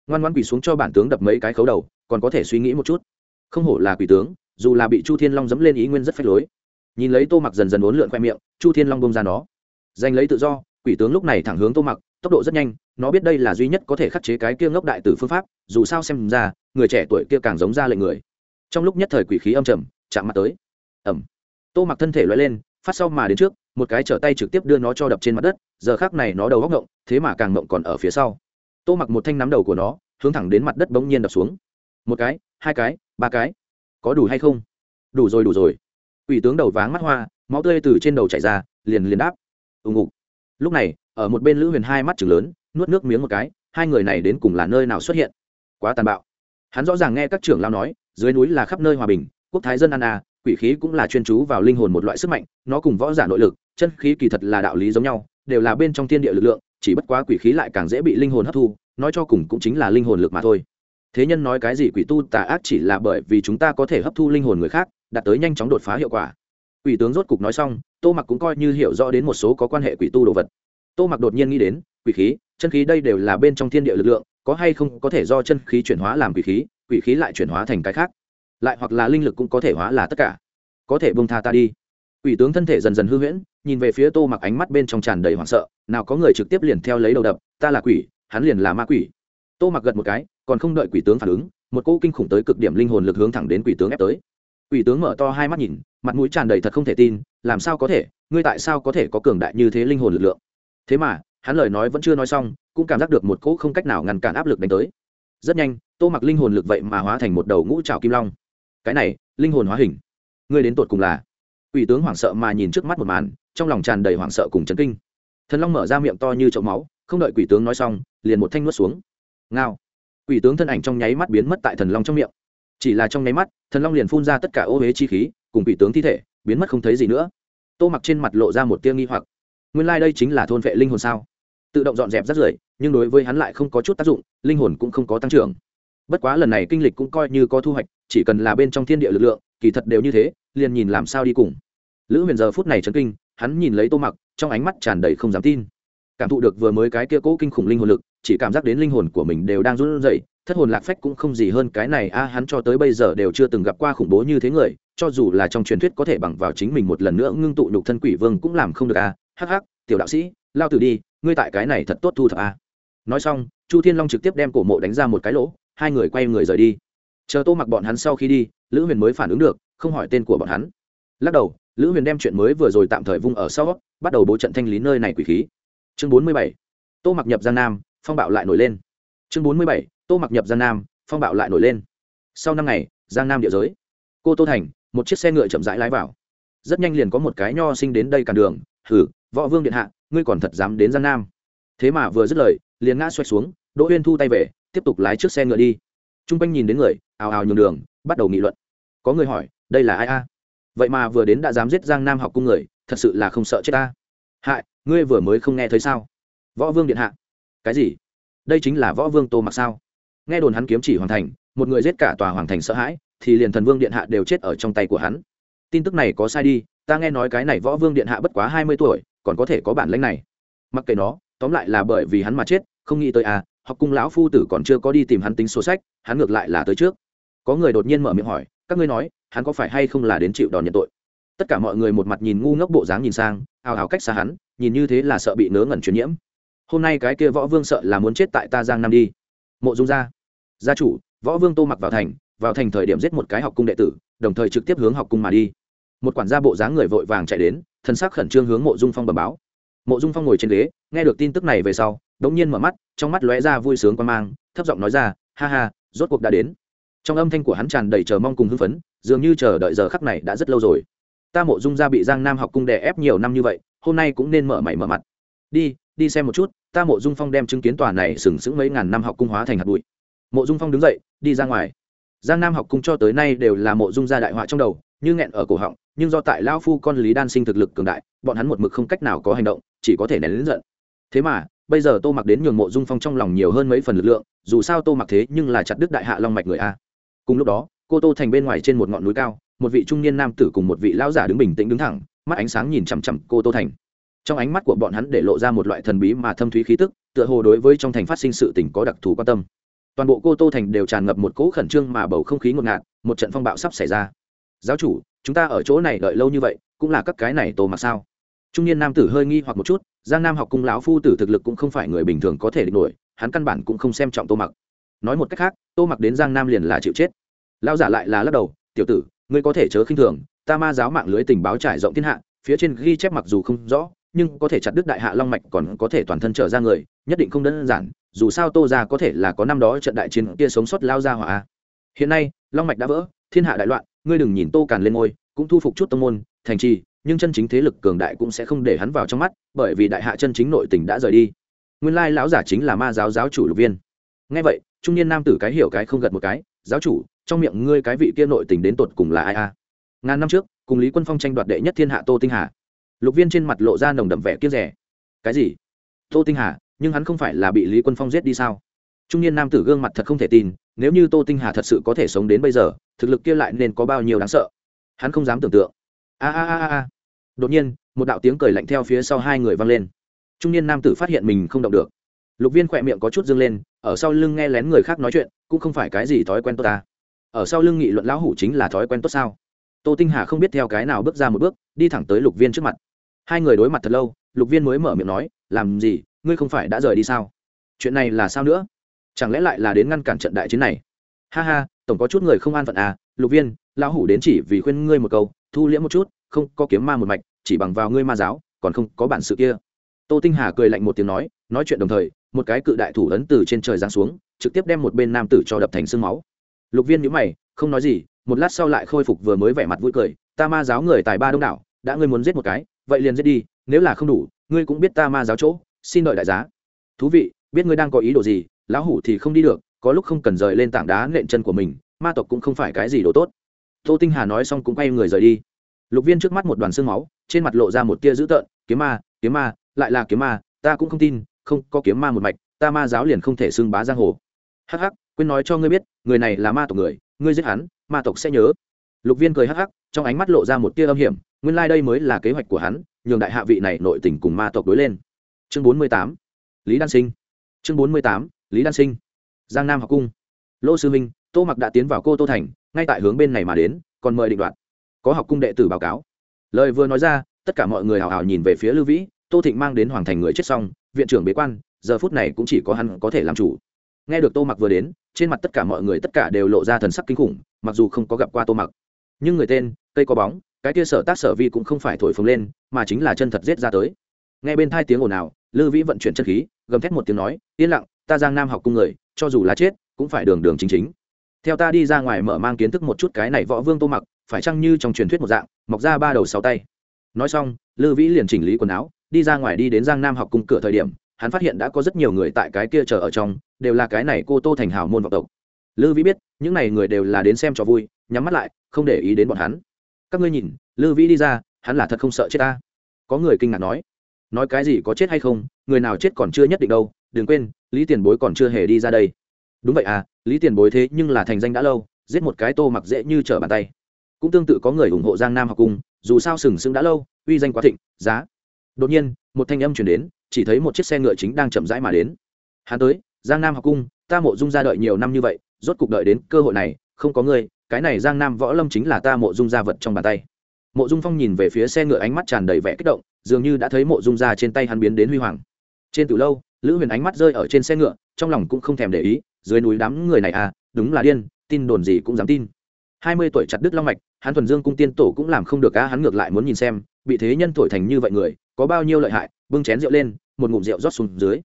Ngoan ngoan quỷ xuống cho bản tướng đập mấy cái khấu đầu, còn có thể suy nghĩ một chút. Không hổ là quỷ tướng, dù là bị chu thiên long dẫm lên ý nguyên rất phách lối. Nhìn lấy tô mặc dần dần uốn lượn khoe miệng, chu thiên long bông ra nó. Giành lấy tự do, quỷ tướng lúc này thẳng hướng tô mặc, tốc độ rất nhanh, nó biết đây là duy nhất có thể khắc chế cái kia ngốc đại tử phương pháp, dù sao xem ra, người trẻ tuổi kia càng giống ra lệnh người. Trong lúc nhất thời quỷ khí âm trầm, chạm mặt tới. Ẩm tô mặc thân thể loại lên, phát sau mà đến trước một cái trở tay trực tiếp đưa nó cho đập trên mặt đất, giờ khác này nó đầu góc ngộng, thế mà càng ngộng còn ở phía sau. Tô mặc một thanh nắm đầu của nó, hướng thẳng đến mặt đất bỗng nhiên đập xuống. Một cái, hai cái, ba cái. Có đủ hay không? Đủ rồi đủ rồi. Ủy tướng đầu váng mắt hoa, máu tươi từ trên đầu chảy ra, liền liền đáp. Ùng ục. Lúc này, ở một bên lữ huyền hai mắt chừng lớn, nuốt nước miếng một cái, hai người này đến cùng là nơi nào xuất hiện? Quá tàn bạo. Hắn rõ ràng nghe các trưởng lao nói, dưới núi là khắp nơi hòa bình, quốc thái dân an à quỷ khí cũng là chuyên chú vào linh hồn một loại sức mạnh, nó cùng võ giả nội lực, chân khí kỳ thật là đạo lý giống nhau, đều là bên trong thiên địa lực lượng, chỉ bất quá quỷ khí lại càng dễ bị linh hồn hấp thu, nói cho cùng cũng chính là linh hồn lực mà thôi. Thế nhân nói cái gì quỷ tu tà ác chỉ là bởi vì chúng ta có thể hấp thu linh hồn người khác, đạt tới nhanh chóng đột phá hiệu quả. Quỷ tướng rốt cục nói xong, tô mặc cũng coi như hiểu rõ đến một số có quan hệ quỷ tu đồ vật. Tô mặc đột nhiên nghĩ đến, quỷ khí, chân khí đây đều là bên trong thiên địa lực lượng, có hay không có thể do chân khí chuyển hóa làm quỷ khí quỷ khí lại chuyển hóa thành cái khác lại hoặc là linh lực cũng có thể hóa là tất cả. Có thể bông tha ta đi. Quỷ tướng thân thể dần dần hư huyễn, nhìn về phía tô mặc ánh mắt bên trong tràn đầy hoảng sợ, nào có người trực tiếp liền theo lấy đầu đập, ta là quỷ, hắn liền là ma quỷ. Tô mặc gật một cái, còn không đợi quỷ tướng phản ứng, một cỗ kinh khủng tới cực điểm linh hồn lực hướng thẳng đến quỷ tướng ép tới. Quỷ tướng mở to hai mắt nhìn, mặt mũi tràn đầy thật không thể tin, làm sao có thể, ngươi tại sao có thể có cường đại như thế linh hồn lực lượng? Thế mà, hắn lời nói vẫn chưa nói xong, cũng cảm giác được một cỗ không cách nào ngăn cản áp lực đánh tới. Rất nhanh, tô mặc linh hồn lực vậy mà hóa thành một đầu ngũ trào kim long cái này, linh hồn hóa hình. Ngươi đến tột cùng là? Ủy tướng hoảng sợ mà nhìn trước mắt một màn, trong lòng tràn đầy hoảng sợ cùng chấn kinh. Thần long mở ra miệng to như chậu máu, không đợi quỷ tướng nói xong, liền một thanh nuốt xuống. Ngao. Quỷ tướng thân ảnh trong nháy mắt biến mất tại thần long trong miệng. Chỉ là trong nháy mắt, thần long liền phun ra tất cả ô huế chi khí, cùng quỷ tướng thi thể, biến mất không thấy gì nữa. Tô mặc trên mặt lộ ra một tia nghi hoặc. Nguyên lai、like、đây chính là thôn vệ linh hồn sao? Tự động dọn dẹp rất rưởi, nhưng đối với hắn lại không có chút tác dụng, linh hồn cũng không có tăng trưởng bất quá lần này kinh lịch cũng coi như có thu hoạch, chỉ cần là bên trong thiên địa lực lượng, kỳ thật đều như thế, liền nhìn làm sao đi cùng. Lữ huyền giờ phút này chấn kinh, hắn nhìn lấy tô mặc, trong ánh mắt tràn đầy không dám tin. Cảm thụ được vừa mới cái kia cố kinh khủng linh hồn lực, chỉ cảm giác đến linh hồn của mình đều đang run rẩy, thất hồn lạc phách cũng không gì hơn cái này a, hắn cho tới bây giờ đều chưa từng gặp qua khủng bố như thế người, cho dù là trong truyền thuyết có thể bằng vào chính mình một lần nữa ngưng tụ nhục thân quỷ vương cũng làm không được a. Hắc hắc, tiểu đạo sĩ, lao tử đi, ngươi tại cái này thật tốt thu thập a. Nói xong, chu thiên long trực tiếp đem cổ mộ đánh ra một cái lỗ hai người quay người rời đi. Chờ tô mặc bọn hắn sau khi đi, lữ huyền mới phản ứng được, không hỏi tên của bọn hắn. Lắc đầu, lữ huyền đem chuyện mới vừa rồi tạm thời vung ở sau, bắt đầu bố trận thanh lý nơi này quỷ khí. Chương bốn mươi bảy, tô mặc nhập giang nam, phong bạo lại nổi lên. Chương bốn mươi bảy, tô mặc nhập giang nam, phong bạo lại nổi lên. Sau năm ngày, giang nam địa giới. Cô tô thành, một chiếc xe ngựa chậm rãi lái vào. Rất nhanh liền có một cái nho sinh đến đây cản đường. Hử võ vương điện hạ, ngươi còn thật dám đến giang nam? Thế mà vừa dứt lời, liền ngã xoay xuống, đỗ uyên thu tay về tiếp tục lái chiếc xe ngựa đi. T r u n g quanh nhìn đến người, ào ào nhường đường, bắt đầu nghị luận. Có người hỏi, đây là ai a? Vậy mà vừa đến đã dám giết giang nam học cung người, thật sự là không sợ chết ta. Hại, ngươi vừa mới không nghe thấy sao? Võ vương điện hạ. Cái gì? Đây chính là võ vương tô mặc sao? Nghe đồn hắn kiếm chỉ hoàn thành, một người giết cả tòa hoàng thành sợ hãi, thì liền thần vương điện hạ đều chết ở trong tay của hắn. Tin tức này có sai đi, ta nghe nói cái này võ vương điện hạ bất quá hai mươi tuổi, còn có thể có bản lãnh này. Mặc kệ nó, tóm lại là bởi vì hắn mà chết, không nghĩ tới à học cung lão phu tử còn chưa có đi tìm hắn tính số sách, hắn ngược lại là tới trước. Có người đột nhiên mở miệng hỏi, các ngươi nói, hắn có phải hay không là đến chịu đòn nhận tội? Tất cả mọi người một mặt nhìn ngu ngốc bộ dáng nhìn sang ào ào cách xa hắn, nhìn như thế là sợ bị ngớ ngẩn truyền nhiễm. Hôm nay cái kia võ vương sợ là muốn chết tại ta giang nam đi. Mộ dung gia gia chủ, võ vương tô mặc vào thành vào thành thời điểm giết một cái học cung đệ tử, đồng thời trực tiếp hướng học cung mà đi. Một quản gia bộ dáng người vội vàng chạy đến thân xác khẩn trương hướng mộ dung phong bẩm báo. Mộ dung phong ngồi trên ghế, nghe được tin tức này về sau đống nhiên mở mắt, trong mắt lóe ra vui sướng quan mang, thấp giọng nói ra, ha ha, rốt cuộc đã đến. Trong âm thanh của hắn tràn đầy chờ mong cùng hưng phấn, dường như chờ đợi giờ khắc này đã rất lâu rồi. Ta mộ dung gia bị giang nam học cung đè ép nhiều năm như vậy, hôm nay cũng nên mở mày mở mặt. Đi đi xem một chút, ta mộ dung phong đem chứng kiến tòa này sừng sững mấy ngàn năm học cung hóa thành hạt bụi. Mộ dung phong đứng dậy, đi ra ngoài. Giang nam học cung cho tới nay đều là mộ dung gia đại họa trong đầu, như nghẹn ở cổ họng, nhưng do tại lao phu con lý đan sinh thực lực cường đại, bọn hắn một mực không cách nào có hành động, chỉ có thể nén lính giận. Thế mà bây giờ tô mặc đến nhường mộ dung phong trong lòng nhiều hơn mấy phần lực lượng, dù sao tô mặc thế nhưng là chặt đức đại hạ long mạch người a. Cùng lúc đó, cô tô thành bên ngoài trên một ngọn núi cao, một vị trung niên nam tử cùng một vị lão giả đứng bình tĩnh đứng thẳng, mắt ánh sáng nhìn chằm chằm cô tô thành. Trong ánh mắt của bọn hắn để lộ ra một loại thần bí mà thâm thúy khí tức, tựa hồ đối với trong thành phát sinh sự tình có đặc thù quan tâm. Toàn bộ cô tô thành đều tràn ngập một cỗ khẩn trương mà bầu không khí ngột ngạt, một trận phong bạo sắp xảy ra. Giáo chủ, chúng ta ở chỗ này đợi lâu như vậy, cũng là các cái này tô mặc sao? Trung niên nam tử hơi nghi hoặc một chút giang nam học cung lão phu tử thực lực cũng không phải người bình thường có thể địch nổi, hắn căn bản cũng không xem trọng tô mặc. Nói một cách khác, tô mặc đến giang nam liền là chịu chết. Lão giả lại là lắc đầu, tiểu tử, ngươi có thể chớ khinh thường, ta ma giáo mạng lưới tình báo trải rộng thiên hạ, phía trên ghi chép mặc dù không rõ, nhưng có thể chặt đứt đại hạ long mạch còn có thể toàn thân trở ra người, nhất định không đơn giản, dù sao tô ra có thể là có năm đó trận đại chiến kia sống sót lao ra hỏa hiện nay, long mạch đã vỡ, thiên hạ đại loạn, ngươi đừng nhìn tô càn lên ngôi, cũng thu phục chút tông môn, thành trì nhưng chân chính thế lực cường đại cũng sẽ không để hắn vào trong mắt, bởi vì đại hạ chân chính nội tình đã rời đi. Nguyên lai lão giả chính là ma giáo giáo chủ lục viên. Ngay vậy, trung niên nam tử cái hiểu cái không gật một cái, giáo chủ, trong miệng ngươi cái vị kia nội tình đến tột cùng là ai a? Ngàn năm trước, cùng lý quân phong tranh đoạt đệ nhất thiên hạ tô tinh hà. Lục viên trên mặt lộ ra nồng đậm vẻ kiếp rẻ cái gì? Tô tinh hà? Nhưng hắn không phải là bị lý quân phong giết đi sao? Trung niên nam tử gương mặt thật không thể tin, nếu như tô tinh hà thật sự có thể sống đến bây giờ, thực lực kia lại nên có bao nhiêu đáng sợ? Hắn không dám tưởng tượng a a a a. Đột nhiên, một đạo tiếng cười lạnh theo phía sau hai người vang lên. Trung niên nam tử phát hiện mình không động được. Lục viên khỏe miệng có chút dâng lên, ở sau lưng nghe lén người khác nói chuyện, cũng không phải cái gì thói quen tốt ta. Ở sau lưng nghị luận lão hủ chính là thói quen tốt sao? Tô tinh hà không biết theo cái nào bước ra một bước, đi thẳng tới lục viên trước mặt. Hai người đối mặt thật lâu, lục viên mới mở miệng nói, làm gì? Ngươi không phải đã rời đi sao? Chuyện này là sao nữa? Chẳng lẽ lại là đến ngăn cản trận đại chiến này? Ha ha, tổng có chút người không an phận à lục viên, lão hủ đến chỉ vì khuyên ngươi một câu thu liễm một chút, không có kiếm ma một mạch, chỉ bằng vào ngươi ma giáo, còn không có bản sự kia. Tô tinh hà cười lạnh một tiếng nói nói chuyện đồng thời, một cái cự đại thủ ấn từ trên trời giáng xuống, trực tiếp đem một bên nam tử cho đập thành sương máu. Lục viên nhíu mày, không nói gì, một lát sau lại khôi phục vừa mới vẻ mặt vui cười, ta ma giáo người tài ba đông đảo, đã ngươi muốn giết một cái, vậy liền giết đi, nếu là không đủ, ngươi cũng biết ta ma giáo chỗ, xin đợi đại giá. Thú vị, biết ngươi đang có ý đồ gì, lão hủ thì không đi được, có lúc không cần rời lên tảng đá nện chân của mình, ma tộc cũng không phải cái gì đồ tốt tô tinh hà nói xong cũng quay người rời đi. Lục viên trước mắt một đoàn xương máu, trên mặt lộ ra một tia dữ tợn, kiếm ma kiếm ma, lại là kiếm ma, ta cũng không tin, không, có kiếm ma một mạch, ta ma giáo liền không thể xưng bá giang hồ. Hắc hắc, quên nói cho ngươi biết, người này là ma tộc người, ngươi giết hắn, ma tộc sẽ nhớ. Lục viên cười hắc hắc, trong ánh mắt lộ ra một tia âm hiểm, nguyên lai、like、đây mới là kế hoạch của hắn, nhường đại hạ vị này nội tình cùng ma tộc đối lên. Chương bốn mươi tám, lý đan sinh. Chương bốn mươi tám, lý đan sinh. Giang nam học cung. Lô sư minh, tô mặc đã tiến vào cô tô thành ngay tại hướng bên này mà đến, còn mời định đoạt. Có học cung đệ tử báo cáo. Lời vừa nói ra, tất cả mọi người hào hào nhìn về phía lưu vĩ, tô thịnh mang đến hoàng thành người chết xong, viện trưởng bế quan, giờ phút này cũng chỉ có hắn có thể làm chủ. Nghe được tô mặc vừa đến, trên mặt tất cả mọi người tất cả đều lộ ra thần sắc kinh khủng, mặc dù không có gặp qua tô mặc. Nhưng người tên, cây có bóng, cái kia sở tác sở vi cũng không phải thổi phồng lên, mà chính là chân thật giết ra tới. Nghe bên thai tiếng ồn ào lư vĩ vận chuyển chân khí, gầm thét một tiếng nói, yên lặng, ta giang nam học cung người, cho dù là chết, cũng phải đường đường chính chính theo ta đi ra ngoài mở mang kiến thức một chút cái này võ vương tô mặc, phải chăng như trong truyền thuyết một dạng, mọc ra ba đầu sáu tay. Nói xong, lư vĩ liền chỉnh lý quần áo, đi ra ngoài đi đến giang nam học cung cửa thời điểm, hắn phát hiện đã có rất nhiều người tại cái kia chờ ở trong, đều là cái này cô tô thành hào môn vọng tộc. Lư vĩ biết, những n à y người đều là đến xem cho vui, nhắm mắt lại, không để ý đến bọn hắn. Các ngươi nhìn, lư vĩ đi ra, hắn là thật không sợ chết ta. Có người kinh ngạc nói nói cái gì có chết hay không? Người nào chết còn chưa nhất định đâu, đừng quên, lý tiền bối còn chưa hề đi ra đây đúng vậy à lý tiền bối thế nhưng là thành danh đã lâu, giết một cái tô mặc dễ như trở bàn tay. Cũng tương tự có người ủng hộ giang nam học cung dù sao sừng sững đã lâu, uy danh quá thịnh, giá. Đột nhiên, một thanh âm chuyển đến, chỉ thấy một chiếc xe ngựa chính đang chậm rãi mà đến. Hắn tới, giang nam học cung ta mộ dung ra đợi nhiều năm như vậy, rốt cuộc đợi đến cơ hội này, không có người cái này giang nam võ lâm chính là ta mộ dung gia vật trong bàn tay. Mộ dung phong nhìn về phía xe ngựa ánh mắt tràn đầy vẻ kích động, dường như đã thấy mộ dung ra trên tay hắn biến đến huy hoàng. Trên từ lâu, lữ huyền ánh mắt rơi ở trên xe ngựa, trong lòng cũng không thèm để ý dưới núi đám người này à đúng là điên, tin đồn gì cũng dám tin. Hai mươi tuổi chặt đứt long mạch, hắn thuần dương cung tiên tổ cũng làm không được á, hắn ngược lại muốn nhìn xem, bị thế nhân thổi thành như vậy người, có bao nhiêu lợi hại, bưng chén rượu lên, một ngụm rượu rót xuống dưới.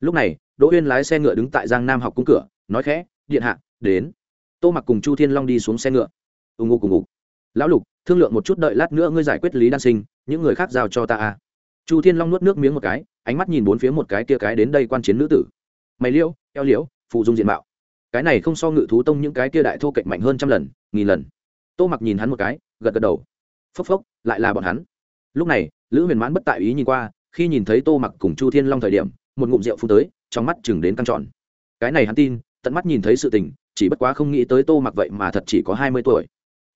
Lúc này, đỗ uyên lái xe ngựa đứng tại giang nam học cung cửa, nói khẽ, điện hạ, đến. Tô mặc cùng chu thiên long đi xuống xe ngựa. Ù ngụ cùng ngụ lão lục, thương lượng một chút đợi lát nữa ngươi giải quyết lý đan sinh, những người khác giao cho ta à. Chu thiên long nuốt nước miếng một cái, ánh mắt nhìn bốn phía một cái kia cái đến đây quan chiến nữ tử. Mày liễu, eo liễu phụ dung diện mạo. Cái này không so ngự thú tông những cái kia đại thô cạnh mạnh hơn trăm lần, nghìn lần. Tô mặc nhìn hắn một cái, gật gật đầu. Phốc phốc, lại là bọn hắn. Lúc này, lữ huyền mãn bất tại ý nhìn qua, khi nhìn thấy tô mặc cùng chu thiên long thời điểm, một ngụm rượu phun tới, trong mắt chừng đến căng tròn. Cái này hắn tin, tận mắt nhìn thấy sự tình, chỉ bất quá không nghĩ tới tô mặc vậy mà thật chỉ có hai mươi tuổi.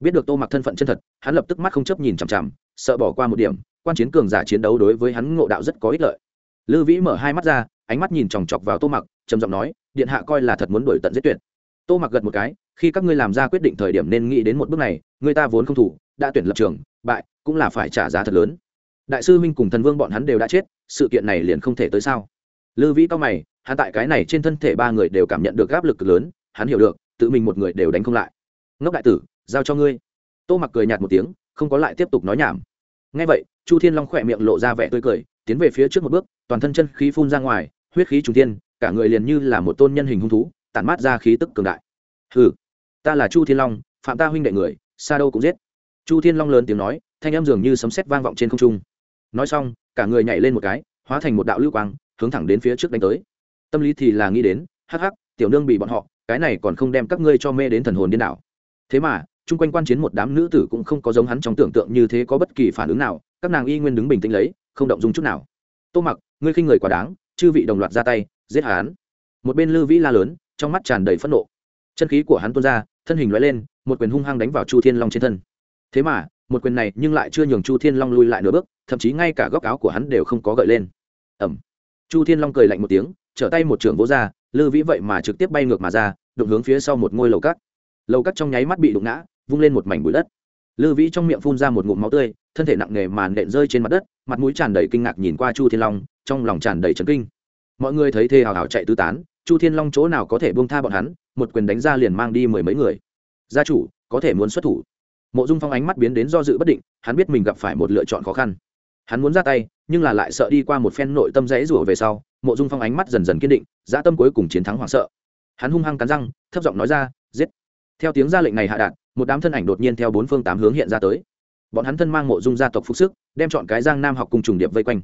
Biết được tô mặc thân phận chân thật, hắn lập tức mắt không chấp nhìn chằm chằm, sợ bỏ qua một điểm, quan chiến cường giả chiến đấu đối với hắn ngộ đạo rất có ích lợi. Lư vĩ mở hai mắt ra, ánh mắt nhìn chòng chọc vào tô mặc, trầm giọng nói điện hạ coi là thật muốn đuổi tận giết tuyệt. Tô mặc gật một cái, khi các ngươi làm ra quyết định thời điểm nên nghĩ đến một bước này, người ta vốn không thủ, đã tuyển lập trường, bại, cũng là phải trả giá thật lớn. Đại sư minh cùng thần vương bọn hắn đều đã chết, sự kiện này liền không thể tới sao? Lư vĩ cao mày, hắn tại cái này trên thân thể ba người đều cảm nhận được áp lực cực lớn, hắn hiểu được, tự mình một người đều đánh không lại. Ngốc đại tử, giao cho ngươi. Tô mặc cười nhạt một tiếng, không có lại tiếp tục nói nhảm. Ngay vậy, chu thiên long khỏe miệng lộ ra vẻ tươi cười, tiến về phía trước một bước, toàn thân chân khí phun ra ngoài, huyết khí trùng thiên cả người liền như là một tôn nhân hình hung thú, tản mát ra khí tức cường đại. Hừ, ta là chu thiên long, phạm ta huynh đệ người, xa đâu cũng giết. Chu thiên long lớn tiếng nói, thanh em dường như sấm sét vang vọng trên không trung. Nói xong, cả người nhảy lên một cái, hóa thành một đạo lưu quang, hướng thẳng đến phía trước đánh tới. Tâm lý thì là nghĩ đến, hắc hắc, tiểu nương bị bọn họ, cái này còn không đem các ngươi cho mê đến thần hồn điên đảo. Thế mà, chung quanh quan chiến một đám nữ tử cũng không có giống hắn trong tưởng tượng như thế có bất kỳ phản ứng nào, các nàng y nguyên đứng bình tĩnh lấy, không động dung chút nào. Tô mặc, ngươi khinh người quá đáng, chư vị đồng loạt ra tay giết hắn một bên lư vĩ la lớn, trong mắt tràn đầy phẫn nộ. Chân khí của hắn tuôn ra, thân hình lóe lên, một quyền hung hăng đánh vào chu thiên long trên thân. Thế mà, một quyền này nhưng lại chưa nhường chu thiên long lui lại nửa bước, thậm chí ngay cả góc áo của hắn đều không có gợi lên. Ẩm chu thiên long cười lạnh một tiếng, trở tay một trường vỗ ra, lư vĩ vậy mà trực tiếp bay ngược mà ra, đụng hướng phía sau một ngôi lầu cắt. lầu cắt trong nháy mắt bị đụng ngã, vung lên một mảnh bụi đất. Lư vĩ trong miệng phun ra một ngụm máu tươi, thân thể nặng nề màn nện rơi trên mặt đất, mặt mũi tràn đầy kinh ngạc nhìn qua chu thiên long, trong lòng tràn đầy trấn kinh mọi người thấy thê hào hào chạy tứ tán, chu thiên long chỗ nào có thể buông tha bọn hắn, một quyền đánh ra liền mang đi mười mấy người. Gia chủ, có thể muốn xuất thủ. Mộ dung phong ánh mắt biến đến do dự bất định, hắn biết mình gặp phải một lựa chọn khó khăn. Hắn muốn ra tay, nhưng là lại sợ đi qua một phen nội tâm rẽ rủa về sau, mộ dung phong ánh mắt dần dần kiên định, dã tâm cuối cùng chiến thắng hoảng sợ. Hắn hung hăng cắn răng, thấp giọng nói ra, giết! Theo tiếng ra lệnh này hạ đạn một đám thân ảnh đột nhiên theo bốn phương tám hướng hiện ra tới. Bọn hắn thân mang mộ dung gia tộc phục sức, đem chọn cái giang nam học cùng trùng điệp vây quanh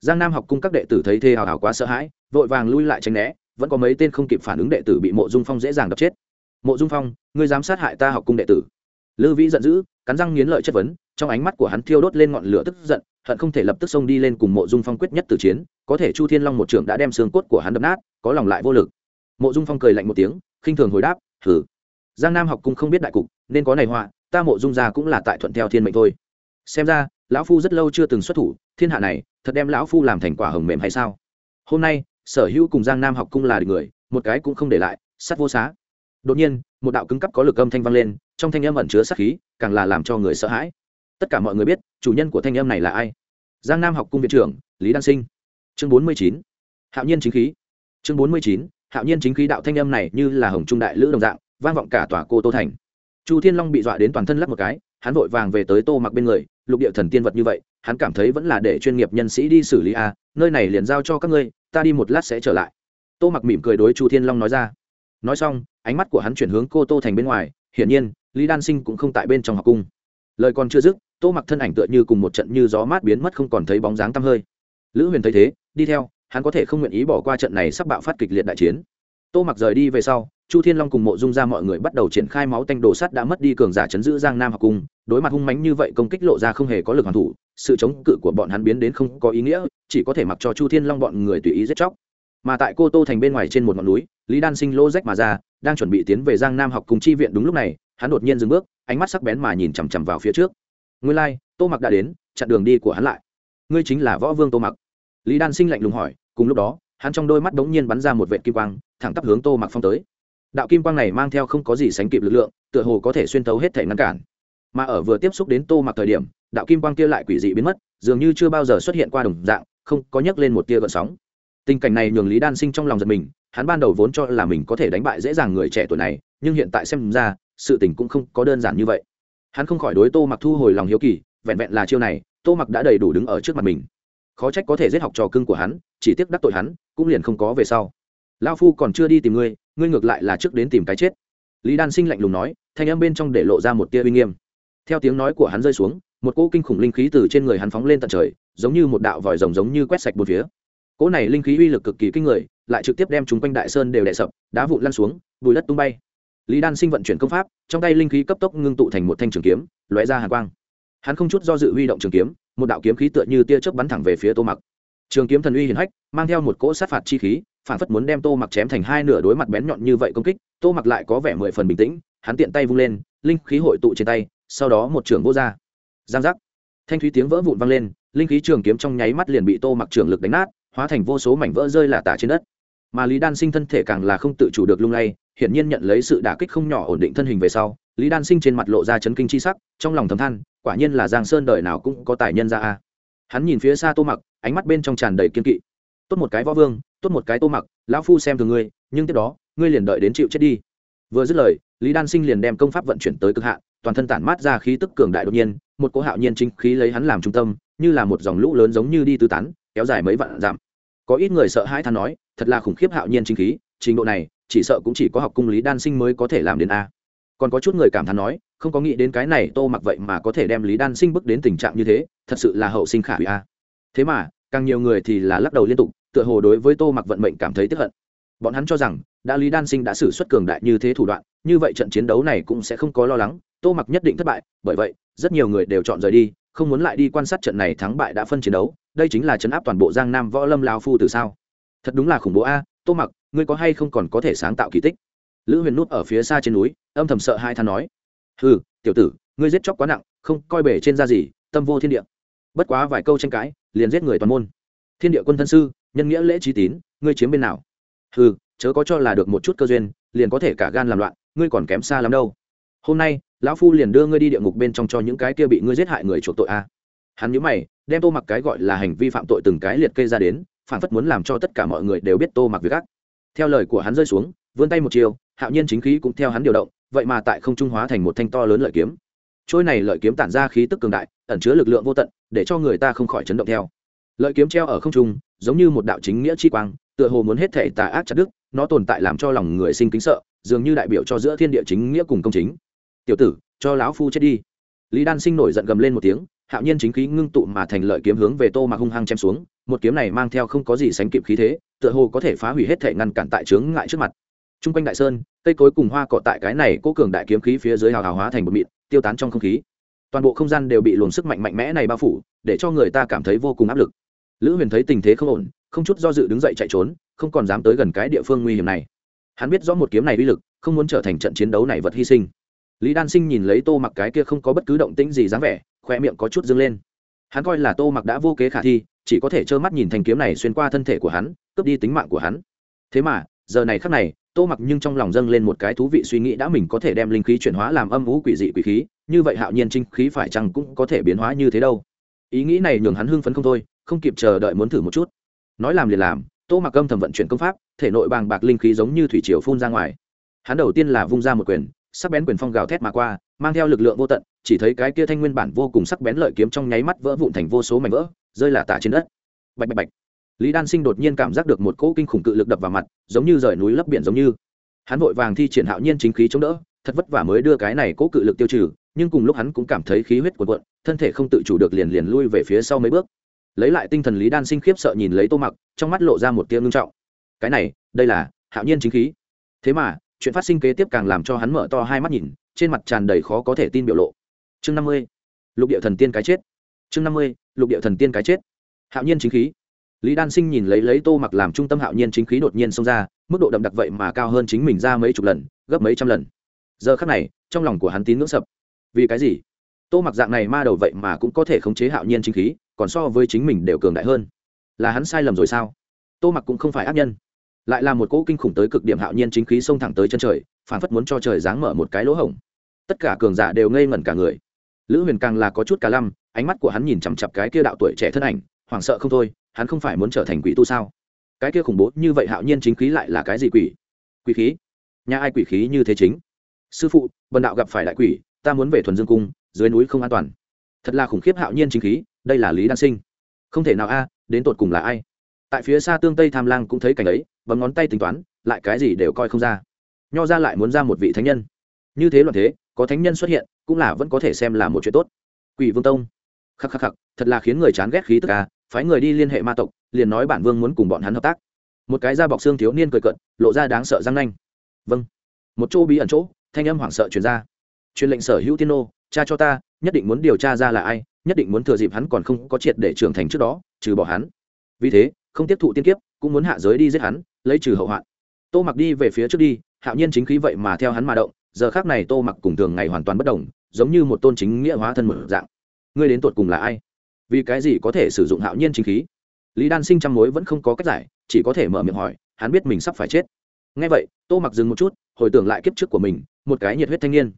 giang nam học cung các đệ tử thấy thê hào hào quá sợ hãi, vội vàng lui lại tránh né, vẫn có mấy tên không kịp phản ứng đệ tử bị mộ dung phong dễ dàng đập chết. Mộ dung phong, ngươi dám sát hại ta học cung đệ tử? Lư vĩ giận dữ, cắn răng nghiến lợi chất vấn, trong ánh mắt của hắn thiêu đốt lên ngọn lửa tức giận, hận không thể lập tức xông đi lên cùng mộ dung phong quyết nhất từ chiến, có thể chu thiên long một trưởng đã đem xương cốt của hắn đập nát, có lòng lại vô lực. Mộ dung phong cười lạnh một tiếng, khinh thường hồi đáp thử giang nam học cung không biết đại cục, nên có này họa, ta mộ dung gia cũng là tại thuận theo thiên mệnh thôi. Xem ra, lão phu rất lâu chưa từng xuất thủ, thiên hạ này thật đem lão phu làm thành quả hồng mềm hay sao? Hôm nay, sở hữu cùng giang nam học cung là người, một cái cũng không để lại, sắt vô xá. Đột nhiên, một đạo cứng cắp có lực âm thanh vang lên, trong thanh âm ẩn chứa sát khí, càng là làm cho người sợ hãi. Tất cả mọi người biết, chủ nhân của thanh âm này là ai? Giang nam học cung viện trưởng, lý đan sinh. Chương bốn mươi chín. Hạo nhiên chính khí. Chương bốn mươi chín. Hạo nhiên chính khí đạo thanh âm này như là hồng trung đại lữ đồng dạng, vang vọng cả tòa cô tô thành. Chu thiên long bị dọa đến toàn thân lắc một cái hắn vội vàng về tới tô mặc bên người, lục địa thần tiên vật như vậy, hắn cảm thấy vẫn là để chuyên nghiệp nhân sĩ đi xử lý a nơi này liền giao cho các ngươi, ta đi một lát sẽ trở lại. Tô mặc mỉm cười đối chu thiên long nói ra. Nói xong, ánh mắt của hắn chuyển hướng cô tô thành bên ngoài, hiển nhiên, lý đan sinh cũng không tại bên trong học cung. Lời còn chưa dứt, tô mặc thân ảnh tựa như cùng một trận như gió mát biến mất không còn thấy bóng dáng tăm hơi. Lữ huyền thấy thế, đi theo, hắn có thể không nguyện ý bỏ qua trận này sắp bạo phát kịch liệt đại chiến. Tô mặc rời đi về sau chu thiên long cùng mộ dung ra mọi người bắt đầu triển khai máu tanh đồ sắt đã mất đi cường giả chấn giữ giang nam học cung đối mặt hung mánh như vậy công kích lộ ra không hề có lực hoàn thủ sự chống cự của bọn hắn biến đến không có ý nghĩa chỉ có thể mặc cho chu thiên long bọn người tùy ý giết chóc. Mà tại cô tô thành bên ngoài trên một ngọn núi lý đan sinh lô rách mà ra đang chuẩn bị tiến về giang nam học cùng chi viện đúng lúc này hắn đột nhiên dừng bước ánh mắt sắc bén mà nhìn chằm chằm vào phía trước. Nguyên lai、like, tô mặc đã đến chặn đường đi của hắn lại. Ngươi chính là võ vương tô mặc. Lý đan sinh lạnh lùng hỏi cùng lúc đó hắn trong đôi mắt đ ố n g nhiên bắn ra một vệ kim quang thẳng tắp hướng tô mặc phong tới đạo kim quang này mang theo không có gì sánh kịp lực lượng, tựa hồ có thể xuyên tấu hết thể ngăn cản. Mà ở vừa tiếp xúc đến tô mặc thời điểm, đạo kim quang kia lại quỷ dị biến mất, dường như chưa bao giờ xuất hiện qua đồng dạng, không có nhấc lên một tia gợn sóng. Tình cảnh này nhường lý đan sinh trong lòng giật mình, hắn ban đầu vốn cho là mình có thể đánh bại dễ dàng người trẻ tuổi này, nhưng hiện tại xem ra, sự tình cũng không có đơn giản như vậy. Hắn không khỏi đối tô mặc thu hồi lòng hiếu kỳ, vẹn vẹn là chiêu này, tô mặc đã đầy đủ đứng ở trước mặt mình. Khó trách có thể giết học trò cưng của hắn, chỉ tiếc đắc tội hắn, cũng liền không có về sau lao phu còn chưa đi tìm ngươi ngươi ngược lại là trước đến tìm cái chết. Lý đan sinh lạnh lùng nói, thanh âm bên trong để lộ ra một tia uy nghiêm. Theo tiếng nói của hắn rơi xuống, một cỗ kinh khủng linh khí từ trên người hắn phóng lên tận trời, giống như một đạo vòi rồng giống như quét sạch một phía. Cỗ này linh khí uy lực cực kỳ kinh người, lại trực tiếp đem chúng quanh đại sơn đều đè sập, đá vụn lăn xuống, bùi đất tung bay. Lý đan sinh vận chuyển công pháp, trong tay linh khí cấp tốc ngưng tụ thành một thanh trường kiếm, lóe ra hàn quang. Hắn không chút do dự huy động trường kiếm, một đạo kiếm khí tựa như tia chớp bắn thẳng về phía tô mặc. Trường kiếm thần uy hiển hách, mang theo một cỗ sát phạt chi khí phản phất muốn đem tô mặc chém thành hai nửa đối mặt bén nhọn như vậy công kích, tô mặc lại có vẻ mười phần bình tĩnh, hắn tiện tay vung lên, linh khí hội tụ trên tay, sau đó một trường vô ra. Giang giác. Thanh thúy tiếng vỡ vụn vang lên, linh khí trường kiếm trong nháy mắt liền bị tô mặc trường lực đánh nát, hóa thành vô số mảnh vỡ rơi lả tả trên đất. Mà lý đan sinh thân thể càng là không tự chủ được lung lay, hiển nhiên nhận lấy sự đả kích không nhỏ ổn định thân hình về sau, lý đan sinh trên mặt lộ ra chấn kinh chi sắc, trong lòng thầm than, quả nhiên là giang sơn đời nào cũng có tài nhân ra a. Hắn nhìn phía xa tô mặc, ánh mắt bên trong tràn đầy kiên kỵ tốt một cái võ vương, tốt một cái tô mặc, lão phu xem thường ngươi, nhưng tiếp đó, ngươi liền đợi đến chịu chết đi. Vừa dứt lời, lý đan sinh liền đem công pháp vận chuyển tới cực hạn toàn thân tản mát ra khí tức cường đại đột nhiên, một cỗ hạo nhiên chính khí lấy hắn làm trung tâm, như là một dòng lũ lớn giống như đi tứ tán, kéo dài mấy vạn dặm. Có ít người sợ hãi than nói, thật là khủng khiếp hạo nhiên chính khí, trình độ này, chỉ sợ cũng chỉ có học cung lý đan sinh mới có thể làm đến a. Còn có chút người cảm thán nói, không có nghĩ đến cái này tô mặc vậy mà có thể đem lý đan sinh bước đến tình trạng như thế, thật sự là hậu sinh khả hủy a. Thế mà, càng nhiều người thì là lắc đầu liên tục tựa hồ đối với tô mặc vận mệnh cảm thấy tức hận. Bọn hắn cho rằng, đã lý đan sinh đã xử suất cường đại như thế thủ đoạn, như vậy trận chiến đấu này cũng sẽ không có lo lắng, tô mặc nhất định thất bại, bởi vậy, rất nhiều người đều chọn rời đi, không muốn lại đi quan sát trận này thắng bại đã phân chiến đấu, đây chính là chấn áp toàn bộ giang nam võ lâm lao phu từ sao. Thật đúng là khủng bố a, tô mặc, ngươi có hay không còn có thể sáng tạo kỳ tích? Lữ huyền nút ở phía xa trên núi, âm thầm sợ hai than nói. Ừ tiểu tử, ngươi giết chóc quá nặng, không coi bể trên da gì, tâm vô thiên địa. Bất quá vài câu tranh cãi, liền giết người toàn môn. Thiên địa quân thân sư nhân nghĩa lễ trí tín, ngươi chiếm bên nào? Ừ chớ có cho là được một chút cơ duyên, liền có thể cả gan làm loạn, ngươi còn kém xa lắm đâu. Hôm nay, lão phu liền đưa ngươi đi địa ngục bên trong cho những cái kia bị ngươi giết hại người chuộc tội a. Hắn nhớ mày, đem tô mặc cái gọi là hành vi phạm tội từng cái liệt kê ra đến phản phất muốn làm cho tất cả mọi người đều biết tô mặc việc ác. Theo lời của hắn rơi xuống, vươn tay một chiều, hạo nhiên chính khí cũng theo hắn điều động, vậy mà tại không trung hóa thành một thanh to lớn lợi kiếm. Trôi này lợi kiếm tản ra khí tức cường đại, ẩn chứa lực lượng vô tận, để cho người ta không khỏi chấn động theo lợi kiếm treo ở không trung, giống như một đạo chính nghĩa chi quang, tựa hồ muốn hết thể tà ác chặt đức nó tồn tại làm cho lòng người sinh kính sợ, dường như đại biểu cho giữa thiên địa chính nghĩa cùng công chính. Tiểu tử, cho lão phu chết đi. Lý đan sinh nổi giận gầm lên một tiếng, hạo nhiên chính khí ngưng tụ mà thành lợi kiếm hướng về tô mà hung hăng chém xuống, một kiếm này mang theo không có gì sánh kịp khí thế, tựa hồ có thể phá hủy hết thể ngăn cản tại chướng ngại trước mặt. T r u n g quanh đại sơn, cây cối cùng hoa cọ tại cái này cố cường đại kiếm khí phía dưới hào hào hóa thành một mịn, tiêu tán trong không khí. Toàn bộ không gian đều bị luồng sức mạnh mạnh mẽ này bao phủ, để cho người ta cảm thấy vô cùng áp lực lữ huyền thấy tình thế không ổn, không chút do dự đứng dậy chạy trốn, không còn dám tới gần cái địa phương nguy hiểm này. Hắn biết rõ một kiếm này uy lực, không muốn trở thành trận chiến đấu này vật hy sinh. Lý đan sinh nhìn lấy tô mặc cái kia không có bất cứ động tĩnh gì dáng vẻ khoe miệng có chút dâng lên. Hắn coi là tô mặc đã vô kế khả thi, chỉ có thể trơ mắt nhìn thành kiếm này xuyên qua thân thể của hắn, cướp đi tính mạng của hắn. Thế mà, giờ này khắc này, tô mặc nhưng trong lòng dâng lên một cái thú vị suy nghĩ đã mình có thể đem linh khí chuyển hóa làm âm vũ quỷ dị quỷ khí, như vậy hạo nhiên trinh khí phải chăng cũng có thể biến hóa như thế đâu? Ý nghĩ này nhường hắn hưng phấn không thôi không kịp chờ đợi muốn thử một chút. Nói làm liền làm, tô mặc âm thầm vận chuyển công pháp, thể nội bàng bạc linh khí giống như thủy triều phun ra ngoài. Hắn đầu tiên là vung ra một quyền, sắc bén quyền phong gào thét mà qua, mang theo lực lượng vô tận, chỉ thấy cái kia thanh nguyên bản vô cùng sắc bén lợi kiếm trong nháy mắt vỡ vụn thành vô số mảnh vỡ, rơi là tả trên đất. Bạch bạch bạch. Lý đan sinh đột nhiên cảm giác được một cỗ kinh khủng cự lực đập vào mặt, giống như rời núi lấp biển giống như. Hắn vội vàng thi triển hạo nhiên chính khí chống đỡ, thật vất vả mới đưa cái này cỗ cự lực tiêu trừ, nhưng cùng lúc hắn cũng cảm thấy khí huyết cuộn cuộn, thân thể không tự chủ được liền liền lui về phía sau mấy bước lấy lại tinh thần lý đan sinh khiếp sợ nhìn lấy tô mặc, trong mắt lộ ra một tia ngưng trọng. Cái này, đây là hạo nhiên chính khí. Thế mà, chuyện phát sinh kế tiếp càng làm cho hắn mở to hai mắt nhìn, trên mặt tràn đầy khó có thể tin biểu lộ. Chương năm mươi, lục địa thần tiên cái chết. Chương năm mươi, lục địa thần tiên cái chết. Hạo nhiên chính khí. Lý đan sinh nhìn lấy lấy tô mặc làm trung tâm hạo nhiên chính khí đột nhiên xông ra, mức độ đậm đặc vậy mà cao hơn chính mình ra mấy chục lần, gấp mấy trăm lần. Giờ khắc này, trong lòng của hắn tín ngưỡng sập. Vì cái gì? Tô mặc dạng này ma đầu vậy mà cũng có thể khống chế hạo nhiên chính khí, còn so với chính mình đều cường đại hơn. Là hắn sai lầm rồi sao? Tô mặc cũng không phải ác nhân. Lại là một cỗ kinh khủng tới cực điểm hạo nhiên chính khí xông thẳng tới chân trời phản phất muốn cho trời giáng mở một cái lỗ hổng. Tất cả cường giả đều ngây ngẩn cả người. Lữ huyền càng là có chút cả lăm, ánh mắt của hắn nhìn chằm chặp cái kia đạo tuổi trẻ thân ảnh, hoảng sợ không thôi, hắn không phải muốn trở thành quỷ tu sao? Cái kia khủng bố như vậy hạo nhiên chính khí lại là cái gì quỷ? Quỷ khí? Nhà ai quỷ khí như thế chính? Sư phụ, bần đạo gặp phải đại quỷ, ta muốn về thuần dương cung dưới núi không an toàn. Thật là khủng khiếp hạo nhiên chính khí, đây là lý đan sinh. Không thể nào a, đến tột cùng là ai? Tại phía xa tương tây tham lang cũng thấy cảnh ấy, bấm ngón tay tính toán, lại cái gì đều coi không ra. Nho ra lại muốn ra một vị thánh nhân. Như thế luận thế, có thánh nhân xuất hiện, cũng là vẫn có thể xem là một chuyện tốt. Quỷ vương tông. Khắc khắc khắc, thật là khiến người chán ghét khí tức à phái người đi liên hệ ma tộc, liền nói bản vương muốn cùng bọn hắn hợp tác. Một cái da bọc xương thiếu niên cười cận lộ ra đáng sợ răng nanh. Vâng. Một chỗ bí ẩn chỗ, thanh âm hoảng sợ truyền ra. Truyền lệnh sở hữu tiên nô cha cho ta, nhất định muốn điều tra ra là ai, nhất định muốn thừa dịp hắn còn không có triệt để trưởng thành trước đó, trừ bỏ hắn. Vì thế, không tiếp thụ tiên kiếp, cũng muốn hạ giới đi giết hắn, lấy trừ hậu hoạn. Tô mặc đi về phía trước đi, hạo nhiên chính khí vậy mà theo hắn mà động, giờ khác này tô mặc cùng thường ngày hoàn toàn bất đồng, giống như một tôn chính nghĩa hóa thân một dạng. Ngươi đến tột cùng là ai? Vì cái gì có thể sử dụng hạo nhiên chính khí? Lý đan sinh trăm mối vẫn không có cách giải, chỉ có thể mở miệng hỏi, hắn biết mình sắp phải chết. Ngay vậy, tô mặc dừng một chút, hồi tưởng lại kiếp trước của mình, một cái nhiệt huyết thanh niên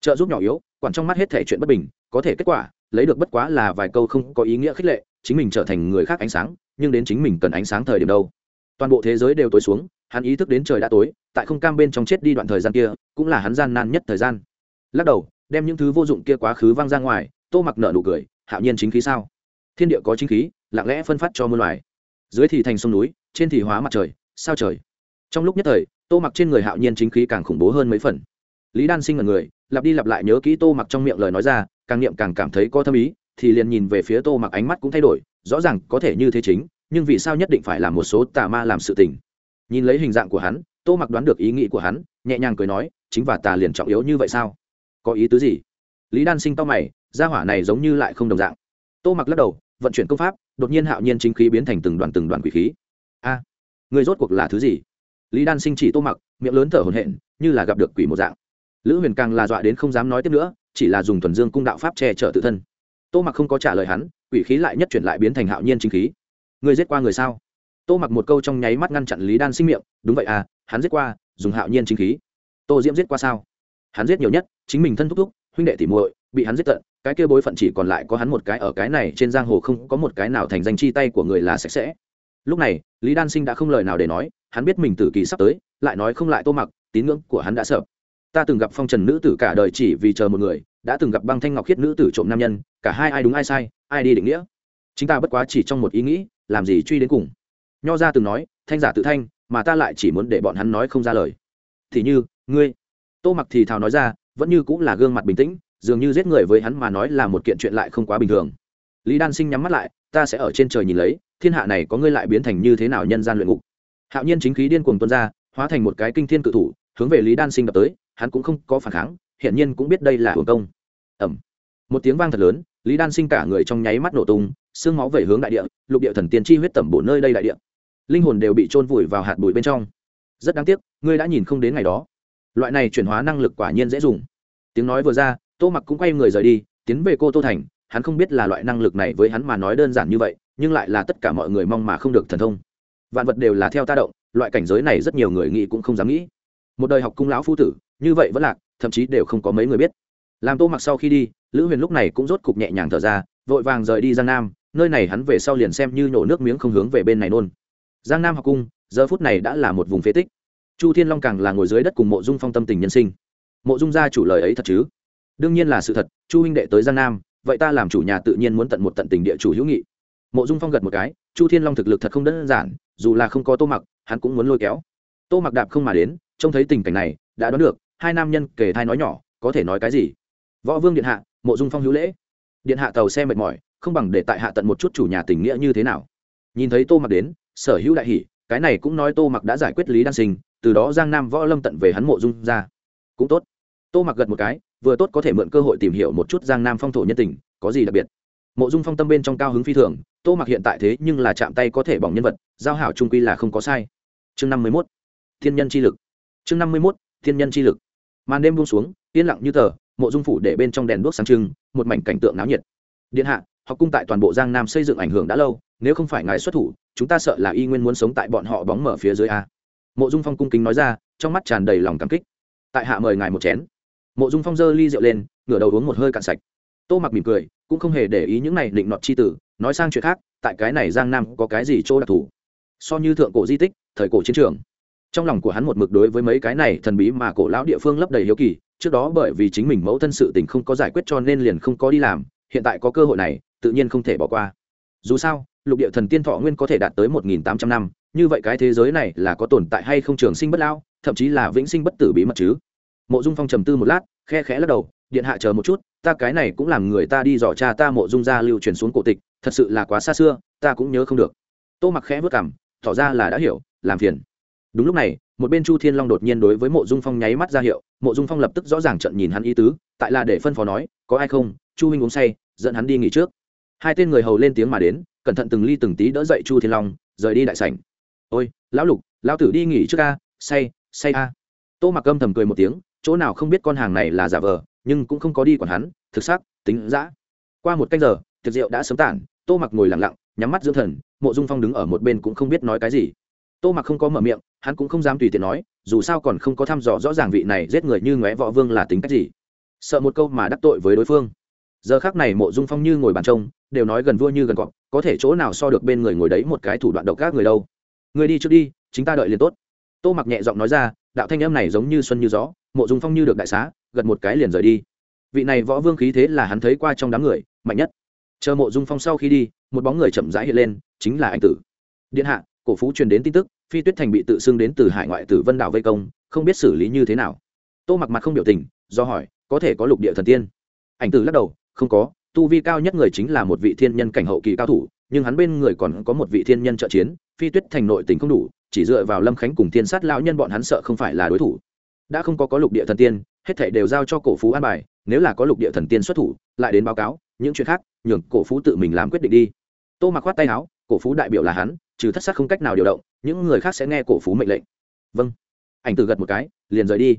trợ giúp nhỏ yếu, quản trong mắt hết thể chuyện bất bình, có thể kết quả, lấy được bất quá là vài câu không có ý nghĩa khích lệ, chính mình trở thành người khác ánh sáng, nhưng đến chính mình cần ánh sáng thời điểm đâu. Toàn bộ thế giới đều tối xuống, hắn ý thức đến trời đã tối, tại không cam bên trong chết đi đoạn thời gian kia, cũng là hắn gian nan nhất thời gian. Lắc đầu, đem những thứ vô dụng kia quá khứ văng ra ngoài, tô mặc nợ nụ cười, hạo nhiên chính khí sao? Thiên địa có chính khí, lặng lẽ phân phát cho muôn loài. Dưới thì thành sông núi, trên thì hóa mặt trời, sao trời? Trong lúc nhất thời, tô mặc trên người hạo nhiên chính khí càng khủng bố hơn mấy phần. Lý đan sinh là người lặp đi lặp lại nhớ kỹ tô mặc trong miệng lời nói ra, càng niệm càng cảm thấy có thâm ý, thì liền nhìn về phía tô mặc ánh mắt cũng thay đổi, rõ ràng có thể như thế chính, nhưng vì sao nhất định phải làm một số tà ma làm sự tình. Nhìn lấy hình dạng của hắn, tô mặc đoán được ý nghĩ của hắn, nhẹ nhàng cười nói, chính và tà liền trọng yếu như vậy sao? Có ý tứ gì? Lý đan sinh to mày, gia hỏa này giống như lại không đồng dạng. Tô mặc lắc đầu, vận chuyển công pháp, đột nhiên hạo nhiên chính khí biến thành từng đoàn từng đoàn quỷ khí. A, người rốt cuộc là thứ gì? Lý đan sinh chỉ tô mặc, miệng lớn thở hổn hển, như là gặp được quỷ một dạng lữ huyền càng là dọa đến không dám nói tiếp nữa, chỉ là dùng thuần dương cung đạo pháp che chở tự thân. Tô mặc không có trả lời hắn, quỷ khí lại nhất chuyển lại biến thành hạo nhiên chính khí. Người giết qua người sao? Tô mặc một câu trong nháy mắt ngăn chặn lý đan sinh miệng, đúng vậy à hắn giết qua, dùng hạo nhiên chính khí. Tô diễm giết qua sao? Hắn giết nhiều nhất, chính mình thân thúc thúc, huynh đệ tỉ muội, bị hắn giết tận, cái kia bối phận chỉ còn lại có hắn một cái ở cái này trên giang hồ không có một cái nào thành danh chi tay của người là sạch sẽ. Lúc này, lý đan sinh đã không lời nào để nói, hắn biết mình tử kỳ sắp tới, lại nói không lại tô mặc, tín ngưỡng của hắn đã sợ ta từng gặp phong trần nữ tử cả đời chỉ vì chờ một người, đã từng gặp băng thanh ngọc khiết nữ tử trộm nam nhân, cả hai ai đúng ai sai, ai đi định nghĩa. Chính ta bất quá chỉ trong một ý nghĩ, làm gì truy đến cùng. Nho ra từng nói, thanh giả tự thanh, mà ta lại chỉ muốn để bọn hắn nói không ra lời. Thì như, ngươi. Tô mặc thì thào nói ra, vẫn như cũng là gương mặt bình tĩnh, dường như giết người với hắn mà nói là một kiện chuyện lại không quá bình thường. Lý đan sinh nhắm mắt lại, ta sẽ ở trên trời nhìn lấy, thiên hạ này có ngươi lại biến thành như thế nào nhân gian luyện ngục. Hạo nhiên chính khí điên cuồng tuôn ra, hóa thành một cái kinh thiên cự thủ hướng về lý đan sinh đập tới, hắn cũng không có phản kháng, hiển nhiên cũng biết đây là hưởng công. Ẩm một tiếng vang thật lớn, lý đan sinh cả người trong nháy mắt nổ tung, xương máu về hướng đại địa, lục địa thần tiên chi huyết tẩm bổ nơi đây đại địa. Linh hồn đều bị trôn vùi vào hạt bụi bên trong. Rất đáng tiếc, ngươi đã nhìn không đến ngày đó. Loại này chuyển hóa năng lực quả nhiên dễ dùng. Tiếng nói vừa ra, tô mặc cũng quay người rời đi, tiến về cô tô thành, hắn không biết là loại năng lực này với hắn mà nói đơn giản như vậy, nhưng lại là tất cả mọi người mong mà không được thần thông. Vạn vật đều là theo ta động, loại cảnh giới này rất nhiều người nghĩ cũng không dám nghĩ một đời học cung lão phu tử, như vậy vẫn lạc, thậm chí đều không có mấy người biết. Làm tô mặc sau khi đi, lữ huyền lúc này cũng rốt cục nhẹ nhàng thở ra, vội vàng rời đi giang nam, nơi này hắn về sau liền xem như nhổ nước miếng không hướng về bên này nôn giang nam học cung, giờ phút này đã là một vùng phế tích. Chu thiên long càng là ngồi dưới đất cùng mộ dung phong tâm tình nhân sinh. Mộ dung gia chủ lời ấy thật chứ? Đương nhiên là sự thật, chu huynh đệ tới giang nam, vậy ta làm chủ nhà tự nhiên muốn tận một tận tình địa chủ hữu nghị. Mộ dung phong gật một cái, chu thiên long thực lực thật không đơn giản, dù là không có tô mặc, hắn cũng muốn lôi kéo. Tô mặc đạp không mà đến trông thấy tình cảnh này, đã đoán được, hai nam nhân kể thai nói nhỏ, có thể nói cái gì? Võ vương điện hạ, mộ dung phong hữu lễ. Điện hạ tàu xe mệt mỏi, không bằng để tại hạ tận một chút chủ nhà tình nghĩa như thế nào. Nhìn thấy tô mặc đến, sở hữu đại hỷ cái này cũng nói tô mặc đã giải quyết lý đan sinh, từ đó giang nam võ lâm tận về hắn mộ dung ra. Cũng tốt. Tô mặc gật một cái, vừa tốt có thể mượn cơ hội tìm hiểu một chút giang nam phong thổ nhân tình, có gì đặc biệt? Mộ dung phong tâm bên trong cao hứng phi thường, tô mặc hiện tại thế nhưng là chạm tay có thể bỏng nhân vật, giao hảo trung quy là không có sai. Chương năm mươi mốt. Thiên nhân chi lực chương năm mươi mốt, thiên nhân chi lực. Màn đêm buông xuống, yên lặng như tờ, mộ dung phủ để bên trong đèn đuốc sáng trưng, một mảnh cảnh tượng náo nhiệt. Điện hạ, học cung tại toàn bộ giang nam xây dựng ảnh hưởng đã lâu, nếu không phải ngài xuất thủ, chúng ta sợ là y nguyên muốn sống tại bọn họ bóng mở phía dưới a. Mộ dung phong cung kính nói ra, trong mắt tràn đầy lòng cảm kích. Tại hạ mời ngài một chén. Mộ dung phong giơ ly rượu lên, ngửa đầu uống một hơi cạn sạch. Tô mặc mỉm cười, cũng không hề để ý những này định nọt chi tử, nói sang chuyện khác, tại cái này giang nam có cái gì chỗ đặc thù? So như thượng cổ di tích, thời cổ chiến trường trong lòng của hắn một mực đối với mấy cái này thần bí mà cổ lão địa phương lấp đầy hiếu kỳ, trước đó bởi vì chính mình mẫu thân sự tình không có giải quyết cho nên liền không có đi làm, hiện tại có cơ hội này, tự nhiên không thể bỏ qua. Dù sao, lục địa thần tiên thọ nguyên có thể đạt tới một nghìn tám trăm năm, như vậy cái thế giới này là có tồn tại hay không trường sinh bất lao thậm chí là vĩnh sinh bất tử bí mật chứ? Mộ dung phong trầm tư một lát, khe khẽ lắc đầu, điện hạ chờ một chút, ta cái này cũng làm người ta đi dò cha ta mộ dung ra lưu truyền xuống cổ tịch, thật sự là quá xa xưa, ta cũng nhớ không được. Tô mặc khẽ vất cảm tỏ ra là đã hiểu, làm phiền đúng lúc này, một bên chu thiên long đột nhiên đối với mộ dung phong nháy mắt ra hiệu, mộ dung phong lập tức rõ ràng trận nhìn hắn ý tứ, tại là để phân phó nói, có ai không? Chu huynh uống say, dẫn hắn đi nghỉ trước. Hai tên người hầu lên tiếng mà đến, cẩn thận từng ly từng tí đỡ dậy chu thiên long, rời đi đại sảnh. Ôi, lão lục, lão tử đi nghỉ trước a, say say a. Tô mặc âm thầm cười một tiếng, chỗ nào không biết con hàng này là giả vờ, nhưng cũng không có đi quản hắn, thực xác tính giã qua một canh giờ, tiệc rượu đã sớm tản, tô mặc ngồi lặng lặng, nhắm mắt dưỡng thần, mộ dung phong đứng ở một bên cũng không biết nói cái gì tô mặc không có mở miệng, hắn cũng không dám tùy tiện nói, dù sao còn không có thăm dò rõ ràng vị này giết người như ngóe võ vương là tính cách gì. Sợ một câu mà đắc tội với đối phương. Giờ khác này mộ dung phong như ngồi bàn trông, đều nói gần vua như gần cọp, có thể chỗ nào so được bên người ngồi đấy một cái thủ đoạn độc các người đâu. Người đi trước đi, chính ta đợi liền tốt. Tô mặc nhẹ giọng nói ra, đạo thanh em này giống như xuân như gió, mộ dung phong như được đại xá, gật một cái liền rời đi. Vị này võ vương khí thế là hắn thấy qua trong đám người, mạnh nhất. Chờ mộ dung phong sau khi đi, một bóng người chậm rãi hiện lên, chính là anh tử. Điện hạ cổ phú truyền đến tin tức, phi tuyết thành bị tự xưng đến từ hải ngoại tử vân đảo vây công, không biết xử lý như thế nào. Tô mặc mặt không biểu tình, do hỏi, có thể có lục địa thần tiên? Ảnh tử lắc đầu, không có, tu vi cao nhất người chính là một vị thiên nhân cảnh hậu kỳ cao thủ, nhưng hắn bên người còn có một vị thiên nhân trợ chiến, phi tuyết thành nội tình không đủ, chỉ dựa vào lâm khánh cùng thiên sát lão nhân bọn hắn sợ không phải là đối thủ. Đã không có có lục địa thần tiên, hết thảy đều giao cho cổ phú an bài, nếu là có lục địa thần tiên xuất thủ, lại đến báo cáo, những chuyện khác, nhường cổ phú tự mình làm quyết định đi. Tô mặc khoát tay áo, cổ phú đại biểu là hắn trừ thất sát không cách nào điều động, những người khác sẽ nghe cổ phú mệnh lệnh. Vâng. Ảnh từ gật một cái, liền rời đi.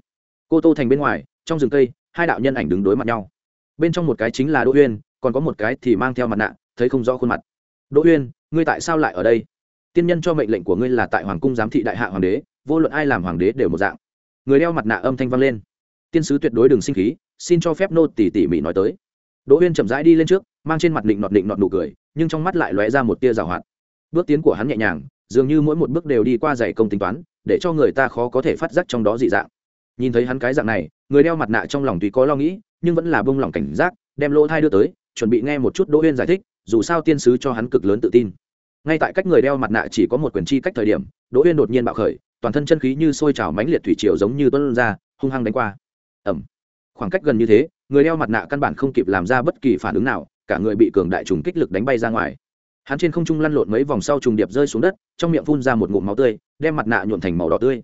Cô tô thành bên ngoài, trong rừng cây, hai đạo nhân ảnh đứng đối mặt nhau. Bên trong một cái chính là đỗ uyên, còn có một cái thì mang theo mặt nạ, thấy không rõ khuôn mặt. Đỗ uyên, ngươi tại sao lại ở đây? Tiên nhân cho mệnh lệnh của ngươi là tại hoàng cung giám thị đại hạ hoàng đế, vô luận ai làm hoàng đế đều một dạng. Người đeo mặt nạ âm thanh vang lên. Tiên sứ tuyệt đối đừng sinh khí, xin cho phép nô tỉ tỉ mỉ nói tới. Đỗ uyên chậm rãi đi lên trước, mang trên mặt định nọt định nọt nụ cười, nhưng trong mắt lại lóe ra một tia rào hoạt bước tiến của hắn nhẹ nhàng, dường như mỗi một bước đều đi qua dày công tính toán, để cho người ta khó có thể phát giác trong đó dị dạng. Nhìn thấy hắn cái dạng này, người đeo mặt nạ trong lòng tuy có lo nghĩ, nhưng vẫn là bông lòng cảnh giác, đem lỗ thai đưa tới, chuẩn bị nghe một chút đỗ uyên giải thích, dù sao tiên sứ cho hắn cực lớn tự tin. Ngay tại cách người đeo mặt nạ chỉ có một quyền chi cách thời điểm, đỗ uyên đột nhiên bạo khởi, toàn thân chân khí như sôi trào mãnh liệt thủy triều giống như tuân ra, hung hăng đánh qua. Ẩm khoảng cách gần như thế, người đeo mặt nạ căn bản không kịp làm ra bất kỳ phản ứng nào, cả người bị cường đại trùng kích lực đánh bay ra ngoài hắn trên không trung lăn lộn mấy vòng sau trùng điệp rơi xuống đất, trong miệng phun ra một ngụm máu tươi, đem mặt nạ nhuộm thành màu đỏ tươi.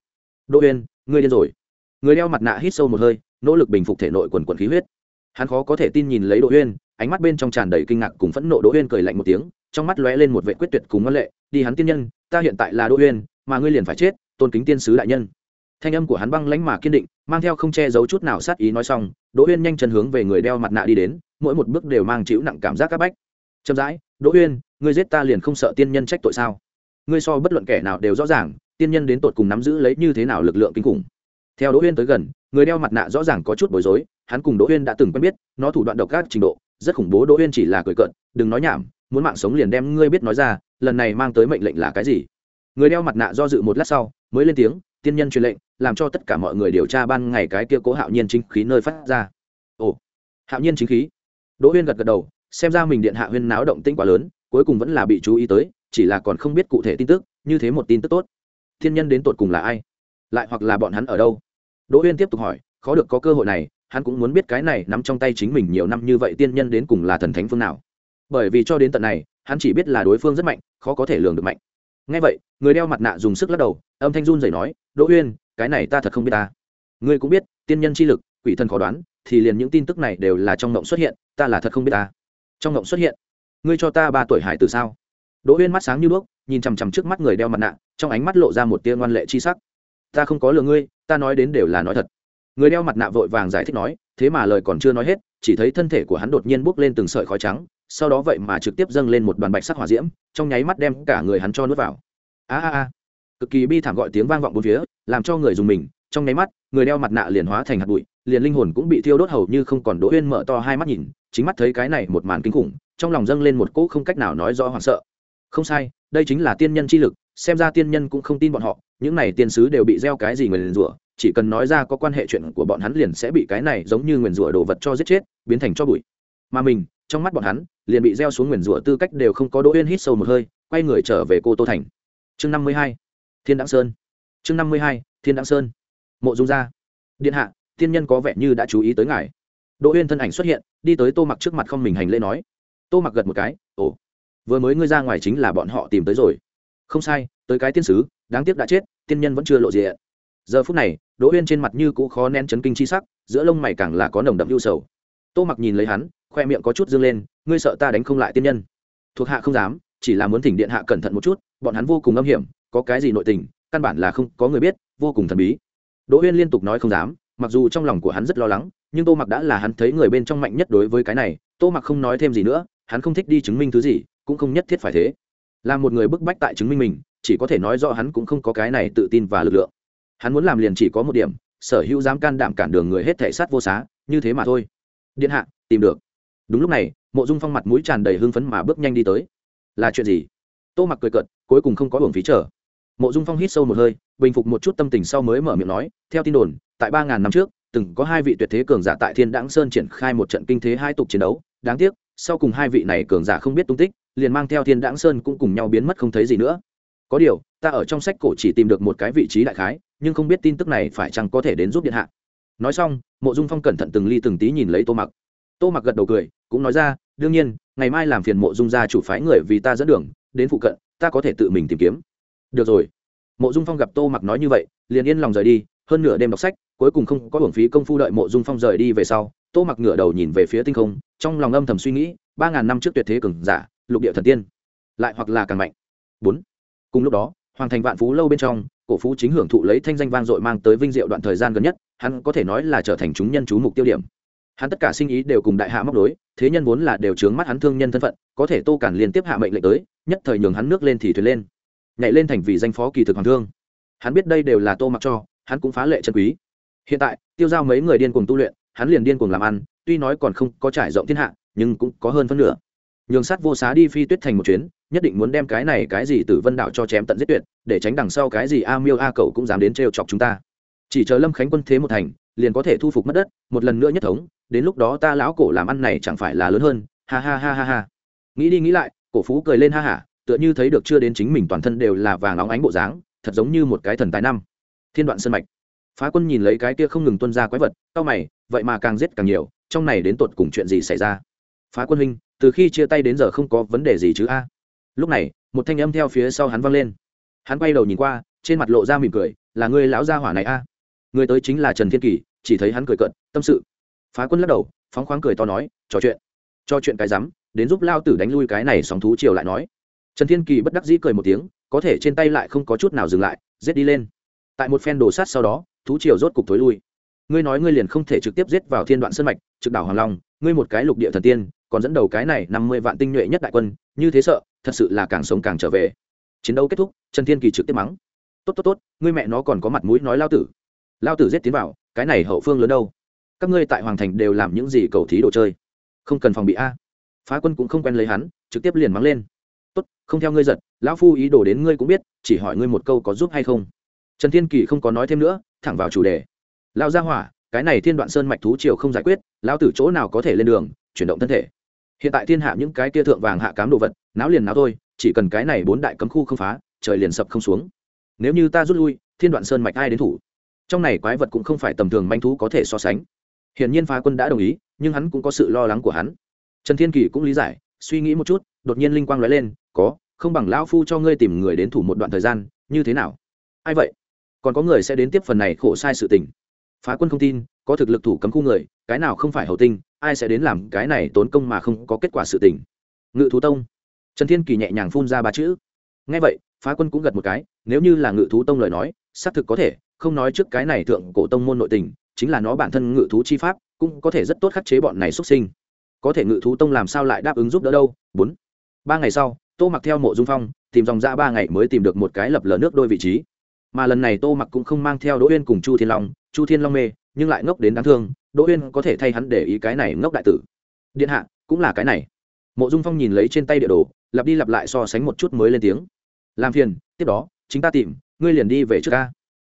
Đỗ uyên, ngươi điên rồi. Người đeo mặt nạ hít sâu một hơi, nỗ lực bình phục thể nội quần quần khí huyết. Hắn khó có thể tin nhìn lấy đỗ uyên, ánh mắt bên trong tràn đầy kinh ngạc cùng phẫn nộ. Đỗ uyên cười lạnh một tiếng, trong mắt lóe lên một vệ quyết tuyệt cùng ngân lệ. Đi hắn tiên nhân, ta hiện tại là đỗ uyên, mà ngươi liền phải chết, tôn kính tiên sứ đại nhân. Thanh âm của hắn băng lãnh mà kiên định, mang theo không che giấu chút nào sát ý nói xong, đỗ uyên nhanh chân hướng về người đeo mặt nạ đi đến, mỗi một bước đều mang chịu nặng cảm giác c áp bách chậm rãi, đỗ uyên, ngươi giết ta liền không sợ tiên nhân trách tội sao? Ngươi so bất luận kẻ nào đều rõ ràng, tiên nhân đến tột cùng nắm giữ lấy như thế nào lực lượng kinh khủng. Theo đỗ uyên tới gần, người đeo mặt nạ rõ ràng có chút bối rối, hắn cùng đỗ uyên đã từng quen biết, nó thủ đoạn độc ác trình độ, rất khủng bố, đỗ uyên chỉ là cười cợt, đừng nói nhảm, muốn mạng sống liền đem ngươi biết nói ra, lần này mang tới mệnh lệnh là cái gì? Người đeo mặt nạ do dự một lát sau, mới lên tiếng, tiên nhân truyền lệnh, làm cho tất cả mọi người điều tra ban ngày cái kia cố hạo nhiên chính khí nơi phát ra. Ồ, hạo nhiên chính khí. Đỗ Uyên gật gật đầu xem ra mình điện hạ huyên náo động tĩnh quá lớn, cuối cùng vẫn là bị chú ý tới, chỉ là còn không biết cụ thể tin tức, như thế một tin tức tốt. Thiên nhân đến tột cùng là ai? Lại hoặc là bọn hắn ở đâu? Đỗ huyên tiếp tục hỏi, khó được có cơ hội này, hắn cũng muốn biết cái này nắm trong tay chính mình nhiều năm như vậy tiên nhân đến cùng là thần thánh phương nào. Bởi vì cho đến tận này, hắn chỉ biết là đối phương rất mạnh, khó có thể lường được mạnh. Ngay vậy, người đeo mặt nạ dùng sức lắc đầu, âm thanh run rẩy nói, đỗ uyên, cái này ta thật không biết ta. Ngươi cũng biết, tiên nhân chi lực, quỷ thần khó đoán, thì liền những tin tức này đều là trong mộng xuất hiện, ta là thật không biết ta trong ngộng xuất hiện. Ngươi cho ta ba tuổi hải từ sao? Đỗ Huyên mắt sáng như đuốc, nhìn chằm chằm trước mắt người đeo mặt nạ, trong ánh mắt lộ ra một tia ngoan lệ chi sắc. Ta không có lừa ngươi, ta nói đến đều là nói thật. Người đeo mặt nạ vội vàng giải thích nói, thế mà lời còn chưa nói hết, chỉ thấy thân thể của hắn đột nhiên bốc lên từng sợi khói trắng, sau đó vậy mà trực tiếp dâng lên một đoàn bạch sắc hỏa diễm, trong nháy mắt đem cả người hắn cho nuốt vào. A a a. Cực kỳ bi thảm gọi tiếng vang vọng bốn phía, làm cho người dùng mình, trong nháy mắt, người đeo mặt nạ liền hóa thành hạt bụi liền linh hồn cũng bị thiêu đốt hầu như không còn đỗ uyên mở to hai mắt nhìn, chính mắt thấy cái này một màn kinh khủng, trong lòng dâng lên một cỗ không cách nào nói rõ hoảng sợ. Không sai, đây chính là tiên nhân chi lực, xem ra tiên nhân cũng không tin bọn họ, những này tiên sứ đều bị gieo cái gì người liền rủa, chỉ cần nói ra có quan hệ chuyện của bọn hắn liền sẽ bị cái này giống như nguyền rủa đồ vật cho giết chết, biến thành cho bụi. Mà mình, trong mắt bọn hắn, liền bị gieo xuống nguyền rủa tư cách đều không có đỗ uyên hít sâu một hơi, quay người trở về cô tô thành. Chương năm mươi hai, thiên đặng sơn. Chương năm mươi hai, thiên đặng sơn. Mộ dung gia. Điện hạ thiên nhân có vẻ như đã chú ý tới ngài. Đỗ uyên thân ảnh xuất hiện, đi tới tô mặc trước mặt không mình hành lễ nói. Tô mặc gật một cái, ồ, vừa mới ngươi ra ngoài chính là bọn họ tìm tới rồi. Không sai, tới cái tiên sứ, đáng tiếc đã chết, tiên nhân vẫn chưa lộ diện. Giờ phút này, đỗ uyên trên mặt như cũ khó nén chấn kinh chi sắc, giữa lông mày càng là có nồng đậm ưu sầu. Tô mặc nhìn lấy hắn, khoe miệng có chút dương lên, ngươi sợ ta đánh không lại tiên nhân? Thuộc hạ không dám, chỉ là muốn thỉnh điện hạ cẩn thận một chút, bọn hắn vô cùng âm hiểm, có cái gì nội tình, căn bản là không có người biết, vô cùng thần bí. Đỗ uyên liên tục nói không dám mặc dù trong lòng của hắn rất lo lắng, nhưng tô mặc đã là hắn thấy người bên trong mạnh nhất đối với cái này, tô mặc không nói thêm gì nữa, hắn không thích đi chứng minh thứ gì, cũng không nhất thiết phải thế. Là một người bức bách tại chứng minh mình, chỉ có thể nói rõ hắn cũng không có cái này tự tin và lực lượng. Hắn muốn làm liền chỉ có một điểm, sở hữu dám can đảm cản đường người hết thể sát vô xá, như thế mà thôi. Điện hạ, tìm được. Đúng lúc này, mộ dung phong mặt mũi tràn đầy hưng phấn mà bước nhanh đi tới. Là chuyện gì? Tô mặc cười cợt, cuối cùng không có hưởng phí trở mộ dung phong hít sâu một hơi, bình phục một chút tâm tình sau mới mở miệng nói, theo tin đồn tại ba ngàn năm trước, từng có hai vị tuyệt thế cường giả tại thiên đãng sơn triển khai một trận kinh thế hai tục chiến đấu. Đáng tiếc, sau cùng hai vị này cường giả không biết tung tích, liền mang theo thiên đãng sơn cũng cùng nhau biến mất không thấy gì nữa. Có điều, ta ở trong sách cổ chỉ tìm được một cái vị trí đại khái, nhưng không biết tin tức này phải chăng có thể đến giúp điện hạ. Nói xong, mộ dung phong cẩn thận từng ly từng tí nhìn lấy tô mặc. Tô mặc gật đầu cười, cũng nói ra, đương nhiên, ngày mai làm phiền mộ dung gia chủ phái người vì ta dẫn đường, đến phụ cận, ta có thể tự mình tìm kiếm. Được rồi. Mộ dung phong gặp tô mặc nói như vậy, liền yên lòng rời đi hơn nửa đêm đọc sách, cuối cùng không có hưởng phí công phu đợi mộ dung phong rời đi về sau, tô mặc ngửa đầu nhìn về phía tinh không, trong lòng âm thầm suy nghĩ, ba ngàn năm trước tuyệt thế cường giả, lục địa thần tiên, lại hoặc là càng mạnh. Bốn. Cùng lúc đó, hoàng thành vạn phú lâu bên trong, cổ phú chính hưởng thụ lấy thanh danh vang dội mang tới vinh diệu đoạn thời gian gần nhất, hắn có thể nói là trở thành chúng nhân chú mục tiêu điểm. Hắn tất cả sinh ý đều cùng đại hạ móc đối thế nhân vốn là đều trướng mắt hắn thương nhân thân phận, có thể tô cản liên tiếp hạ mệnh lệnh tới, nhất thời nhường hắn nước lên thì thuyền lên, nhảy lên thành vị danh phó kỳ thực hoàng thương. Hắn biết đây đều là tô mặc cho hắn cũng phá lệ chân quý. Hiện tại, tiêu giao mấy người điên cuồng tu luyện, hắn liền điên cuồng làm ăn, tuy nói còn không có trải rộng thiên hạ, nhưng cũng có hơn phân nửa. Nhường sát vô xá đi phi tuyết thành một chuyến, nhất định muốn đem cái này cái gì từ vân đạo cho chém tận giết tuyệt, để tránh đằng sau cái gì a miêu a cậu cũng dám đến trêu chọc chúng ta. Chỉ chờ lâm khánh quân thế một thành, liền có thể thu phục mất đất, một lần nữa nhất thống, đến lúc đó ta lão cổ làm ăn này chẳng phải là lớn hơn. Ha ha ha ha ha. Nghĩ đi nghĩ lại, cổ phú cười lên ha hả tựa như thấy được chưa đến chính mình toàn thân đều là vàng óng ánh bộ dáng, thật giống như một cái thần tài năm thiên đoạn sân mạch. Phá quân nhìn lấy cái kia không ngừng tuân ra quái vật tao mày, vậy mà càng giết càng nhiều, trong này đến tột cùng chuyện gì xảy ra? Phá quân huynh, từ khi chia tay đến giờ không có vấn đề gì chứ a? Lúc này, một thanh âm theo phía sau hắn vang lên. Hắn quay đầu nhìn qua, trên mặt lộ ra mỉm cười, là ngươi lão gia hỏa này a? Người tới chính là trần thiên kỳ, chỉ thấy hắn cười cận tâm sự. Phá quân lắc đầu, phóng khoáng cười to nói, trò chuyện, cho chuyện cái rắm, đến giúp lao tử đánh lui cái này sóng thú chiều lại nói. Trần thiên kỳ bất đắc dĩ cười một tiếng, có thể trên tay lại không có chút nào dừng lại, giết đi lên tại một phen đồ sát sau đó, thú triều rốt cục thối lui. Ngươi nói ngươi liền không thể trực tiếp giết vào thiên đoạn sân mạch, trực đảo hoàng long, ngươi một cái lục địa thần tiên, còn dẫn đầu cái này năm mươi vạn tinh nhuệ nhất đại quân, như thế sợ, thật sự là càng sống càng trở về. Chiến đấu kết thúc, trần thiên kỳ trực tiếp mắng. Tốt tốt tốt, ngươi mẹ nó còn có mặt mũi nói lao tử. Lao tử giết tiến vào, cái này hậu phương lớn đâu? Các ngươi tại hoàng thành đều làm những gì cầu thí đồ chơi? Không cần phòng bị a. Phá quân cũng không quen lấy hắn, trực tiếp liền mắng lên. Tốt, không theo ngươi giật lão phu ý đồ đến ngươi cũng biết, chỉ hỏi ngươi một câu có giúp hay không trần thiên kỳ không có nói thêm nữa, thẳng vào chủ đề. Lao ra hỏa, cái này thiên đoạn sơn mạch thú triều không giải quyết lao tử chỗ nào có thể lên đường, chuyển động thân thể. Hiện tại thiên hạ những cái kia thượng vàng hạ cám đồ vật, náo liền náo thôi, chỉ cần cái này bốn đại cấm khu không phá, trời liền sập không xuống. Nếu như ta rút lui, thiên đoạn sơn mạch ai đến thủ? Trong này quái vật cũng không phải tầm thường manh thú có thể so sánh. Hiển nhiên phá quân đã đồng ý, nhưng hắn cũng có sự lo lắng của hắn. Trần thiên kỳ cũng lý giải, suy nghĩ một chút, đột nhiên linh quang nói lên, có, không bằng lão phu cho ngươi tìm người đến thủ một đoạn thời gian, như thế nào? Ai vậy? Còn có người sẽ đến tiếp phần này khổ sai sự tình. Phá quân không tin, có thực lực thủ cấm khu người, cái nào không phải hậu tinh, ai sẽ đến làm cái này tốn công mà không có kết quả sự tình. Ngự thú tông. Trần thiên kỳ nhẹ nhàng phun ra ba chữ. Ngay vậy, phá quân cũng gật một cái, nếu như là ngự thú tông lời nói, xác thực có thể, không nói trước cái này thượng cổ tông môn nội tình, chính là nó bản thân ngự thú chi pháp, cũng có thể rất tốt khắc chế bọn này xuất sinh. Có thể ngự thú tông làm sao lại đáp ứng giúp đỡ đâu? Bốn. Ba ngày sau, tô mặc theo mộ dung phong, tìm dòng ra ba ngày mới tìm được một cái lập lờ nước đôi vị trí mà lần này tô mặc cũng không mang theo đỗ uyên cùng chu thiên long, chu thiên long mê, nhưng lại ngốc đến đáng thương, đỗ uyên có thể thay hắn để ý cái này ngốc đại tử. Điện hạ, cũng là cái này. Mộ dung phong nhìn lấy trên tay địa đồ, lặp đi lặp lại so sánh một chút mới lên tiếng. Làm phiền, tiếp đó, chính ta tìm, ngươi liền đi về trước ca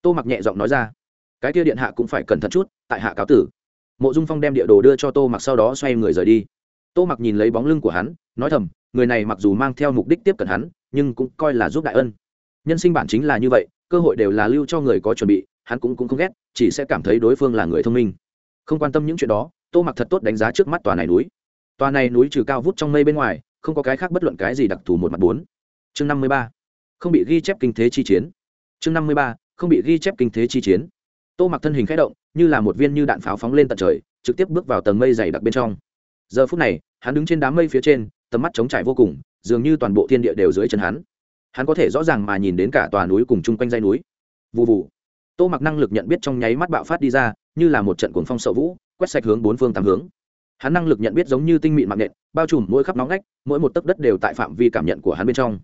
tô mặc nhẹ giọng nói ra. Cái kia điện hạ cũng phải cẩn thận chút, tại hạ cáo tử. Mộ dung phong đem địa đồ đưa cho tô mặc sau đó xoay người rời đi. Tô mặc nhìn lấy bóng lưng của hắn, nói thầm, người này mặc dù mang theo mục đích tiếp cận hắn, nhưng cũng coi là giúp đại ân. Nhân sinh bản chính là như vậy cơ hội đều là lưu cho người có chuẩn bị hắn cũng, cũng không ghét chỉ sẽ cảm thấy đối phương là người thông minh. Không quan tâm những chuyện đó tô mặc thật tốt đánh giá trước mắt tòa này núi. Tòa này núi trừ cao vút trong mây bên ngoài không có cái khác bất luận cái gì đặc thù một mặt bốn. Chương năm mươi ba. Không bị ghi chép kinh thế chi chiến. Chương năm mươi ba. Không bị ghi chép kinh thế chi chiến. Tô mặc thân hình k h ẽ động như là một viên như đạn pháo phóng lên tận trời trực tiếp bước vào tầng mây dày đặc bên trong. Giờ phút này hắn đứng trên đám mây phía trên tầm mắt chống trải vô cùng dường như toàn bộ thiên địa đều dưới chân hắn hắn có thể rõ ràng mà nhìn đến cả tòa núi cùng chung quanh dây núi. Vụ vụ tô mặc năng lực nhận biết trong nháy mắt bạo phát đi ra, như là một trận cuồng phong sậu vũ, quét sạch hướng bốn phương tám hướng. Hắn năng lực nhận biết giống như tinh mịn mạng nện bao trùm mỗi khắp nóng ngách, mỗi một tấc đất đều tại phạm vi cảm nhận của hắn bên trong.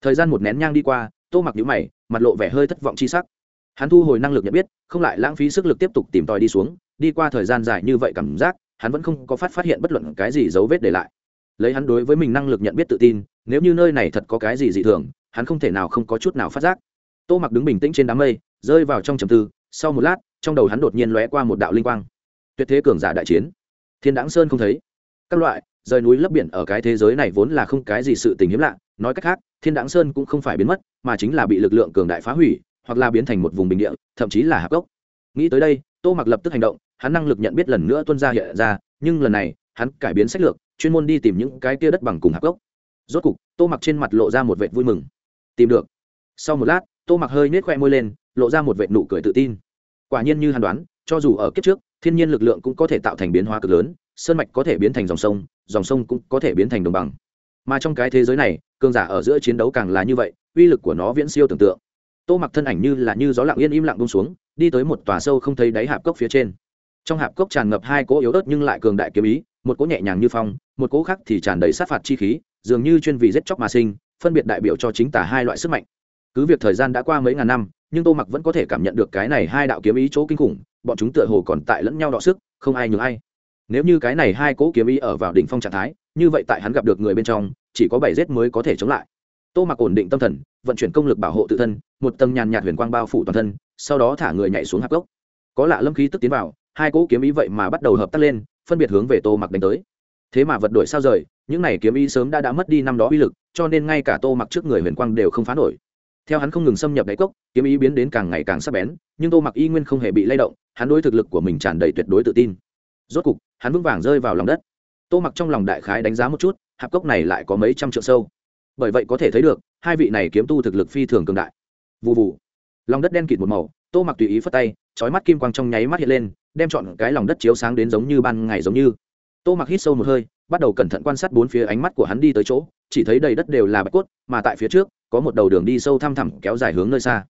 Thời gian một nén nhang đi qua, tô mặc nhũ mày, mặt lộ vẻ hơi thất vọng chi sắc. Hắn thu hồi năng lực nhận biết, không lại lãng phí sức lực tiếp tục tìm tòi đi xuống, đi qua thời gian dài như vậy cảm giác, hắn vẫn không có phát phát hiện bất luận cái gì dấu vết để lại. Lấy hắn đối với mình năng lực nhận biết tự tin, nếu như nơi này thật có cái gì dị thường hắn không thể nào không có chút nào phát giác. Tô mặc đứng bình tĩnh trên đám mây, rơi vào trong trầm tư. Sau một lát, trong đầu hắn đột nhiên lóe qua một đạo linh quang. Tuyệt thế cường giả đại chiến. Thiên đáng sơn không thấy. Các loại, rời núi lấp biển ở cái thế giới này vốn là không cái gì sự tình hiếm lạ. Nói cách khác, thiên đáng sơn cũng không phải biến mất, mà chính là bị lực lượng cường đại phá hủy, hoặc là biến thành một vùng bình địa, thậm chí là hạp gốc. Nghĩ tới đây, tô mặc lập tức hành động, hắn năng lực nhận biết lần nữa tuân ra hiện ra, nhưng lần này, hắn cải biến sách lược, chuyên môn đi tìm những cái kia đất bằng cùng hạp gốc. Rốt cục, tô mặc trên mặt lộ ra một vệt vui mừng tìm được. Sau một lát, tô mặc hơi nết khoe môi lên, lộ ra một vệt nụ cười tự tin. Quả nhiên như hàn đoán, cho dù ở kiếp trước, thiên nhiên lực lượng cũng có thể tạo thành biến hóa cực lớn, sơn mạch có thể biến thành dòng sông dòng sông cũng có thể biến thành đồng bằng. Mà trong cái thế giới này, cường giả ở giữa chiến đấu càng là như vậy, uy lực của nó viễn siêu tưởng tượng. Tô mặc thân ảnh như là như gió lặng yên im lặng bông xuống, đi tới một tòa sâu không thấy đáy hạp cốc phía trên. Trong hạp cốc tràn ngập hai cỗ yếu ớt nhưng lại cường đại kiếm ý, một cỗ nhẹ nhàng như phong, một cỗ khác thì tràn đầy sát phạt chi khí, dường như chuyên vì giết chóc mà sinh phân biệt đại biểu cho chính tả hai loại sức mạnh. Cứ việc thời gian đã qua mấy ngàn năm, nhưng tô mặc vẫn có thể cảm nhận được cái này hai đạo kiếm ý chỗ kinh khủng, bọn chúng tựa hồ còn tại lẫn nhau đọ sức, không ai nhường ai. Nếu như cái này hai cỗ kiếm ý ở vào đỉnh phong trạng thái, như vậy tại hắn gặp được người bên trong, chỉ có bảy giết mới có thể chống lại. Tô mặc ổn định tâm thần, vận chuyển công lực bảo hộ tự thân, một tầng nhàn nhạt huyền quang bao phủ toàn thân, sau đó thả người nhảy xuống hạp gốc. Có lạ lâm khí tức tiến vào, hai cỗ kiếm ý vậy mà bắt đầu hợp tác lên, phân biệt hướng về tô mặc đánh tới. Thế mà vật đổi sao rời những này kiếm ý sớm đã đã mất đi năm đó uy lực, cho nên ngay cả tô mặc trước người huyền quang đều không phá nổi. Theo hắn không ngừng xâm nhập đáy cốc, kiếm ý biến đến càng ngày càng sắc bén, nhưng tô mặc y nguyên không hề bị lay động, hắn đối thực lực của mình tràn đầy tuyệt đối tự tin. Rốt cục, hắn vững vàng rơi vào lòng đất. Tô mặc trong lòng đại khái đánh giá một chút, hạp cốc này lại có mấy trăm triệu sâu. Bởi vậy có thể thấy được, hai vị này kiếm tu thực lực phi thường cường đại. Vụ vụ lòng đất đen kịt một màu, tô mặc tùy ý phất tay trói mắt kim quang trong nháy mắt hiện lên, đem chọn cái lòng đất chiếu sáng đến giống như ban ngày giống như. Tô mặc hít sâu một hơi bắt đầu cẩn thận quan sát bốn phía ánh mắt của hắn đi tới chỗ, chỉ thấy đầy đất đều là bạch cốt, mà tại phía trước, có một đầu đường đi sâu thăm thẳm kéo dài hướng nơi xa.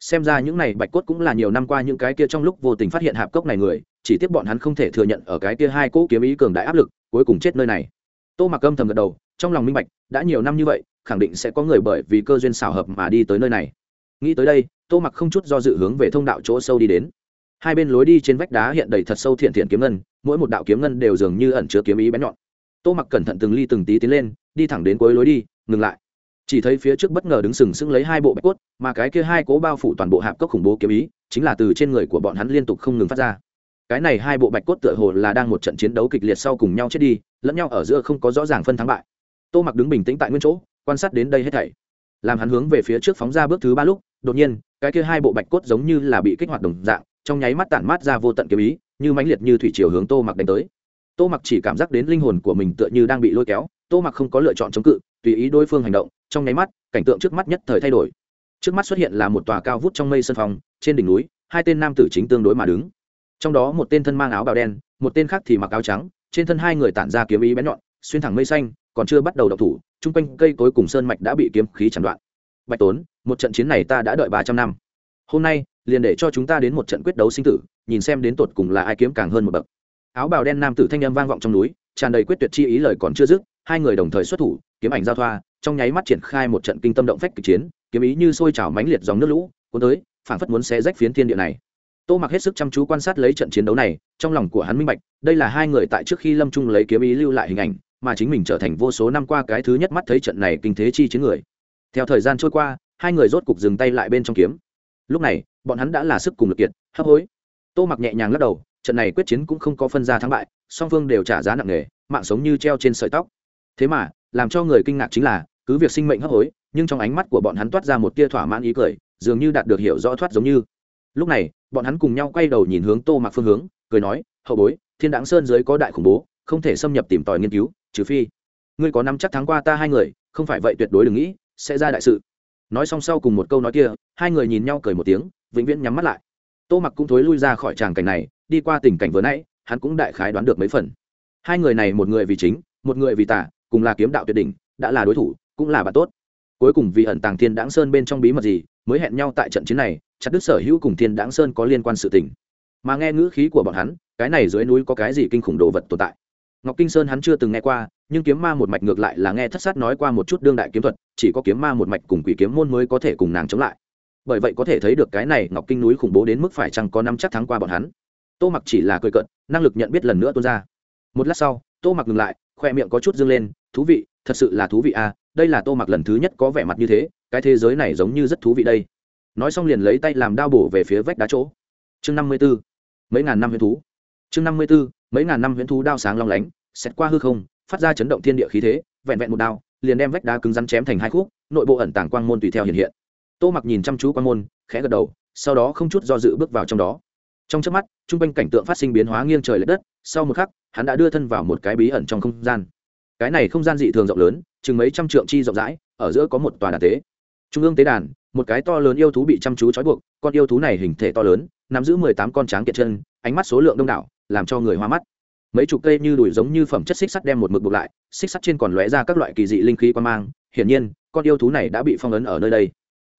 Xem ra những này bạch cốt cũng là nhiều năm qua những cái kia trong lúc vô tình phát hiện hạp cốc này người, chỉ tiếp bọn hắn không thể thừa nhận ở cái kia hai cỗ kiếm ý cường đại áp lực, cuối cùng chết nơi này. Tô mặc âm thầm gật đầu, trong lòng minh bạch, đã nhiều năm như vậy, khẳng định sẽ có người bởi vì cơ duyên xảo hợp mà đi tới nơi này. Nghĩ tới đây, tô mặc không chút do dự hướng về thông đạo chỗ sâu đi đến. Hai bên lối đi trên vách đá hiện đầy thật sâu thiện thiện kiếm ngân, mỗi một đạo kiếm ngân đều dường như ẩn chứa kiếm ý bén nhọn tô mặc cẩn thận từng ly từng tí tiến lên, đi thẳng đến cuối lối đi, ngừng lại. Chỉ thấy phía trước bất ngờ đứng sừng sững lấy hai bộ bạch cốt, mà cái kia hai cố bao phủ toàn bộ hạp cốc khủng bố kiếm ý, chính là từ trên người của bọn hắn liên tục không ngừng phát ra. Cái này hai bộ bạch cốt tựa hồ là đang một trận chiến đấu kịch liệt sau cùng nhau chết đi, lẫn nhau ở giữa không có rõ ràng phân thắng bại. Tô mặc đứng bình tĩnh tại nguyên chỗ, quan sát đến đây hết thảy. Làm hắn hướng về phía trước phóng ra bước thứ ba lúc, đột nhiên, cái kia hai bộ bạch cốt giống như là bị kích hoạt đồng dạng, trong nháy mắt tản mát ra vô tận kiếm ý, như mãnh liệt như thủy chiều hướng tô mặc đánh tới tô mặc chỉ cảm giác đến linh hồn của mình tựa như đang bị lôi kéo, tô mặc không có lựa chọn chống cự, tùy ý đối phương hành động, trong nháy mắt, cảnh tượng trước mắt nhất thời thay đổi. Trước mắt xuất hiện là một tòa cao vút trong mây sân phòng, trên đỉnh núi, hai tên nam tử chính tương đối mà đứng. Trong đó một tên thân mang áo bào đen, một tên khác thì mặc áo trắng, trên thân hai người tản ra kiếm ý bén nhọn, xuyên thẳng mây xanh, còn chưa bắt đầu đậu thủ, chung quanh cây cối cùng sơn mạch đã bị kiếm khí chặn đoạn. Bạch tốn, một trận chiến này ta đã đợi ba trăm năm. Hôm nay, liền để cho chúng ta đến một trận quyết đấu sinh tử, nhìn xem đến tột cùng là ai kiếm càng hơn một bậc áo bào đen nam tử thanh âm vang vọng trong núi, tràn đầy quyết tuyệt chi ý lời còn chưa dứt, hai người đồng thời xuất thủ, kiếm ảnh giao thoa, trong nháy mắt triển khai một trận kinh tâm động phách kịch chiến, kiếm ý như sôi trào mãnh liệt dòng nước lũ, cuốn tới, phảng phất muốn xé rách phiến thiên địa này. Tô mặc hết sức chăm chú quan sát lấy trận chiến đấu này, trong lòng của hắn minh bạch, đây là hai người tại trước khi lâm trung lấy kiếm ý lưu lại hình ảnh, mà chính mình trở thành vô số năm qua cái thứ nhất mắt thấy trận này kinh thế chi chiến người. Theo thời gian trôi qua, hai người rốt cục dừng tay lại bên trong kiếm. Lúc này, bọn hắn đã là sức cùng lực kiệt, hấp hối. Tô mặc nhẹ nhàng lắc đầu trận này quyết chiến cũng không có phân ra thắng bại, song phương đều trả giá nặng nề, mạng sống như treo trên sợi tóc. Thế mà, làm cho người kinh ngạc chính là, cứ việc sinh mệnh hấp hối, nhưng trong ánh mắt của bọn hắn toát ra một tia thỏa mãn ý cười, dường như đạt được hiểu rõ thoát giống như. Lúc này, bọn hắn cùng nhau quay đầu nhìn hướng tô mặc phương hướng, cười nói, hậu bối, thiên đáng sơn dưới có đại khủng bố, không thể xâm nhập tìm tòi nghiên cứu, trừ phi ngươi có năm chắc thắng qua ta hai người, không phải vậy tuyệt đối đừng nghĩ, sẽ ra đại sự. Nói xong sau cùng một câu nói kia, hai người nhìn nhau cười một tiếng, vĩnh viễn nhắm mắt lại. Tô mặc cũng thối lui ra khỏi tràng cảnh này đi qua tình cảnh vừa nãy, hắn cũng đại khái đoán được mấy phần. Hai người này một người vì chính, một người vì tả cùng là kiếm đạo tuyệt đỉnh, đã là đối thủ, cũng là bạn tốt. Cuối cùng vì ẩn tàng thiên đáng sơn bên trong bí mật gì, mới hẹn nhau tại trận chiến này, chặt đứt sở hữu cùng thiên đáng sơn có liên quan sự tình. Mà nghe ngữ khí của bọn hắn, cái này dưới núi có cái gì kinh khủng đồ vật tồn tại? Ngọc kinh sơn hắn chưa từng nghe qua, nhưng kiếm ma một mạch ngược lại là nghe thất sát nói qua một chút đương đại kiếm thuật, chỉ có kiếm ma một mạch cùng quỷ kiếm môn mới có thể cùng nàng chống lại. Bởi vậy có thể thấy được cái này ngọc kinh núi khủng bố đến mức phải chăng có năm chắc thắng qua bọn hắn tô mặc chỉ là cười cận năng lực nhận biết lần nữa tuôn ra. Một lát sau, tô mặc ngừng lại, khoe miệng có chút dâng lên, thú vị, thật sự là thú vị à đây là tô mặc lần thứ nhất có vẻ mặt như thế, cái thế giới này giống như rất thú vị đây. Nói xong liền lấy tay làm đao bổ về phía vách đá chỗ. Chương năm mươi b ố mấy ngàn năm huyễn thú. Chương năm mươi b ố mấy ngàn năm huyễn thú đao sáng long lánh xét qua hư không, phát ra chấn động thiên địa khí thế, vẹn vẹn một đao, liền đem vách đá cứng rắn chém thành hai khúc, nội bộ ẩn tàng quang môn tùy theo hiện hiện. Tô mặc nhìn chăm chú quang môn, khẽ gật đầu, sau đó không chút do dự bước vào trong đó trong chớp mắt t r u n g quanh cảnh tượng phát sinh biến hóa nghiêng trời l ệ đất, sau một khắc, hắn đã đưa thân vào một cái bí ẩn trong không gian. Cái này không gian dị thường rộng lớn, chừng mấy trăm trượng chi rộng rãi, ở giữa có một tòa đàn tế. Trung ương tế đàn, một cái to lớn yêu thú bị chăm chú trói buộc, con yêu thú này hình thể to lớn, nắm giữ mười tám con tráng kiệt chân, ánh mắt số lượng đông đảo, làm cho người hoa mắt. Mấy chục cây như đùi giống như phẩm chất xích sắt đem một mực buộc lại, xích sắt trên còn lóe ra các loại kỳ dị linh khí quan mang, hiển nhiên, con yêu thú này đã bị phong ấn ở nơi đây.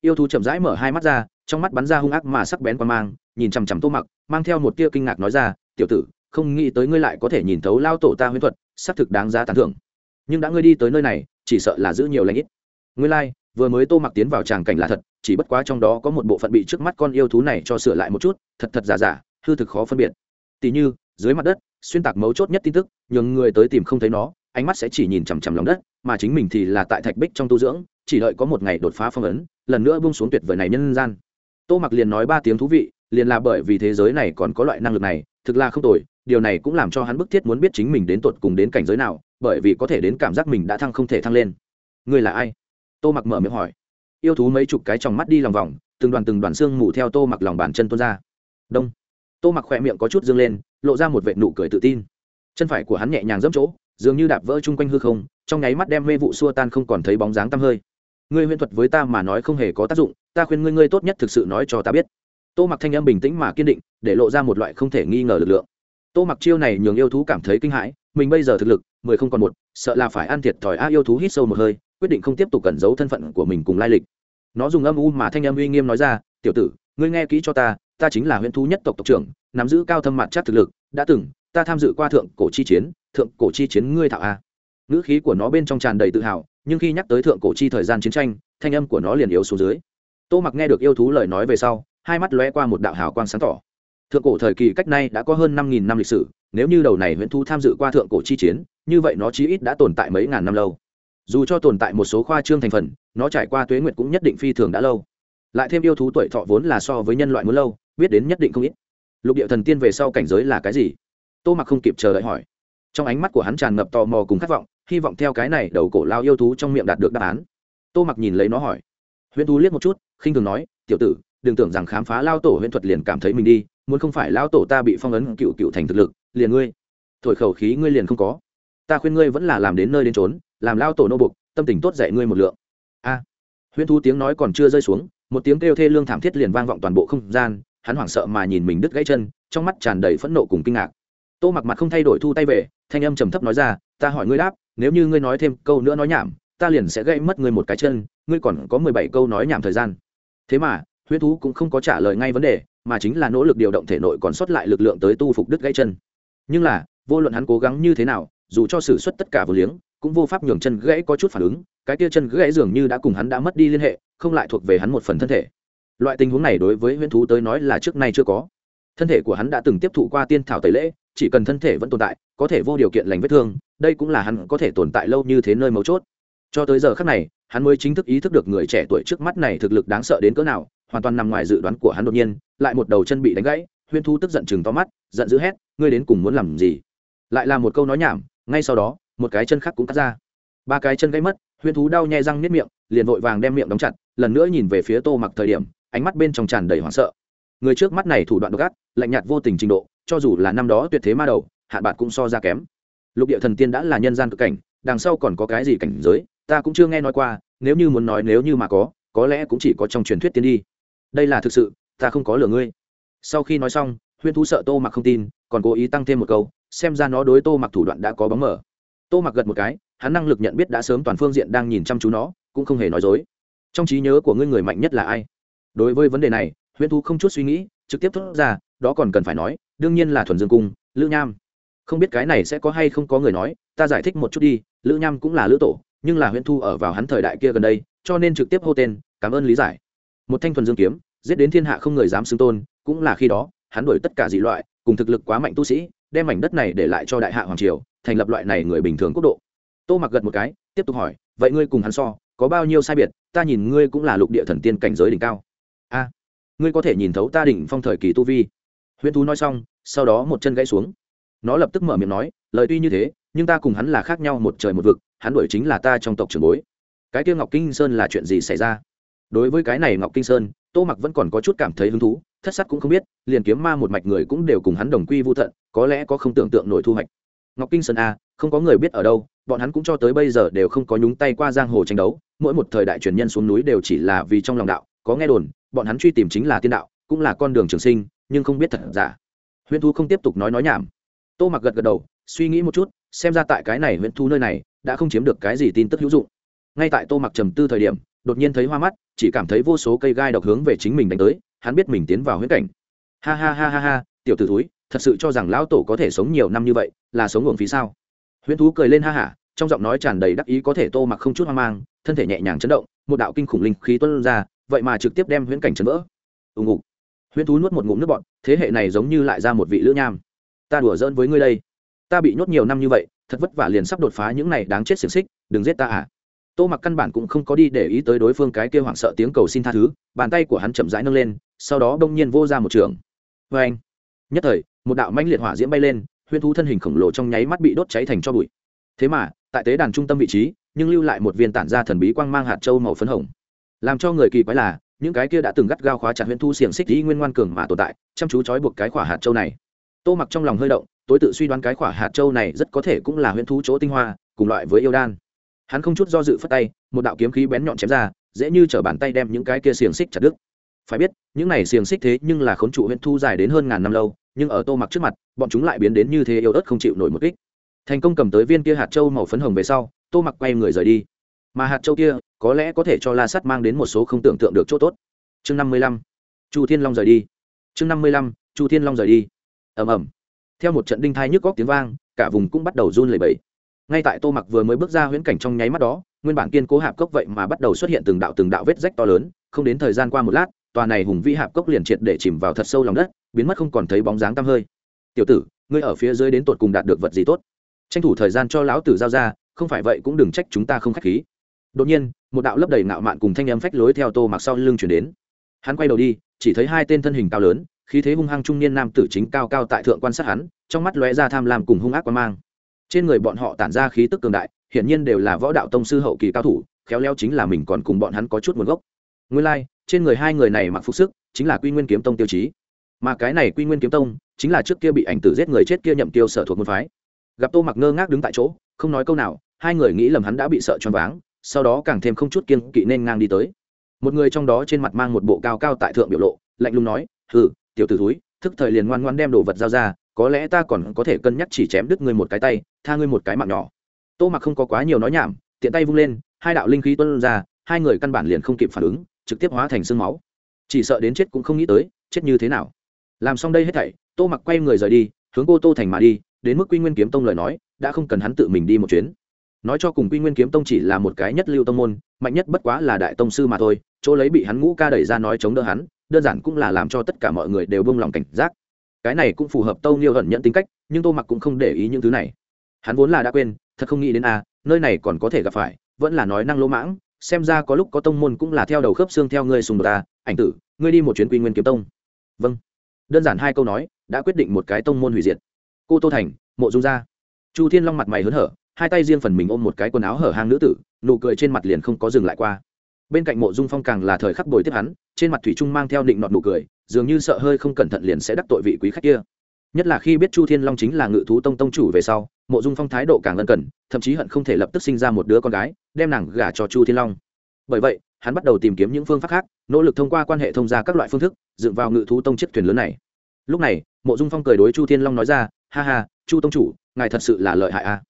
Yêu thú chậm rãi mở hai mắt ra, trong mắt bắn ra hung ác mà sắc bén quan mang nhìn chằm chằm tô mặc mang theo một tia kinh ngạc nói ra tiểu tử không nghĩ tới ngươi lại có thể nhìn thấu lao tổ ta huyễn thuật xác thực đáng giá tán thưởng. Nhưng đã ngươi đi tới nơi này chỉ sợ là giữ nhiều lãnh ít. Ngươi lai、like, vừa mới tô mặc tiến vào tràng cảnh là thật chỉ bất quá trong đó có một bộ phận bị trước mắt con yêu thú này cho sửa lại một chút thật thật giả giả hư thực khó phân biệt. Tỉ như dưới mặt đất xuyên tạc mấu chốt nhất tin tức nhường người tới tìm không thấy nó ánh mắt sẽ chỉ nhìn chằm chằm lòng đất mà chính mình thì là tại thạch bích trong tu dưỡng chỉ đợi có một ngày đột phá phong ấn lần nữa bung xuống tuyệt vời này nhân gian. Tô mặc liền nói ba tiếng thú vị liền là bởi vì thế giới này còn có loại năng lực này, thực là không tồi, điều này cũng làm cho hắn bức thiết muốn biết chính mình đến tột cùng đến cảnh giới nào, bởi vì có thể đến cảm giác mình đã thăng không thể thăng lên. Người là ai? Tô mặc mở miệng hỏi. Yêu thú mấy chục cái trong mắt đi lòng vòng, từng đoàn từng đoàn xương mù theo tô mặc lòng bàn chân tuôn ra. Đông. Tô mặc khỏe miệng có chút dương lên, lộ ra một vệ nụ cười tự tin. Chân phải của hắn nhẹ nhàng dẫm chỗ, dường như đạp vỡ chung quanh hư không, trong nháy mắt đem mê vụ xua tan không còn thấy bóng dáng tăm hơi. Ngươi huyễn thuật với ta mà nói không hề có tác dụng, ta khuyên ngươi ngươi tốt nhất thực sự nói cho ta biết tô mặc thanh âm bình tĩnh mà kiên định, để lộ ra một loại không thể nghi ngờ lực lượng. Tô mặc chiêu này nhường yêu thú cảm thấy kinh hãi, mình bây giờ thực lực, mười không còn một, sợ là phải ăn thiệt thòi a, yêu thú hít sâu một hơi, quyết định không tiếp tục cẩn giấu thân phận của mình cùng lai lịch. Nó dùng âm u mà thanh âm uy nghiêm nói ra, tiểu tử, ngươi nghe kỹ cho ta ta chính là huyễn thú nhất tộc tộc trưởng, nắm giữ cao thâm mặt chắc thực lực, đã từng, ta tham dự qua thượng cổ chi chiến, thượng cổ chi chiến ngươi thạo a. Ngữ khí của nó bên trong tràn đầy tự hào, nhưng khi nhắc tới thượng cổ chi thời gian chiến tranh, thanh âm của nó liền yếu xuống dưới. Tô mặc nghe được yêu thú lời nói về sau hai mắt lóe qua một đạo hào quang sáng tỏ. Thượng cổ thời kỳ cách nay đã có hơn năm nghìn năm lịch sử, nếu như đầu này huyễn thu tham dự qua thượng cổ chi chiến, như vậy nó chí ít đã tồn tại mấy ngàn năm lâu. Dù cho tồn tại một số khoa trương thành phần, nó trải qua tuế nguyệt cũng nhất định phi thường đã lâu. Lại thêm yêu thú tuổi thọ vốn là so với nhân loại muốn lâu, biết đến nhất định không ít. Lục địa thần tiên về sau cảnh giới là cái gì? Tô mặc không kịp chờ đợi hỏi. Trong ánh mắt của hắn tràn ngập tò mò cùng khát vọng, hy vọng theo cái này đầu cổ lao yêu thú trong miệng đạt được đáp án. Tô mặc nhìn lấy nó hỏi. Huyễn thú liếc một chút, khinh thường nói, tiểu tử đừng tưởng rằng khám phá lao tổ huyễn thuật liền cảm thấy mình đi, muốn không phải lao tổ ta bị phong ấn cựu cựu thành thực lực, liền ngươi. Thổi khẩu khí ngươi liền không có. Ta khuyên ngươi vẫn là làm đến nơi đến trốn làm lao tổ nô bục, tâm tình tốt dạy ngươi một lượng. A. Huyễn thú tiếng nói còn chưa rơi xuống, một tiếng kêu thê lương thảm thiết liền vang vọng toàn bộ không gian, hắn hoảng sợ mà nhìn mình đứt gãy chân, trong mắt tràn đầy phẫn nộ cùng kinh ngạc. Tô mặc mặt không thay đổi thu tay về, thanh âm trầm thấp nói ra, ta hỏi ngươi đáp, nếu như ngươi nói thêm câu nữa nói nhảm, ta liền sẽ gây mất ngươi một cái chân, ngươi còn có mười bảy câu nói nhảm thời gian. Thế mà huyễn thú cũng không có trả lời ngay vấn đề, mà chính là nỗ lực điều động thể nội còn sót lại lực lượng tới tu phục đứt gãy chân. Nhưng là, vô luận hắn cố gắng như thế nào, dù cho xử suất tất cả vừa liếng, cũng vô pháp nhường chân gãy có chút phản ứng, cái tia chân gãy dường như đã cùng hắn đã mất đi liên hệ, không lại thuộc về hắn một phần thân thể. Loại tình huống này đối với huyễn thú tới nói là trước nay chưa có. Thân thể của hắn đã từng tiếp thụ qua tiên thảo tẩy lễ, chỉ cần thân thể vẫn tồn tại, có thể vô điều kiện lành vết thương, đây cũng là hắn có thể tồn tại lâu như thế nơi mấu chốt. Cho tới giờ khác này, hắn mới chính thức ý thức được người trẻ tuổi trước mắt này thực lực đáng sợ đến cỡ nào hoàn toàn nằm ngoài dự đoán của hắn đột nhiên, lại một đầu chân bị đánh gãy, huyên thu tức giận chừng to mắt, giận dữ hét, ngươi đến cùng muốn làm gì? Lại là một câu nói nhảm, ngay sau đó, một cái chân khác cũng cắt ra. Ba cái chân gãy mất, huyên thú đau nhai răng nếp miệng, liền vội vàng đem miệng đóng chặt, lần nữa nhìn về phía tô mặc thời điểm, ánh mắt bên trong tràn đầy hoảng sợ. Người trước mắt này thủ đoạn độc ác, lạnh nhạt vô tình trình độ, cho dù là năm đó tuyệt thế ma đầu, hạn bạn cũng so ra kém. Lục địa thần tiên đã là nhân gian cực cảnh, đằng sau còn có cái gì cảnh giới, ta cũng chưa nghe nói qua, nếu như muốn nói nếu như mà có có lẽ cũng chỉ có trong truyền thuyết tiên đi đây là thực sự, ta không có lừa ngươi. Sau khi nói xong, huyên thú sợ tô mặc không tin, còn cố ý tăng thêm một câu, xem ra nó đối tô mặc thủ đoạn đã có bóng mở tô mặc gật một cái, hắn năng lực nhận biết đã sớm toàn phương diện đang nhìn chăm chú nó, cũng không hề nói dối. Trong trí nhớ của ngươi người mạnh nhất là ai? Đối với vấn đề này huyễn thú không chút suy nghĩ, trực tiếp thốt ra, đó còn cần phải nói, đương nhiên là thuần dương cung, lữ nham. Không biết cái này sẽ có hay không có người nói, ta giải thích một chút đi, lữ nham cũng là lữ tổ, nhưng là huyễn thu ở vào hắn thời đại kia gần đây, cho nên trực tiếp hô tên, cảm ơn lý giải một thanh thuần dương kiếm, giết đến thiên hạ không người dám xưng tôn, cũng là khi đó, hắn đổi tất cả dị loại, cùng thực lực quá mạnh tu sĩ, đem mảnh đất này để lại cho đại hạ hoàng triều, thành lập loại này người bình thường quốc độ. Tô mặc gật một cái, tiếp tục hỏi, vậy ngươi cùng hắn so, có bao nhiêu sai biệt? Ta nhìn ngươi cũng là lục địa thần tiên cảnh giới đỉnh cao. A, ngươi có thể nhìn thấu ta đỉnh phong thời kỳ tu vi. Huyễn thú nói xong, sau đó một chân gãy xuống. Nó lập tức mở miệng nói, lời tuy như thế, nhưng ta cùng hắn là khác nhau một trời một vực, hắn đuổi chính là ta trong tộc trưởng bối. Cái kia ngọc kinh sơn là chuyện gì xảy ra? Đối với cái này ngọc kinh sơn, tô mặc vẫn còn có chút cảm thấy hứng thú, thất sắc cũng không biết, liền kiếm ma một mạch người cũng đều cùng hắn đồng quy vô thận có lẽ có không tưởng tượng nổi thu hoạch. Ngọc kinh sơn a, không có người biết ở đâu, bọn hắn cũng cho tới bây giờ đều không có nhúng tay qua giang hồ tranh đấu, mỗi một thời đại truyền nhân xuống núi đều chỉ là vì trong lòng đạo, có nghe đồn, bọn hắn truy tìm chính là tiên đạo, cũng là con đường trường sinh, nhưng không biết thật giả. Huyễn thu không tiếp tục nói nói nhảm. Tô mặc gật gật đầu, suy nghĩ một chút, xem ra tại cái này huyễn thu nơi này, đã không chiếm được cái gì tin tức hữu dụng. Ngay tại tô mặc trầm tư thời điểm đột nhiên thấy hoa mắt, chỉ cảm thấy vô số cây gai độc hướng về chính mình đánh tới, hắn biết mình tiến vào huyễn cảnh. Ha ha ha ha ha, tiểu t ử túi thật sự cho rằng lão tổ có thể sống nhiều năm như vậy, là sống uổng phí sao? Huyễn thú cười lên ha hả, trong giọng nói tràn đầy đắc ý có thể tô mặc không chút hoang mang, thân thể nhẹ nhàng chấn động, một đạo kinh khủng linh khí tuân ra, vậy mà trực tiếp đem huyễn cảnh chấn vỡ. Ùng ục huyễn thú nuốt một ngụm nước bọn thế hệ này giống như lại ra một vị lữ nham. Ta đùa giỡn với ngươi đây. Ta bị nhốt nhiều năm như vậy, thật vất vả liền sắp đột phá những này đáng chết xiềng xích, đừng giết ta à? Tô mặc căn bản cũng không có đi để ý tới đối phương cái kêu hoảng sợ tiếng cầu xin tha thứ, bàn tay của hắn chậm rãi nâng lên, sau đó đông nhiên vô ra một trường. Vê anh, nhất thời, một đạo mãnh liệt hỏa diễm bay lên Huyên thú thân hình khổng lồ trong nháy mắt bị đốt cháy thành cho bụi. Thế mà, tại tế đàn trung tâm vị trí, nhưng lưu lại một viên tản ra thần bí quang mang hạt châu màu phấn hồng. Làm cho người kỳ quái là, những cái kia đã từng gắt gao khóa chặt huyễn thu xiềng xích dĩ nguyên ngoan cường mà tồn tại, chăm chú trói buộc cái khỏa hạt châu này. Tô mặc trong lòng hơi động, tối tự suy đoán cái khỏa hạt châu này rất có thể cũng là huyễn thú chỗ tinh hoa, cùng loại với yêu đan hắn không chút do dự phất tay, một đạo kiếm khí bén nhọn chém ra, dễ như t bàn tay đem những cái kia xiềng xích chặt đứt. Phải biết, những này xiềng xích thế nhưng là khốn trụ huyện thu dài đến hơn ngàn năm lâu, nhưng ở tô mặc trước mặt, bọn chúng lại biến đến như thế yêu ớt không chịu nổi một kích. Thành công cầm tới viên kia hạt châu màu phấn hồng về sau, tô mặc quay người rời đi. Mà hạt châu kia, có lẽ có thể cho la sắt mang đến một số không tưởng tượng được chỗ tốt. Chương năm mươi lăm, chu thiên long rời đi. Chương năm mươi lăm, chu thiên long rời đi. Ầm ầm. Theo một trận đinh thai nhức góc tiếng vang, cả vùng cũng bắt đầu run lẩy bẩy ngay tại tô mặc vừa mới bước ra huyễn cảnh trong nháy mắt đó, nguyên bản kiên cố hạp cốc vậy mà bắt đầu xuất hiện từng đạo từng đạo vết rách to lớn, không đến thời gian qua một lát, tòa này hùng vĩ hạp cốc liền triệt để chìm vào thật sâu lòng đất, biến mất không còn thấy bóng dáng tăm hơi. Tiểu tử, ngươi ở phía dưới đến tột cùng đạt được vật gì tốt? Tranh thủ thời gian cho lão tử giao ra, không phải vậy cũng đừng trách chúng ta không k h á c h khí. Đột nhiên, một đạo lấp đầy ngạo mạn cùng thanh âm phách lối theo tô mặc sau lưng chuyển đến. Hắn quay đầu đi, chỉ thấy hai tên thân hình cao lớn, khí thế hung hăng trung niên nam tử chính cao cao tại thượng quan sát hắn, trong mắt lóe ra tham lam cùng hung ác quan mang trên người bọn họ tản ra khí tức cường đại hiển nhiên đều là võ đạo tông sư hậu kỳ cao thủ khéo léo chính là mình còn cùng bọn hắn có chút nguồn gốc. Nguyên lai、like, trên người hai người này mặc phục sức chính là quy nguyên kiếm tông tiêu chí. Mà cái này quy nguyên kiếm tông chính là trước kia bị ảnh tử giết người chết kia nhậm tiêu sở thuộc môn phái. Gặp tô mặc ngơ ngác đứng tại chỗ không nói câu nào hai người nghĩ lầm hắn đã bị sợ choáng váng sau đó càng thêm không chút kiên kỵ nên ngang đi tới. Một người trong đó trên mặt mang một bộ cao cao tại thượng biểu lộ lạnh lùng nói hừ tiểu t ử thúi thức thời liền ngoan ngoan đem đồ vật giao ra có lẽ ta còn có thể cân nhắc chỉ chém đứt ngươi một cái tay, tha ngươi một cái mạng nhỏ. Tô mặc không có quá nhiều nói nhảm, tiện tay vung lên, hai đạo linh khí tuân ra, hai người căn bản liền không kịp phản ứng, trực tiếp hóa thành sương máu. Chỉ sợ đến chết cũng không nghĩ tới, chết như thế nào. Làm xong đây hết thảy, tô mặc quay người rời đi, hướng cô tô thành mà đi, đến mức quy nguyên kiếm tông lời nói, đã không cần hắn tự mình đi một chuyến. Nói cho cùng quy nguyên kiếm tông chỉ là một cái nhất lưu tông môn, mạnh nhất bất quá là đại tông sư mà thôi, chỗ lấy bị hắn ngũ ca đẩy ra nói chống đỡ hắn, đơn giản cũng là làm cho tất cả mọi người đều bông lòng cảnh giác cái này cũng phù hợp tâu niêu hận nhận tính cách, nhưng tô mặc cũng không để ý những thứ này. Hắn vốn là đã quên, thật không nghĩ đến a nơi này còn có thể gặp phải, vẫn là nói năng lỗ mãng, xem ra có lúc có tông môn cũng là theo đầu khớp xương theo ngươi sùng đột ta ảnh tử, ngươi đi một chuyến quy nguyên kiếm tông. Vâng. Đơn giản hai câu nói, đã quyết định một cái tông môn hủy diệt. Cô tô thành, mộ dung gia chu thiên long mặt mày hớn hở, hai tay riêng phần mình ôm một cái quần áo hở hang nữ tử, nụ cười trên mặt liền không có dừng lại qua. Bên cạnh mộ dung phong càng là thời khắc bồi tiếp hắn, trên mặt thủy trung mang theo định nọt nụ cười dường như sợ hơi không cẩn thận liền sẽ đắc tội vị quý khách kia. Nhất là khi biết chu thiên long chính là ngự thú tông tông chủ về sau, mộ dung phong thái độ càng ân cần, thậm chí hận không thể lập tức sinh ra một đứa con gái, đem nàng gả cho chu thiên long. Bởi vậy, hắn bắt đầu tìm kiếm những phương pháp khác, nỗ lực thông qua quan hệ thông gia các loại phương thức, dựng vào ngự thú tông chiếc thuyền lớn này. Lúc này, mộ dung phong cười đối chu thiên long nói ra, ha ha, chu tông chủ, ngài thật sự là lợi hại a.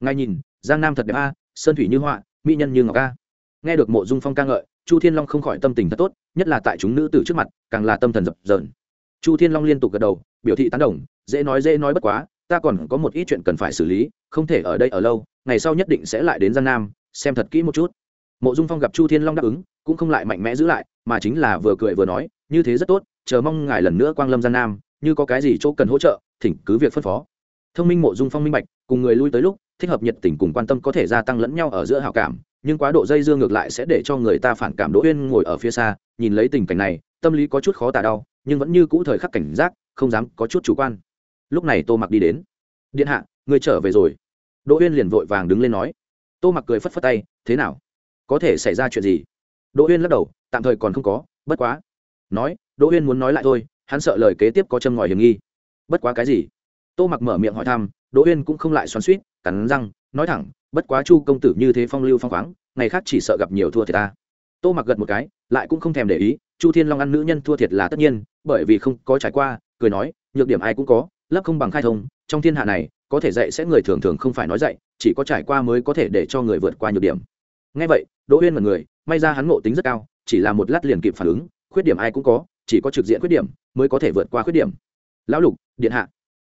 Ngài nhìn, giang nam thật đẹp a, sơn thủy như họa, mỹ nhân như ngọc a. Nghe được mộ dung phong ca ngợi chu thiên long không khỏi tâm tình thật tốt, nhất là tại chúng nữ tử trước mặt, càng là tâm thần dập dờn. Chu thiên long liên tục gật đầu, biểu thị tán đồng, dễ nói dễ nói bất quá, ta còn có một ít chuyện cần phải xử lý, không thể ở đây ở lâu, ngày sau nhất định sẽ lại đến giang nam, xem thật kỹ một chút. Mộ dung phong gặp chu thiên long đáp ứng, cũng không lại mạnh mẽ giữ lại, mà chính là vừa cười vừa nói, như thế rất tốt, chờ mong ngài lần nữa quang lâm giang nam, như có cái gì chỗ cần hỗ trợ, thỉnh cứ việc phân phó. Thông minh mộ dung phong minh bạch, cùng người lui tới lúc, thích hợp nhiệt tình cùng quan tâm có thể gia tăng lẫn nhau ở giữa hào cảm nhưng quá độ dây dưa ngược lại sẽ để cho người ta phản cảm đỗ uyên ngồi ở phía xa, nhìn lấy tình cảnh này, tâm lý có chút khó tả đau, nhưng vẫn như cũ thời khắc cảnh giác, không dám có chút chủ quan. Lúc này tô mặc đi đến. Điện hạ người trở về rồi. Đỗ uyên liền vội vàng đứng lên nói. Tô mặc cười phất phất tay, thế nào? Có thể xảy ra chuyện gì? Đỗ uyên lắc đầu, tạm thời còn không có, bất quá. Nói, đỗ uyên muốn nói lại thôi, hắn sợ lời kế tiếp có châm ngòi hiểm nghi. Bất quá cái gì? Tô mặc mở miệng hỏi thăm, đỗ uyên cũng không lại xoắn suýt cắn răng, nói thẳng bất quá chu công tử như thế phong lưu phong khoáng, ngày khác chỉ sợ gặp nhiều thua thiệt ta. Tô mặc gật một cái, lại cũng không thèm để ý, chu thiên long ăn nữ nhân thua thiệt là tất nhiên, bởi vì không có trải qua, cười nói, nhược điểm ai cũng có lấp không bằng khai thông, trong thiên hạ này, có thể dạy sẽ người thường thường không phải nói dạy, chỉ có trải qua mới có thể để cho người vượt qua nhược điểm. Ngay vậy, đỗ huyên mật người may ra hắn ngộ tính rất cao, chỉ là một lát liền kịp phản ứng, khuyết điểm ai cũng có, chỉ có trực diện khuyết điểm, mới có thể vượt qua khuyết điểm. Lão lục, điện hạ.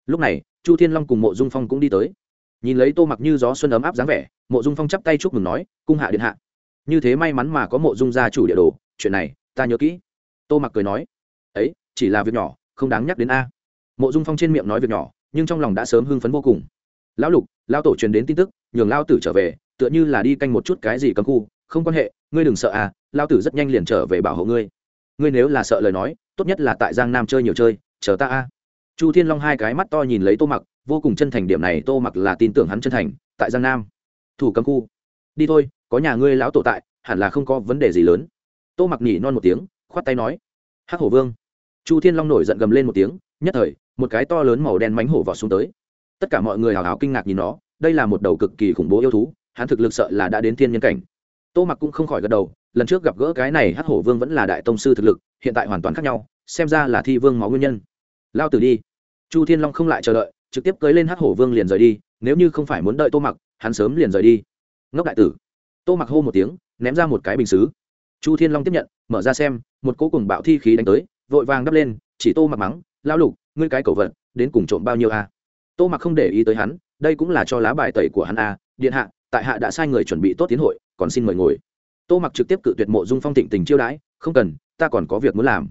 Lúc này, chu thiên long cùng mộ dung phong cũng đi tới nhìn lấy tô mặc như gió xuân ấm áp dáng vẻ, mộ dung phong chắp tay chúc mừng nói, cung hạ điện hạ. Như thế may mắn mà có mộ dung gia chủ địa đồ, chuyện này, ta nhớ kỹ. Tô mặc cười nói, ấy, chỉ là việc nhỏ, không đáng nhắc đến a. Mộ dung phong trên miệng nói việc nhỏ, nhưng trong lòng đã sớm hưng phấn vô cùng. Lão lục lao tổ truyền đến tin tức, nhường lao tử trở về, tựa như là đi canh một chút cái gì cấm khu, không quan hệ, ngươi đừng sợ à lao tử rất nhanh liền trở về bảo hộ ngươi. Ngươi nếu là sợ lời nói, tốt nhất là tại giang nam chơi nhiều chơi, chờ ta a. Chu thiên long hai cái mắt to nhìn lấy tô mặc vô cùng chân thành điểm này tô mặc là tin tưởng hắn chân thành, tại giang nam. Thủ cấm khu. Đi thôi, có nhà ngươi lão tổ tại, hẳn là không có vấn đề gì lớn. Tô mặc nhỉ non một tiếng, khoát tay nói. Hắc hổ vương. Chu thiên long nổi giận gầm lên một tiếng, nhất thời, một cái to lớn màu đen mánh hổ vọt xuống tới. Tất cả mọi người hào hào kinh ngạc nhìn nó, đây là một đầu cực kỳ khủng bố yêu thú, hắn thực lực sợ là đã đến thiên nhân cảnh. Tô mặc cũng không khỏi gật đầu, lần trước gặp gỡ cái này hắc hổ vương vẫn là đại tông sư thực lực, hiện tại hoàn toàn khác nhau, xem ra là thi vương máu nguyên nhân. Lao tử đi. Chu thiên long không lại chờ đợi trực tiếp cưới lên hắc hổ vương liền rời đi, nếu như không phải muốn đợi tô mặc, hắn sớm liền rời đi. Ngốc đại tử. Tô mặc hô một tiếng, ném ra một cái bình xứ. Chu thiên long tiếp nhận, mở ra xem, một cỗ cùng bạo thi khí đánh tới, vội vàng đắp lên, chỉ tô mặc mắng lao lục, ngươi cái cầu vận đến cùng trộm bao nhiêu a? Tô mặc không để ý tới hắn, đây cũng là cho lá bài tẩy của hắn a. Điện hạ, tại hạ đã sai người chuẩn bị tốt tiến hội, còn xin mời ngồi. Tô mặc trực tiếp cự tuyệt mộ dung phong thịnh tình chiêu đãi, không cần, ta còn có việc muốn làm.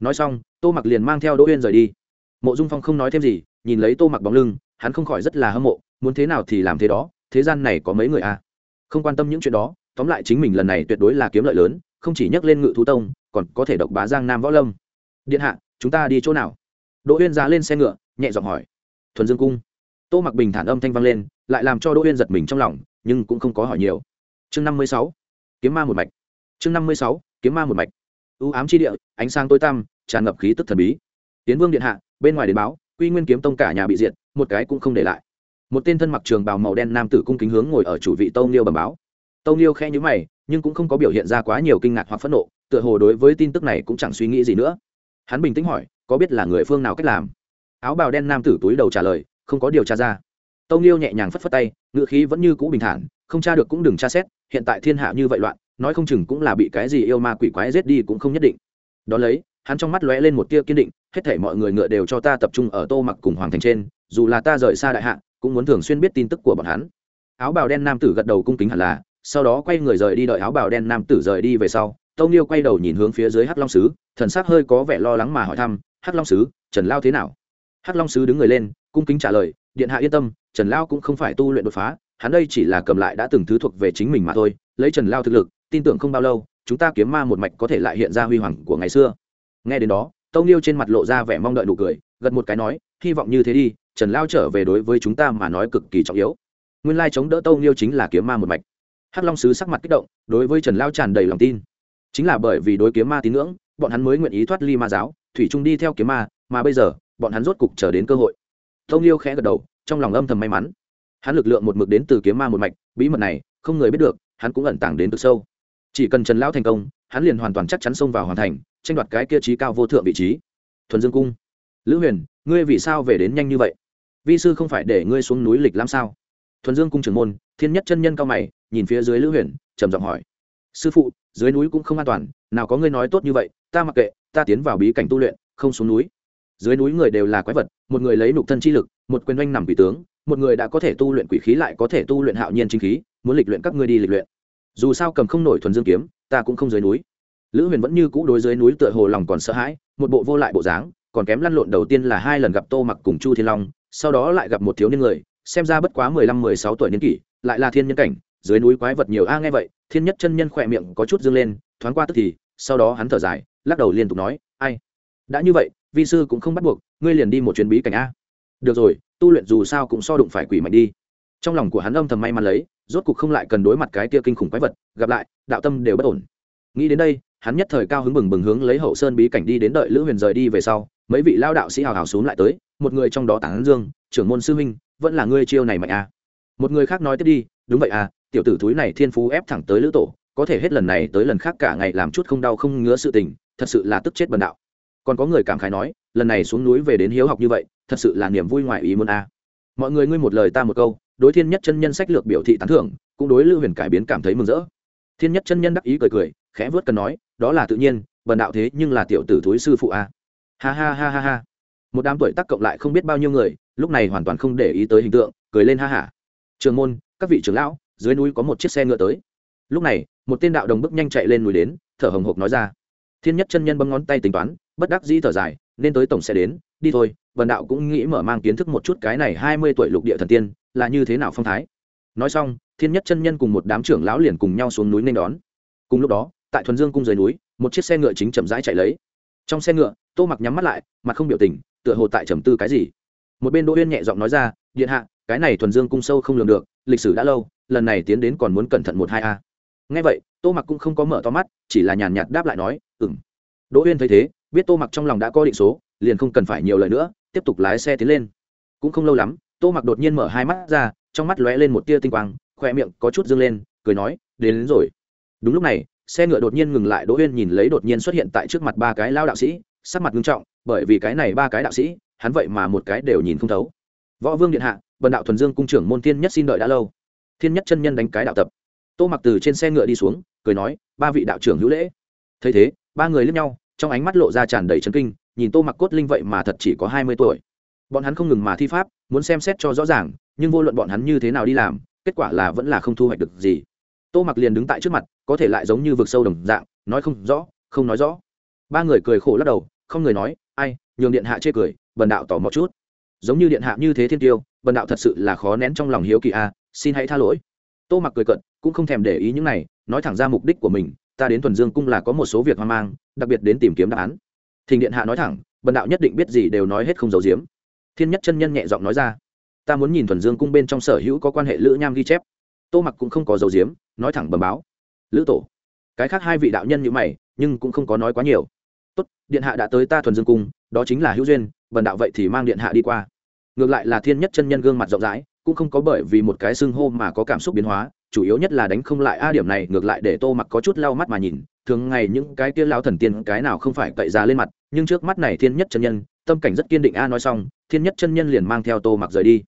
Nói xong, tô mặc liền mang theo đỗ uyên rời đi. Mộ dung phong không nói thêm gì nhìn lấy tô mặc bóng lưng, hắn không khỏi rất là hâm mộ, muốn thế nào thì làm thế đó, thế gian này có mấy người a không quan tâm những chuyện đó, tóm lại chính mình lần này tuyệt đối là kiếm lợi lớn, không chỉ nhắc lên ngự thú tông, còn có thể độc bá giang nam võ lâm. Điện hạ, chúng ta đi chỗ nào? Đỗ uyên ra lên xe ngựa, nhẹ giọng hỏi. Thuần dương cung. Tô mặc bình thản âm thanh vang lên, lại làm cho đỗ uyên giật mình trong lòng, nhưng cũng không có hỏi nhiều. Chương năm mươi sáu. Kiếm ma một mạch. Chương năm mươi sáu, kiếm ma một mạch. Ưu ám chi địa, ánh sáng tối tăm, tràn ngập khí tức thần bí. Tiến vương điện hạ, bên ngoài đến báo quy nguyên kiếm tông cả nhà bị diệt, một cái cũng không để lại. Một tên thân mặc trường bào màu đen nam tử cung kính hướng ngồi ở chủ vị tâu niêu bẩm báo. Tâu niêu khe nhữ mày, nhưng cũng không có biểu hiện ra quá nhiều kinh ngạc hoặc phẫn nộ, tựa hồ đối với tin tức này cũng chẳng suy nghĩ gì nữa. Hắn bình tĩnh hỏi, có biết là người phương nào cách làm? Áo bào đen nam tử túi đầu trả lời, không có điều tra ra. Tâu niêu nhẹ nhàng phất phất tay ngự khí vẫn như cũ bình thản, không tra được cũng đừng tra xét, hiện tại thiên hạ như vậy loạn, nói không chừng cũng là bị cái gì yêu ma quỷ quái giết đi cũng không nhất định. Đón lấy hắn trong mắt lóe lên một tia kiên định, hết thể mọi người ngựa đều cho ta tập trung ở tô mặc cùng hoàng thành trên, dù là ta rời xa đại hạ, cũng muốn thường xuyên biết tin tức của bọn hắn. Áo bào đen nam tử gật đầu cung kính hẳn là, sau đó quay người rời đi đợi áo bào đen nam tử rời đi về sau tâu niêu quay đầu nhìn hướng phía dưới hắc long sứ, thần sắc hơi có vẻ lo lắng mà hỏi thăm, hắc long sứ, trần lao thế nào? Hắc long sứ đứng người lên, cung kính trả lời, điện hạ yên tâm, trần lao cũng không phải tu luyện đột phá, hắn đây chỉ là cầm lại đã từng thứ thuộc về chính mình mà thôi, lấy trần lao thực lực, tin tưởng không bao lâu, chúng ta kiếm ma một mạch có thể lại hiện ra huy hoàng của ngày xưa nghe đến đó tâu nghiêu trên mặt lộ ra vẻ mong đợi nụ cười, gật một cái nói, hy vọng như thế đi, trần lao trở về đối với chúng ta mà nói cực kỳ trọng yếu. Nguyên lai chống đỡ tâu nghiêu chính là kiếm ma một mạch. Hắc long sứ sắc mặt kích động, đối với trần lao tràn đầy lòng tin. Chính là bởi vì đối kiếm ma tín ngưỡng, bọn hắn mới nguyện ý thoát ly ma giáo, thủy trung đi theo kiếm ma, mà bây giờ, bọn hắn rốt cục chờ đến cơ hội. Tâu nghiêu khẽ gật đầu, trong lòng âm thầm may mắn. Hắn lực lượng một mực đến từ kiếm ma một mạch, bí mật này, không người biết được, hắn cũng ẩn tàng đến cực sâu. Chỉ cần trần lão thành công, hắn liền hoàn toàn chắc chắn xông vào hoàn thành tranh đoạt cái kia trí cao vô thượng vị trí. Thuần dương cung, lữ huyền, ngươi vì sao về đến nhanh như vậy? Vi sư không phải để ngươi xuống núi lịch làm sao? Thuần dương cung trưởng môn, thiên nhất chân nhân cao mày, nhìn phía dưới lữ huyền, trầm giọng hỏi. Sư phụ, dưới núi cũng không an toàn, nào có ngươi nói tốt như vậy, ta mặc kệ, ta tiến vào bí cảnh tu luyện, không xuống núi. Dưới núi người đều là quái vật, một người lấy nục thân chi lực, một quyền oanh nằm quỷ tướng, một người đã có thể tu luyện quỷ khí lại có thể tu luyện hạo nhiên chính khí, muốn lịch luyện các ngươi đi lịch luyện. Dù sao cầm không nổi thuần dương kiếm, ta cũng không dưới núi lữ huyền vẫn như cũ đối dưới núi tựa hồ lòng còn sợ hãi, một bộ vô lại bộ dáng, còn kém lăn lộn đầu tiên là hai lần gặp tô mặc cùng chu thiên long, sau đó lại gặp một thiếu niên người, xem ra bất quá mười lăm, mười sáu tuổi niên kỷ, lại là thiên nhân cảnh, dưới núi quái vật nhiều a, nghe vậy, thiên nhất chân nhân khỏe miệng có chút dâng lên, thoáng qua tức thì, sau đó hắn thở dài, lắc đầu liên tục nói, ai? Đã như vậy, vi sư cũng không bắt buộc, ngươi liền đi một chuyến bí cảnh a. Được rồi, tu luyện dù sao cũng so đụng phải quỷ mạnh đi. Trong lòng của hắn âm thầm may mắn lấy, rốt cục không lại cần đối mặt cái kia kinh khủng quái vật, gặp lại, đạo tâm đều bất ổn nghĩ đến đây, hắn nhất thời cao hứng bừng bừng hướng lấy hậu sơn bí cảnh đi đến đợi lữ huyền rời đi về sau, mấy vị lao đạo sĩ hào hào xuống lại tới, một người trong đó tản dương, trưởng môn sư huynh, vẫn là ngươi chiêu này mạnh à. một người khác nói tiếp đi, đúng vậy à tiểu tử thúi này thiên phú ép thẳng tới lữ tổ, có thể hết lần này tới lần khác cả ngày làm chút không đau không ngứa sự tình, thật sự là tức chết bần đạo còn có người cảm khái nói, lần này xuống núi về đến hiếu học như vậy, thật sự là niềm vui ngoài ý muốn a à. mọi người ngươi một lời ta một câu, đối thiên nhất chân nhân sách lược biểu thị tán thưởng, cũng đối lữ huyền cải biến cảm thấy mừng rỡ thiên nhất chân nhân đắc ý cười cười khẽ vớt cần nói, đó là tự nhiên, bần đạo thế nhưng là tiểu tử thúi sư phụ a. À. ha ha ha ha ha. Một đám tuổi tác cộng lại không biết bao nhiêu người, lúc này hoàn toàn không để ý tới hình tượng, cười lên ha hả trường môn, các vị trưởng lão, dưới núi có một chiếc xe ngựa tới. Lúc này, một tên đạo đồng bước nhanh chạy lên núi đến, thở hồng hộc nói ra. Thiên nhất chân nhân bấm ngón tay tính toán, bất đắc dĩ thở dài, nên tới tổng sẽ đến, đi thôi vần đạo cũng nghĩ mở mang kiến thức một chút cái này hai mươi tuổi lục địa thần tiên, là như thế nào phong thái. Nói xong, thiên nhất chân nhân cùng một đám trưởng lão liền cùng nhau xuống núi nên đón. Cùng lúc đó tại thuần dương cung dưới núi một chiếc xe ngựa chính chậm rãi chạy lấy. Trong xe ngựa tô mặc nhắm mắt lại mặt không biểu tình tựa hồ tại trầm tư cái gì. Một bên đỗ uyên nhẹ giọng nói ra điện hạ cái này thuần dương cung sâu không lường được lịch sử đã lâu lần này tiến đến còn muốn cẩn thận một hai a. Ngay vậy tô mặc cũng không có mở to mắt chỉ là nhàn nhạt đáp lại nói ừng đỗ uyên thấy thế biết tô mặc trong lòng đã có định số liền không cần phải nhiều lời nữa tiếp tục lái xe tiến lên. Cũng không lâu lắm tô mặc đột nhiên mở hai mắt ra trong mắt lóe lên một tia tinh quang khoe miệng có chút dâng lên cười nói đến, đến rồi. Đúng lúc này xe ngựa đột nhiên ngừng lại, đỗ uyên nhìn lấy đột nhiên xuất hiện tại trước mặt ba cái lao đạo sĩ, sắc mặt nghiêm trọng, bởi vì cái này ba cái đạo sĩ, hắn vậy mà một cái đều nhìn không thấu. Võ vương điện hạ, bần đạo thuần dương cung trưởng môn thiên nhất xin đợi đã lâu. Thiên nhất chân nhân đánh cái đạo tập. Tô mặc từ trên xe ngựa đi xuống, cười nói, ba vị đạo trưởng hữu lễ. Thấy thế, ba người lướt nhau, trong ánh mắt lộ ra tràn đầy trấn kinh, nhìn tô mặc cốt linh vậy mà thật chỉ có hai mươi tuổi. Bọn hắn không ngừng mà thi pháp, muốn xem xét cho rõ ràng, nhưng vô luận bọn hắn như thế nào đi làm, kết quả là vẫn là không thu hoạch được gì tô mặc liền đứng tại trước mặt, có thể lại giống như vực sâu đồng dạng, nói không rõ, không nói rõ. Ba người cười khổ lắc đầu, không người nói, ai, nhường điện hạ chê cười, bần đạo tỏ một chút. Giống như điện hạ như thế thiên tiêu, bần đạo thật sự là khó nén trong lòng hiếu kỳ a xin hãy tha lỗi. Tô mặc cười cận cũng không thèm để ý những này, nói thẳng ra mục đích của mình, ta đến thuần dương cung là có một số việc hoang mang, đặc biệt đến tìm kiếm đáp án. Thình điện hạ nói thẳng, bần đạo nhất định biết gì đều nói hết không giấu giếm. Thiên nhất chân nhân nhẹ giọng nói ra, ta muốn nhìn thuần dương cung bên trong sở hữu có quan hệ lữ nham ghi chép tô mặc cũng không có dấu diếm, nói thẳng bầm báo. Lữ tổ. Cái khác hai vị đạo nhân như mày, nhưng cũng không có nói quá nhiều. Tốt, điện hạ đã tới ta thuần dương cung, đó chính là hữu duyên vần đạo vậy thì mang điện hạ đi qua. Ngược lại là thiên nhất chân nhân gương mặt rộng rãi, cũng không có bởi vì một cái xưng hô mà có cảm xúc biến hóa, chủ yếu nhất là đánh không lại a điểm này, ngược lại để tô mặc có chút lau mắt mà nhìn. Thường ngày những cái kia lao thần tiên, cái nào không phải cậy ra lên mặt, nhưng trước mắt này thiên nhất chân nhân, tâm cảnh rất kiên định a nói xong, thiên nhất chân nhân liền mang theo tô mặc rời đi.